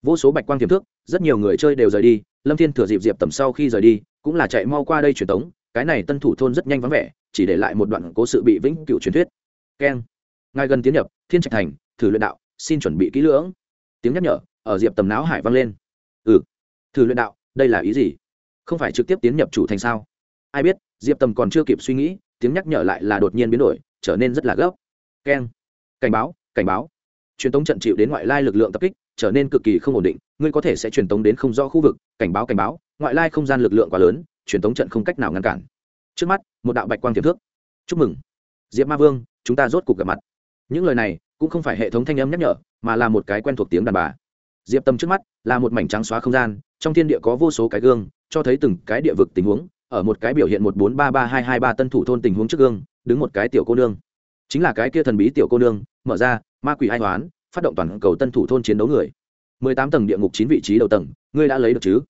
vô số bạch quang tiềm thức, rất nhiều người chơi đều rời đi, lâm thiên thừa dịp diệp tầm sau khi rời đi, cũng là chạy mau qua đây truyền tống, cái này tân thủ thôn rất nhanh vắng vẻ, chỉ để lại một đoạn cố sự bị vĩnh cựu truyền thuyết. Keng. Ngài gần tiến nhập, thiên trạch thành, thử luyện đạo, xin chuẩn bị kỹ lưỡng. Tiếng nhắc nhở, ở diệp tầm não hải vang lên. Ừ. Thử luyện đạo, đây là ý gì? Không phải trực tiếp tiến nhập chủ thành sao? Ai biết, diệp tầm còn chưa kịp suy nghĩ, tiếng nhắc nhở lại là đột nhiên biến đổi, trở nên rất là gấp. Keng. Cảnh báo cảnh báo. Truyền tống trận chịu đến ngoại lai lực lượng tập kích, trở nên cực kỳ không ổn định, ngươi có thể sẽ truyền tống đến không rõ khu vực, cảnh báo cảnh báo, ngoại lai không gian lực lượng quá lớn, truyền tống trận không cách nào ngăn cản. Trước mắt, một đạo bạch quang tiềm thước. Chúc mừng. Diệp ma vương, chúng ta rốt cuộc gặp mặt. Những lời này, cũng không phải hệ thống thanh âm nhắc nhở, mà là một cái quen thuộc tiếng đàn bà. Diệp tâm trước mắt, là một mảnh trắng xóa không gian, trong thiên địa có vô số cái gương cho thấy từng cái địa vực tình huống, ở một cái biểu hiện một bốn ba ba hai hai ba tân thủ thôn tình huống trước gương, đứng một cái tiểu cô nương. Chính là cái kia thần bí tiểu cô nương, mở ra, ma quỷ ai hoán, phát động toàn cầu tân thủ thôn chiến đấu người. mười tám tầng địa ngục chín vị trí đầu tầng, ngươi đã lấy được chứ?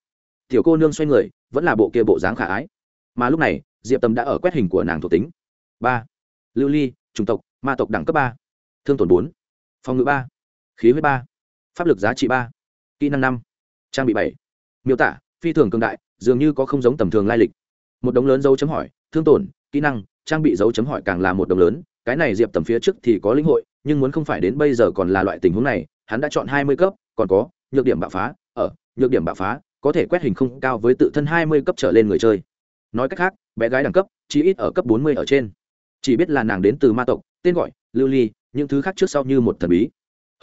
Tiểu cô nương xoay người, vẫn là bộ kia bộ dáng khả ái. Mà lúc này, diệp tâm đã ở quét hình của nàng thuộc tính. Ba. Lưu ly, chủng tộc, ma tộc đẳng cấp ba. Thương tổn bốn. Phòng ngự ba. Khí huyết ba. Pháp lực giá trị ba. Kỹ năng năm. Trang bị bảy. Miêu tả phi thường cường đại, dường như có không giống tầm thường lai lịch. Một đống lớn dấu chấm hỏi, thương tổn, kỹ năng, trang bị dấu chấm hỏi càng là một đồng lớn, cái này diệp tầm phía trước thì có lĩnh hội, nhưng muốn không phải đến bây giờ còn là loại tình huống này, hắn đã chọn hai mươi cấp, còn có, nhược điểm bạo phá, ở, nhược điểm bạo phá, có thể quét hình không cao với tự thân hai mươi cấp trở lên người chơi. Nói cách khác, bé gái đẳng cấp, chỉ ít ở cấp bốn mươi ở trên. Chỉ biết là nàng đến từ ma tộc, tên gọi, lưu ly, những thứ khác trước sau như một thần bí.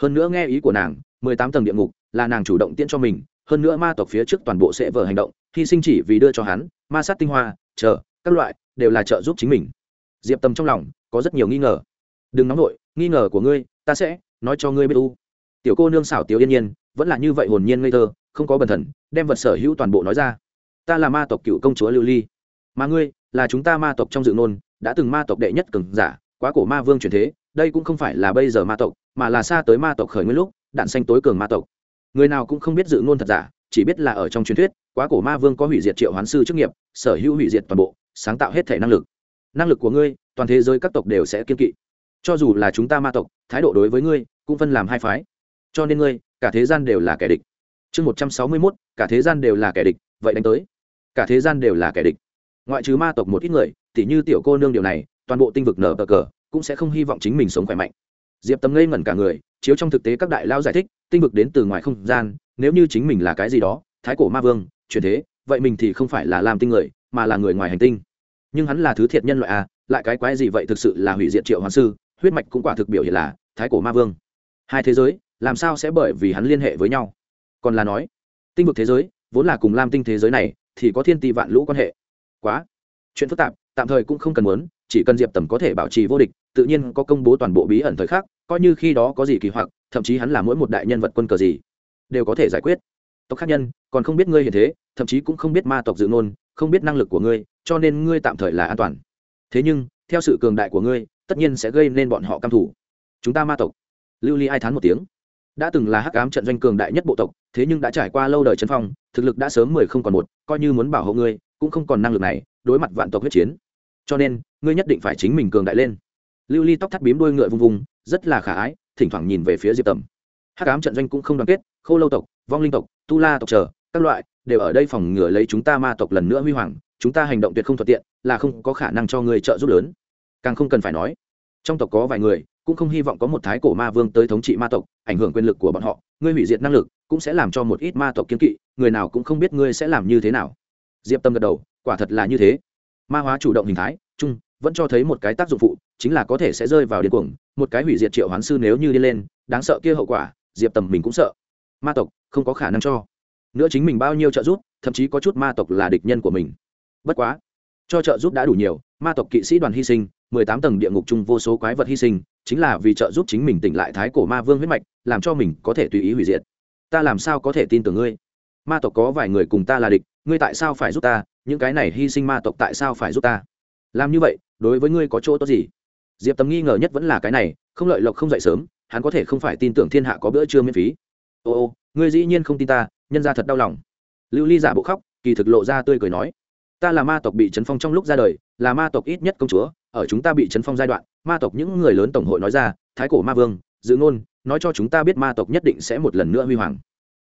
Hơn nữa nghe ý của nàng, mười tám tầng địa ngục, là nàng chủ động tiễn cho mình hơn nữa ma tộc phía trước toàn bộ sẽ vờ hành động, hy sinh chỉ vì đưa cho hắn, ma sát tinh hoa, chờ, các loại, đều là trợ giúp chính mình. Diệp tâm trong lòng, có rất nhiều nghi ngờ. Đừng nóng nổi nghi ngờ của ngươi, ta sẽ nói cho ngươi biết u. Tiểu cô nương xảo tiểu yên nhiên, vẫn là như vậy hồn nhiên ngây thơ, không có bần thần, đem vật sở hữu toàn bộ nói ra. Ta là ma tộc cựu công chúa lưu ly. Mà ngươi, là chúng ta ma tộc trong dự nôn đã từng ma tộc đệ nhất cường giả, quá cổ ma vương truyền thế, đây cũng không phải là bây giờ ma tộc, mà là xa tới ma tộc khởi nguyên lúc, đạn xanh tối cường ma tộc người nào cũng không biết dự ngôn thật giả, chỉ biết là ở trong truyền thuyết, quá cổ ma vương có hủy diệt triệu hoán sư chức nghiệp, sở hữu hủy diệt toàn bộ, sáng tạo hết thể năng lực. Năng lực của ngươi, toàn thế giới các tộc đều sẽ kiên kỵ. Cho dù là chúng ta ma tộc, thái độ đối với ngươi cũng phân làm hai phái. Cho nên ngươi, cả thế gian đều là kẻ địch. Chương một trăm sáu mươi mốt, cả thế gian đều là kẻ địch, vậy đánh tới. Cả thế gian đều là kẻ địch. Ngoại trừ ma tộc một ít người, tỉ như tiểu cô nương điều này, toàn bộ tinh vực nở cờ cờ, cũng sẽ không hy vọng chính mình sống khỏe mạnh diệp tầm ngây ngẩn cả người, chiếu trong thực tế các đại lao giải thích, tinh vực đến từ ngoài không gian, nếu như chính mình là cái gì đó, thái cổ ma vương, chuyển thế, vậy mình thì không phải là làm tinh người, mà là người ngoài hành tinh. Nhưng hắn là thứ thiệt nhân loại à lại cái quái gì vậy thực sự là hủy diệt triệu hoàng sư, huyết mạch cũng quả thực biểu hiện là thái cổ ma vương. Hai thế giới, làm sao sẽ bởi vì hắn liên hệ với nhau? Còn là nói, tinh vực thế giới, vốn là cùng lam tinh thế giới này, thì có thiên tỷ vạn lũ quan hệ. Quá. Chuyện phức tạp, tạm thời cũng không cần muốn, chỉ cần diệp tầm có thể bảo trì vô địch tự nhiên có công bố toàn bộ bí ẩn thời khắc, coi như khi đó có gì kỳ hoặc, thậm chí hắn là mỗi một đại nhân vật quân cờ gì, đều có thể giải quyết. Tộc khác nhân, còn không biết ngươi hiện thế, thậm chí cũng không biết ma tộc dự ngôn, không biết năng lực của ngươi, cho nên ngươi tạm thời là an toàn. Thế nhưng, theo sự cường đại của ngươi, tất nhiên sẽ gây nên bọn họ căm thủ chúng ta ma tộc. Lưu ly ai thán một tiếng. Đã từng là hắc ám trận doanh cường đại nhất bộ tộc, thế nhưng đã trải qua lâu đời chân phong, thực lực đã sớm mười không còn một, coi như muốn bảo hộ ngươi, cũng không còn năng lực này, đối mặt vạn tộc huyết chiến. Cho nên, ngươi nhất định phải chính mình cường đại lên lưu ly tóc thắt bím đuôi ngựa vung vung, rất là khả ái, thỉnh thoảng nhìn về phía diệp tầm. Hắc ám trận doanh cũng không đoàn kết, khô lâu tộc, vong linh tộc, tu la tộc chờ, các loại, đều ở đây phòng ngừa lấy chúng ta ma tộc lần nữa huy hoàng, chúng ta hành động tuyệt không thuận tiện, là không có khả năng cho người trợ giúp lớn. Càng không cần phải nói, trong tộc có vài người, cũng không hy vọng có một thái cổ ma vương tới thống trị ma tộc, ảnh hưởng quyền lực của bọn họ, ngươi hủy diệt năng lực, cũng sẽ làm cho một ít ma tộc kiên kỵ, người nào cũng không biết ngươi sẽ làm như thế nào. Diệp tâm gật đầu, quả thật là như thế. Ma hóa chủ động hình thái, chung vẫn cho thấy một cái tác dụng phụ, chính là có thể sẽ rơi vào điên cuồng. Một cái hủy diệt triệu hoán sư nếu như đi lên, đáng sợ kia hậu quả, diệp tầm mình cũng sợ. Ma tộc, không có khả năng cho. Nữa chính mình bao nhiêu trợ giúp, thậm chí có chút ma tộc là địch nhân của mình. Bất quá, cho trợ giúp đã đủ nhiều, ma tộc kỵ sĩ đoàn hy sinh, mười tám tầng địa ngục chung vô số quái vật hy sinh, chính là vì trợ giúp chính mình tỉnh lại thái cổ ma vương huyết mạch, làm cho mình có thể tùy ý hủy diệt. Ta làm sao có thể tin tưởng ngươi? Ma tộc có vài người cùng ta là địch, ngươi tại sao phải giúp ta? Những cái này hy sinh ma tộc tại sao phải giúp ta? Làm như vậy đối với ngươi có chỗ tốt gì? Diệp tầm nghi ngờ nhất vẫn là cái này, không lợi lộc không dậy sớm, hắn có thể không phải tin tưởng thiên hạ có bữa trưa miễn phí. Ô ô, ngươi dĩ nhiên không tin ta, nhân ra thật đau lòng. Lưu ly giả bộ khóc, kỳ thực lộ ra tươi cười nói, ta là ma tộc bị chấn phong trong lúc ra đời, là ma tộc ít nhất công chúa, ở chúng ta bị chấn phong giai đoạn, ma tộc những người lớn tổng hội nói ra, thái cổ ma vương, dự ngôn, nói cho chúng ta biết ma tộc nhất định sẽ một lần nữa huy hoàng.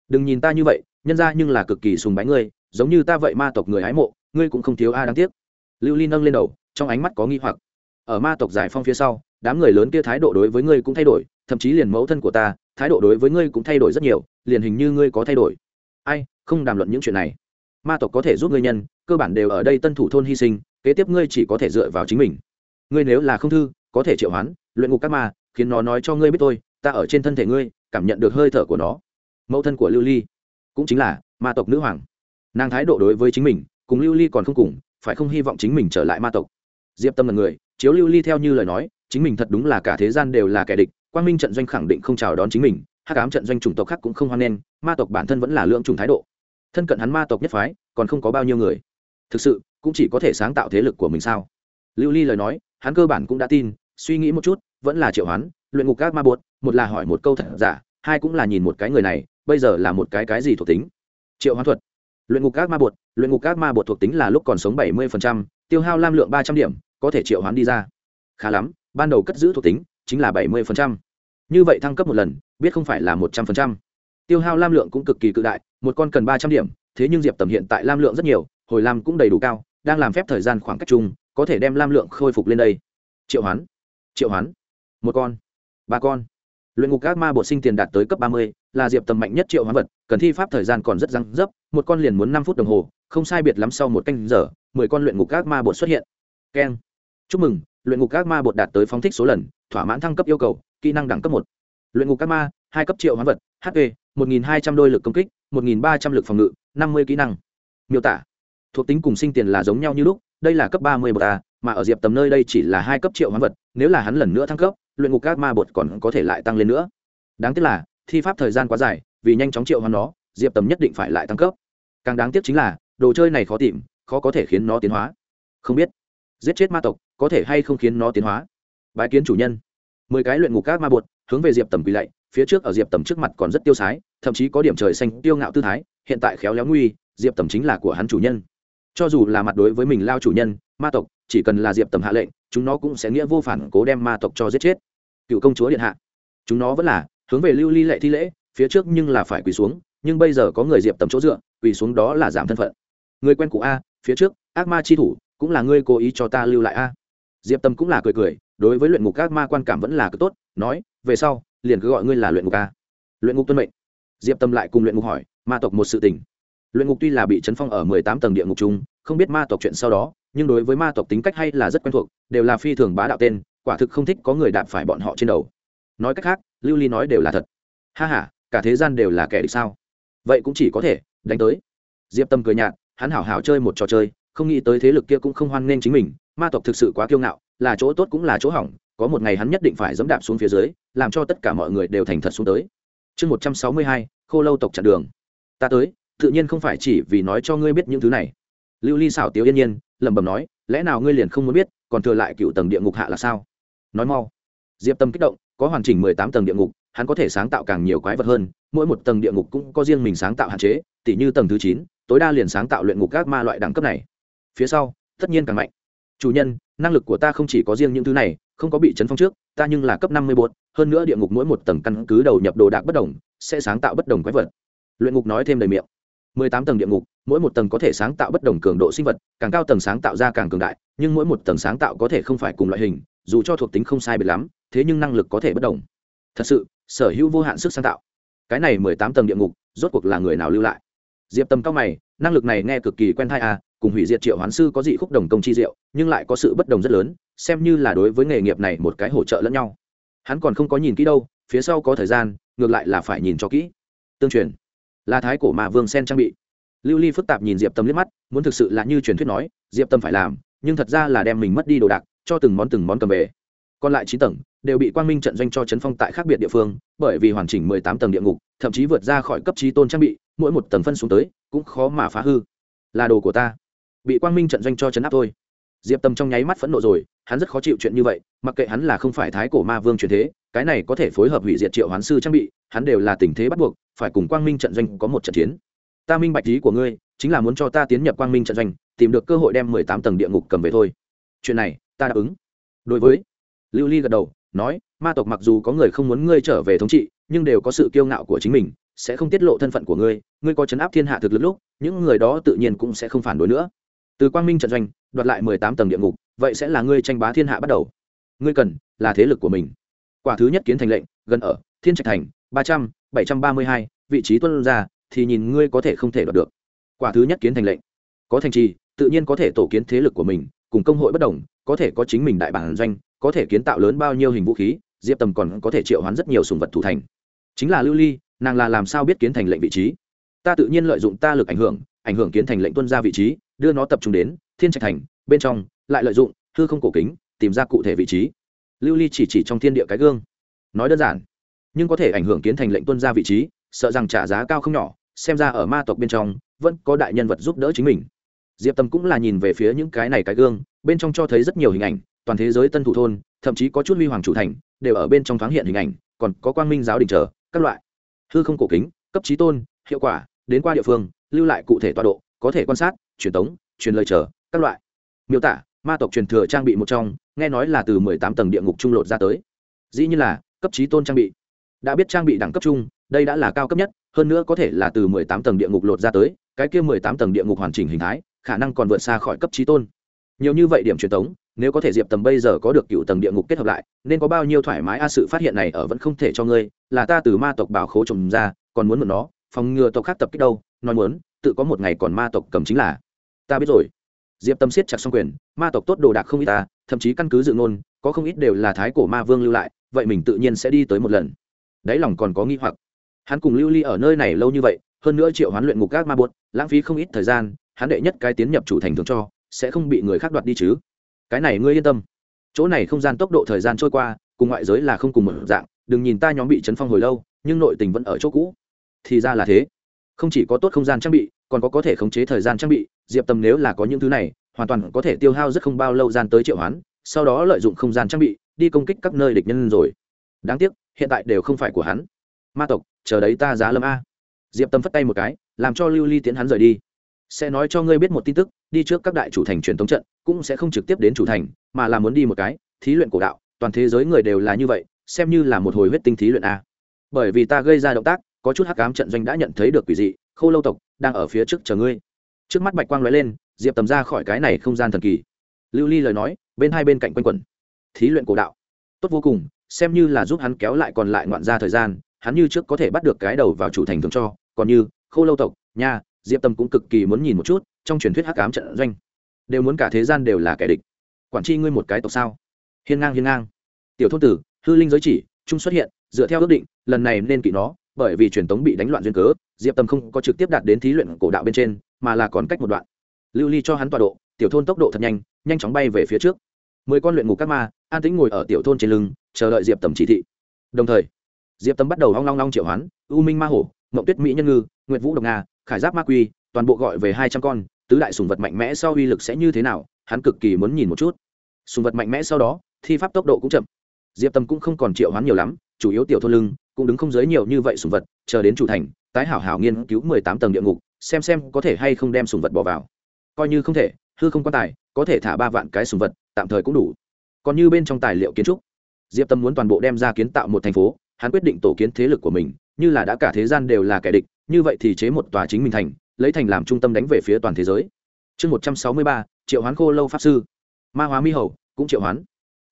Đừng nhìn ta như vậy, nhân ra nhưng là cực kỳ sùng bái ngươi, giống như ta vậy ma tộc người hái mộ, ngươi cũng không thiếu a, đáng tiếc. Lưu ly nâng lên đầu trong ánh mắt có nghi hoặc. Ở ma tộc giải phong phía sau, đám người lớn kia thái độ đối với ngươi cũng thay đổi, thậm chí liền mẫu thân của ta, thái độ đối với ngươi cũng thay đổi rất nhiều, liền hình như ngươi có thay đổi. Ai, không đàm luận những chuyện này. Ma tộc có thể giúp ngươi nhân, cơ bản đều ở đây tân thủ thôn hy sinh, kế tiếp ngươi chỉ có thể dựa vào chính mình. Ngươi nếu là không thư, có thể triệu hoán, luyện ngục các ma, khiến nó nói cho ngươi biết tôi, ta ở trên thân thể ngươi, cảm nhận được hơi thở của nó. Mẫu thân của lưu ly, cũng chính là ma tộc nữ hoàng. Nàng thái độ đối với chính mình, cùng lưu ly còn không cùng, phải không hy vọng chính mình trở lại ma tộc? Diệp tâm là người, chiếu lưu ly theo như lời nói, chính mình thật đúng là cả thế gian đều là kẻ địch, quang minh trận doanh khẳng định không chào đón chính mình hát cám trận doanh chủng tộc khác cũng không hoan nghênh, ma tộc bản thân vẫn là lượng trùng thái độ. Thân cận hắn ma tộc nhất phái, còn không có bao nhiêu người. Thực sự, cũng chỉ có thể sáng tạo thế lực của mình sao? Lưu ly lời nói, hắn cơ bản cũng đã tin, suy nghĩ một chút, vẫn là triệu hoán, luyện ngục các ma bột một là hỏi một câu thật giả, hai cũng là nhìn một cái người này, bây giờ là một cái cái gì thuộc tính? Triệu hoán thuật. Luyện ngục các ma bột luyện ngục các ma bột thuộc tính là lúc còn sống bảy mươi tiêu hao lam lượng ba trăm điểm có thể triệu hoán đi ra. Khá lắm, ban đầu cất giữ thuộc tính chính là bảy mươi như vậy thăng cấp một lần, biết không phải là một trăm linh tiêu hao lam lượng cũng cực kỳ cự đại, một con cần ba trăm điểm, thế nhưng diệp tầm hiện tại lam lượng rất nhiều, hồi lam cũng đầy đủ cao, đang làm phép thời gian khoảng cách chung, có thể đem lam lượng khôi phục lên đây. Triệu hoán triệu hoán, một con, ba con. Luyện ngục các ma bột sinh tiền đạt tới cấp ba mươi, là diệp tầm mạnh nhất triệu hoán vật, cần thi pháp thời gian còn rất răng dấp, một con liền muốn năm phút đồng hồ, không sai biệt lắm sau một canh giờ, mười con luyện ngục các ma bột xuất hiện. Keng chúc mừng, luyện ngục các ma bột đạt tới phóng thích số lần, thỏa mãn thăng cấp yêu cầu, kỹ năng đẳng cấp một. Luyện ngục các ma, hai cấp triệu hoán vật hp một nghìn hai trăm đôi lực công kích, một nghìn ba trăm lực phòng ngự, năm mươi kỹ năng. Miêu tả. Thuộc tính cùng sinh tiền là giống nhau như lúc, đây là cấp ba mươi bậc a, mà ở diệp tầm nơi đây chỉ là hai cấp triệu hoán vật, nếu là hắn lần nữa thăng cấp, luyện ngục các ma bột còn có thể lại tăng lên nữa. Đáng tiếc là, thi pháp thời gian quá dài, vì nhanh chóng triệu hoán nó, diệp tầm nhất định phải lại tăng cấp. Càng đáng tiếc chính là, đồ chơi này khó tìm, khó có thể khiến nó tiến hóa. Không biết. Giết chết ma tộc có thể hay không khiến nó tiến hóa. Bái kiến chủ nhân. Mười cái luyện ngục các ma bột, hướng về diệp tầm quỳ lạy, phía trước ở diệp tầm trước mặt còn rất tiêu sái, thậm chí có điểm trời xanh, tiêu ngạo tư thái, hiện tại khéo léo nguy, diệp tầm chính là của hắn chủ nhân. Cho dù là mặt đối với mình lao chủ nhân, ma tộc, chỉ cần là diệp tầm hạ lệnh, chúng nó cũng sẽ nghĩa vô phản cố đem ma tộc cho giết chết. Cựu công chúa điện hạ. Chúng nó vẫn là hướng về lưu ly lệ thi lễ, phía trước nhưng là phải quỳ xuống, nhưng bây giờ có người diệp tầm chỗ dựa, quỳ xuống đó là giảm thân phận. Người quen cũ a, phía trước, ác ma chi thủ, cũng là ngươi cố ý cho ta lưu lại a diệp tâm cũng là cười cười, đối với luyện ngục các ma quan cảm vẫn là cực tốt, nói, về sau, liền cứ gọi ngươi là luyện ngục a luyện ngục tuân mệnh. Diệp tâm lại cùng luyện ngục hỏi, ma tộc một sự tình. Luyện ngục tuy là bị chấn phong ở mười tám tầng địa ngục chung, không biết ma tộc chuyện sau đó, nhưng đối với ma tộc tính cách hay là rất quen thuộc, đều là phi thường bá đạo tên, quả thực không thích có người đạp phải bọn họ trên đầu. Nói cách khác, lưu ly nói đều là thật. Ha h a cả thế gian đều là kẻ địch sao? Vậy cũng chỉ có thể đánh tới. Diệp tâm cười nhạt, hắn hảo hảo chơi một trò chơi, không nghĩ tới thế lực kia cũng không hoan nghênh chính mình ma tộc thực sự quá kiêu ngạo, là chỗ tốt cũng là chỗ hỏng, có một ngày hắn nhất định phải dẫm đạp xuống phía dưới, làm cho tất cả mọi người đều thành thật xuống tới. Chương một trăm sáu mươi hai, khô lâu tộc chặn đường. Ta tới, tự nhiên không phải chỉ vì nói cho ngươi biết những thứ này. Lưu ly xảo tiếu yên nhiên, lẩm bẩm nói, lẽ nào ngươi liền không muốn biết, còn thừa lại cựu tầng địa ngục hạ là sao? Nói mau. Diệp tâm kích động, có hoàn chỉnh mười tám tầng địa ngục, hắn có thể sáng tạo càng nhiều quái vật hơn, mỗi một tầng địa ngục cũng có riêng mình sáng tạo hạn chế, tỉ như tầng thứ chín, tối đa liền sáng tạo luyện ngục các ma loại đẳng cấp này. Phía sau, tất nhiên càng mạnh chủ nhân, năng lực của ta không chỉ có riêng những thứ này, không có bị chấn phong trước, ta nhưng là cấp năm mươi bốn hơn nữa địa ngục mỗi một tầng căn cứ đầu nhập đồ đạc bất đồng, sẽ sáng tạo bất đồng quái vật. Luyện ngục nói thêm đầy miệng. Mười tám tầng địa ngục, mỗi một tầng có thể sáng tạo bất đồng cường độ sinh vật, càng cao tầng sáng tạo ra càng cường đại, nhưng mỗi một tầng sáng tạo có thể không phải cùng loại hình, dù cho thuộc tính không sai biệt lắm, thế nhưng năng lực có thể bất đồng. Thật sự, sở hữu vô hạn sức sáng tạo. Cái này mười tám tầng địa ngục, rốt cuộc là người nào lưu lại? Diệp tâm cao mày, năng lực này nghe cực kỳ quen thai à cùng hủy diệt triệu hoán sư có dị khúc đồng công chi diệu, nhưng lại có sự bất đồng rất lớn, xem như là đối với nghề nghiệp này một cái hỗ trợ lẫn nhau. Hắn còn không có nhìn kỹ đâu, phía sau có thời gian, ngược lại là phải nhìn cho kỹ. Tương truyền, là thái cổ mà vương sen trang bị. Lưu ly phức tạp nhìn diệp tâm liếc mắt, muốn thực sự là như truyền thuyết nói, diệp tâm phải làm, nhưng thật ra là đem mình mất đi đồ đạc, cho từng món từng món cầm về. Còn lại chín tầng, đều bị quang minh trận doanh cho chấn phong tại khác biệt địa phương, bởi vì hoàn chỉnh mười tám tầng địa ngục, thậm chí vượt ra khỏi cấp trí tôn trang bị, mỗi một tầng phân xuống tới, cũng khó mà phá hư. Là đồ của ta bị quang minh trận doanh cho chấn áp thôi. Diệp tâm trong nháy mắt phẫn nộ rồi, hắn rất khó chịu chuyện như vậy, mặc kệ hắn là không phải thái cổ ma vương truyền thế, cái này có thể phối hợp hủy diệt triệu hoán sư trang bị, hắn đều là tình thế bắt buộc, phải cùng quang minh trận doanh có một trận chiến. Ta minh bạch ý của ngươi, chính là muốn cho ta tiến nhập quang minh trận doanh, tìm được cơ hội đem mười tám tầng địa ngục cầm về thôi. Chuyện này, ta đáp ứng. Đối với, lưu ly gật đầu, nói, ma tộc mặc dù có người không muốn ngươi trở về thống trị, nhưng đều có sự kiêu ngạo của chính mình, sẽ không tiết lộ thân phận của ngươi ngươi có chấn áp thiên hạ thực lực lúc, những người đó tự nhiên cũng sẽ không phản đối nữa từ quang minh trận doanh, đoạt lại mười tám tầng địa ngục, vậy sẽ là ngươi tranh bá thiên hạ bắt đầu. Ngươi cần là thế lực của mình. Quả thứ nhất kiến thành lệnh, gần ở, thiên trạch thành, ba trăm, bảy trăm ba mươi hai, vị trí tuân ra, thì nhìn ngươi có thể không thể đoạt được. Quả thứ nhất kiến thành lệnh, có thành trì, tự nhiên có thể tổ kiến thế lực của mình, cùng công hội bất đồng, có thể có chính mình đại bản doanh, có thể kiến tạo lớn bao nhiêu hình vũ khí, diệp tầm còn có thể triệu hoán rất nhiều sùng vật thủ thành. Chính là lưu ly, nàng là làm sao biết kiến thành lệnh vị trí? Ta tự nhiên lợi dụng ta lực ảnh hưởng ảnh hưởng kiến thành lệnh tuân ra vị trí, đưa nó tập trung đến thiên trạch thành, bên trong, lại lợi dụng hư không cổ kính, tìm ra cụ thể vị trí. Lưu ly chỉ chỉ trong thiên địa cái gương, nói đơn giản, nhưng có thể ảnh hưởng kiến thành lệnh tuân ra vị trí, sợ rằng trả giá cao không nhỏ, xem ra ở ma tộc bên trong, vẫn có đại nhân vật giúp đỡ chính mình. Diệp tâm cũng là nhìn về phía những cái này cái gương, bên trong cho thấy rất nhiều hình ảnh, toàn thế giới tân thủ thôn, thậm chí có chút huy hoàng chủ thành, đều ở bên trong thoáng hiện hình ảnh, còn có quang minh giáo đình trở các loại. Hư không cổ kính, cấp trí tôn, hiệu quả, đến qua địa phương lưu lại cụ thể tọa độ, có thể quan sát, truyền tống, truyền lời chờ, các loại. Miêu tả, ma tộc truyền thừa trang bị một trong, nghe nói là từ mười tám tầng địa ngục trung lột ra tới. Dĩ như là, cấp trí tôn trang bị. Đã biết trang bị đẳng cấp trung đây đã là cao cấp nhất, hơn nữa có thể là từ mười tám tầng địa ngục lột ra tới, cái kia mười tám tầng địa ngục hoàn chỉnh hình thái, khả năng còn vượt xa khỏi cấp trí tôn. Nhiều như vậy điểm truyền thống nếu có thể diệp tầm bây giờ có được cựu tầng địa ngục kết hợp lại, nên có bao nhiêu thoải mái a sự phát hiện này ở vẫn không thể cho ngươi, là ta từ ma tộc bảo khố trồng ra, còn muốn mượn nó, phòng ngừa tộc khác tập kích đâu nói muốn, tự có một ngày còn ma tộc cầm chính là. Ta biết rồi. Diệp tâm siết chặt xong quyền, ma tộc tốt đồ đạc không ít ta thậm chí căn cứ dự ngôn, có không ít đều là thái cổ ma vương lưu lại, vậy mình tự nhiên sẽ đi tới một lần. Đáy lòng còn có nghi hoặc. Hắn cùng lưu ly ở nơi này lâu như vậy, hơn nữa triệu hoán luyện ngục các ma buốt lãng phí không ít thời gian, hắn đệ nhất cái tiến nhập chủ thành thường cho, sẽ không bị người khác đoạt đi chứ. Cái này ngươi yên tâm. Chỗ này không gian tốc độ thời gian trôi qua, cùng ngoại giới là không cùng một dạng, đừng nhìn ta nhóm bị chấn phong hồi lâu, nhưng nội tình vẫn ở chỗ cũ. Thì ra là thế không chỉ có tốt không gian trang bị, còn có có thể khống chế thời gian trang bị. Diệp tâm nếu là có những thứ này, hoàn toàn có thể tiêu hao rất không bao lâu gian tới triệu hoán, sau đó lợi dụng không gian trang bị, đi công kích các nơi địch nhân rồi. Đáng tiếc, hiện tại đều không phải của hắn. Ma tộc, chờ đấy ta giá lâm a. Diệp tâm phất tay một cái, làm cho lưu ly tiến hắn rời đi. Sẽ nói cho ngươi biết một tin tức, đi trước các đại chủ thành truyền thống trận, cũng sẽ không trực tiếp đến chủ thành, mà là muốn đi một cái, thí luyện cổ đạo, toàn thế giới người đều là như vậy, xem như là một hồi huyết tinh thí luyện a. Bởi vì ta gây ra động tác có chút hắc ám trận doanh đã nhận thấy được quỷ dị, khô lâu tộc đang ở phía trước chờ ngươi. Trước mắt bạch quang lóe lên, diệp tầm ra khỏi cái này không gian thần kỳ. Lưu ly lời nói, bên hai bên cạnh quanh quẩn. Thí luyện cổ đạo. Tốt vô cùng, xem như là giúp hắn kéo lại còn lại ngoạn ra thời gian, hắn như trước có thể bắt được cái đầu vào chủ thành thường cho. Còn như, khô lâu tộc, nha, diệp tâm cũng cực kỳ muốn nhìn một chút trong truyền thuyết hắc ám trận doanh. Đều muốn cả thế gian đều là kẻ địch. Quản tri ngươi một cái tộc sao? Hiên ngang hiên ngang. Tiểu thôn tử, hư linh giới chỉ trung xuất hiện, dựa theo ước định, lần này nên kỵ nó bởi vì truyền tống bị đánh loạn duyên cớ, diệp tâm không có trực tiếp đạt đến thí luyện cổ đạo bên trên, mà là còn cách một đoạn. Lưu ly cho hắn tọa độ, tiểu thôn tốc độ thật nhanh nhanh chóng bay về phía trước. Mười con luyện ngục các ma, an tĩnh ngồi ở tiểu thôn trên lưng, chờ đợi diệp tầm chỉ thị. Đồng thời, diệp tâm bắt đầu long long long triệu hoán, u minh ma hổ mậu tuyết mỹ nhân ngư, nguyệt vũ độc nga, khải giáp ma quy, toàn bộ gọi về hai trăm con, tứ đại sùng vật mạnh mẽ sau uy lực sẽ như thế nào, hắn cực kỳ muốn nhìn một chút. Sùng vật mạnh mẽ sau đó, thi pháp tốc độ cũng chậm. Diệp tâm cũng không còn triệu hoán nhiều lắm, chủ yếu tiểu thôn lưng cũng đứng không giới nhiều như vậy sùng vật, chờ đến chủ thành, tái hảo hảo nghiên cứu mười tám tầng địa ngục, xem xem có thể hay không đem sùng vật bỏ vào. Coi như không thể, hư không quan tài, có thể thả ba vạn cái sùng vật, tạm thời cũng đủ. Còn như bên trong tài liệu kiến trúc, diệp tâm muốn toàn bộ đem ra kiến tạo một thành phố, hắn quyết định tổ kiến thế lực của mình, như là đã cả thế gian đều là kẻ địch, như vậy thì chế một tòa chính mình thành, lấy thành làm trung tâm đánh về phía toàn thế giới. Chương một trăm sáu mươi ba, triệu hoán khô lâu pháp sư. Ma hóa mi hầu, cũng triệu hoán.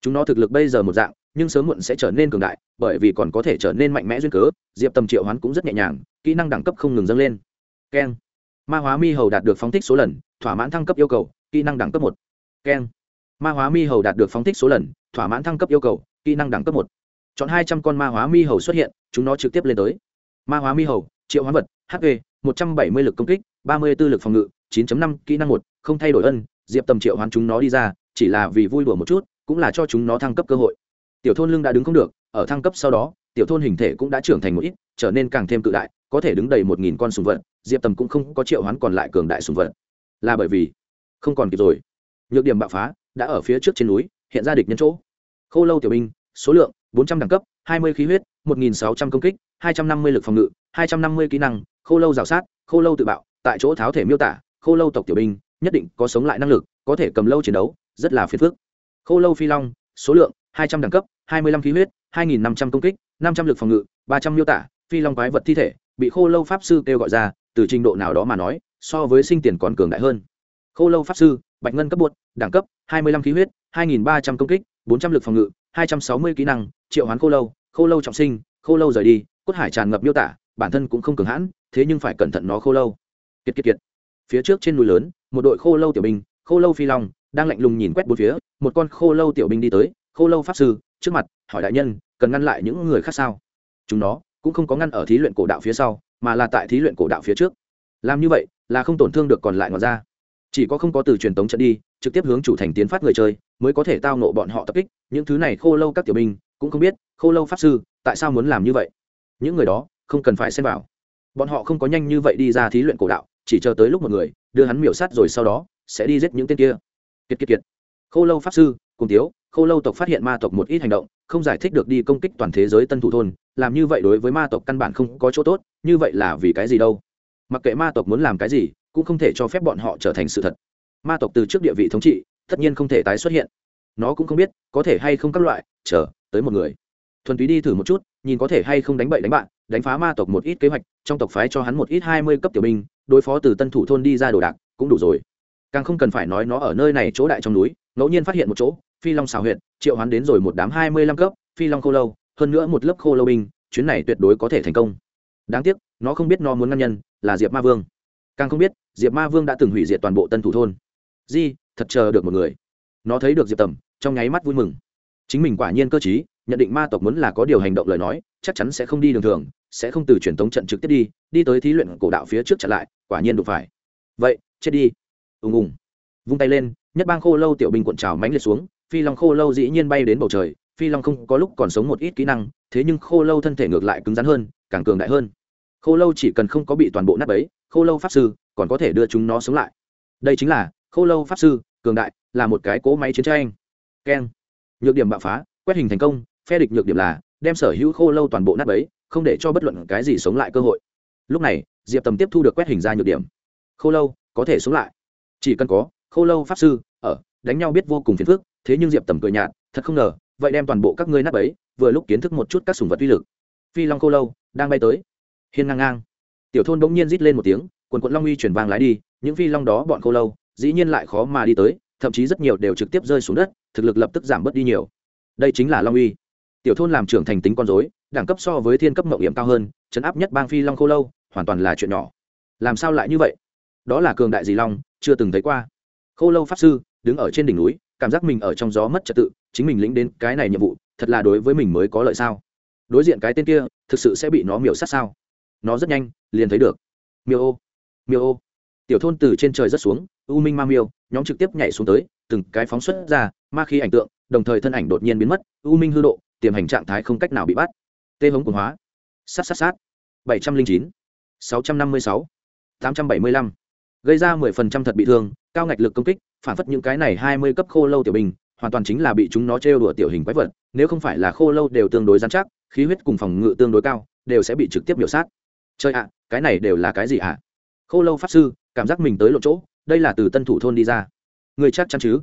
Chúng nó thực lực bây giờ một dạng nhưng sớm muộn sẽ trở nên cường đại, bởi vì còn có thể trở nên mạnh mẽ duyên cớ, diệp tầm triệu hoán cũng rất nhẹ nhàng, kỹ năng đẳng cấp không ngừng dâng lên. Keng. Ma hóa mi hầu đạt được phóng thích số lần, thỏa mãn thăng cấp yêu cầu, kỹ năng đẳng cấp một. Keng. Ma hóa mi hầu đạt được phóng thích số lần, thỏa mãn thăng cấp yêu cầu, kỹ năng đẳng cấp một. Chọn hai trăm con ma hóa mi hầu xuất hiện, chúng nó trực tiếp lên tới. Ma hóa mi hầu, triệu hóa vật hp một trăm bảy mươi lực công kích, ba mươi b ố lực phòng ngự, chín năm, kỹ năng một, không thay đổi ân, diệp tầm triệu hoán chúng nó đi ra, chỉ là vì vui đùa một chút, cũng là cho chúng nó thăng cấp cơ hội tiểu thôn lưng đã đứng không được, ở thăng cấp sau đó, tiểu thôn hình thể cũng đã trưởng thành một ít, trở nên càng thêm cự đại, có thể đứng đầy một nghìn con sùng vật, diệp tầm cũng không có triệu hoán còn lại cường đại sùng vật. Là bởi vì, không còn kịp rồi. Nhược điểm bạo phá, đã ở phía trước trên núi, hiện ra địch nhân chỗ. Khô lâu tiểu binh, số lượng, bốn trăm đẳng cấp, hai mươi khí huyết, một nghìn sáu trăm công kích, hai trăm năm mươi lực phòng ngự, hai trăm năm mươi kỹ năng, khô lâu rào sát, khô lâu tự bạo, tại chỗ tháo thể miêu tả, khô lâu tộc tiểu binh, nhất định có sống lại năng lực, có thể cầm lâu chiến đấu, rất là phiền phức. Khô lâu phi long, số lượng, hai trăm đẳng cấp hai mươi lăm khí huyết, hai nghìn năm trăm công kích, năm trăm l ự c phòng ngự, ba trăm miêu tả, phi long quái vật thi thể, bị khô lâu pháp sư kêu gọi ra, từ trình độ nào đó mà nói, so với sinh tiền còn cường đại hơn. Khô lâu pháp sư, bạch ngân cấp bột đẳng cấp 25 khí huyết 2.300 công kích 400 lực phòng ngự 260 kỹ năng, triệu hoán khô lâu khô lâu trọng sinh, khô lâu rời đi, cốt hải tràn ngập miêu tả, bản thân cũng không cường hãn, thế nhưng phải cẩn thận nó khô lâu. Kiệt kiệt kiệt. Phía trước trên núi lớn, một đội khô lâu tiểu binh, khô lâu phi long, đang lạnh lùng nhìn quét bốn phía, một con khô lâu tiểu binh đi tới, khô lâu pháp sư trước mặt, hỏi đại nhân, cần ngăn lại những người khác sao? Chúng nó cũng không có ngăn ở thí luyện cổ đạo phía sau, mà là tại thí luyện cổ đạo phía trước. Làm như vậy là không tổn thương được còn lại ngoài ra. Chỉ có không có từ truyền tống trận đi, trực tiếp hướng chủ thành tiến phát người chơi, mới có thể tao nộ bọn họ tập kích. Những thứ này khô lâu các tiểu binh cũng không biết, khô lâu pháp sư, tại sao muốn làm như vậy? Những người đó không cần phải xem vào. Bọn họ không có nhanh như vậy đi ra thí luyện cổ đạo, chỉ chờ tới lúc một người đưa hắn miểu sát rồi sau đó sẽ đi giết những tên kia. Kiệt kiệt kiệt. Khô lâu pháp sư cùng tiếu khô lâu tộc phát hiện ma tộc một ít hành động, không giải thích được đi công kích toàn thế giới tân thủ thôn, làm như vậy đối với ma tộc căn bản không có chỗ tốt, như vậy là vì cái gì đâu? Mặc kệ ma tộc muốn làm cái gì, cũng không thể cho phép bọn họ trở thành sự thật. Ma tộc từ trước địa vị thống trị, tất nhiên không thể tái xuất hiện. Nó cũng không biết, có thể hay không các loại, chờ, tới một người. Thuần túy đi thử một chút, nhìn có thể hay không đánh bậy đánh bạn, đánh phá ma tộc một ít kế hoạch, trong tộc phái cho hắn một ít hai mươi cấp tiểu binh, đối phó từ tân thủ thôn đi ra đồ đạc, cũng đủ rồi. Càng không cần phải nói nó ở nơi này chỗ đại trong núi, ngẫu nhiên phát hiện một chỗ phi long xào huyện triệu hắn đến rồi một đám hai mươi lăm cấp, phi long khô lâu, hơn nữa một lớp khô lâu binh, chuyến này tuyệt đối có thể thành công. Đáng tiếc, nó không biết nó muốn ngăn nhân, là diệp ma vương. Càng không biết, diệp ma vương đã từng hủy diệt toàn bộ tân thủ thôn. Di, thật chờ được một người. Nó thấy được diệp tầm, trong nháy mắt vui mừng. Chính mình quả nhiên cơ t nhận định ma tộc muốn là có điều hành động lời nói, chắc chắn sẽ không đi đường thường, sẽ không từ truyền thống trận trực tiếp đi đi tới thí luyện cổ đạo phía trước chặn lại, quả nhiên đụng phải. Vậy, chết đi. Ùng ùng. Vung tay lên, nhất bang khô lâu tiểu binh cuộn trào mánh liệt xuống phi long khô lâu dĩ nhiên bay đến bầu trời, phi long không có lúc còn sống một ít kỹ năng, thế nhưng khô lâu thân thể ngược lại cứng rắn hơn, càng cường đại hơn. Khô lâu chỉ cần không có bị toàn bộ nát ấy khô lâu pháp sư còn có thể đưa chúng nó sống lại. Đây chính là khô lâu pháp sư, cường đại, là một cái cỗ máy chiến tranh. Keng. Nhược điểm bạo phá, quét hình thành công, phe địch nhược điểm là đem sở hữu khô lâu toàn bộ nát ấy không để cho bất luận cái gì sống lại cơ hội. Lúc này, diệp tầm tiếp thu được quét hình ra nhược điểm. Khô lâu có thể sống lại. Chỉ cần có khô lâu pháp sư ở, đánh nhau biết vô cùng phiền phức thế nhưng diệp tầm cười nhạt, thật không ngờ, vậy đem toàn bộ các ngươi nát ấy vừa lúc kiến thức một chút các sùng vật uy lực. Phi long khô lâu, đang bay tới. Hiên ngang ngang. Tiểu thôn bỗng nhiên rít lên một tiếng, quần quận long uy chuyển vàng lái đi, những phi long đó bọn khô lâu, dĩ nhiên lại khó mà đi tới, thậm chí rất nhiều đều trực tiếp rơi xuống đất, thực lực lập tức giảm bớt đi nhiều. Đây chính là long uy. Tiểu thôn làm trưởng thành tính con dối đẳng cấp so với thiên cấp mậu hiểm cao hơn, chấn áp nhất bang phi long khô lâu, hoàn toàn là chuyện nhỏ. Làm sao lại như vậy? Đó là cường đại gì long, chưa từng thấy qua. Khô lâu pháp sư, đứng ở trên đỉnh núi cảm giác mình ở trong gió mất trật tự, chính mình lĩnh đến cái này nhiệm vụ, thật là đối với mình mới có lợi sao? Đối diện cái tên kia, thực sự sẽ bị nó miểu sát sao? Nó rất nhanh, liền thấy được. Miêu ô miêu ô. Tiểu thôn từ trên trời rất xuống, u minh ma miêu, nhóm trực tiếp nhảy xuống tới, từng cái phóng xuất ra, ma khí ảnh tượng, đồng thời thân ảnh đột nhiên biến mất, u minh hư độ, tiềm hành trạng thái không cách nào bị bắt. Tê hống quần hóa. Sát sát sát. Bảy trăm linh chín, sáu trăm năm mươi sáu, tám trăm bảy mươi lăm. Gây ra mười phần trăm thật bị thương, cao ngạch lực công kích phản phất những cái này hai mươi cấp khô lâu tiểu bình, hoàn toàn chính là bị chúng nó trêu đùa tiểu hình quái vật, nếu không phải là khô lâu đều tương đối dán chắc, khí huyết cùng phòng ngự tương đối cao, đều sẽ bị trực tiếp biểu sát. Chơi ạ, cái này đều là cái gì ạ? Khô lâu pháp sư, cảm giác mình tới lộ chỗ, đây là từ tân thủ thôn đi ra. Người chắc chắn chứ?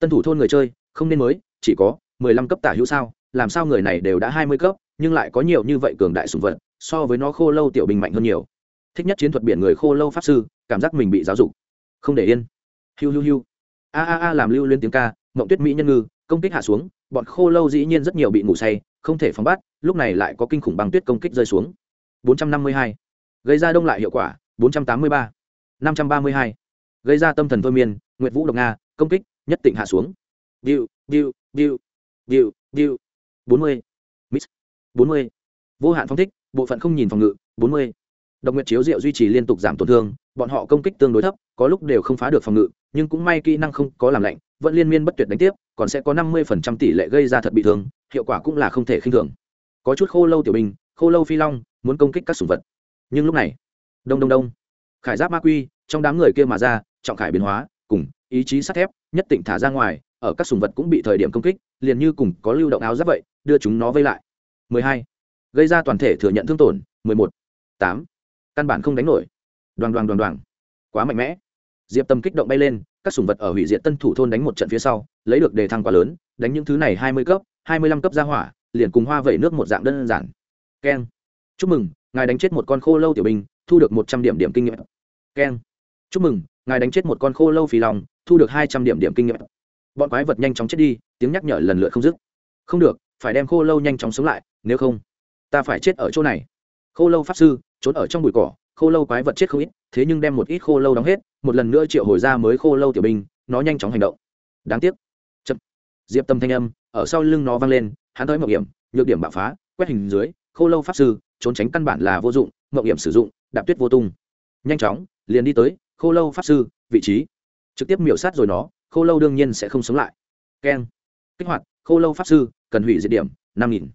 Tân thủ thôn người chơi, không nên mới, chỉ có mười lăm cấp tả hữu sao, làm sao người này đều đã hai mươi cấp, nhưng lại có nhiều như vậy cường đại sùng vật, so với nó khô lâu tiểu bình mạnh hơn nhiều. Thích nhất chiến thuật biển người khô lâu pháp sư, cảm giác mình bị giáo dục. Không để yên. Hiu hiu hiu a a a làm lưu lên tiếng ca, mộng tuyết mỹ nhân ngư, công kích hạ xuống, bọn khô lâu dĩ nhiên rất nhiều bị ngủ say, không thể phóng bắt, lúc này lại có kinh khủng băng tuyết công kích rơi xuống 452. gây ra đông lại hiệu quả 483. 532. gây ra tâm thần thôi miên, nguyệt vũ độc nga, công kích, nhất tịnh hạ xuống biu biu biu biu biu 40. miss 40. vô hạn phong thích, bộ phận không nhìn phòng ngự 40 độc nguyệt chiếu diệu duy trì liên tục giảm tổn thương, bọn họ công kích tương đối thấp, có lúc đều không phá được phòng ngự, nhưng cũng may kỹ năng không có làm lạnh, vẫn liên miên bất tuyệt đánh tiếp, còn sẽ có năm mươi phần trăm tỷ lệ gây ra thật bị thương, hiệu quả cũng là không thể khinh thường có chút khô lâu tiểu binh, khô lâu phi long, muốn công kích các sủng vật nhưng lúc này, đông đông đông, khải giáp ma quy, trong đám người kia mà ra, trọng khải biến hóa, cùng ý chí sắt thép, nhất định thả ra ngoài, ở các sủng vật cũng bị thời điểm công kích, liền như cùng có lưu động áo giáp vậy, đưa chúng nó vây lại 12. gây ra toàn thể thừa nhận thương tổn 11. 8 căn bản không đánh nổi. Đoàn đoàn đoàn đoàn quá mạnh mẽ. Diệp tâm kích động bay lên, các sùng vật ở hủy diệt tân thủ thôn đánh một trận phía sau, lấy được đề thăng quá lớn, đánh những thứ này hai mươi cấp, hai mươi lăm cấp ra hỏa, liền cùng hoa vẩy nước một dạng đơn giản. Keng. Chúc mừng, ngài đánh chết một con khô lâu tiểu binh, thu được một trăm điểm điểm kinh nghiệm. Keng. Chúc mừng, ngài đánh chết một con khô lâu phi lòng, thu được hai trăm điểm điểm kinh nghiệm. Bọn quái vật nhanh chóng chết đi, tiếng nhắc nhở lần lượt không dứt. Không được, phải đem khô lâu nhanh chóng sống lại, nếu không, ta phải chết ở chỗ này. Khô lâu pháp sư trốn ở trong bụi cỏ, khô lâu quái vật chết không ít, thế nhưng đem một ít khô lâu đóng hết, một lần nữa triệu hồi ra mới khô lâu tiểu binh, nó nhanh chóng hành động. Đáng tiếc. Chậm. Diệp tâm thanh âm, ở sau lưng nó vang lên, hắn tới mậu hiểm, nhược điểm bạo phá, quét hình dưới, khô lâu pháp sư, trốn tránh căn bản là vô dụng mậu hiểm sử dụng, đạp tuyết vô tung. Nhanh chóng, liền đi tới, khô lâu pháp sư, vị trí. Trực tiếp miểu sát rồi nó, khô lâu đương nhiên sẽ không sống lại. Keng. Kích hoạt, khô lâu pháp sư, cần hủy diệt điểm, năm nghìn.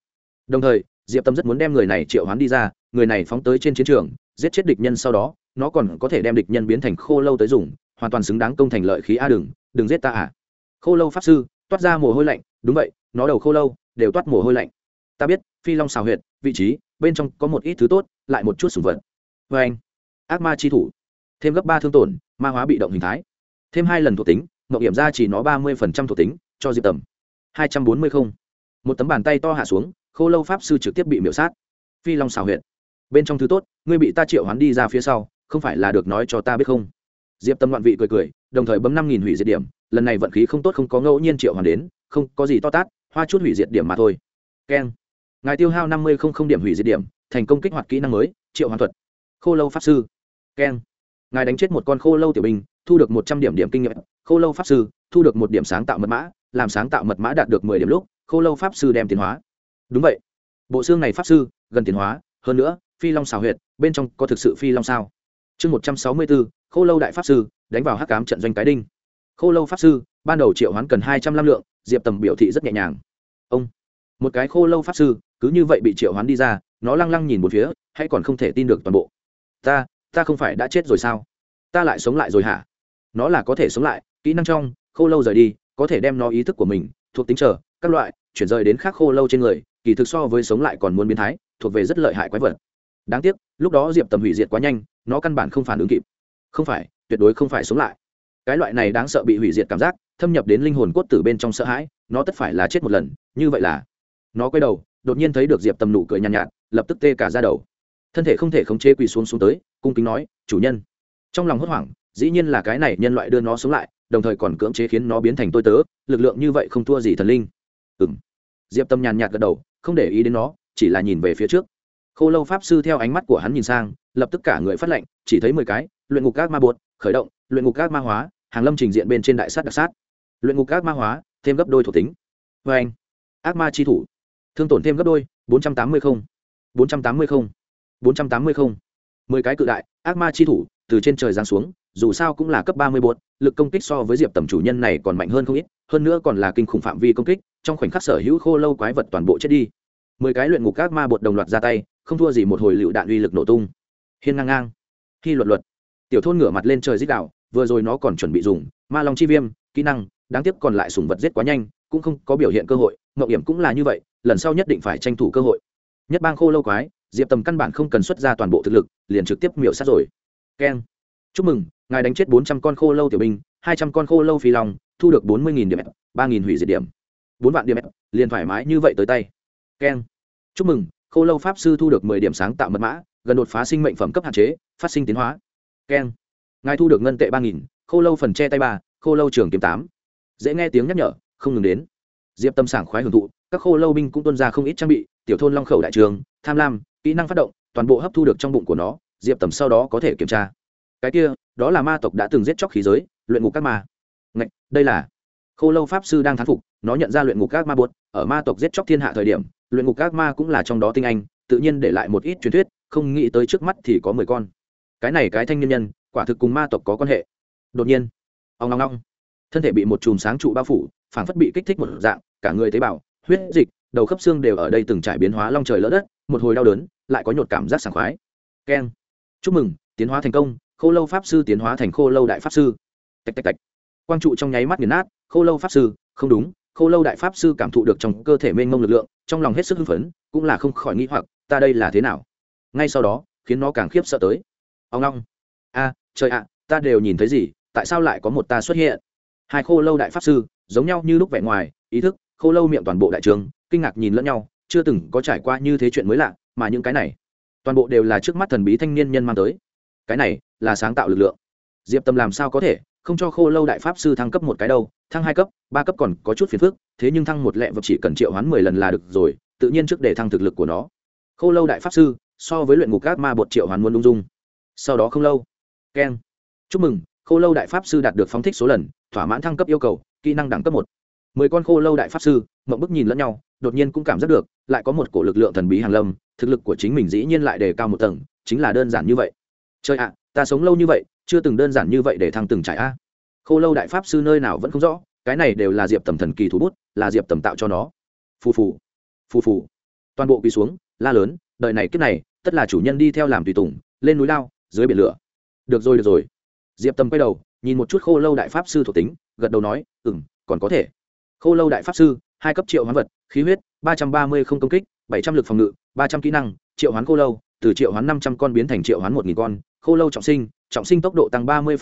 Đồng thời, diệp tâm rất muốn đem người này triệu hoán đi ra người này phóng tới trên chiến trường, giết chết địch nhân sau đó, nó còn có thể đem địch nhân biến thành khô lâu tới dùng, hoàn toàn xứng đáng công thành lợi khí a đừng đừng giết ta à. Khô lâu pháp sư, toát ra mồ hôi lạnh, đúng vậy, nó đầu khô lâu, đều toát mồ hôi lạnh. Ta biết, phi long xào huyệt, vị trí, bên trong có một ít thứ tốt, lại một chút sủng vật. Vê anh. Ác ma chi thủ. Thêm gấp ba thương tổn, ma hóa bị động hình thái. Thêm hai lần thuộc tính mậu hiểm ra chỉ nó ba mươi phần trăm thuộc tính, cho diệp tầm. hai trăm bốn mươi không. Một tấm bàn tay to hạ xuống, khô lâu pháp sư trực tiếp bị miễu sát. Phi long xào huyệt bên trong thứ tốt, ngươi bị ta triệu hoán đi ra phía sau, không phải là được nói cho ta biết không? Diệp tâm ngoạn vị cười cười, đồng thời bấm năm nghìn hủy diệt điểm, lần này vận khí không tốt không có ngẫu nhiên triệu hoán đến, không có gì to tát, hoa chút hủy diệt điểm mà thôi. Keng. Ngài tiêu hao năm mươi không không điểm hủy diệt điểm, thành công kích hoạt kỹ năng mới, triệu hoán thuật. Khô lâu pháp sư. Keng. Ngài đánh chết một con khô lâu tiểu binh, thu được một trăm điểm điểm kinh nghiệm. Khô lâu pháp sư, thu được một điểm sáng tạo mật mã, làm sáng tạo mật mã đạt được mười điểm lúc, khô lâu pháp sư đem tiến hóa. Đúng vậy. Bộ xương này pháp sư, gần tiến hóa, hơn nữa phi long xào huyệt, bên trong có thực sự phi long sao? Chương một trăm sáu mươi bốn khô lâu đại pháp sư, đánh vào hắc cám trận doanh cái đinh. Khô lâu pháp sư, ban đầu triệu hoán cần hai trăm l lượng, diệp tầm biểu thị rất nhẹ nhàng. Ông, một cái khô lâu pháp sư, cứ như vậy bị triệu hoán đi ra, nó lăng lăng nhìn một phía, hay còn không thể tin được toàn bộ. Ta ta không phải đã chết rồi sao? Ta lại sống lại rồi hả? Nó là có thể sống lại, kỹ năng trong, khô lâu rời đi, có thể đem nó ý thức của mình, thuộc tính trở các loại, chuyển rời đến khác khô lâu trên người, kỳ thực so với sống lại còn muốn biến thái, thuộc về rất lợi hại quái vật đáng tiếc lúc đó diệp tầm hủy diệt quá nhanh nó căn bản không phản ứng kịp. Không phải tuyệt đối không phải sống lại. Cái loại này đáng sợ bị hủy diệt cảm giác thâm nhập đến linh hồn cốt tử bên trong sợ hãi nó tất phải là chết một lần như vậy là. Nó quay đầu đột nhiên thấy được diệp tầm nụ cười nhàn nhạt, nhạt lập tức tê cả ra đầu. Thân thể không thể khống chế quỳ xuống xuống tới cung kính nói chủ nhân. Trong lòng hốt hoảng dĩ nhiên là cái này nhân loại đưa nó sống lại đồng thời còn cưỡng chế khiến nó biến thành tôi tớ lực lượng như vậy không thua gì thần linh. Ừ m diệp tâm nhàn nhạt gật đầu không để ý đến nó chỉ là nhìn về phía trước khô lâu pháp sư theo ánh mắt của hắn nhìn sang, lập tức cả người phát lệnh chỉ thấy mười cái, luyện ngục các ma bột, khởi động, luyện ngục các ma hóa, hàng lâm trình diện bên trên đại sát đặc sát. Luyện ngục các ma hóa, thêm gấp đôi thuộc tính. Vê anh, ác ma chi thủ. Thương tổn thêm gấp đôi, bốn trăm tám mươi không. bốn trăm tám mươi không. bốn trăm tám mươi không. Mười cái cự đại, ác ma chi thủ, từ trên trời giáng xuống, dù sao cũng là cấp ba mươi bột, lực công kích so với diệp tầm chủ nhân này còn mạnh hơn không ít, hơn nữa còn là kinh khủng phạm vi công kích, trong khoảnh khắc sở hữu khô lâu quái vật toàn bộ chết đi mười cái luyện ngục các ma bột đồng loạt ra tay không thua gì một hồi lựu đạn uy lực nổ tung. Hiên ngang ngang. Khi luật luật tiểu thôn ngửa mặt lên trời dích đạo vừa rồi nó còn chuẩn bị dùng ma long chi viêm kỹ năng đáng tiếc còn lại sùng vật giết quá nhanh cũng không có biểu hiện cơ hội mậu hiểm cũng là như vậy lần sau nhất định phải tranh thủ cơ hội. Nhất bang khô lâu quái diệp tầm căn bản không cần xuất ra toàn bộ thực lực liền trực tiếp miểu sát rồi. Keng. Chúc mừng ngài đánh chết bốn trăm con khô lâu tiểu binh hai trăm con khô lâu phi long, thu được bốn mươi điểm ba hủy diệt điểm. Bốn vạn điểm liền thoải mái như vậy tới tay keng chúc mừng khô lâu pháp sư thu được mười điểm sáng tạo mật mã gần đột phá sinh mệnh phẩm cấp hạn chế phát sinh tiến hóa. Keng ngài thu được ngân tệ ba nghìn khô lâu phần che tay ba khô lâu trường kiếm tám. Dễ nghe tiếng nhắc nhở không ngừng đến. Diệp tâm sảng khoái hưởng thụ các khô lâu binh cũng tuân ra không ít trang bị tiểu thôn long khẩu đại trường tham lam kỹ năng phát động toàn bộ hấp thu được trong bụng của nó diệp tầm sau đó có thể kiểm tra. Cái kia đó là ma tộc đã từng giết chóc khí giới luyện ngục các ma. Ngạch, đây là khô lâu pháp sư đang thán phục nó nhận ra luyện ngục các ma buốt ở ma tộc giết chóc thiên hạ thời điểm luyện ngục ác ma cũng là trong đó tinh anh, tự nhiên để lại một ít truyền thuyết, không nghĩ tới trước mắt thì có mười con. Cái này cái thanh niên nhân, quả thực cùng ma tộc có quan hệ. Đột nhiên ông long long thân thể bị một chùm sáng trụ bao phủ, phảng phất bị kích thích một dạng, cả người tế bào, huyết dịch, đầu khớp xương đều ở đây từng trải biến hóa long trời lỡ đất, một hồi đau đớn, lại có nhột cảm giác sảng khoái. Keng. Chúc mừng, tiến hóa thành công, khô lâu pháp sư tiến hóa thành khô lâu đại pháp sư. Tạch tạch tạch. Quang trụ trong nháy mắt nghiền nát, khô lâu pháp sư, không đúng khô lâu đại pháp sư cảm thụ được trong cơ thể mênh mông lực lượng, trong lòng hết sức hưng phấn, cũng là không khỏi nghĩ hoặc, ta đây là thế nào? Ngay sau đó, khiến nó càng khiếp sợ tới. Ông long. A, trời ạ, ta đều nhìn thấy gì, tại sao lại có một ta xuất hiện? Hai khô lâu đại pháp sư, giống nhau như lúc vẻ ngoài, ý thức, khô lâu miệng toàn bộ đại trường, kinh ngạc nhìn lẫn nhau, chưa từng có trải qua như thế chuyện mới lạ, mà những cái này, toàn bộ đều là trước mắt thần bí thanh niên nhân mang tới. Cái này là sáng tạo lực lượng. Diệp tâm làm sao có thể? Không cho khô lâu đại pháp sư thăng cấp một cái đâu, thăng hai cấp, ba cấp còn có chút phiền phức, thế nhưng thăng một lẹ vật chỉ cần triệu hoán mười lần là được rồi, tự nhiên trước để thăng thực lực của nó. Khô lâu đại pháp sư, so với luyện ngục các ma bột triệu hoán muốn lung dung. Sau đó không lâu. Keng. Chúc mừng, khô lâu đại pháp sư đạt được phóng thích số lần, thỏa mãn thăng cấp yêu cầu, kỹ năng đẳng cấp một. Mười con khô lâu đại pháp sư, mộng bức nhìn lẫn nhau, đột nhiên cũng cảm giác được, lại có một cổ lực lượng thần bí hàn lâm, thực lực của chính mình dĩ nhiên lại đề cao một tầng, chính là đơn giản như vậy. Chơi ạ, ta sống lâu như vậy chưa từng đơn giản như vậy để thăng từng trải a. Khô lâu đại pháp sư nơi nào vẫn không rõ, cái này đều là diệp tầm thần kỳ thú bút, là diệp tầm tạo cho nó. Phù phù phù phù. Toàn bộ quỳ xuống, la lớn, đợi này, kiếp này, tất là chủ nhân đi theo làm tùy tùng, lên núi lao, dưới biển lửa. Được rồi được rồi. Diệp tầm quay đầu, nhìn một chút khô lâu đại pháp sư thuộc tính, gật đầu nói ừ m còn có thể. Khô lâu đại pháp sư, hai cấp triệu hoán vật, khí huyết, ba trăm ba mươi không công kích, bảy trăm l ự c phòng ngự, ba trăm kỹ năng, triệu hoán khô lâu, từ triệu hoán năm trăm con biến thành triệu hoán một nghìn con, khô lâu trọng sinh trọng sinh tốc độ tăng ba mươi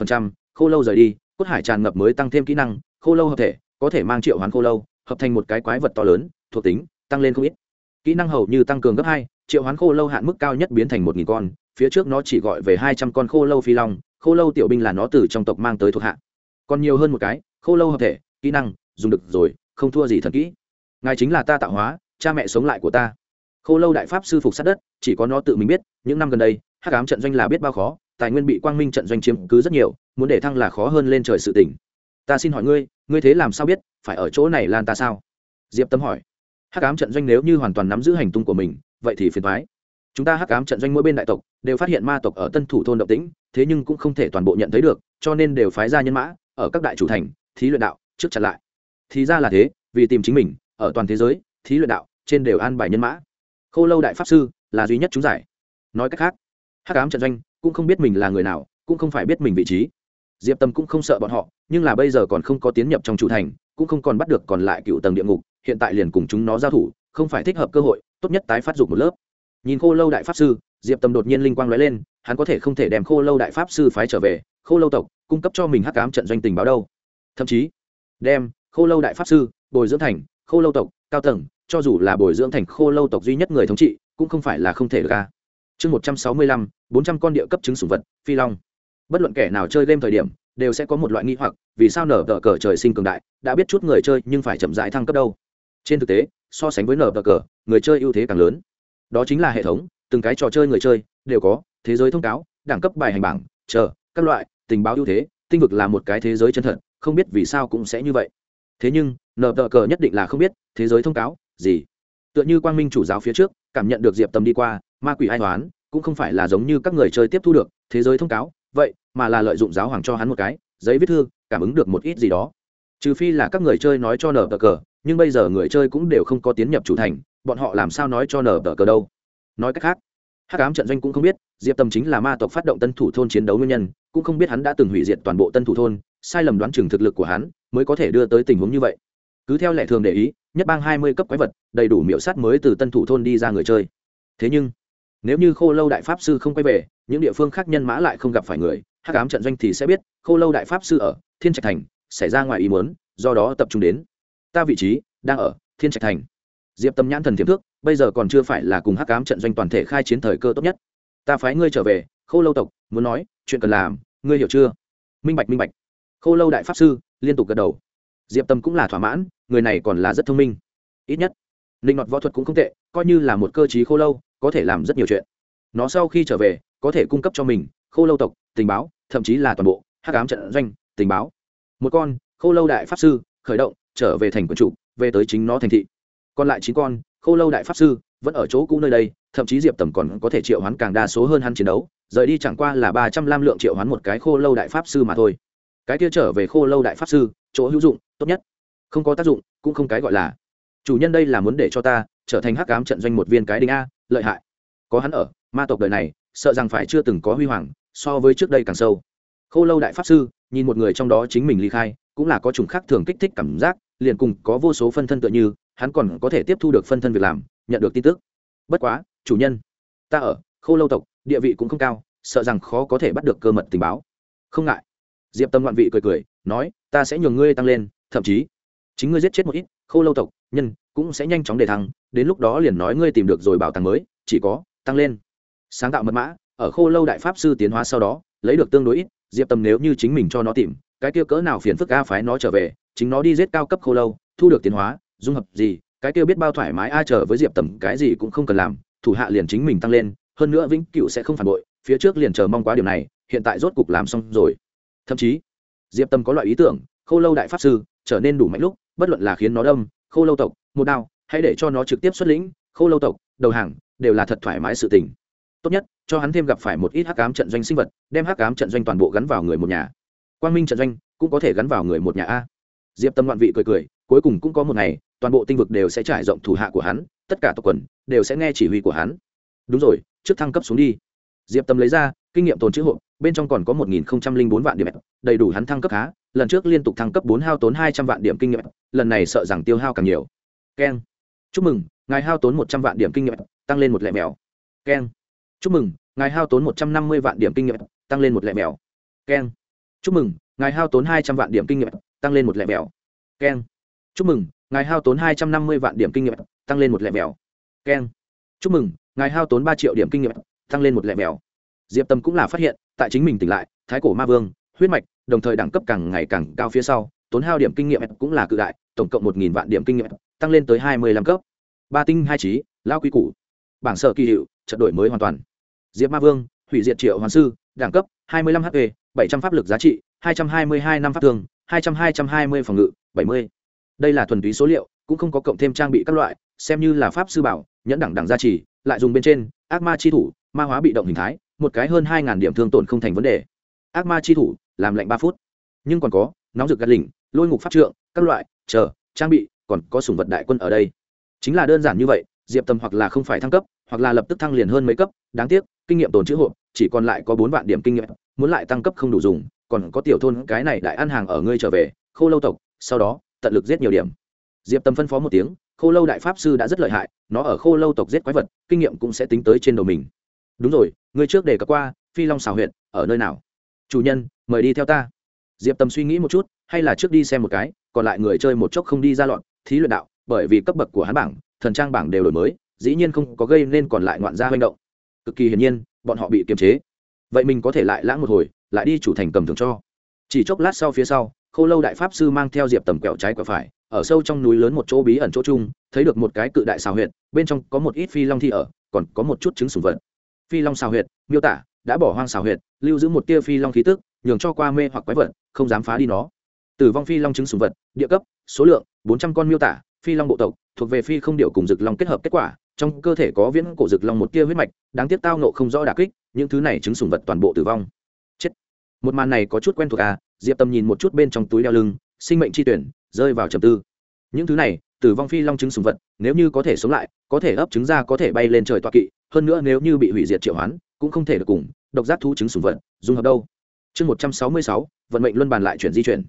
khô lâu rời đi, cốt hải tràn ngập mới tăng thêm kỹ năng, khô lâu hợp thể, có thể mang triệu hoán khô lâu, hợp thành một cái quái vật to lớn, thuộc tính, tăng lên không ít. Kỹ năng hầu như tăng cường gấp hai, triệu hoán khô lâu hạn mức cao nhất biến thành một nghìn con, phía trước nó chỉ gọi về hai trăm con khô lâu phi long, khô lâu tiểu binh là nó từ trong tộc mang tới thuộc hạ. Còn nhiều hơn một cái, khô lâu hợp thể, kỹ năng, dùng được rồi, không thua gì thần kỹ. Ngài chính là ta tạo hóa, cha mẹ sống lại của ta. Khô lâu đại pháp sư phục sát đất, chỉ có nó tự mình biết, những năm gần đây, hắc ám trận doanh là biết bao khó tài nguyên bị quang minh trận doanh chiếm cứ rất nhiều, muốn để thăng là khó hơn lên trời sự tỉnh ta xin hỏi ngươi ngươi thế làm sao biết, phải ở chỗ này lan ta sao? Diệp tâm hỏi. Hắc ám trận doanh nếu như hoàn toàn nắm giữ hành tung của mình, vậy thì phiền thoái chúng ta hắc ám trận doanh mỗi bên đại tộc đều phát hiện ma tộc ở tân thủ thôn động tĩnh, thế nhưng cũng không thể toàn bộ nhận thấy được, cho nên đều phái ra nhân mã, ở các đại chủ thành, thí luyện đạo, trước chặn lại. Thì ra là thế, vì tìm chính mình, ở toàn thế giới, thí luyện đạo, trên đều an bài nhân mã. Khô lâu đại pháp sư là duy nhất chúng giải. Nói cách khác, hắc ám trận doanh cũng không biết mình là người nào, cũng không phải biết mình vị trí. Diệp tâm cũng không sợ bọn họ, nhưng là bây giờ còn không có tiến nhập trong chủ thành, cũng không còn bắt được còn lại cựu tầng địa ngục, hiện tại liền cùng chúng nó giao thủ, không phải thích hợp cơ hội, tốt nhất tái phát dục một lớp. Nhìn khô lâu đại pháp sư, diệp tâm đột nhiên linh quang nói lên, hắn có thể không thể đem khô lâu đại pháp sư phái trở về, khô lâu tộc, cung cấp cho mình hắc cám trận doanh tình báo đâu. Thậm chí, đem khô lâu đại pháp sư, bồi dưỡng thành, khô lâu tộc, cao tầng, cho dù là bồi dưỡng thành khô lâu tộc duy nhất người thống trị, cũng không phải là không thể được ca chương một trăm sáu mươi lăm, bốn trăm con địa cấp chứng sủng vật, phi long. Bất luận kẻ nào chơi game thời điểm, đều sẽ có một loại nghi hoặc, vì sao nở tờ cờ trời sinh cường đại, đã biết chút người chơi nhưng phải chậm rãi thăng cấp đâu? Trên thực tế, so sánh với nở tờ cờ, người chơi ưu thế càng lớn. Đó chính là hệ thống, từng cái trò chơi người chơi, đều có, thế giới thông cáo, đẳng cấp bài hành bảng, chờ, các loại, tình báo ưu thế, tinh vực là một cái thế giới chân thật, không biết vì sao cũng sẽ như vậy. Thế nhưng, nở tờ cờ nhất định là không biết, thế giới thông cáo, gì? Tựa như quang minh chủ giáo phía trước, cảm nhận được diệp tầm đi qua ma quỷ ai toán cũng không phải là giống như các người chơi tiếp thu được, thế giới thông cáo, vậy mà là lợi dụng giáo hoàng cho hắn một cái, giấy viết thư, cảm ứng được một ít gì đó. Trừ phi là các người chơi nói cho nở tờ cờ, nhưng bây giờ người chơi cũng đều không có tiến nhập chủ thành, bọn họ làm sao nói cho nở tờ cờ đâu? Nói cách khác, hắc ám trận doanh cũng không biết, diệp tâm chính là ma tộc phát động tân thủ thôn chiến đấu nguyên nhân, cũng không biết hắn đã từng hủy diệt toàn bộ tân thủ thôn, sai lầm đoán chừng thực lực của hắn mới có thể đưa tới tình huống như vậy. Cứ theo lệ thường để ý, nhất bang hai mươi cấp quái vật, đầy đủ miểu sát mới từ tân thủ thôn đi ra người chơi. Thế nhưng nếu như khô lâu đại pháp sư không quay về, những địa phương khác nhân mã lại không gặp phải người, hắc ám trận doanh thì sẽ biết, khô lâu đại pháp sư ở, thiên trạch thành, xảy ra ngoài ý muốn, do đó tập trung đến. Ta vị trí, đang ở, thiên trạch thành. Diệp tâm nhãn thần thiếm thước, bây giờ còn chưa phải là cùng hắc ám trận doanh toàn thể khai chiến thời cơ tốt nhất. Ta phái ngươi trở về, khô lâu tộc, muốn nói, chuyện cần làm, ngươi hiểu chưa? Minh bạch minh bạch. Khô lâu đại pháp sư, liên tục gật đầu. Diệp tâm cũng là thỏa mãn, người này còn là rất thông minh. Ít nhất, linh ngọt võ thuật cũng không tệ, coi như là một cơ t khô lâu có thể làm rất nhiều chuyện. Nó sau khi trở về, có thể cung cấp cho mình khô lâu tộc, tình báo, thậm chí là toàn bộ hắc ám trận doanh, tình báo. Một con khô lâu đại pháp sư khởi động, trở về thành quân chủ, về tới chính nó thành thị. Còn lại chín con khô lâu đại pháp sư vẫn ở chỗ cũ nơi đây, thậm chí diệp tầm còn có thể triệu hoán càng đa số hơn hắn chiến đấu, rời đi chẳng qua là ba trăm lam lượng triệu hoán một cái khô lâu đại pháp sư mà thôi. Cái kia trở về khô lâu đại pháp sư, chỗ hữu dụng, tốt nhất. Không có tác dụng, cũng không cái gọi là. Chủ nhân đây là muốn để cho ta trở thành hắc ám trận doanh một viên cái đinh a lợi hại. Có hắn ở, ma tộc đời này, sợ rằng phải chưa từng có huy hoàng, so với trước đây càng sâu. Khô lâu đại pháp sư, nhìn một người trong đó chính mình ly khai, cũng là có chủng khác thường kích thích cảm giác, liền cùng có vô số phân thân tựa như, hắn còn có thể tiếp thu được phân thân việc làm, nhận được tin tức. Bất quá, chủ nhân, ta ở, khô lâu tộc, địa vị cũng không cao, sợ rằng khó có thể bắt được cơ mật tình báo. Không ngại. Diệp tâm ngoạn vị cười cười, nói, ta sẽ nhường ngươi tăng lên, thậm chí, chính ngươi giết chết một ít, khô lâu tộc, nhân cũng sẽ nhanh chóng đề thăng, đến lúc đó liền nói ngươi tìm được rồi bảo tàng mới, chỉ có tăng lên. Sáng tạo mật mã, ở khô lâu đại pháp sư tiến hóa sau đó, lấy được tương đối ít, diệp tầm nếu như chính mình cho nó tìm, cái kia cỡ nào phiền phức a phái nó trở về, chính nó đi giết cao cấp khô lâu, thu được tiến hóa, dung hợp gì, cái kia biết bao thoải mái a chờ với diệp tầm, cái gì cũng không cần làm, thủ hạ liền chính mình tăng lên, hơn nữa vĩnh cựu sẽ không phản bội, phía trước liền chờ mong quá điều này, hiện tại rốt cục làm xong rồi. Thậm chí, diệp tâm có loại ý tưởng, khô lâu đại pháp sư, trở nên đủ mạnh lúc, bất luận là khiến nó đâm, khô lâu tộc một đao, hãy để cho nó trực tiếp xuất lĩnh, khô lâu tộc, đầu hàng, đều là thật thoải mái sự tình. Tốt nhất, cho hắn thêm gặp phải một ít hắc ám trận doanh sinh vật, đem hắc ám trận doanh toàn bộ gắn vào người một nhà. Quang minh trận doanh cũng có thể gắn vào người một nhà a. Diệp tâm loạn vị cười cười, cuối cùng cũng có một ngày, toàn bộ tinh vực đều sẽ trải rộng thủ hạ của hắn, tất cả tộc quần đều sẽ nghe chỉ huy của hắn. Đúng rồi, trước thăng cấp xuống đi. Diệp tâm lấy ra, kinh nghiệm tồn chữ hộ bên trong còn có một nghìn bốn vạn điểm. Đầy đủ hắn thăng cấp khá, lần trước liên tục thăng cấp bốn hao tốn hai trăm vạn điểm kinh nghiệm. Lần này sợ rằng tiêu hao càng nhiều keng. Chúc mừng, ngài hao tốn một trăm vạn điểm kinh nghiệm, tăng lên một lẻ mèo. Keng. Chúc mừng, ngài hao tốn một trăm năm mươi vạn điểm kinh nghiệm, tăng lên một lẻ mèo. Keng. Chúc mừng, ngài hao tốn hai trăm vạn điểm kinh nghiệm, tăng lên một lẻ mèo. Keng. Chúc mừng, ngài hao tốn hai trăm năm mươi vạn điểm kinh nghiệm, tăng lên một lẻ mèo. Keng. Chúc mừng, ngài hao tốn ba triệu điểm kinh nghiệm, tăng lên một lẻ mèo. Diệp tâm cũng là phát hiện, tại chính mình tỉnh lại, thái cổ ma vương, huyết mạch, đồng thời đẳng cấp càng ngày càng cao phía sau, tốn hao điểm kinh nghiệm cũng là cự đại, tổng cộng một nghìn vạn điểm kinh nghiệm tăng lên tới hai mươi lăm cấp. Ba tinh, hai trí lao quy củ. Bảng sở kỳ hiệu, trận đổi mới hoàn toàn. Diệp ma vương, hủy diệt triệu hoàn sư, đẳng cấp, hai mươi lăm hp, bảy trăm pháp lực giá trị, hai trăm hai mươi hai năm pháp thương hai trăm hai trăm hai mươi phòng ngự, bảy mươi. Đây là thuần túy số liệu, cũng không có cộng thêm trang bị các loại, xem như là pháp sư bảo, nhẫn đẳng đẳng gia trì, lại dùng bên trên, ác ma chi thủ, ma hóa bị động hình thái, một cái hơn hai điểm thương tổn không thành vấn đề. Ác ma chi thủ, làm lạnh ba phút. Nhưng còn có, nóng rực gắt lỉnh, lôi ngục pháp trượng, các loại, chờ, trang bị còn có sủng vật đại quân ở đây. Chính là đơn giản như vậy, diệp tâm hoặc là không phải thăng cấp, hoặc là lập tức thăng liền hơn mấy cấp, đáng tiếc, kinh nghiệm tồn chữ hộ chỉ còn lại có bốn vạn điểm kinh nghiệm, muốn lại tăng cấp không đủ dùng, còn có tiểu thôn cái này đại ăn hàng ở ngươi trở về, khô lâu tộc, sau đó, tận lực giết nhiều điểm. Diệp tâm phân phó một tiếng, khô lâu đại pháp sư đã rất lợi hại, nó ở khô lâu tộc giết quái vật, kinh nghiệm cũng sẽ tính tới trên đầu mình. Đúng rồi, ngươi trước đề cập qua, phi long xào huyện ở nơi nào? Chủ nhân, mời đi theo ta. Diệp tâm suy nghĩ một chút, hay là trước đi xem một cái, còn lại người chơi một chốc không đi ra loạn thí luyện đạo, bởi vì cấp bậc của hắn bảng, thần trang bảng đều đổi mới, dĩ nhiên không có gây nên còn lại ngoạn gia manh động. Cực kỳ hiển nhiên, bọn họ bị kiềm chế. Vậy mình có thể lại lãng một hồi, lại đi chủ thành cầm thường cho. Chỉ chốc lát sau phía sau, khô lâu đại pháp sư mang theo diệp tầm quẹo trái quẹo phải, ở sâu trong núi lớn một chỗ bí ẩn chỗ chung, thấy được một cái cự đại xào huyệt, bên trong có một ít phi long thi ở, còn có một chút trứng sùng vật. Phi long xào huyệt, miêu tả, đã bỏ hoang xào huyệt, lưu giữ một tia phi long khí tức, nhường cho qua mê hoặc quái vật, không dám phá đi nó tử vong phi long trứng sùng vật, địa cấp, số lượng, bốn trăm con miêu tả, phi long bộ tộc, thuộc về phi không điệu cùng rực long kết hợp kết quả, trong cơ thể có viễn cổ rực long một tia huyết mạch, đáng tiếc tao nộ không rõ đà kích, những thứ này trứng sùng vật toàn bộ tử vong. Chết. Một màn này có chút quen thuộc à diệp tâm nhìn một chút bên trong túi đeo lưng, sinh mệnh chi tuyển, rơi vào trầm tư. Những thứ này, tử vong phi long trứng sùng vật, nếu như có thể sống lại, có thể ấp trứng ra có thể bay lên trời toa kỵ, hơn nữa nếu như bị hủy diệt triệu hoán, cũng không thể được cùng, độc giác thú trứng sùng vật dùng hợp đâu. Chương một trăm sáu mươi sáu, vận mệnh luân bàn lại chuyển di chuyển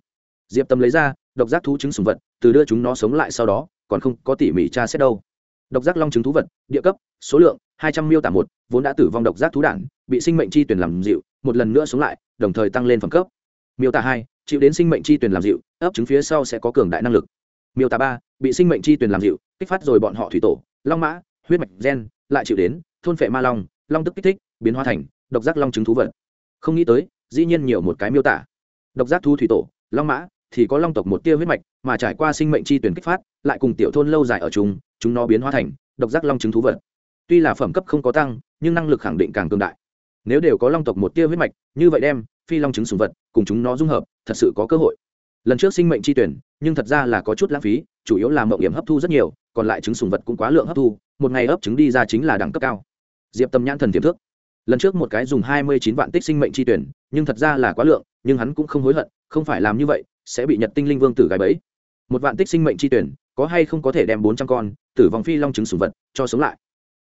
diệp tâm lấy ra, độc giác thú trứng sùng vật, từ đưa chúng nó sống lại sau đó, còn không có tỉ mỉ tra xét đâu. Độc giác long trứng thú vật, địa cấp, số lượng, hai trăm miêu tả một, vốn đã tử vong độc giác thú đản, bị sinh mệnh chi tuyển làm dịu, một lần nữa sống lại, đồng thời tăng lên phẩm cấp. Miêu tả hai, chịu đến sinh mệnh chi tuyển làm dịu, ấp trứng phía sau sẽ có cường đại năng lực. Miêu tả ba, bị sinh mệnh chi tuyển làm dịu, kích phát rồi bọn họ thủy tổ, long mã, huyết mạch gen, lại chịu đến, thôn phệ ma long long tức kích thích, biến hóa thành, độc giác long trứng thú vật. Không nghĩ tới, dĩ nhiên nhiều một cái miêu tả. Độc giác thú thủy tổ, long mã thì có long tộc một tia huyết mạch, mà trải qua sinh mệnh chi tuyển kích phát, lại cùng tiểu thôn lâu dài ở chúng chúng nó biến hóa thành độc giác long trứng thú vật. Tuy là phẩm cấp không có tăng, nhưng năng lực khẳng định càng cường đại. Nếu đều có long tộc một tia huyết mạch, như vậy đem phi long trứng sùng vật cùng chúng nó dung hợp, thật sự có cơ hội. Lần trước sinh mệnh chi tuyển, nhưng thật ra là có chút lãng phí, chủ yếu là mậu hiểm hấp thu rất nhiều, còn lại trứng sùng vật cũng quá lượng hấp thu, một ngày ấp trứng đi ra chính là đẳng cấp cao. Diệp tâm nhãn thần tiềm thức. Lần trước một cái dùng hai mươi chín vạn tích sinh mệnh chi tuyển, nhưng thật ra là quá lượng, nhưng hắn cũng không hối hận, không phải làm như vậy sẽ bị nhật tinh linh vương tử gái bẫy. Một vạn tích sinh mệnh chi tuyển, có hay không có thể đem bốn trăm con tử vong phi long trứng sùng vật cho sống lại?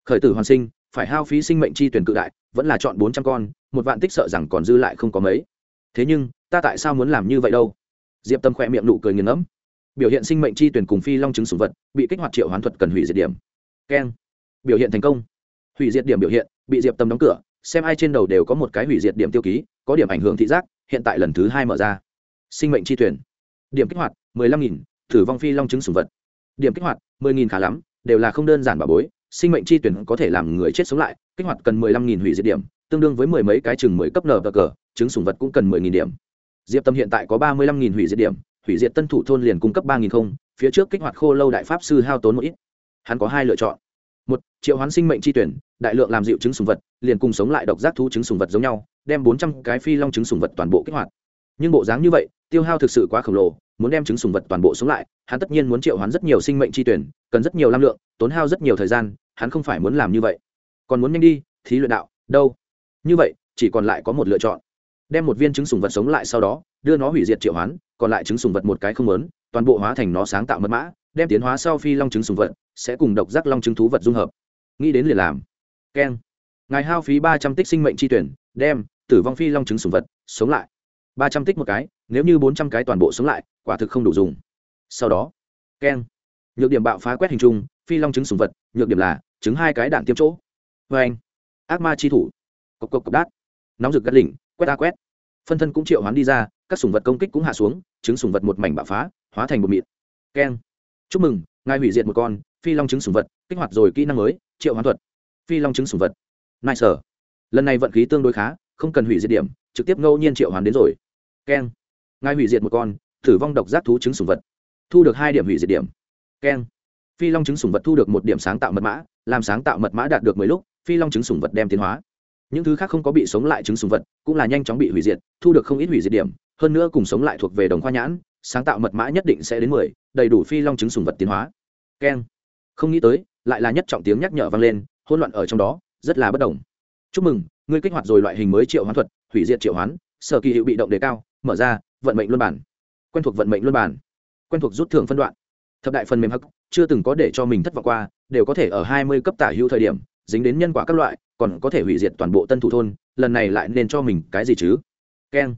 Khởi tử hoàn sinh, phải hao phí sinh mệnh chi tuyển cự đại, vẫn là chọn bốn trăm con, một vạn tích sợ rằng còn dư lại không có mấy. Thế nhưng, ta tại sao muốn làm như vậy đâu? Diệp tâm khỏe miệng nụ cười nghiền ngẫm. Biểu hiện sinh mệnh chi tuyển cùng phi long trứng sùng vật bị kích hoạt triệu hoán thuật cần hủy diệt điểm. Keng. Biểu hiện thành công. Hủy diệt điểm biểu hiện, bị diệp tâm đóng cửa, xem ai trên đầu đều có một cái hủy diệt điểm tiêu ký, có điểm ảnh hưởng thị giác, hiện tại lần thứ hai mở ra sinh mệnh chi tuyển. Điểm kích hoạt, mười lăm nghìn thử vong phi long trứng sùng vật. Điểm kích hoạt, mười nghìn khá lắm, đều là không đơn giản bà bối. Sinh mệnh chi tuyển có thể làm người chết sống lại. Kích hoạt cần mười lăm nghìn hủy diệt điểm, tương đương với mười mấy cái chừng mười cấp nở cờ, chứng sùng vật cũng cần mười nghìn điểm. Diệp tâm hiện tại có ba mươi lăm nghìn hủy diệt điểm, hủy diệt tân thủ thôn liền cung cấp ba nghìn không, phía trước kích hoạt khô lâu đại pháp sư hao tốn một ít. Hắn có hai lựa chọn. Một, triệu hoán sinh mệnh chi tuyển, đại lượng làm dịu chứng sùng vật, liền cùng sống lại độc giác thú chứng sùng vật giống nhau, đem bốn trăm cái phi long chứng sùng vật toàn bộ kích hoạt nhưng bộ dáng như vậy, tiêu hao thực sự quá khổng lồ, muốn đem trứng sùng vật toàn bộ sống lại, hắn tất nhiên muốn triệu hoán rất nhiều sinh mệnh tri tuyển, cần rất nhiều năng lượng, tốn hao rất nhiều thời gian, hắn không phải muốn làm như vậy. Còn muốn nhanh đi, thí luyện đạo, đâu? Như vậy, chỉ còn lại có một lựa chọn. Đem một viên trứng sùng vật sống lại sau đó, đưa nó hủy diệt triệu hoán, còn lại trứng sùng vật một cái không lớn toàn bộ hóa thành nó sáng tạo mật mã, đem tiến hóa sau phi long trứng sùng vật, sẽ cùng độc giác long trứng thú vật dung hợp. Nghĩ đến liền làm. Keng. Ngài hao phí ba trăm tích sinh mệnh tri tuyển, đem tử vong phi long trứng sùng vật sống lại ba trăm tích một cái, nếu như bốn trăm cái toàn bộ sống lại, quả thực không đủ dùng. Sau đó, keng. Nhược điểm bạo phá quét hình chung, phi long trứng sùng vật, nhược điểm là, trứng hai cái đạn tiêm chỗ. Vê anh. Ác ma chi thủ. Cộc cộc cộc đát. Nóng rực gắt lỉnh, quét a quét. Phân thân cũng triệu hoán đi ra, các sùng vật công kích cũng hạ xuống, trứng sùng vật một mảnh bạo phá, hóa thành một mịt keng. Chúc mừng, ngài hủy diệt một con, phi long trứng sùng vật, kích hoạt rồi kỹ năng mới, triệu hoán thuật. Phi long trứng sùng vật. Nai sở lần này vận khí tương đối khá, không cần hủy diệt điểm, trực tiếp ngẫu nhiên triệu hoán đến rồi keng. Ngài hủy diệt một con thử vong độc giác thú trứng sùng vật. Thu được hai điểm hủy diệt điểm. Keng. Phi long trứng sùng vật thu được một điểm sáng tạo mật mã, làm sáng tạo mật mã đạt được mười lúc, phi long trứng sùng vật đem tiến hóa. Những thứ khác không có bị sống lại trứng sùng vật, cũng là nhanh chóng bị hủy diệt, thu được không ít hủy diệt điểm, hơn nữa cùng sống lại thuộc về đồng khoa nhãn, sáng tạo mật mã nhất định sẽ đến mười, đầy đủ phi long trứng sùng vật tiến hóa. Keng. Không nghĩ tới, lại là nhất trọng tiếng nhắc nhở vang lên, hỗn loạn ở trong đó, rất là bất đồng. Chúc mừng, ngươi kích hoạt rồi loại hình mới triệu hoán thuật, hủy diệt triệu hoán, sở kỳ hiệu bị động đề cao mở ra, vận mệnh luân bản. Quen thuộc vận mệnh luân bản. Quen thuộc rút thưởng phân đoạn. Thập đại phần mềm hắc, chưa từng có để cho mình thất vọng qua, đều có thể ở hai mươi cấp tả hữu thời điểm, dính đến nhân quả các loại, còn có thể hủy diệt toàn bộ tân thủ thôn, lần này lại nên cho mình cái gì chứ? Keng.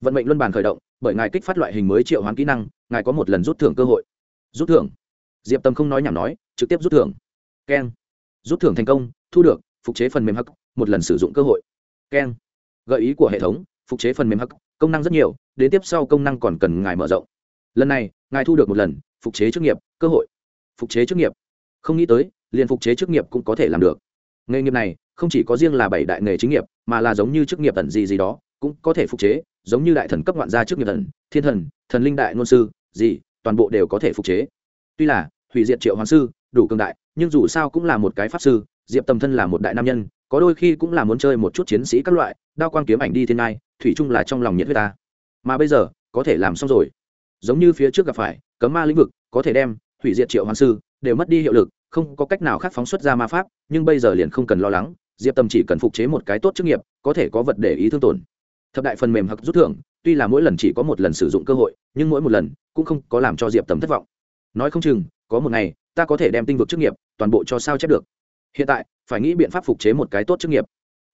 Vận mệnh luân bản khởi động, bởi ngài kích phát loại hình mới triệu hoán kỹ năng, ngài có một lần rút thưởng cơ hội. Rút thưởng. Diệp tâm không nói nhảm nói, trực tiếp rút thưởng. Keng. Rút thưởng thành công, thu được, phục chế phần mềm hắc, một lần sử dụng cơ hội. Keng. Gợi ý của hệ thống, phục chế phần mềm hắc công năng rất nhiều, đến tiếp sau công năng còn cần ngài mở rộng. Lần này, ngài thu được một lần, phục chế chức nghiệp, cơ hội. Phục chế chức nghiệp. Không nghĩ tới, liền phục chế chức nghiệp cũng có thể làm được. Nghề nghiệp này, không chỉ có riêng là bảy đại nghề chính nghiệp, mà là giống như chức nghiệp tần gì gì đó, cũng có thể phục chế, giống như đại thần cấp ngoạn gia chức nghiệp thần thiên thần thần linh đại ngôn sư, gì, toàn bộ đều có thể phục chế. Tuy là, hủy diệt triệu hoàng sư, đủ cường đại, nhưng dù sao cũng là một cái pháp sư, diệp tầm thân là một đại nam nhân có đôi khi cũng là muốn chơi một chút chiến sĩ các loại, đao quang kiếm ảnh đi thiên ngai, thủy chung là trong lòng nhiệt huyết ta. Mà bây giờ, có thể làm xong rồi. Giống như phía trước gặp phải, cấm ma lĩnh vực, có thể đem hủy diệt triệu hoàng sư, đều mất đi hiệu lực, không có cách nào khác phóng xuất ra ma pháp, nhưng bây giờ liền không cần lo lắng, diệp tâm chỉ cần phục chế một cái tốt chức nghiệp, có thể có vật để ý thương tổn. Thập đại phần mềm hặc rút thưởng, tuy là mỗi lần chỉ có một lần sử dụng cơ hội, nhưng mỗi một lần cũng không có làm cho diệp tầm thất vọng. Nói không chừng, có một ngày, ta có thể đem tinh vực chức nghiệp toàn bộ cho sao chép được hiện tại, phải nghĩ biện pháp phục chế một cái tốt chức nghiệp.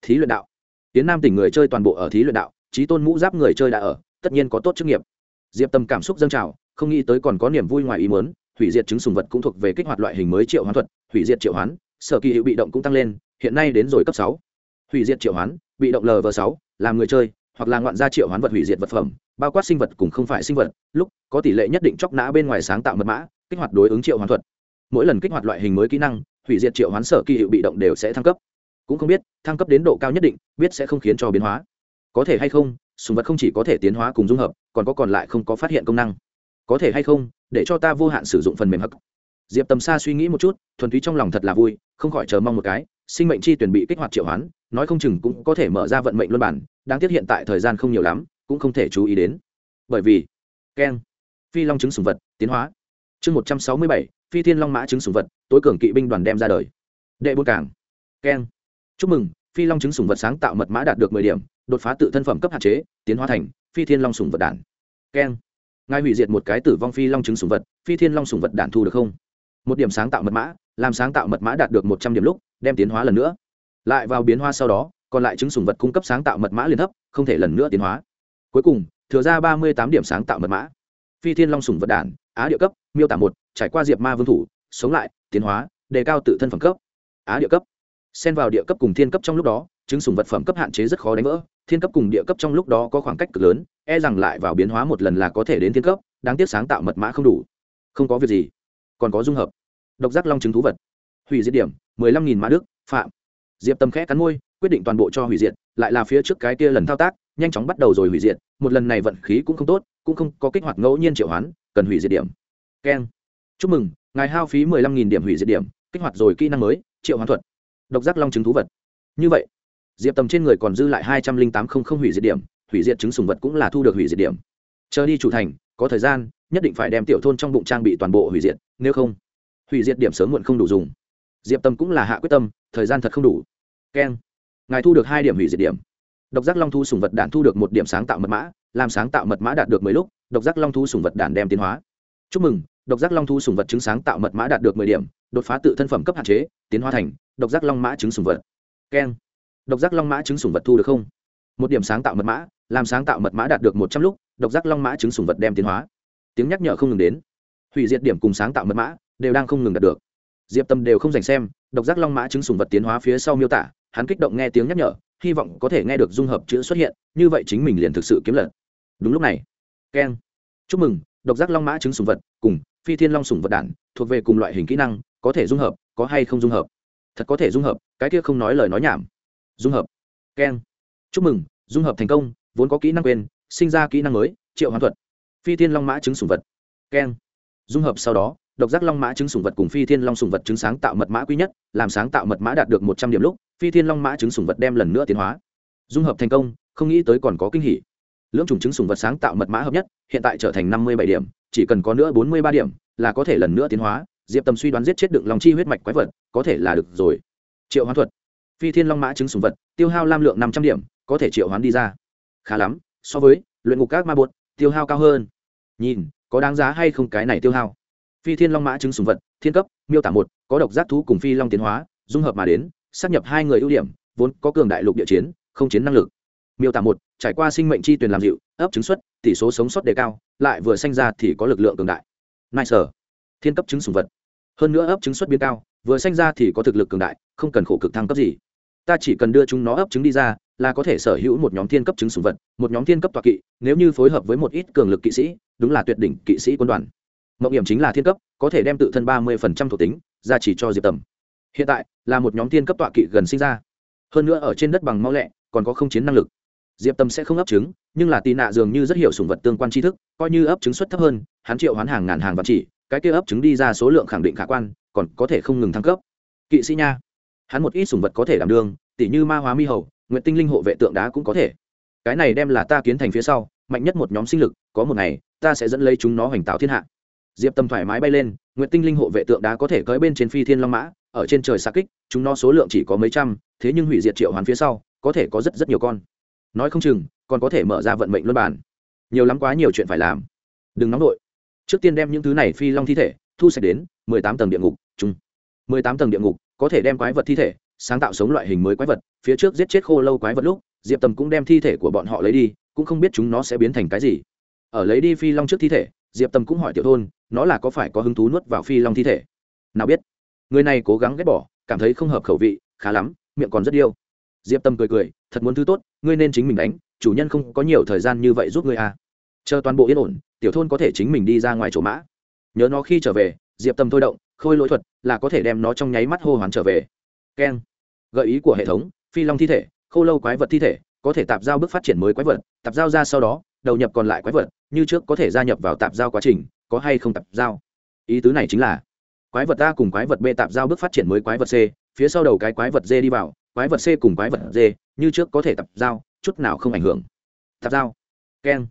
Thí luyện đạo. Tiến nam tỉnh người chơi toàn bộ ở thí luyện đạo trí tôn mũ giáp người chơi đã ở, tất nhiên có tốt chức nghiệp. Diệp tâm cảm xúc dâng trào, không nghĩ tới còn có niềm vui ngoài ý muốn, hủy diệt chứng sùng vật cũng thuộc về kích hoạt loại hình mới triệu hoán thuật, hủy diệt triệu hoán, sở kỳ hiệu bị động cũng tăng lên, hiện nay đến rồi cấp sáu. Hủy diệt triệu hoán, bị động lv sáu, làm người chơi, hoặc là ngoạn gia triệu hoán vật hủy diệt vật phẩm, bao quát sinh vật cũng không phải sinh vật, lúc, có tỷ lệ nhất định chóc nã bên ngoài sáng tạo mật mã, kích hoạt đối ứng triệu hoán thuật. Mỗi lần kích hoạt loại hình mới kỹ năng hủy diệt triệu hoán sở kỳ hiệu bị động đều sẽ thăng cấp. Cũng không biết, thăng cấp đến độ cao nhất định, biết sẽ không khiến cho biến hóa. Có thể hay không, sùng vật không chỉ có thể tiến hóa cùng dung hợp, còn có còn lại không có phát hiện công năng. Có thể hay không, để cho ta vô hạn sử dụng phần mềm hắc. Diệp tầm xa suy nghĩ một chút, thuần túy trong lòng thật là vui, không khỏi chờ mong một cái, sinh mệnh chi tuyển bị kích hoạt triệu hoán, nói không chừng cũng có thể mở ra vận mệnh luân bản, đáng tiếc hiện tại thời gian không nhiều lắm, cũng không thể chú ý đến. Bởi vì, keng, phi long chứng sùng vật, tiến hóa. Chương một trăm sáu mươi bảy phi thiên long mã Trứng sùng vật, tối cường kỵ binh đoàn đem ra đời. Đệ bốn cảng. Keng. Chúc mừng, phi long Trứng sùng vật sáng tạo mật mã đạt được mười điểm, đột phá tự thân phẩm cấp hạn chế, tiến hóa thành phi thiên long sùng vật đản keng. Ngài hủy diệt một cái tử vong phi long Trứng sùng vật, phi thiên long sùng vật đản thu được không? Một điểm sáng tạo mật mã, làm sáng tạo mật mã đạt được một trăm điểm lúc, đem tiến hóa lần nữa. Lại vào biến hóa sau đó, còn lại Trứng sùng vật cung cấp sáng tạo mật mã liên thấp, không thể lần nữa tiến hóa. Cuối cùng, thừa ra ba mươi tám điểm sáng tạo mật mã. Phi thiên long sùng vật đản á địa cấp miêu tả một, trải qua diệp ma vương thủ, sống lại, tiến hóa, đề cao tự thân phẩm cấp. Á địa cấp. Xen vào địa cấp cùng thiên cấp trong lúc đó, chứng sùng vật phẩm cấp hạn chế rất khó đánh vỡ. Thiên cấp cùng địa cấp trong lúc đó có khoảng cách cực lớn e rằng lại vào biến hóa một lần là có thể đến thiên cấp, đáng tiếc sáng tạo mật mã không đủ. Không có việc gì. Còn có dung hợp. Độc giác long chứng thú vật. Hủy diệt điểm, mười lăm nghìn mã đức, phạm. Diệp tâm khẽ cắn môi, quyết định toàn bộ cho hủy diệt, lại là phía trước cái kia lần thao tác, nhanh chóng bắt đầu rồi hủy diệt. Một lần này vận khí cũng không tốt, cũng không có kích hoạt ngẫu nhiên triệu hoán, cần hủy diệt điểm keng chúc mừng, ngài hao phí mười lăm nghìn điểm hủy diệt điểm, kích hoạt rồi kỹ năng mới, triệu hoán thuật. Độc giác long chứng thú vật. Như vậy, diệp tầm trên người còn dư lại hai trăm linh tám không không hủy diệt điểm, hủy diệt chứng sùng vật cũng là thu được hủy diệt điểm. Chờ đi chủ thành, có thời gian, nhất định phải đem tiểu thôn trong bụng trang bị toàn bộ hủy diệt, nếu không, hủy diệt điểm sớm muộn không đủ dùng. Diệp tâm cũng là hạ quyết tâm, thời gian thật không đủ. Keng ngài thu được hai điểm hủy diệt điểm. Độc giác long thu sùng vật đạn thu được một điểm sáng tạo mật mã, làm sáng tạo mật mã đạt được mười lúc, độc giác long thu sùng vật đạn đem tiến hóa chúc mừng, độc giác long thu sùng vật chứng sáng tạo mật mã đạt được mười điểm, đột phá tự thân phẩm cấp hạn chế, tiến hóa thành độc giác long mã chứng sùng vật. Keng. Độc giác long mã chứng sùng vật thu được không? Một điểm sáng tạo mật mã, làm sáng tạo mật mã đạt được một trăm lúc, độc giác long mã chứng sùng vật đem tiến hóa. Tiếng nhắc nhở không ngừng đến. Hủy diệt điểm cùng sáng tạo mật mã đều đang không ngừng đạt được. Diệp tâm đều không dành xem, độc giác long mã chứng sùng vật tiến hóa phía sau miêu tả, hắn kích động nghe tiếng nhắc nhở, hy vọng có thể nghe được dung hợp chữ xuất hiện, như vậy chính mình liền thực sự kiếm lật đúng lúc này. Keng. Chúc mừng độc giác long mã trứng sùng vật cùng phi thiên long sùng vật đản thuộc về cùng loại hình kỹ năng, có thể dung hợp, có hay không dung hợp? Thật có thể dung hợp, cái kia không nói lời nói nhảm. Dung hợp. Keng chúc mừng, dung hợp thành công, vốn có kỹ năng quên, sinh ra kỹ năng mới, triệu hoán thuật. Phi thiên long mã trứng sùng vật. Keng dung hợp sau đó, độc giác long mã trứng sùng vật cùng phi thiên long sùng vật chứng sáng tạo mật mã quý nhất, làm sáng tạo mật mã đạt được một trăm điểm lúc, phi thiên long mã trứng sùng vật đem lần nữa tiến hóa. Dung hợp thành công, không nghĩ tới còn có kinh hỉ lưỡng chủng chứng sùng vật sáng tạo mật mã hợp nhất, hiện tại trở thành năm mươi bảy điểm, chỉ cần có nữa bốn mươi ba điểm là có thể lần nữa tiến hóa. Diệp tâm suy đoán giết chết đựng lòng chi huyết mạch quái vật, có thể là được rồi. Triệu hoán thuật. Phi thiên long mã chứng sùng vật, tiêu hao lam lượng năm trăm điểm, có thể triệu hoán đi ra. Khá lắm, so với luyện ngục các ma bột, tiêu hao cao hơn. Nhìn, có đáng giá hay không cái này tiêu hao? Phi thiên long mã chứng sùng vật, thiên cấp, miêu tả một, có độc giác thú cùng phi long tiến hóa, dung hợp mà đến sắp nhập hai người ưu điểm, vốn có cường đại lục địa chiến, không chiến năng lực. Miêu tả một trải qua sinh mệnh chi tuyển làm dịu, ấp chứng xuất, tỷ số sống sót đề cao, lại vừa sanh ra thì có lực lượng cường đại. Nai sở thiên cấp chứng sùng vật. Hơn nữa ấp chứng xuất biến cao, vừa sanh ra thì có thực lực cường đại, không cần khổ cực thăng cấp gì. Ta chỉ cần đưa chúng nó ấp trứng đi ra, là có thể sở hữu một nhóm thiên cấp chứng sùng vật, một nhóm thiên cấp tọa kỵ, nếu như phối hợp với một ít cường lực kỵ sĩ, đúng là tuyệt đỉnh kỵ sĩ quân đoàn. Mộng hiểm chính là thiên cấp, có thể đem tự thân ba mươi thuộc tính, ra chỉ cho diệp tầm. Hiện tại, là một nhóm thiên cấp tọa kỵ gần sinh ra. Hơn nữa ở trên đất bằng mau lẹ, còn có không chiến năng lực diệp tâm sẽ không ấp trứng, nhưng là tì nạ dường như rất hiểu sùng vật tương quan tri thức, coi như ấp trứng suất thấp hơn, hắn triệu hoán hàng ngàn hàng vật chỉ, cái kia ấp trứng đi ra số lượng khẳng định khả quan, còn có thể không ngừng thăng cấp. Kỵ sĩ nha, hắn một ít sùng vật có thể đảm đương, tỉ như ma hóa mi hầu nguyện tinh linh hộ vệ tượng đá cũng có thể. Cái này đem là ta kiến thành phía sau, mạnh nhất một nhóm sinh lực, có một ngày, ta sẽ dẫn lấy chúng nó hoành tạo thiên hạ. Diệp tâm thoải mái bay lên nguyện tinh linh hộ vệ tượng đá có thể cưỡi bên trên phi thiên long mã, ở trên trời xa kích, chúng nó số lượng chỉ có mấy trăm, thế nhưng hủy diệt triệu hoán phía sau, có thể có rất rất nhiều con nói không chừng, còn có thể mở ra vận mệnh luân bản nhiều lắm quá nhiều chuyện phải làm. Đừng nóng đội trước tiên đem những thứ này phi long thi thể thu sạch đến mười tám tầng địa ngục, chung. mười tám tầng địa ngục, có thể đem quái vật thi thể sáng tạo sống loại hình mới quái vật, phía trước giết chết khô lâu quái vật lúc, diệp tầm cũng đem thi thể của bọn họ lấy đi, cũng không biết chúng nó sẽ biến thành cái gì. Ở lấy đi phi long trước thi thể, diệp tầm cũng hỏi tiểu thôn, nó là có phải có hứng thú nuốt vào phi long thi thể? Nào biết. Người này cố gắng ghét bỏ, cảm thấy không hợp khẩu vị, khá lắm, miệng còn rất yêu diệp tâm cười cười, thật muốn thứ tốt, ngươi nên chính mình đánh, chủ nhân không có nhiều thời gian như vậy giúp ngươi à. chờ toàn bộ yên ổn, tiểu thôn có thể chính mình đi ra ngoài chỗ mã. Nhớ nó khi trở về, diệp tâm thôi động, khôi lỗi thuật là có thể đem nó trong nháy mắt hô hoán trở về. Keng. Gợi ý của hệ thống, phi long thi thể, khô lâu quái vật thi thể, có thể tạp giao bước phát triển mới quái vật, tạp giao ra sau đó, đầu nhập còn lại quái vật, như trước có thể gia nhập vào tạp giao quá trình, có hay không tạp giao. Ý tứ này chính là, quái vật a cùng quái vật b tạp giao bước phát triển mới quái vật c, phía sau đầu cái quái vật d đi vào quái vật c cùng quái vật d, như trước có thể tập giao, chút nào không ảnh hưởng. Tạp giao. Keng.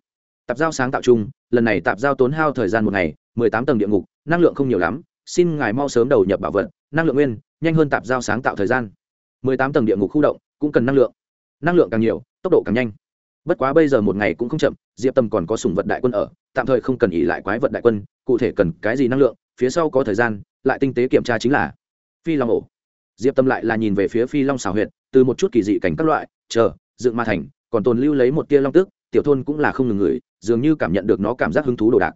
Tạp giao sáng tạo chung, lần này tạp giao tốn hao thời gian một ngày, mười tám tầng địa ngục, năng lượng không nhiều lắm, xin ngài mau sớm đầu nhập bảo vật, năng lượng nguyên, nhanh hơn tạp giao sáng tạo thời gian. mười tám tầng địa ngục khu động, cũng cần năng lượng. Năng lượng càng nhiều, tốc độ càng nhanh. Bất quá bây giờ một ngày cũng không chậm, diệp tâm còn có sùng vật đại quân ở, tạm thời không cần ỉ lại quái vật đại quân, cụ thể cần cái gì năng lượng, phía sau có thời gian, lại tinh tế kiểm tra chính là phi long ổ diệp tâm lại là nhìn về phía phi long xào huyệt, từ một chút kỳ dị cảnh các loại, chờ, dựng ma thành, còn tồn lưu lấy một tia long tước, tiểu thôn cũng là không ngừng ngửi, dường như cảm nhận được nó cảm giác hứng thú đồ đạc.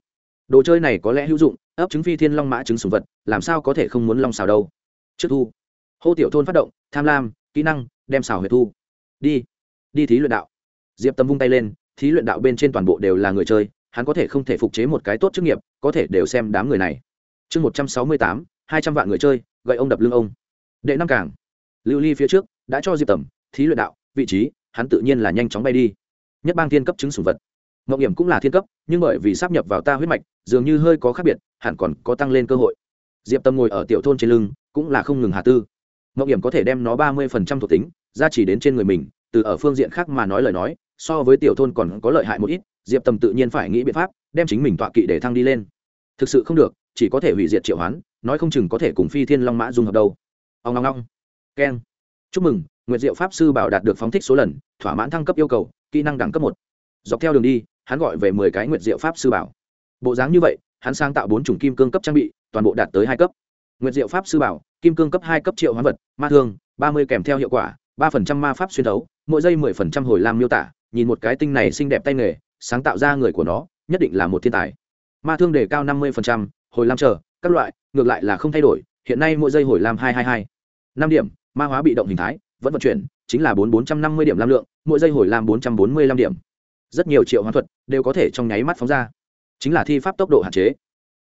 Đồ chơi này có lẽ hữu dụng, ấp trứng phi thiên long mã trứng sùng vật, làm sao có thể không muốn long xào đâu. Trước thu, hô tiểu thôn phát động, tham lam, kỹ năng, đem xào huyệt thu. Đi đi thí luyện đạo. Diệp tâm vung tay lên, thí luyện đạo bên trên toàn bộ đều là người chơi, hắn có thể không thể phục chế một cái tốt chức nghiệp, có thể đều xem đám người này. Chương một trăm sáu mươi tám, hai trăm vạn người chơi, gậy ông đập lưng ông đệ năm cảng lưu ly phía trước đã cho diệp tầm thí luyện đạo, vị trí hắn tự nhiên là nhanh chóng bay đi. Nhất bang thiên cấp chứng sùng vật. Mộng hiểm cũng là thiên cấp, nhưng bởi vì sắp nhập vào ta huyết mạch, dường như hơi có khác biệt, hẳn còn có tăng lên cơ hội. Diệp tâm ngồi ở tiểu thôn trên lưng, cũng là không ngừng hà tư. Mộng hiểm có thể đem nó ba mươi phần trăm thuộc tính ra chỉ đến trên người mình, từ ở phương diện khác mà nói lời nói, so với tiểu thôn còn có lợi hại một ít, diệp tâm tự nhiên phải nghĩ biện pháp đem chính mình tọa kỵ để thăng đi lên. Thực sự không được, chỉ có thể hủy diệt triệu hoán, nói không chừng có thể cùng phi thiên long mã dung hợp đâu ông ngong ngong keng. Chúc mừng, nguyệt diệu pháp sư bảo đạt được phóng thích số lần, thỏa mãn thăng cấp yêu cầu, kỹ năng đẳng cấp một. Dọc theo đường đi, hắn gọi về mười cái nguyệt diệu pháp sư bảo. Bộ dáng như vậy, hắn sáng tạo bốn chủng kim cương cấp trang bị, toàn bộ đạt tới hai cấp. Nguyệt diệu pháp sư bảo, kim cương cấp hai cấp triệu hoán vật, ma thương, ba mươi kèm theo hiệu quả, ba phần trăm ma pháp xuyên thấu, mỗi giây mười phần trăm hồi lam miêu tả, nhìn một cái tinh này xinh đẹp tay nghề, sáng tạo ra người của nó, nhất định là một thiên tài. Ma thương đề cao năm mươi phần trăm, hồi lam chờ, các loại, ngược lại là không thay đổi hiện nay mỗi giây hồi lam hai hai hai. Năm điểm, ma hóa bị động hình thái, vẫn vận chuyển, chính là bốn bốn trăm năm mươi điểm lam lượng, mỗi giây hồi lam bốn trăm bốn mươi lăm điểm. Rất nhiều triệu hoán thuật đều có thể trong nháy mắt phóng ra. Chính là thi pháp tốc độ hạn chế.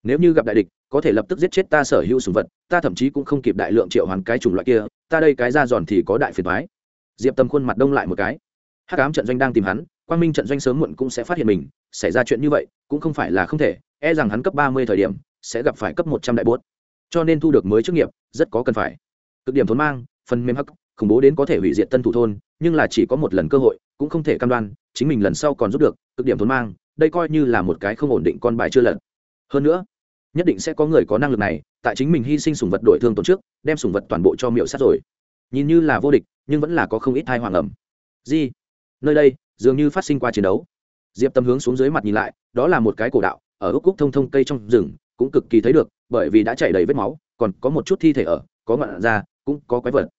Nếu như gặp đại địch, có thể lập tức giết chết ta sở hữu sùng vật, ta thậm chí cũng không kịp đại lượng triệu hoán cái chủng loại kia, ta đây cái ra giòn thì có đại phiền thoái diệp tâm khuôn mặt đông lại một cái. Hắc ám trận doanh đang tìm hắn, quang minh trận doanh sớm muộn cũng sẽ phát hiện mình, xảy ra chuyện như vậy, cũng không phải là không thể e rằng hắn cấp ba mươi thời điểm, sẽ gặp phải cấp một trăm đại bốt cho nên thu được mới chức nghiệp, rất có cần phải. Cực điểm thốn mang, phần mềm hắc, khủng bố đến có thể hủy diệt tân thủ thôn, nhưng là chỉ có một lần cơ hội, cũng không thể cam đoan, chính mình lần sau còn giúp được, cực điểm thốn mang, đây coi như là một cái không ổn định con bài chưa lật. Hơn nữa, nhất định sẽ có người có năng lực này, tại chính mình hy sinh sùng vật đổi thương tổn trước, đem sùng vật toàn bộ cho miệu sát rồi. Nhìn như là vô địch, nhưng vẫn là có không ít thai hoàng ẩm di nơi đây, dường như phát sinh qua chiến đấu. Diệp tâm hướng xuống dưới mặt nhìn lại, đó là một cái cổ đạo, ở ốc cúc thông thông cây trong rừng, cũng cực kỳ thấy được bởi vì đã chảy đầy vết máu, còn có một chút thi thể ở, có ngọn ra, cũng có quái vật.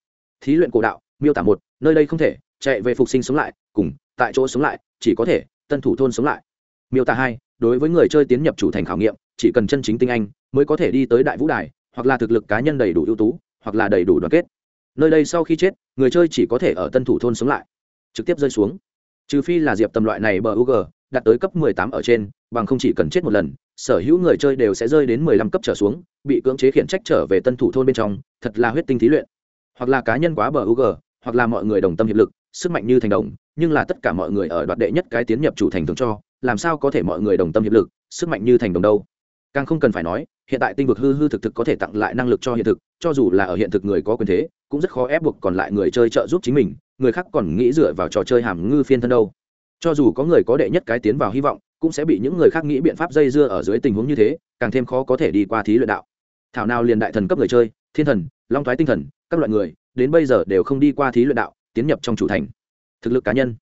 Thí luyện cổ đạo, miêu tả một, nơi đây không thể, chạy về phục sinh sống lại, cùng, tại chỗ sống lại, chỉ có thể, tân thủ thôn sống lại. Miêu tả hai, đối với người chơi tiến nhập chủ thành khảo nghiệm, chỉ cần chân chính tinh anh, mới có thể đi tới đại vũ đài, hoặc là thực lực cá nhân đầy đủ ưu tú, hoặc là đầy đủ đoàn kết. Nơi đây sau khi chết, người chơi chỉ có thể ở tân thủ thôn sống lại. Trực tiếp rơi xuống. Trừ phi là diệp tầm loại này bờ ug đạt tới cấp 18 ở trên, bằng không chỉ cần chết một lần, sở hữu người chơi đều sẽ rơi đến 15 cấp trở xuống, bị cưỡng chế khiển trách trở về tân thủ thôn bên trong, thật là huyết tinh thí luyện. Hoặc là cá nhân quá bờ ug hoặc là mọi người đồng tâm hiệp lực, sức mạnh như thành đồng, nhưng là tất cả mọi người ở đoạt đệ nhất cái tiến nhập chủ thành thường cho, làm sao có thể mọi người đồng tâm hiệp lực, sức mạnh như thành đồng đâu? Càng không cần phải nói, hiện tại tinh vực hư hư thực thực có thể tặng lại năng lực cho hiện thực, cho dù là ở hiện thực người có quyền thế, cũng rất khó ép buộc còn lại người chơi trợ giúp chính mình, người khác còn nghĩ dựa vào trò chơi hàm ngư phiên thân đâu cho dù có người có đệ nhất cái tiến vào hy vọng, cũng sẽ bị những người khác nghĩ biện pháp dây dưa ở dưới tình huống như thế, càng thêm khó có thể đi qua thí luyện đạo. Thảo nào liền đại thần cấp người chơi, thiên thần, long thoái tinh thần, các loại người, đến bây giờ đều không đi qua thí luyện đạo, tiến nhập trong chủ thành. Thực lực cá nhân,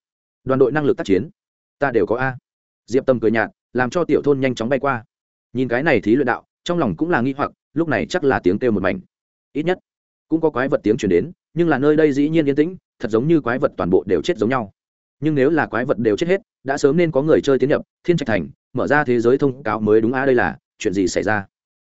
đoàn đội năng lực tác chiến, ta đều có a. Diệp tâm cười nhạt, làm cho tiểu thôn nhanh chóng bay qua. Nhìn cái này thí luyện đạo, trong lòng cũng là nghi hoặc, lúc này chắc là tiếng kêu một mảnh. Ít nhất, cũng có quái vật tiếng chuyển đến, nhưng là nơi đây dĩ nhiên yên tĩnh, thật giống như quái vật toàn bộ đều chết giống nhau nhưng nếu là quái vật đều chết hết đã sớm nên có người chơi tiến nhập thiên trạch thành mở ra thế giới thông cáo mới đúng a đây là chuyện gì xảy ra?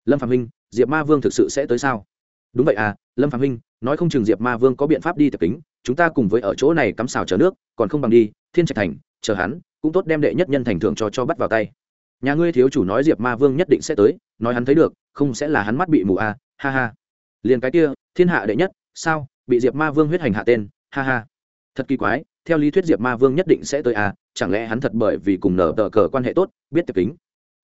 Lâm phạm minh diệp ma vương thực sự sẽ tới sao? Đúng vậy à lâm phạm minh nói không chừng diệp ma vương có biện pháp đi tập kính chúng ta cùng với ở chỗ này cắm xào chở nước còn không bằng đi thiên trạch thành chờ hắn cũng tốt đem đệ nhất nhân thành thưởng cho cho bắt vào tay. Nhà ngươi thiếu chủ nói diệp ma vương nhất định sẽ tới nói hắn thấy được không sẽ là hắn mắt bị mù à, ha ha. Liền cái kia thiên hạ đệ nhất sao bị diệp ma vương huyết hành hạ tên ha ha. Thật kỳ quái theo lý thuyết diệp ma vương nhất định sẽ tới à chẳng lẽ hắn thật bởi vì cùng nở tờ cờ quan hệ tốt, biết tiệp kính?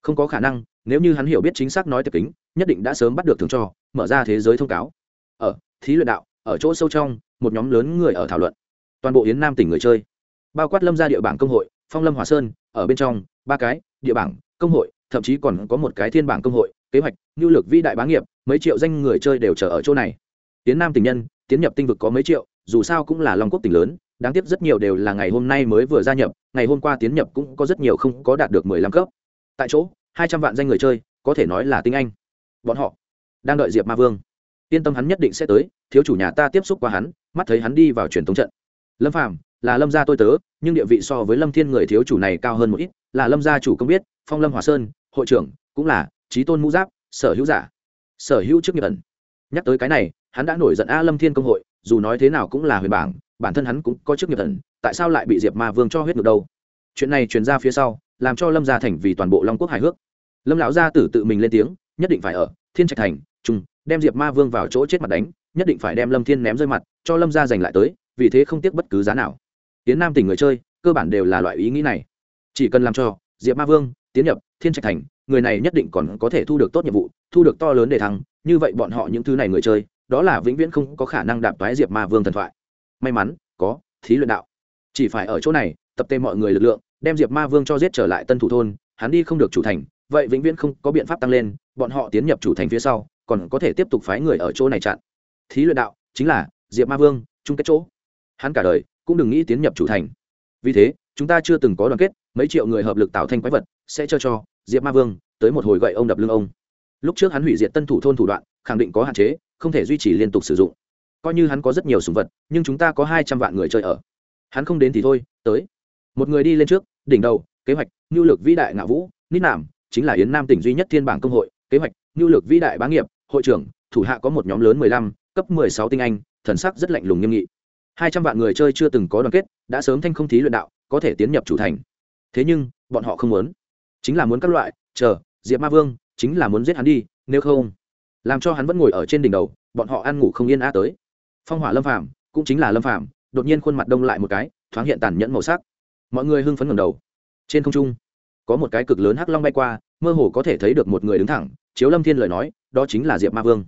Không có khả năng, nếu như hắn hiểu biết chính xác nói tiệp kính, nhất định đã sớm bắt được thường cho, mở ra thế giới thông cáo. Ở, thí luyện đạo, ở chỗ sâu trong, một nhóm lớn người ở thảo luận. Toàn bộ yến nam tỉnh người chơi. Bao quát lâm ra địa bảng công hội, phong lâm hòa sơn, ở bên trong, ba cái, địa bảng, công hội, thậm chí còn có một cái thiên bảng công hội, kế hoạch, nhu lực vĩ đại bá nghiệp, mấy triệu danh người chơi đều chờ ở chỗ này. Tiến nam tình nhân, tiến nhập tinh vực có mấy triệu, dù sao cũng là long quốc tỉnh lớn đáng tiếc rất nhiều đều là ngày hôm nay mới vừa gia nhập, ngày hôm qua tiến nhập cũng có rất nhiều không có đạt được mười lăm cấp. Tại chỗ, hai trăm vạn danh người chơi, có thể nói là tinh anh. Bọn họ đang đợi diệp ma vương. Yên tâm hắn nhất định sẽ tới, thiếu chủ nhà ta tiếp xúc qua hắn, mắt thấy hắn đi vào truyền thống trận. Lâm phàm, là lâm gia tôi tớ, nhưng địa vị so với lâm thiên người thiếu chủ này cao hơn một ít, là lâm gia chủ công biết, phong lâm hòa sơn, hội trưởng, cũng là trí tôn mũ giáp, sở hữu giả, sở hữu chức nghiệp ẩn. Nhắc tới cái này, hắn đã nổi giận a lâm thiên công hội, dù nói thế nào cũng là huyền bảng bản thân hắn cũng có chức nghiệp thần, tại sao lại bị diệp ma vương cho huyết ngược đâu? Chuyện này truyền ra phía sau làm cho lâm gia thành vì toàn bộ long quốc hài hước. Lâm lão gia tử tự mình lên tiếng nhất định phải ở thiên trạch thành trung đem diệp ma vương vào chỗ chết mặt đánh nhất định phải đem lâm thiên ném rơi mặt cho lâm gia giành lại tới vì thế không tiếc bất cứ giá nào. Tiến nam tỉnh người chơi cơ bản đều là loại ý nghĩ này. Chỉ cần làm cho diệp ma vương tiến nhập thiên trạch thành người này nhất định còn có thể thu được tốt nhiệm vụ thu được to lớn để thăng. như vậy bọn họ những thứ này người chơi đó là vĩnh viễn không có khả năng đạp toái diệp ma vương thần thoại may mắn, có, thí luyện đạo. Chỉ phải ở chỗ này, tập tê mọi người lực lượng, đem diệp ma vương cho giết trở lại tân thủ thôn, hắn đi không được chủ thành, vậy vĩnh viễn không có biện pháp tăng lên, bọn họ tiến nhập chủ thành phía sau, còn có thể tiếp tục phái người ở chỗ này chặn. Thí luyện đạo, chính là, diệp ma vương, chung kết chỗ. Hắn cả đời, cũng đừng nghĩ tiến nhập chủ thành. Vì thế, chúng ta chưa từng có đoàn kết, mấy triệu người hợp lực tạo thành quái vật, sẽ cho cho, diệp ma vương, tới một hồi gậy ông đập lưng ông. Lúc trước hắn hủy diệt tân thủ thôn thủ đoạn, khẳng định có hạn chế, không thể duy trì liên tục sử dụng coi như hắn có rất nhiều sùng vật, nhưng chúng ta có hai trăm vạn người chơi ở. Hắn không đến thì thôi, tới. Một người đi lên trước, đỉnh đầu, kế hoạch nhu lực vĩ đại ngạo vũ, nít nảm chính là yến nam tỉnh duy nhất thiên bảng công hội, kế hoạch nhu lực vĩ đại bá nghiệp, hội trưởng, thủ hạ có một nhóm lớn mười lăm, cấp mười sáu tinh anh, thần sắc rất lạnh lùng nghiêm nghị. Hai trăm vạn người chơi chưa từng có đoàn kết, đã sớm thanh không thí luyện đạo, có thể tiến nhập chủ thành. Thế nhưng, bọn họ không muốn. Chính là muốn các loại, chờ, diệp ma vương, chính là muốn giết hắn đi, nếu không. Làm cho hắn vẫn ngồi ở trên đỉnh đầu, bọn họ ăn ngủ không yên á tới phong hỏa lâm phàm, cũng chính là lâm phàm, đột nhiên khuôn mặt đông lại một cái, thoáng hiện tàn nhẫn màu sắc. Mọi người hưng phấn ngầm đầu. Trên không trung, có một cái cực lớn hắc long bay qua, mơ hồ có thể thấy được một người đứng thẳng, chiếu lâm thiên lời nói, đó chính là diệp ma vương.